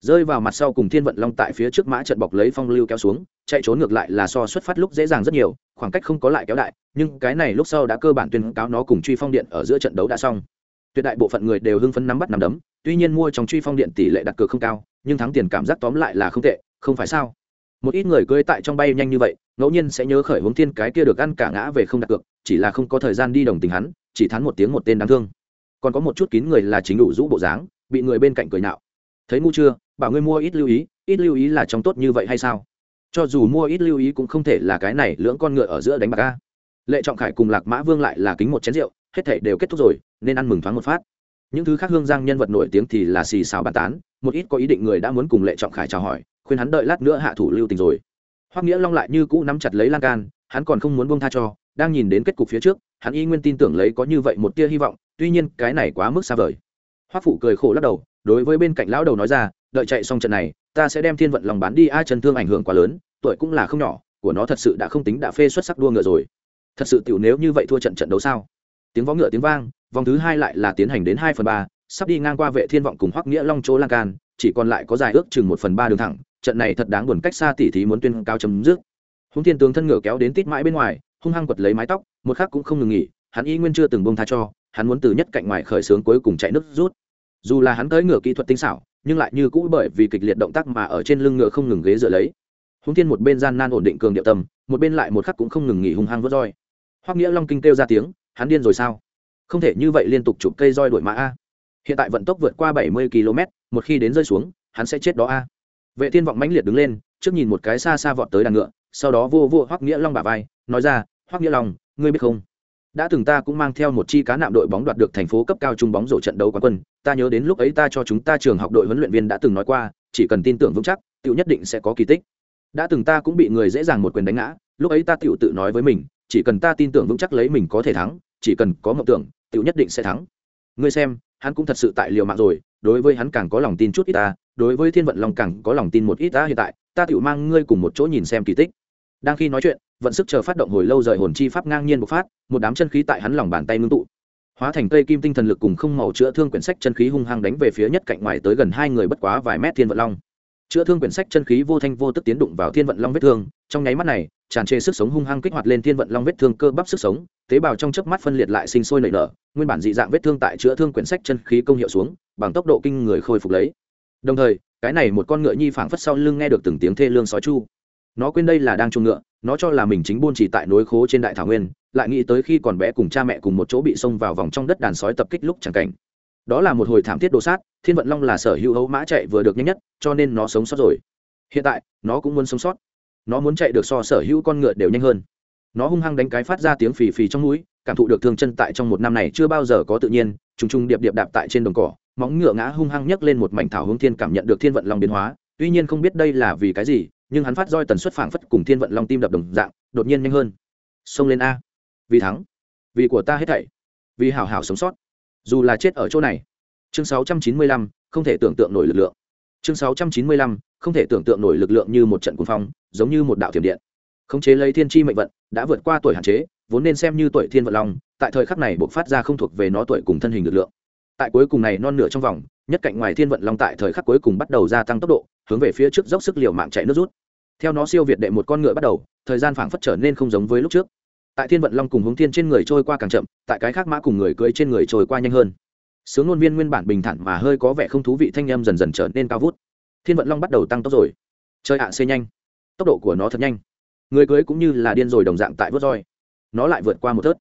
Rơi vào mặt sau cùng thiên vận long tại phía trước mã trận bọc lấy phong lưu kéo xuống, chạy trốn ngược lại là so xuất phát lúc dễ dàng rất nhiều, khoảng cách không có lại kéo đại, nhưng cái này lúc sau đã cơ bản tuyên cáo nó cùng truy phong điện ở giữa trận đấu đã xong. Tuyệt đại bộ phận người đều hưng phấn nắm bắt nắm đấm, tuy nhiên mua trong truy phong điện tỷ lệ đặt cược không cao, nhưng thắng tiền cảm giác tóm lại là không tệ, không phải sao? Một ít người cưới tại trong bay nhanh như vậy, ngẫu nhiên sẽ nhớ khởi hướng thiên cái kia được ăn cả ngã về không đặt cược, chỉ là không có thời gian đi đồng tình hắn, chỉ thắn một tiếng một tên đáng thương. Còn có một chút kín người là chính đủ rũ bộ dáng, bị người bên cạnh cười nạo thấy ngu chưa? Bảo ngươi mua ít lưu ý, ít lưu ý là trong tốt như vậy hay sao? Cho dù mua ít lưu ý cũng không thể là cái này, lưỡng con ngựa ở giữa đánh bạc ca lệ trọng khải cùng lạc mã vương lại là kính một chén rượu, hết thể đều kết thúc rồi, nên ăn mừng thoáng một phát. Những thứ khác hương giang nhân vật nổi tiếng thì là xì xào bàn tán, một ít có ý định người đã muốn cùng lệ trọng khải chào hỏi khuyên hắn đợi lát nữa hạ thủ lưu tình rồi. Hoắc nghĩa long lại như cũ nắm chặt lấy lan can, hắn còn không muốn buông tha cho, đang nhìn đến kết cục phía trước, hắn y nguyên tin tưởng lấy có như vậy một tia hy vọng, tuy nhiên cái này quá mức xa vời. Hoắc phụ cười khổ lắc đầu, đối với bên cạnh lão đầu nói ra, đợi chạy xong trận này, ta sẽ đem thiên vận lòng bán đi ai chân thương ảnh hưởng quá lớn, tuổi cũng là không nhỏ, của nó thật sự đã không tính đã phê xuất sắc đua ngựa rồi. Thật sự tiểu nếu như vậy thua trận trận đấu sao? Tiếng võ ngựa tiếng vang, vòng thứ hai lại là tiến hành đến hai phần ba, sắp đi ngang qua vệ thiên vọng cùng hoắc nghĩa long chỗ lan can, chỉ còn lại có dài ước chừng một phần ba đường thẳng trận này thật đáng buồn cách xa tỉ thí muốn tuyên cao chấm dứt. Húng thiên tướng thân ngựa kéo đến tít mãi bên ngoài, hung hăng quật lấy mái tóc, một khắc cũng không ngừng nghỉ, hắn y nguyên chưa từng bông tha cho, hắn muốn từ nhất cạnh ngoài khởi sướng cuối cùng chạy nước rút. Dù là hắn tới ngựa kỹ thuật tinh xảo, nhưng lại như cũ bởi vì kịch liệt động tác mà ở trên lưng ngựa không ngừng ghế dựa lấy. Húng thiên một bên gian nan ổn định cường điệu tâm, một bên lại một khắc cũng không ngừng nghỉ hung hăng vớt roi. Hoắc nghĩa long kinh kêu ra tiếng, hắn điên rồi sao? Không thể như vậy liên tục chụp cây roi đuổi mã a. Hiện tại vận tốc vượt qua bảy mươi km một khi đến rơi xuống, hắn sẽ chết đó a vệ thiên vọng mãnh liệt đứng lên, trước nhìn một cái xa xa vọt tới đàn ngựa, sau đó vô vô hoắc nghĩa long bả vai, nói ra, hoắc nghĩa long, ngươi biết không? Đã từng ta cũng mang theo một chi cá nạm đội bóng đoạt được thành phố cấp cao trung bóng rổ trận đấu quán quân, ta nhớ đến lúc ấy ta cho chúng ta trường học đội huấn luyện viên đã từng nói qua, chỉ cần tin tưởng vững chắc, tiểu nhất định sẽ có kỳ tích. Đã từng ta cũng bị người dễ dàng một quyền đánh ngã, lúc ấy ta tiểu tự nói với mình, chỉ cần ta tin tưởng vững chắc lấy mình có thể thắng, chỉ cần có mộng tưởng, tiểu nhất định sẽ thắng. Ngươi xem, hắn cũng thật sự tại liều mạng rồi, đối với hắn càng có lòng tin chút ít ta đối với thiên vận long càng có lòng tin một ít ta hiện tại, ta tự mang ngươi cùng một chỗ nhìn xem kỳ tích. Đang khi nói chuyện, vận sức chờ phát động hồi lâu rời hồn chi pháp ngang nhiên bộc phát, một đám chân khí tại hắn lòng bàn tay ngưng tụ. Hóa thành cây kim tinh thần lực cùng không màu chữa thương quyển sách chân khí hung hăng đánh về phía nhất cạnh ngoài tới gần hai người bất quá vài mét thiên vận long. Chữa thương quyển sách chân khí vô thanh vô tức tiến đụng vào thiên vận long vết thương, trong nháy mắt này, tràn trề sức sống hung hăng kích hoạt lên thiên vận long vết thương cơ bắp sức sống, tế bào trong chớp mắt phân liệt lại sinh sôi nảy nở, nguyên bản dị dạng vết thương tại chữa thương quyển sách chân khí công hiệu xuống, bằng tốc độ kinh người khôi phục lấy đồng thời, cái này một con ngựa nhi phảng phất sau lưng nghe được từng tiếng thê lương sói chu. Nó quên đây là đang chung ngựa, nó cho là mình chính buôn chỉ tại núi khố trên đại thảo nguyên, lại nghĩ tới khi còn bé cùng cha mẹ cùng một chỗ bị xông vào vòng trong đất đàn sói tập kích lúc chẳng cảnh. Đó là một hồi thảm thiết đồ sát, thiên vận long là sở hữu hấu mã chạy vừa được nhanh nhất, cho nên nó sống sót rồi. Hiện tại, nó cũng muốn sống sót. Nó muốn chạy được so sở hữu con ngựa đều nhanh hơn. Nó hung hăng đánh cái phát ra tiếng phì phì trong núi, cảm thụ được thương chân tại trong một năm này chưa bao giờ có tự nhiên, trùng trùng điệp điệp đạp tại trên đồng cỏ móng ngựa ngã hung hăng nhấc lên một mảnh thảo hướng thiên cảm nhận được thiên vận long biến hóa. Tuy nhiên không biết đây là vì cái gì nhưng hắn phát roi tần suất phảng phất cùng thiên vận long tim đập đồng dạng đột nhiên nhanh hơn. Xông lên a. Vì thắng. Vì của ta hết thảy. Vì hảo hảo sống sót. Dù là chết ở chỗ này. Chương 695, không thể tưởng tượng nổi lực lượng. Chương 695, không thể tưởng tượng nổi lực lượng như một trận cuồng phong giống như một đạo thiểm điện. Khống chế lấy thiên chi mệnh vận đã vượt qua tuổi hạn chế vốn nên xem như tuổi thiên vận long tại thời khắc này buộc phát ra không thuộc về nó tuổi cùng thân hình lực lượng tại cuối cùng này non nửa trong vòng, nhất cạnh ngoài thiên vận long tại thời khắc cuối cùng bắt đầu gia tăng tốc độ, hướng về phía trước dốc sức liều mạng chạy nước rút. Theo nó siêu việt đệ một con ngựa bắt đầu, thời gian phảng phất trở nên không giống với lúc trước. Tại thiên vận long cùng hướng thiên trên người trôi qua càng chậm, tại cái khác mã cùng người cưỡi trên người trôi qua nhanh hơn. Sướng ngôn viên nguyên bản bình thản mà hơi có vẻ không thú vị thanh em dần dần trở nên cao vút. Thiên vận long bắt đầu tăng tốc rồi. Chơi ạ à nhanh. Tốc độ của nó thật nhanh. Người cưới cũng như là điên rồi đồng dạng tại vớt roi. Nó lại vượt qua một thớt.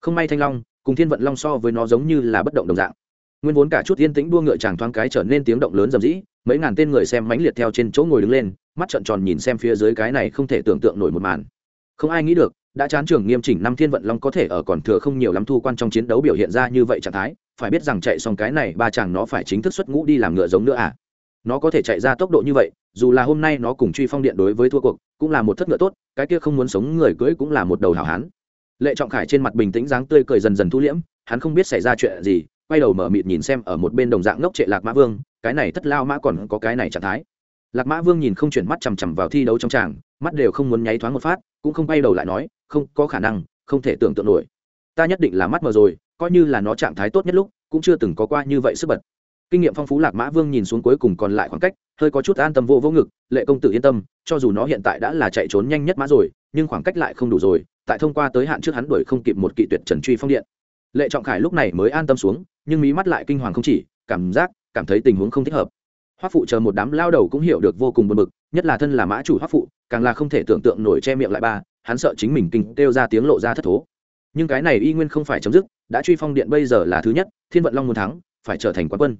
Không may thanh long, cùng thiên vận long so với nó giống như là bất động đồng dạng nguyên vốn cả chút yên tĩnh đua ngựa chàng thoáng cái trở nên tiếng động lớn rầm rĩ, mấy ngàn tên người xem mãnh liệt theo trên chỗ ngồi đứng lên, mắt trợn tròn nhìn xem phía dưới cái này không thể tưởng tượng nổi một màn. Không ai nghĩ được, đã chán trường nghiêm chỉnh năm thiên vận long có thể ở còn thừa không nhiều lắm thu quan trong chiến đấu biểu hiện ra như vậy trạng thái, phải biết rằng chạy xong cái này ba chàng nó phải chính thức xuất ngũ đi làm ngựa giống nữa à. Nó có thể chạy ra tốc độ như vậy, dù là hôm nay nó cùng truy phong điện đối với thua cuộc, cũng là một thất ngựa tốt, cái kia không muốn sống người cưỡi cũng là một đầu hảo hán. Lệ trọng khải trên mặt bình tĩnh dáng tươi cười dần dần thu liễm, hắn không biết xảy ra chuyện gì quay đầu mở mịt nhìn xem ở một bên đồng dạng ngốc trệ lạc mã vương, cái này thất lao mã còn có cái này trạng thái. Lạc mã vương nhìn không chuyển mắt chằm chằm vào thi đấu trong tràng, mắt đều không muốn nháy thoáng một phát, cũng không quay đầu lại nói, không, có khả năng, không thể tưởng tượng nổi. Ta nhất định là mắt mờ rồi, coi như là nó trạng thái tốt nhất lúc, cũng chưa từng có qua như vậy sức bật. Kinh nghiệm phong phú lạc mã vương nhìn xuống cuối cùng còn lại khoảng cách, hơi có chút an tâm vô vô ngực, lệ công tử yên tâm, cho dù nó hiện tại đã là chạy trốn nhanh nhất mã rồi, nhưng khoảng cách lại không đủ rồi, tại thông qua tới hạn trước hắn đuổi không kịp một kỵ tuyệt trần truy phong điện lệ trọng khải lúc này mới an tâm xuống, nhưng mí mắt lại kinh hoàng không chỉ, cảm giác, cảm thấy tình huống không thích hợp. Hoắc phụ chờ một đám lao đầu cũng hiểu được vô cùng buồn bực, nhất là thân là mã chủ hoắc phụ, càng là không thể tưởng tượng nổi che miệng lại ba, hắn sợ chính mình kinh kêu ra tiếng lộ ra thất thố. Nhưng cái này y nguyên không phải chấm dứt, đã truy phong điện bây giờ là thứ nhất, thiên vận long muốn thắng, phải trở thành quán quân.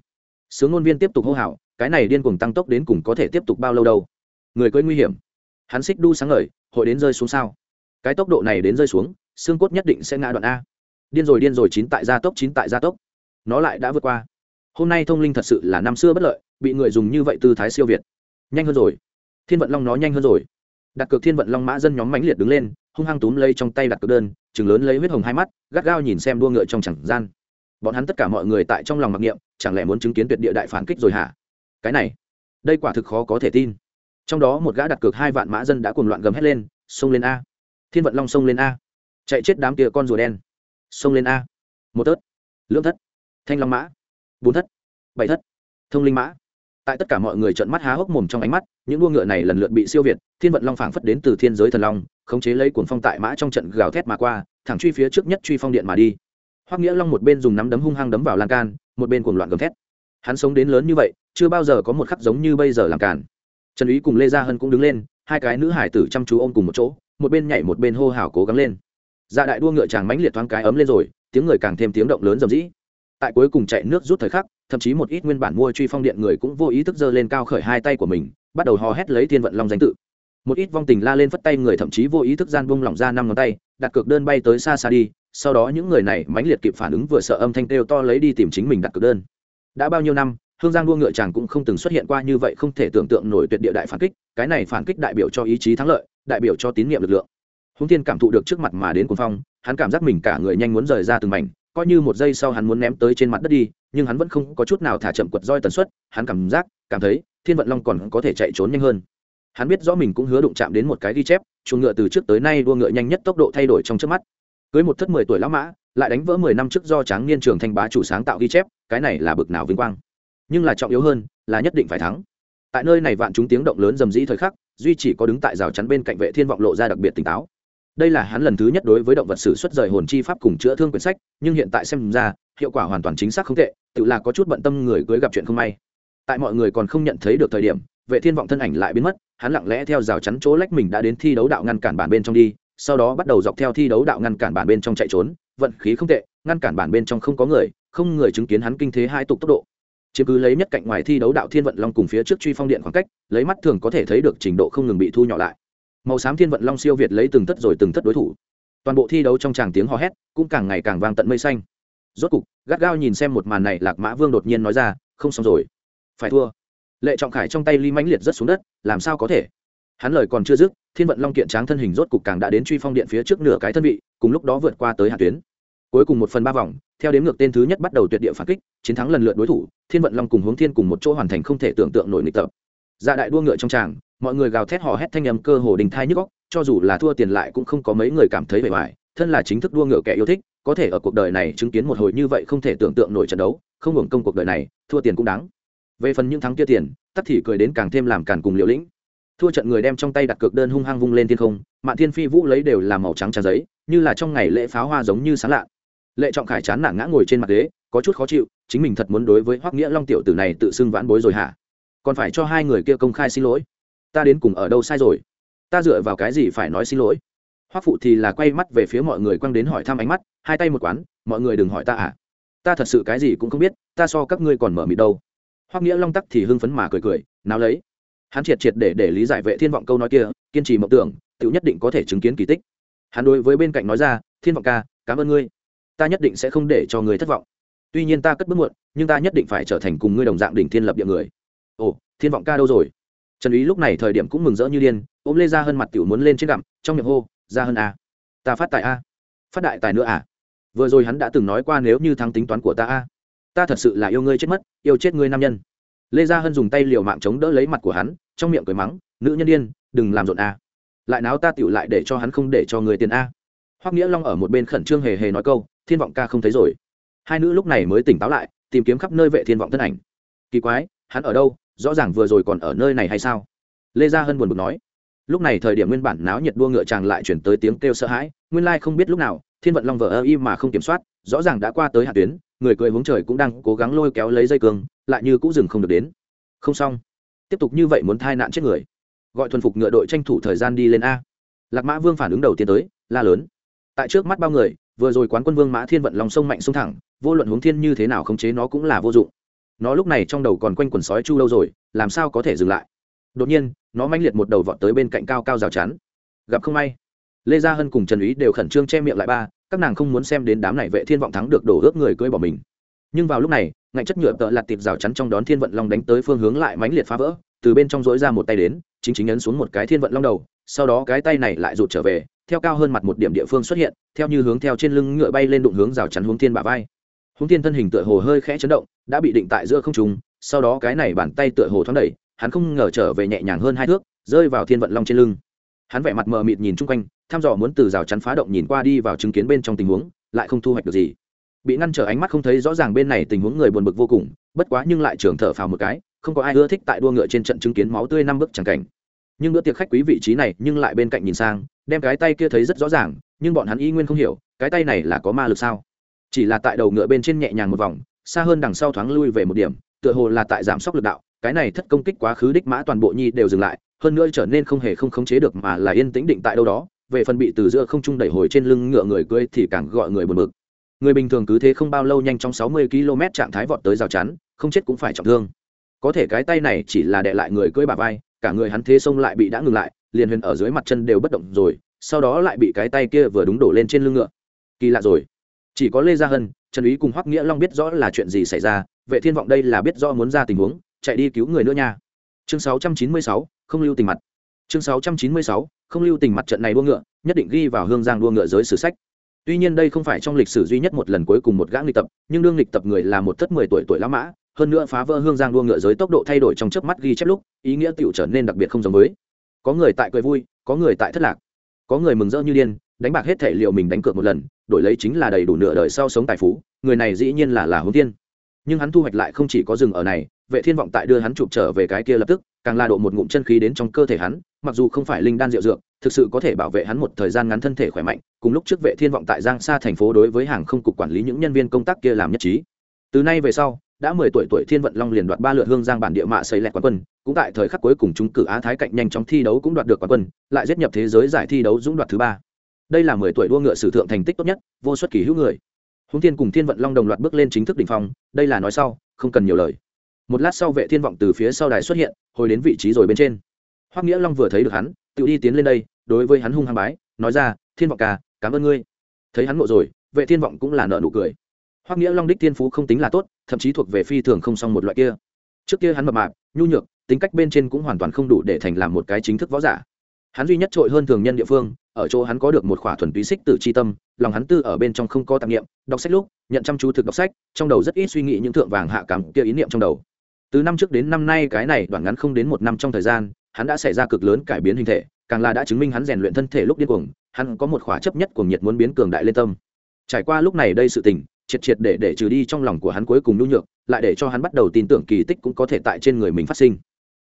Sướng ngôn viên tiếp tục hô hào, cái này điên cuồng tăng tốc đến cùng có thể tiếp tục bao lâu đâu? Người cưới nguy hiểm. Hắn xích đu sáng ngời, hội đến rơi xuống sao? Cái tốc độ này đến rơi xuống, xương cốt nhất định sẽ ngã đoạn a điên rồi điên rồi, chín tại gia tốc, chín tại gia tốc. Nó lại đã vượt qua. Hôm nay thông linh thật sự là năm xưa bất lợi, bị người dùng như vậy tư thái siêu việt. Nhanh hơn rồi. Thiên vận long nó nhanh hơn rồi. Đặt cược thiên vận long mã dân nhóm mãnh liệt đứng lên, hung hăng túm lấy trong tay đặt cược đơn chừng lớn lấy huyết hồng hai mắt, gắt gao nhìn xem đua ngựa trong chẳng gian. Bọn hắn tất cả mọi người tại trong lòng mặc niệm, chẳng lẽ muốn chứng kiến tuyệt địa đại phản kích rồi hả? Cái này, đây quả thực khó có thể tin. Trong đó một gã đặt cược hai vạn mã dân đã cuồng loạn gầm hét lên, xông lên a! Thiên vận long xông lên a! Chạy chết đám kia con rùa đen! Xông lên a. Một tớt lưỡng thất, thanh long mã, bốn thất, bảy thất, thông linh mã. Tại tất cả mọi người trợn mắt há hốc mồm trong ánh mắt, những đua ngựa này lần lượt bị siêu việt, thiên vận long phảng phất đến từ thiên giới thần long, khống chế lấy cuồng phong tại mã trong trận gào thét mà qua, thẳng truy phía trước nhất truy phong điện mà đi. Hoắc nghĩa long một bên dùng nắm đấm hung hăng đấm vào lan can, một bên cuồng loạn gầm thét. Hắn sống đến lớn như vậy, chưa bao giờ có một khắc giống như bây giờ làm cản trần úy cùng lê gia hân cũng đứng lên, hai cái nữ hải tử chăm chú ôm cùng một chỗ, một bên nhảy một bên hô hào cố gắng lên dạ đại đua ngựa chàng mãnh liệt thoáng cái ấm lên rồi, tiếng người càng thêm tiếng động lớn rầm rĩ. Tại cuối cùng chạy nước rút thời khắc, thậm chí một ít nguyên bản mua truy phong điện người cũng vô ý thức giơ lên cao khởi hai tay của mình, bắt đầu hò hét lấy thiên vận long danh tự. Một ít vong tình la lên phất tay người thậm chí vô ý thức gian bung lỏng ra năm ngón tay, đặt cược đơn bay tới xa xa đi, sau đó những người này mãnh liệt kịp phản ứng vừa sợ âm thanh kêu to lấy đi tìm chính mình đặt cược đơn. Đã bao nhiêu năm, hương giang đua ngựa chàng cũng không từng xuất hiện qua như vậy không thể tưởng tượng nổi tuyệt địa đại phản kích, cái này phản kích đại biểu cho ý chí thắng lợi, đại biểu cho tín nhiệm lực lượng húng Thiên cảm thụ được trước mặt mà đến cuồng phong, hắn cảm giác mình cả người nhanh muốn rời ra từng mảnh, coi như một giây sau hắn muốn ném tới trên mặt đất đi, nhưng hắn vẫn không có chút nào thả chậm quật roi tần suất, hắn cảm giác, cảm thấy, thiên vận long còn có thể chạy trốn nhanh hơn. Hắn biết rõ mình cũng hứa đụng chạm đến một cái ghi chép, chuồng ngựa từ trước tới nay đua ngựa nhanh nhất tốc độ thay đổi trong trước mắt. Cưới một thất mười tuổi lão mã, lại đánh vỡ mười năm trước do tráng niên trường thanh bá chủ sáng tạo ghi chép, cái này là bực nào vinh quang. Nhưng là trọng yếu hơn, là nhất định phải thắng. Tại nơi này vạn chúng tiếng động lớn rầm rĩ thời khắc, duy chỉ có đứng tại rào chắn bên cạnh vệ thiên vọng lộ ra đặc biệt tỉnh táo đây là hắn lần thứ nhất đối với động vật sử xuất rời hồn chi pháp cùng chữa thương quyển sách, nhưng hiện tại xem ra, hiệu quả hoàn toàn chính xác không tệ, tự là có chút bận tâm người cưới gặp chuyện không may. Tại mọi người còn không nhận thấy được thời điểm, vệ thiên vọng thân ảnh lại biến mất, hắn lặng lẽ theo rào chắn chỗ lách mình đã đến thi đấu đạo ngăn cản bản bên trong đi, sau đó bắt đầu dọc theo thi đấu đạo ngăn cản bản bên trong chạy trốn, vận khí không tệ, ngăn cản bản bên trong không có người, không người chứng kiến hắn kinh thế hai tục tốc độ. Chiếm cứ lấy nhất cạnh ngoài thi đấu đạo thiên vận long cùng phía trước truy phong điện khoảng cách, lấy mắt thường có thể thấy được trình độ không ngừng bị thu nhỏ lại màu xám thiên vận long siêu việt lấy từng thất rồi từng thất đối thủ. Toàn bộ thi đấu trong tràng tiếng hò hét cũng càng ngày càng vang tận mây xanh. Rốt cục, gắt gao nhìn xem một màn này, lạc mã vương đột nhiên nói ra, không xong rồi. Phải thua. Lệ trọng khải trong tay ly mãnh liệt rất xuống đất, làm sao có thể? Hắn lời còn chưa dứt, thiên vận long kiện tráng thân hình rốt cục càng đã đến truy phong điện phía trước nửa cái thân vị, cùng lúc đó vượt qua tới hạ tuyến. Cuối cùng một phần ba vòng, theo đếm ngược tên thứ nhất bắt đầu tuyệt địa phản kích, chiến thắng lần lượt đối thủ, thiên vận long cùng hướng thiên cùng một chỗ hoàn thành không thể tưởng tượng nổi nghịch tập. Dạ đại đua ngựa trong tràng mọi người gào thét hò hét thanh âm cơ hồ đình thai nhức góc cho dù là thua tiền lại cũng không có mấy người cảm thấy bề ngoài, thân là chính thức đua ngựa kẻ yêu thích, có thể ở cuộc đời này chứng kiến một hồi như vậy không thể tưởng tượng nổi trận đấu, không hưởng công cuộc đời này, thua tiền cũng đáng. Về phần những thắng kia tiền tắt thì cười đến càng thêm làm càn cùng liều lĩnh. Thua trận người đem trong tay đặt cược đơn hung hăng vung lên thiên không, mạn thiên phi vũ lấy đều là màu trắng trà giấy, như là trong ngày lễ pháo hoa giống như sáng lạ. Lệ trọng khải chán nản ngã ngồi trên mặt ghế, có chút khó chịu, chính mình thật muốn đối với hoắc nghĩa long tiểu tử này tự xưng vãn bối rồi hả? Còn phải cho hai người kia công khai xin lỗi ta đến cùng ở đâu sai rồi? Ta dựa vào cái gì phải nói xin lỗi? Hoắc phụ thì là quay mắt về phía mọi người quăng đến hỏi thăm ánh mắt, hai tay một quán, mọi người đừng hỏi ta à? Ta thật sự cái gì cũng không biết, ta so các ngươi còn mở mịt đâu. Hoắc nghĩa long tắc thì hưng phấn mà cười cười, nào lấy. Hắn triệt triệt để để lý giải vệ thiên vọng câu nói kia, kiên trì mộng tưởng tự nhất định có thể chứng kiến kỳ tích. Hắn đối với bên cạnh nói ra, thiên vọng ca, cảm ơn ngươi. Ta nhất định sẽ không để cho người thất vọng. Tuy nhiên ta cất bước muộn, nhưng ta nhất định phải trở thành cùng ngươi đồng dạng đỉnh thiên lập địa người. Ồ, thiên vọng ca đâu rồi? Trần ý lúc này thời điểm cũng mừng rỡ như điên ôm lê ra hơn mặt tiểu muốn lên trên gặm trong miệng hô ra hơn a à, ta phát tài a phát đại tài nữa à? Vừa rồi hắn đã từng nói qua nếu như thắng tính toán của ta a ta thật sự là yêu ngươi chết mất yêu chết ngươi nam nhân. Lê gia hân dùng tay liều mạng chống đỡ lấy mặt của hắn trong miệng cười mắng nữ nhân điên, đừng làm rộn a lại náo ta tựu lại để cho hắn không để cho người tiền a. Hoắc nghĩa long ở một bên khẩn trương hề hề nói câu thiên vọng ca không thấy rồi. Hai nữ lúc này mới tỉnh táo lại tìm kiếm khắp nơi vệ thiên vọng thân ảnh. Kỳ quái hắn ở đâu? Rõ ràng vừa rồi còn ở nơi này hay sao? Lê gia hân buồn bực nói. Lúc này thời điểm nguyên bản náo nhiệt đua ngựa chàng lại chuyển tới tiếng kêu sợ hãi, nguyên lai không biết lúc nào, thiên vận long vợ ơ y mà không kiểm soát, rõ ràng đã qua tới hạ tuyến, người cười hướng trời cũng đang cố gắng lôi kéo lấy dây cương, lại như cũng dừng không được đến. Không xong. Tiếp tục như vậy muốn thai nạn chết người. Gọi thuần phục ngựa đội tranh thủ thời gian đi lên a. Lạc mã vương phản ứng đầu tiên tới, la lớn. Tại trước mắt bao người, vừa rồi quán quân vương mã thiên vận lòng sông mạnh sông thẳng, vô luận hướng thiên như thế nào khống chế nó cũng là vô dụng nó lúc này trong đầu còn quanh quần sói chu lâu rồi, làm sao có thể dừng lại? Đột nhiên, nó manh liệt một đầu vọt tới bên cạnh cao cao rào chắn. Gặp không may, lê gia hân cùng trần úy đều khẩn trương che miệng lại ba, các nàng không muốn xem đến đám này vệ thiên vọng thắng được đổ ước người cưỡi bỏ mình. Nhưng vào lúc này, ngạnh chất nhựa tợ lạt tiệp rào chắn trong đón thiên vận long đánh tới phương hướng lại mãnh liệt phá vỡ, từ bên trong dối ra một tay đến, chính chính ấn xuống một cái thiên vận long đầu, sau đó cái tay này lại rụt trở về, theo cao hơn mặt một điểm địa phương xuất hiện, theo như hướng theo trên lưng ngựa bay lên đụng hướng rào chắn hướng thiên bả vai húng thiên thân hình tựa hồ hơi khẽ chấn động, đã bị định tại giữa không trung, sau đó cái này bàn tay tựa hồ thoáng đẩy, hắn không ngờ trở về nhẹ nhàng hơn hai thước, rơi vào thiên vận long trên lưng. Hắn vẻ mặt mờ mịt nhìn chung quanh, thăm dò muốn từ rào chắn phá động nhìn qua đi vào chứng kiến bên trong tình huống, lại không thu hoạch được gì. Bị ngăn trở ánh mắt không thấy rõ ràng bên này tình huống người buồn bực vô cùng, bất quá nhưng lại trường thở phào một cái, không có ai ưa thích tại đua ngựa trên trận chứng kiến máu tươi năm bước chẳng cảnh. Nhưng bữa tiệc khách quý vị trí này nhưng lại bên cạnh nhìn sang, đem cái tay kia thấy rất rõ ràng, nhưng bọn hắn y nguyên không hiểu, cái tay này là có ma lực sao? Chỉ là tại đầu ngựa bên trên nhẹ nhàng một vòng, xa hơn đằng sau thoáng lui về một điểm, tựa hồ là tại giảm sốc lực đạo, cái này thất công kích quá khứ đích mã toàn bộ nhi đều dừng lại, hơn nữa trở nên không hề không khống chế được mà là yên tĩnh định tại đâu đó, về phần bị từ giữa không trung đẩy hồi trên lưng ngựa người cưỡi thì càng gọi người buồn bực. Người bình thường cứ thế không bao lâu nhanh trong sáu mươi km trạng thái vọt tới rào chắn, không chết cũng phải trọng thương. Có thể cái tay này chỉ là đệ lại người cưỡi bà vai, cả người hắn thế xông lại bị đã ngừng lại, liền huyền ở dưới mặt chân đều bất động rồi, sau đó lại bị cái tay kia vừa đúng đổ lên trên lưng ngựa. Kỳ lạ rồi chỉ có lê gia hân trần ý cùng hoắc nghĩa long biết rõ là chuyện gì xảy ra vệ thiên vọng đây là biết rõ muốn ra tình huống chạy đi cứu người nữa nha. Chương 696, không lưu tình mặt. Chương 696, không lưu tình mặt trận này đua ngựa nhất định ghi vào hương giang đua ngựa giới sử sách. Tuy nhiên đây không phải trong lịch sử duy nhất một lần cuối cùng một gã nghịch tập nhưng đương nghịch tập người là một thất mười tuổi tuổi lão mã hơn nữa phá vỡ hương giang đua ngựa giới tốc độ thay đổi trong chớp mắt ghi chép lúc ý nghĩa tiểu trở nên đặc biệt không giống với. Có người tại cười vui có người tại thất lạc có người mừng rỡ như điên đánh bạc hết thể liệu mình đánh cược một lần, đổi lấy chính là đầy đủ nửa đời sau sống tài phú, người này dĩ nhiên là là hướng tiên. Nhưng hắn thu hoạch lại không chỉ có dừng ở này, vệ thiên vọng tại đưa hắn chụp trở về cái kia lập tức, càng la độ một ngụm chân khí đến trong cơ thể hắn, mặc dù không phải linh đan rượu dược, thực sự có thể bảo vệ hắn một thời gian ngắn thân thể khỏe mạnh, cùng lúc trước vệ thiên vọng tại giang xa thành phố đối với hàng không cục quản lý những nhân viên công tác kia làm nhất trí. Từ nay về sau, đã 10 tuổi tuổi thiên vận long liền đoạt ba lượt hương giang bản địa mạ xây lẹt quán quân, cũng tại thời khắc cuối cùng chúng cử á thái cạnh nhanh trong thi đấu cũng đoạt được quán quân, lại giết nhập thế giới giải thi đấu dũng đoạt thứ ba đây là 10 tuổi đua ngựa sử thượng thành tích tốt nhất, vô xuất kỳ hữu người. Húng thiên cùng thiên vận long đồng loạt bước lên chính thức đỉnh phong, đây là nói sau, không cần nhiều lời. Một lát sau vệ thiên vọng từ phía sau đài xuất hiện, hồi đến vị trí rồi bên trên. Hoắc nghĩa long vừa thấy được hắn, tự đi tiến lên đây, đối với hắn hung hăng bái, nói ra, thiên vọng ca, cảm ơn ngươi. Thấy hắn ngộ rồi, vệ thiên vọng cũng là nợ nụ cười. Hoắc nghĩa long đích thiên phú không tính là tốt, thậm chí thuộc về phi thường không xong một loại kia. Trước kia hắn mập mạp, nhu nhược, tính cách bên trên cũng hoàn toàn không đủ để thành làm một cái chính thức võ giả. Hắn duy nhất trội hơn thường nhân địa phương ở chỗ hắn có được một khỏa thuần túy xích tự chi tâm, lòng hắn tư ở bên trong không có tạp nghiệm đọc sách lúc, nhận chăm chú thực đọc sách, trong đầu rất ít suy nghĩ những thượng vàng hạ cảm kia ý niệm trong đầu. Từ năm trước đến năm nay cái này đoạn ngắn không đến một năm trong thời gian, hắn đã xảy ra cực lớn cải biến hình thể, càng là đã chứng minh hắn rèn luyện thân thể lúc điên cuồng, hắn có một khỏa chấp nhất cuồng nhiệt muốn biến cường đại lên tâm. Trải qua lúc này đây sự tình, triệt triệt để để trừ đi trong lòng của hắn cuối cùng nhu nhược, lại để cho hắn bắt đầu tin tưởng kỳ tích cũng có thể tại trên người mình phát sinh.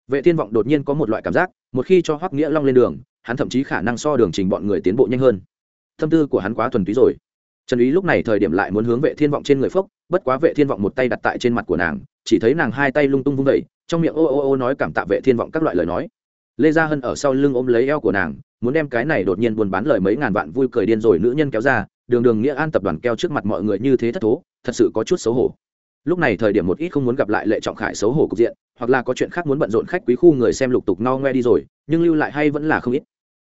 Vệ thiên vọng đột nhiên có một loại cảm giác, một khi cho hoắc nghĩa long lên đường hắn thậm chí khả năng so đường trình bọn người tiến bộ nhanh hơn. Tâm tư của hắn quá thuần túy rồi. Trần ý lúc này thời điểm lại muốn hướng vệ thiên vọng trên người phốc, bất quá vệ thiên vọng một tay đặt tại trên mặt của nàng, chỉ thấy nàng hai tay lung tung vung vẩy trong miệng ô ô ô nói cảm tạ vệ thiên vọng các loại lời nói. Lê gia hân ở sau lưng ôm lấy eo của nàng, muốn đem cái này đột nhiên buôn bán lời mấy ngàn vạn vui cười điên rồi nữ nhân kéo ra, đường đường nghĩa an tập đoàn keo trước mặt mọi người như thế thất thố, thật sự có chút xấu hổ. Lúc này thời điểm một ít không muốn gặp lại lệ trọng khải xấu hổ cục diện, hoặc là có chuyện khác muốn bận rộn khách quý khu người xem lục tục no ngoe đi rồi, nhưng lưu lại hay vẫn là không ít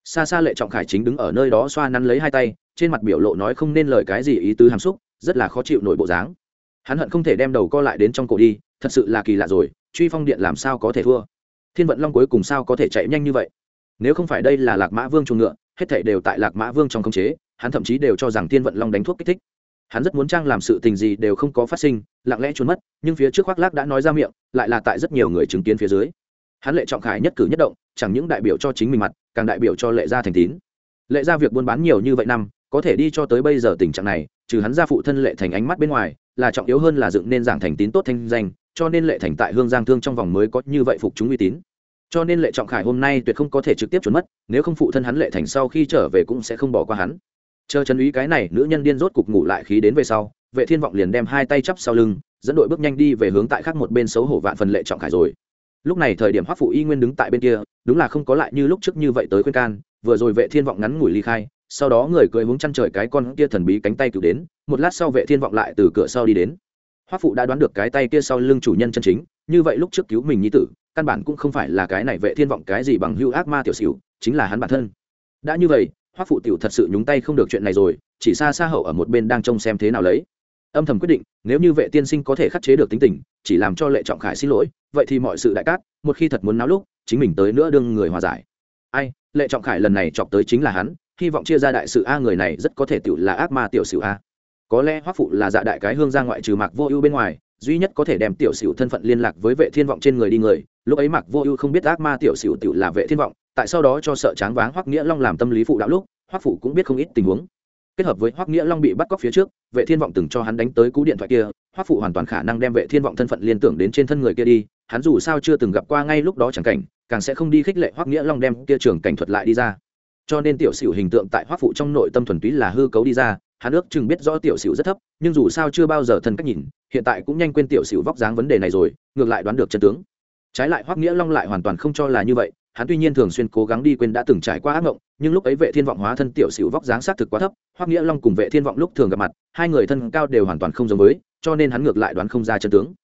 xa xa lệ trọng khải chính đứng ở nơi đó xoa nắn lấy hai tay, trên mặt biểu lộ nói không nên lời cái gì ý tứ hàm xúc, rất là khó chịu nổi bộ dáng. Hắn hận không thể đem đầu co lại đến trong cổ đi, thật sự là kỳ lạ rồi, truy phong điện làm sao có thể thua? Thiên vận long cuối cùng sao có thể chạy nhanh như vậy? Nếu không phải đây là lạc mã vương chuồng ngựa, hết thảy đều tại lạc mã vương trong khống chế, hắn thậm chí đều cho rằng Thiên vận long đánh thuốc kích thích. Hắn rất muốn trang làm sự tình gì đều không có phát sinh, lặng lẽ trốn mất, nhưng phía trước khoác lác đã nói ra miệng, lại là tại rất nhiều người chứng kiến phía dưới hắn lệ trọng khải nhất cử nhất động, chẳng những đại biểu cho chính mình mặt, càng đại biểu cho lệ gia thành tín. Lệ gia việc buôn bán nhiều như vậy năm, có thể đi cho tới bây giờ tình trạng này, trừ hắn ra phụ thân lệ thành ánh mắt bên ngoài, là trọng yếu hơn là dựng nên giảng thành tín tốt thanh danh, cho nên lệ thành tại hương giang thương trong vòng mới có như vậy phục chúng uy tín. Cho nên lệ trọng khải hôm nay tuyệt không có thể trực tiếp trốn mất, nếu không phụ thân hắn lệ thành sau khi trở về cũng sẽ không bỏ qua hắn. Chờ chân úy cái này nữ nhân điên rốt cục ngủ lại khí đến về sau, vệ thiên vọng liền đem hai tay chắp sau lưng, dẫn đội bước nhanh đi về hướng tại khác một bên xấu hổ vạn phần lệ trọng khải rồi lúc này thời điểm hoắc phụ y nguyên đứng tại bên kia, đúng là không có lại như lúc trước như vậy tới khuyên can, vừa rồi vệ thiên vọng ngắn ngủi ly khai, sau đó người cười hướng chăn trời cái con kia thần bí cánh tay cứu đến, một lát sau vệ thiên vọng lại từ cửa sau đi đến. Hoắc phụ đã đoán được cái tay kia sau lưng chủ nhân chân chính, như vậy lúc trước cứu mình nhi tử, căn bản cũng không phải là cái này vệ thiên vọng cái gì bằng hưu ác ma tiểu xỉu, chính là hắn bản thân. Đã như vậy, hoắc phụ tiểu thật sự nhúng tay không được chuyện này rồi, chỉ xa xa hậu ở một bên đang trông xem thế nào lấy. Âm thầm quyết định, nếu như vệ tiên sinh có thể khắc chế được tính tình chỉ làm cho lệ trọng khải xin lỗi, vậy thì mọi sự đại cát, một khi thật muốn náo lúc, chính mình tới nữa đương người hòa giải. Ai, lệ trọng khải lần này chọc tới chính là hắn, hy vọng chia ra đại sự a người này rất có thể tiểu là ác ma tiểu sử a. Có lẽ hoắc phụ là dạ đại cái hương ra ngoại trừ mạc vô ưu bên ngoài, duy nhất có thể đem tiểu sửu thân phận liên lạc với vệ thiên vọng trên người đi người. Lúc ấy mạc vô ưu không biết ác ma tiểu sửu tiểu là vệ thiên vọng, tại sau đó cho sợ tráng váng hoắc nghĩa long làm tâm lý phụ đạo lúc, hoắc phụ cũng biết không ít tình huống kết hợp với hoắc nghĩa long bị bắt cóc phía trước, vệ thiên vọng từng cho hắn đánh tới cú điện thoại kia, hoắc phụ hoàn toàn khả năng đem vệ thiên vọng thân phận liên tưởng đến trên thân người kia đi, hắn dù sao chưa từng gặp qua ngay lúc đó chẳng cảnh, càng sẽ không đi khích lệ hoắc nghĩa long đem kia trường cảnh thuật lại đi ra. Cho nên tiểu sửu hình tượng tại hoắc phụ trong nội tâm thuần túy là hư cấu đi ra, hắn ước chừng biết rõ tiểu sửu rất thấp, nhưng dù sao chưa bao giờ thân cách nhìn, hiện tại cũng nhanh quên tiểu sửu vóc dáng vấn đề này rồi, ngược lại đoán được chân tướng. Trái lại hoắc nghĩa long lại hoàn toàn không cho là như vậy hắn tuy nhiên thường xuyên cố gắng đi quên đã từng trải qua ác mộng, nhưng lúc ấy vệ thiên vọng hóa thân tiểu xỉu vóc dáng xác thực quá thấp, hoắc nghĩa long cùng vệ thiên vọng lúc thường gặp mặt, hai người thân cao đều hoàn toàn không giống với, cho nên hắn ngược lại đoán không ra chân tướng.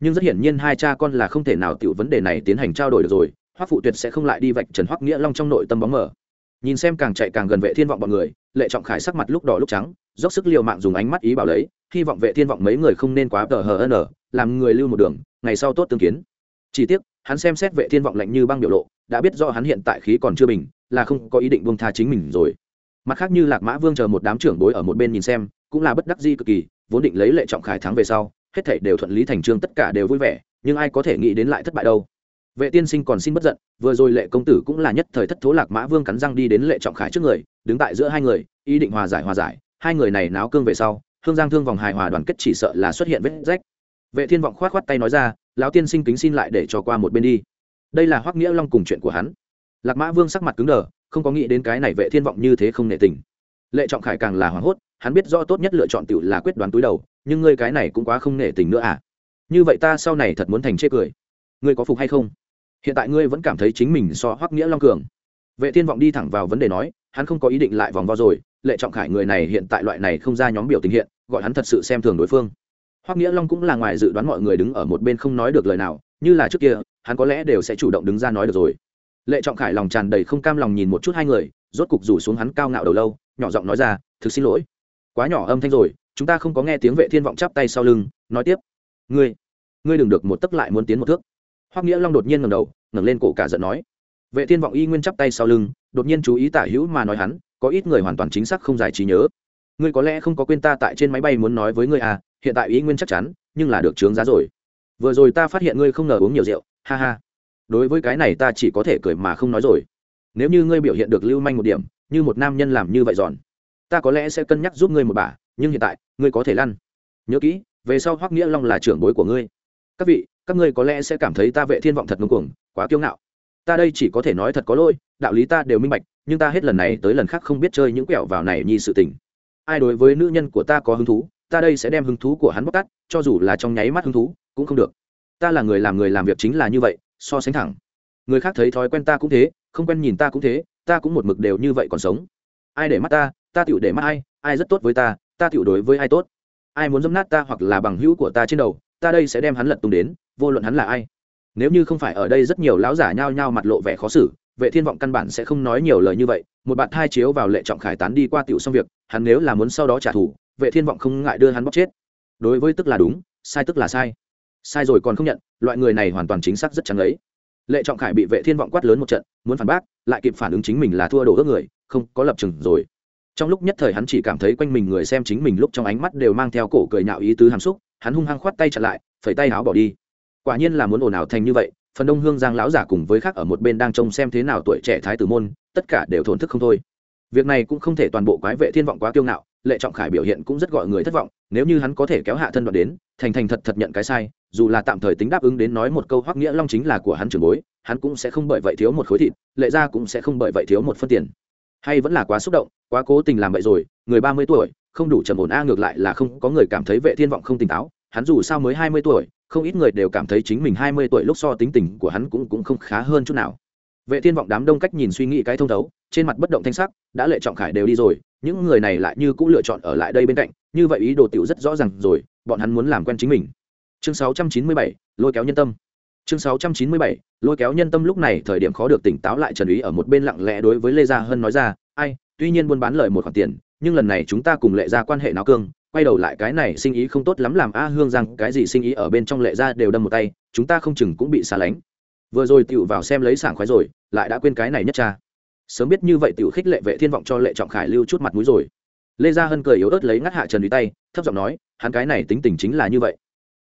Nhưng rất hiển nhiên hai cha con là không thể nào tiểu vấn đề này tiến hành trao đổi được rồi, hoắc phụ tuyệt sẽ không lại đi vạch trần hoắc nghĩa long trong nội tâm bóng mờ. Nhìn xem càng chạy càng gần vệ thiên vọng bọn người, lệ trọng khải sắc mặt lúc đỏ lúc trắng, dốc sức liều mạng dùng ánh mắt ý bảo lấy, hy vọng vệ thiên vọng mấy người không nên quá tờ hờ n làm người lưu một đường, ngày sau tốt tương kiến. Chỉ tiếc, hắn xem xét vệ thiên vọng lạnh như băng biểu lộ đã biết do hắn hiện tại khí còn chưa bình, là không có ý định buông tha chính mình rồi. Mặt khác như lạc mã vương chờ một đám trưởng bối ở một bên nhìn xem, cũng là bất đắc di cực kỳ, vốn định lấy lệ trọng khải thắng về sau, hết thảy đều thuận lý thành trương tất cả đều vui vẻ, nhưng ai có thể nghĩ đến lại thất bại đâu. Vệ tiên sinh còn xin bất giận, vừa rồi lệ công tử cũng là nhất thời thất thố lạc mã vương cắn răng đi đến lệ trọng khải trước người, đứng tại giữa hai người, ý định hòa giải hòa giải, hai người này náo cương về sau, hương giang thương vòng hài hòa đoàn kết chỉ sợ là xuất hiện vết rách. Vệ thiên vọng khoát khoát tay nói ra, lão tiên sinh kính xin lại để cho qua một bên đi đây là hoắc nghĩa long cùng chuyện của hắn. Lạc mã vương sắc mặt cứng đờ, không có nghĩ đến cái này vệ thiên vọng như thế không nể tình. Lệ trọng khải càng là hoảng hốt, hắn biết rõ tốt nhất lựa chọn tiểu là quyết đoán túi đầu, nhưng ngươi cái này cũng quá không nể tình nữa à? Như vậy ta sau này thật muốn thành chê cười. Ngươi có phục hay không? Hiện tại ngươi vẫn cảm thấy chính mình so hoắc nghĩa long cường. Vệ thiên vọng đi thẳng vào vấn đề nói, hắn không có ý định lại vòng vo rồi, lệ trọng khải người này hiện tại loại này không ra nhóm biểu tình hiện, gọi hắn thật sự xem thường đối phương. Hoắc nghĩa long cũng là ngoài dự đoán mọi người đứng ở một bên không nói được lời nào, như là trước kia hắn có lẽ đều sẽ chủ động đứng ra nói được rồi. Lệ trọng khải lòng tràn đầy không cam lòng nhìn một chút hai người, rốt cục rủ xuống hắn cao ngạo đầu lâu, nhỏ giọng nói ra, thực xin lỗi. Quá nhỏ âm thanh rồi, chúng ta không có nghe tiếng vệ thiên vọng chắp tay sau lưng, nói tiếp. Ngươi ngươi đừng được một tấc lại muốn tiến một thước. Hoắc nghĩa long đột nhiên ngẩng đầu, ngẩng lên cổ cả giận nói. Vệ thiên vọng y nguyên chắp tay sau lưng, đột nhiên chú ý tả hữu mà nói hắn, có ít người hoàn toàn chính xác không giải trí nhớ. Ngươi có lẽ không có quên ta tại trên máy bay muốn nói với ngươi à hiện tại ý nguyên chắc chắn, nhưng là được trướng giá rồi. Vừa rồi ta phát hiện ngươi không ngờ uống nhiều rượu ha ha. Đối với cái này ta chỉ có thể cười mà không nói rồi. Nếu như ngươi biểu hiện được lưu manh một điểm, như một nam nhân làm như vậy giòn, ta có lẽ sẽ cân nhắc giúp ngươi một bà, nhưng hiện tại, ngươi có thể lăn. Nhớ kỹ, về sau hoắc nghĩa long là trưởng bối của ngươi. Các vị, các ngươi có lẽ sẽ cảm thấy ta vệ thiên vọng thật ngông cuồng, quá kiêu ngạo. Ta đây chỉ có thể nói thật có lỗi, đạo lý ta đều minh bạch, nhưng ta hết lần này tới lần khác không biết chơi những quẹo vào này nhi sự tình. Ai đối với nữ nhân của ta có hứng thú, ta đây sẽ đem hứng thú của hắn bóc tát, cho dù là trong nháy mắt hứng thú, cũng không được ta là người làm người làm việc chính là như vậy, so sánh thẳng. Người khác thấy thói quen ta cũng thế, không quen nhìn ta cũng thế, ta cũng một mực đều như vậy còn sống. Ai để mắt ta ta tựu để mắt ai ai rất tốt với ta ta tựu đối với ai tốt. Ai muốn dâm nát ta hoặc là bằng hữu của ta trên đầu, ta đây sẽ đem hắn lật tung đến, vô luận hắn là ai. Nếu như không phải ở đây rất nhiều lão giả nhao nhao mặt lộ vẻ khó xử, vệ thiên vọng căn bản sẽ không nói nhiều lời như vậy, một bạn thai chiếu vào lệ trọng khải tán đi qua tiểu xong việc, hắn nếu là muốn sau đó trả thù, vệ thiên vọng không ngại đưa hắn bóc chết. Đối với tức là đúng, sai tức là sai sai rồi còn không nhận, loại người này hoàn toàn chính xác rất trắng ấy. Lệ trọng khải bị vệ thiên vọng quát lớn một trận, muốn phản bác, lại kịp phản ứng chính mình là thua đổ ước người, không có lập trường rồi. Trong lúc nhất thời hắn chỉ cảm thấy quanh mình người xem chính mình lúc trong ánh mắt đều mang theo cổ cười nhạo ý tứ hàm xúc, hắn hung hăng khoát tay chặn lại, phẩy tay áo bỏ đi. Quả nhiên là muốn ồn ào thành như vậy, phần đông hương giang lão giả cùng với khác ở một bên đang trông xem thế nào tuổi trẻ thái tử môn, tất cả đều thổn thức không thôi. Việc này cũng không thể toàn bộ quái vệ thiên vọng quá kiêu ngạo, lệ trọng khải biểu hiện cũng rất gọi người thất vọng, nếu như hắn có thể kéo hạ thân đoạn đến thành thành thật thật nhận cái sai, dù là tạm thời tính đáp ứng đến nói một câu hoắc nghĩa long chính là của hắn trưởng bối, hắn cũng sẽ không bởi vậy thiếu một khối thịt, lệ ra cũng sẽ không bởi vậy thiếu một phân tiền. Hay vẫn là quá xúc động, quá cố tình làm vậy rồi, người ba mươi tuổi, không đủ trầm ổn a, ngược lại là không có người cảm thấy vệ thiên vọng không tỉnh táo, hắn dù sao mới hai mươi tuổi, không ít người đều cảm thấy chính mình hai mươi tuổi lúc so tính tình của hắn cũng cũng không khá hơn chút nào. Vệ thiên vọng đám đông cách nhìn suy nghĩ cái thông thấu, trên mặt bất động thanh sắc, đã lệ trọng khải đều đi rồi, những người này lại như cũng lựa chọn ở lại đây bên cạnh như vậy ý đồ tiểu rất rõ ràng rồi bọn hắn muốn làm quen chính mình. Chương 697, lôi kéo nhân tâm. Chương 697, lôi kéo nhân tâm lúc này thời điểm khó được tỉnh táo lại trần Úy ở một bên lặng lẽ đối với lê gia hân nói ra ai tuy nhiên buôn bán lợi một khoản tiền nhưng lần này chúng ta cùng lệ gia quan hệ náo cương quay đầu lại cái này sinh ý không tốt lắm làm a hương rằng cái gì sinh ý ở bên trong lệ gia đều đâm một tay chúng ta không chừng cũng bị xa lánh. Vừa rồi tiểu vào xem lấy sảng khoái rồi lại đã quên cái này nhất cha. Sớm biết như vậy tiểu khích lệ vệ thiên vọng cho lệ trọng khải lưu chút mặt mũi rồi lê gia hân cười yếu ớt lấy ngắt hạ trần uy tay, thấp giọng nói, hắn cái này tính tình chính là như vậy.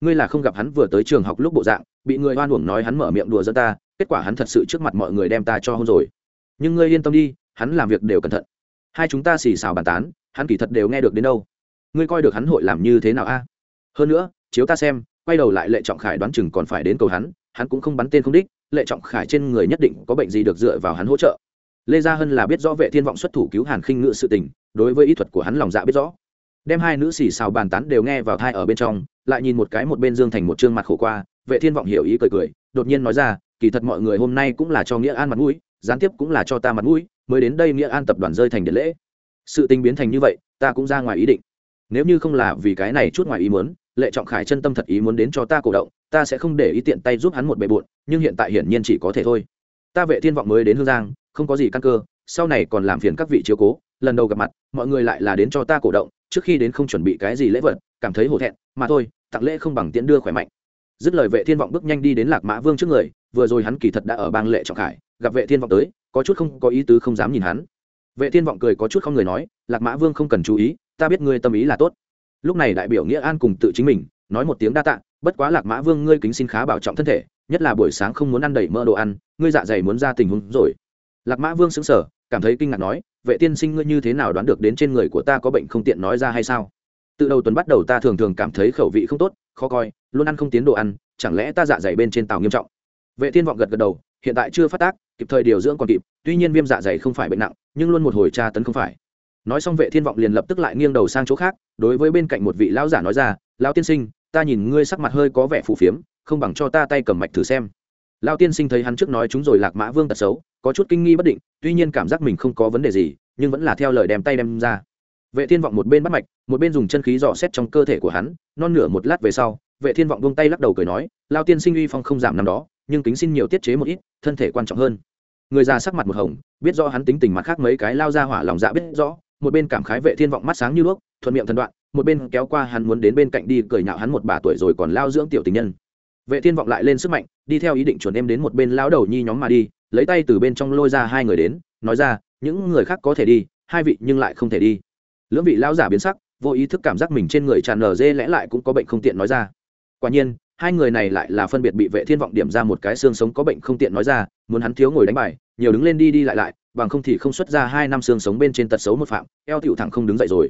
Ngươi là không gặp hắn vừa tới trường học lúc bộ dạng, bị người oan uổng nói hắn mở miệng đùa dẫn ta, kết quả hắn thật sự trước mặt mọi người đem ta cho hôn rồi. Nhưng ngươi yên tâm đi, hắn làm việc đều cẩn thận. Hai chúng ta xì xào bàn tán, hắn kỳ thật đều nghe được đến đâu. Ngươi coi được hắn hội làm như thế nào a? Hơn nữa, chiếu ta xem, quay đầu lại lệ trọng khải đoán chừng còn phải đến cầu hắn hắn cũng không bắn tên không đích, lệ trọng khải trên người nhất định có bệnh gì được dựa vào hắn hỗ trợ lê gia hân là biết rõ vệ thiên vọng xuất thủ cứu hàn khinh ngự sự tình, đối với ý thuật của hắn lòng dạ biết rõ. Đem hai nữ xì xào bàn tán đều nghe vào thai ở bên trong, lại nhìn một cái một bên dương thành một trương mặt khổ qua, vệ thiên vọng hiểu ý cười cười, đột nhiên nói ra, kỳ thật mọi người hôm nay cũng là cho nghĩa an mặt mũi, gián tiếp cũng là cho ta mặt mũi, mới đến đây nghĩa an tập đoàn rơi thành điện lễ. Sự tình biến thành như vậy, ta cũng ra ngoài ý định. Nếu như không là vì cái này chút ngoài ý muốn, lệ trọng khải chân tâm thật ý muốn đến cho ta cổ động, ta sẽ không để ý tiện tay giúp hắn một bề bộn, nhưng hiện tại hiển nhiên chỉ có thể thôi. Ta vệ thiên vọng mới đến hương giang không có gì căn cơ, sau này còn làm phiền các vị chiếu cố, lần đầu gặp mặt, mọi người lại là đến cho ta cổ động, trước khi đến không chuẩn bị cái gì lễ vật, cảm thấy hổ thẹn, mà thôi, tặng lễ không bằng tiễn đưa khỏe mạnh. Dứt lời vệ thiên vọng bước nhanh đi đến lạc mã vương trước người, vừa rồi hắn kỳ thật đã ở bang lệ trọng khải, gặp vệ thiên vọng tới, có chút không có ý tứ không dám nhìn hắn. Vệ thiên vọng cười có chút không người nói, lạc mã vương không cần chú ý, ta biết ngươi tâm ý là tốt. Lúc này đại biểu nghĩa an cùng tự chính mình, nói một tiếng đa tạ, bất quá lạc mã vương ngươi kính xin khá bảo trọng thân thể, nhất là buổi sáng không muốn ăn đầy mỡ đồ ăn, ngươi dạ dày muốn ra tình huống rồi lạc mã vương sững sờ, cảm thấy kinh ngạc nói, vệ tiên sinh ngươi như thế nào đoán được đến trên người của ta có bệnh không tiện nói ra hay sao? Từ đầu tuần bắt đầu ta thường thường cảm thấy khẩu vị không tốt, khó coi, luôn ăn không tiến đồ ăn, chẳng lẽ ta dạ dày bên trên tàu nghiêm trọng? Vệ tiên vọng gật gật đầu, hiện tại chưa phát tác, kịp thời điều dưỡng còn kịp, tuy nhiên viêm dạ dày không phải bệnh nặng, nhưng luôn một hồi tra tấn không phải. Nói xong vệ thiên vọng liền lập tức lại nghiêng đầu sang chỗ khác, đối với bên cạnh một vị lão giả nói ra, lão tiên sinh, ta nhìn ngươi sắc mặt hơi có vẻ phù phiếm, không bằng cho ta tay cầm mạch thử xem. Lão tiên sinh thấy hắn trước nói chúng rồi lạc mã vương tật xấu có chút kinh nghi bất định, tuy nhiên cảm giác mình không có vấn đề gì, nhưng vẫn là theo lời đem tay đem ra. Vệ thiên vọng một bên bắt mạch, một bên dùng chân khí dò xét trong cơ thể của hắn, non nửa một lát về sau, vệ thiên vọng buông tay lắc đầu cười nói, lao tiên sinh uy phong không giảm năm đó, nhưng kính xin nhiều tiết chế một ít, thân thể quan trọng hơn. Người già sắc mặt một hồng, biết rõ hắn tính tình mặt khác mấy cái lao ra hỏa lòng dạ biết rõ, một bên cảm khái vệ thiên vọng mắt sáng như đuốc, thuận miệng thần đoạn, một bên kéo qua hắn muốn đến bên cạnh đi cười nhạo hắn một bà tuổi rồi còn lao dưỡng tiểu tình nhân. Vệ thiên vọng lại lên sức mạnh, đi theo ý định chuẩn em đến một bên lão đầu nhi nhóm mà đi lấy tay từ bên trong lôi ra hai người đến, nói ra, những người khác có thể đi, hai vị nhưng lại không thể đi. Lưỡng vị lão giả biến sắc, vô ý thức cảm giác mình trên người tràn lờ dê lẽ lại cũng có bệnh không tiện nói ra. Quả nhiên, hai người này lại là phân biệt bị vệ thiên vọng điểm ra một cái xương sống có bệnh không tiện nói ra, muốn hắn thiếu ngồi đánh bài, nhiều đứng lên đi đi lại lại, bằng không thì không xuất ra hai năm xương sống bên trên tật xấu một phạm, eo tiểu thẳng không đứng dậy rồi.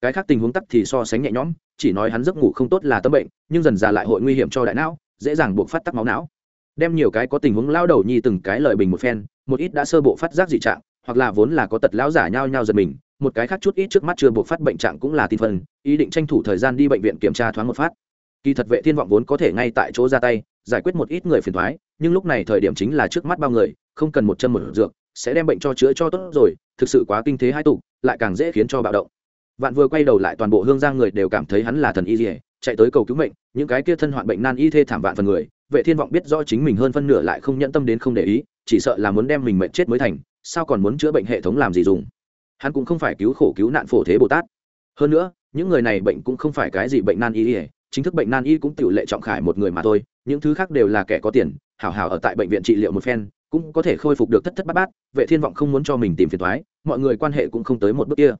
Cái khác tình huống tắc thì so sánh nhẹ nhõm, chỉ nói hắn giấc ngủ không tốt là tâm bệnh, nhưng dần ra lại hội nguy hiểm cho đại não, dễ dàng buộc phát tắc máu não đem nhiều cái có tình huống lao đầu nhi từng cái lời bình một phen, một ít đã sơ bộ phát giác dị trạng, hoặc là vốn là có tật lão giả nhau nhau giật mình, một cái khác chút ít trước mắt chưa buộc phát bệnh trạng cũng là tin phân, ý định tranh thủ thời gian đi bệnh viện kiểm tra thoáng một phát. Kỳ thật vệ thiên vọng vốn có thể ngay tại chỗ ra tay, giải quyết một ít người phiền thoái nhưng lúc này thời điểm chính là trước mắt bao người, không cần một chân một dược, sẽ đem bệnh cho chữa cho tốt rồi, thực sự quá kinh thế hai tụ, lại càng dễ khiến cho bạo động. Vạn vừa quay đầu lại toàn bộ hương giang người đều cảm thấy hắn là thần y dỉa chạy tới cầu cứu mệnh, những cái kia thân hoạn bệnh nan y thê thảm vạn phần người, vệ thiên vọng biết rõ chính mình hơn phân nửa lại không nhẫn tâm đến không để ý, chỉ sợ là muốn đem mình mệnh chết mới thành, sao còn muốn chữa bệnh hệ thống làm gì dùng? Hắn cũng không phải cứu khổ cứu nạn phổ thế bồ tát. Hơn nữa, những người này bệnh cũng không phải cái gì bệnh nan y ỉa chính thức bệnh nan y cũng tự lệ trọng khải một người mà thôi, những thứ khác đều là kẻ có tiền, hảo hảo ở tại bệnh viện trị liệu một phen, cũng có thể khôi phục được thất thất bát bát, vệ thiên vọng không muốn cho mình tìm phiền thoái mọi người quan hệ cũng không tới một bước kia.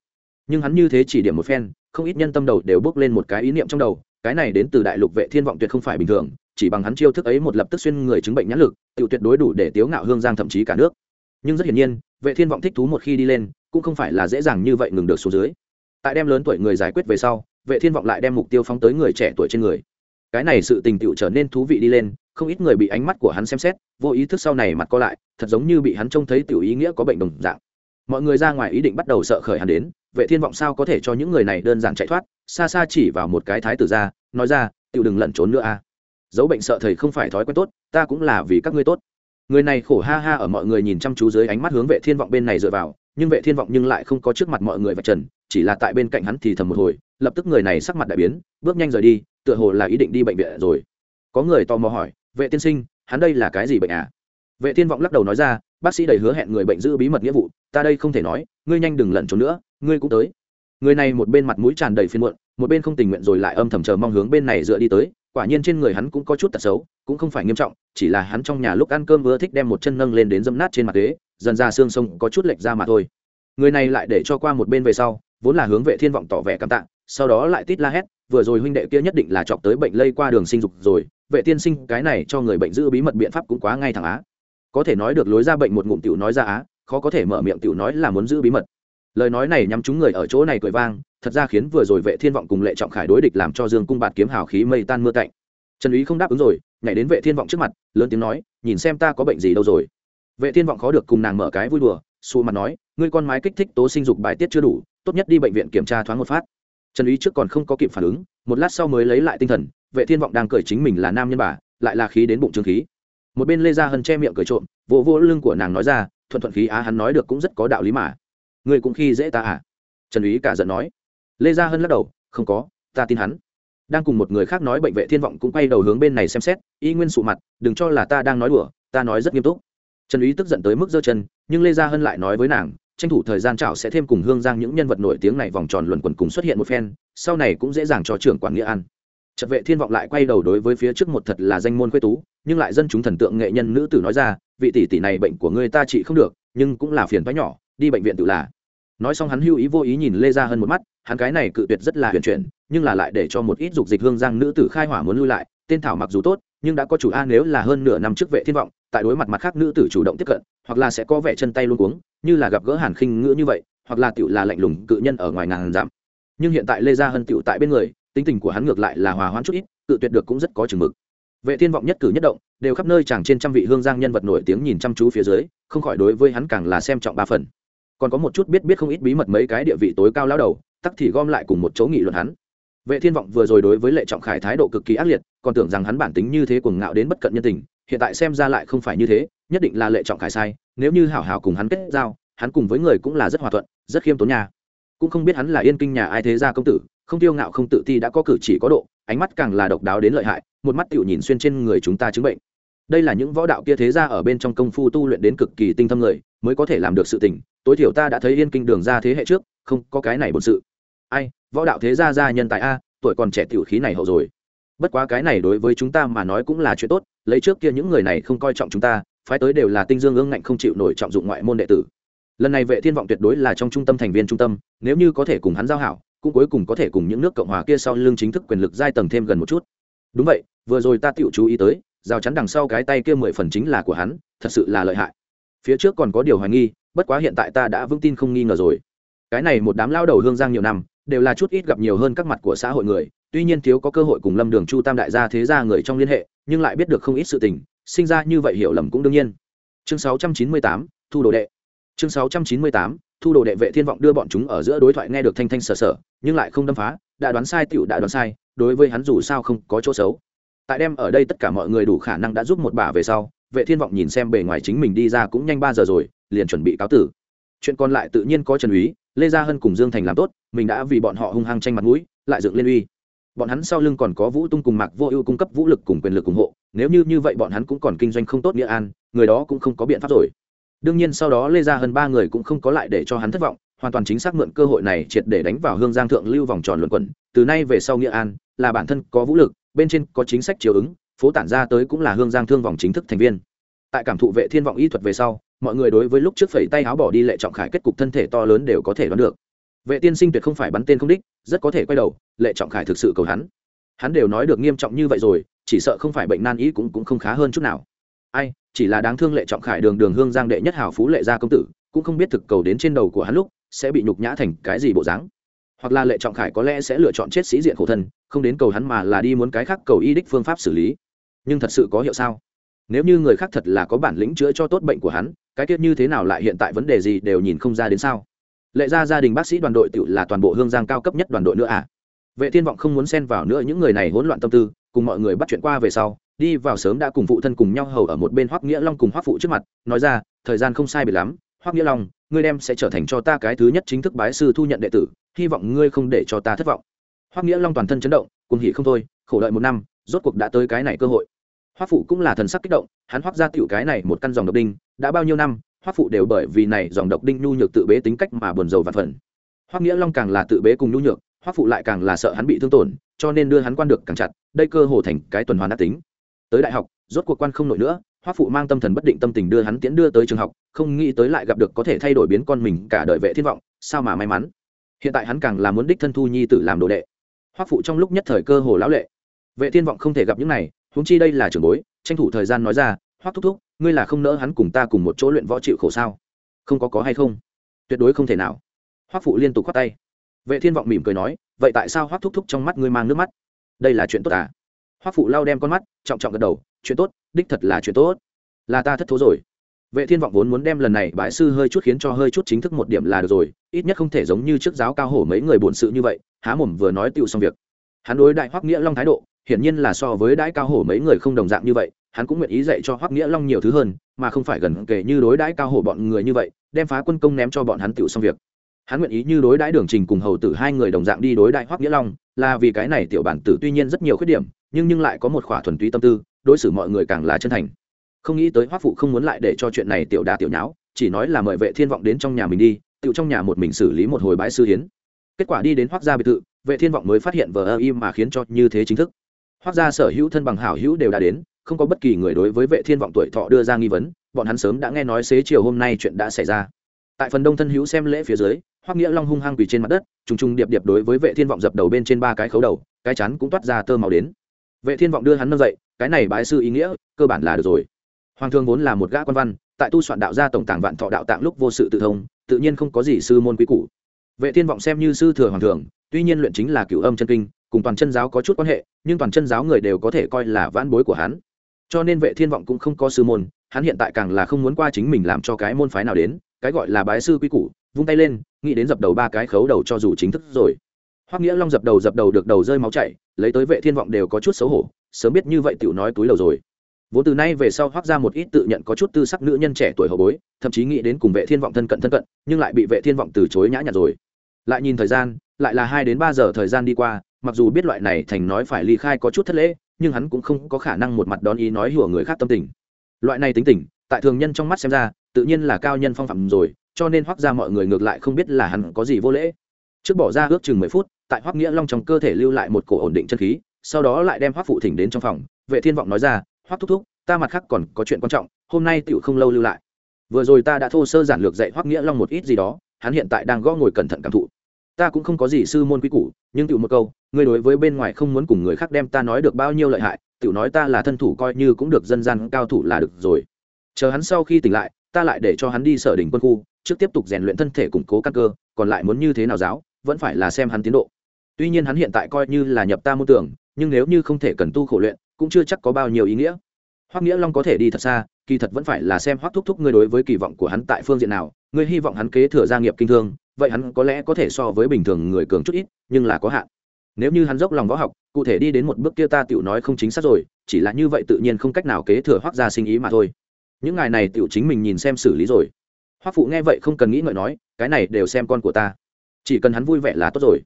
Nhưng hắn như thế chỉ điểm một phen, không ít nhân tâm đầu đều bước lên một cái ý niệm trong đầu cái này đến từ đại lục vệ thiên vọng tuyệt không phải bình thường, chỉ bằng hắn chiêu thức ấy một lập tức xuyên người chứng bệnh nhãn lực tự tuyệt đối đủ để tiếu ngạo hương giang thậm chí cả nước. Nhưng rất hiển nhiên, vệ thiên vọng thích thú một khi đi lên, cũng không phải là dễ dàng như vậy ngừng được xuống dưới. Tại đem lớn tuổi người giải quyết về sau, vệ thiên vọng lại đem mục tiêu phóng tới người trẻ tuổi trên người. Cái này sự tình tựu trở nên thú vị đi lên, không ít người bị ánh mắt của hắn xem xét, vô ý thức sau này mặt co lại, thật giống như bị hắn trông thấy tiểu ý nghĩa có bệnh đồng dạng. Mọi người ra ngoài ý định bắt đầu sợ khởi hắn đến, vệ thiên vọng sao có thể cho những người này đơn giản chạy thoát xa xa chỉ vào một cái thái tử ra, nói ra, tiểu đừng lẩn trốn nữa a. Dấu bệnh sợ thầy không phải thói quen tốt, ta cũng là vì các ngươi tốt. Người này khổ ha ha ở mọi người nhìn chăm chú dưới ánh mắt hướng vệ thiên vọng bên này dựa vào, nhưng vệ thiên vọng nhưng lại không có trước mặt mọi người vạch trần, chỉ là tại bên cạnh hắn thì thầm một hồi, lập tức người này sắc mặt đại biến, bước nhanh rời đi, tựa hồ là ý định đi bệnh viện rồi. Có người tò mò hỏi, vệ tiên sinh, hắn đây là cái gì bệnh à? Vệ thiên vọng lắc đầu nói ra, bác sĩ đầy hứa hẹn người bệnh giữ bí mật nghĩa vụ, ta đây không thể nói, ngươi nhanh đừng lẩn trốn nữa, ngươi cũng tới người này một bên mặt mũi tràn đầy phiền muộn, một bên không tình nguyện rồi lại âm thầm chờ mong hướng bên này dựa đi tới. Quả nhiên trên người hắn cũng có chút tật xấu, cũng không phải nghiêm trọng, chỉ là hắn trong nhà lúc ăn cơm vừa thích đem một chân nâng lên đến dâm nát trên mặt ghế, dần ra xương sông có chút lệch ra mà thôi. Người này lại để cho qua một bên về sau, vốn là hướng vệ thiên vọng tỏ vẻ cảm tạ, sau đó lại tít la hét, vừa rồi huynh đệ kia nhất định là chọc tới bệnh lây qua đường sinh dục rồi, vệ tiên sinh, cái này cho người bệnh giữ bí mật biện pháp cũng quá ngay thẳng á. Có thể nói được lối ra bệnh một ngụm tiểu nói ra á, khó có thể mở miệng tiểu nói là muốn giữ bí mật lời nói này nhắm chúng người ở chỗ này cười vang, thật ra khiến vừa rồi vệ thiên vọng cùng lệ trọng khải đối địch làm cho dương cung bạt kiếm hào khí mây tan mưa cạnh trần úy không đáp ứng rồi, nhảy đến vệ thiên vọng trước mặt, lớn tiếng nói, nhìn xem ta có bệnh gì đâu rồi. Vệ thiên vọng khó được cùng nàng mở cái vui đùa xù mặt nói, ngươi con mái kích thích tố sinh dục bài tiết chưa đủ, tốt nhất đi bệnh viện kiểm tra thoáng một phát. Trần úy trước còn không có kịp phản ứng, một lát sau mới lấy lại tinh thần, vệ thiên vọng đang cười chính mình là nam nhân bà, lại là khí đến bụng trương khí. Một bên lê gia hân che miệng cười trộm, vỗ vỗ lưng của nàng nói ra, thuận thuận khí á hắn nói được cũng rất có đạo lý mà ngươi cũng khi dễ ta à? Trần úy cả giận nói. Lê gia hân lắc đầu, không có, ta tin hắn. Đang cùng một người khác nói bệnh vệ thiên vọng cũng quay đầu hướng bên này xem xét, y nguyên sụ mặt, đừng cho là ta đang nói đùa, ta nói rất nghiêm túc. Trần úy tức giận tới mức giơ chân, nhưng lê gia hân lại nói với nàng, tranh thủ thời gian chảo sẽ thêm cùng hương giang những nhân vật nổi tiếng này vòng tròn luẩn quẩn cùng xuất hiện một phen, sau này cũng dễ dàng cho trưởng quản nghĩa ăn. Trật vệ thiên vọng lại quay đầu đối với phía trước một thật là danh môn quê tú, nhưng lại dân chúng thần tượng nghệ nhân nữ tử nói ra, vị tỷ tỷ này bệnh của ngươi ta trị không được, nhưng cũng là phiền toái nhỏ, đi bệnh viện tự là nói xong hắn hưu ý vô ý nhìn lê gia hơn một mắt, hắn cái này cự tuyệt rất là huyền chuyển, nhưng là lại để cho một ít dục dịch hương giang nữ tử khai hỏa muốn lui lại, tên thảo mặc dù tốt, nhưng đã có chủ a nếu là hơn nửa năm trước vệ thiên vọng, tại đối mặt mặt khác nữ tử chủ động tiếp cận, hoặc là sẽ có vẻ chân tay luôn cuống, như là gặp gỡ hàn khinh ngữ như vậy, hoặc là tiểu là lạnh lùng cự nhân ở ngoài ngàn giảm nhưng hiện tại lê gia hân tiểu tại bên người, tính tình của hắn ngược lại là hòa hoãn chút ít, cự tuyệt được cũng rất có chừng mực. Vệ thiên vọng nhất cử nhất động, đều khắp nơi chẳng trên trăm vị hương giang nhân vật nổi tiếng nhìn chăm chú phía dưới, không khỏi đối với hắn càng là xem trọng ba phần còn có một chút biết biết không ít bí mật mấy cái địa vị tối cao lao đầu, tắc thì gom lại cùng một chỗ nghị luận hắn. Vệ thiên vọng vừa rồi đối với lệ trọng khải thái độ cực kỳ ác liệt, còn tưởng rằng hắn bản tính như thế cuồng ngạo đến bất cận nhân tình, hiện tại xem ra lại không phải như thế, nhất định là lệ trọng khải sai, nếu như hảo hảo cùng hắn kết giao, hắn cùng với người cũng là rất hòa thuận, rất khiêm tốn nhà cũng không biết hắn là yên kinh nhà ai thế gia công tử, không tiêu ngạo không tự ti đã có cử chỉ có độ, ánh mắt càng là độc đáo đến lợi hại, một mắt tiểu nhìn xuyên trên người chúng ta chứng bệnh. Đây là những võ đạo kia thế gia ở bên trong công phu tu luyện đến cực kỳ tinh thâm người, mới có thể làm được sự tình tối thiểu ta đã thấy yên kinh đường ra thế hệ trước, không có cái này bổn sự. Ai, võ đạo thế gia gia nhân tài a, tuổi còn trẻ tiểu khí này hậu rồi. Bất quá cái này đối với chúng ta mà nói cũng là chuyện tốt, lấy trước kia những người này không coi trọng chúng ta, phái tới đều là tinh dương ương ngạnh không chịu nổi trọng dụng ngoại môn đệ tử. Lần này vệ thiên vọng tuyệt đối là trong trung tâm thành viên trung tâm, nếu như có thể cùng hắn giao hảo, cũng cuối cùng có thể cùng những nước cộng hòa kia sau lưng chính thức quyền lực giai tầng thêm gần một chút. Đúng vậy, vừa rồi ta tiểu chú ý tới, rào chắn đằng sau cái tay kia mười phần chính là của hắn, thật sự là lợi hại. Phía trước còn có điều hoài nghi bất quá hiện tại ta đã vững tin không nghi ngờ rồi. Cái này một đám lao đầu hương giang nhiều năm đều là chút ít gặp nhiều hơn các mặt của xã hội người tuy nhiên thiếu có cơ hội cùng lâm đường chu tam đại gia thế gia người trong liên hệ nhưng lại biết được không ít sự tình sinh ra như vậy hiểu lầm cũng đương nhiên. Chương 698, thu đồ đệ. Chương 698, thu đồ đệ vệ thiên vọng đưa bọn chúng ở giữa đối thoại nghe được thanh thanh sở sở nhưng lại không đâm phá đã đoán sai tiểu đã đoán sai đối với hắn dù sao không có chỗ xấu. Tại đem ở đây tất cả mọi người đủ khả năng đã giúp một bà về sau vệ thiên vọng nhìn xem bề ngoài chính mình đi ra cũng nhanh ba giờ rồi liền chuẩn bị cáo tử. Chuyện còn lại tự nhiên có trần úy, lê gia hân cùng dương thành làm tốt, mình đã vì bọn họ hung hăng tranh mặt mũi, lại dựng lên uy. Bọn hắn sau lưng còn có vũ tung cùng mạc vô ưu cung cấp vũ lực cùng quyền lực ủng hộ, nếu như như vậy bọn hắn cũng còn kinh doanh không tốt nghĩa an, người đó cũng không có biện pháp rồi. Đương nhiên sau đó lê gia hơn ba người cũng không có lại để cho hắn thất vọng, hoàn toàn chính xác mượn cơ hội này triệt để đánh vào hương giang thượng lưu vòng tròn luận quẩn, từ nay về sau nghĩa an là bản thân có vũ lực, bên trên có chính sách chiều ứng, phố tản ra tới cũng là hương giang thương vòng chính thức thành viên. Tại cảm thụ vệ thiên vọng y thuật về sau mọi người đối với lúc trước phẩy tay áo bỏ đi lệ trọng khải kết cục thân thể to lớn đều có thể đoán được. Vệ tiên sinh tuyệt không phải bắn tên không đích, rất có thể quay đầu, lệ trọng khải thực sự cầu hắn. Hắn đều nói được nghiêm trọng như vậy rồi, chỉ sợ không phải bệnh nan ý cũng cũng không khá hơn chút nào. Ai, chỉ là đáng thương lệ trọng khải đường đường hương giang đệ nhất hảo phú lệ gia công tử, cũng không biết thực cầu đến trên đầu của hắn lúc, sẽ bị nhục nhã thành cái gì bộ dáng. Hoặc là lệ trọng khải có lẽ sẽ lựa chọn chết sĩ diện khổ thân, không đến cầu hắn mà là đi muốn cái khác cầu y đích phương pháp xử lý. Nhưng thật sự có hiệu sao? Nếu như người khác thật là có bản lĩnh chữa cho tốt bệnh của hắn cái tiết như thế nào lại hiện tại vấn đề gì đều nhìn không ra đến sao? Lệ ra gia đình bác sĩ đoàn đội tự là toàn bộ hương giang cao cấp nhất đoàn đội nữa à? Vệ thiên vọng không muốn xen vào nữa những người này hỗn loạn tâm tư, cùng mọi người bắt chuyện qua về sau, đi vào sớm đã cùng phụ thân cùng nhau hầu ở một bên hoắc nghĩa long cùng hoắc phụ trước mặt, nói ra, thời gian không sai biệt lắm, hoắc nghĩa long, ngươi đem sẽ trở thành cho ta cái thứ nhất chính thức bái sư thu nhận đệ tử, hy vọng ngươi không để cho ta thất vọng. Hoắc nghĩa long toàn thân chấn động cùng hỉ không thôi, khổ đợi một năm, rốt cuộc đã tới cái này cơ hội hoắc phụ cũng là thần sắc kích động, hắn hoắc ra tiểu cái này một căn dòng độc đinh, đã bao nhiêu năm, hoắc phụ đều bởi vì này dòng độc đinh nhu nhược tự bế tính cách mà buồn rầu và phần hoắc nghĩa long càng là tự bế cùng nhu nhược, hoắc phụ lại càng là sợ hắn bị thương tổn, cho nên đưa hắn quan được càng chặt, đây cơ hồ thành cái tuần hoàn đã tính. Tới đại học, rốt cuộc quan không nổi nữa, hoắc phụ mang tâm thần bất định tâm tình đưa hắn tiễn đưa tới trường học, không nghĩ tới lại gặp được có thể thay đổi biến con mình cả đời vệ thiên vọng, sao mà may mắn. Hiện tại hắn càng là muốn đích thân thu nhi tử làm đồ đệ. Hoắc phụ trong lúc nhất thời cơ hồ lão lệ. Vệ thiên vọng không thể gặp những này huống chi đây là trưởng bối, tranh thủ thời gian nói ra, hoắc thúc thúc, ngươi là không nỡ hắn cùng ta cùng một chỗ luyện võ chịu khổ sao? Không có có hay không? Tuyệt đối không thể nào. Hoắc phụ liên tục khoát tay. Vệ thiên vọng mỉm cười nói, vậy tại sao hoắc thúc thúc trong mắt ngươi mang nước mắt? Đây là chuyện tốt à? Hoắc phụ lau đem con mắt, trọng trọng gật đầu, chuyện tốt, đích thật là chuyện tốt. Là ta thất thố rồi. Vệ thiên vọng vốn muốn đem lần này bãi sư hơi chút khiến cho hơi chút chính thức một điểm là được rồi, ít nhất không thể giống như trước giáo cao hổ mấy người buồn sự như vậy, há mồm vừa nói tiêu xong việc. Hắn đối đại hoắc nghĩa long thái độ hiển nhiên là so với đại cao hổ mấy người không đồng dạng như vậy, hắn cũng nguyện ý dạy cho hoắc nghĩa long nhiều thứ hơn, mà không phải gần kể như đối đãi cao hổ bọn người như vậy, đem phá quân công ném cho bọn hắn tiểu xong việc. Hắn nguyện ý như đối đãi đường trình cùng hầu tử hai người đồng dạng đi đối đại hoắc nghĩa long, là vì cái này tiểu bản tử tuy nhiên rất nhiều khuyết điểm, nhưng nhưng lại có một khỏa thuần túy tâm tư, đối xử mọi người càng là chân thành. Không nghĩ tới hoắc phụ không muốn lại để cho chuyện này tiểu đà tiểu nháo, chỉ nói là mời vệ thiên vọng đến trong nhà mình đi, tiểu trong nhà một mình xử lý một hồi bãi sư hiến. Kết quả đi đến hoắc gia biệt thự, vệ thiên vọng mới phát hiện vờ ơ im mà khiến cho như thế chính thức hoác gia sở hữu thân bằng hảo hữu đều đã đến, không có bất kỳ người đối với vệ thiên vọng tuổi thọ đưa ra nghi vấn, bọn hắn sớm đã nghe nói xế chiều hôm nay chuyện đã xảy ra. Tại phần đông thân hữu xem lễ phía dưới, hoắc nghĩa long hung hăng quỳ trên mặt đất, trùng trùng điệp điệp đối với vệ thiên vọng dập đầu bên trên ba cái khấu đầu, cái chắn cũng toát ra tơ màu đến. Vệ thiên vọng đưa hắn nâng dậy, cái này bái sư ý nghĩa, cơ bản là được rồi. Hoàng thương vốn là một gã quan văn, tại tu soạn đạo gia tổng tàng vạn thọ đạo tạng lúc vô sự tự thông, tự nhiên không có gì sư môn quý cũ vệ thiên vọng xem như sư thừa hoàng thường tuy nhiên luyện chính là cửu âm chân kinh cùng toàn chân giáo có chút quan hệ, nhưng toàn chân giáo người đều có thể coi là vãn bối của hắn. Cho nên vệ thiên vọng cũng không có sư môn, hắn hiện tại càng là không muốn qua chính mình làm cho cái môn phái nào đến, cái gọi là bái sư quý cũ vung tay lên, nghĩ đến dập đầu ba cái khấu đầu cho dù chính thức rồi. Hoắc nghĩa long dập đầu dập đầu được đầu rơi máu chảy, lấy tới vệ thiên vọng đều có chút xấu hổ, sớm biết như vậy tiểu nói túi đầu rồi. Vốn từ nay về sau hoắc ra một ít tự nhận có chút tư sắc nữ nhân trẻ tuổi hậu bối, thậm chí nghĩ đến cùng vệ thiên vọng thân cận thân cận, nhưng lại bị vệ thiên vọng từ chối nhã nhặn rồi. Lại nhìn thời gian lại là hai đến ba giờ thời gian đi qua, mặc dù biết loại này thành nói phải ly khai có chút thất lễ, nhưng hắn cũng không có khả năng một mặt đón ý nói hùa người khác tâm tình. Loại này tính tình, tại thường nhân trong mắt xem ra, tự nhiên là cao nhân phong phạm rồi, cho nên hoác ra mọi người ngược lại không biết là hắn có gì vô lễ. Trước bỏ ra ước chừng mười phút, tại hoác nghĩa long trong cơ thể lưu lại một cổ ổn định chân khí, sau đó lại đem hoác phụ thỉnh đến trong phòng. Vệ thiên vọng nói ra hoác thúc thúc, ta mặt khác còn có chuyện quan trọng, hôm nay tựu không lâu lưu lại. Vừa rồi ta đã thô sơ giản lược dạy hoác nghĩa long một ít gì đó, hắn hiện tại đang gõ ngồi cẩn thận cảm thụ ta cũng không có gì sư môn quý củ, nhưng tựu một câu, ngươi đối với bên ngoài không muốn cùng người khác đem ta nói được bao nhiêu lợi hại tựu nói ta là thân thủ coi như cũng được, dân gian cao thủ là được rồi. Chờ hắn sau khi tỉnh lại, ta lại để cho hắn đi sở đỉnh quân khu, trước tiếp tục rèn luyện thân thể củng cố căn cơ, còn lại muốn như thế nào giáo, vẫn phải là xem hắn tiến độ. Tuy nhiên hắn hiện tại coi như là nhập ta môn tưởng, nhưng nếu như không thể cần tu khổ luyện, cũng chưa chắc có bao nhiêu ý nghĩa. Hoắc nghĩa long có thể đi thật xa, kỳ thật vẫn phải là xem hoắc thúc thúc ngươi đối với kỳ vọng của hắn tại phương diện nào, ngươi hy vọng hắn kế thừa gia nghiệp kinh thương vậy hắn có lẽ có thể so với bình thường người cường chút ít, nhưng là có hạn. Nếu như hắn dốc lòng võ học, cụ thể đi đến một bước kia ta tựu nói không chính xác rồi, chỉ là như vậy tự nhiên không cách nào kế thừa hoác gia sinh ý mà thôi. Những ngài này tựu chính mình nhìn xem xử lý rồi. Hoác phụ nghe vậy không cần nghĩ ngợi nói, cái này đều xem con của ta. Chỉ cần hắn vui vẻ là tốt rồi.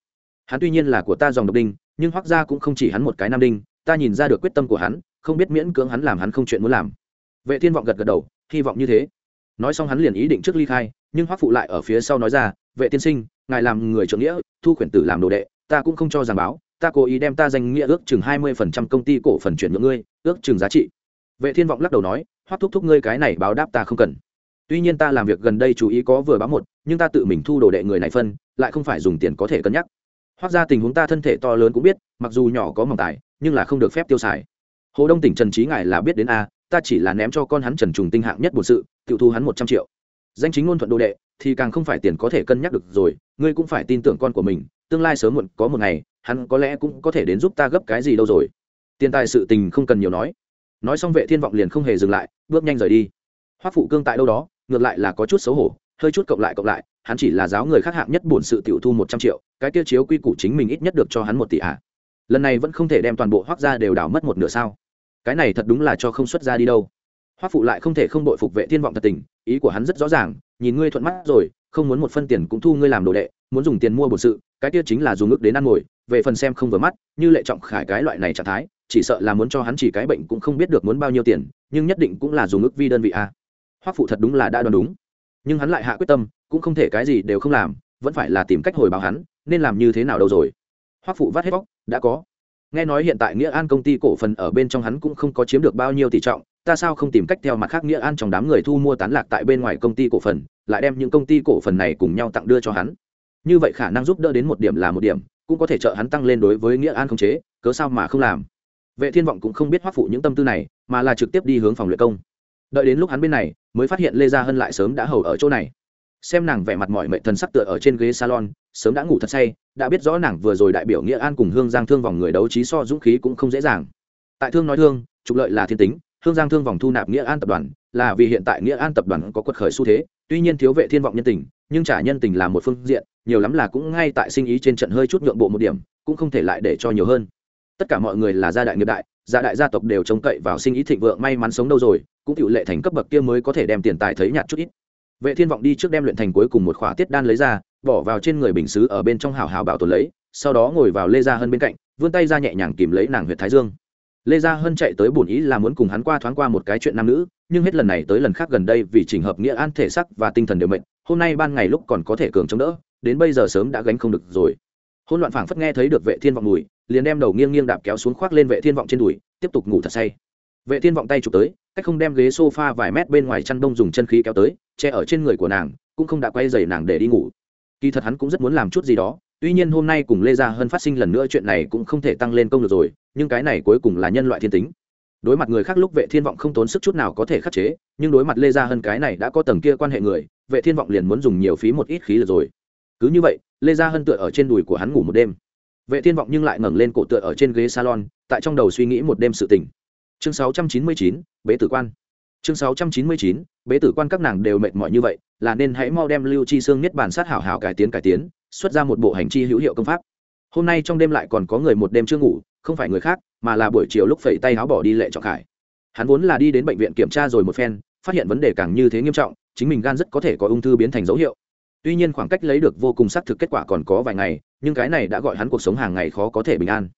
Hắn tuy nhiên là của ta dòng độc đinh, nhưng hoác gia cũng không chỉ hắn một cái nam đinh, ta nhìn ra được quyết tâm của hắn, không biết miễn cưỡng hắn làm hắn không chuyện muốn làm. Vệ thiên vọng gật gật đầu, hy vọng như thế. Nói xong hắn liền ý định trước ly khai, nhưng hoác phụ lại ở phía sau nói ra vệ tiên sinh, ngài làm người trưởng nghĩa, thu khuyển tử làm đồ đệ, ta cũng không cho giảng báo, ta cố ý đem ta danh nghĩa ước chừng hai mươi phần trăm công ty cổ phần chuyển nhượng ngươi, ước chừng giá trị. Vệ thiên vọng lắc đầu nói, hoắc thúc thúc ngươi cái này báo đáp ta không cần. Tuy nhiên ta làm việc gần đây chú ý có vừa báo một, nhưng ta tự mình thu đồ đệ người này phân, lại không phải dùng tiền có thể cân nhắc. Hoặc ra tình huống ta thân thể to lớn cũng biết, mặc dù nhỏ có mỏng tài, nhưng là không được phép tiêu xài. Hồ đông tỉnh trần trí ngài là biết đến a, ta chỉ là ném cho con hắn trần trùng tinh hạng nhất bổn sự tự thu hắn một trăm triệu. Danh chính ngôn thuận đồ đệ thì càng không phải tiền có thể cân nhắc được rồi, ngươi cũng phải tin tưởng con của mình, tương lai sớm muộn có một ngày, hắn có lẽ cũng có thể đến giúp ta gấp cái gì đâu rồi. Tiền tài sự tình không cần nhiều nói. Nói xong vệ thiên vọng liền không hề dừng lại, bước nhanh rời đi. Hoắc phụ cương tại đâu đó, ngược lại là có chút xấu hổ, hơi chút cộng lại cộng lại, hắn chỉ là giáo người khác hạng nhất bổn sự tiểu thu một trăm triệu, cái tiêu chiếu quy củ chính mình ít nhất được cho hắn một tỷ ạ. À. lần này vẫn không thể đem toàn bộ hoắc ra đều đảo mất một nửa sao? Cái này thật đúng là cho không xuất ra đi đâu. Hoắc phụ lại không thể không đội phục vệ thiên vọng thật tình, ý của hắn rất rõ ràng nhìn ngươi thuận mắt rồi, không muốn một phân tiền cũng thu ngươi làm đồ đệ, muốn dùng tiền mua bổn sự, cái kia chính là dùng ức đến ăn ngồi, về phần xem không vừa mắt, như lệ trọng khải cái loại này trạng thái, chỉ sợ là muốn cho hắn chỉ cái bệnh cũng không biết được muốn bao nhiêu tiền, nhưng nhất định cũng là dùng ức vi đơn vị a. Hoắc phụ thật đúng là đã đoán đúng. Nhưng hắn lại hạ quyết tâm, cũng không thể cái gì đều không làm, vẫn phải là tìm cách hồi báo hắn, nên làm như thế nào đâu rồi. Hoắc phụ vắt hết bóc đã có. Nghe nói hiện tại nghĩa an công ty cổ phần ở bên trong hắn cũng không có chiếm được bao nhiêu tỷ trọng ta sao không tìm cách theo mặt khác nghĩa an trong đám người thu mua tán lạc tại bên ngoài công ty cổ phần, lại đem những công ty cổ phần này cùng nhau tặng đưa cho hắn. Như vậy khả năng giúp đỡ đến một điểm là một điểm, cũng có thể trợ hắn tăng lên đối với nghĩa an không chế, cớ sao mà không làm? Vệ thiên vọng cũng không biết hoắc phụ những tâm tư này, mà là trực tiếp đi hướng phòng luyện công. Đợi đến lúc hắn bên này, mới phát hiện lê gia hân lại sớm đã hầu ở chỗ này. Xem nàng vẻ mặt mỏi mệt thần sắc tựa ở trên ghế salon, sớm đã ngủ thật say, đã biết rõ nàng vừa rồi đại biểu nghĩa an cùng hương giang thương vòng người đấu trí so dũng khí cũng không dễ dàng. Tại thương nói thương, trục lợi là thiên tính hương giang thương vòng thu nạp nghĩa an tập đoàn, là vì hiện tại nghĩa an tập đoàn có quật khởi xu thế, tuy nhiên thiếu vệ thiên vọng nhân tình, nhưng trả nhân tình là một phương diện, nhiều lắm là cũng ngay tại sinh ý trên trận hơi chút nhượng bộ một điểm, cũng không thể lại để cho nhiều hơn. Tất cả mọi người là gia đại nghiệp đại, gia đại gia tộc đều trông cậy vào sinh ý thịnh vượng may mắn sống đâu rồi, cũng tự lệ thành cấp bậc kia mới có thể đem tiền tài thấy nhạt chút ít. Vệ thiên vọng đi trước đem luyện thành cuối cùng một khóa tiết đan lấy ra, bỏ vào trên người bình xứ ở bên trong hào hào bảo tồn lấy, sau đó ngồi vào lê gia hơn bên cạnh, vươn tay ra nhẹ nhàng kìm lấy nàng huyệt thái dương lê gia hân chạy tới bổn ý là muốn cùng hắn qua thoáng qua một cái chuyện nam nữ, nhưng hết lần này tới lần khác gần đây vì trình hợp nghĩa an thể sắc và tinh thần đều mệnh hôm nay ban ngày lúc còn có thể cường chống đỡ, đến bây giờ sớm đã gánh không được rồi. Hôn loạn phảng phất nghe thấy được vệ thiên vọng mùi, liền đem đầu nghiêng nghiêng đạp kéo xuống khoác lên vệ thiên vọng trên đùi, tiếp tục ngủ thật say. Vệ thiên vọng tay chụp tới, cách không đem ghế sofa vài mét bên ngoài chăn đông dùng chân khí kéo tới, che ở trên người của nàng, cũng không đã quay dày nàng để đi ngủ. Kỳ thật hắn cũng rất muốn làm chút gì đó tuy nhiên hôm nay cùng lê gia hơn phát sinh lần nữa chuyện này cũng không thể tăng lên công lực rồi nhưng cái này cuối cùng là nhân loại thiên tính. Đối mặt người khác lúc vệ thiên vọng không tốn sức chút nào có thể khắc chế nhưng đối mặt lê gia hơn cái này đã có tầng kia quan hệ người vệ thiên vọng liền muốn dùng nhiều phí một ít khí lực rồi. Cứ như vậy lê gia hân tựa ở trên đùi của hắn ngủ một đêm. Vệ thiên vọng nhưng lại ngẩng lên cổ tựa ở trên ghế salon tại trong đầu suy nghĩ một đêm sự tình. Chương 699, bế tử quan. Chương 699, bế tử quan các nàng đều mệt mỏi như vậy là nên hãy mau đem lưu chi xương niết bàn sát hảo hảo cải tiến cải tiến xuất ra một bộ hành chi hữu hiệu công pháp. Hôm nay trong đêm lại còn có người một đêm chưa ngủ, không phải người khác, mà là buổi chiều lúc phẩy tay áo bỏ đi lệ trọng khải. Hắn vốn là đi đến bệnh viện kiểm tra rồi một phen, phát hiện vấn đề càng như thế nghiêm trọng, chính mình gan rất có thể có ung thư biến thành dấu hiệu. Tuy nhiên khoảng cách lấy được vô cùng xác thực kết quả còn có vài ngày, nhưng cái này đã gọi hắn cuộc sống hàng ngày khó có thể bình an.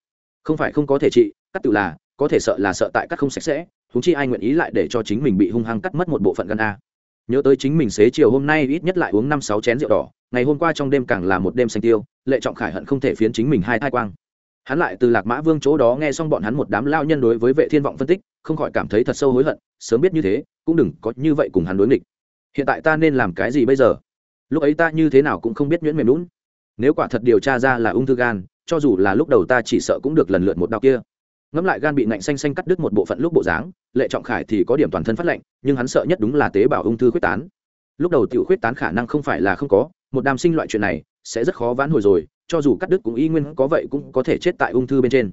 Không phải không có thể trị, cắt tự là, có thể sợ là sợ tại cắt không sạch sẽ thú chi ai nguyện ý lại để cho chính mình bị hung hăng cắt mất một bộ phận gan a nhớ tới chính mình xế chiều hôm nay ít nhất lại uống năm sáu chén rượu đỏ, ngày hôm qua trong đêm càng là một đêm xanh tiêu, lệ trọng khải hận không thể phiến chính mình hai thai quang. Hắn lại từ lạc mã vương chỗ đó nghe xong bọn hắn một đám lao nhân đối với vệ thiên vọng phân tích, không khỏi cảm thấy thật sâu hối hận, sớm biết như thế, cũng đừng có như vậy cùng hắn đối nghịch. Hiện tại ta nên làm cái gì bây giờ? Lúc ấy ta như thế nào cũng không biết nhuyễn mềm lún nếu quả thật điều tra ra là ung thư gan, cho dù là lúc đầu ta chỉ sợ cũng được lần lượt một đau kia ngẫm lại gan bị nạnh xanh xanh cắt đứt một bộ phận lúc bộ dáng, lệ trọng khải thì có điểm toàn thân phát lạnh, nhưng hắn sợ nhất đúng là tế bào ung thư khuyết tán. Lúc đầu tiểu khuyết tán khả năng không phải là không có, một đàm sinh loại chuyện này sẽ rất khó vãn hồi rồi, cho dù cắt đứt cũng y nguyên có vậy cũng có thể chết tại ung thư bên trên.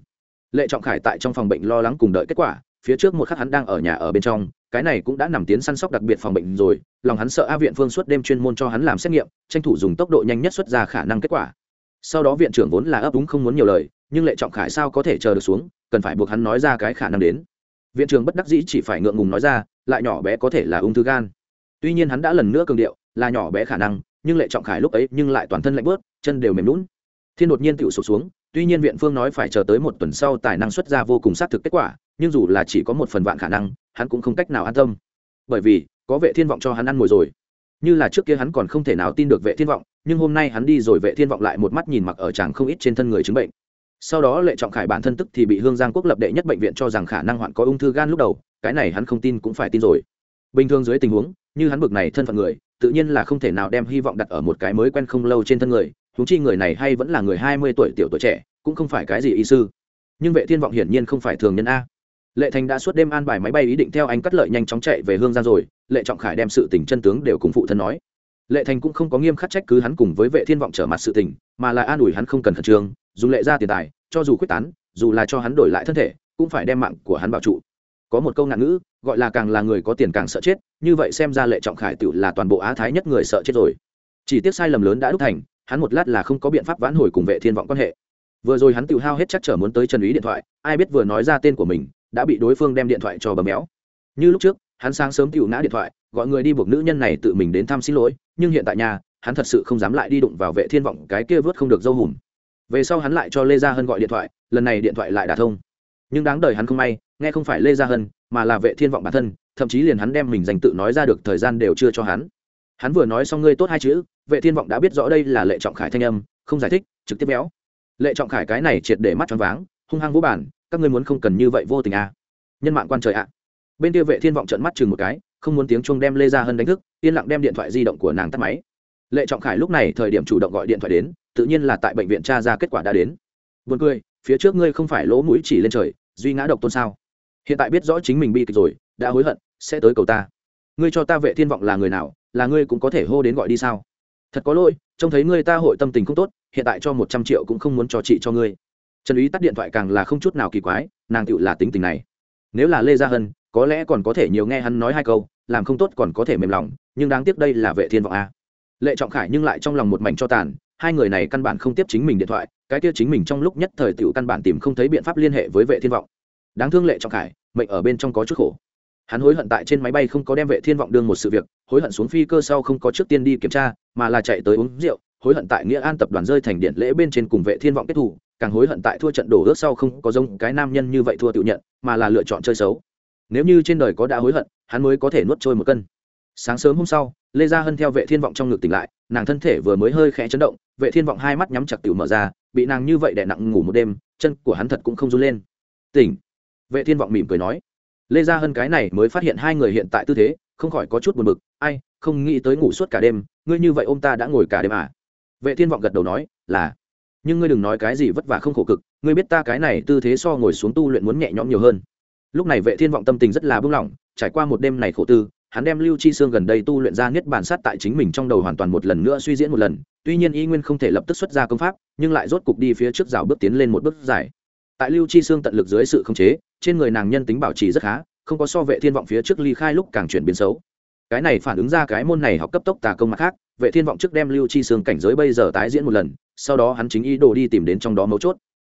Lệ trọng khải tại trong phòng bệnh lo lắng cùng đợi kết quả, phía trước một khắc hắn đang ở nhà ở bên trong, cái này cũng đã nằm tiến săn sóc đặc biệt phòng bệnh rồi, lòng hắn sợ a viện phương suốt đêm chuyên môn cho hắn làm xét nghiệm, tranh thủ dùng tốc độ nhanh nhất xuất ra khả năng kết quả. Sau đó viện trưởng vốn là ấp úng không muốn nhiều lời nhưng lệ trọng khải sao có thể chờ được xuống, cần phải buộc hắn nói ra cái khả năng đến. Viện trưởng bất đắc dĩ chỉ phải ngượng ngùng nói ra, lại nhỏ bé có thể là ung thư gan. Tuy nhiên hắn đã lần nữa cường điệu, là nhỏ bé khả năng, nhưng lệ trọng khải lúc ấy nhưng lại toàn thân lạnh bớt chân đều mềm lún thiên đột nhiên tựu sụp xuống, tuy nhiên viện phương nói phải chờ tới một tuần sau tài năng xuất ra vô cùng xác thực kết quả, nhưng dù là chỉ có một phần vạn khả năng, hắn cũng không cách nào an tâm. Bởi vì, có vệ thiên vọng cho hắn ăn ngồi rồi. Như là trước kia hắn còn không thể nào tin được vệ thiên vọng, nhưng hôm nay hắn đi rồi vệ thiên vọng lại một mắt nhìn mặc ở chàng không ít trên thân người chứng bệnh sau đó lệ trọng khải bản thân tức thì bị hương giang quốc lập đệ nhất bệnh viện cho rằng khả năng hoạn có ung thư gan lúc đầu, cái này hắn không tin cũng phải tin rồi. Bình thường dưới tình huống, như hắn bực này thân phận người, tự nhiên là không thể nào đem hy vọng đặt ở một cái mới quen không lâu trên thân người thú chi người này hay vẫn là người hai mươi tuổi tiểu tuổi trẻ, cũng không phải cái gì y sư. Nhưng vệ thiên vọng hiển nhiên không phải thường nhân a. Lệ thành đã suốt đêm an bài máy bay ý định theo anh cắt lợi nhanh chóng chạy về hương giang rồi, lệ trọng khải đem sự tình chân tướng đều cùng phụ thân nói lệ thành cũng không có nghiêm khắc trách cứ hắn cùng với vệ thiên vọng trở mặt sự tình, mà là an ủi hắn không cần khẩn trương, dùng lệ ra tiền tài, cho dù quyết tán, dù là cho hắn đổi lại thân thể, cũng phải đem mạng của hắn bảo trụ. Có một câu ngạn ngữ, gọi là càng là người có tiền càng sợ chết, như vậy xem ra lệ trọng khải tự là toàn bộ á thái nhất người sợ chết rồi. Chỉ tiếc sai lầm lớn đã đúc thành, hắn một lát là không có biện pháp vãn hồi cùng vệ thiên vọng quan hệ. Vừa rồi hắn tự hao hết chắc trở muốn tới trần ý điện thoại, ai biết vừa nói ra tên của mình, đã bị đối phương đem điện thoại cho bấm méo. Như lúc trước hắn sáng sớm tự ngã điện thoại, gọi người đi buộc nữ nhân này tự mình đến thăm xin lỗi, nhưng hiện tại nhà, hắn thật sự không dám lại đi đụng vào vệ thiên vọng, cái kia vớt không được dâu hùm. Về sau hắn lại cho lê gia hân gọi điện thoại, lần này điện thoại lại đả thông. Nhưng đáng đời hắn không may, nghe không phải lê gia hân, mà là vệ thiên vọng bản thân, thậm chí liền hắn đem mình dành tự nói ra được thời gian đều chưa cho hắn. Hắn vừa nói xong ngươi tốt hai chữ, vệ thiên vọng đã biết rõ đây là lệ trọng khải thanh âm, không giải thích, trực tiếp béo. Lệ trọng khải cái này triệt để mắt choáng váng, hung hăng vô bản các ngươi muốn không cần như vậy vô tình à. nhân mạng quan trời ạ bên kia vệ thiên vọng trợn mắt chừng một cái, không muốn tiếng chuông đem lê gia hân đánh thức, yên lặng đem điện thoại di động của nàng tắt máy. Lệ trọng khải lúc này thời điểm chủ động gọi điện thoại đến, tự nhiên là tại bệnh viện tra ra kết quả đã đến. Buồn cười, phía trước ngươi không phải lỗ mũi chỉ lên trời, duy ngã độc tôn sao? Hiện tại biết rõ chính mình bi kịch rồi, đã hối hận, sẽ tới cầu ta. Ngươi cho ta vệ thiên vọng là người nào, là ngươi cũng có thể hô đến gọi đi sao? Thật có lỗi, trông thấy ngươi ta hội tâm tình không tốt, hiện tại cho một trăm triệu cũng không muốn cho chị cho ngươi. Trần ý tắt điện thoại càng là không chút nào kỳ quái, nàng tựu là tính tình này. Nếu là lê gia hân có lẽ còn có thể nhiều nghe hắn nói hai câu, làm không tốt còn có thể mềm lòng, nhưng đáng tiếc đây là vệ thiên vọng a. Lệ trọng khải nhưng lại trong lòng một mảnh cho tàn, hai người này căn bản không tiếp chính mình điện thoại, cái kia chính mình trong lúc nhất thời tiểu căn bản tìm không thấy biện pháp liên hệ với vệ thiên vọng. Đáng thương lệ trọng khải, mệnh ở bên trong có chút khổ. Hắn hối hận tại trên máy bay không có đem vệ thiên vọng đương một sự việc, hối hận xuống phi cơ sau không có trước tiên đi kiểm tra, mà là chạy tới uống rượu, hối hận tại nghĩa an tập đoàn rơi thành điện lễ bên trên cùng vệ thiên vọng kết thủ càng hối hận tại thua trận đổ ước sau không có giống cái nam nhân như vậy thua tự nhận, mà là lựa chọn chơi xấu nếu như trên đời có đã hối hận, hắn mới có thể nuốt trôi một cân. Sáng sớm hôm sau, lê gia hân theo vệ thiên vọng trong ngực tỉnh lại, nàng thân thể vừa mới hơi khẽ chấn động, vệ thiên vọng hai mắt nhắm chặt tiểu mở ra, bị nàng như vậy đè nặng ngủ một đêm, chân của hắn thật cũng không run lên. Tỉnh. Vệ thiên vọng mỉm cười nói. Lê gia hân cái này mới phát hiện hai người hiện tại tư thế, không khỏi có chút buồn bực. Ai, không nghĩ tới ngủ suốt cả đêm, ngươi như vậy ông ta đã ngồi cả đêm à? Vệ thiên vọng gật đầu nói, là. Nhưng ngươi đừng nói cái gì vất vả không khổ cực, ngươi biết ta cái này tư thế so ngồi xuống tu luyện muốn nhẹ nhõm nhiều hơn lúc này vệ thiên vọng tâm tình rất là buông lỏng, trải qua một đêm này khổ tư, hắn đem lưu chi xương gần đây tu luyện ra niết bản sát tại chính mình trong đầu hoàn toàn một lần nữa suy diễn một lần, tuy nhiên y nguyên không thể lập tức xuất ra công pháp, nhưng lại rốt cục đi phía trước rào bước tiến lên một bước dài. Tại lưu chi xương tận lực dưới sự khống chế, trên người nàng nhân tính bảo trì rất khá, không có so vệ thiên vọng phía trước ly khai lúc càng chuyển biến xấu. Cái này phản ứng ra cái môn này học cấp tốc tà công mặt khác, vệ thiên vọng trước đem lưu chi xương cảnh giới bây giờ tái diễn một lần, sau đó hắn chính ý đồ đi tìm đến trong đó mấu chốt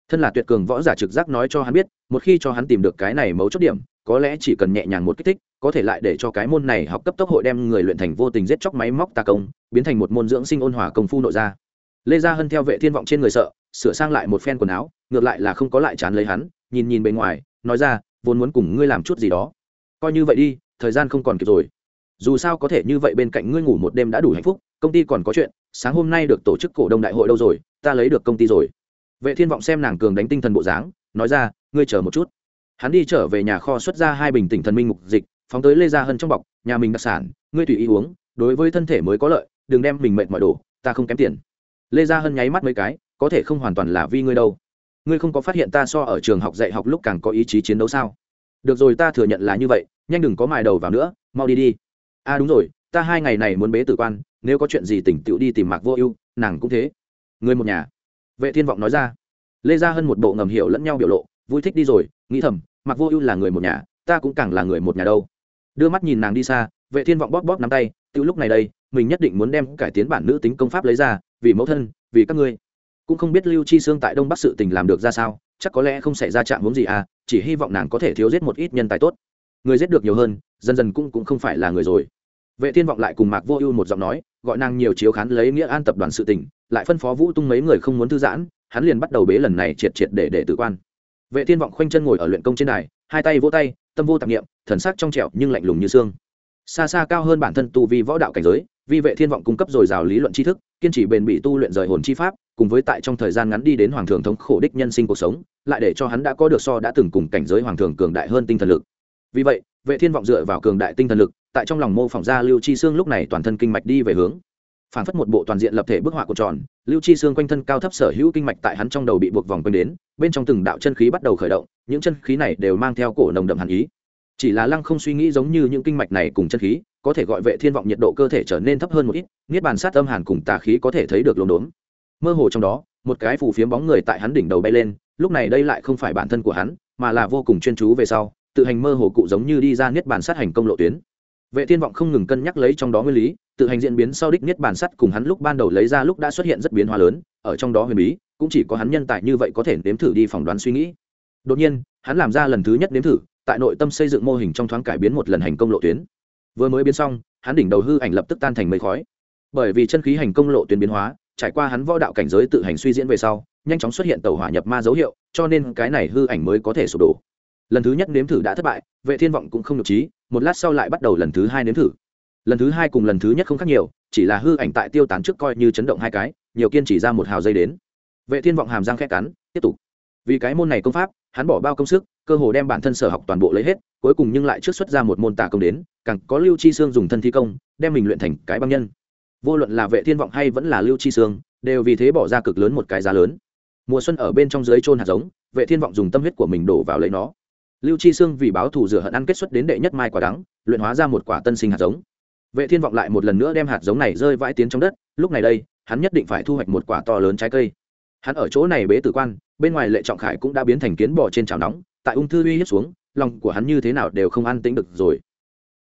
thân là tuyệt cường võ giả trực giác nói cho hắn biết, một khi cho hắn tìm được cái này mấu chốt điểm, có lẽ chỉ cần nhẹ nhàng một kích thích, có thể lại để cho cái môn này học cấp tốc hội đem người luyện thành vô tình giết chóc máy móc tà công, biến thành một môn dưỡng sinh ôn hòa công phu nội ra lê gia hân theo vệ thiên vọng trên người sợ, sửa sang lại một phen quần áo, ngược lại là không có lại chán lấy hắn, nhìn nhìn bên ngoài, nói ra, vốn muốn cùng ngươi làm chút gì đó. Coi như vậy đi, thời gian không còn kịp rồi. Dù sao có thể như vậy bên cạnh ngươi ngủ một đêm đã đủ hạnh phúc, công ty còn có chuyện, sáng hôm nay được tổ chức cổ đông đại hội đâu rồi, ta lấy được công ty rồi vệ thiên vọng xem nàng cường đánh tinh thần bộ dáng, nói ra, ngươi chờ một chút. Hắn đi trở về nhà kho xuất ra hai bình tỉnh thần minh mục dịch, phóng tới lê gia hân trong bọc, nhà mình đặc sản, ngươi tùy ý uống, đối với thân thể mới có lợi, đừng đem mình mệt mọi đồ ta không kém tiền. Lê gia hân nháy mắt mấy cái, có thể không hoàn toàn là vì ngươi đâu. Ngươi không có phát hiện ta so ở trường học dạy học lúc càng có ý chí chiến đấu sao? Được rồi, ta thừa nhận là như vậy, nhanh đừng có mài đầu vào nữa, mau đi đi. A à đúng rồi, ta hai ngày này muốn bế tử quan, nếu có chuyện gì tỉnh tựu đi tìm mạc vô ưu, nàng cũng thế. Người một nhà vệ thiên vọng nói ra. Lê gia hơn một bộ ngầm hiểu lẫn nhau biểu lộ, vui thích đi rồi, nghĩ thầm Mặc vô ưu là người một nhà, ta cũng càng là người một nhà đâu. Đưa mắt nhìn nàng đi xa, vệ thiên vọng bóp bóp nắm tay tự lúc này đây, mình nhất định muốn đem cải tiến bản nữ tính công pháp lấy ra, vì mẫu thân, vì các ngươi. Cũng không biết lưu chi xương tại đông bắc sự tình làm được ra sao, chắc có lẽ không xảy ra chạm muốn gì à chỉ hy vọng nàng có thể thiếu giết một ít nhân tài tốt. Người giết được nhiều hơn, dần dần cũng cũng không phải là người rồi. Vệ thiên vọng lại cùng mạc vô ưu một giọng nói, gọi nàng nhiều chiếu khán lấy nghĩa an tập đoàn sự tình lại phân phó vũ tung mấy người không muốn thư giãn, hắn liền bắt đầu bế lần này triệt triệt để để tự quan. Vệ thiên vọng khoanh chân ngồi ở luyện công trên đài, hai tay vỗ tay, tâm vô tạp niệm, thần sắc trong trẻo nhưng lạnh lùng như xương. Xa xa cao hơn bản thân tu vi võ đạo cảnh giới, vì vệ thiên vọng cung cấp dồi dào lý luận tri thức, kiên trì bền bỉ tu luyện rời hồn chi pháp, cùng với tại trong thời gian ngắn đi đến hoàng thường thống khổ đích nhân sinh cuộc sống, lại để cho hắn đã có được so đã từng cùng cảnh giới hoàng thường cường đại hơn tinh thần lực. Vì vậy, vệ thiên vọng dựa vào cường đại tinh thần lực, tại trong lòng mô phỏng ra lưu chi xương lúc này toàn thân kinh mạch đi về hướng phản phất một bộ toàn diện lập thể bức họa của tròn, lưu chi xương quanh thân cao thấp sở hữu kinh mạch tại hắn trong đầu bị buộc vòng quanh đến, bên trong từng đạo chân khí bắt đầu khởi động, những chân khí này đều mang theo cổ nồng đậm hàn ý. Chỉ là lăng không suy nghĩ giống như những kinh mạch này cùng chân khí, có thể gọi vệ thiên vọng nhiệt độ cơ thể trở nên thấp hơn một ít, niết bàn sát âm hàn cùng tà khí có thể thấy được lồn đốn mơ hồ trong đó, một cái phù phiếm bóng người tại hắn đỉnh đầu bay lên, lúc này đây lại không phải bản thân của hắn, mà là vô cùng chuyên chú về sau, tự hành mơ hồ cụ giống như đi ra niết bàn sát hành công lộ tuyến. Vệ thiên vọng không ngừng cân nhắc lấy trong đó nguyên lý tự hành diễn biến sau đích niết bàn sắt cùng hắn lúc ban đầu lấy ra lúc đã xuất hiện rất biến hóa lớn, ở trong đó huyền bí, cũng chỉ có hắn nhân tài như vậy có thể nếm thử đi phỏng đoán suy nghĩ. Đột nhiên, hắn làm ra lần thứ nhất nếm thử, tại nội tâm xây dựng mô hình trong thoáng cải biến một lần hành công lộ tuyến. Vừa mới biến xong, hắn đỉnh đầu hư ảnh lập tức tan thành mây khói. Bởi vì chân khí hành công lộ tuyến biến hóa, trải qua hắn võ đạo cảnh giới tự hành suy diễn về sau, nhanh chóng xuất hiện tàu hỏa nhập ma dấu hiệu, cho nên cái này hư ảnh mới có thể sụp đổ. Lần thứ nhất nếm thử đã thất bại, vệ thiên vọng cũng không nhục trí một lát sau lại bắt đầu lần thứ hai nếm thử lần thứ hai cùng lần thứ nhất không khác nhiều, chỉ là hư ảnh tại tiêu tán trước coi như chấn động hai cái, nhiều kiên chỉ ra một hào dây đến. Vệ thiên vọng hàm răng khẽ cắn, tiếp tục. Vì cái môn này công pháp, hắn bỏ bao công sức, cơ hồ đem bản thân sở học toàn bộ lấy hết, cuối cùng nhưng lại trước xuất ra một môn tà công đến, càng có lưu chi xương dùng thân thi công, đem mình luyện thành cái băng nhân. Vô luận là vệ thiên vọng hay vẫn là lưu chi xương đều vì thế bỏ ra cực lớn một cái giá lớn. Mùa xuân ở bên trong dưới trôn hạt giống, vệ thiên vọng dùng tâm huyết của mình đổ vào lấy nó. Lưu chi xương vì báo thù rửa hận ăn kết xuất đến đệ nhất mai quả đắng, luyện hóa ra một quả tân sinh hạt giống vệ thiên vọng lại một lần nữa đem hạt giống này rơi vãi tiến trong đất, lúc này đây, hắn nhất định phải thu hoạch một quả to lớn trái cây. Hắn ở chỗ này bế tử quan, bên ngoài lệ trọng khải cũng đã biến thành kiến bò trên chảo nóng, tại ung thư uy hiếp xuống, lòng của hắn như thế nào đều không an tĩnh được rồi.